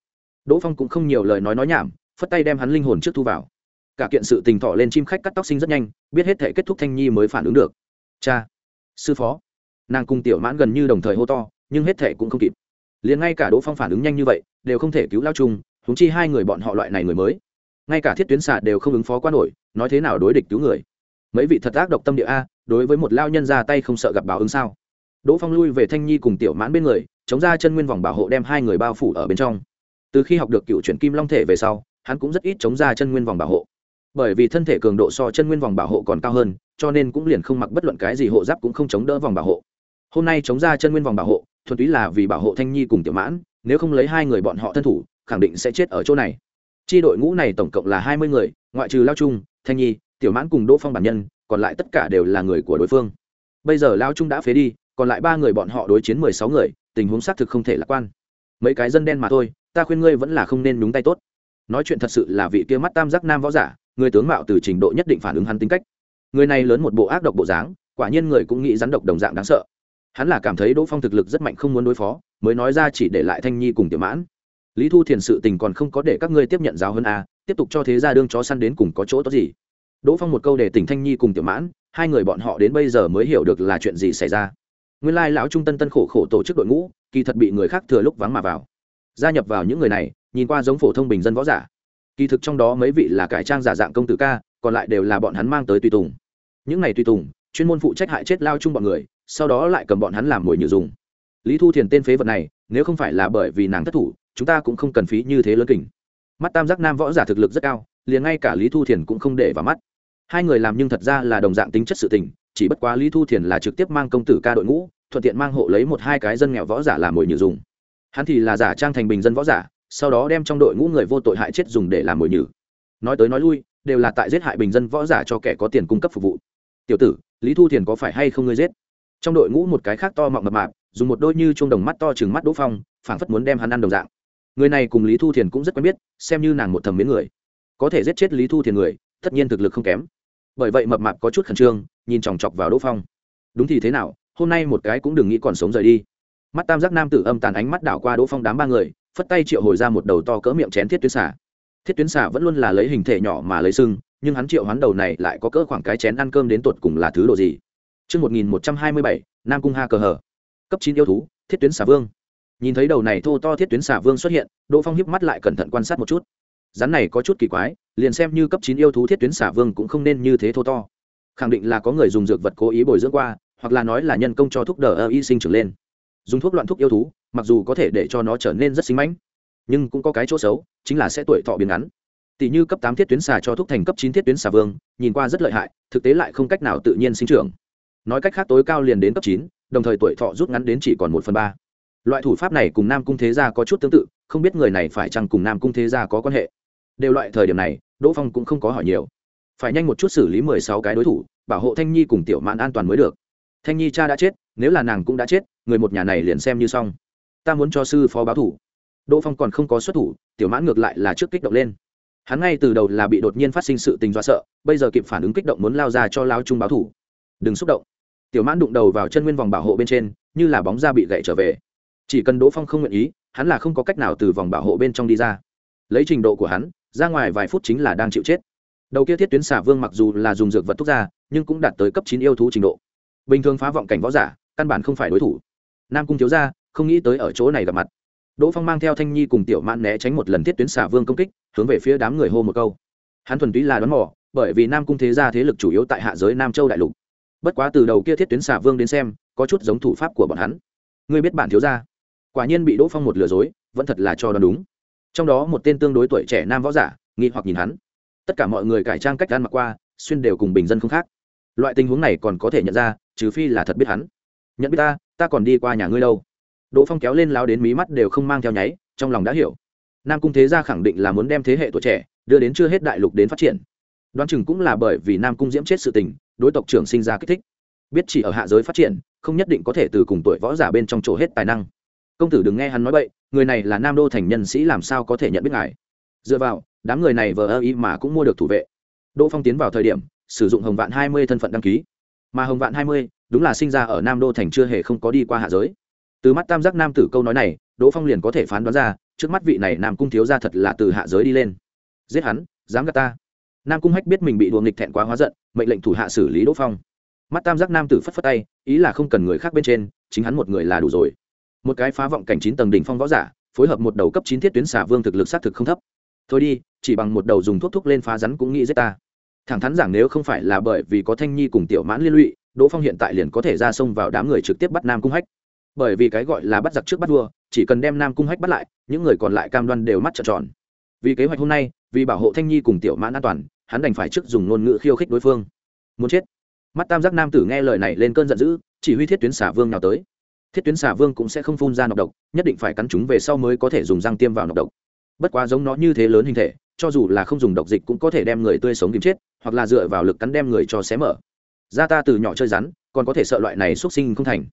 A: Đỗ phong cũng không nhiều lời nói nói nhảm, phất tay đem hắn linh hồn trước thu vào. Cả kiện sự tình thọ lên chim khách cắt tóc sinh rất nhanh, biết hết thể kết thúc thanh nhi mới phản ứng được. Cha, sư phó. Nàng cùng tiểu mãn gần như đồng thời hô to nhưng hết thể cũng không kịp. Liền ngay cả đỗ phong phản ứng nhanh như vậy, đều không thể cứu lao trung húng chi hai người bọn họ loại này người mới. Ngay cả thiết tuyến xạ đều không ứng phó qua nổi, nói thế nào đối địch cứu người. Mấy vị thật ác độc tâm địa a, đối với một lao nhân ra tay không sợ gặp báo ứng sao? Đỗ phong lui về thanh nhi cùng tiểu mãn bên người, chống ra chân nguyên vòng bảo hộ đem hai người bao phủ ở bên trong. Từ khi học được cựu chuyển kim long thể về sau, hắn cũng rất ít chống ra chân nguyên vòng bảo hộ. Bởi vì thân thể cường độ so chân nguyên vòng bảo hộ còn cao hơn, cho nên cũng liền không mặc bất luận cái gì hộ giáp cũng không chống đỡ vòng bảo hộ. Hôm nay chống ra chân nguyên vòng bảo hộ thuần túy là vì bảo hộ thanh nhi cùng tiểu mãn, nếu không lấy hai người bọn họ thân thủ, khẳng định sẽ chết ở chỗ này. Chi đội ngũ này tổng cộng là hai mươi người, ngoại trừ lao trung, thanh nhi, tiểu mãn cùng đỗ phong bản nhân, còn lại tất cả đều là người của đối phương. Bây giờ lao trung đã phế đi, còn lại ba người bọn họ đối chiến mười sáu người, tình huống xác thực không thể lạc quan. Mấy cái dân đen mà thôi, ta khuyên ngươi vẫn là không nên nhúng tay tốt. Nói chuyện thật sự là vị kia mắt tam giác nam võ giả, người tướng mạo từ trình độ nhất định phản ứng hắn tính cách. Người này lớn một bộ ác độc bộ dáng, quả nhiên người cũng nghĩ rắn độc đồng dạng đáng sợ hắn là cảm thấy đỗ phong thực lực rất mạnh không muốn đối phó, mới nói ra chỉ để lại thanh nhi cùng tiểu mãn. Lý thu thiền sự tình còn không có để các ngươi tiếp nhận giáo hơn a, tiếp tục cho thế ra đương chó săn đến cùng có chỗ tốt gì. Đỗ phong một câu để tỉnh thanh nhi cùng tiểu mãn, hai người bọn họ đến bây giờ mới hiểu được là chuyện gì xảy ra. Nguyên lai lão trung tân tân khổ khổ tổ chức đội ngũ, kỳ thật bị người khác thừa lúc vắng mà vào. Gia nhập vào những người này, nhìn qua giống phổ thông bình dân võ giả. Kỳ thực trong đó mấy vị là cải trang giả dạng công tử ca, còn lại đều là bọn hắn mang tới tùy tùng. Những này tùy tùng, chuyên môn phụ trách hại chết lao chung bọn người sau đó lại cầm bọn hắn làm mồi nhử dùng. Lý thu thiền tên phế vật này, nếu không phải là bởi vì nàng thất thủ, chúng ta cũng không cần phí như thế lớn kình. Mắt tam giác nam võ giả thực lực rất cao, liền ngay cả lý thu thiền cũng không để vào mắt. Hai người làm nhưng thật ra là đồng dạng tính chất sự tình, chỉ bất quá lý thu thiền là trực tiếp mang công tử ca đội ngũ, thuận tiện mang hộ lấy một hai cái dân nghèo võ giả làm mồi nhử dùng. Hắn thì là giả trang thành bình dân võ giả, sau đó đem trong đội ngũ người vô tội hại chết dùng để làm mồi nhử. Nói tới nói lui, đều là tại giết hại bình dân võ giả cho kẻ có tiền cung cấp phục vụ. Tiểu tử, lý thu thiền có phải hay không ngươi giết? Trong đội ngũ một cái khác to mọng mập mạp, dùng một đôi như chuông đồng mắt to chừng mắt đỗ phong, phảng phất muốn đem hắn ăn đồng dạng. Người này cùng lý thu thiền cũng rất quen biết, xem như nàng một thầm miếng người. Có thể giết chết lý thu thiền người, tất nhiên thực lực không kém. Bởi vậy mập mạp có chút khẩn trương, nhìn chòng chọc vào đỗ phong. Đúng thì thế nào, hôm nay một cái cũng đừng nghĩ còn sống rời đi. Mắt tam giác nam tử âm tàn ánh mắt đảo qua đỗ phong đám ba người, phất tay triệu hồi ra một đầu to cỡ miệng chén thiết tuyến xả thiết tuyến xả vẫn luôn là lấy hình thể nhỏ mà lấy sưng nhưng hắn triệu hoán đầu này lại có cỡ khoảng cái chén ăn cơm đến tột cùng là thứ đồ gì? Trước 1127, Nam Cung Ha cờ hở. Cấp 9 yêu thú, thiết tuyến xà vương. Nhìn thấy đầu này thô to thiết tuyến xà vương xuất hiện, Đỗ Phong híp mắt lại cẩn thận quan sát một chút. Rắn này có chút kỳ quái, liền xem như cấp 9 yêu thú thiết tuyến xà vương cũng không nên như thế thô to. Khẳng định là có người dùng dược vật cố ý bồi dưỡng qua, hoặc là nói là nhân công cho thuốc đờ y sinh trưởng lên. Dùng thuốc loạn thuốc yêu thú, mặc dù có thể để cho nó trở nên rất xinh mãnh, nhưng cũng có cái chỗ xấu, chính là sẽ tuổi thọ biến ngắn tỷ như cấp tám thiết tuyến xà cho thúc thành cấp chín thiết tuyến xà vương nhìn qua rất lợi hại thực tế lại không cách nào tự nhiên sinh trưởng nói cách khác tối cao liền đến cấp chín, đồng thời tuổi thọ rút ngắn đến chỉ còn một phần ba. Loại thủ pháp này cùng nam cung thế gia có chút tương tự, không biết người này phải chăng cùng nam cung thế gia có quan hệ. Đều loại thời điểm này, đỗ phong cũng không có hỏi nhiều. Phải nhanh một chút xử lý mười sáu cái đối thủ, bảo hộ thanh nhi cùng tiểu mãn an toàn mới được. Thanh nhi cha đã chết, nếu là nàng cũng đã chết, người một nhà này liền xem như xong. Ta muốn cho sư phó báo thủ. Đỗ phong còn không có xuất thủ, tiểu mãn ngược lại là trước kích động lên. Hắn ngay từ đầu là bị đột nhiên phát sinh sự tình do sợ, bây giờ kịp phản ứng kích động muốn lao ra cho lao trung báo thủ. Đừng xúc động tiểu mãn đụng đầu vào chân nguyên vòng bảo hộ bên trên, như là bóng da bị gậy trở về. Chỉ cần đỗ phong không nguyện ý, hắn là không có cách nào từ vòng bảo hộ bên trong đi ra. Lấy trình độ của hắn, ra ngoài vài phút chính là đang chịu chết. Đầu kia thiết tuyến xả vương mặc dù là dùng dược vật thuốc ra, nhưng cũng đạt tới cấp chín yêu thú trình độ. Bình thường phá vọng cảnh võ giả, căn bản không phải đối thủ. Nam cung thiếu ra không nghĩ tới ở chỗ này gặp mặt. Đỗ phong mang theo thanh nhi cùng tiểu mãn né tránh một lần thiết tuyến xả vương công kích, hướng về phía đám người hô một câu. Hắn thuần túy là đoán mò, bởi vì nam cung thế gia thế lực chủ yếu tại hạ giới nam châu đại lục bất quá từ đầu kia thiết tuyến xả vương đến xem, có chút giống thủ pháp của bọn hắn. Ngươi biết bản thiếu gia? Quả nhiên bị đỗ phong một lừa dối, vẫn thật là cho đoán đúng. Trong đó một tên tương đối tuổi trẻ nam võ giả, nghi hoặc nhìn hắn. Tất cả mọi người cải trang cách gan mặc qua, xuyên đều cùng bình dân không khác. Loại tình huống này còn có thể nhận ra, trừ phi là thật biết hắn. Nhận biết ta ta còn đi qua nhà ngươi đâu. Đỗ phong kéo lên lao đến mí mắt đều không mang theo nháy, trong lòng đã hiểu. Nam cung thế gia khẳng định là muốn đem thế hệ tuổi trẻ đưa đến chưa hết đại lục đến phát triển. Đoán chừng cũng là bởi vì nam cung diễm chết sự tình đối tộc trưởng sinh ra kích thích. Biết chỉ ở hạ giới phát triển, không nhất định có thể từ cùng tuổi võ giả bên trong chỗ hết tài năng. Công tử đừng nghe hắn nói vậy người này là nam đô thành nhân sĩ làm sao có thể nhận biết ngài? Dựa vào, đám người này vờ ơ ý mà cũng mua được thủ vệ. Đỗ phong tiến vào thời điểm, sử dụng hồng vạn hai mươi thân phận đăng ký. Mà hồng vạn hai mươi, đúng là sinh ra ở nam đô thành chưa hề không có đi qua hạ giới. Từ mắt tam giác nam tử câu nói này, đỗ phong liền có thể phán đoán ra, trước mắt vị này nam cung thiếu ra thật là từ hạ giới đi lên. Giết hắn, dám gạt ta. Nam cung hách biết mình bị đùa nghịch thẹn quá hóa giận mệnh lệnh thủ hạ xử lý đỗ phong. Mắt tam giác nam tử phất phất tay, ý là không cần người khác bên trên, chính hắn một người là đủ rồi. Một cái phá vọng cảnh chín tầng đỉnh phong võ giả, phối hợp một đầu cấp chín thiết tuyến xả vương thực lực xác thực không thấp. Thôi đi, chỉ bằng một đầu dùng thuốc thúc lên phá rắn cũng nghĩ giết ta. Thẳng thắn rằng nếu không phải là bởi vì có thanh nhi cùng tiểu mãn liên lụy, đỗ phong hiện tại liền có thể ra sông vào đám người trực tiếp bắt nam cung hách. Bởi vì cái gọi là bắt giặc trước bắt vua, chỉ cần đem nam cung hách bắt lại, những người còn lại cam đoan đều mắt trợn tròn. Vì kế hoạch hôm nay, vì bảo hộ thanh nhi cùng tiểu mãn an toàn hắn đành phải trước dùng ngôn ngữ khiêu khích đối phương. Muốn chết. Mắt tam giác nam tử nghe lời này lên cơn giận dữ, chỉ huy thiết tuyến xả vương nào tới. Thiết tuyến xả vương cũng sẽ không phun ra nọc độc, nhất định phải cắn chúng về sau mới có thể dùng răng tiêm vào nọc độc. Bất quá giống nó như thế lớn hình thể, cho dù là không dùng độc dịch cũng có thể đem người tươi sống kiếm chết, hoặc là dựa vào lực cắn đem người cho xé mở. Gia ta từ nhỏ chơi rắn, còn có thể sợ loại này xuất sinh không thành.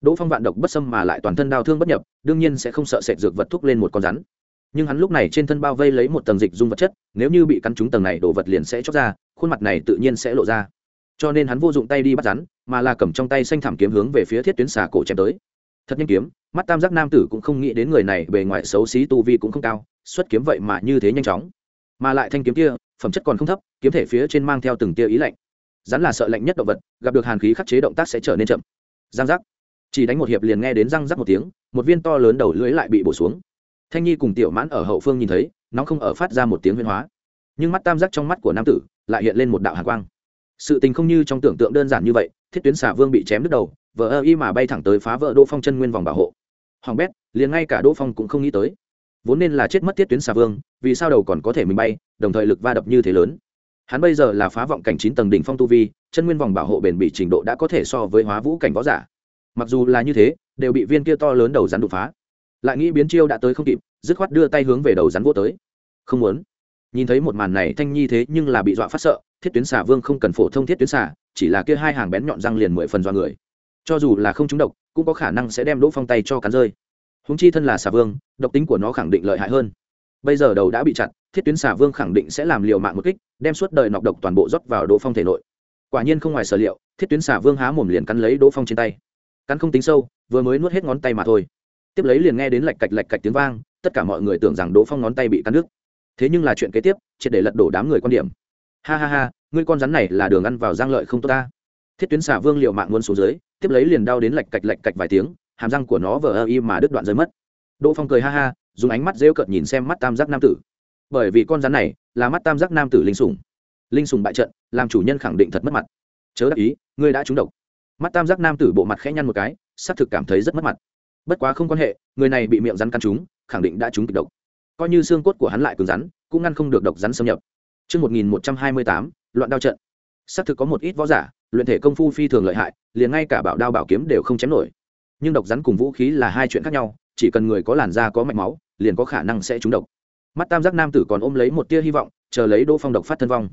A: Đỗ phong vạn độc bất xâm mà lại toàn thân đau thương bất nhập, đương nhiên sẽ không sợ sệt dược vật thuốc lên một con rắn nhưng hắn lúc này trên thân bao vây lấy một tầng dịch dung vật chất, nếu như bị cắn trúng tầng này đổ vật liền sẽ chóc ra, khuôn mặt này tự nhiên sẽ lộ ra. Cho nên hắn vô dụng tay đi bắt rắn, mà là cầm trong tay xanh thảm kiếm hướng về phía thiết tuyến xà cổ chém tới. Thật nhanh kiếm, mắt tam giác nam tử cũng không nghĩ đến người này bề ngoài xấu xí tu vi cũng không cao, xuất kiếm vậy mà như thế nhanh chóng. Mà lại thanh kiếm kia, phẩm chất còn không thấp, kiếm thể phía trên mang theo từng tia ý lạnh. Rắn là sợ lạnh nhất động vật, gặp được hàn khí khắc chế động tác sẽ trở nên chậm. Giang giác chỉ đánh một hiệp liền nghe đến răng rắc một tiếng, một viên to lớn đầu lưới lại bị bổ xuống thanh nhi cùng tiểu mãn ở hậu phương nhìn thấy nó không ở phát ra một tiếng huyên hóa. Nhưng mắt tam giác trong mắt của nam tử lại hiện lên một đạo hạ quang. Sự tình không như trong tưởng tượng đơn giản như vậy, thiết tuyến xả vương bị chém đứt đầu vợ ơ y mà bay thẳng tới phá vỡ đỗ phong chân nguyên vòng bảo hộ. Hoàng bét, liền ngay cả đỗ phong cũng không nghĩ tới. Vốn nên là chết mất thiết tuyến xà vương, vì sao đầu còn có thể mình bay, đồng thời lực va đập như thế lớn. Hắn bây giờ là phá vọng cảnh chín tầng đỉnh phong tu vi, chân nguyên vòng bảo hộ bền bị trình độ đã có thể so với hóa vũ cảnh võ giả. Mặc dù là như thế, đều bị viên kia to lớn đầu rắn đột phá lại nghĩ biến chiêu đã tới không kịp, dứt khoát đưa tay hướng về đầu rắn vô tới. Không muốn. Nhìn thấy một màn này, thanh nhi thế nhưng là bị dọa phát sợ, thiết tuyến xà vương không cần phổ thông thiết tuyến xà, chỉ là kia hai hàng bén nhọn răng liền mười phần dọa người. Cho dù là không trúng độc, cũng có khả năng sẽ đem đỗ phong tay cho cắn rơi. Húng chi thân là xà vương, độc tính của nó khẳng định lợi hại hơn. Bây giờ đầu đã bị chặt, thiết tuyến xà vương khẳng định sẽ làm liều mạng một kích, đem suốt đời nọc độc toàn bộ rót vào đỗ phong thể nội. Quả nhiên không ngoài sở liệu, thiết tuyến xà vương há mồm liền cắn lấy đỗ phong trên tay. Cắn không tính sâu, vừa mới nuốt hết ngón tay mà thôi tiếp lấy liền nghe đến lạch cạch lạch cạch tiếng vang tất cả mọi người tưởng rằng đỗ phong ngón tay bị cắn nước. thế nhưng là chuyện kế tiếp triệt để lật đổ đám người quan điểm. Ha ha ha ngươi con rắn này là đường ăn vào giang lợi không tốt ta. Thiết tuyến xả vương liệu mạng muốn xuống dưới tiếp lấy liền đau đến lạch cạch lạch cạch vài tiếng hàm răng của nó vờ ơ y mà đứt đoạn rơi mất. Đỗ phong cười ha ha dùng ánh mắt rêu cợt nhìn xem mắt tam giác nam tử. Bởi vì con rắn này là mắt tam giác nam tử linh sùng, linh sùng bại trận làm chủ nhân khẳng định thật mất mặt. Chớ đắc ý ngươi đã trúng độc. Mắt tam giác nam tử bộ mặt khẽ nhăn một cái xác thực cảm thấy rất mất mặt bất quá không quan hệ người này bị miệng rắn căn trúng khẳng định đã trúng kịch độc coi như xương cốt của hắn lại cứng rắn cũng ngăn không được độc rắn xâm nhập Trước 1128, loạn đao trận. Xác thực có một ít võ giả, luyện thể công phu phi thường lợi hại, liền ngay cả bảo đao bảo kiếm đều không chém nổi. Nhưng độc rắn cùng vũ khí là hai chuyện khác nhau, chỉ cần người có làn da có mạch máu, liền có khả năng sẽ trúng độc. Mắt tam giác nam tử còn ôm lấy một tia hy vọng, chờ lấy Đỗ Phong độc phát thân vong.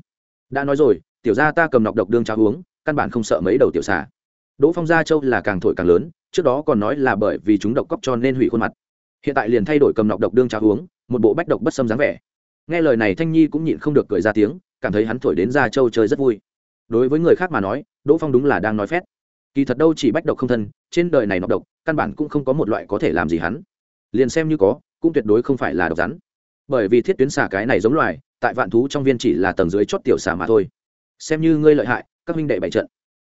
A: Đã nói rồi, tiểu gia ta cầm nọc độc đương cháo uống, căn bản không sợ mấy đầu tiểu xà. Đỗ Phong gia châu là càng thổi càng lớn, trước đó còn nói là bởi vì chúng độc cóc cho nên hủy khuôn mặt. Hiện tại liền thay đổi cầm nọc độc đương trà uống, một bộ bách độc bất xâm dáng vẻ. Nghe lời này thanh nhi cũng nhịn không được cười ra tiếng cảm thấy hắn thổi đến ra châu chơi rất vui. Đối với người khác mà nói đỗ phong đúng là đang nói phét. Kỳ thật đâu chỉ bách độc không thân trên đời này nọc độc căn bản cũng không có một loại có thể làm gì hắn. Liền xem như có cũng tuyệt đối không phải là độc rắn. Bởi vì thiết tuyến xà cái này giống loài tại vạn thú trong viên chỉ là tầng dưới chót tiểu xà mà thôi. Xem như ngươi lợi hại các huynh đệ bại trận.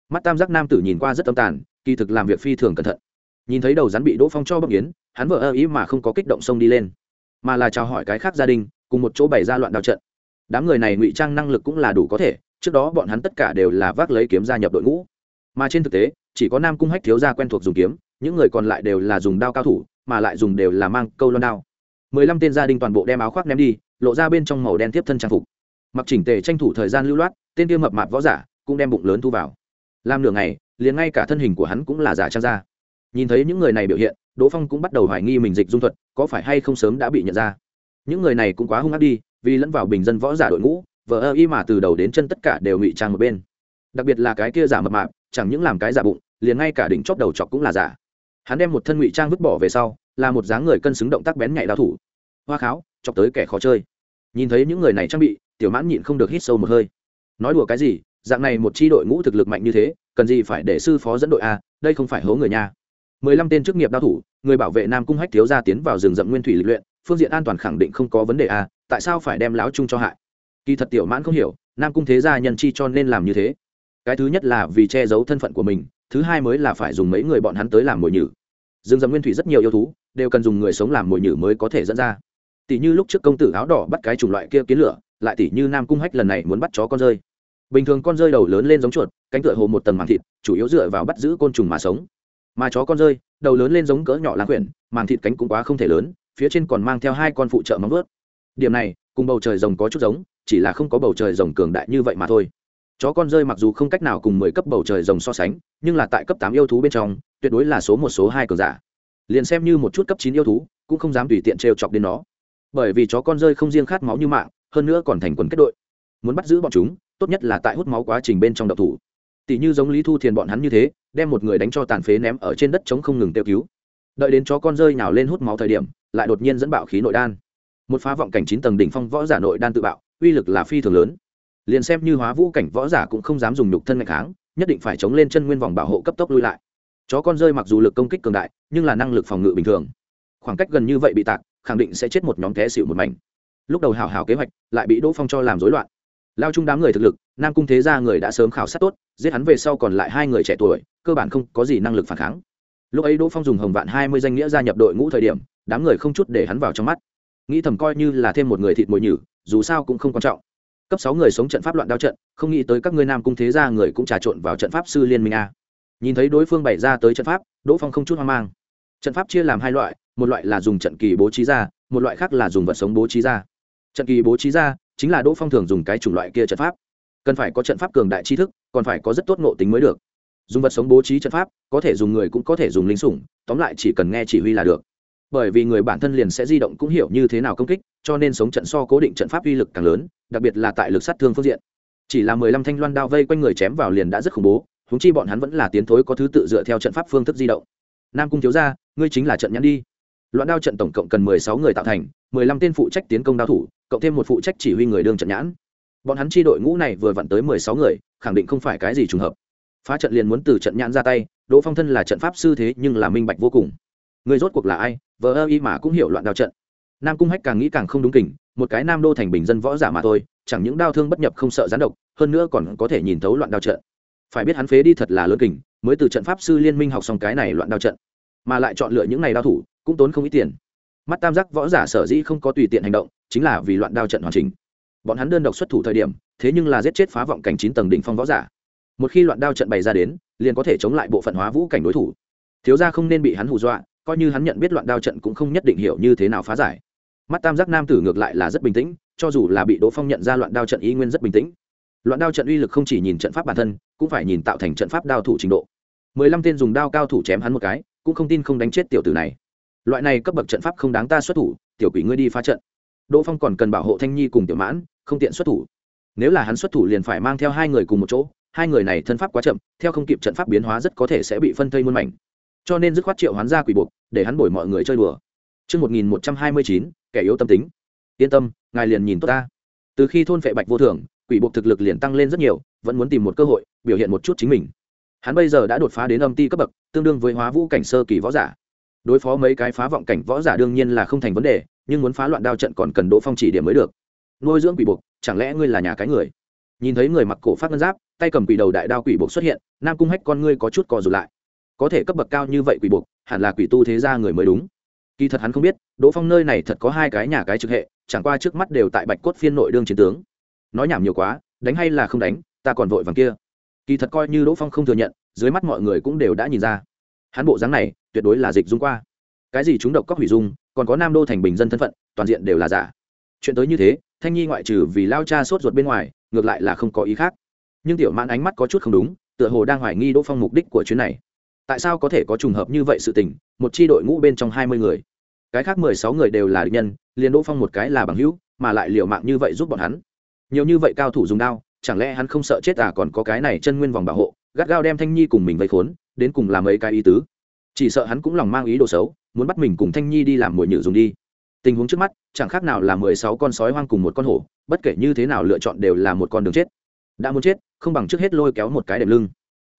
A: Mắt tam giác nam tử nhìn qua rất tâm tàn kỳ thực làm việc phi thường cẩn thận. Nhìn thấy đầu rắn bị đỗ phong cho bóc yến hắn vợ ơ ý mà không có kích động xông đi lên, mà là chào hỏi cái khác gia đình, cùng một chỗ bày ra loạn đào trận. Đám người này ngụy trang năng lực cũng là đủ có thể, trước đó bọn hắn tất cả đều là vác lấy kiếm gia nhập đội ngũ. Mà trên thực tế, chỉ có nam cung hách thiếu gia quen thuộc dùng kiếm, những người còn lại đều là dùng đao cao thủ, mà lại dùng đều là mang câu lon đao. Mười lăm tên gia đình toàn bộ đem áo khoác ném đi, lộ ra bên trong màu đen tiếp thân trang phục. Mặc chỉnh tề tranh thủ thời gian lưu loát, tên kia mập mạp võ giả cũng đem bụng lớn thu vào. Làm nửa ngày liền ngay cả thân hình của hắn cũng là giả trang ra. Nhìn thấy những người này biểu hiện, đỗ phong cũng bắt đầu hoài nghi mình dịch dung thuật có phải hay không sớm đã bị nhận ra. Những người này cũng quá hung ác đi, vì lẫn vào bình dân võ giả đội ngũ, vờ ơ y mà từ đầu đến chân tất cả đều ngụy trang một bên. Đặc biệt là cái kia giả mập mạp, chẳng những làm cái giả bụng, liền ngay cả đỉnh chóp đầu chọc cũng là giả. Hắn đem một thân ngụy trang vứt bỏ về sau, là một dáng người cân xứng động tác bén nhạy đao thủ. Hoa kháo, chọc tới kẻ khó chơi. Nhìn thấy những người này trang bị, tiểu mãn nhịn không được hít sâu một hơi. Nói đùa cái gì, dạng này một c h i đội ngũ thực lực mạnh như thế cần gì phải để sư phó dẫn đội a, đây không phải hố người nha. Mười lăm tên chức nghiệp đao thủ, người bảo vệ nam cung hách thiếu gia tiến vào rừng rậm nguyên thủy lịch luyện, phương diện an toàn khẳng định không có vấn đề a. tại sao phải đem lão trung cho hại? Kỳ thật tiểu mãn không hiểu, nam cung thế gia nhân chi cho nên làm như thế. Cái thứ nhất là vì che giấu thân phận của mình, thứ hai mới là phải dùng mấy người bọn hắn tới làm mồi nhử. Rừng rậm nguyên thủy rất nhiều yêu thú, đều cần dùng người sống làm mồi nhử mới có thể dẫn ra. Tỷ như lúc trước công tử áo đỏ bắt cái chủng loại kia kiến lửa, lại tỷ như nam cung hách lần này muốn bắt chó con rơi bình thường con rơi đầu lớn lên giống chuột, cánh tựa hồ một tầng màng thịt, chủ yếu dựa vào bắt giữ côn trùng mà sống. Mà chó con rơi, đầu lớn lên giống cỡ nhỏ lãng quyển, màng thịt cánh cũng quá không thể lớn, phía trên còn mang theo hai con phụ trợ móng vớt điểm này, cùng bầu trời rồng có chút giống, chỉ là không có bầu trời rồng cường đại như vậy mà thôi. Chó con rơi mặc dù không cách nào cùng mười cấp bầu trời rồng so sánh, nhưng là tại cấp tám yêu thú bên trong, tuyệt đối là số một, số hai cường giả. Liền xem như một chút cấp chín yêu thú, cũng không dám tùy tiện trêu chọc đến nó. Bởi vì chó con rơi không riêng khát máu như mạng, hơn nữa còn thành quần kết đội. Muốn bắt giữ bọn chúng tốt nhất là tại hút máu quá trình bên trong độc thủ. Tỷ như giống lý thu thiền bọn hắn như thế, đem một người đánh cho tàn phế ném ở trên đất chống không ngừng tiêu cứu. Đợi đến chó con rơi nhào lên hút máu thời điểm, lại đột nhiên dẫn bạo khí nội đan. Một phá vọng cảnh chín tầng đỉnh phong võ giả nội đan tự bạo, uy lực là phi thường lớn. Liền xem như hóa vũ cảnh võ giả cũng không dám dùng nhục thân ngày kháng, nhất định phải chống lên chân nguyên vòng bảo hộ cấp tốc lui lại. Chó con rơi mặc dù lực công kích cường đại, nhưng là năng lực phòng ngự bình thường. Khoảng cách gần như vậy bị tạc, khẳng định sẽ chết một nhóm té xịu một mảnh. Lúc đầu hào hào kế hoạch, lại bị đỗ phong cho làm rối loạn lao chung đám người thực lực, nam cung thế gia người đã sớm khảo sát tốt, giết hắn về sau còn lại hai người trẻ tuổi, cơ bản không có gì năng lực phản kháng. Lúc ấy đỗ phong dùng hồng vạn hai mươi danh nghĩa gia nhập đội ngũ thời điểm, đám người không chút để hắn vào trong mắt. Nghĩ thầm coi như là thêm một người thịt mồi nhử, dù sao cũng không quan trọng. Cấp sáu người sống trận pháp loạn đao trận, không nghĩ tới các ngươi nam cung thế gia người cũng trà trộn vào trận pháp sư liên minh a. Nhìn thấy đối phương bày ra tới trận pháp, đỗ phong không chút hoang mang. Trận pháp chia làm hai loại, một loại là dùng trận kỳ bố trí ra, một loại khác là dùng vật sống bố trí ra. Trận kỳ bố trí ra chính là đỗ phong thường dùng cái chủng loại kia trận pháp. Cần phải có trận pháp cường đại tri thức, còn phải có rất tốt ngộ tính mới được. Dùng vật sống bố trí trận pháp, có thể dùng người cũng có thể dùng linh sủng, tóm lại chỉ cần nghe chỉ huy là được. Bởi vì người bản thân liền sẽ di động cũng hiểu như thế nào công kích, cho nên sống trận so cố định trận pháp uy lực càng lớn, đặc biệt là tại lực sát thương phương diện. Chỉ là mười lăm thanh loan đao vây quanh người chém vào liền đã rất khủng bố húng chi bọn hắn vẫn là tiến thối có thứ tự dựa theo trận pháp phương thức di động. Nam cung thiếu ra ngươi chính là trận nhãn đi. Loạn đao trận tổng cộng cần mười sáu người tạo thành, mười lăm tên phụ trách tiến công đao thủ cộng thêm một phụ trách chỉ huy người đương trận nhãn. Bọn hắn chi đội ngũ này vừa vặn tới mười sáu người, khẳng định không phải cái gì trùng hợp. Phá trận liền muốn từ trận nhãn ra tay, đỗ phong thân là trận pháp sư thế nhưng là minh bạch vô cùng. Người rốt cuộc là ai, vờ ơ y mà cũng hiểu loạn đao trận. Nam cung hách càng nghĩ càng không đúng kỉnh một cái nam đô thành bình dân võ giả mà thôi, chẳng những đau thương bất nhập không sợ gián độc, hơn nữa còn có thể nhìn thấu loạn đao trận. Phải biết hắn phế đi thật là lớn kình, mới từ trận pháp sư liên minh học xong cái này loạn đao trận. Mà lại chọn lựa những này đao thủ, cũng tốn không ít tiền mắt tam giác võ giả sở dĩ không có tùy tiện hành động, chính là vì loạn đao trận hoàn chỉnh. Bọn hắn đơn độc xuất thủ thời điểm, thế nhưng là giết chết phá vọng cảnh chín tầng đỉnh phong võ giả. Một khi loạn đao trận bày ra đến, liền có thể chống lại bộ phận hóa vũ cảnh đối thủ. Thiếu gia không nên bị hắn hù dọa, coi như hắn nhận biết loạn đao trận cũng không nhất định hiểu như thế nào phá giải. Mắt tam giác nam tử ngược lại là rất bình tĩnh, cho dù là bị đỗ phong nhận ra loạn đao trận ý nguyên rất bình tĩnh. Loạn đao trận uy lực không chỉ nhìn trận pháp bản thân, cũng phải nhìn tạo thành trận pháp đao thủ trình độ. Mười lăm tên dùng đao cao thủ chém hắn một cái, cũng không tin không đánh chết tiểu tử này loại này cấp bậc trận pháp không đáng ta xuất thủ tiểu quỷ ngươi đi phá trận đỗ phong còn cần bảo hộ thanh nhi cùng tiểu mãn không tiện xuất thủ nếu là hắn xuất thủ liền phải mang theo hai người cùng một chỗ hai người này thân pháp quá chậm theo không kịp trận pháp biến hóa rất có thể sẽ bị phân thây muôn mảnh cho nên dứt khoát triệu hoán ra quỷ buộc để hắn bổi mọi người chơi đùa Trước 1129, kẻ yếu tâm tính. Yên tâm, ngài liền nhìn tốt ta. Từ khi thôn phệ bạch vô thường, quỷ buộc thực lực liền tăng lên rất nhiều, vẫn muốn tìm một cơ hội, biểu hiện một chút chính mình. Hắn bây giờ đã đột phá đến âm ti cấp bậc, tương đương với hóa vũ cảnh sơ kỳ võ giả. Đối phó mấy cái phá vọng cảnh võ giả đương nhiên là không thành vấn đề, nhưng muốn phá loạn đao trận còn cần Đỗ Phong chỉ điểm mới được. Nuôi dưỡng quỷ buộc, chẳng lẽ ngươi là nhà cái người? Nhìn thấy người mặc cổ phát ngân giáp, tay cầm quỷ đầu đại đao quỷ buộc xuất hiện, Nam Cung Hách con ngươi có chút co dù lại. Có thể cấp bậc cao như vậy quỷ buộc hẳn là quỷ tu thế gia người mới đúng. Kỳ thật hắn không biết đỗ phong nơi này thật có hai cái nhà cái trực hệ chẳng qua trước mắt đều tại bạch cốt phiên nội đương chiến tướng. Nói nhảm nhiều quá đánh hay là không đánh ta còn vội vàng kia. Kỳ thật coi như đỗ phong không thừa nhận dưới mắt mọi người cũng đều đã nhìn ra hắn bộ dáng này tuyệt đối là dịch dung qua. Cái gì chúng độc cóc hủy dung, còn có nam đô thành bình dân thân phận, toàn diện đều là giả. Chuyện tới như thế, thanh nhi ngoại trừ vì lao cha sốt ruột bên ngoài, ngược lại là không có ý khác. Nhưng tiểu mãn ánh mắt có chút không đúng, tựa hồ đang hoài nghi đỗ phong mục đích của chuyến này. Tại sao có thể có trùng hợp như vậy sự tình, một chi đội ngũ bên trong hai mươi người? Cái khác mười sáu người đều là địch nhân, liền đỗ phong một cái là bằng hữu, mà lại liều mạng như vậy giúp bọn hắn. Nhiều như vậy cao thủ dùng đao, chẳng lẽ hắn không sợ chết à còn có cái này chân nguyên vòng bảo hộ? Gắt gao đem thanh nhi cùng mình vây khốn, đến cùng làm mấy cái ý tứ. Chỉ sợ hắn cũng lòng mang ý đồ xấu, muốn bắt mình cùng thanh nhi đi làm mồi nhử dùng đi. Tình huống trước mắt, chẳng khác nào là mười sáu con sói hoang cùng một con hổ, bất kể như thế nào lựa chọn đều là một con đường chết. Đã muốn chết, không bằng trước hết lôi kéo một cái đệm lưng.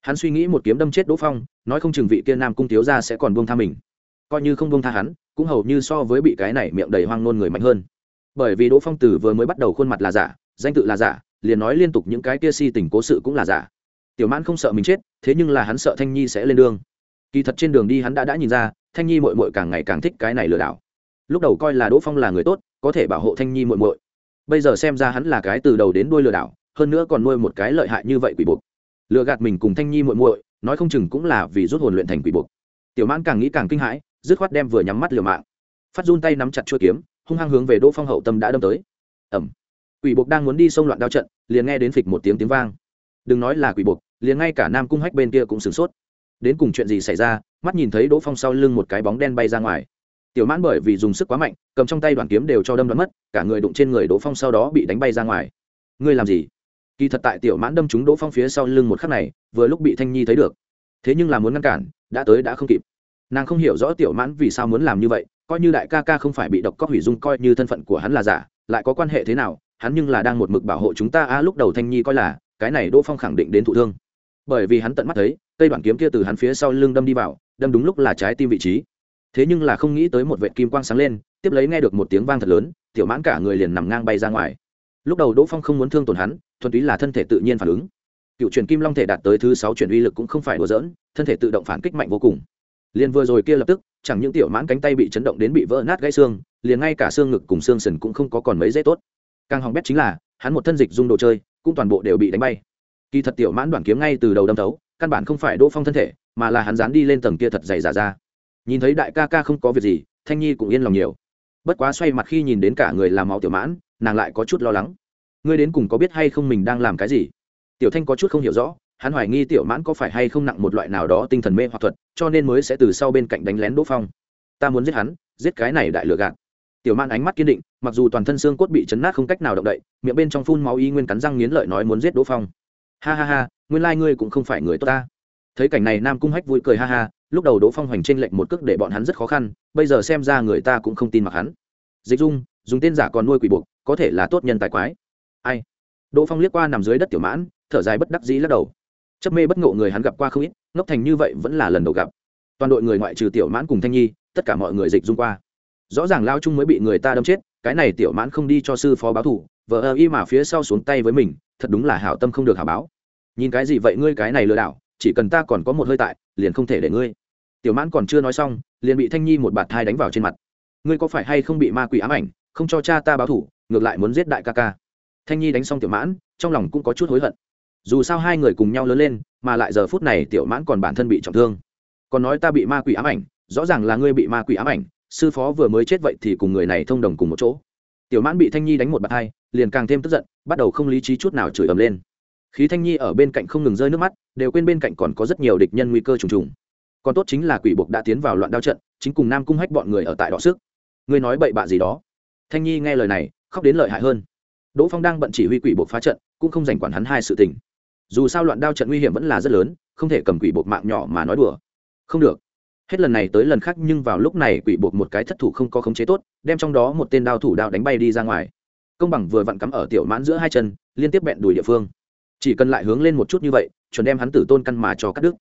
A: Hắn suy nghĩ một kiếm đâm chết đỗ phong, nói không chừng vị kia nam cung thiếu ra sẽ còn buông tha mình. Coi như không buông tha hắn, cũng hầu như so với bị cái này miệng đầy hoang nôn người mạnh hơn. Bởi vì đỗ phong tử vừa mới bắt đầu khuôn mặt là giả, danh tự là giả, liền nói liên tục những cái kia si tình cố sự cũng là giả tiểu mãn không sợ mình chết, thế nhưng là hắn sợ thanh nhi sẽ lên đường. Kỳ thật trên đường đi hắn đã đã nhìn ra, thanh nhi mội mội càng ngày càng thích cái này lừa đảo. Lúc đầu coi là đỗ phong là người tốt, có thể bảo hộ thanh nhi mội mội bây giờ xem ra hắn là cái từ đầu đến đuôi lừa đảo, hơn nữa còn nuôi một cái lợi hại như vậy quỷ buộc. Lừa gạt mình cùng thanh nhi muội muội, nói không chừng cũng là vì rút hồn luyện thành quỷ buộc. Tiểu mãn càng nghĩ càng kinh hãi, dứt khoát đem vừa nhắm mắt liều mạng. Phát run tay nắm chặt chuôi kiếm, hung hăng hướng về đỗ phong hậu tâm đã đâm tới. Ẩm. Quỷ buộc đang muốn đi xông loạn đao trận, liền nghe đến phịch một tiếng tiếng vang. Đừng nói là quỷ buộc liền ngay cả nam cung hách bên kia cũng sửng sốt. Đến cùng chuyện gì xảy ra, mắt nhìn thấy đỗ phong sau lưng một cái bóng đen bay ra ngoài. Tiểu mãn bởi vì dùng sức quá mạnh, cầm trong tay đoàn kiếm đều cho đâm đoán mất, cả người đụng trên người đỗ phong sau đó bị đánh bay ra ngoài. Ngươi làm gì? Kỳ thật tại tiểu mãn đâm trúng đỗ phong phía sau lưng một khắc này, vừa lúc bị thanh nhi thấy được. Thế nhưng là muốn ngăn cản, đã tới đã không kịp. Nàng không hiểu rõ tiểu mãn vì sao muốn làm như vậy, coi như đại ca ca không phải bị độc cóc hủy dung coi như thân phận của hắn là giả, lại có quan hệ thế nào, hắn nhưng là đang một mực bảo hộ chúng ta. A, lúc đầu thanh nhi coi là, cái này đỗ phong khẳng định đến thụ thương bởi vì hắn tận mắt thấy, cây đoạn kiếm kia từ hắn phía sau lưng đâm đi vào, đâm đúng lúc là trái tim vị trí. Thế nhưng là không nghĩ tới một vệ kim quang sáng lên, tiếp lấy nghe được một tiếng vang thật lớn, tiểu mãn cả người liền nằm ngang bay ra ngoài. Lúc đầu đỗ phong không muốn thương tổn hắn, thuần túy là thân thể tự nhiên phản ứng. Cựu truyền kim long thể đạt tới thứ sáu truyền uy lực cũng không phải đùa dỡn thân thể tự động phản kích mạnh vô cùng. Liền vừa rồi kia lập tức, chẳng những tiểu mãn cánh tay bị chấn động đến bị vỡ nát gãy xương, liền ngay cả xương ngực cùng xương sần cũng không có còn mấy dễ tốt. Càng hỏng bét chính là, hắn một thân dịch dung đồ chơi, cũng toàn bộ đều bị đánh bay kỳ thật tiểu mãn đoàn kiếm ngay từ đầu đâm thấu, căn bản không phải đỗ phong thân thể, mà là hắn dán đi lên tầng kia thật dày giả ra nhìn thấy đại ca ca không có việc gì, thanh nhi cũng yên lòng nhiều. Bất quá xoay mặt khi nhìn đến cả người làm máu tiểu mãn, nàng lại có chút lo lắng. Ngươi đến cùng có biết hay không mình đang làm cái gì? Tiểu thanh có chút không hiểu rõ, hắn hoài nghi tiểu mãn có phải hay không nặng một loại nào đó tinh thần mê hoặc thuật, cho nên mới sẽ từ sau bên cạnh đánh lén đỗ phong. Ta muốn giết hắn, giết cái này đại lừa gạt. Tiểu mãn ánh mắt kiên định, mặc dù toàn thân xương cốt bị chấn nát không cách nào động đậy, miệng bên trong phun máu y nguyên cắn răng nghiến lợi nói muốn giết đỗ phong ha ha ha, nguyên lai、like、ngươi cũng không phải người tốt ta. Thấy cảnh này nam cung hách vui cười ha ha, lúc đầu đỗ phong hoành t r ê n lệnh một cước để bọn hắn rất khó khăn, bây giờ xem ra người ta cũng không tin mặc hắn. Dịch dung, dùng tên giả còn nuôi quỷ buộc, có thể là tốt nhân tài quái. Ai? Đỗ phong liếc qua nằm dưới đất tiểu mãn, thở dài bất đắc dĩ lắc đầu. Chấp mê bất ngộ người hắn gặp qua không ít, ngốc thành như vậy vẫn là lần đầu gặp. Toàn đội người ngoại trừ tiểu mãn cùng thanh nhi, tất cả mọi người dịch dung qua. Rõ ràng lao trung mới bị người ta đâm chết, cái này tiểu mãn không đi cho sư phó báo thủ vợ ơ y mà phía sau xuống tay với mình thật đúng là hảo tâm không được hảo báo. Nhìn cái gì vậy ngươi cái này lừa đảo, chỉ cần ta còn có một hơi tại, liền không thể để ngươi. Tiểu mãn còn chưa nói xong, liền bị thanh nhi một bạt thai đánh vào trên mặt. Ngươi có phải hay không bị ma quỷ ám ảnh, không cho cha ta báo thủ, ngược lại muốn giết đại ca ca. Thanh nhi đánh xong tiểu mãn, trong lòng cũng có chút hối hận. Dù sao hai người cùng nhau lớn lên, mà lại giờ phút này tiểu mãn còn bản thân bị trọng thương. Còn nói ta bị ma quỷ ám ảnh, rõ ràng là ngươi bị ma quỷ ám ảnh, sư phó vừa mới chết vậy thì cùng người này thông đồng cùng một chỗ. Tiểu mãn bị thanh nhi đánh một bạt hai liền càng thêm tức giận, bắt đầu không lý trí chút nào chửi ầm lên. Khí thanh nhi ở bên cạnh không ngừng rơi nước mắt, đều quên bên cạnh còn có rất nhiều địch nhân nguy cơ trùng trùng. Còn tốt chính là quỷ buộc đã tiến vào loạn đao trận, chính cùng nam cung hách bọn người ở tại đọ sức. Ngươi nói bậy bạ gì đó? Thanh nhi nghe lời này, khóc đến lợi hại hơn. Đỗ phong đang bận chỉ huy quỷ buộc phá trận, cũng không dành quản hắn hai sự tình. Dù sao loạn đao trận nguy hiểm vẫn là rất lớn, không thể cầm quỷ buộc mạng nhỏ mà nói đùa. Không được. Hết lần này tới lần khác, nhưng vào lúc này quỷ buộc một cái thất thủ không có khống chế tốt, đem trong đó một tên đao thủ đao đánh bay đi ra ngoài công bằng vừa vặn cắm ở tiểu mãn giữa hai chân liên tiếp bẹn đùi địa phương chỉ cần lại hướng lên một chút như vậy chuẩn đem hắn tử tôn căn mà cho cắt đứt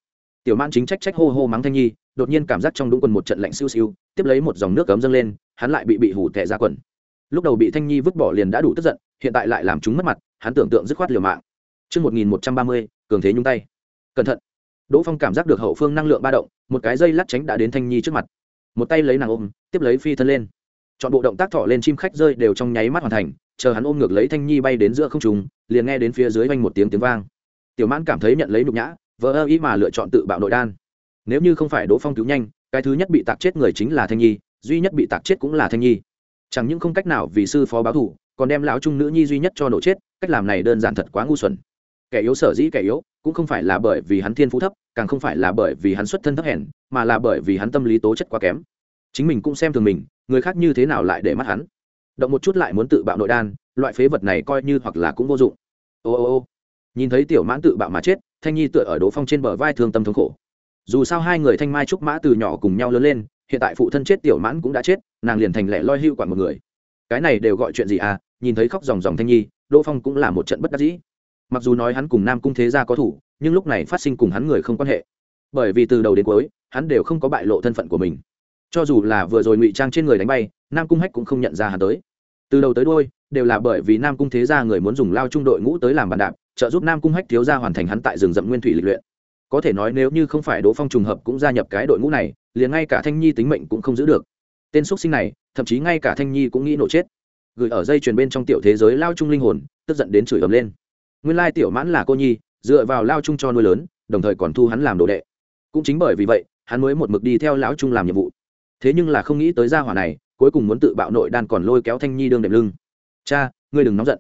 A: tiểu mãn chính trách trách hô hô mắng thanh nhi đột nhiên cảm giác trong đúng quần một trận lạnh siêu siêu tiếp lấy một dòng nước cấm dâng lên hắn lại bị bị hủ tệ ra quần lúc đầu bị thanh nhi vứt bỏ liền đã đủ tức giận hiện tại lại làm chúng mất mặt hắn tưởng tượng dứt khoát liều mạng Trước 1130, cường thế nhung tay. Cẩn thận. Đỗ Phong cảm giác được hậu phương năng lượng ba động, một cái dây lắc tránh đã đến Thanh Nhi trước mặt. Một tay lấy nàng ôm, tiếp lấy phi thân lên. Chọn bộ động tác thọ lên chim khách rơi đều trong nháy mắt hoàn thành, chờ hắn ôm ngược lấy Thanh Nhi bay đến giữa không trung, liền nghe đến phía dưới vang một tiếng tiếng vang. Tiểu Mãn cảm thấy nhận lấy nhục nhã, vỡ ơ ý mà lựa chọn tự bạo nội đan. Nếu như không phải Đỗ Phong cứu nhanh, cái thứ nhất bị tạc chết người chính là Thanh Nhi, duy nhất bị tạc chết cũng là Thanh Nhi. Chẳng những không cách nào vì sư phó báo thủ còn đem lão trung nữ nhi duy nhất cho nổ chết, cách làm này đơn giản thật quá ngu xuẩn kẻ yếu sở dĩ kẻ yếu cũng không phải là bởi vì hắn thiên phú thấp càng không phải là bởi vì hắn xuất thân thấp hèn mà là bởi vì hắn tâm lý tố chất quá kém chính mình cũng xem thường mình người khác như thế nào lại để mắt hắn động một chút lại muốn tự bạo nội đan, loại phế vật này coi như hoặc là cũng vô dụng. Ô ô ô. Nhìn thấy tiểu mãn tự bạo mà chết, thanh nhi tựa ở đỗ phong trên bờ vai thương tâm thống khổ. Dù sao hai người thanh mai trúc mã từ nhỏ cùng nhau lớn lên, hiện tại phụ thân chết tiểu mãn cũng đã chết, nàng liền thành lẻ loi hưu quản một người. Cái này đều gọi chuyện gì à? Nhìn thấy khóc dòng dòng thanh nhi, đỗ phong cũng là một trận bất đắc dĩ. Mặc dù nói hắn cùng nam cung thế gia có thủ, nhưng lúc này phát sinh cùng hắn người không quan hệ. Bởi vì từ đầu đến cuối, hắn đều không có bại lộ thân phận của mình cho dù là vừa rồi ngụy trang trên người đánh bay, nam cung hách cũng không nhận ra hắn tới. Từ đầu tới đôi đều là bởi vì nam cung thế gia người muốn dùng lao trung đội ngũ tới làm bàn đạp, trợ giúp nam cung hách thiếu gia hoàn thành hắn tại rừng rậm nguyên thủy lịch luyện. Có thể nói nếu như không phải đỗ phong trùng hợp cũng gia nhập cái đội ngũ này, liền ngay cả thanh nhi tính mệnh cũng không giữ được. Tên x sinh này, thậm chí ngay cả thanh nhi cũng nghĩ nổ chết. Gửi ở dây chuyền bên trong tiểu thế giới lao trung linh hồn, tức giận đến chửi ấm lên. Nguyên lai tiểu mãn là cô nhi, dựa vào lao trung cho nuôi lớn, đồng thời còn thu hắn làm đồ đệ. Cũng chính bởi vì vậy, hắn mới một mực đi theo lão trung làm nhiệm vụ thế nhưng là không nghĩ tới gia hỏa này, cuối cùng muốn tự bạo nội đan còn lôi kéo thanh nhi đương đệm lưng. Cha, ngươi đừng nóng giận.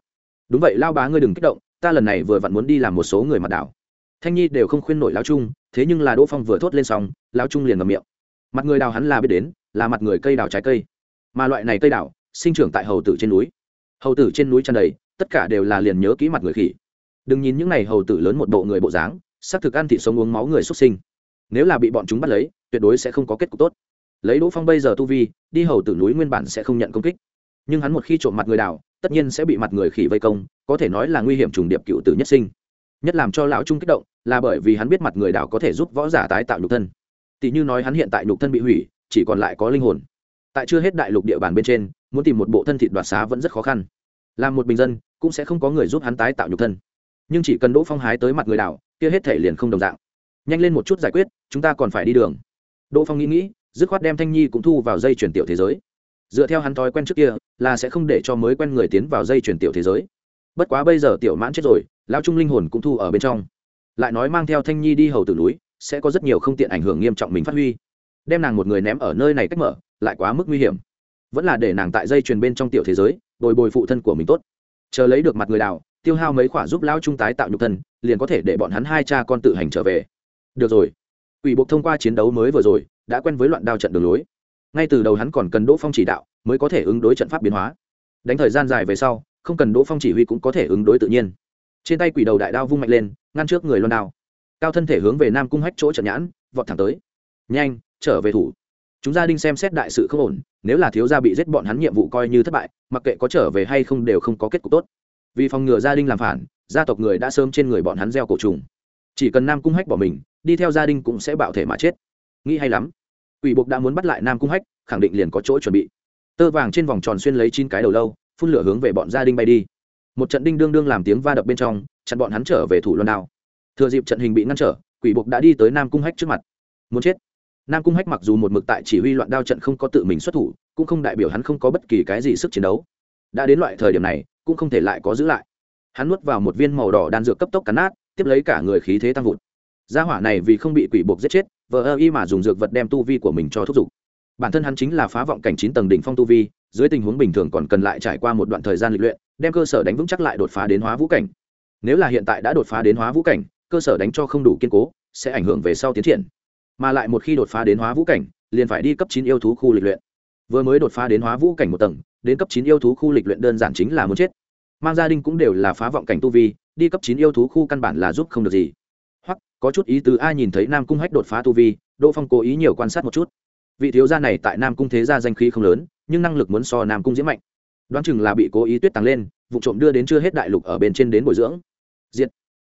A: Đúng vậy lao bá ngươi đừng kích động, ta lần này vừa vặn muốn đi làm một số người mặt đảo. Thanh nhi đều không khuyên nổi lão trung, thế nhưng là đỗ phong vừa thốt lên xong, lão trung liền ngầm miệng. Mặt người đào hắn là biết đến, là mặt người cây đào trái cây. Mà loại này cây đào, sinh trưởng tại hầu tử trên núi. Hầu tử trên núi tràn đầy, tất cả đều là liền nhớ kỹ mặt người khỉ. Đừng nhìn những n à y hầu tử lớn một bộ người bộ dáng, xác thực ăn thịt sống uống máu người xuất sinh. Nếu là bị bọn chúng bắt lấy, tuyệt đối sẽ không có kết cục tốt lấy đỗ phong bây giờ tu vi, đi hầu tử núi nguyên bản sẽ không nhận công kích. Nhưng hắn một khi trộm mặt người đào tất nhiên sẽ bị mặt người khỉ vây công, có thể nói là nguy hiểm trùng điệp cựu tử nhất sinh. Nhất làm cho lão trung kích động, là bởi vì hắn biết mặt người đào có thể giúp võ giả tái tạo nhục thân. Tỷ như nói hắn hiện tại nhục thân bị hủy, chỉ còn lại có linh hồn. Tại chưa hết đại lục địa bàn bên trên, muốn tìm một bộ thân thịt đoạt xá vẫn rất khó khăn. Làm một bình dân, cũng sẽ không có người giúp hắn tái tạo nhục thân. Nhưng chỉ cần đỗ phong hái tới mặt người đảo, kia hết thể liền không đồng dạng. Nhanh lên một chút giải quyết, chúng ta còn phải đi đường. Đỗ phong nghĩ nghĩ dứt khoát đem thanh nhi cũng thu vào dây chuyển tiểu thế giới. Dựa theo hắn thói quen trước kia, là sẽ không để cho mới quen người tiến vào dây chuyển tiểu thế giới. Bất quá bây giờ tiểu mãn chết rồi lao trung linh hồn cũng thu ở bên trong. Lại nói mang theo thanh nhi đi hầu tử núi, sẽ có rất nhiều không tiện ảnh hưởng nghiêm trọng mình phát huy. Đem nàng một người ném ở nơi này cách mở, lại quá mức nguy hiểm. Vẫn là để nàng tại dây chuyền bên trong tiểu thế giới, bồi bồi phụ thân của mình tốt. Chờ lấy được mặt người đào, tiêu hao mấy khoả giúp lao trung tái tạo nhục thân, liền có thể để bọn hắn hai cha con tự hành trở về. Được rồi. Quỷ buộc thông qua chiến đấu mới vừa rồi, đã quen với loạn đao trận đường lối. Ngay từ đầu hắn còn cần đỗ phong chỉ đạo, mới có thể ứng đối trận pháp biến hóa. Đánh thời gian dài về sau, không cần đỗ phong chỉ huy cũng có thể ứng đối tự nhiên. Trên tay quỷ đầu đại đao vung mạnh lên, ngăn trước người loan đao. Cao thân thể hướng về nam cung hách chỗ trận nhãn, vọt thẳng tới. Nhanh, trở về thủ. Chúng gia đình xem xét đại sự không ổn, nếu là thiếu gia bị giết bọn hắn nhiệm vụ coi như thất bại, mặc kệ có trở về hay không đều không có kết cục tốt. Vì phòng ngừa gia đình làm phản, gia tộc người đã sớm trên người bọn hắn gieo cổ trùng chỉ cần nam cung hách bỏ mình, đi theo gia đình cũng sẽ bạo thể mà chết. Nghĩ hay lắm. Ủy buộc đã muốn bắt lại nam cung hách, khẳng định liền có chỗ chuẩn bị. Tơ vàng trên vòng tròn xuyên lấy chín cái đầu lâu, phun lửa hướng về bọn gia đình bay đi. Một trận đinh đương đương làm tiếng va đập bên trong, chặn bọn hắn trở về thủ loan đao. Thừa dịp trận hình bị ngăn trở, quỷ buộc đã đi tới nam cung hách trước mặt. Muốn chết? Nam cung hách mặc dù một mực tại chỉ huy loạn đao trận không có tự mình xuất thủ, cũng không đại biểu hắn không có bất kỳ cái gì sức chiến đấu. Đã đến loại thời điểm này, cũng không thể lại có giữ lại. Hắn nuốt vào một viên màu đỏ đan dược cấp tốc cắn nát tiếp lấy cả người khí thế tăng vụt. Gia hỏa này vì không bị quỷ buộc giết chết, vờ ơ y mà dùng dược vật đem tu vi của mình cho thúc giục. Bản thân hắn chính là phá vọng cảnh chín tầng đỉnh phong tu vi, dưới tình huống bình thường còn cần lại trải qua một đoạn thời gian lịch luyện, đem cơ sở đánh vững chắc lại đột phá đến hóa vũ cảnh. Nếu là hiện tại đã đột phá đến hóa vũ cảnh, cơ sở đánh cho không đủ kiên cố, sẽ ảnh hưởng về sau tiến triển. Mà lại một khi đột phá đến hóa vũ cảnh, liền phải đi cấp chín yêu thú khu lịch luyện. Vừa mới đột phá đến hóa vũ cảnh một tầng, đến cấp chín yêu thú khu lịch luyện đơn giản chính là muốn chết mang gia đình cũng đều là phá vọng cảnh tu vi, đi cấp chín yêu thú khu căn bản là giúp không được gì. Hoặc, có chút ý tứ ai nhìn thấy nam cung hách đột phá tu vi, đỗ phong cố ý nhiều quan sát một chút. Vị thiếu gia này tại nam cung thế gia danh khí không lớn, nhưng năng lực muốn so nam cung diễm mạnh. Đoán chừng là bị cố ý tuyết tăng lên, vụ trộm đưa đến chưa hết đại lục ở bên trên đến bồi dưỡng. Diệt.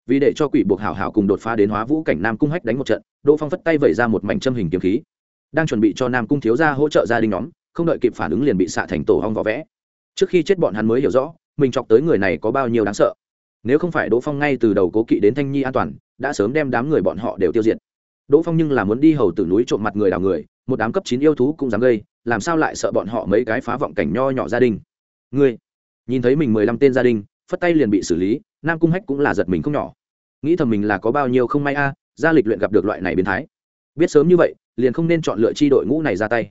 A: Vì để cho quỷ buộc hảo hảo cùng đột phá đến hóa vũ cảnh nam cung hách đánh một trận, đỗ phong phất tay vẩy ra một mảnh châm hình kiếm khí. Đang chuẩn bị cho nam cung thiếu gia hỗ trợ gia đình nhóm, không đợi kịp phản ứng liền bị xạ thành tổ hong vỏ vẽ. Trước khi chết bọn hắn mới hiểu rõ mình chọc tới người này có bao nhiêu đáng sợ. Nếu không phải đỗ phong ngay từ đầu cố kỵ đến thanh nhi an toàn đã sớm đem đám người bọn họ đều tiêu diệt. Đỗ phong nhưng là muốn đi hầu tử núi trộm mặt người đào người một đám cấp chín yêu thú cũng dám gây làm sao lại sợ bọn họ mấy cái phá vọng cảnh nho nhỏ gia đình? Ngươi nhìn thấy mình mười lăm tên gia đình phất tay liền bị xử lý nam cung hách cũng là giật mình không nhỏ. Nghĩ thầm mình là có bao nhiêu không may a à, ra lịch luyện gặp được loại này biến thái. Biết sớm như vậy liền không nên chọn lựa chi đội ngũ này ra tay.